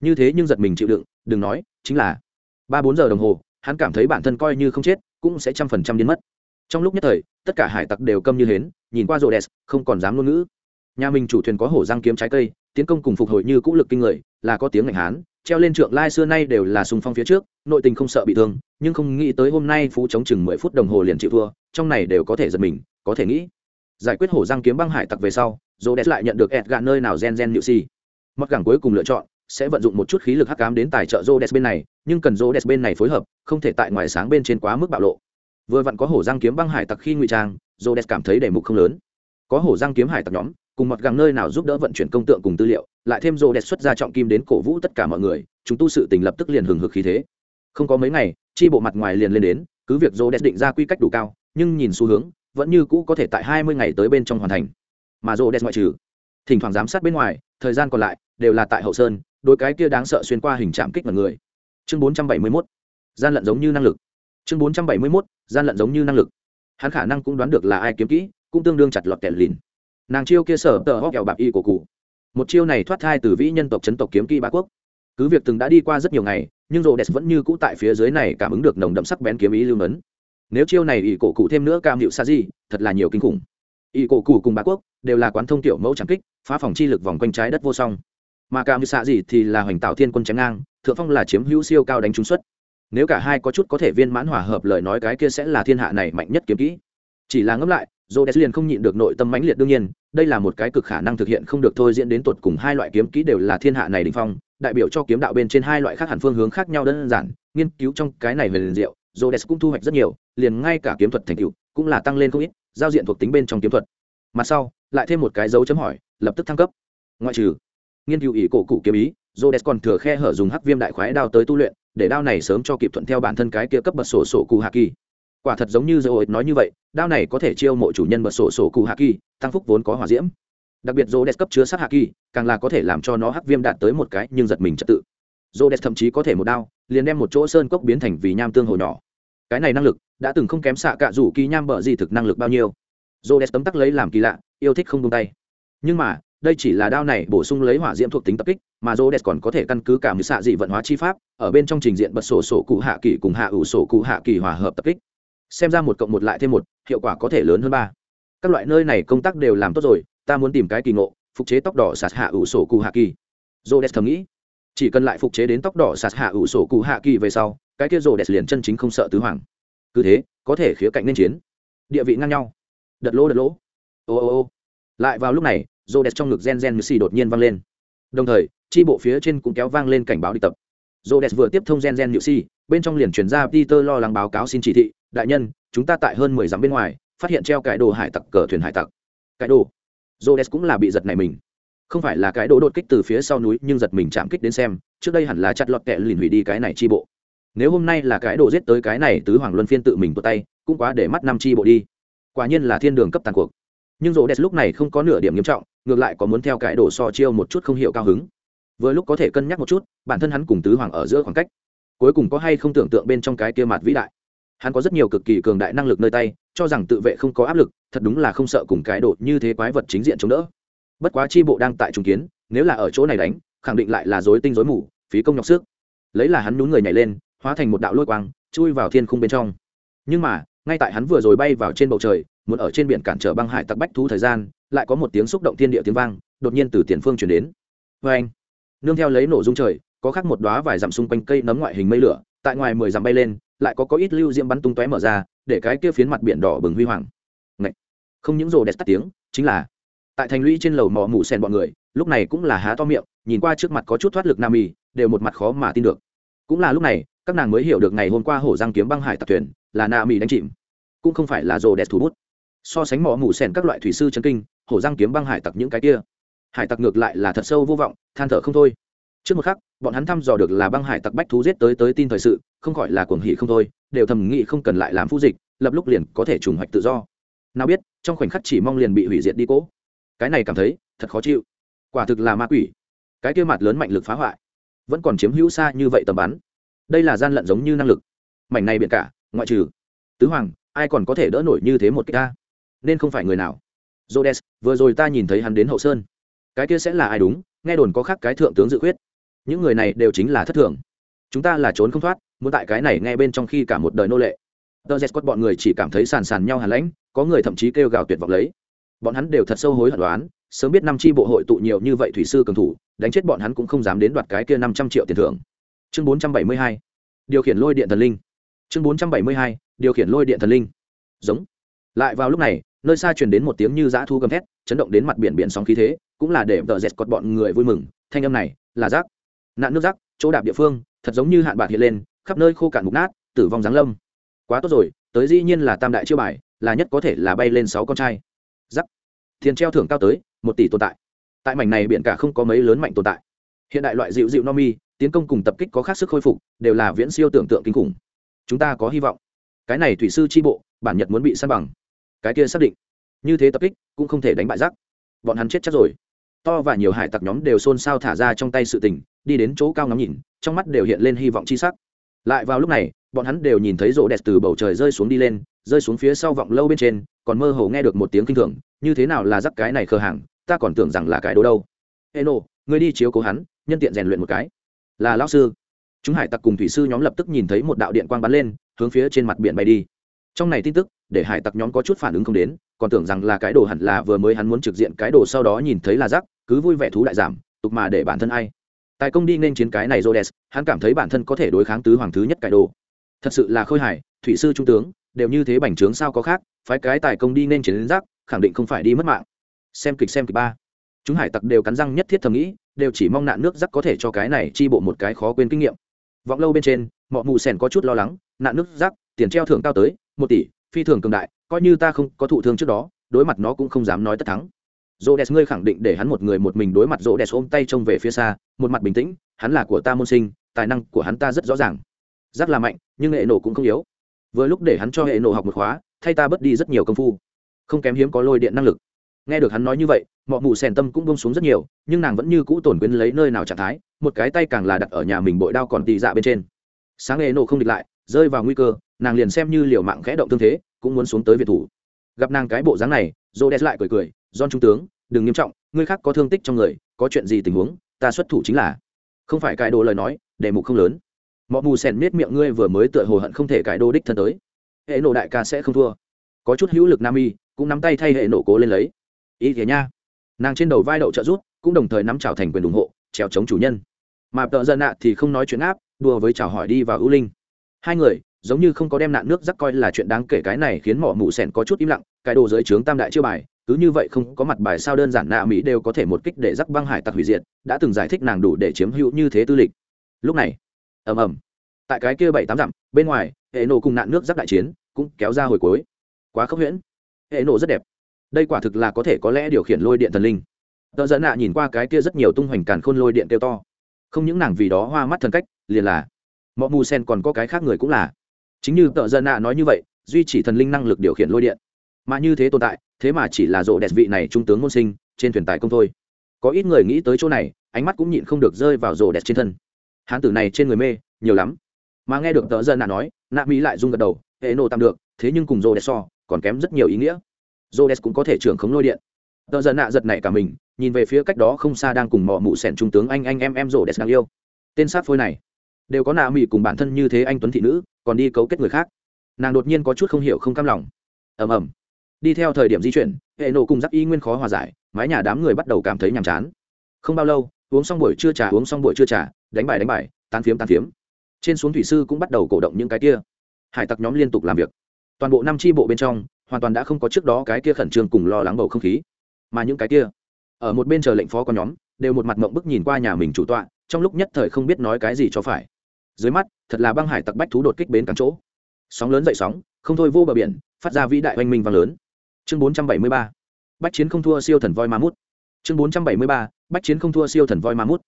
Như thế nhưng giật mình chịu đựng, đừng nói, chính là ba bốn giờ đồng hồ, hắn cảm thấy bản thân coi như không chết, cũng sẽ trăm phần trăm biến mất. Trong lúc nhất thời, tất cả hải tặc đều câm như hến, nhìn qua rô đès không còn dám ngôn ngữ. Nhà mình chủ thuyền có hổ răng kiếm trái cây tiến công cùng phục hồi như cũ lực kinh người, là có tiếng ngành hán, treo lên trượng lai xưa nay đều là sùng phong phía trước, nội tình không sợ bị thương, nhưng không nghĩ tới hôm nay phú chống chừng mười phút đồng hồ liền chịu thua, trong này đều có thể giật mình, có thể nghĩ. Giải quyết hổ răng kiếm băng hải tặc về sau dồ đẹp lại nhận được ẹt gạn nơi nào gen gen nhự si mặc cảng cuối cùng lựa chọn, sẽ vận dụng một chút khí lực hắc cám đến tài trợ rô đès bên này, nhưng cần rô đès bên này phối hợp, không thể tại ngoài sáng bên trên quá mức bạo lộ. Vừa vặn có hổ răng kiếm băng hải tặc khi ngụy trang rô đès cảm thấy đề mục không lớn. Có hổ răng kiếm hải tặc nhóm cùng mặt gàng nơi nào giúp đỡ vận chuyển công tượng cùng tư liệu, lại thêm rô đẹp xuất ra trọng kim đến cổ vũ tất cả mọi người, chúng tu sự tình lập tức liền hừng hực khí thế. Không có mấy ngày, chi bộ mặt ngoài liền lên đến, cứ việc rô đẹp định ra quy cách đủ cao, nhưng nhìn xu hướng, vẫn như cũ có thể tại hai mươi ngày tới bên trong hoàn thành. Mà rô đẹp ngoại trừ, thỉnh thoảng giám sát bên ngoài, thời gian còn lại, đều là tại hậu sơn đôi cái kia đáng sợ xuyên qua hình trạm kích mật người. Chương bốn trăm bảy mươi mốt, gian lận giống như năng lực. Chương bốn trăm bảy mươi mốt, gian lận giống như năng lực. Hắn khả năng cũng đoán được là ai kiếm kỹ, cũng tương đương chặt lọt kẻ lìn nàng chiêu kia sở tờ hóc kẹo bạc y của cụ. Một chiêu này thoát thai từ vĩ nhân tộc chấn tộc kiếm kỹ bá quốc. Cứ việc từng đã đi qua rất nhiều ngày, nhưng rô đès vẫn như cũ tại phía dưới này cảm ứng được nồng đậm sắc bén kiếm ý lưu nấn nếu chiêu này y cổ cụ thêm nữa cam hiệu sa di thật là nhiều kinh khủng. Y cổ cụ cùng bá quốc đều là quán thông tiểu mẫu trắng kích, phá phòng chi lực vòng quanh trái đất vô song. Mà cam hiệu sa di thì là hoành tạo thiên quân chém ngang, thượng phong là chiếm hữu siêu cao đánh trúng xuất. Nếu cả hai có chút có thể viên mãn hòa hợp lời nói cái kia sẽ là thiên hạ này mạnh nhất kiếm kỹ. Chỉ là ngẫm lại Rhodes liền không nhịn được nội tâm mãnh liệt đương nhiên, đây là một cái cực khả năng thực hiện không được thôi diễn đến tuột cùng hai loại kiếm kỹ đều là thiên hạ này đỉnh phong, đại biểu cho kiếm đạo bên trên hai loại khác hẳn phương hướng khác nhau đơn giản, nghiên cứu trong cái này về liền diệu, Rhodes cũng thu hoạch rất nhiều, liền ngay cả kiếm thuật thành tựu cũng là tăng lên không ít, giao diện thuộc tính bên trong kiếm thuật. Mặt sau, lại thêm một cái dấu chấm hỏi, lập tức thăng cấp. Ngoại trừ nghiên cứu ý cổ cụ kiếm ý, Rhodes còn thừa khe hở dùng hắc viêm đại khoái đao tới tu luyện, để đao này sớm cho kịp thuận theo bản thân cái kia cấp bậc sổ sổ cụ hạ kỳ quả thật giống như dầu nói như vậy, đao này có thể chiêu mộ chủ nhân bật sổ sổ cụ hạ kỳ, tăng phúc vốn có hỏa diễm. Đặc biệt dô đẹp cấp chứa sát hạ kỳ, càng là có thể làm cho nó hắc viêm đạt tới một cái nhưng giật mình trật tự. Dô đẹp thậm chí có thể một đao, liền đem một chỗ sơn cốc biến thành vì nham tương hồ nhỏ. Cái này năng lực đã từng không kém xạ cạ rủ kỳ nham bở gì thực năng lực bao nhiêu. Dô đẹp tấm tắc lấy làm kỳ lạ, yêu thích không tung tay. Nhưng mà, đây chỉ là đao này bổ sung lấy hỏa diễm thuộc tính tập kích, mà dô đẹp còn có thể căn cứ cả mười xạ dị vận hóa chi pháp, ở bên trong trình diện bật sổ sổ cụ hạ kỳ cùng hạ ủ sổ cụ hạ kỳ hòa hợp tập kích xem ra một cộng một lại thêm một, hiệu quả có thể lớn hơn ba. Các loại nơi này công tác đều làm tốt rồi, ta muốn tìm cái kỳ ngộ, phục chế tóc đỏ sạt hạ ủ sổ cụ hạ kỳ. Dô đès thầm nghĩ. Chỉ cần lại phục chế đến tóc đỏ sạt hạ ủ sổ cụ hạ kỳ về sau, cái kia rồ đẹp liền chân chính không sợ tứ hoàng. Cứ thế, có thể khía cạnh nên chiến. Địa vị ngang nhau. Đợt lỗ đợt lỗ. Ô ô ô. Lại vào lúc này rồ đẹp trong ngực gen gen xì đột nhiên vang lên. Đồng thời tri bộ phía trên cũng kéo vang lên cảnh báo đi tập. Rồ đẹp vừa tiếp thông gen gen nhự xì, bên trong liền chuyển ra peter lo lắng báo cáo xin chỉ thị đại nhân, chúng ta tại hơn mười dặm bên ngoài, phát hiện treo cái đồ hải tặc cờ thuyền hải tặc. Cái đồ? J cũng là bị giật này mình. Không phải là cái đồ đột kích từ phía sau núi, nhưng giật mình chạm kích đến xem, trước đây hẳn là chặt lọt kẹ lìn hủy đi cái này chi bộ. Nếu hôm nay là cái đồ giết tới cái này, tứ hoàng luân phiên tự mình tụt tay, cũng quá để mắt năm chi bộ đi. Quả nhiên là thiên đường cấp tàn cuộc. Nhưng rô đès lúc này không có nửa điểm nghiêm trọng, ngược lại có muốn theo cái đồ so chiêu một chút không hiểu cao hứng. Vừa lúc có thể cân nhắc một chút, bản thân hắn cùng tứ hoàng ở giữa khoảng cách, cuối cùng có hay không tưởng tượng bên trong cái kia mặt vĩ đại hắn có rất nhiều cực kỳ cường đại năng lực nơi tay, cho rằng tự vệ không có áp lực, thật đúng là không sợ cùng cái đột như thế quái vật chính diện chống đỡ. Bất quá chi bộ đang tại trung kiến, nếu là ở chỗ này đánh, khẳng định lại là dối tinh dối mù, phí công nhọc sức. Lấy là hắn nhún người nhảy lên, hóa thành một đạo lôi quang, chui vào thiên khung bên trong. Nhưng mà, ngay tại hắn vừa rồi bay vào trên bầu trời, muốn ở trên biển cản trở băng hải tặc bách thú thời gian, lại có một tiếng xúc động thiên địa tiếng vang, đột nhiên từ tiền phương chuyển đến. Vê anh, nương theo lấy nổ dung trời, có khác một đoá vài dặm xung quanh cây nấm ngoại hình mây lửa, tại ngoài mười dặm bay lên lại có có ít lưu diễm bắn tung tóe mở ra, để cái kia phiến mặt biển đỏ bừng huy hoàng. Ngậy! không những rồ đẹp tắt tiếng, chính là tại thành lũy trên lầu mò mù sen bọn người, lúc này cũng là há to miệng, nhìn qua trước mặt có chút thoát lực nam mì, đều một mặt khó mà tin được. Cũng là lúc này, các nàng mới hiểu được ngày hôm qua hổ giang kiếm băng hải tặc thuyền là nam mì đánh chìm, cũng không phải là rồ đẹp thủ bút. So sánh mỏ mù sen các loại thủy sư chân kinh, hổ giang kiếm băng hải tặc những cái kia, hải tặc ngược lại là thật sâu vô vọng, than thở không thôi trước một khắc bọn hắn thăm dò được là băng hải tặc bách thú giết tới tới tin thời sự không gọi là cuồng hỉ không thôi đều thầm nghĩ không cần lại làm phu dịch lập lúc liền có thể trùng hoạch tự do. Nào biết trong khoảnh khắc chỉ mong liền bị hủy diệt đi cố. Cái này cảm thấy thật khó chịu. Quả thực là ma quỷ. Cái kia mặt lớn mạnh lực phá hoại. Vẫn còn chiếm hữu xa như vậy tầm bắn. Đây là gian lận giống như năng lực. Mảnh này biển cả ngoại trừ tứ hoàng ai còn có thể đỡ nổi như thế một cái ta? Nên không phải người nào. Rhodes, vừa rồi ta nhìn thấy hắn đến hậu sơn. Cái kia sẽ là ai đúng? Nghe đồn có khác cái thượng tướng dự quyết những người này đều chính là thất thường. Chúng ta là trốn không thoát, muốn tại cái này nghe bên trong khi cả một đời nô lệ. Tờ z quất bọn người chỉ cảm thấy sàn sàn nhau hàn lãnh, có người thậm chí kêu gào tuyệt vọng lấy. Bọn hắn đều thật sâu hối hận đoán, sớm biết năm tri bộ hội tụ nhiều như vậy thủy sư cường thủ, đánh chết bọn hắn cũng không dám đến đoạt cái kia năm trăm triệu tiền thưởng. Chương bốn trăm bảy mươi hai, điều khiển lôi điện thần linh. Chương bốn trăm bảy mươi hai, điều khiển lôi điện thần linh. Giống. Lại vào lúc này, nơi xa truyền đến một tiếng như dã thu gầm thét, chấn động đến mặt biển biển sóng khí thế, cũng là để tờ dẹt cọt bọn người vui mừng, thanh âm này là rác nạn nước rác, chỗ đạp địa phương, thật giống như hạn bạc hiện lên, khắp nơi khô cạn mục nát, tử vong giáng lâm. Quá tốt rồi, tới dĩ nhiên là tam đại chiêu bài, là nhất có thể là bay lên sáu con trai. Giắc tiền treo thưởng cao tới một tỷ tồn tại. Tại mảnh này biển cả không có mấy lớn mạnh tồn tại. Hiện đại loại dịu dịu no mi, tiến công cùng tập kích có khác sức khôi phục, đều là viễn siêu tưởng tượng kinh khủng. Chúng ta có hy vọng. Cái này thủy sư tri bộ, bản nhật muốn bị săn bằng. Cái kia xác định. Như thế tập kích, cũng không thể đánh bại rắc. Bọn hắn chết chắc rồi. To và nhiều hải tặc nhóm đều xôn xao thả ra trong tay sự tình đi đến chỗ cao ngắm nhìn, trong mắt đều hiện lên hy vọng chi sắc. Lại vào lúc này, bọn hắn đều nhìn thấy rỗ đẹp từ bầu trời rơi xuống đi lên, rơi xuống phía sau vọng lâu bên trên, còn mơ hồ nghe được một tiếng kinh thường, như thế nào là rắc cái này khờ hàng ta còn tưởng rằng là cái đồ đâu. Eno người đi chiếu cố hắn, nhân tiện rèn luyện một cái. Là lão sư. Chúng hải tặc cùng thủy sư nhóm lập tức nhìn thấy một đạo điện quang bắn lên, hướng phía trên mặt biển bay đi. Trong này tin tức, để hải tặc nhóm có chút phản ứng không đến, còn tưởng rằng là cái đồ hẳn là vừa mới hắn muốn trực diện cái đồ sau đó nhìn thấy là rắc, cứ vui vẻ thú đại giảm, tục mà để bản thân ai. Tài công đi nên chiến cái này Rhodes, hắn cảm thấy bản thân có thể đối kháng tứ hoàng thứ nhất cải đồ. Thật sự là khôi hài, thủy sư trung tướng, đều như thế bành trướng sao có khác, phái cái tài công đi nên chiến đến rác, khẳng định không phải đi mất mạng. Xem kịch xem kịch ba. Chúng hải tặc đều cắn răng nhất thiết thầm nghĩ, đều chỉ mong nạn nước rác có thể cho cái này chi bộ một cái khó quên kinh nghiệm. Vọng lâu bên trên, mọi mù sèn có chút lo lắng, nạn nước rác, tiền treo thưởng cao tới một tỷ, phi thường cường đại, coi như ta không có thụ thương trước đó, đối mặt nó cũng không dám nói tất thắng rô đès ngươi khẳng định để hắn một người một mình đối mặt rô đès ôm tay trông về phía xa, một mặt bình tĩnh, hắn là của ta môn sinh, tài năng của hắn ta rất rõ ràng. Rất là mạnh, nhưng hệ nổ cũng không yếu. Vừa lúc để hắn cho hệ nổ học một khóa, thay ta bớt đi rất nhiều công phu. Không kém hiếm có lôi điện năng lực. Nghe được hắn nói như vậy mọi mụ sèn tâm cũng bông xuống rất nhiều, nhưng nàng vẫn như cũ tổn quyến lấy nơi nào trạng thái, một cái tay càng là đặt ở nhà mình bội đao còn tị dạ bên trên. Sáng hệ nổ không địch lại, rơi vào nguy cơ, nàng liền xem như liều mạng khẽ động tương thế, cũng muốn xuống tới việt thủ. Gặp nàng cái bộ dáng này dô đès lại cười cười don trung tướng, đừng nghiêm trọng, ngươi khác có thương tích trong người, có chuyện gì tình huống, ta xuất thủ chính là. Không phải cải đồ lời nói, đề mục không lớn. Mọi mù sèn miết miệng ngươi vừa mới tựa hồ hận không thể cải đồ đích thân tới. Hệ nổ đại ca sẽ không thua. Có chút hữu lực nam y, cũng nắm tay thay hệ nổ cố lên lấy. Ý thế nha. Nàng trên đầu vai đậu trợ rút, cũng đồng thời nắm trào thành quyền ủng hộ, trèo chống chủ nhân. Mà tợ dân nạ thì không nói chuyện áp, đùa với chào hỏi đi vào ưu linh. Hai người, giống như không có đem nạn nước rắc coi là chuyện đáng kể cái này khiến mỏ mù sèn có chút im lặng cái đồ dưới trướng tam đại chưa bài cứ như vậy không có mặt bài sao đơn giản nạ mỹ đều có thể một kích để giắc băng hải tặc hủy diệt, đã từng giải thích nàng đủ để chiếm hữu như thế tư lịch. Lúc này, ầm ầm, tại cái kia bảy tám dặm, bên ngoài, hệ nổ cùng nạn nước giáp đại chiến cũng kéo ra hồi cuối. Quá khốc huyễn, hệ nổ rất đẹp. Đây quả thực là có thể có lẽ điều khiển lôi điện thần linh. Tờ dẫn nạ nhìn qua cái kia rất nhiều tung hoành càn khôn lôi điện kêu to. Không những nàng vì đó hoa mắt thần cách, liền là mọi mù sen còn có cái khác người cũng là. Chính như tờ dẫn nạ nói như vậy, duy chỉ thần linh năng lực điều khiển lôi điện mà như thế tồn tại, thế mà chỉ là rộ đẹp vị này trung tướng môn sinh, trên thuyền tài công thôi. Có ít người nghĩ tới chỗ này, ánh mắt cũng nhịn không được rơi vào rộ đẹp trên thân. Hán tử này trên người mê, nhiều lắm. Mà nghe được tờ dân nạ nói, nạ mỹ lại rung gật đầu, hệ nổ tạm được, thế nhưng cùng rộ đẹp so, còn kém rất nhiều ý nghĩa. Rộ đẹp cũng có thể trưởng khống lôi điện. Tờ dân nạ giật nảy cả mình, nhìn về phía cách đó không xa đang cùng mọ mụ sẻn trung tướng anh anh em em rộ đẹp đang yêu. Tên sát phôi này, đều có nạ mỹ cùng bản thân như thế anh tuấn thị nữ, còn đi cấu kết người khác. Nàng đột nhiên có chút không hiểu không cam lòng. Ầm ầm đi theo thời điểm di chuyển, hệ nổ cùng giáp y nguyên khó hòa giải, mái nhà đám người bắt đầu cảm thấy nhàm chán. Không bao lâu, uống xong buổi trưa trà, uống xong buổi trưa trà, đánh bài đánh bài, tán phiếm tán phiếm. Trên xuống thủy sư cũng bắt đầu cổ động những cái kia. Hải tặc nhóm liên tục làm việc. Toàn bộ năm tri bộ bên trong, hoàn toàn đã không có trước đó cái kia khẩn trương cùng lo lắng bầu không khí. Mà những cái kia, ở một bên chờ lệnh phó con nhóm, đều một mặt mộng bức nhìn qua nhà mình chủ tọa, trong lúc nhất thời không biết nói cái gì cho phải. Dưới mắt, thật là băng hải tặc bách thú đột kích bến cảng chỗ. Sóng lớn dậy sóng, không thôi vô bờ biển, phát ra vĩ đại oanh minh vang lớn chương 473. bách chiến không thua siêu thần voi ma mút. Chương 473. bách chiến không thua siêu thần voi ma mút.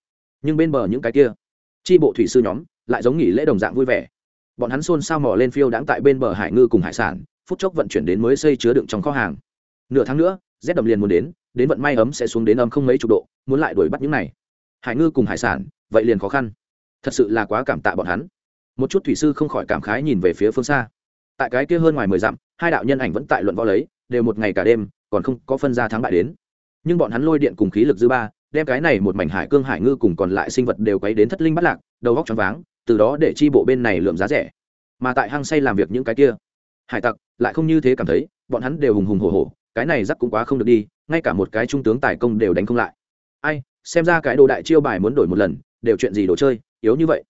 Nhưng bên bờ những cái kia tri bộ thủy sư nhóm lại giống nghỉ lễ đồng dạng vui vẻ. Bọn hắn xôn xao mò lên phiêu đáng tại bên bờ hải ngư cùng hải sản, phút chốc vận chuyển đến mới xây chứa đựng trong kho hàng. Nửa tháng nữa, rét đậm liền muốn đến đến vận may ấm sẽ xuống đến âm không mấy chục độ, muốn lại đuổi bắt những này. Hải ngư cùng hải sản, vậy liền khó khăn. Thật sự là quá cảm tạ bọn hắn. Một chút thủy sư không khỏi cảm khái nhìn về phía phương xa. Tại cái kia hơn ngoài mười dặm, hai đạo nhân ảnh vẫn tại luận võ lấy đều một ngày cả đêm, còn không có phân ra thắng bại đến. Nhưng bọn hắn lôi điện cùng khí lực dư ba, đem cái này một mảnh hải cương hải ngư cùng còn lại sinh vật đều quấy đến thất linh bắt lạc, đầu góc choáng váng, từ đó để chi bộ bên này lượm giá rẻ. Mà tại hang say làm việc những cái kia, hải tặc lại không như thế cảm thấy, bọn hắn đều hùng hùng hổ hổ, cái này rắc cũng quá không được đi, ngay cả một cái trung tướng tài công đều đánh không lại. Ai, xem ra cái đồ đại chiêu bài muốn đổi một lần, đều chuyện gì đồ chơi, yếu như vậy.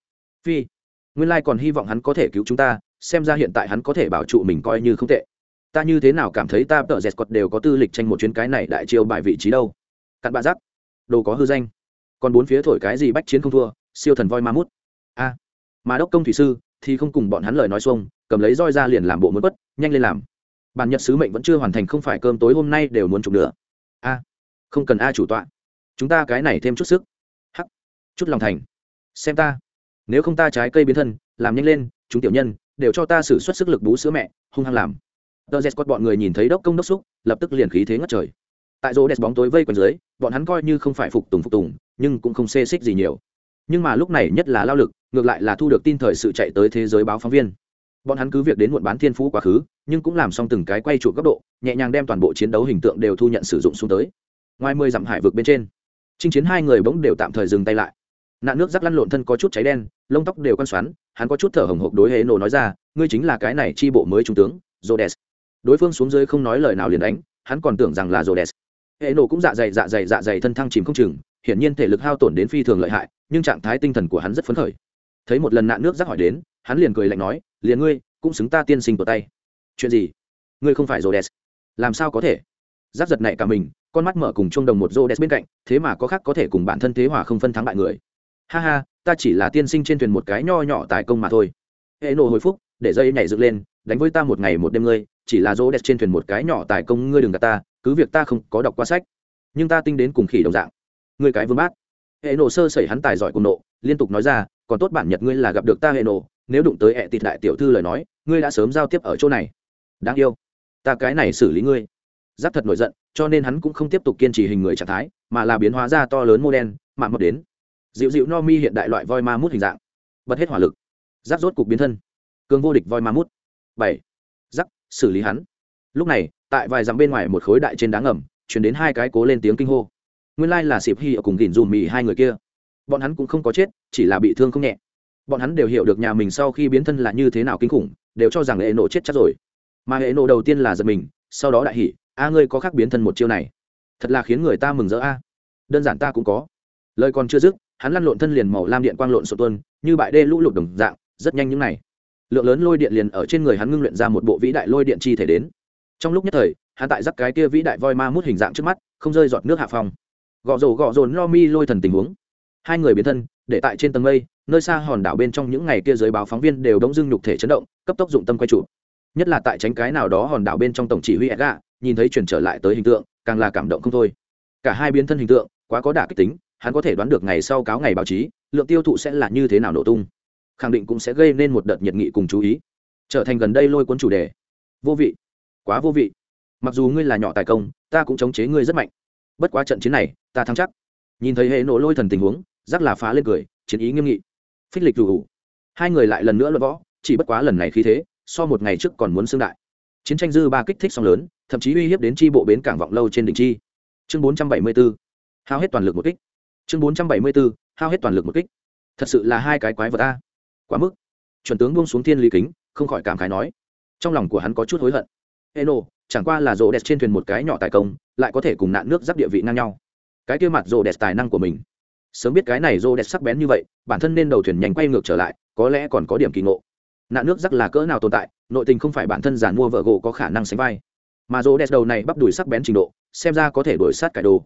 Phi, nguyên lai còn hy vọng hắn có thể cứu chúng ta, xem ra hiện tại hắn có thể bảo trụ mình coi như không tệ ta như thế nào cảm thấy ta tợ dẹt quật đều có tư lịch tranh một chuyến cái này đại chiêu bài vị trí đâu? Cặn bạ giắc đồ có hư danh. Còn bốn phía thổi cái gì bách chiến không thua, siêu thần voi ma mút. A. Mà đốc công thủy sư thì không cùng bọn hắn lời nói xuông, cầm lấy roi ra liền làm bộ muốn bất nhanh lên làm. Bản nhật sứ mệnh vẫn chưa hoàn thành không phải cơm tối hôm nay đều muốn chụp nữa. A. Không cần a chủ tọa. Chúng ta cái này thêm chút sức. Hắc. Chút lòng thành. Xem ta. Nếu không ta trái cây biến thân, làm nhanh lên, chúng tiểu nhân, đều cho ta xử suất sức lực bú sữa mẹ, hung hăng làm tờ z bọn người nhìn thấy đốc công đốc xúc, lập tức liền khí thế ngất trời. Tại rô đẹp bóng tối vây quanh dưới, bọn hắn coi như không phải phục tùng phục tùng, nhưng cũng không xê xích gì nhiều. Nhưng mà lúc này nhất là lao lực, ngược lại là thu được tin thời sự chạy tới thế giới báo phóng viên. Bọn hắn cứ việc đến muộn bán thiên phú quá khứ, nhưng cũng làm xong từng cái quay trụ góc độ, nhẹ nhàng đem toàn bộ chiến đấu hình tượng đều thu nhận sử dụng xuống tới. Ngoài mười dặm hải vực bên trên, chinh chiến hai người bỗng đều tạm thời dừng tay lại. Nạn nước rắc lăn lộn thân có chút cháy đen, lông tóc đều quan xoắn, hắn có chút thở hồng hộc đối hệ nổ nói ra, ngươi chính là cái này chi bộ mới trung tướng jodes đối phương xuống dưới không nói lời nào liền đánh, hắn còn tưởng rằng là jodes hệ nổ cũng dạ dày dạ dày dạ dày thân thăng chìm không chừng, hiển nhiên thể lực hao tổn đến phi thường lợi hại, nhưng trạng thái tinh thần của hắn rất phấn khởi. Thấy một lần nạn nước rác hỏi đến, hắn liền cười lạnh nói, liền ngươi, cũng xứng ta tiên sinh của tay. Chuyện gì? Ngươi không phải jodes làm sao có thể? Giáp giật này cả mình, con mắt mở cùng chung đồng một Rô jodes bên cạnh, thế mà có khác có thể cùng bản thân thế hòa không phân thắng bại người. Ha ha, ta chỉ là tiên sinh trên thuyền một cái nho nhỏ tài công mà thôi. Hệ nổ hồi phúc, để dây nhảy dựng lên đánh với ta một ngày một đêm ngươi, chỉ là rô đẹp trên thuyền một cái nhỏ tài công ngươi đừng gạt ta, cứ việc ta không có đọc qua sách. Nhưng ta tinh đến cùng khỉ đồng dạng. Ngươi cái vương bát hệ nổ sơ sẩy hắn tài giỏi cùng nộ, liên tục nói ra, còn tốt bản nhật ngươi là gặp được ta hệ nổ, nếu đụng tới hệ tịt đại tiểu thư lời nói, ngươi đã sớm giao tiếp ở chỗ này. Đáng yêu. Ta cái này xử lý ngươi. Giáp thật nổi giận, cho nên hắn cũng không tiếp tục kiên trì hình người trạng thái, mà là biến hóa ra to lớn mô đen mạ mập đến. Dịu dịu no mi hiện đại loại voi ma mút hình dạng. Bật hết hỏa lực. Giáp rốt cục biến thân. Cường vô địch voi ma mút bảy. Giắc xử lý hắn. Lúc này, tại vài dặm bên ngoài một khối đại trên đá ngầm, chuyển đến hai cái cố lên tiếng kinh hô. Nguyên lai là xịp hy ở cùng gìn dùm mì hai người kia. Bọn hắn cũng không có chết, chỉ là bị thương không nhẹ. Bọn hắn đều hiểu được nhà mình sau khi biến thân là như thế nào kinh khủng, đều cho rằng hệ nộ chết chắc rồi. Mà hệ nộ đầu tiên là giật mình, sau đó đại hỉ, a ngươi có khác biến thân một chiêu này? Thật là khiến người ta mừng rỡ a. Đơn giản ta cũng có. Lời còn chưa dứt, hắn lăn lộn thân liền màu lam điện quang lộn sổ tuân như bại đê lũ lụt đồng dạng, rất nhanh những này lượng lớn lôi điện liền ở trên người hắn ngưng luyện ra một bộ vĩ đại lôi điện chi thể đến. Trong lúc nhất thời, hắn tại dắt cái kia vĩ đại voi ma mút hình dạng trước mắt, không rơi giọt nước hạ phong. Gõ rổ gõ rồn lo mi lôi thần tình huống. Hai người biến thân, để tại trên tầng mây, nơi xa hòn đảo bên trong những ngày kia giới báo phóng viên đều đống dưng nhục thể chấn động, cấp tốc dụng tâm quay trụ. Nhất là tại tránh cái nào đó hòn đảo bên trong tổng chỉ huy edga nhìn thấy chuyển trở lại tới hình tượng, càng là cảm động không thôi. Cả hai biến thân hình tượng, quá có đả kích tính, hắn có thể đoán được ngày sau cáo ngày báo chí, lượng tiêu thụ sẽ là như thế nào nổ tung khẳng định cũng sẽ gây nên một đợt nhiệt nghị cùng chú ý. Trở thành gần đây lôi cuốn chủ đề. Vô vị. Quá vô vị. Mặc dù ngươi là nhỏ tài công, ta cũng chống chế ngươi rất mạnh. Bất quá trận chiến này, ta thắng chắc. Nhìn thấy hệ nổ lôi thần tình huống, rắc là phá lên cười, chiến ý nghiêm nghị. Phích lịch rủ hai người lại lần nữa luận võ, chỉ bất quá lần này khí thế, so một ngày trước còn muốn xương đại. Chiến tranh dư ba kích thích song lớn, thậm chí uy hiếp đến tri bộ bến cảng vọng lâu trên đỉnh chi. Chương bốn trăm bảy mươi 474 hao hết toàn lực một kích. Chương bốn trăm bảy mươi 474 hao hết toàn lực một kích. Thật sự là hai cái quái vật ta quá mức. Chuẩn tướng buông xuống thiên lý kính, không khỏi cảm khái nói. Trong lòng của hắn có chút hối hận. Eno, chẳng qua là rồ đẹp trên thuyền một cái nhỏ tài công, lại có thể cùng nạn nước giáp địa vị ngang nhau. Cái kia mặt rồ đẹp tài năng của mình. Sớm biết cái này rồ đẹp sắc bén như vậy, bản thân nên đầu thuyền nhanh quay ngược trở lại, có lẽ còn có điểm kỳ ngộ. Nạn nước rắc là cỡ nào tồn tại, nội tình không phải bản thân giàn mua vợ gỗ có khả năng sánh vai. Mà rô đẹp đầu này bắp đùi sắc bén trình độ, xem ra có thể đổi sát cải đồ.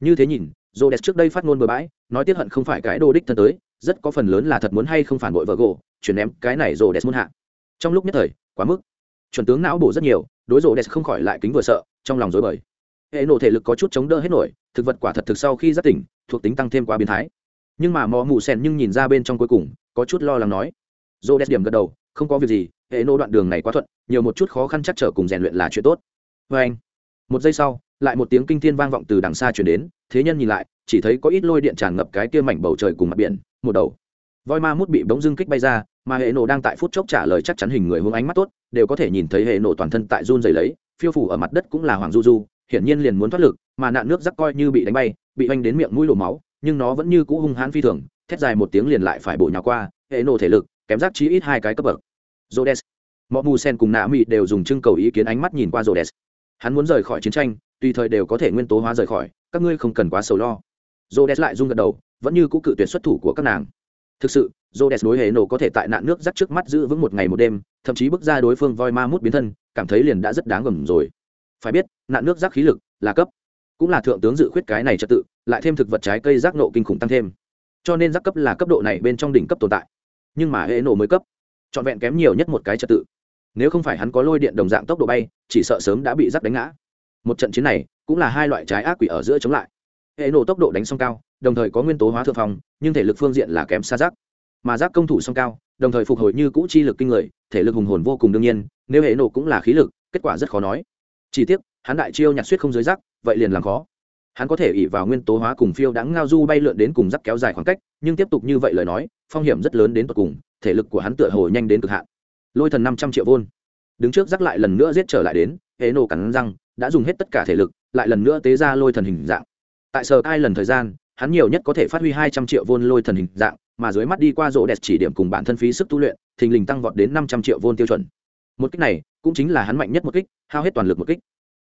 Như thế nhìn rô đẹp trước đây phát ngôn bừa bãi, nói tiếp hận không phải cái đồ đích thân tới rất có phần lớn là thật muốn hay không phản bội vợ gỗ chuyển ném cái này rồ đẹp muôn hạ. Trong lúc nhất thời, quá mức. Chuẩn tướng não bổ rất nhiều, đối rồ đẹp không khỏi lại kính vừa sợ, trong lòng dối bời. Hệ nổ thể lực có chút chống đỡ hết nổi, thực vật quả thật thực sau khi giác tỉnh, thuộc tính tăng thêm quá biến thái. Nhưng mà mò mù sen nhưng nhìn ra bên trong cuối cùng, có chút lo lắng nói. Rồ đẹp điểm gật đầu, không có việc gì, hệ nổ đoạn đường này quá thuận, nhiều một chút khó khăn chắc trở cùng rèn luyện là chuyện tốt. Vê anh một giây sau, lại một tiếng kinh thiên vang vọng từ đằng xa chuyển đến thế nhân nhìn lại chỉ thấy có ít lôi điện tràn ngập cái kia mảnh bầu trời cùng mặt biển một đầu. Voi ma mút bị bỗng dưng kích bay ra mà hệ nổ đang tại phút chốc trả lời chắc chắn hình người hướng ánh mắt tốt đều có thể nhìn thấy hệ nổ toàn thân tại run dày lấy phiêu phủ ở mặt đất cũng là hoàng du du hiển nhiên liền muốn thoát lực mà nạn nước rắc coi như bị đánh bay bị oanh đến miệng mũi đổ máu nhưng nó vẫn như cũ hung hãn phi thường thét dài một tiếng liền lại phải bổ nhào qua hệ nổ thể lực kém rác chí ít hai cái cấp bậc. Jodes mọi mù sen cùng nạ mị đều dùng trưng cầu ý kiến ánh mắt nhìn qua jodes Hắn muốn rời khỏi chiến tranh, tùy thời đều có thể nguyên tố hóa rời khỏi, các ngươi không cần quá sầu lo. Rhodes lại rung gật đầu, vẫn như cũ cự tuyệt xuất thủ của các nàng. Thực sự, Rhodes đối hệ nổ có thể tại nạn nước rắc trước mắt giữ vững một ngày một đêm, thậm chí bước ra đối phương voi ma mút biến thân, cảm thấy liền đã rất đáng gầm rồi. Phải biết, nạn nước rắc khí lực là cấp, cũng là thượng tướng dự khuyết cái này trật tự, lại thêm thực vật trái cây rác nộ kinh khủng tăng thêm. Cho nên rắc cấp là cấp độ này bên trong đỉnh cấp tồn tại. Nhưng mà hệ nổ mới cấp trọn vẹn kém nhiều nhất một cái trật tự nếu không phải hắn có lôi điện đồng dạng tốc độ bay chỉ sợ sớm đã bị rắc đánh ngã một trận chiến này cũng là hai loại trái ác quỷ ở giữa chống lại. Hệ nổ tốc độ đánh song cao, đồng thời có nguyên tố hóa thượng phong, nhưng thể lực phương diện là kém xa rác. Mà rác công thủ song cao, đồng thời phục hồi như cũ chi lực kinh người, thể lực hùng hồn vô cùng đương nhiên, nếu hệ nổ cũng là khí lực, kết quả rất khó nói. Chỉ tiếc, hắn đại chiêu nhặt suýt không dưới rác, vậy liền làm khó. Hắn có thể ỉ vào nguyên tố hóa cùng phiêu đáng ngao du bay lượn đến cùng rắc kéo dài khoảng cách, nhưng tiếp tục như vậy lời nói, phong hiểm rất lớn đến tột cùng, thể lực của hắn tựa hồ nhanh đến cực hạn. Lôi thần năm trăm triệu vôn. Đứng trước rắc lại lần nữa giết trở lại đến, hệ nổ cắn răng đã dùng hết tất cả thể lực lại lần nữa tế ra lôi thần hình dạng. Tại sở ai lần thời gian hắn nhiều nhất có thể phát huy hai trăm triệu vôn lôi thần hình dạng mà dưới mắt đi qua rộ đẹp chỉ điểm cùng bản thân phí sức tu luyện thình lình tăng vọt đến năm trăm triệu vôn tiêu chuẩn. Một kích này cũng chính là hắn mạnh nhất một kích hao hết toàn lực một kích.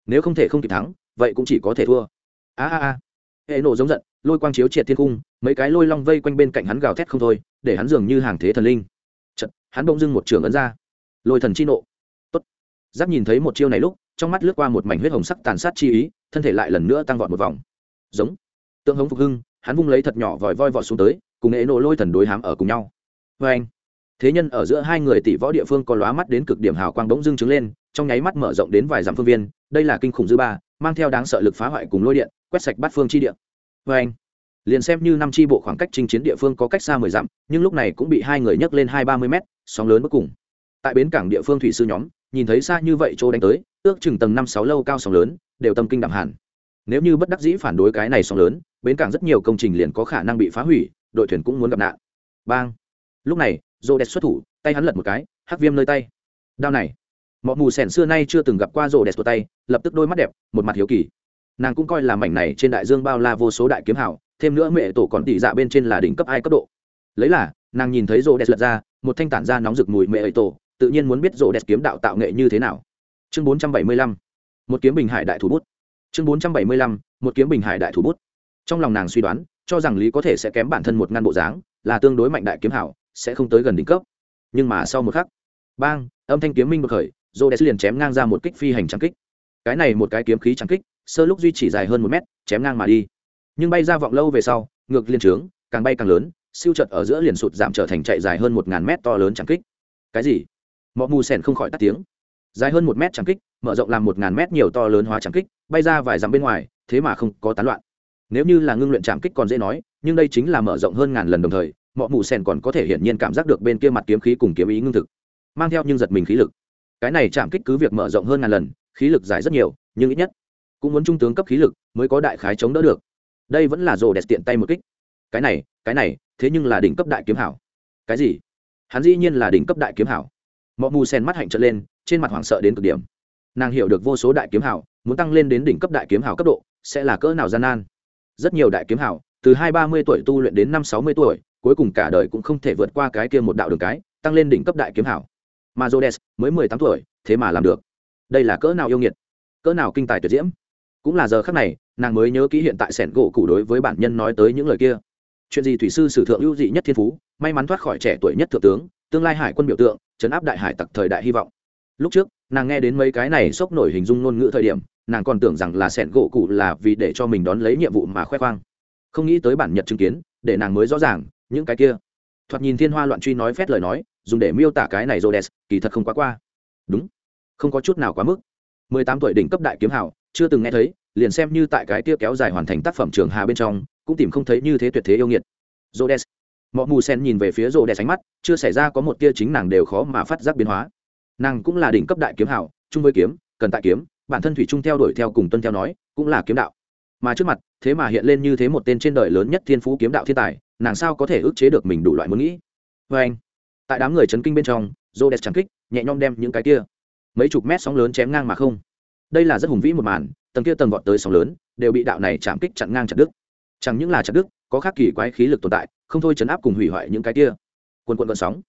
Nếu không thể không kịp thắng vậy cũng chỉ có thể thua. A a a. Hệ nổ giống giận lôi quang chiếu triệt thiên cung mấy cái lôi long vây quanh bên cạnh hắn gào thét không thôi để hắn dường như hàng thế thần linh. Chật, hắn bỗng dưng một trường ấn ra. Lôi thần chi nộ. Tốt. Giáp nhìn thấy một chiêu này lúc trong mắt lướt qua một mảnh huyết hồng sắc tàn sát chi ý, thân thể lại lần nữa tăng vọt một vòng. Giống. Tượng hống phục hưng, hắn vung lấy thật nhỏ vòi voi vọt xuống tới, cùng nghệ nổ lôi thần đối hám ở cùng nhau. Vê anh. Thế nhân ở giữa hai người tỷ võ địa phương có lóa mắt đến cực điểm hào quang bỗng dưng trứng lên, trong nháy mắt mở rộng đến vài dặm phương viên, đây là kinh khủng dư ba, mang theo đáng sợ lực phá hoại cùng lôi điện, quét sạch bát phương chi điện. vê anh. Liền xem như năm chi bộ khoảng cách chinh chiến địa phương có cách xa mười dặm, nhưng lúc này cũng bị hai người nhấc lên hai ba mươi mét, sóng lớn bất cùng. Tại bến cảng địa phương thủy sư nhóm, nhìn thấy xa như vậy chỗ đánh tới ước chừng tầng năm sáu lâu cao sóng lớn, đều tâm kinh đạm hẳn. Nếu như bất đắc dĩ phản đối cái này sóng lớn, bến cảng rất nhiều công trình liền có khả năng bị phá hủy, đội thuyền cũng muốn gặp nạn. Bang. Lúc này rô đẹp xuất thủ, tay hắn lật một cái, hắc viêm nơi tay. Đao này. Mọi mù sẻn xưa nay chưa từng gặp qua rô đẹp của tay, lập tức đôi mắt đẹp, một mặt hiếu kỳ. Nàng cũng coi là mảnh này trên đại dương bao la vô số đại kiếm hảo thêm nữa mẹ tổ còn tỉ dạ bên trên là đỉnh cấp hai cấp độ. Lấy là, nàng nhìn thấy rô đẹp lật ra, một thanh tản ra nóng rực mùi mẹ ấy tổ, tự nhiên muốn biết rô đẹp kiếm đạo tạo nghệ như thế nào chương bốn trăm bảy mươi lăm, một kiếm bình hải đại thủ bút. Chương bốn trăm bảy mươi lăm, một kiếm bình hải đại thủ bút. Trong lòng nàng suy đoán, cho rằng lý có thể sẽ kém bản thân một ngăn bộ dáng, là tương đối mạnh đại kiếm hảo, sẽ không tới gần đỉnh cấp. Nhưng mà sau một khắc, bang, âm thanh kiếm minh bậc khởi dô đẹp liền chém ngang ra một kích phi hành trắng kích. Cái này một cái kiếm khí trắng kích, sơ lúc duy chỉ dài hơn một mét, chém ngang mà đi. Nhưng bay ra vọng lâu về sau, ngược liên trướng, càng bay càng lớn, siêu trật ở giữa liền sụt giảm trở thành chạy dài hơn một ngàn mét to lớn trắng kích. Cái gì? Mọi mù sèn không khỏi tắt tiếng dài hơn một mét trắng kích, mở rộng làm một ngàn mét nhiều to lớn hóa trắng kích, bay ra vài dặm bên ngoài, thế mà không có tán loạn. Nếu như là ngưng luyện trạm kích còn dễ nói, nhưng đây chính là mở rộng hơn ngàn lần đồng thời mọi mù sen còn có thể hiển nhiên cảm giác được bên kia mặt kiếm khí cùng kiếm ý ngưng thực, mang theo nhưng giật mình khí lực. Cái này chạm kích cứ việc mở rộng hơn ngàn lần, khí lực dài rất nhiều, nhưng ít nhất cũng muốn trung tướng cấp khí lực mới có đại khái chống đỡ được. Đây vẫn là rồ đẹp tiện tay một kích. Cái này cái này, thế nhưng là đỉnh cấp đại kiếm hảo. Cái gì? Hắn dĩ nhiên là đỉnh cấp đại kiếm hảo. Mọi mù sen mắt hạnh trợn lên trên mặt hoảng sợ đến cực điểm. Nàng hiểu được vô số đại kiếm hảo muốn tăng lên đến đỉnh cấp đại kiếm hảo cấp độ, sẽ là cỡ nào gian nan. Rất nhiều đại kiếm hảo từ hai ba mươi tuổi tu luyện đến năm sáu mươi tuổi, cuối cùng cả đời cũng không thể vượt qua cái kia một đạo đường cái, tăng lên đỉnh cấp đại kiếm hảo mà jodes mới mười tám tuổi, thế mà làm được. Đây là cỡ nào yêu nghiệt, cỡ nào kinh tài tuyệt diễm. Cũng là giờ khắc này, nàng mới nhớ kỹ hiện tại sẻn gỗ cụ đối với bản nhân nói tới những lời kia. Chuyện gì thủy sư sử thượng ưu dị nhất thiên phú, may mắn thoát khỏi trẻ tuổi nhất thượng tướng, tương lai hải quân biểu tượng, chấn áp đại hải tặc thời đại hy vọng lúc trước, nàng nghe đến mấy cái này sốc nổi hình dung ngôn ngữ thời điểm, nàng còn tưởng rằng là sẻn gỗ cụ là vì để cho mình đón lấy nhiệm vụ mà khoe khoang. Không nghĩ tới bản nhật chứng kiến, để nàng mới rõ ràng, những cái kia. Thoạt nhìn thiên hoa loạn truy nói phét lời nói, dùng để miêu tả cái này rô kỳ thật không quá qua. Đúng. Không có chút nào quá mức. Mười tám tuổi đỉnh cấp đại kiếm hào, chưa từng nghe thấy, liền xem như tại cái kia kéo dài hoàn thành tác phẩm trường hà bên trong, cũng tìm không thấy như thế tuyệt thế yêu nghiệt. Rô đès mọi mù sen nhìn về phía rô đès ánh mắt, chưa xảy ra có một tia chính nàng đều khó mà phát giác biến hóa nàng cũng là đỉnh cấp đại kiếm hào chung với kiếm, cần tại kiếm, bản thân thủy trung theo đuổi theo cùng tuân theo nói, cũng là kiếm đạo. Mà trước mặt, thế mà hiện lên như thế một tên trên đời lớn nhất thiên phú kiếm đạo thiên tài, nàng sao có thể ức chế được mình đủ loại muốn nghĩ? Vê anh, tại đám người chấn kinh bên trong rô đẹp chẳng kích, nhẹ nhõm đem những cái kia, mấy chục mét sóng lớn chém ngang mà không. Đây là rất hùng vĩ một màn, tầng kia tầng vọt tới sóng lớn, đều bị đạo này chạm kích chặn ngang chặt đứt. Chẳng những là chặt đứt, có khác kỳ quái khí lực tồn tại, không thôi chấn áp cùng hủy hoại những cái kia. Quần quận vận sóng.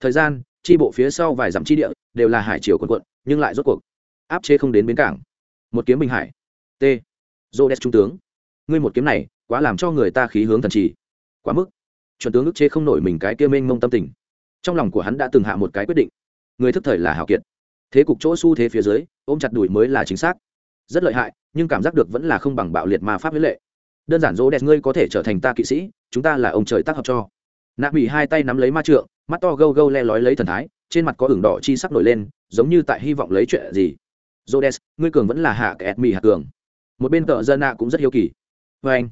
Thời gian chi bộ phía sau vài dặm chi địa đều là hải chiều quần quận, nhưng lại rốt cuộc áp chế không đến bến cảng. Một kiếm bình hải. T. Dô đès trung tướng. Ngươi một kiếm này quá làm cho người ta khí hướng thần trì. Quá mức. Chuẩn tướng ức chế không nổi mình cái kia mênh mông tâm tình. Trong lòng của hắn đã từng hạ một cái quyết định. Người thức thời là hào kiệt. Thế cục chỗ s u thế phía dưới, ôm chặt đùi mới là chính xác. Rất lợi hại, nhưng cảm giác được vẫn là không bằng bạo liệt ma pháp huế lệ. Đơn giản dỗ đẹp ngươi có thể trở thành ta kỵ sĩ, chúng ta là ông trời tác hợp cho nạ bị hai tay nắm lấy ma trượng mắt to gâu gâu le lói lấy thần thái trên mặt có ửng đỏ chi sắc nổi lên giống như tại hy vọng lấy chuyện gì Rhodes, ngươi cường vẫn là hạ kẹt mỹ hạ cường. Một bên tợ dân nạ cũng rất hiếu kỳ. vê anh,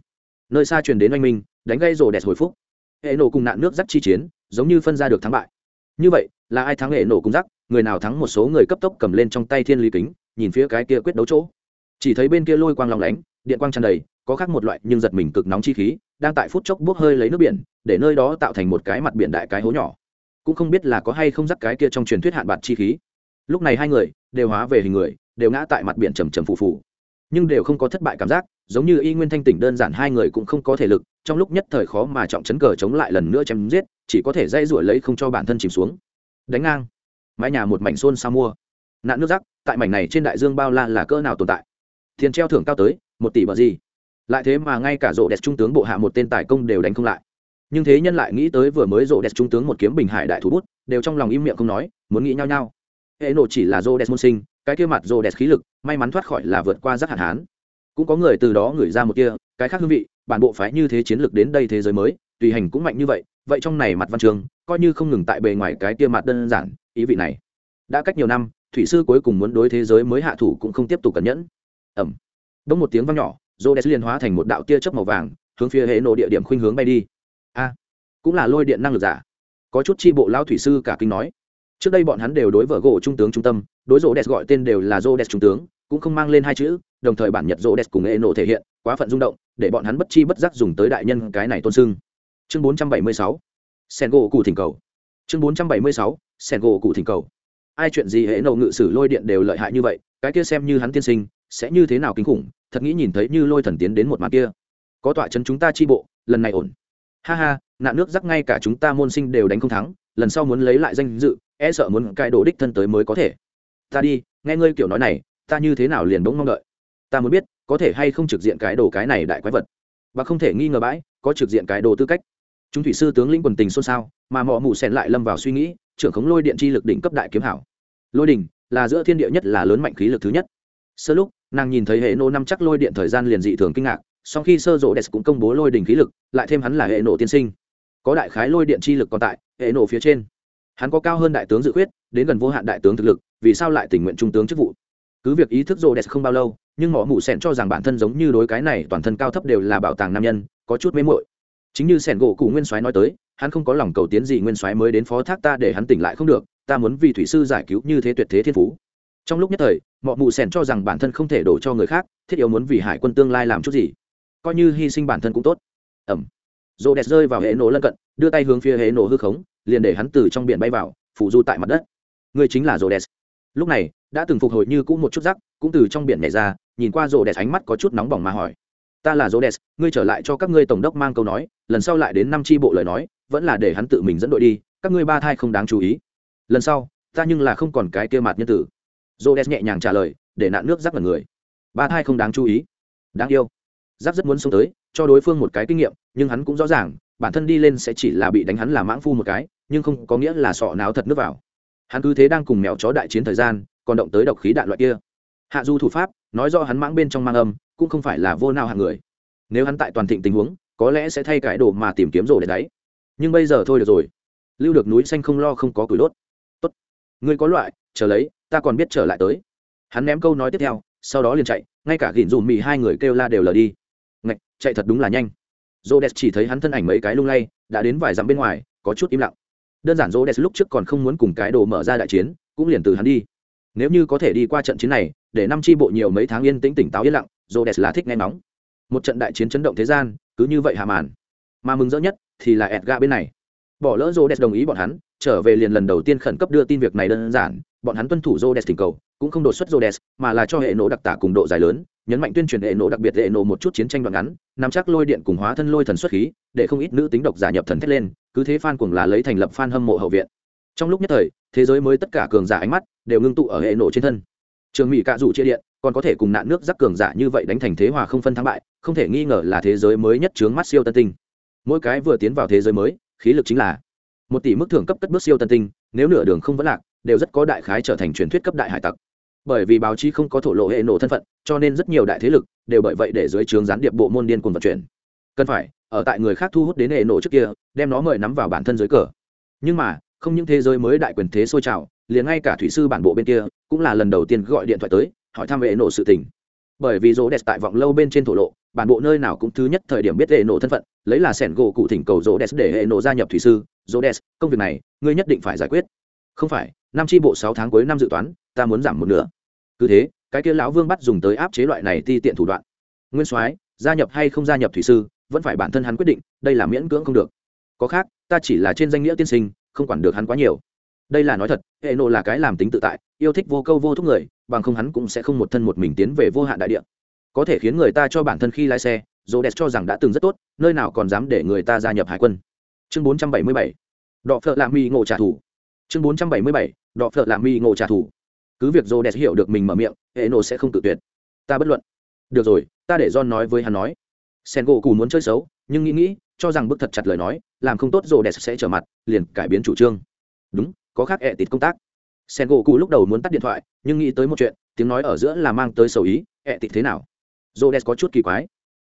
nơi xa truyền đến oanh minh, đánh gây rồ đẹp hồi phúc. Hệ nổ cùng nạn nước dắt chi chiến, giống như phân ra được thắng bại. Như vậy, là ai thắng hệ nổ cùng dắt, người nào thắng một số người cấp tốc cầm lên trong tay thiên lý kính, nhìn phía cái kia quyết đấu chỗ. Chỉ thấy bên kia lôi quang long lánh, điện quang tràn đầy, có khác một loại nhưng giật mình cực nóng chi khí, đang tại phút chốc bốc hơi lấy nước biển, để nơi đó tạo thành một cái mặt biển đại cái hố nhỏ. Cũng không biết là có hay không dắt cái kia trong truyền thuyết hạn bạc chi khí. Lúc này hai người đều hóa về hình người, đều ngã tại mặt biển trầm trầm phù phù. Nhưng đều không có thất bại cảm giác giống như y nguyên thanh tỉnh đơn giản hai người cũng không có thể lực trong lúc nhất thời khó mà trọng chấn cờ chống lại lần nữa chém giết chỉ có thể dây ruổi lấy không cho bản thân chìm xuống. Đánh ngang. Mái nhà một mảnh xôn xa mua. Nạn nước rắc tại mảnh này trên đại dương bao la là cỡ nào tồn tại? Tiền treo thưởng cao tới một tỷ bờ gì? Lại thế mà ngay cả rộ đẹp trung tướng bộ hạ một tên tài công đều đánh không lại. Nhưng thế nhân lại nghĩ tới vừa mới rộ đẹp trung tướng một kiếm bình hải đại thủ bút, đều trong lòng im miệng không nói, muốn nghĩ nhau nhau. Hệ nộ chỉ là rộ đẹp môn sinh, cái kia mặt rồ đẹp khí lực, may mắn thoát khỏi là vượt qua rất hạn hán. Cũng có người từ đó gửi ra một kia, cái khác hương vị, bản bộ phái như thế chiến lược đến đây thế giới mới, tùy hành cũng mạnh như vậy vậy trong này mặt văn trường, coi như không ngừng tại bề ngoài cái kia mặt đơn giản, ý vị này. Đã cách nhiều năm, thủy sư cuối cùng muốn đối thế giới mới hạ thủ cũng không tiếp tục cẩn nhẫn. Ẩm đông một tiếng vang nhỏ Rhodes liền liên hóa thành một đạo tia chớp màu vàng hướng phía hệ nổ địa điểm khuynh hướng bay đi. A cũng là lôi điện năng lực giả. Có chút chi bộ lao thủy sư cả kinh nói. Trước đây bọn hắn đều đối vợ gỗ trung tướng trung tâm đối Rhodes gọi tên đều là Rhodes trung tướng cũng không mang lên hai chữ đồng thời bản nhật Rhodes cùng hệ nổ thể hiện quá phận rung động để bọn hắn bất chi bất giác dùng tới đại nhân cái này tôn sưng. Chương 476, Sengo cụ thỉnh cầu. Chương 476, Sengo cụ thỉnh cầu. Ai chuyện gì hệ nổ ngự sử lôi điện đều lợi hại như vậy cái kia xem như hắn tiên sinh sẽ như thế nào kinh khủng thật nghĩ nhìn thấy như lôi thần tiến đến một mặt kia. Có tọa chân chúng ta chi bộ, lần này ổn. Ha ha nạn nước rắc ngay cả chúng ta môn sinh đều đánh không thắng, lần sau muốn lấy lại danh dự e sợ muốn cai đổ đích thân tới mới có thể. Ta đi, nghe ngươi kiểu nói này, ta như thế nào liền bỗng mong đợi? Ta muốn biết, có thể hay không trực diện cái đồ cái này đại quái vật? Và không thể nghi ngờ bãi, có trực diện cái đồ tư cách. Chúng thủy sư tướng lĩnh quần tình xôn xao, mà mọ mù xen lại lâm vào suy nghĩ, trưởng khống lôi điện chi lực đỉnh cấp đại kiếm hảo. Lôi đỉnh là giữa thiên địa nhất là lớn mạnh khí lực thứ nhất. Sơ lúc nàng nhìn thấy hệ nô năm chắc lôi điện thời gian liền dị thường kinh ngạc sau khi sơ rộ đẹp cũng công bố lôi đỉnh khí lực, lại thêm hắn là hệ nổ tiên sinh. Có đại khái lôi điện chi lực còn tại, hệ nổ phía trên. Hắn có cao hơn đại tướng dự khuyết, đến gần vô hạn đại tướng thực lực, vì sao lại tình nguyện trung tướng chức vụ? Cứ việc ý thức rộ đẹp không bao lâu, nhưng mỏ mụ sẻn cho rằng bản thân giống như đối cái này toàn thân cao thấp đều là bảo tàng nam nhân, có chút mê mội chính như sẻn gỗ cụ nguyên soái nói tới, hắn không có lòng cầu tiến gì nguyên soái mới đến phó thác ta để hắn tỉnh lại không được, ta muốn vì thủy sư giải cứu như thế tuyệt thế thiên phú. Trong lúc nhất thời mọ mụ sẻn cho rằng bản thân không thể đổ cho người khác, thiết yếu muốn vì hải quân tương lai làm chút gì. Coi như hy sinh bản thân cũng tốt. Ẩm. Rô đẹp rơi vào hệ nổ lân cận, đưa tay hướng phía hệ nổ hư khống, liền để hắn từ trong biển bay vào, phủ du tại mặt đất. Người chính là rô đẹp lúc này, đã từng phục hồi như cũ một chút rắc, cũng từ trong biển nhảy ra, nhìn qua rô đẹp ánh mắt có chút nóng bỏng mà hỏi. Ta là rô đẹp ngươi trở lại cho các ngươi tổng đốc mang câu nói, lần sau lại đến năm tri bộ lời nói, vẫn là để hắn tự mình dẫn đội đi, các ngươi ba thai không đáng chú ý. Lần sau, ta nhưng là không còn cái kia mặt nhân tử. Rhodes nhẹ nhàng trả lời, để nạn nước rắc vào người. Ba thai không đáng chú ý. Đáng yêu. Giáp rất muốn xuống tới, cho đối phương một cái kinh nghiệm, nhưng hắn cũng rõ ràng, bản thân đi lên sẽ chỉ là bị đánh hắn là mãng phu một cái, nhưng không có nghĩa là sọ náo thật nước vào. Hắn cứ thế đang cùng mèo chó đại chiến thời gian, còn động tới độc khí đạn loại kia. Hạ du thủ pháp, nói do hắn mãng bên trong mang âm, cũng không phải là vô nào hạng người. Nếu hắn tại toàn thịnh tình huống, có lẽ sẽ thay cái đồ mà tìm kiếm rổ để đấy. nhưng bây giờ thôi được rồi. Lưu được núi xanh không lo không có củi đốt. Tốt. Ngươi có loại chờ lấy, ta còn biết trở lại tới. Hắn ném câu nói tiếp theo, sau đó liền chạy, ngay cả gỉn dùm mì hai người kêu la đều lờ đi. Ngạch, chạy thật đúng là nhanh. Rô đès chỉ thấy hắn thân ảnh mấy cái lung lay, đã đến vài dặm bên ngoài, có chút im lặng. Đơn giản rô đès lúc trước còn không muốn cùng cái đồ mở ra đại chiến, cũng liền từ hắn đi. Nếu như có thể đi qua trận chiến này, để năm tri bộ nhiều mấy tháng yên tĩnh tỉnh táo yên lặng rô đès là thích nghe nóng một trận đại chiến chấn động thế gian, cứ như vậy hà màn. Mà mừng rỡ nhất thì là ẹt ga bên này. Bỏ lỡ rô đès đồng ý bọn hắn, trở về liền lần đầu tiên khẩn cấp đưa tin việc này đơn giản bọn hắn tuân thủ Rhodes tình cầu, cũng không đột xuất Rhodes, mà là cho hệ nổ đặc tả cùng độ dài lớn, nhấn mạnh tuyên truyền hệ nổ đặc biệt hệ nổ một chút chiến tranh đoạn ngắn, nắm chắc lôi điện cùng hóa thân lôi thần xuất khí, để không ít nữ tính độc giả nhập thần thét lên, cứ thế fan cuồng là lấy thành lập fan hâm mộ hậu viện. Trong lúc nhất thời, thế giới mới tất cả cường giả ánh mắt đều ngưng tụ ở hệ nổ trên thân. Trường mỹ cạ rủ chia điện, còn có thể cùng nạn nước rắc cường giả như vậy đánh thành thế hòa không phân thắng bại, không thể nghi ngờ là thế giới mới nhất chướng mắt siêu tân tinh. Mỗi cái vừa tiến vào thế giới mới, khí lực chính là một tỷ mức thưởng cấp cất bước siêu tân tinh, nếu nửa đường không vẫn lạc đều rất có đại khái trở thành truyền thuyết cấp đại hải tặc. Bởi vì báo chí không có thổ lộ hệ nổ thân phận, cho nên rất nhiều đại thế lực đều bởi vậy để dưới trướng gián điệp bộ môn điên cuồng vận chuyển. Cần phải, ở tại người khác thu hút đến hệ nổ trước kia, đem nó mời nắm vào bản thân dưới cờ. Nhưng mà, không những thế giới mới đại quyền thế sôi trào, liền ngay cả thủy sư bản bộ bên kia cũng là lần đầu tiên gọi điện thoại tới, hỏi thăm hệ nổ sự tình. Bởi vì rỗ đẹp tại vọng lâu bên trên thổ lộ, bản bộ nơi nào cũng thứ nhất thời điểm biết hệ nổ thân phận, lấy là sẻn gỗ cụ thỉnh cầu rỗ đẹp để hệ nổ gia nhập thủy sư. Rỗ đẹp công việc này, ngươi nhất định phải giải quyết không phải, năm tri bộ sáu tháng cuối năm dự toán, ta muốn giảm một nửa. Cứ thế, cái kia lão vương bắt dùng tới áp chế loại này ti tiện thủ đoạn. Nguyên soái, gia nhập hay không gia nhập thủy sư, vẫn phải bản thân hắn quyết định, đây là miễn cưỡng không được. Có khác, ta chỉ là trên danh nghĩa tiên sinh, không quản được hắn quá nhiều. Đây là nói thật, hệ nộ là cái làm tính tự tại, yêu thích vô câu vô thúc người, bằng không hắn cũng sẽ không một thân một mình tiến về vô hạn đại địa. Có thể khiến người ta cho bản thân khi lái xe dồ đẹp cho rằng đã từng rất tốt, nơi nào còn dám để người ta gia nhập hải quân. Chương 477. đọ phợ lạ mi ngộ trả thù chương 477. đọ phợ làm mi ngộ trả thù. Cứ việc dồ đẹp hiểu được mình mở miệng hệ nộ sẽ không tự tuyệt. Ta bất luận. Được rồi, ta để john nói với hắn nói. Sen gỗ cù muốn chơi xấu, nhưng nghĩ nghĩ, cho rằng bức thật chặt lời nói, làm không tốt dồ đẹp sẽ trở mặt, liền cải biến chủ trương. Đúng, có khác ẹ tịt công tác. Sen gỗ cù lúc đầu muốn tắt điện thoại, nhưng nghĩ tới một chuyện, tiếng nói ở giữa là mang tới sầu ý, ẹ tịt thế nào? Dô đẹp có chút kỳ quái.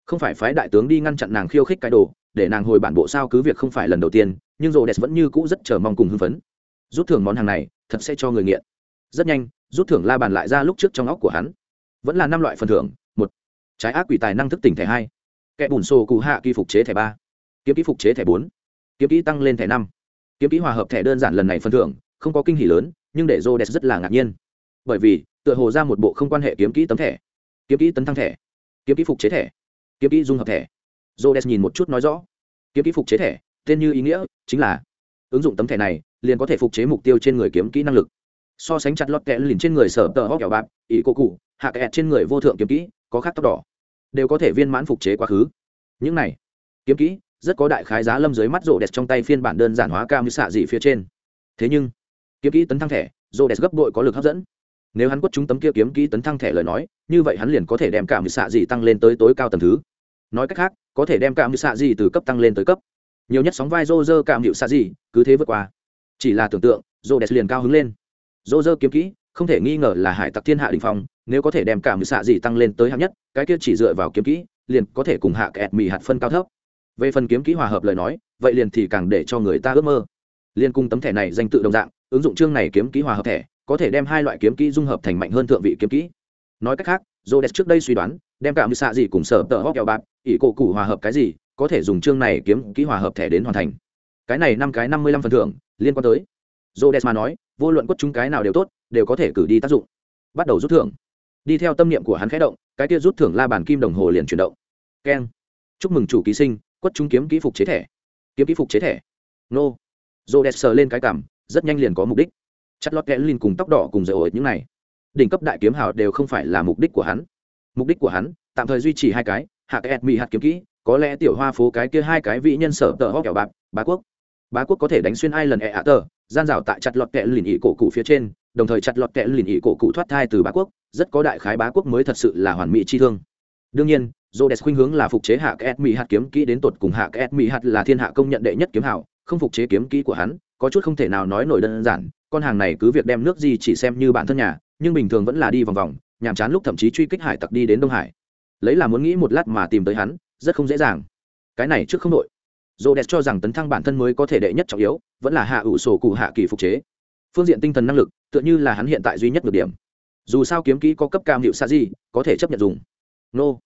Không phải phái đại tướng đi ngăn chặn nàng khiêu khích cái đồ, để nàng hồi bản bộ sao cứ việc không phải lần đầu tiên, nhưng rô đẹp vẫn như cũ rất chờ mong cùng hưng phấn rút thưởng món hàng này, thật sẽ cho người nghiện. Rất nhanh, rút thưởng la bàn lại ra lúc trước trong óc của hắn. Vẫn là năm loại phần thưởng, một, trái ác quỷ tài năng thức tỉnh thẻ hai, kẻ bùn xô cụ hạ kỳ phục chế thẻ ba, kiếm kỹ phục chế thẻ bốn, kiếm kỹ tăng lên thẻ năm. Kiếm kỹ hòa hợp thẻ đơn giản lần này phần thưởng, không có kinh hỉ lớn, nhưng để rô đès rất là ngạc nhiên. Bởi vì, tựa hồ ra một bộ không quan hệ kiếm kỹ tấm thẻ, kiếm kỹ tấn thăng thẻ, kiếm kỹ phục chế thẻ, kiếm kỹ dung hợp thẻ. Rô đès nhìn một chút nói rõ, kiếm kỹ phục chế thẻ, tên như ý nghĩa chính là ứng dụng tấm thẻ này liền có thể phục chế mục tiêu trên người kiếm kỹ năng lực. So sánh chặt lọt kẹ lìn trên người sở tờ hóc kẹo bạc, ỷ cô cụ, hạ kẹt trên người vô thượng kiếm kỹ, có khác tóc đỏ. Đều có thể viên mãn phục chế quá khứ. Những này, kiếm kỹ, rất có đại khái giá lâm dưới mắt rộ đẹp trong tay phiên bản đơn giản hóa cao như xạ dị phía trên. Thế nhưng, kiếm kỹ tấn thăng thẻ rộ đẹp gấp đội có lực hấp dẫn. Nếu hắn quất chúng tấm kia kiếm kỹ tấn thăng thẻ lời nói, như vậy hắn liền có thể đem cả mười xạ dị tăng lên tới tối cao tầm thứ. Nói cách khác, có thể đem cả mười xạ dị từ cấp tăng lên tới cấp. Nhiều nhất sóng vai rô rơ cảm hiệu xạ dị, cứ thế vượt qua chỉ là tưởng tượng rô đẹp liền cao hứng lên. Rô dơ kiếm kỹ, không thể nghi ngờ là hải tặc thiên hạ đình phong, nếu có thể đem cả mười xạ gì tăng lên tới hạng nhất, cái kia chỉ dựa vào kiếm kỹ, liền có thể cùng hạ kẹt mì hạt phân cao thấp. Về phần kiếm kỹ hòa hợp lời nói, vậy liền thì càng để cho người ta ước mơ. Liên cung tấm thẻ này danh tự đồng dạng, ứng dụng chương này kiếm kỹ hòa hợp thẻ, có thể đem hai loại kiếm kỹ dung hợp thành mạnh hơn thượng vị kiếm kỹ. Nói cách khác dô đẹp trước đây suy đoán, đem cả mười xạ gì cùng sở tờ hóc kẹo bạc, ỷ cổ cụ hòa hợp cái gì, có thể dùng chương này kiếm kỹ hòa hợp thẻ đến hoàn thành. Cái này năm cái năm mươi lăm phần thưởng liên quan tới. Dô mà nói, vô luận quất chúng cái nào đều tốt, đều có thể cử đi tác dụng. Bắt đầu rút thưởng. Đi theo tâm niệm của hắn khẽ động, cái kia rút thưởng la bàn kim đồng hồ liền chuyển động. Keng. Chúc mừng chủ ký sinh, quất chúng kiếm kỹ phục chế thẻ. Kiếm kỹ phục chế thẻ. Nô. Dô sờ lên cái cảm rất nhanh liền có mục đích. Chặt lót kẽ linh cùng tóc đỏ cùng dầu ổi những này. Đỉnh cấp đại kiếm hào đều không phải là mục đích của hắn. Mục đích của hắn, tạm thời duy trì hai cái, hạ cái mỹ hạt kiếm kỹ, có lẽ tiểu hoa phố cái kia hai cái vị nhân sở tờ hóc kẹo bạc, bá quốc bá quốc có thể đánh xuyên ai lần e ạ tờ gian rào tại chặt lọt kẹ lìn ỉ cổ cụ phía trên đồng thời chặt lọt kẹ lìn ỉ cổ cụ thoát thai từ bá quốc rất có đại khái bá quốc mới thật sự là hoàn mỹ chi thương đương nhiên Rhodes khuynh hướng là phục chế hạ két mỹ hạt kiếm kỹ đến tột cùng hạ két mỹ hạt là thiên hạ công nhận đệ nhất kiếm hảo, không phục chế kiếm kỹ của hắn, có chút không thể nào nói nổi đơn giản, con hàng này cứ việc đem nước gì chỉ xem như bản thân nhà, nhưng bình thường vẫn là đi vòng vòng, nhàm chán lúc thậm chí truy kích hải tặc đi đến Đông Hải. Lấy là muốn nghĩ một lát mà tìm tới hắn, rất không dễ dàng. Cái này trước không đội. Rhodes cho rằng tấn thăng bản thân mới có thể đệ nhất trọng yếu, vẫn là hạ ủ sổ cụ hạ kỳ phục chế. Phương diện tinh thần năng lực, tựa như là hắn hiện tại duy nhất được điểm. Dù sao kiếm kỹ có cấp cam hiệu xa gì, có thể chấp nhận dùng. Nô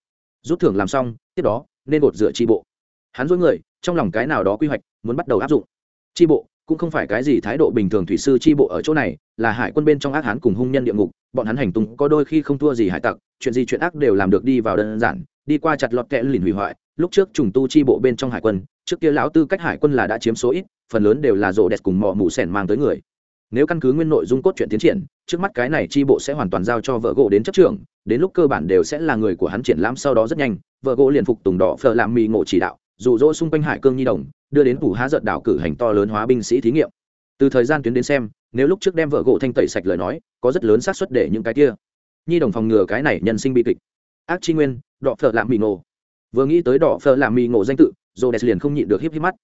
rút thưởng làm xong tiếp đó nên bột dựa tri bộ hắn dối người trong lòng cái nào đó quy hoạch muốn bắt đầu áp dụng tri bộ cũng không phải cái gì thái độ bình thường thủy sư tri bộ ở chỗ này là hải quân bên trong ác hán cùng hung nhân địa ngục bọn hắn hành tung có đôi khi không thua gì hải tặc, chuyện gì chuyện ác đều làm được đi vào đơn giản, đi qua chặt lọt kẽ lìn hủy hoại, lúc trước trùng tu chi bộ bên trong hải quân, trước kia lão tư cách hải quân là đã chiếm số ít, phần lớn đều là rộ đẹp cùng mỏ mù sẻn mang tới người. Nếu căn cứ nguyên nội dung cốt truyện tiến triển, trước mắt cái này chi bộ sẽ hoàn toàn giao cho vợ gỗ đến chấp trưởng, đến lúc cơ bản đều sẽ là người của hắn triển lãm sau đó rất nhanh, vợ gỗ liền phục tùng đỏ phờ làm mì ngộ chỉ đạo, dụ dỗ xung quanh hải cương nhi đồng, đưa đến phủ há giận đảo cử hành to lớn hóa binh sĩ thí nghiệm. Từ thời gian tuyến đến xem nếu lúc trước đem vợ gỗ thanh tẩy sạch lời nói, có rất lớn xác suất để những cái kia. Nhi đồng phòng ngừa cái này nhân sinh bi kịch. Ác chi nguyên, đỏ phở làm mì ngộ. Vừa nghĩ tới đỏ phở làm mì ngộ danh tự dồ đèn liền không nhịn được híp híp mắt.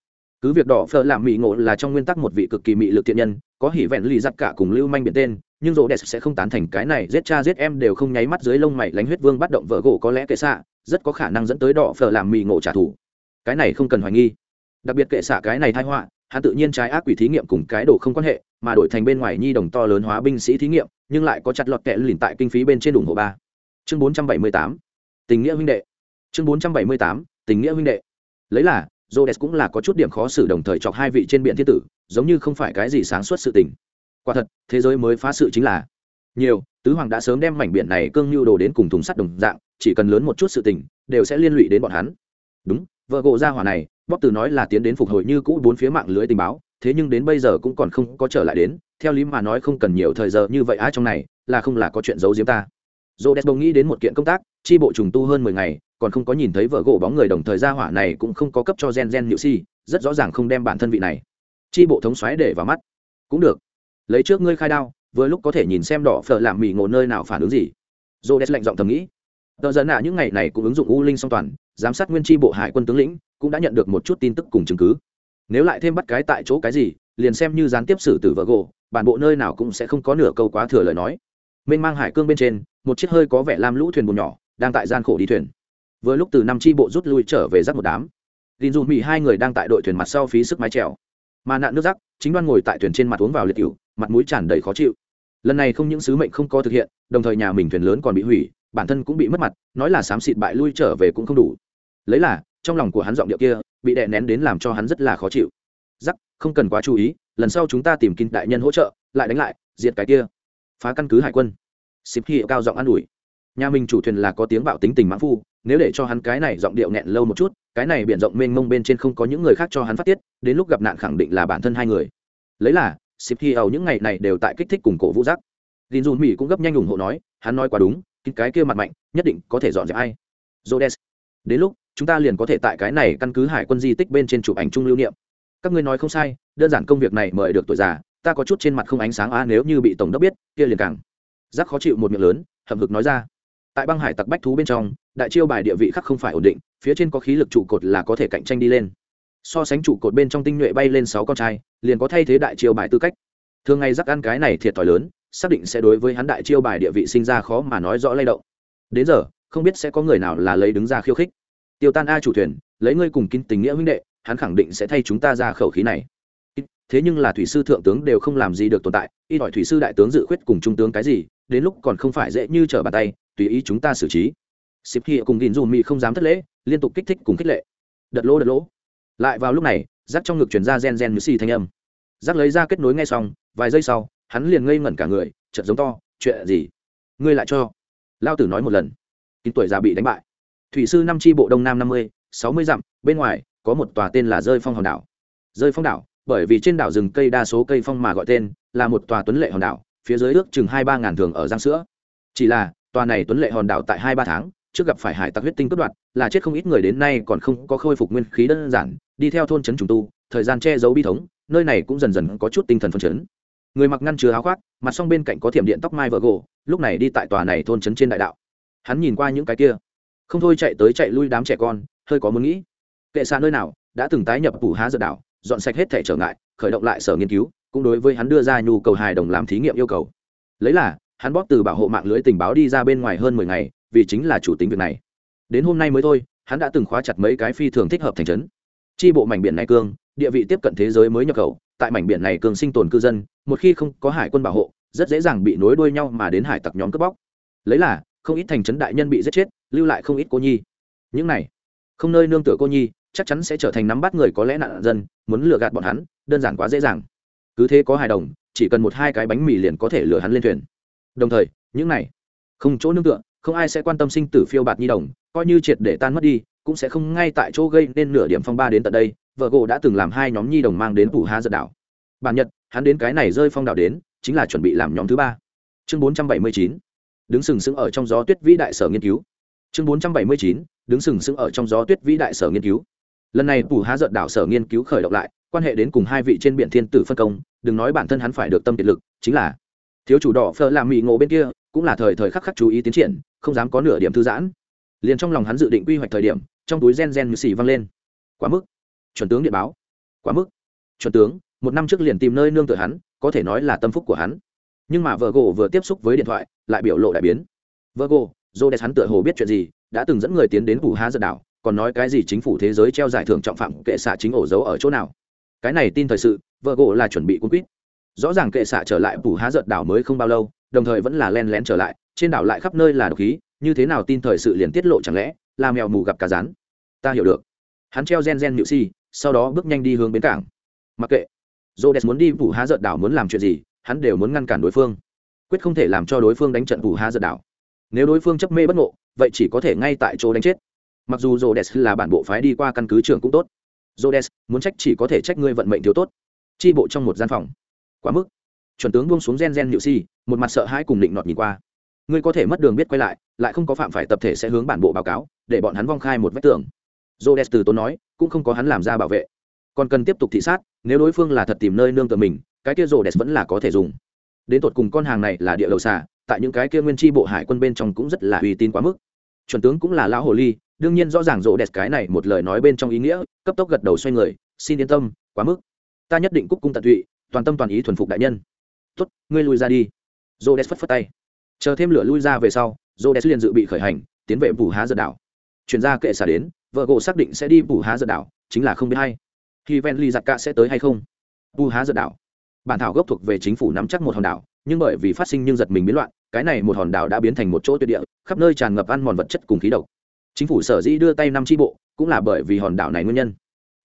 Cứ việc đỏ phở làm mì ngộ là trong nguyên tắc một vị cực kỳ mị lực thiện nhân, có hỉ vẹn lì giặc cả cùng lưu manh biển tên, nhưng dồ đèn sẽ không tán thành cái này, giết cha giết em đều không nháy mắt dưới lông mày lánh huyết vương bắt động vợ gỗ có lẽ kệ xạ, rất có khả năng dẫn tới đỏ phở làm mì ngộ trả thù. Cái này không cần hoài nghi. Đặc biệt kệ xạ cái này thai họa hắn tự nhiên trái ác quỷ thí nghiệm cùng cái đồ không quan hệ mà đổi thành bên ngoài nhi đồng to lớn hóa binh sĩ thí nghiệm nhưng lại có chặt lọt kẹ lìn tại kinh phí bên trên ủng hộ ba chương bốn trăm bảy mươi tám tình nghĩa huynh đệ chương bốn trăm bảy mươi tám tình nghĩa huynh đệ lấy là Rhodes cũng là có chút điểm khó xử đồng thời chọc hai vị trên biển thiên tử, giống như không phải cái gì sáng suốt sự tình. Quả thật, thế giới mới phá sự chính là nhiều, tứ hoàng đã sớm đem mảnh biển này cương nhu đồ đến cùng thùng sắt đồng dạng, chỉ cần lớn một chút sự tình, đều sẽ liên lụy đến bọn hắn. Đúng, vợ gỗ gia hỏa này, bóp từ nói là tiến đến phục hồi như cũ bốn phía mạng lưới tình báo, thế nhưng đến bây giờ cũng còn không có trở lại đến, theo lý mà nói không cần nhiều thời giờ như vậy á trong này, là không là có chuyện giấu giếm ta. Rhodes bỗng nghĩ đến một kiện công tác, tri bộ trùng tu hơn mười ngày, còn không có nhìn thấy vợ gỗ bóng người đồng thời gia hỏa này cũng không có cấp cho gen gen nhự si rất rõ ràng không đem bản thân vị này. Tri bộ thống xoáy để vào mắt. Cũng được. Lấy trước ngươi khai đao vừa lúc có thể nhìn xem đỏ phở làm mì ngộ nơi nào phản ứng gì. Dô đès lạnh giọng thầm nghĩ. Tờ giờ nạ những ngày này cũng ứng dụng u linh song toàn giám sát nguyên tri bộ hải quân tướng lĩnh cũng đã nhận được một chút tin tức cùng chứng cứ. Nếu lại thêm bắt cái tại chỗ cái gì, liền xem như gián tiếp xử tử vợ gỗ, bản bộ nơi nào cũng sẽ không có nửa câu quá thừa lời nói. Mênh mang hải cương bên trên, một chiếc hơi có vẻ lam lũ thuyền buồn nhỏ, đang tại gian khổ đi thuyền. Vừa lúc từ năm tri bộ rút lui trở về rắc một đám. Tin dù mỹ hai người đang tại đội thuyền mặt sau phí sức mái trèo mà nạn nước rắc, chính đoan ngồi tại thuyền trên mặt uống vào liệt cựu mặt mũi tràn đầy khó chịu. Lần này không những sứ mệnh không có thực hiện, đồng thời nhà mình thuyền lớn còn bị hủy, bản thân cũng bị mất mặt, nói là xám xịt bại lui trở về cũng không đủ. Lấy là trong lòng của hắn giọng điệu kia bị đè nén đến làm cho hắn rất là khó chịu. Giắc không cần quá chú ý lần sau chúng ta tìm kinh đại nhân hỗ trợ lại đánh lại diệt cái kia. Phá căn cứ hải quân. Xịp hiệu cao giọng an ủi. Nhà mình chủ thuyền là có tiếng bạo tính tình mãn phu nếu để cho hắn cái này giọng điệu nghẹn lâu một chút cái này biển rộng mênh mông bên trên không có những người khác cho hắn phát tiết đến lúc gặp nạn khẳng định là bản thân hai người. Lấy là xịp hiệu những ngày này đều tại kích thích cùng cổ vũ giác tin dùn mỹ cũng gấp nhanh ủng hộ nói hắn nói quá đúng cái kia mặt mạnh nhất định có thể dọn dẹp ai. Rhodes, đến lúc chúng ta liền có thể tại cái này căn cứ hải quân di tích bên trên chụp ảnh chung lưu niệm. Các ngươi nói không sai, đơn giản công việc này mời được tuổi già, ta có chút trên mặt không ánh sáng a nếu như bị tổng đốc biết, kia liền càng giác khó chịu một miệng lớn, hậm hực nói ra. Tại băng hải tặc bách thú bên trong, đại chiêu bài địa vị khác không phải ổn định, phía trên có khí lực trụ cột là có thể cạnh tranh đi lên. So sánh trụ cột bên trong tinh nhuệ bay lên sáu con trai, liền có thay thế đại chiêu bài tư cách. Thường ngày rắc ăn cái này thiệt thòi lớn, xác định sẽ đối với hắn đại chiêu bài địa vị sinh ra khó mà nói rõ lay động. Đến giờ, không biết sẽ có người nào là lấy đứng ra khiêu khích tiêu tan a chủ thuyền, lấy ngươi cùng kinh tình nghĩa huynh đệ, hắn khẳng định sẽ thay chúng ta ra khẩu khí này. Thế nhưng là thủy sư thượng tướng đều không làm gì được tồn tại, y hỏi thủy sư đại tướng dự khuyết cùng trung tướng cái gì, đến lúc còn không phải dễ như trở bàn tay, tùy ý chúng ta xử trí. Xịp hiệu cùng gìn dù mị không dám thất lễ, liên tục kích thích cùng khích lệ. Đợt lỗ đợt lỗ. Lại vào lúc này rác trong ngực chuyển ra gen gen như xì thanh âm. Rác lấy ra kết nối ngay xong, vài giây sau, hắn liền ngây ngẩn cả người, chợt giống to, chuyện gì? Ngươi lại cho. Lao tử nói một lần. Kín tuổi già bị đánh bại thủy sư năm tri bộ đông nam năm mươi, sáu mươi dặm, bên ngoài, có một tòa tên là rơi phong hòn đảo. Rơi phong đảo, bởi vì trên đảo rừng cây đa số cây phong mà gọi tên, là một tòa tuấn lệ hòn đảo, phía dưới ước chừng hai ba ngàn thường ở giang sữa. Chỉ là, tòa này tuấn lệ hòn đảo tại hai ba tháng, trước gặp phải hải tặc huyết tinh cướp đoạt, là chết không ít người đến nay còn không có khôi phục nguyên khí đơn giản, đi theo thôn trấn trùng tu, thời gian che giấu bi thống, nơi này cũng dần dần có chút tinh thần phân chấn. Người mặc ngăn chứa áo khoác, mặt song bên cạnh có thiểm điện tóc mai vợ gỗ, lúc này đi tại tòa này thôn trấn trên đại đạo. Hắn nhìn qua những cái kia không thôi chạy tới chạy lui đám trẻ con, hơi có muốn nghĩ. Kệ xa nơi nào đã từng tái nhập phủ há giật đảo, dọn sạch hết thể trở ngại, khởi động lại sở nghiên cứu, cũng đối với hắn đưa ra nhu cầu hài đồng làm thí nghiệm yêu cầu. Lấy là, hắn bóp từ bảo hộ mạng lưới tình báo đi ra bên ngoài hơn mười ngày, vì chính là chủ tính việc này. Đến hôm nay mới thôi, hắn đã từng khóa chặt mấy cái phi thường thích hợp thành trấn. Tri bộ mảnh biển này cương, địa vị tiếp cận thế giới mới nhập khẩu, tại mảnh biển này cường sinh tồn cư dân, một khi không có hải quân bảo hộ, rất dễ dàng bị nối đuôi nhau mà đến hải tặc nhóm cướp bóc. Lấy là không ít thành trấn đại nhân bị giết chết, lưu lại không ít cô nhi. Những này, không nơi nương tựa cô nhi, chắc chắn sẽ trở thành nắm bắt người có lẽ nạn dân, muốn lừa gạt bọn hắn, đơn giản quá dễ dàng. Cứ thế có hài đồng, chỉ cần một hai cái bánh mì liền có thể lừa hắn lên thuyền. Đồng thời, những này, không chỗ nương tựa, không ai sẽ quan tâm sinh tử phiêu bạt nhi đồng, coi như triệt để tan mất đi, cũng sẽ không ngay tại chỗ gây nên nửa điểm phong ba đến tận đây, vợ gỗ đã từng làm hai nhóm nhi đồng mang đến phủ ha giật đảo. Bản nhật, hắn đến cái này rơi phong đảo đến, chính là chuẩn bị làm nhóm thứ ba. Chương bốn trăm bảy mươi chín đứng sừng sững ở trong gió tuyết vĩ đại sở nghiên cứu. Chương bốn trăm bảy mươi chín, đứng sừng sững ở trong gió tuyết vĩ đại sở nghiên cứu. Lần này phủ há giận đảo sở nghiên cứu khởi động lại, quan hệ đến cùng hai vị trên biển thiên tử phân công, đừng nói bản thân hắn phải được tâm kiệt lực, chính là thiếu chủ đỏ phơ làm mị ngộ bên kia, cũng là thời thời khắc khắc chú ý tiến triển, không dám có nửa điểm thư giãn. Liền trong lòng hắn dự định quy hoạch thời điểm, trong túi gen gen như xì văng lên. Quá mức. Chuẩn tướng điện báo. Quá mức. Chuẩn tướng, một năm trước liền tìm nơi nương tựa hắn, có thể nói là tâm phúc của hắn nhưng mà vợ gỗ vừa tiếp xúc với điện thoại, lại biểu lộ đại biến. Vợ gỗ dô đẹp hắn tựa hồ biết chuyện gì, đã từng dẫn người tiến đến phủ há giật đảo, còn nói cái gì chính phủ thế giới treo giải thưởng trọng phạm kệ xạ chính ổ dấu ở chỗ nào. Cái này tin thời sự vợ gỗ là chuẩn bị cung quýt. Rõ ràng kệ xạ trở lại phủ há giật đảo mới không bao lâu, đồng thời vẫn là len lén trở lại, trên đảo lại khắp nơi là độc khí, như thế nào tin thời sự liền tiết lộ chẳng lẽ, là mèo mù gặp cá rán. Ta hiểu được. Hắn treo gen gen nhự si, sau đó bước nhanh đi hướng bến cảng. Mặc kệ. J o muốn đi phủ há giật đảo muốn làm chuyện gì hắn đều muốn ngăn cản đối phương. Quyết không thể làm cho đối phương đánh trận phủ ha giật đảo. Nếu đối phương chấp mê bất ngộ, vậy chỉ có thể ngay tại chỗ đánh chết. Mặc dù j là bản bộ phái đi qua căn cứ trường cũng tốt. J muốn trách chỉ có thể trách ngươi vận mệnh thiếu tốt. Chi bộ trong một gian phòng. Quá mức. Chuẩn tướng buông xuống gen gen nhự si, một mặt sợ hãi cùng định nọt nhìn qua. Ngươi có thể mất đường biết quay lại lại không có phạm phải tập thể sẽ hướng bản bộ báo cáo, để bọn hắn vong khai một vách tường. J o từ tốn nói, cũng không có hắn làm ra bảo vệ. Còn cần tiếp tục thị sát, nếu đối phương là thật tìm nơi nương tựa mình cái kia rồ đẹp vẫn là có thể dùng. Đến tột cùng con hàng này là địa đầu xà, tại những cái kia nguyên tri bộ hải quân bên trong cũng rất là uy tín quá mức. Chuẩn tướng cũng là lão hồ ly, đương nhiên rõ ràng rộ đẹp cái này một lời nói bên trong ý nghĩa, cấp tốc gật đầu xoay người, xin yên tâm, quá mức. Ta nhất định cúc cung tận tụy, toàn tâm toàn ý thuần phục đại nhân. Tốt, ngươi lui ra đi. Rộ đẹp phất phất tay. Chờ thêm lửa lui ra về sau rộ đẹp liền dự bị khởi hành, tiến về phủ há giật đảo. Chuyển ra kệ xả đến, vợ gỗ xác định sẽ đi phủ há giật đảo, chính là không biết hay. Khi ven ly giặt cạ sẽ tới hay không? Phủ há giật đảo bản thảo gốc thuộc về chính phủ nắm chắc một hòn đảo, nhưng bởi vì phát sinh nhưng giật mình biến loạn, cái này một hòn đảo đã biến thành một chỗ tuyệt địa, khắp nơi tràn ngập ăn mòn vật chất cùng khí độc. Chính phủ sở dĩ đưa tay năm tri bộ, cũng là bởi vì hòn đảo này nguyên nhân.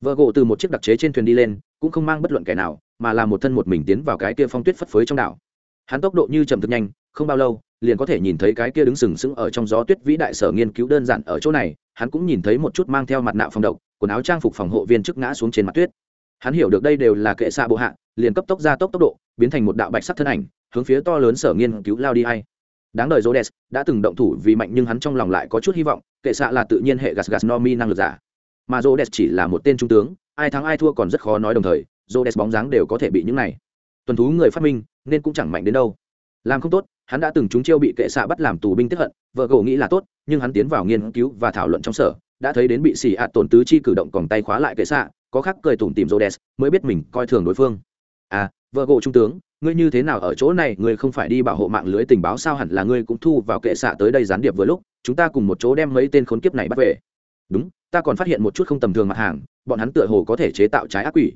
Vợ gỗ từ một chiếc đặc chế trên thuyền đi lên, cũng không mang bất luận kẻ nào, mà là một thân một mình tiến vào cái kia phong tuyết phất phới trong đảo. Hắn tốc độ như chậm thực nhanh, không bao lâu, liền có thể nhìn thấy cái kia đứng sừng sững ở trong gió tuyết vĩ đại sở nghiên cứu đơn giản ở chỗ này, hắn cũng nhìn thấy một chút mang theo mặt nạ phòng độc, quần áo trang phục phòng hộ viên trước ngã xuống trên mặt tuyết. Hắn hiểu được đây đều là kệ xạ bộ hạ liền cấp tốc ra tốc tốc độ, biến thành một đạo bạch sắc thân ảnh, hướng phía to lớn sở nghiên cứu lao đi hay đáng đời Rhodes đã từng động thủ vì mạnh nhưng hắn trong lòng lại có chút hy vọng, kệ xạ là tự nhiên hệ gas gas nomi năng lực giả. Mà Rhodes chỉ là một tên trung tướng, ai thắng ai thua còn rất khó nói đồng thời, Rhodes bóng dáng đều có thể bị những này tuần thú người phát minh, nên cũng chẳng mạnh đến đâu. Làm không tốt, hắn đã từng trúng chiêu bị kệ xạ bắt làm tù binh tiếp hận, vợ gỗ nghĩ là tốt, nhưng hắn tiến vào nghiên cứu và thảo luận trong sở, đã thấy đến bị xì ạt tổn tứ chi cử động còn tay khóa lại kệ xạ, có khắc cười tủm tìm Rhodes, mới biết mình coi thường đối phương à vợ gỗ trung tướng, ngươi như thế nào ở chỗ này? Ngươi không phải đi bảo hộ mạng lưới tình báo sao? Hẳn là ngươi cũng thu vào kệ xạ tới đây gián điệp vừa lúc, chúng ta cùng một chỗ đem mấy tên khốn kiếp này bắt về. Đúng, ta còn phát hiện một chút không tầm thường mặt hàng, bọn hắn tựa hồ có thể chế tạo trái ác quỷ.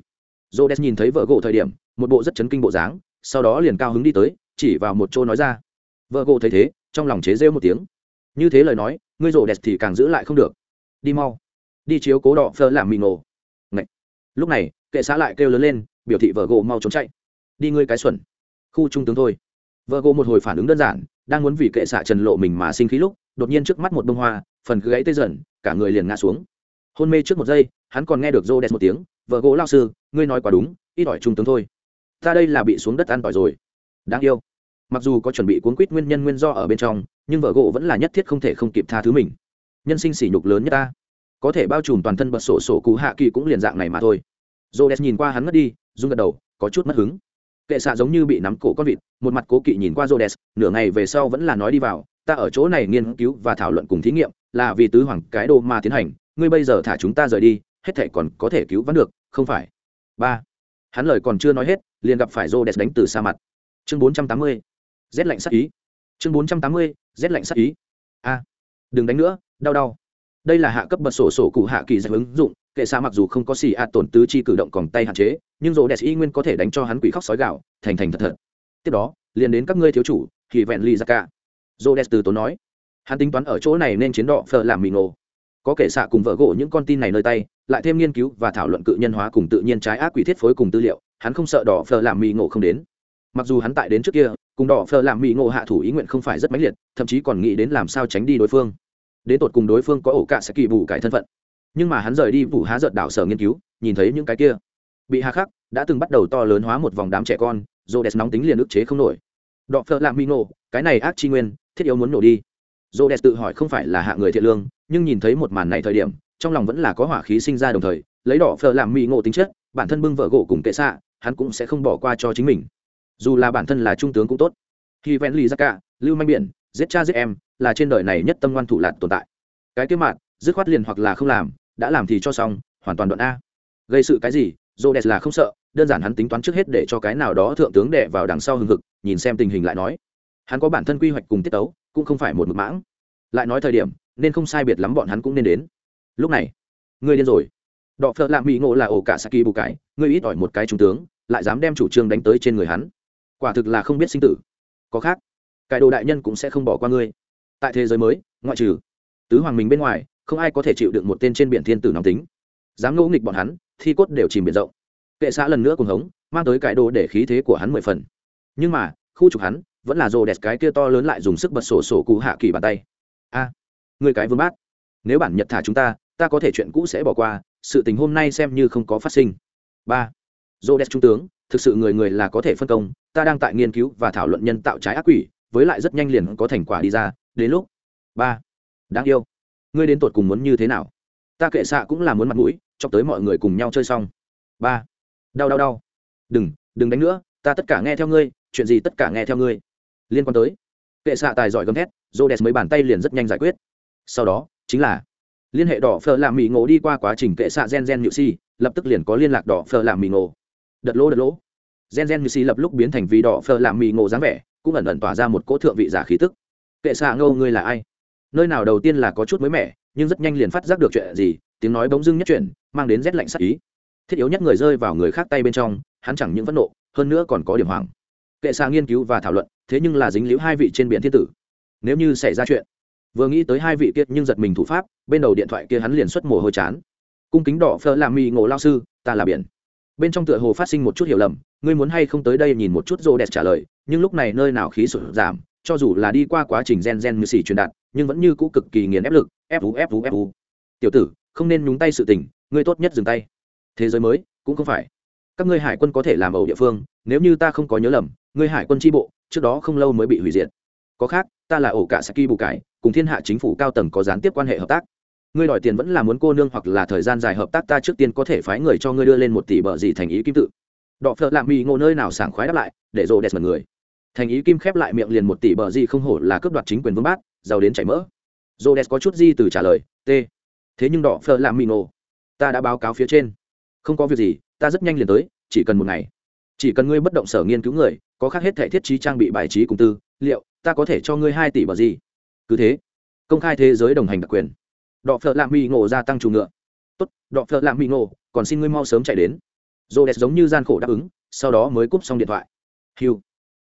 Rô đès nhìn thấy vợ gỗ thời điểm, một bộ rất chấn kinh bộ dáng, sau đó liền cao hứng đi tới, chỉ vào một chỗ nói ra. Vợ gỗ thấy thế, trong lòng chế rêu một tiếng. Như thế lời nói, ngươi rô đẹp thì càng giữ lại không được. Đi mau. Đi chiếu cố đỏ phơ làm mì ngộ. Ngậy. lúc này, kệ xã lại kêu lớn lên biểu thị vợ gỗ mau trốn chạy. Đi ngươi cái xuẩn. Khu trung tướng thôi. Vợ gỗ một hồi phản ứng đơn giản, đang muốn vì kệ xạ trần lộ mình mà sinh khí lúc, đột nhiên trước mắt một bông hoa, phần gãy tê dần, cả người liền ngã xuống. Hôn mê trước một giây, hắn còn nghe được rô đẹp một tiếng vợ gỗ lao sư, ngươi nói quá đúng, ít ỏi trung tướng thôi. Ta đây là bị xuống đất ăn tỏi rồi. Đáng yêu. Mặc dù có chuẩn bị cuốn quýt nguyên nhân nguyên do ở bên trong, nhưng vợ gỗ vẫn là nhất thiết không thể không kịp tha thứ mình. Nhân sinh sỉ nhục lớn nhất ta. Có thể bao trùm toàn thân bật sổ sổ cú hạ kỳ cũng liền dạng này mà thôi. Rô đẹp nhìn qua hắn ngất đi rung gật đầu, có chút mất hứng. Kệ xạ giống như bị nắm cổ con vịt, một mặt cố kỵ nhìn qua rô nửa ngày về sau vẫn là nói đi vào, ta ở chỗ này nghiên cứu và thảo luận cùng thí nghiệm, là vì tứ hoàng cái đồ mà tiến hành, ngươi bây giờ thả chúng ta rời đi, hết thể còn có thể cứu vãn được, không phải? Ba. Hắn lời còn chưa nói hết, liền gặp phải rô đánh từ xa mặt. Chương bốn trăm tám mươi rét lạnh sắc ý. Chương bốn trăm tám mươi rét lạnh sắc ý. A. Đừng đánh nữa, đau đau. Đây là hạ cấp bật sổ sổ cụ hạ kỳ giải ứng dụng kệ xa mặc dù không có xì ạt tổn tứ chi cử động còn tay hạn chế, nhưng rô đẹp y nguyên có thể đánh cho hắn quỷ khóc sói gạo, thành thành thật thật. Tiếp đó, liền đến các ngươi thiếu chủ thì vẹn ly ra dạ cả. Rô đẹp từ tốn nói, hắn tính toán ở chỗ này nên chiến đỏ phờ làm mì ngộ có kệ xạ cùng vợ gỗ những con tin này nơi tay, lại thêm nghiên cứu và thảo luận cự nhân hóa cùng tự nhiên trái ác quỷ thiết phối cùng tư liệu, hắn không sợ đỏ phờ làm mì ngộ không đến. Mặc dù hắn tại đến trước kia, cùng đỏ phờ làm mì ngộ hạ thủ ý nguyện không phải rất mãnh liệt, thậm chí còn nghĩ đến làm sao tránh đi đối phương. Đến tột cùng đối phương có ổ cạ sẽ kỳ bù cải thân phận nhưng mà hắn rời đi vụ há giật đảo sở nghiên cứu, nhìn thấy những cái kia. Bị hà khắc, đã từng bắt đầu to lớn hóa một vòng đám trẻ con dồ đès nóng tính liền ức chế không nổi. Đọ phợ lạ mỹ nổ cái này ác chi nguyên, thiết yếu muốn nổ đi. Dồ đès tự hỏi không phải là hạ người thiện lương, nhưng nhìn thấy một màn này thời điểm, trong lòng vẫn là có hỏa khí sinh ra đồng thời, lấy đỏ phở làm mỹ ngộ tính chất, bản thân bưng vợ gỗ cùng kệ xạ, hắn cũng sẽ không bỏ qua cho chính mình. Dù là bản thân là trung tướng cũng tốt. Khi ven lì ra cả, lưu manh biển, giết cha giết em, là trên đời này nhất tâm ngoan thủ lạt tồn tại. Cái kế mạng dứt khoát liền hoặc là không làm đã làm thì cho xong, hoàn toàn đoạn a. Gây sự cái gì dô đẹp là không sợ, đơn giản hắn tính toán trước hết để cho cái nào đó thượng tướng đệ vào đằng sau hừng hực, nhìn xem tình hình lại nói. Hắn có bản thân quy hoạch cùng tiết tấu, cũng không phải một mực mãng. Lại nói thời điểm, nên không sai biệt lắm bọn hắn cũng nên đến. Lúc này, ngươi điên rồi. Đọ phợ lạ mỹ ngộ là ổ cả saki bù cái ngươi ít ỏi một cái trung tướng, lại dám đem chủ trương đánh tới trên người hắn. Quả thực là không biết sinh tử. Có khác cải đồ đại nhân cũng sẽ không bỏ qua ngươi. Tại thế giới mới, ngoại trừ tứ hoàng mình bên ngoài không ai có thể chịu đựng một tên trên biển thiên tử nóng tính. Dám ngẫu nghịch bọn hắn, thi cốt đều chìm biển rộng. Kệ xã lần nữa cùng hống, mang tới cải đồ để khí thế của hắn mười phần. Nhưng mà, khu trục hắn, vẫn là rồ đẹp cái kia to lớn lại dùng sức bật sổ sổ cụ hạ kỳ bàn tay. A, người cái vương bát nếu bản nhật thả chúng ta ta có thể chuyện cũ sẽ bỏ qua, sự tình hôm nay xem như không có phát sinh. Ba rồ đẹp trung tướng, thực sự người người là có thể phân công, ta đang tại nghiên cứu và thảo luận nhân tạo trái ác quỷ, với lại rất nhanh liền có thành quả đi ra, đến lúc. Ba, đáng yêu ngươi đến tột cùng muốn như thế nào? Ta kệ xạ cũng là muốn mặt mũi, chọc tới mọi người cùng nhau chơi xong. Ba. Đau đau đau. Đừng đừng đánh nữa, ta tất cả nghe theo ngươi, chuyện gì tất cả nghe theo ngươi. Liên quan tới. Kệ xạ tài giỏi gầm thét rô đès mấy bàn tay liền rất nhanh giải quyết. Sau đó, chính là, liên hệ đỏ phờ làm mì ngộ đi qua quá trình kệ xạ gen gen nhự si lập tức liền có liên lạc đỏ phờ làm mì ngộ. Đợt lỗ đợt lỗ. Gen gen nhự si lập lúc biến thành vì đỏ phờ làm mì ngộ dáng vẻ, cũng ẩn ẩn tỏa ra một cỗ thượng vị giả khí tức. Kệ xạ ngâu, ngươi là ai? Nơi nào đầu tiên là có chút mới mẻ, nhưng rất nhanh liền phát giác được chuyện gì, tiếng nói bỗng dưng nhất chuyện mang đến rét lạnh sắc ý. Thiết yếu nhất người rơi vào người khác tay bên trong, hắn chẳng những phẫn nộ, hơn nữa còn có điểm hoảng. Kệ xa nghiên cứu và thảo luận, thế nhưng là dính líu hai vị trên biển thiên tử. Nếu như xảy ra chuyện, vừa nghĩ tới hai vị kia nhưng giật mình thủ pháp, bên đầu điện thoại kia hắn liền xuất mồ hôi chán. Cung kính đỏ phơ làm mì ngộ lao sư, ta là biển. Bên trong tựa hồ phát sinh một chút hiểu lầm, ngươi muốn hay không tới đây nhìn một chút rô đẹp trả lời, nhưng lúc này nơi nào khí sụt giảm cho dù là đi qua quá trình gen gen như xỉ truyền đạt, nhưng vẫn như cũ cực kỳ nghiền ép lực, ép ú ép ú ép ú tiểu tử, không nên nhúng tay sự tình, ngươi tốt nhất dừng tay. Thế giới mới, cũng không phải. Các ngươi hải quân có thể làm ẩu địa phương, nếu như ta không có nhớ lầm, ngươi hải quân tri bộ, trước đó không lâu mới bị hủy diệt. Có khác, ta là ổ cả saki bù cải, cùng thiên hạ chính phủ cao tầng có gián tiếp quan hệ hợp tác. Ngươi đòi tiền vẫn là muốn cô nương hoặc là thời gian dài hợp tác ta trước tiên có thể phái người cho ngươi đưa lên một tỷ bờ gì thành ý kim tự. Đọ phợ lạ mì ngộ nơi nào sảng khoái đáp lại, để rồ đẹp mật người thành ý kim khép lại miệng liền một tỷ bờ gì không hổ là cướp đoạt chính quyền vương bát giàu đến chảy mỡ. Rồ có chút gì từ trả lời, t, thế nhưng đỏ phở làm mì nổ. Ta đã báo cáo phía trên. Không có việc gì, ta rất nhanh liền tới, chỉ cần một ngày. Chỉ cần ngươi bất động sở nghiên cứu người, có khác hết thể thiết trí trang bị bài trí cùng tư, liệu, ta có thể cho ngươi hai tỷ bờ gì. Cứ thế, công khai thế giới đồng hành đặc quyền. Đọ phợ lạm mỹ ngộ gia tăng trù ngựa. Tốt đọ phợ lạm mỹ ngộ còn xin ngươi mau sớm chạy đến. Rô giống như gian khổ đáp ứng, sau đó mới cúp xong điện thoại. Hiu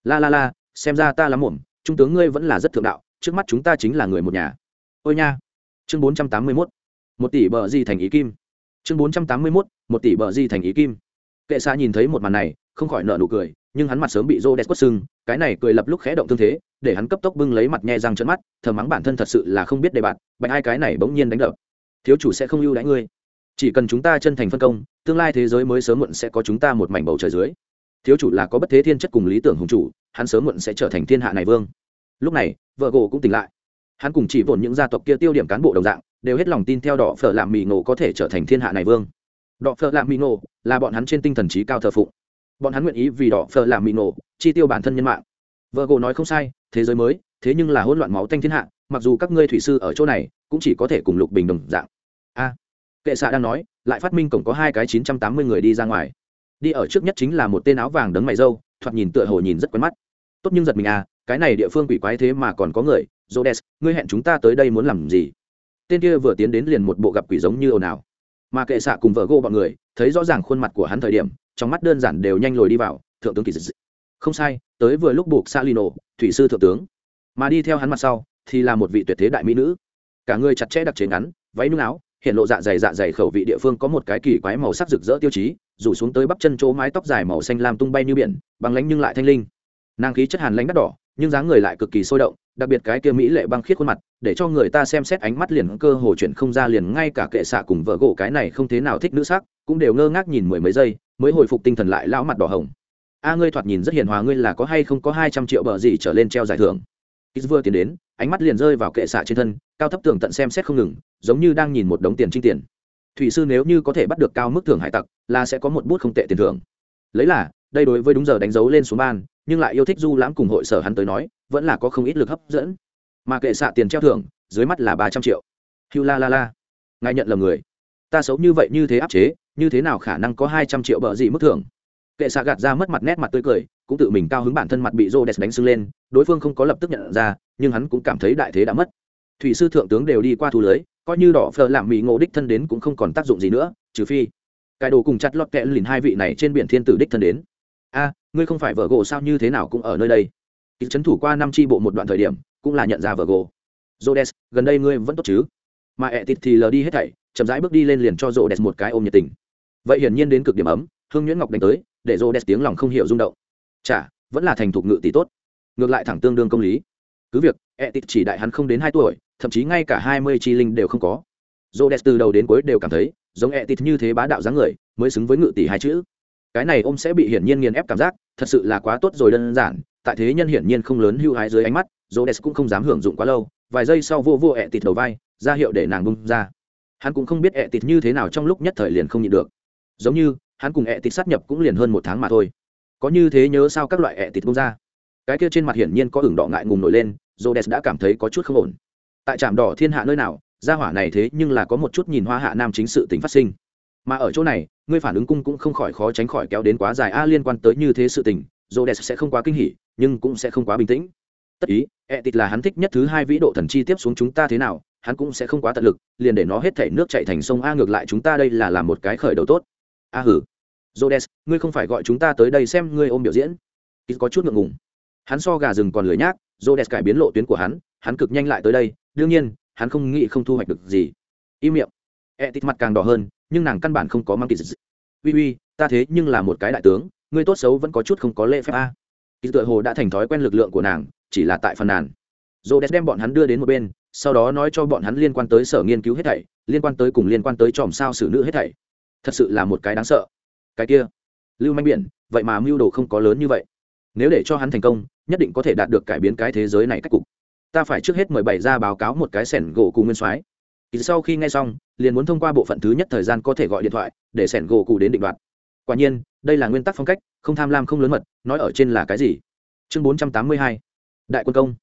la la la, xem ra ta lắm muộn, trung tướng ngươi vẫn là rất thượng đạo, trước mắt chúng ta chính là người một nhà. Ôi nha. Chương bốn trăm tám mươi mốt, một tỷ bờ di thành ý kim. Chương bốn trăm tám mươi mốt, một tỷ bờ di thành ý kim. Kệ xa nhìn thấy một màn này, không khỏi nợ nụ cười, nhưng hắn mặt sớm bị rô đẹp quất sưng, cái này cười lập lúc khẽ động thương thế, để hắn cấp tốc bưng lấy mặt nhe răng trận mắt thờ mắng bản thân thật sự là không biết đề bạt, bạch hai cái này bỗng nhiên đánh đập. Thiếu chủ sẽ không ưu đãi ngươi. Chỉ cần chúng ta chân thành phân công, tương lai thế giới mới sớm muộn sẽ có chúng ta một mảnh bầu trời dưới thiếu chủ là có bất thế thiên chất cùng lý tưởng hùng chủ, hắn sớm muộn sẽ trở thành thiên hạ này vương. Lúc này, vợ gỗ cũng tỉnh lại. Hắn cùng chỉ vồn những gia tộc kia tiêu điểm cán bộ đồng dạng, đều hết lòng tin theo đỏ phở làm mì ngộ có thể trở thành thiên hạ này vương. Đỏ phở làm mì ngộ là bọn hắn trên tinh thần trí cao thờ phụng. Bọn hắn nguyện ý vì đỏ phở làm mì ngộ chi tiêu bản thân nhân mạng. Vợ gỗ nói không sai, thế giới mới, thế nhưng là hỗn loạn máu tanh thiên hạ, mặc dù các ngươi thủy sư ở chỗ này cũng chỉ có thể cùng lục bình đồng dạng. A, kệ xạ đang nói, lại phát minh cổng có hai cái chín trăm tám mươi người đi ra ngoài đi ở trước nhất chính là một tên áo vàng đấng mày râu thoạt nhìn tựa hồ nhìn rất quen mắt. Tốt nhưng giật mình à cái này địa phương quỷ quái thế mà còn có người. Jodes ngươi hẹn chúng ta tới đây muốn làm gì? Tên kia vừa tiến đến liền một bộ gặp quỷ giống như ồn ào. Mà kệ xạ cùng vợ gô bọn người, thấy rõ ràng khuôn mặt của hắn thời điểm, trong mắt đơn giản đều nhanh lồi đi vào, thượng tướng kỳ dị không sai, tới vừa lúc buộc xa lino thủy sư thượng tướng. Mà đi theo hắn mặt sau, thì là một vị tuyệt thế đại mỹ nữ. Cả người chặt chẽ đặc chế ngắn, váy nung áo hiện lộ dạ dày dạ dày khẩu vị địa phương có một cái kỳ quái màu sắc rực rỡ tiêu chí rủ xuống tới bắp chân chỗ mái tóc dài màu xanh lam tung bay như biển bằng lánh nhưng lại thanh linh. Nàng khí chất hàn lánh đắt đỏ, nhưng dáng người lại cực kỳ sôi động, đặc biệt cái kia mỹ lệ băng khiết khuôn mặt, để cho người ta xem xét ánh mắt liền cơ hồ chuyển không ra liền ngay cả kệ xạ cùng vợ gỗ cái này không thế nào thích nữ sắc, cũng đều ngơ ngác nhìn mười mấy giây, mới hồi phục tinh thần lại lão mặt đỏ hồng. A, ngươi thoạt nhìn rất hiền hòa, ngươi là có hay không có hai trăm triệu bờ gì trở lên treo giải thưởng? Ít vừa tiến đến, ánh mắt liền rơi vào kệ xạ trên thân, cao thấp tường tận xem xét không ngừng, giống như đang nhìn một đống tiền trinh tiền. Thủy sư nếu như có thể bắt được cao mức thưởng hải tặc, là sẽ có một bút không tệ tiền thưởng. Lấy là, đây đối với đúng giờ đánh dấu lên xuống ban, nhưng lại yêu thích du lãm cùng hội sở hắn tới nói, vẫn là có không ít lực hấp dẫn. Mà kệ xạ tiền treo thưởng, dưới mắt là ba trăm triệu. Hiu la la la. Ngài nhận lầm người. Ta xấu như vậy như thế áp chế, như thế nào khả năng có hai trăm triệu bợ gì mức thưởng? Kệ xạ gạt ra mất mặt nét mặt tươi cười, cũng tự mình cao hứng bản thân mặt bị rô đès đánh sưng lên, đối phương không có lập tức nhận ra, nhưng hắn cũng cảm thấy đại thế đã mất. Thủy sư thượng tướng đều đi qua thu lưới, coi như đỏ phờ làm mỹ ngộ đích thân đến cũng không còn tác dụng gì nữa, trừ phi cải đồ cùng chặt lọt kẹ lìn hai vị này trên biển thiên tử đích thân đến. A, ngươi không phải vợ gỗ sao như thế nào cũng ở nơi đây? Ký trấn thủ qua năm tri bộ một đoạn thời điểm, cũng là nhận ra vợ gỗ jodes gần đây ngươi vẫn tốt chứ? Mà ẹ thịt thì lờ đi hết thảy, chậm rãi bước đi lên liền cho rô một cái ôm nhiệt tình. Vậy hiển nhiên đến cực điểm ấm hương nhuyễn ngọc đánh tới, để rô đẹp tiếng lòng không hiểu rung động. Chả, vẫn là thành thục ngự tỷ tốt. Ngược lại thẳng tương đương công lý. Cứ việc ẹ tịt chỉ đại hắn không đến hai tuổi, thậm chí ngay cả hai mươi chi linh đều không có. Rô đẹp từ đầu đến cuối đều cảm thấy, giống ẹ tịt như thế bá đạo dáng người, mới xứng với ngự tỷ hai chữ. Cái này ông sẽ bị hiển nhiên nghiền ép cảm giác, thật sự là quá tốt rồi đơn giản, tại thế nhân hiển nhiên không lớn hưu hái dưới ánh mắt rô đẹp cũng không dám hưởng dụng quá lâu, vài giây sau vô vô ẹ tịt đầu vai, ra hiệu để nàng bung ra. Hắn cũng không biết ẹ tịt như thế nào trong lúc nhất thời liền không nhịn được. Giống như hắn cùng ẹ tịt sát nhập cũng liền hơn một tháng mà thôi. Có như thế nhớ sao các loại ẹ tịt bung ra? Cái kia trên mặt hiển nhiên có ửng đỏ ngại ngùng nổi lên rô đẹp đã cảm thấy có chút không ổn. Tại trạm đỏ thiên hạ nơi nào, gia hỏa này thế nhưng là có một chút nhìn hoa hạ nam chính sự tính phát sinh. Mà ở chỗ này, ngươi phản ứng cung cũng không khỏi khó tránh khỏi kéo đến quá dài a liên quan tới như thế sự tình rô đẹp sẽ không quá kinh hỉ, nhưng cũng sẽ không quá bình tĩnh. Tất ý, ẹ tịt là hắn thích nhất thứ hai vĩ độ thần chi tiếp xuống chúng ta thế nào, hắn cũng sẽ không quá tận lực, liền để nó hết thảy nước chạy thành sông a ngược lại chúng ta đây là làm một cái khởi đầu tốt a hử Rhodes, ngươi không phải gọi chúng ta tới đây xem ngươi ôm biểu diễn. Ít có chút ngượng ngùng. Hắn so gà rừng còn lười nhác, Rhodes cải biến lộ tuyến của hắn, hắn cực nhanh lại tới đây, đương nhiên, hắn không nghĩ không thu hoạch được gì. Im miệng. E tít mặt càng đỏ hơn, nhưng nàng căn bản không có mang kỳ dị. Uy uy, ta thế nhưng là một cái đại tướng, ngươi tốt xấu vẫn có chút không có lễ phép a. Ít tựa hồ đã thành thói quen lực lượng của nàng, chỉ là tại phần nàn. Rhodes đem bọn hắn đưa đến một bên, sau đó nói cho bọn hắn liên quan tới sở nghiên cứu hết thảy, liên quan tới cùng liên quan tới chòm sao xử nữ hết thảy. Thật sự là một cái đáng sợ. Cái kia, lưu manh biển, vậy mà mưu đồ không có lớn như vậy. Nếu để cho hắn thành công, nhất định có thể đạt được cải biến cái thế giới này cách cục. Ta phải trước hết mời bảy ra báo cáo một cái sẻn gỗ cụ nguyên soái. Sau khi nghe xong, liền muốn thông qua bộ phận thứ nhất thời gian có thể gọi điện thoại, để sẻn gỗ cụ đến định đoạt. Quả nhiên, đây là nguyên tắc phong cách, không tham lam không lớn mật, nói ở trên là cái gì? Chương bốn trăm tám mươi hai, đại quân công.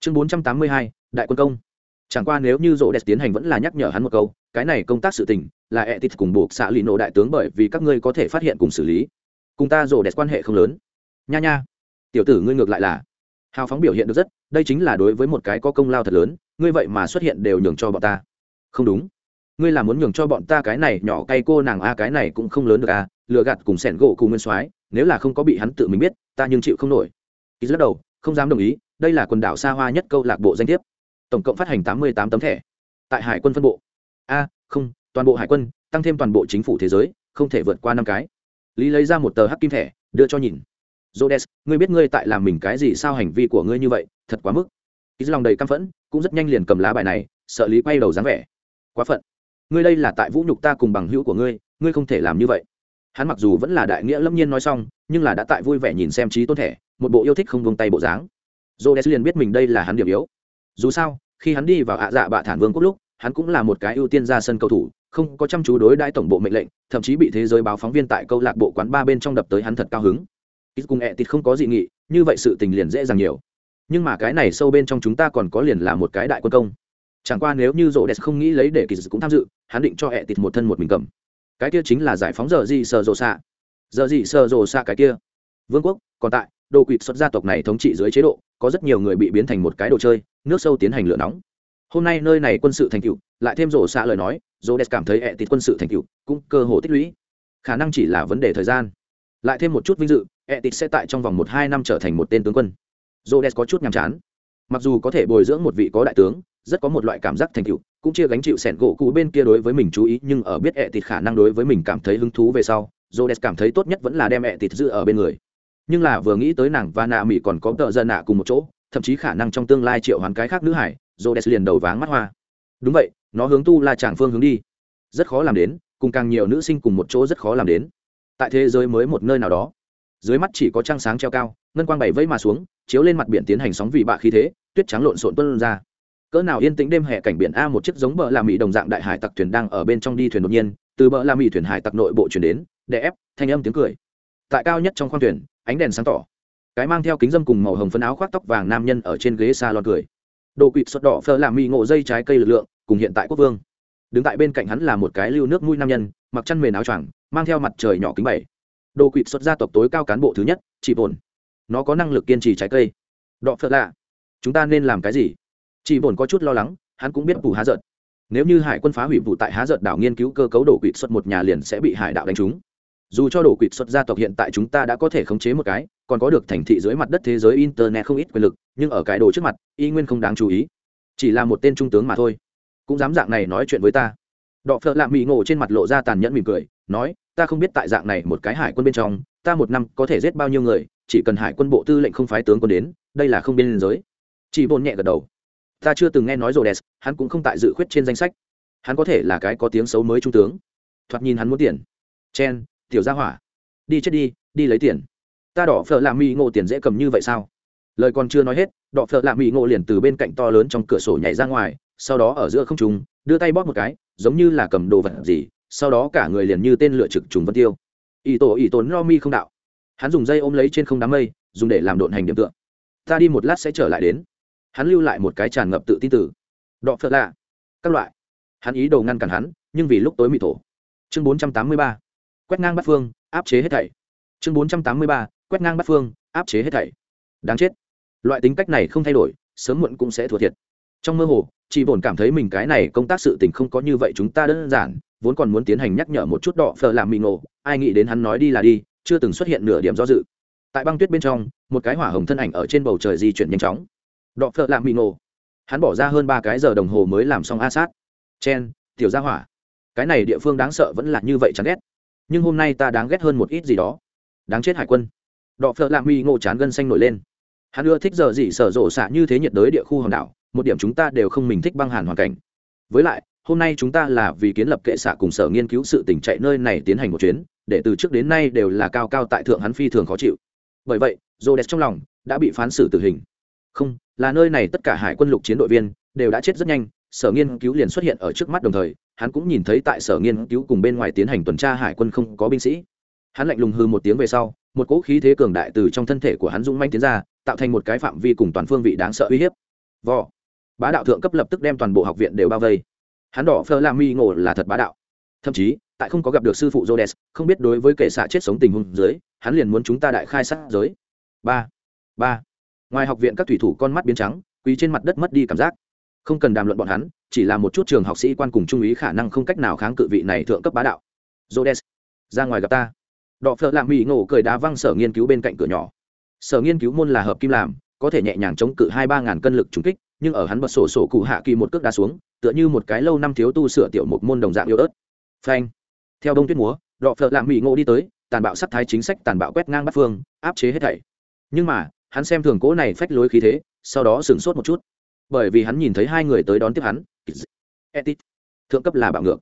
Chương bốn trăm tám mươi hai, đại quân công. Chẳng qua nếu như rộ đẹp tiến hành vẫn là nhắc nhở hắn một câu cái này công tác sự tình là e ẹ tít cùng buộc xạ lì nổ đại tướng bởi vì các ngươi có thể phát hiện cùng xử lý. Cùng ta rổ đẹp quan hệ không lớn. Nha nha. Tiểu tử ngươi ngược lại là. Hào phóng biểu hiện được rất, đây chính là đối với một cái có công lao thật lớn, ngươi vậy mà xuất hiện đều nhường cho bọn ta. Không đúng. Ngươi là muốn nhường cho bọn ta cái này nhỏ cay cô nàng a, cái này cũng không lớn được a, lừa gạt cùng sẻn gỗ cùng nguyên soái, nếu là không có bị hắn tự mình biết, ta nhưng chịu không nổi. Ký lắc đầu, không dám đồng ý, đây là quần đảo xa hoa nhất câu lạc bộ danh thiếp. Tổng cộng phát hành tám mươi tám tấm thẻ. Tại hải quân phân bộ a, không, toàn bộ hải quân, tăng thêm toàn bộ chính phủ thế giới, không thể vượt qua năm cái. Lý lấy ra một tờ hắc kim thẻ, đưa cho nhìn. Jodes ngươi biết ngươi tại làm mình cái gì sao hành vi của ngươi như vậy, thật quá mức. Ít lòng đầy căm phẫn, cũng rất nhanh liền cầm lá bài này, sợ lý quay đầu dáng vẻ. Quá phận. Ngươi đây là tại vũ nhục ta cùng bằng hữu của ngươi ngươi không thể làm như vậy. Hắn mặc dù vẫn là đại nghĩa lâm nhiên nói xong, nhưng là đã tại vui vẻ nhìn xem trí tôn thể một bộ yêu thích không vung tay bộ dáng. Jodes liền biết mình đây là hắn điểm yếu. Dù sao, khi hắn đi vào ạ dạ bạ thản vương quốc lúc hắn cũng là một cái ưu tiên ra sân cầu thủ, không có chăm chú đối đãi tổng bộ mệnh lệnh, thậm chí bị thế giới báo phóng viên tại câu lạc bộ quán ba bên trong đập tới hắn thật cao hứng. Ít cùng ẹ tịt không có dị nghị, như vậy sự tình liền dễ dàng nhiều. Nhưng mà cái này sâu bên trong chúng ta còn có liền là một cái đại quân công. Chẳng qua nếu như rộ đẹp không nghĩ lấy để kỳ cũng tham dự, hắn định cho ẹ tịt một thân một mình cầm. Cái kia chính là giải phóng giờ gì sờ rộ xạ giờ gì sờ rộ xạ cái kia. Vương quốc, còn tại, đồ quỵt xuất gia tộc này thống trị dưới chế độ, có rất nhiều người bị biến thành một cái đồ chơi, nước sâu tiến hành lửa nóng hôm nay nơi này quân sự thành tựu, lại thêm rổ xạ lời nói rô đẹp cảm thấy ẹ tịt quân sự thành tựu cũng cơ hồ tích lũy. Khả năng chỉ là vấn đề thời gian. Lại thêm một chút vinh dự, ẹ tịt sẽ tại trong vòng một hai năm trở thành một tên tướng quân. Rô đẹp có chút nhàm chán. Mặc dù có thể bồi dưỡng một vị có đại tướng, rất có một loại cảm giác thành tựu, cũng chia gánh chịu sẻn gỗ cũ bên kia đối với mình chú ý, nhưng ở biết ẹ tịt khả năng đối với mình cảm thấy hứng thú về sau rô đẹp cảm thấy tốt nhất vẫn là đem ẹ tịt giữ ở bên người. Nhưng là vừa nghĩ tới nàng và nạ mỹ còn có tợ dân nạ cùng một chỗ, thậm chí khả năng trong tương lai triệu hoán cái khác nữ hải Rhodes liền đầu váng mắt hoa. Đúng vậy, nó hướng tu la tràng phương hướng đi. Rất khó làm đến, cùng càng nhiều nữ sinh cùng một chỗ rất khó làm đến. Tại thế giới mới một nơi nào đó, dưới mắt chỉ có trăng sáng treo cao, ngân quang bảy vây mà xuống, chiếu lên mặt biển tiến hành sóng vị bạ khí thế, tuyết trắng lộn xộn tuân ra. Cỡ nào yên tĩnh đêm hè cảnh biển a một chiếc giống bờ làm mỹ đồng dạng đại hải tặc thuyền đang ở bên trong đi thuyền đột nhiên, từ bờ làm mỹ thuyền hải tặc nội bộ truyền đến, đè ép, thanh âm tiếng cười. Tại cao nhất trong khoang thuyền, ánh đèn sáng tỏ. Cái mang theo kính dâm cùng màu hồng phấn áo khoác tóc vàng nam nhân ở trên ghế xa salon cười đồ quỵt xuất đỏ phờ làm mì ngộ dây trái cây lực lượng, cùng hiện tại quốc vương. Đứng tại bên cạnh hắn là một cái lưu nước mũi nam nhân, mặc chăn mền áo choàng, mang theo mặt trời nhỏ kính bảy. Đồ quỵt xuất gia tộc tối cao cán bộ thứ nhất chị bổn. nó có năng lực kiên trì trái cây. Đọ phật lạ chúng ta nên làm cái gì? Chị bổn có chút lo lắng, hắn cũng biết bù há giận. Nếu như hải quân phá hủy vụ tại há giận đảo nghiên cứu cơ cấu đồ quỵt xuất một nhà liền sẽ bị hải đạo đánh trúng. Dù cho đồ quỵt xuất gia tộc hiện tại chúng ta đã có thể khống chế một cái còn có được thành thị dưới mặt đất thế giới internet không ít quyền lực, nhưng ở cái đồ trước mặt, y nguyên không đáng chú ý. Chỉ là một tên trung tướng mà thôi. Cũng dám dạng này nói chuyện với ta. Đọ phợ lạ mỹ ngộ trên mặt lộ ra tàn nhẫn mỉm cười, nói, ta không biết tại dạng này một cái hải quân bên trong, ta một năm có thể giết bao nhiêu người, chỉ cần hải quân bộ tư lệnh không phái tướng quân đến, đây là không biên giới. Chỉ bồn nhẹ gật đầu. Ta chưa từng nghe nói rồi đẹp hắn cũng không tại dự khuyết trên danh sách. Hắn có thể là cái có tiếng xấu mới trung tướng. Thoạt nhìn hắn muốn tiền. Chen, tiểu gia hỏa, đi chết đi đi lấy tiền ta đỏ phở làm mỹ ngộ tiền dễ cầm như vậy sao? Lời còn chưa nói hết, đỏ phở làm mỹ ngộ liền từ bên cạnh to lớn trong cửa sổ nhảy ra ngoài, sau đó ở giữa không trùng đưa tay bóp một cái, giống như là cầm đồ vật gì, sau đó cả người liền như tên lựa trực trùng vân tiêu. Ỷ tổ ỷ tốn no mi không đạo. Hắn dùng dây ôm lấy trên không đám mây, dùng để làm độn hành điểm tượng ta đi một lát sẽ trở lại đến. Hắn lưu lại một cái tràn ngập tự tin tử đọ phật lạ. Các loại. Hắn ý đồ ngăn cản hắn, nhưng vì lúc tối mị thổ. Chương bốn trăm tám mươi ba. Quét ngang bắt phương, áp chế hết thảy. Chương bốn trăm tám mươi ba quét ngang bắt phương, áp chế hết thảy. Đáng chết. Loại tính cách này không thay đổi, sớm muộn cũng sẽ thua thiệt. Trong mơ hồ chị bổn cảm thấy mình cái này công tác sự tình không có như vậy chúng ta đơn giản, vốn còn muốn tiến hành nhắc nhở một chút đỏ phờ làm mì ngộ, ai nghĩ đến hắn nói đi là đi, chưa từng xuất hiện nửa điểm do dự. Tại băng tuyết bên trong, một cái hỏa hồng thân ảnh ở trên bầu trời di chuyển nhanh chóng. Đọ phợ làm mì ngộ. Hắn bỏ ra hơn ba cái giờ đồng hồ mới làm xong a sát. Chen, tiểu gia hỏa. Cái này địa phương đáng sợ vẫn là như vậy chán ghét. Nhưng hôm nay ta đáng ghét hơn một ít gì đó. Đáng chết hải quân đọ phợ lạ mi ngộ chán gân xanh nổi lên. Hắn ưa thích giờ gì sở rộ xạ như thế nhiệt đới địa khu hòn đảo, một điểm chúng ta đều không mình thích băng hàn hoàn cảnh. Với lại, hôm nay chúng ta là vì kiến lập kệ xạ cùng sở nghiên cứu sự tỉnh chạy nơi này tiến hành một chuyến, để từ trước đến nay đều là cao cao tại thượng hắn phi thường khó chịu. Bởi vậy rô đẹp trong lòng đã bị phán xử tử hình. Không, là nơi này tất cả hải quân lục chiến đội viên đều đã chết rất nhanh, sở nghiên cứu liền xuất hiện ở trước mắt đồng thời, hắn cũng nhìn thấy tại sở nghiên cứu cùng bên ngoài tiến hành tuần tra hải quân không có binh sĩ. Hắn lạnh lùng hư một tiếng về sau một cỗ khí thế cường đại từ trong thân thể của hắn dũng manh tiến ra, tạo thành một cái phạm vi cùng toàn phương vị đáng sợ uy hiếp. Vò. Bá đạo thượng cấp lập tức đem toàn bộ học viện đều bao vây. Hắn đỏ phơ la mi ngộ là thật bá đạo. Thậm chí, tại không có gặp được sư phụ jodes không biết đối với kẻ xạ chết sống tình huống dưới, hắn liền muốn chúng ta đại khai sát giới. Ba. Ba. Ngoài học viện các thủy thủ con mắt biến trắng quý trên mặt đất mất đi cảm giác. Không cần đàm luận bọn hắn, chỉ là một chút trường học sĩ quan cùng trung úy khả năng không cách nào kháng cự vị này thượng cấp bá đạo. Jodes ra ngoài gặp ta đọ phở lạng mỹ ngộ cười đá văng sở nghiên cứu bên cạnh cửa nhỏ. Sở nghiên cứu môn là hợp kim làm, có thể nhẹ nhàng chống cự hai ba ngàn cân lực trúng kích, nhưng ở hắn bật sổ sổ cụ hạ kỳ một cước đá xuống, tựa như một cái lâu năm thiếu tu sửa tiểu một môn đồng dạng yếu ớt. Phanh. Theo đông tuyết múa, đọ phở lạng mỹ ngộ đi tới, tàn bạo sắc thái chính sách tàn bạo quét ngang bắt phương, áp chế hết thảy. Nhưng mà, hắn xem thường cỗ này phách lối khí thế, sau đó sửng sốt một chút. Bởi vì hắn nhìn thấy hai người tới đón tiếp hắn. Etit thượng cấp là bạo ngược.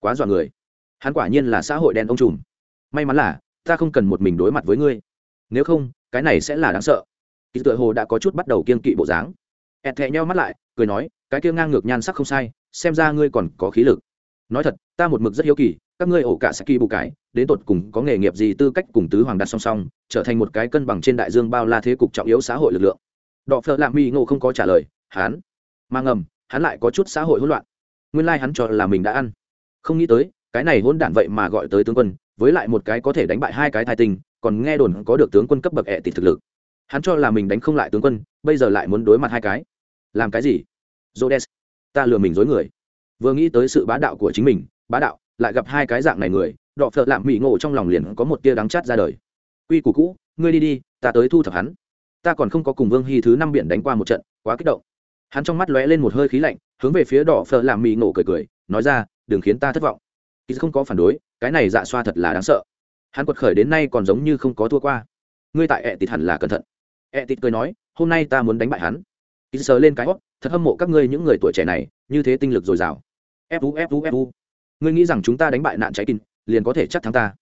Quá dọa người. Hắn quả nhiên là xã hội đen ông trùm. May mắn là ta không cần một mình đối mặt với ngươi. Nếu không, cái này sẽ là đáng sợ. Kỳ tựa hồ đã có chút bắt đầu kiên kỵ bộ dáng. Ẹt thẹ nhau mắt lại, cười nói, cái kia ngang ngược nhan sắc không sai, xem ra ngươi còn có khí lực. Nói thật, ta một mực rất hiếu kỳ, các ngươi ổ cả sẽ kỳ bù cái, đến tột cùng có nghề nghiệp gì tư cách cùng tứ hoàng đặt song song, trở thành một cái cân bằng trên đại dương bao la thế cục trọng yếu xã hội lực lượng. Đọ phợ lạ mỹ ngộ không có trả lời, hắn. Mà ngầm, hắn lại có chút xã hội hỗn loạn. Nguyên lai hắn cho là mình đã ăn. Không nghĩ tới cái này hỗn đản vậy mà gọi tới tướng quân, với lại một cái có thể đánh bại hai cái thai tình còn nghe đồn có được tướng quân cấp bậc ẹ tịt thực lực. Hắn cho là mình đánh không lại tướng quân, bây giờ lại muốn đối mặt hai cái. Làm cái gì? Jodes ta lừa mình dối người. Vừa nghĩ tới sự bá đạo của chính mình, bá đạo, lại gặp hai cái dạng này người, đọ phợ lạm mỹ ngộ trong lòng liền có một tia đắng chát ra đời. Quy củ cũ, ngươi đi đi, ta tới thu thập hắn. Ta còn không có cùng vương hy thứ năm biển đánh qua một trận, quá kích động. Hắn trong mắt lóe lên một hơi khí lạnh, hướng về phía đỏ phật làm mì ngộ cười cười, nói ra, đừng khiến ta thất vọng kỳ không có phản đối, cái này dạ xoa thật là đáng sợ. Hắn quật khởi đến nay còn giống như không có thua qua. Ngươi tại ẹ tịt hẳn là cẩn thận. Ẹ tịt cười nói, hôm nay ta muốn đánh bại hắn. Kỳ sờ lên cái hót thật hâm mộ các ngươi những người tuổi trẻ này, như thế tinh lực dồi dào. Fu fu fu ngươi nghĩ rằng chúng ta đánh bại nạn cháy kinh, liền có thể chắc thắng ta.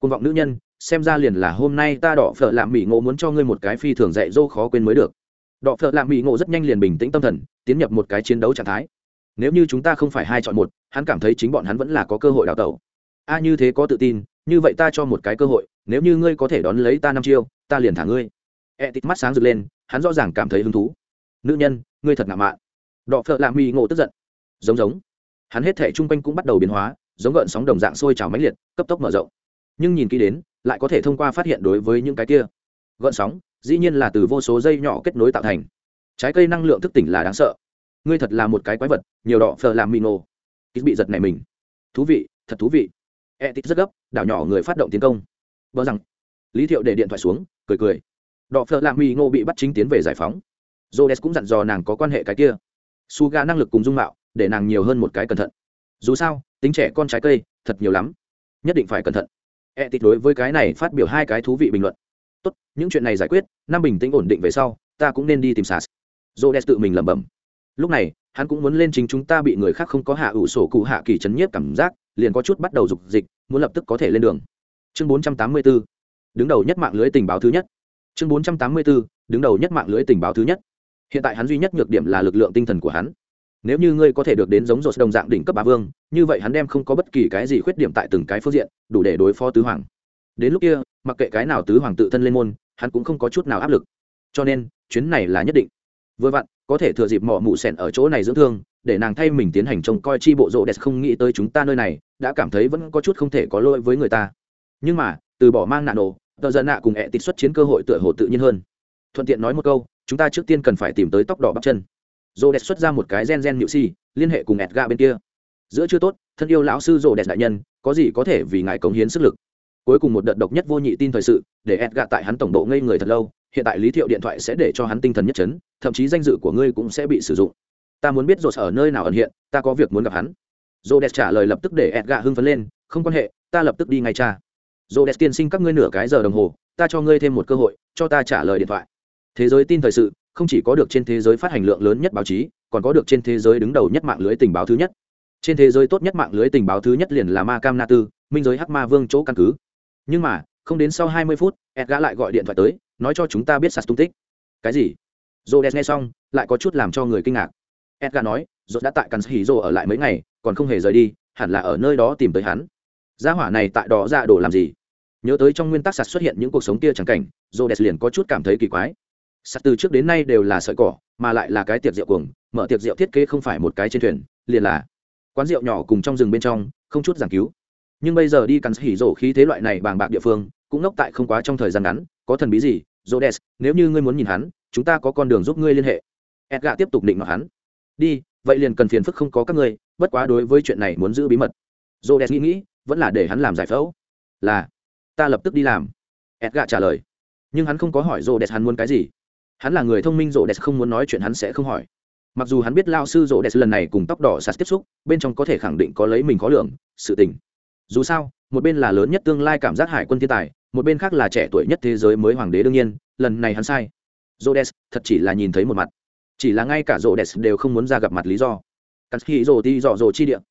Côn vọng nữ nhân, xem ra liền là hôm nay ta đỏ phở làm mỹ ngộ muốn cho ngươi một cái phi thường dạy dỗ khó quên mới được. Đọ phợ lạ mỹ ngộ rất nhanh liền bình tĩnh tâm thần, tiến nhập một cái chiến đấu trạng thái nếu như chúng ta không phải hai chọn một, hắn cảm thấy chính bọn hắn vẫn là có cơ hội đào tẩu. A, như thế có tự tin, như vậy ta cho một cái cơ hội, nếu như ngươi có thể đón lấy ta năm chiêu, ta liền thả ngươi. E tít mắt sáng rực lên, hắn rõ ràng cảm thấy hứng thú. Nữ nhân, ngươi thật ngạo mạn. Đọ phợ lạ mì ngộ tức giận. Giống giống. Hắn hết thể chung quanh cũng bắt đầu biến hóa, giống gợn sóng đồng dạng sôi trào mãnh liệt, cấp tốc mở rộng. Nhưng nhìn kỹ đến, lại có thể thông qua phát hiện đối với những cái kia. Gợn sóng, dĩ nhiên là từ vô số dây nhỏ kết nối tạo thành. Trái cây năng lượng thức tỉnh là đáng sợ ngươi thật là một cái quái vật, nhiều đỏ phờ làm mì nổ ít bị giật này mình. Thú vị, thật thú vị. E tích rất gấp, đảo nhỏ người phát động tiến công. Vợ rằng. Lý thiệu để điện thoại xuống, cười cười. Đỏ phờ làm mì ngô bị bắt chính tiến về giải phóng. Jodes cũng dặn dò nàng có quan hệ cái kia. Su ga năng lực cùng dung mạo, để nàng nhiều hơn một cái cẩn thận. Dù sao, tính trẻ con trái cây, thật nhiều lắm. Nhất định phải cẩn thận. E tít đối với cái này phát biểu hai cái thú vị bình luận. Tốt, những chuyện này giải quyết, năm bình tĩnh ổn định về sau, ta cũng nên đi tìm sas. J tự mình lẩm bẩm lúc này, hắn cũng muốn lên chính chúng ta bị người khác không có hạ ủ sổ cụ hạ kỳ chấn nhiếp cảm giác, liền có chút bắt đầu dục dịch, muốn lập tức có thể lên đường. Chương 484 đứng đầu nhất mạng lưới tình báo thứ nhất. Chương 484 đứng đầu nhất mạng lưới tình báo thứ nhất. Hiện tại hắn duy nhất nhược điểm là lực lượng tinh thần của hắn. Nếu như ngươi có thể được đến giống rột đồng dạng đỉnh cấp bá vương, như vậy hắn đem không có bất kỳ cái gì khuyết điểm tại từng cái phương diện, đủ để đối phó tứ hoàng. Đến lúc kia, mặc kệ cái nào tứ hoàng tự thân lên môn, hắn cũng không có chút nào áp lực. Cho nên, chuyến này là nhất định vừa vặn, có thể thừa dịp mỏ mụ sẻn ở chỗ này dưỡng thương, để nàng thay mình tiến hành trông coi chi bộ rộ đẹp không nghĩ tới chúng ta nơi này, đã cảm thấy vẫn có chút không thể có lỗi với người ta. Nhưng mà, từ bỏ mang nạn nổ tờ dân nạ cùng ẹ tịt xuất chiến cơ hội tựa hồ tự nhiên hơn. Thuận tiện nói một câu, chúng ta trước tiên cần phải tìm tới tóc đỏ bắp chân. Rộ đẹp xuất ra một cái gen gen nhự si, liên hệ cùng ẹt ga bên kia. Giữa chưa tốt, thân yêu lão sư rộ đẹp đại nhân, có gì có thể vì ngài cống hiến sức lực. Cuối cùng một đợt độc nhất vô nhị tin thời sự, để ẹt gạ tại hắn tổng độ ngây người thật lâu hiện tại lý thiệu điện thoại sẽ để cho hắn tinh thần nhất chấn, thậm chí danh dự của ngươi cũng sẽ bị sử dụng. Ta muốn biết rột ở nơi nào ẩn hiện, ta có việc muốn gặp hắn. J trả lời lập tức để ed hưng phấn lên, không quan hệ, ta lập tức đi ngay cha. J tiên sinh các ngươi nửa cái giờ đồng hồ, ta cho ngươi thêm một cơ hội, cho ta trả lời điện thoại. Thế giới tin thời sự, không chỉ có được trên thế giới phát hành lượng lớn nhất báo chí, còn có được trên thế giới đứng đầu nhất mạng lưới tình báo thứ nhất. Trên thế giới tốt nhất mạng lưới tình báo thứ nhất liền là ma cam na tư, minh giới hắc ma vương chỗ căn cứ. Nhưng mà, không đến sau hai mươi phút, edgar lại gọi điện thoại tới nói cho chúng ta biết sạt tung tích. Cái gì? J nghe xong, lại có chút làm cho người kinh ngạc. Edgar nói j đã tại căn hỉ j ở lại mấy ngày, còn không hề rời đi, hẳn là ở nơi đó tìm tới hắn. Gia hỏa này tại đó ra đổ làm gì? Nhớ tới trong nguyên tắc sạt xuất hiện những cuộc sống kia chẳng cảnh j liền có chút cảm thấy kỳ quái. Sạt từ trước đến nay đều là sợi cỏ, mà lại là cái tiệc rượu cuồng, mở tiệc rượu thiết kế không phải một cái trên thuyền, liền là quán rượu nhỏ cùng trong rừng bên trong, không chút giảng cứu. Nhưng bây giờ đi cắn hỉ rổ khí thế loại này bàng bạc địa phương, cũng ngốc tại không quá trong thời gian ngắn, có thần bí gì Rhodes, nếu như ngươi muốn nhìn hắn, chúng ta có con đường giúp ngươi liên hệ. Edgar tiếp tục định nói hắn. Đi, vậy liền cần phiền phức không có các ngươi, bất quá đối với chuyện này muốn giữ bí mật. Rhodes nghĩ nghĩ, vẫn là để hắn làm giải phẫu. Là. ta lập tức đi làm Edgar trả lời nhưng hắn không có hỏi Rhodes hắn muốn cái gì hắn là người thông minh Rhodes không muốn nói chuyện hắn sẽ không hỏi mặc dù hắn biết lao sư Rhodes lần này cùng tóc đỏ sạt tiếp xúc bên trong có thể khẳng định có lấy mình khó lượng sự tình dù sao một bên là lớn nhất tương lai cảm giác hải quân thiên tài, một bên khác là trẻ tuổi nhất thế giới mới hoàng đế đương nhiên, lần này hắn sai. Rô đẹp thật chỉ là nhìn thấy một mặt. Chỉ là ngay cả rô đẹp đều không muốn ra gặp mặt lý do. Cắt khi rô ti dọ dồ chi điện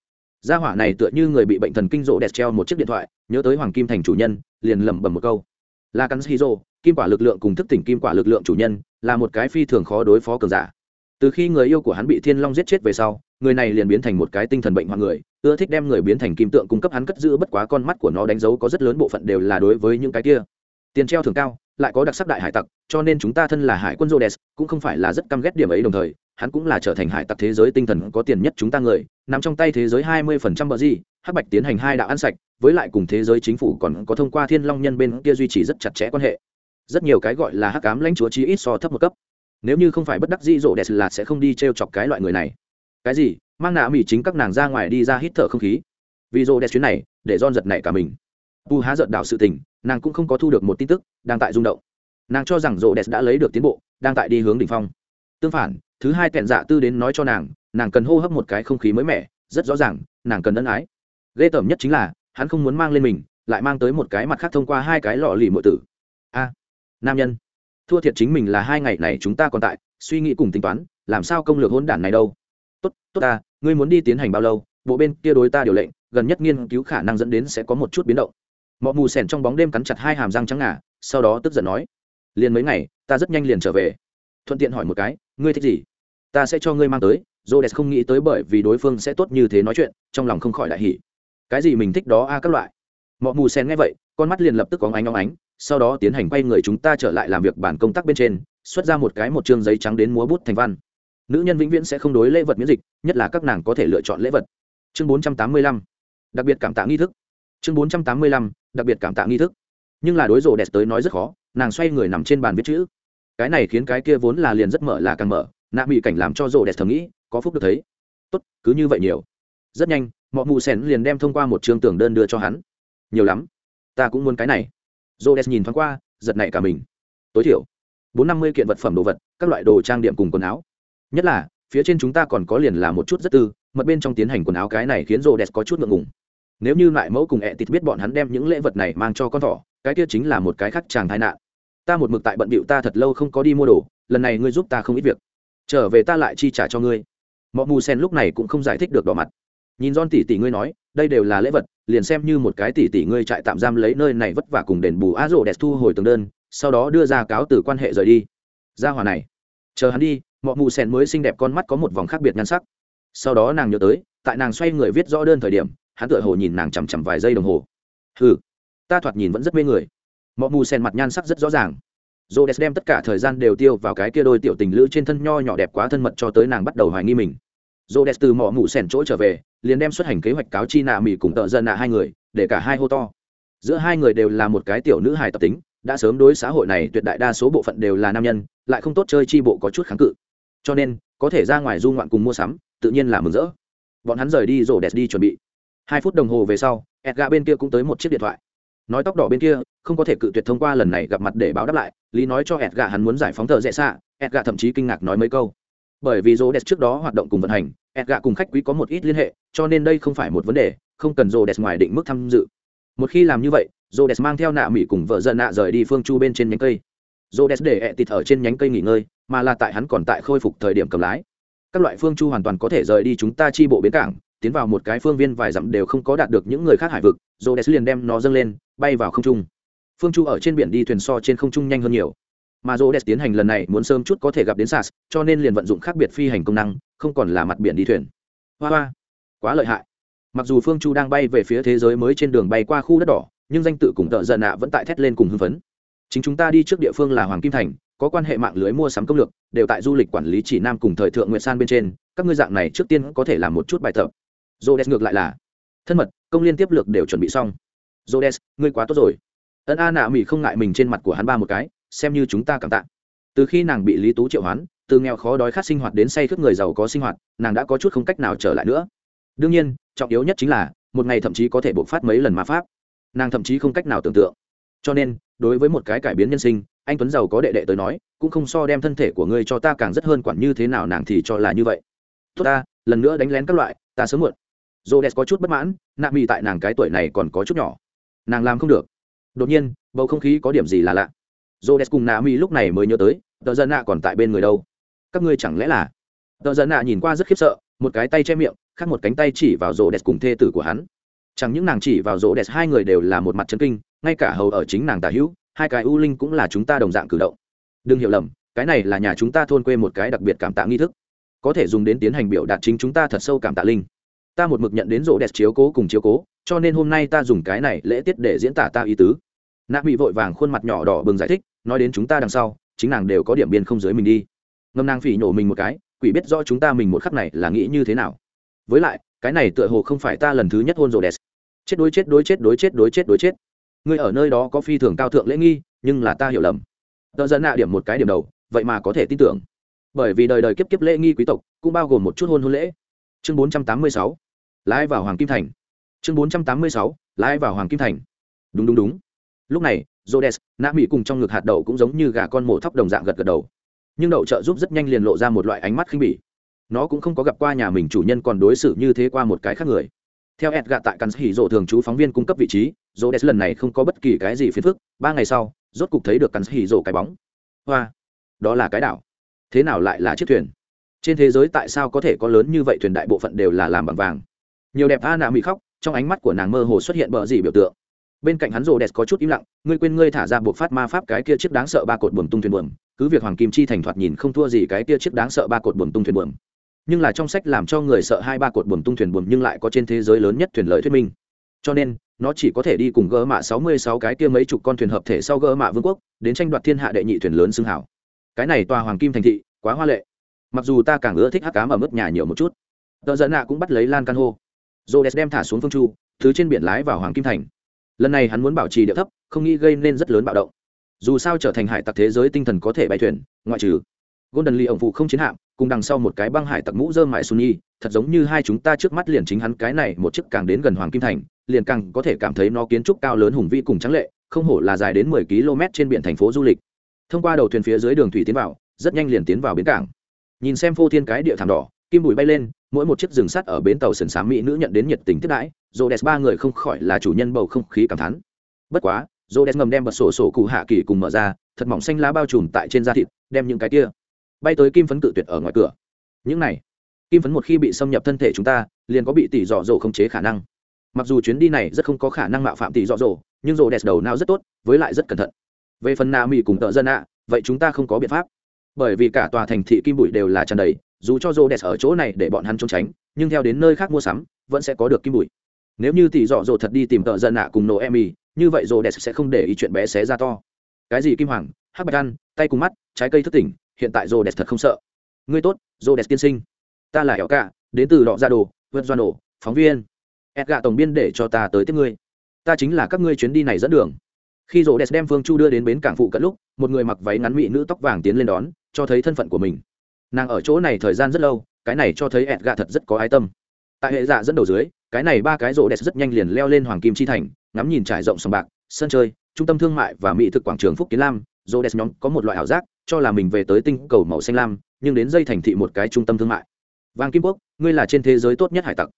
gia hỏa này tựa như người bị bệnh thần kinh rộ đẹp treo một chiếc điện thoại, nhớ tới hoàng kim thành chủ nhân, liền lẩm bẩm một câu. Là cắn hiro kim quả lực lượng cùng thức tỉnh kim quả lực lượng chủ nhân, là một cái phi thường khó đối phó cường giả. Từ khi người yêu của hắn bị thiên long giết chết về sau người này liền biến thành một cái tinh thần bệnh hoạn người, ưa thích đem người biến thành kim tượng cung cấp hắn cất giữ bất quá con mắt của nó đánh dấu có rất lớn bộ phận đều là đối với những cái kia. Tiền treo thường cao, lại có đặc sắc đại hải tặc, cho nên chúng ta thân là hải quân jodes cũng không phải là rất căm ghét điểm ấy đồng thời, hắn cũng là trở thành hải tặc thế giới tinh thần có tiền nhất chúng ta người, nằm trong tay thế giới hai mươi phần trăm bờ gì, hắc bạch tiến hành hai đạo ăn sạch, với lại cùng thế giới chính phủ còn có thông qua thiên long nhân bên kia duy trì rất chặt chẽ quan hệ. Rất nhiều cái gọi là hắc cám lãnh chúa chí ít so thấp một cấp. Nếu như không phải bất đắc dĩ rộ đẹp là sẽ không đi t r e o chọc cái loại người này cái gì? Mang nạ mỹ chính các nàng ra ngoài đi ra hít thở không khí. Vì rộ đẹp chuyến này, để don giật này cả mình. Pu há giận đảo sự tình, nàng cũng không có thu được một tin tức, đang tại rung động. Nàng cho rằng rộ đẹp đã lấy được tiến bộ, đang tại đi hướng đ ỉ n h phong. Tương phản, thứ hai kẹn dạ tư đến nói cho nàng nàng cần hô hấp một cái không khí mới mẻ, rất rõ ràng, nàng cần ân ái. Ghê tởm nhất chính là, hắn không muốn mang lên mình, lại mang tới một cái mặt khác thông qua hai cái lọ lì mượn tử. A, nam nhân. Thua thiệt chính mình là hai ngày này chúng ta còn tại, suy nghĩ cùng tính toán, làm sao công lược hôn đản này đâu? Tốt tốt ta, ngươi muốn đi tiến hành bao lâu? Bộ bên kia đối ta điều lệnh, gần nhất nghiên cứu khả năng dẫn đến sẽ có một chút biến động. Mọi mù sẻn trong bóng đêm cắn chặt hai hàm răng trắng ngà, sau đó tức giận nói, liền mấy ngày, ta rất nhanh liền trở về. Thuận tiện hỏi một cái, ngươi thích gì? Ta sẽ cho ngươi mang tới. J o d e s không nghĩ tới bởi vì đối phương sẽ tốt như thế nói chuyện, trong lòng không khỏi đại hỉ. Cái gì mình thích đó a, các loại? Mọi mù sen nghe vậy, con mắt liền lập tức có ánh óng ánh, sau đó tiến hành quay người chúng ta trở lại làm việc bản công tác bên trên, xuất ra một cái một chương giấy trắng đến múa bút thành văn nữ nhân vĩnh viễn sẽ không đối lễ vật miễn dịch, nhất là các nàng có thể lựa chọn lễ vật. Chương bốn trăm tám mươi lăm, đặc biệt cảm tạ nghi thức. Chương bốn trăm tám mươi lăm, đặc biệt cảm tạ nghi thức. Nhưng là đối rộ đẹp tới nói rất khó, nàng xoay người nằm trên bàn viết chữ. Cái này khiến cái kia vốn là liền rất mở là càng mở, nạ bị cảnh làm cho rộ đẹp thầm nghĩ, có phúc được thấy. Tốt, cứ như vậy nhiều. Rất nhanh mọi mù xẻn liền đem thông qua một chương tưởng đơn đưa cho hắn. Nhiều lắm, ta cũng muốn cái này. J đẹp nhìn thoáng qua, giật nảy cả mình. Tối thiểu, bốn năm mươi kiện vật phẩm đồ vật, các loại đồ trang điểm cùng quần áo nhất là, phía trên chúng ta còn có liền là một chút rất tư, mật bên trong tiến hành quần áo cái này khiến rô đẹp có chút ngượng ngùng. Nếu như lại mẫu cùng ẹ tịt biết bọn hắn đem những lễ vật này mang cho con thỏ, cái kia chính là một cái khác chàng tai nạn. Ta một mực tại bận bịu ta thật lâu không có đi mua đồ, lần này ngươi giúp ta không ít việc. Trở về ta lại chi trả cho ngươi. Mọi mù sen lúc này cũng không giải thích được đỏ mặt. Nhìn don tỷ tỷ ngươi nói, đây đều là lễ vật, liền xem như một cái tỷ tỷ ngươi trại tạm giam lấy nơi này vất vả cùng đền bù á rô đẹp thu hồi tường đơn, sau đó đưa ra cáo từ quan hệ rời đi. Ra hòa này, chờ hắn đi mọi mù sen mới xinh đẹp con mắt có một vòng khác biệt nhan sắc. Sau đó nàng nhớ tới, tại nàng xoay người viết rõ đơn thời điểm, hắn tựa hồ nhìn nàng chằm chằm vài giây đồng hồ. Ừ ta thoạt nhìn vẫn rất mê người. Mọi mù sen mặt nhan sắc rất rõ ràng. J o đem tất cả thời gian đều tiêu vào cái kia đôi tiểu tình lữ trên thân nho nhỏ đẹp quá thân mật cho tới nàng bắt đầu hoài nghi mình. J o từ mỏ mù sen chỗ trở về, liền đem xuất hành kế hoạch cáo chi nạ mỹ cùng tợ dân nạ hai người, để cả hai hô to. Giữa hai người đều là một cái tiểu nữ hài tập tính, đã sớm đối xã hội này tuyệt đại đa số bộ phận đều là nam nhân, lại không tốt chơi chi bộ có chút kháng cự cho nên, có thể ra ngoài du ngoạn cùng mua sắm, tự nhiên là mừng rỡ. Bọn hắn rời đi rổ đẹp đi chuẩn bị. Hai phút đồng hồ về sau edga bên kia cũng tới một chiếc điện thoại. Nói tóc đỏ bên kia, không có thể cự tuyệt thông qua lần này gặp mặt để báo đáp lại, lý nói cho edga hắn muốn giải phóng thợ dễ xạ edga thậm chí kinh ngạc nói mấy câu. Bởi vì rổ đẹp trước đó hoạt động cùng vận hành edga cùng khách quý có một ít liên hệ, cho nên đây không phải một vấn đề, không cần rổ đẹp ngoài định mức tham dự. Một khi làm như vậy, rổ đẹp mang theo nạ mỹ cùng vợ dân nạ rời đi phương chu bên trên nhánh cây. Rhodes để ẹ tịt ở trên nhánh cây nghỉ ngơi mà là tại hắn còn tại khôi phục thời điểm cầm lái. Các loại phương chu hoàn toàn có thể rời đi chúng ta chi bộ bến cảng tiến vào một cái phương viên vài dặm đều không có đạt được những người khác hải vực Rhodes liền đem nó dâng lên bay vào không trung. Phương chu ở trên biển đi thuyền so trên không trung nhanh hơn nhiều. Mà Rhodes tiến hành lần này muốn sớm chút có thể gặp đến Sars, cho nên liền vận dụng khác biệt phi hành công năng không còn là mặt biển đi thuyền. Hoa hoa quá lợi hại. Mặc dù phương chu đang bay về phía thế giới mới trên đường bay qua khu đất đỏ nhưng danh tự cùng tợ giận nạ vẫn tại thét lên cùng hưng phấn chính chúng ta đi trước địa phương là hoàng kim thành, có quan hệ mạng lưới mua sắm công lược, đều tại du lịch quản lý chỉ nam cùng thời thượng nguyện san bên trên, các ngươi dạng này trước tiên có thể làm một chút bài tập. Rhodes ngược lại là, thân mật, công liên tiếp lược đều chuẩn bị xong. Rhodes, ngươi quá tốt rồi. Ân a nạ mỹ không ngại mình trên mặt của hắn ba một cái, xem như chúng ta cảm tạ. Từ khi nàng bị lý tú triệu hoán, từ nghèo khó đói khát sinh hoạt đến say khướt người giàu có sinh hoạt, nàng đã có chút không cách nào trở lại nữa. Đương nhiên, trọng yếu nhất chính là, một ngày thậm chí có thể bộc phát mấy lần ma pháp. Nàng thậm chí không cách nào tưởng tượng. Cho nên đối với một cái cải biến nhân sinh, anh tuấn giàu có đệ đệ tới nói, cũng không so đem thân thể của ngươi cho ta càng rất hơn quản như thế nào nàng thì cho là như vậy. Tốt ta, lần nữa đánh lén các loại, ta sớm muộn. J o có chút bất mãn, nạ mỹ tại nàng cái tuổi này còn có chút nhỏ. Nàng làm không được. Đột nhiên, bầu không khí có điểm gì là lạ. J o cùng nạ mỹ lúc này mới nhớ tới, tờ dân nạ còn tại bên người đâu. Các ngươi chẳng lẽ là? Tờ dân nạ nhìn qua rất khiếp sợ, một cái tay che miệng, khác một cánh tay chỉ vào rô đẹp cùng thê tử của hắn. Chẳng những nàng chỉ vào rô đẹp hai người đều là một mặt chân kinh ngay cả hầu ở chính nàng tả hữu, hai cái u linh cũng là chúng ta đồng dạng cử động. Đừng hiểu lầm, cái này là nhà chúng ta thôn quê một cái đặc biệt cảm tạ nghi thức. Có thể dùng đến tiến hành biểu đạt chính chúng ta thật sâu cảm tạ linh. Ta một mực nhận đến rộ đẹp chiếu cố cùng chiếu cố, cho nên hôm nay ta dùng cái này lễ tiết để diễn tả ta ý tứ. Nạ bị vội vàng khuôn mặt nhỏ đỏ bừng giải thích, nói đến chúng ta đằng sau, chính nàng đều có điểm biên không dưới mình đi. Ngâm nàng phỉ nhổ mình một cái, quỷ biết rõ chúng ta mình một khắc này là nghĩ như thế nào. Với lại, cái này tựa hồ không phải ta lần thứ nhất hôn rộ đẹp. Chết đối chết đối chết đối chết đối chết đối chết ngươi ở nơi đó có phi thường cao thượng lễ nghi, nhưng là ta hiểu lầm. Tờ dẫn nạ điểm một cái điểm đầu, vậy mà có thể tin tưởng. Bởi vì đời đời kiếp kiếp lễ nghi quý tộc, cũng bao gồm một chút hôn hôn lễ. Chương bốn trăm tám mươi sáu, lái vào hoàng kim thành. Chương bốn trăm tám mươi sáu, lái vào hoàng kim thành. Đúng đúng đúng. Lúc này jodes nạ mỹ cùng trong ngực hạt đậu cũng giống như gà con mổ thóc đồng dạng gật gật đầu. Nhưng đậu trợ giúp rất nhanh liền lộ ra một loại ánh mắt khinh bỉ. Nó cũng không có gặp qua nhà mình chủ nhân còn đối xử như thế qua một cái khác người theo ed gạ tại căn hỉ rộ thường trú phóng viên cung cấp vị trí. Rô đès lần này không có bất kỳ cái gì phiền phức. Ba ngày sau, rốt cục thấy được căn hỉ rộ cái bóng. Hoa, đó là cái đảo. Thế nào lại là chiếc thuyền? Trên thế giới tại sao có thể có lớn như vậy thuyền đại bộ phận đều là làm bằng vàng? Nhiều đẹp a nạ mỹ khóc, trong ánh mắt của nàng mơ hồ xuất hiện bờ gì biểu tượng. Bên cạnh hắn rồ đẹp có chút im lặng, ngươi quên ngươi thả ra buộc phát ma pháp cái kia chiếc đáng sợ ba cột buồm tung thuyền buồm. Cứ việc hoàng kim chi thành thoạt nhìn không thua gì cái kia chiếc đáng sợ ba cột buồm tung thuyền buồm nhưng là trong sách làm cho người sợ hai ba cột buồm tung thuyền buồm nhưng lại có trên thế giới lớn nhất thuyền lợi thuyết minh. Cho nên, nó chỉ có thể đi cùng gỡ mạ sáu mươi sáu cái kia mấy chục con thuyền hợp thể sau gỡ mạ vương quốc, đến tranh đoạt thiên hạ đệ nhị thuyền lớn xưng hảo. Cái này tòa hoàng kim thành thị, quá hoa lệ. Mặc dù ta càng ưa thích hắc cám ở mức nhà nhiều một chút. Tờ dẫn nạ cũng bắt lấy lan can hô. Rô đem thả xuống phương chu, thứ trên biển lái vào hoàng kim thành. Lần này hắn muốn bảo trì địa thấp, không nghĩ gây nên rất lớn bạo động. Dù sao trở thành hải tặc thế giới tinh thần có thể bay thuyền, ngoại trừ golden lee ổng phụ không chiến hạm, cùng đằng sau một cái băng hải tặc mũ dơ mại sunny, thật giống như hai chúng ta trước mắt liền chính hắn cái này một chiếc càng đến gần hoàng kim thành, liền càng có thể cảm thấy nó kiến trúc cao lớn hùng vĩ cùng trắng lệ, không hổ là dài đến mười km trên biển thành phố du lịch. Thông qua đầu thuyền phía dưới đường thủy tiến vào, rất nhanh liền tiến vào bến cảng. Nhìn xem phô thiên cái địa thảm đỏ, kim bùi bay lên, mỗi một chiếc rừng sắt ở bến tàu sần sám mỹ nữ nhận đến nhiệt tình tiếp đãi, Rhodes ba người không khỏi là chủ nhân bầu không khí cảm thán. Bất quá, Rhodes ngầm đem bật sổ sổ cụ hạ kỳ cùng mở ra, thật mỏng xanh lá bao trùm tại trên da thịt, đem những cái kia bay tới kim phấn cự tuyệt ở ngoài cửa. Những này, kim phấn một khi bị xâm nhập thân thể chúng ta, liền có bị tỷ dọ dỗ khống chế khả năng. Mặc dù chuyến đi này rất không có khả năng mạo phạm tỷ dọ dỗ, nhưng rô đẹp đầu não rất tốt, với lại rất cẩn thận. Về phần Na mỹ cùng tợ dân ạ, vậy chúng ta không có biện pháp. Bởi vì cả tòa thành thị kim bụi đều là tràn đầy, dù cho rô đẹp ở chỗ này để bọn hắn trốn tránh, nhưng theo đến nơi khác mua sắm, vẫn sẽ có được kim bụi. Nếu như tỷ dọ dỗ thật đi tìm tợ dân ạ cùng nổ em y như vậy rô đẹp sẽ không để ý chuyện bé xé ra to. Cái gì kim hoàng, hắc bạch ăn, tay cùng mắt, trái cây thức tỉnh hiện tại rô đès thật không sợ. Ngươi tốt rô đès tiên sinh. Ta là hẻo cả đến từ đọ Gia dạ đồ, vượt doan đồ phóng viên. Edgà tổng biên để cho ta tới tiếp ngươi. Ta chính là các ngươi chuyến đi này dẫn đường. Khi rô đès đem phương chu đưa đến bến cảng phụ cận lúc, một người mặc váy ngắn mỹ nữ tóc vàng tiến lên đón, cho thấy thân phận của mình. Nàng ở chỗ này thời gian rất lâu, cái này cho thấy ẹt Gạ thật rất có ái tâm. Tại hệ dạ dẫn đầu dưới, cái này ba cái rộ đẹp rất nhanh liền leo lên hoàng kim chi thành, ngắm nhìn trải rộng sòng bạc, sân chơi, trung tâm thương mại và mỹ thực quảng trường phúc kiến lam. Rộ đẹp nhóm có một loại ảo giác cho là mình về tới tinh cầu màu xanh lam, nhưng đến dây thành thị một cái trung tâm thương mại. Vàng kim quốc, ngươi là trên thế giới tốt nhất hải tặc.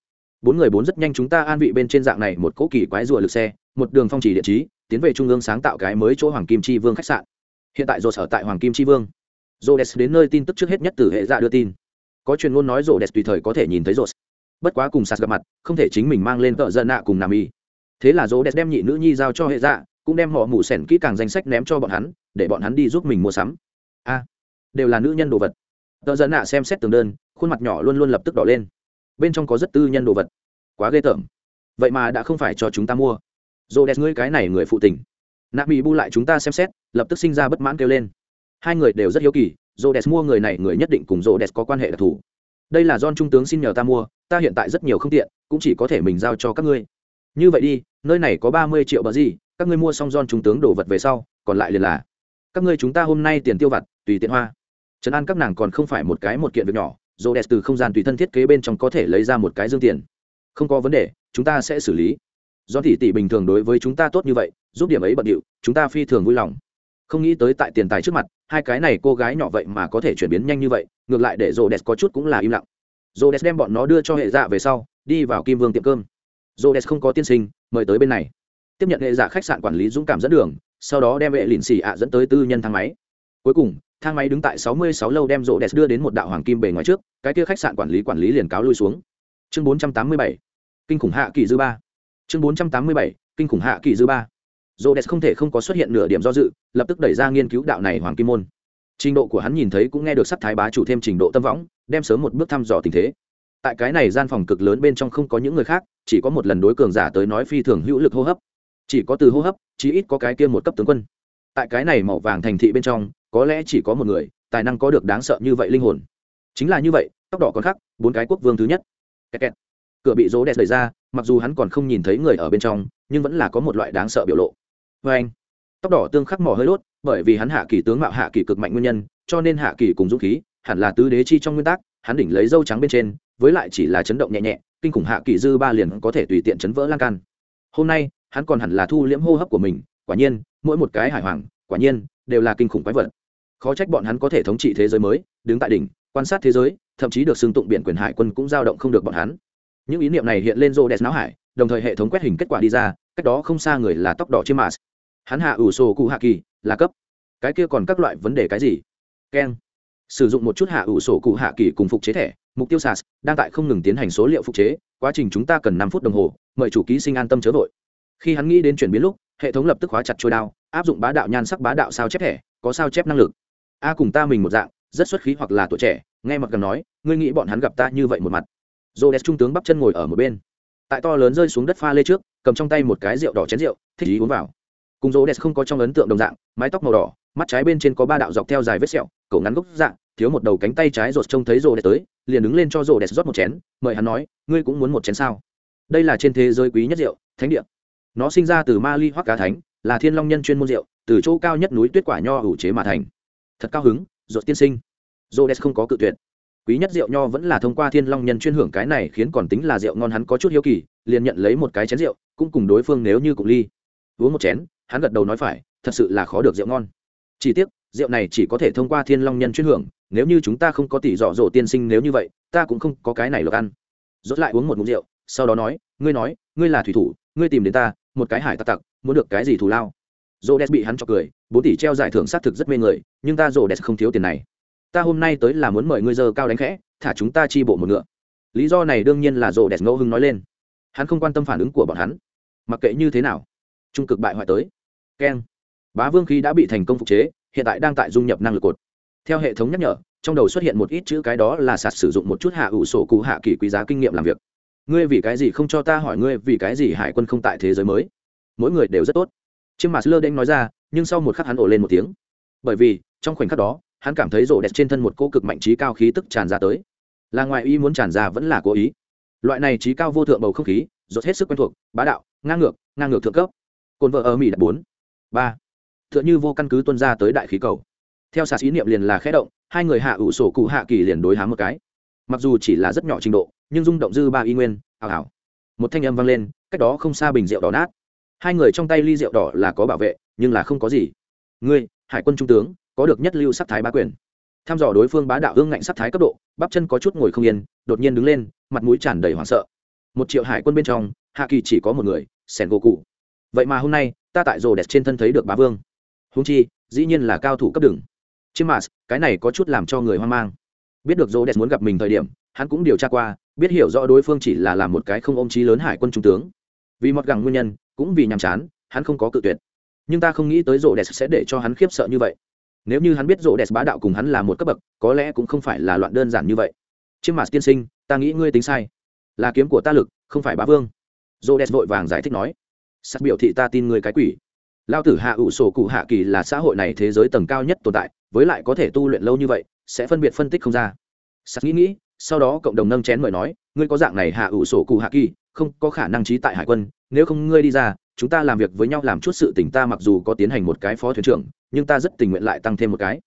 Bốn người bốn rất nhanh chúng ta an vị bên trên dạng này một cỗ kỳ quái rùa lực xe, một đường phong trì địa chí tiến về trung ương sáng tạo cái mới chỗ hoàng kim chi vương khách sạn. Hiện tại rột sở tại hoàng kim chi vương. Rô đès đến nơi tin tức trước hết nhất từ hệ dạ đưa tin. Có truyền ngôn nói rô đès tùy thời có thể nhìn thấy rô bất quá cùng sạt gặp mặt, không thể chính mình mang lên tợ dân nạ cùng nam y. Thế là rô đès đem nhị nữ nhi giao cho hệ dạ cũng đem họ mủ sẻn kỹ càng danh sách ném cho bọn hắn, để bọn hắn đi giúp mình mua sắm a, đều là nữ nhân đồ vật. Tờ dân nạ xem xét tường đơn, khuôn mặt nhỏ luôn luôn lập tức đỏ lên. Bên trong có rất tư nhân đồ vật. Quá ghê tởm. Vậy mà đã không phải cho chúng ta mua. Rô đẹp ngươi cái này người phụ tình. Nạ bị bu lại chúng ta xem xét, lập tức sinh ra bất mãn kêu lên. Hai người đều rất hiếu kỳ rô đẹp mua người này người nhất định cùng rô đẹp có quan hệ đặc thù. Đây là don trung tướng xin nhờ ta mua, ta hiện tại rất nhiều không tiện, cũng chỉ có thể mình giao cho các ngươi. Như vậy đi, nơi này có ba mươi triệu bờ gì, các ngươi mua xong don trung tướng đồ vật về sau, còn lại liền là các ngươi chúng ta hôm nay tiền tiêu vặt, tùy tiện hoa. Trấn an các nàng còn không phải một cái một kiện việc nhỏ dồ đẹp từ không gian tùy thân thiết kế bên trong có thể lấy ra một cái dương tiền. Không có vấn đề, chúng ta sẽ xử lý. Do tỷ tỷ bình thường đối với chúng ta tốt như vậy, giúp điểm ấy bận điệu, chúng ta phi thường vui lòng. Không nghĩ tới tại tiền tài trước mặt, hai cái này cô gái nhỏ vậy mà có thể chuyển biến nhanh như vậy, ngược lại để rô đès có chút cũng là im lặng. Rô đès đem bọn nó đưa cho hệ dạ về sau, đi vào kim vương tiệm cơm. Rô đès không có tiên sinh, mời tới bên này. Tiếp nhận hệ dạ khách sạn quản lý dũng cảm dẫn đường sau đó đem vệ lìn xì ạ dẫn tới tư nhân thang máy. Cuối cùng, thang máy đứng tại sáu mươi sáu lâu đem rộ đẹp đưa đến một đạo hoàng kim bề ngoài trước, cái kia khách sạn quản lý quản lý liền cáo lui xuống. Chương bốn trăm tám mươi bảy, kinh khủng hạ kỳ dư ba. Chương bốn trăm tám mươi bảy, kinh khủng hạ kỳ dư ba. Rộ đẹp không thể không có xuất hiện nửa điểm do dự, lập tức đẩy ra nghiên cứu đạo này hoàng kim môn. Trình độ của hắn nhìn thấy cũng nghe được sắc thái bá chủ thêm trình độ tâm võng, đem sớm một bước thăm dò tình thế. Tại cái này gian phòng cực lớn bên trong không có những người khác, chỉ có một lần đối cường giả tới nói phi thường hữu lực hô hấp. Chỉ có từ hô hấp chí ít có cái kia một cấp tướng quân. Tại cái này màu vàng thành thị bên trong, có lẽ chỉ có một người, tài năng có được đáng sợ như vậy linh hồn. Chính là như vậy, tóc đỏ còn khác bốn cái quốc vương thứ nhất. Kẹt kẹt. cửa bị rỗ đẹp đẩy ra, mặc dù hắn còn không nhìn thấy người ở bên trong, nhưng vẫn là có một loại đáng sợ biểu lộ. Vê anh, tóc đỏ tương khắc mỏ hơi đốt, bởi vì hắn hạ kỳ tướng mạo hạ kỳ cực mạnh nguyên nhân, cho nên hạ kỳ cùng dũng khí, hẳn là tứ đế chi trong nguyên tắc, hắn đỉnh lấy dâu trắng bên trên, với lại chỉ là chấn động nhẹ nhẹ, kinh khủng hạ kỳ dư ba liền có thể tùy tiện chấn vỡ lan can. Hôm nay hắn còn hẳn là thu liễm hô hấp của mình, quả nhiên, mỗi một cái hải hoàng, quả nhiên, đều là kinh khủng quái vật. Khó trách bọn hắn có thể thống trị thế giới mới, đứng tại đỉnh, quan sát thế giới, thậm chí được xưng tụng biển quyền hải quân cũng giao động không được bọn hắn. Những ý niệm này hiện lên rô đẹp não hải, đồng thời hệ thống quét hình kết quả đi ra, cách đó không xa người là tóc đỏ trên mars. Hắn hạ ủ sổ cụ hạ kỳ, là cấp. Cái kia còn các loại vấn đề cái gì? Keng. Sử dụng một chút hạ ủ sổ cụ hạ kỳ cùng phục chế thẻ, mục tiêu sas đang tại không ngừng tiến hành số liệu phục chế, quá trình chúng ta cần năm phút đồng hồ, mời chủ ký sinh an tâm chớ vội khi hắn nghĩ đến chuyển biến lúc, hệ thống lập tức khóa chặt trôi đao, áp dụng bá đạo nhan sắc bá đạo sao chép thẻ, có sao chép năng lực. A cùng ta mình một dạng, rất xuất khí hoặc là tuổi trẻ, nghe mặt gần nói, ngươi nghĩ bọn hắn gặp ta như vậy một mặt. Dô đẹp trung tướng bắp chân ngồi ở một bên. Tại to lớn rơi xuống đất pha lê trước, cầm trong tay một cái rượu đỏ chén rượu, thích ý uống vào. Cùng dô đẹp không có trong ấn tượng đồng dạng, mái tóc màu đỏ, mắt trái bên trên có ba đạo dọc theo dài vết sẹo, cổ ngắn gốc dạng, thiếu một đầu cánh tay trái rột trông thấy rô đẹp tới, liền đứng lên cho rô đẹp rót một chén, mời hắn nói, ngươi cũng muốn một chén sao? Đây là trên thế giới quý nhất rượu, thánh địa nó sinh ra từ ma ly hoắc cá thánh, là thiên long nhân chuyên môn rượu, từ chỗ cao nhất núi tuyết quả nho ủ chế mà thành. Thật cao hứng, ruột tiên sinh. Jodes không có cự tuyệt. Quý nhất rượu nho vẫn là thông qua thiên long nhân chuyên hưởng cái này khiến còn tính là rượu ngon hắn có chút hiếu kỳ, liền nhận lấy một cái chén rượu, cũng cùng đối phương nếu như cùng ly. Uống một chén, hắn gật đầu nói phải, thật sự là khó được rượu ngon. Chỉ tiếc, rượu này chỉ có thể thông qua thiên long nhân chuyên hưởng, nếu như chúng ta không có tỷ dọ dỗ tiên sinh nếu như vậy, ta cũng không có cái này lộc ăn. Rốt lại uống một ngụm rượu, sau đó nói, ngươi nói, ngươi là thủy thủ, ngươi tìm đến ta một cái hải tặc tặc, muốn được cái gì thù lao. Rô đès bị hắn cho cười, bốn tỷ treo giải thưởng xác thực rất mê người, nhưng ta rô đès không thiếu tiền này. Ta hôm nay tới là muốn mời ngươi giờ cao đánh khẽ, thả chúng ta chi bộ một ngựa. Lý do này đương nhiên là rô đès ngẫu hưng nói lên. Hắn không quan tâm phản ứng của bọn hắn. Mặc kệ như thế nào, trung cực bại hoại tới. Keng. Bá vương khí đã bị thành công phục chế, hiện tại đang tại dung nhập năng lực cột. Theo hệ thống nhắc nhở, trong đầu xuất hiện một ít chữ cái đó là sạt sử dụng một chút hạ ủ sổ cụ hạ kỳ quý giá kinh nghiệm làm việc ngươi vì cái gì không cho ta hỏi ngươi vì cái gì hải quân không tại thế giới mới? Mỗi người đều rất tốt. Chiêm mà lơ đen nói ra, nhưng sau một khắc hắn ổ lên một tiếng. Bởi vì, trong khoảnh khắc đó, hắn cảm thấy rổ đẹp trên thân một cô cực mạnh trí cao khí tức tràn ra tới. Là ngoài ý muốn tràn ra vẫn là cố ý. Loại này trí cao vô thượng bầu không khí rột hết sức quen thuộc, bá đạo, ngang ngược ngang ngược thượng cấp. Cồn vợ ở mỹ đặt bốn, ba. T h ư ợ n h ư vô căn cứ tuân ra tới đại khí cầu. Theo xà xí niệm liền là khẽ động, hai người hạ ủ sổ cụ hạ kỳ liền đối hám một cái mặc dù chỉ là rất nhỏ trình độ, nhưng rung động dư ba y nguyên, ảo ảo. Một thanh âm vang lên, cách đó không xa bình rượu đỏ nát. Hai người trong tay ly rượu đỏ là có bảo vệ, nhưng là không có gì. Ngươi, hải quân trung tướng, có được nhất lưu sắc thái bá quyền. Tham dò đối phương bá đạo hương ngạnh sắc thái cấp độ, bắp chân có chút ngồi không yên, đột nhiên đứng lên, mặt mũi tràn đầy hoảng sợ. Một triệu hải quân bên trong, hạ kỳ chỉ có một người, sẻn gỗ cụ. Vậy mà hôm nay, ta tại rồ đẹp trên thân thấy được bá vương. Húng chi, dĩ nhiên là cao thủ cấp đường. Chiêm mạt cái này có chút làm cho người hoang mang biết được rô đès muốn gặp mình thời điểm, hắn cũng điều tra qua, biết hiểu rõ đối phương chỉ là làm một cái không ôm trí lớn hải quân trung tướng. Vì mọt gẳng nguyên nhân, cũng vì nhàm chán, hắn không có cự tuyệt. Nhưng ta không nghĩ tới rô đès sẽ để cho hắn khiếp sợ như vậy. Nếu như hắn biết rô đès bá đạo cùng hắn là một cấp bậc, có lẽ cũng không phải là loạn đơn giản như vậy. Chiêm mạt tiên sinh, ta nghĩ ngươi tính sai. Là kiếm của ta lực, không phải bá vương. Rô đès vội vàng giải thích nói. Sắc biểu thị ta tin ngươi cái quỷ. Lao tử hạ ủ sổ cụ hạ kỳ là xã hội này thế giới tầng cao nhất tồn tại, với lại có thể tu luyện lâu như vậy sẽ phân biệt phân tích không ra. Sắc nghĩ nghĩ, sau đó cộng đồng nâng chén mời nói, ngươi có dạng này hạ ủ sổ cụ hạ kỳ, không có khả năng trí tại hải quân, nếu không ngươi đi ra, chúng ta làm việc với nhau làm chút sự tình ta mặc dù có tiến hành một cái phó thuyền trưởng, nhưng ta rất tình nguyện lại tăng thêm một cái.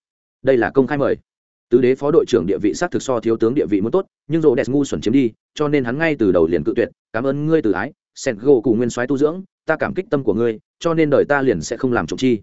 Đây là công khai mời. Tứ đế phó đội trưởng địa vị xác thực so thiếu tướng địa vị muốn tốt, nhưng rộ đẹp ngu xuẩn chiếm đi, cho nên hắn ngay từ đầu liền cự tuyệt, cảm ơn ngươi từ ái sẹt gỗ cùng nguyên soái tu dưỡng, ta cảm kích tâm của ngươi, cho nên đời ta liền sẽ không làm trộm chi.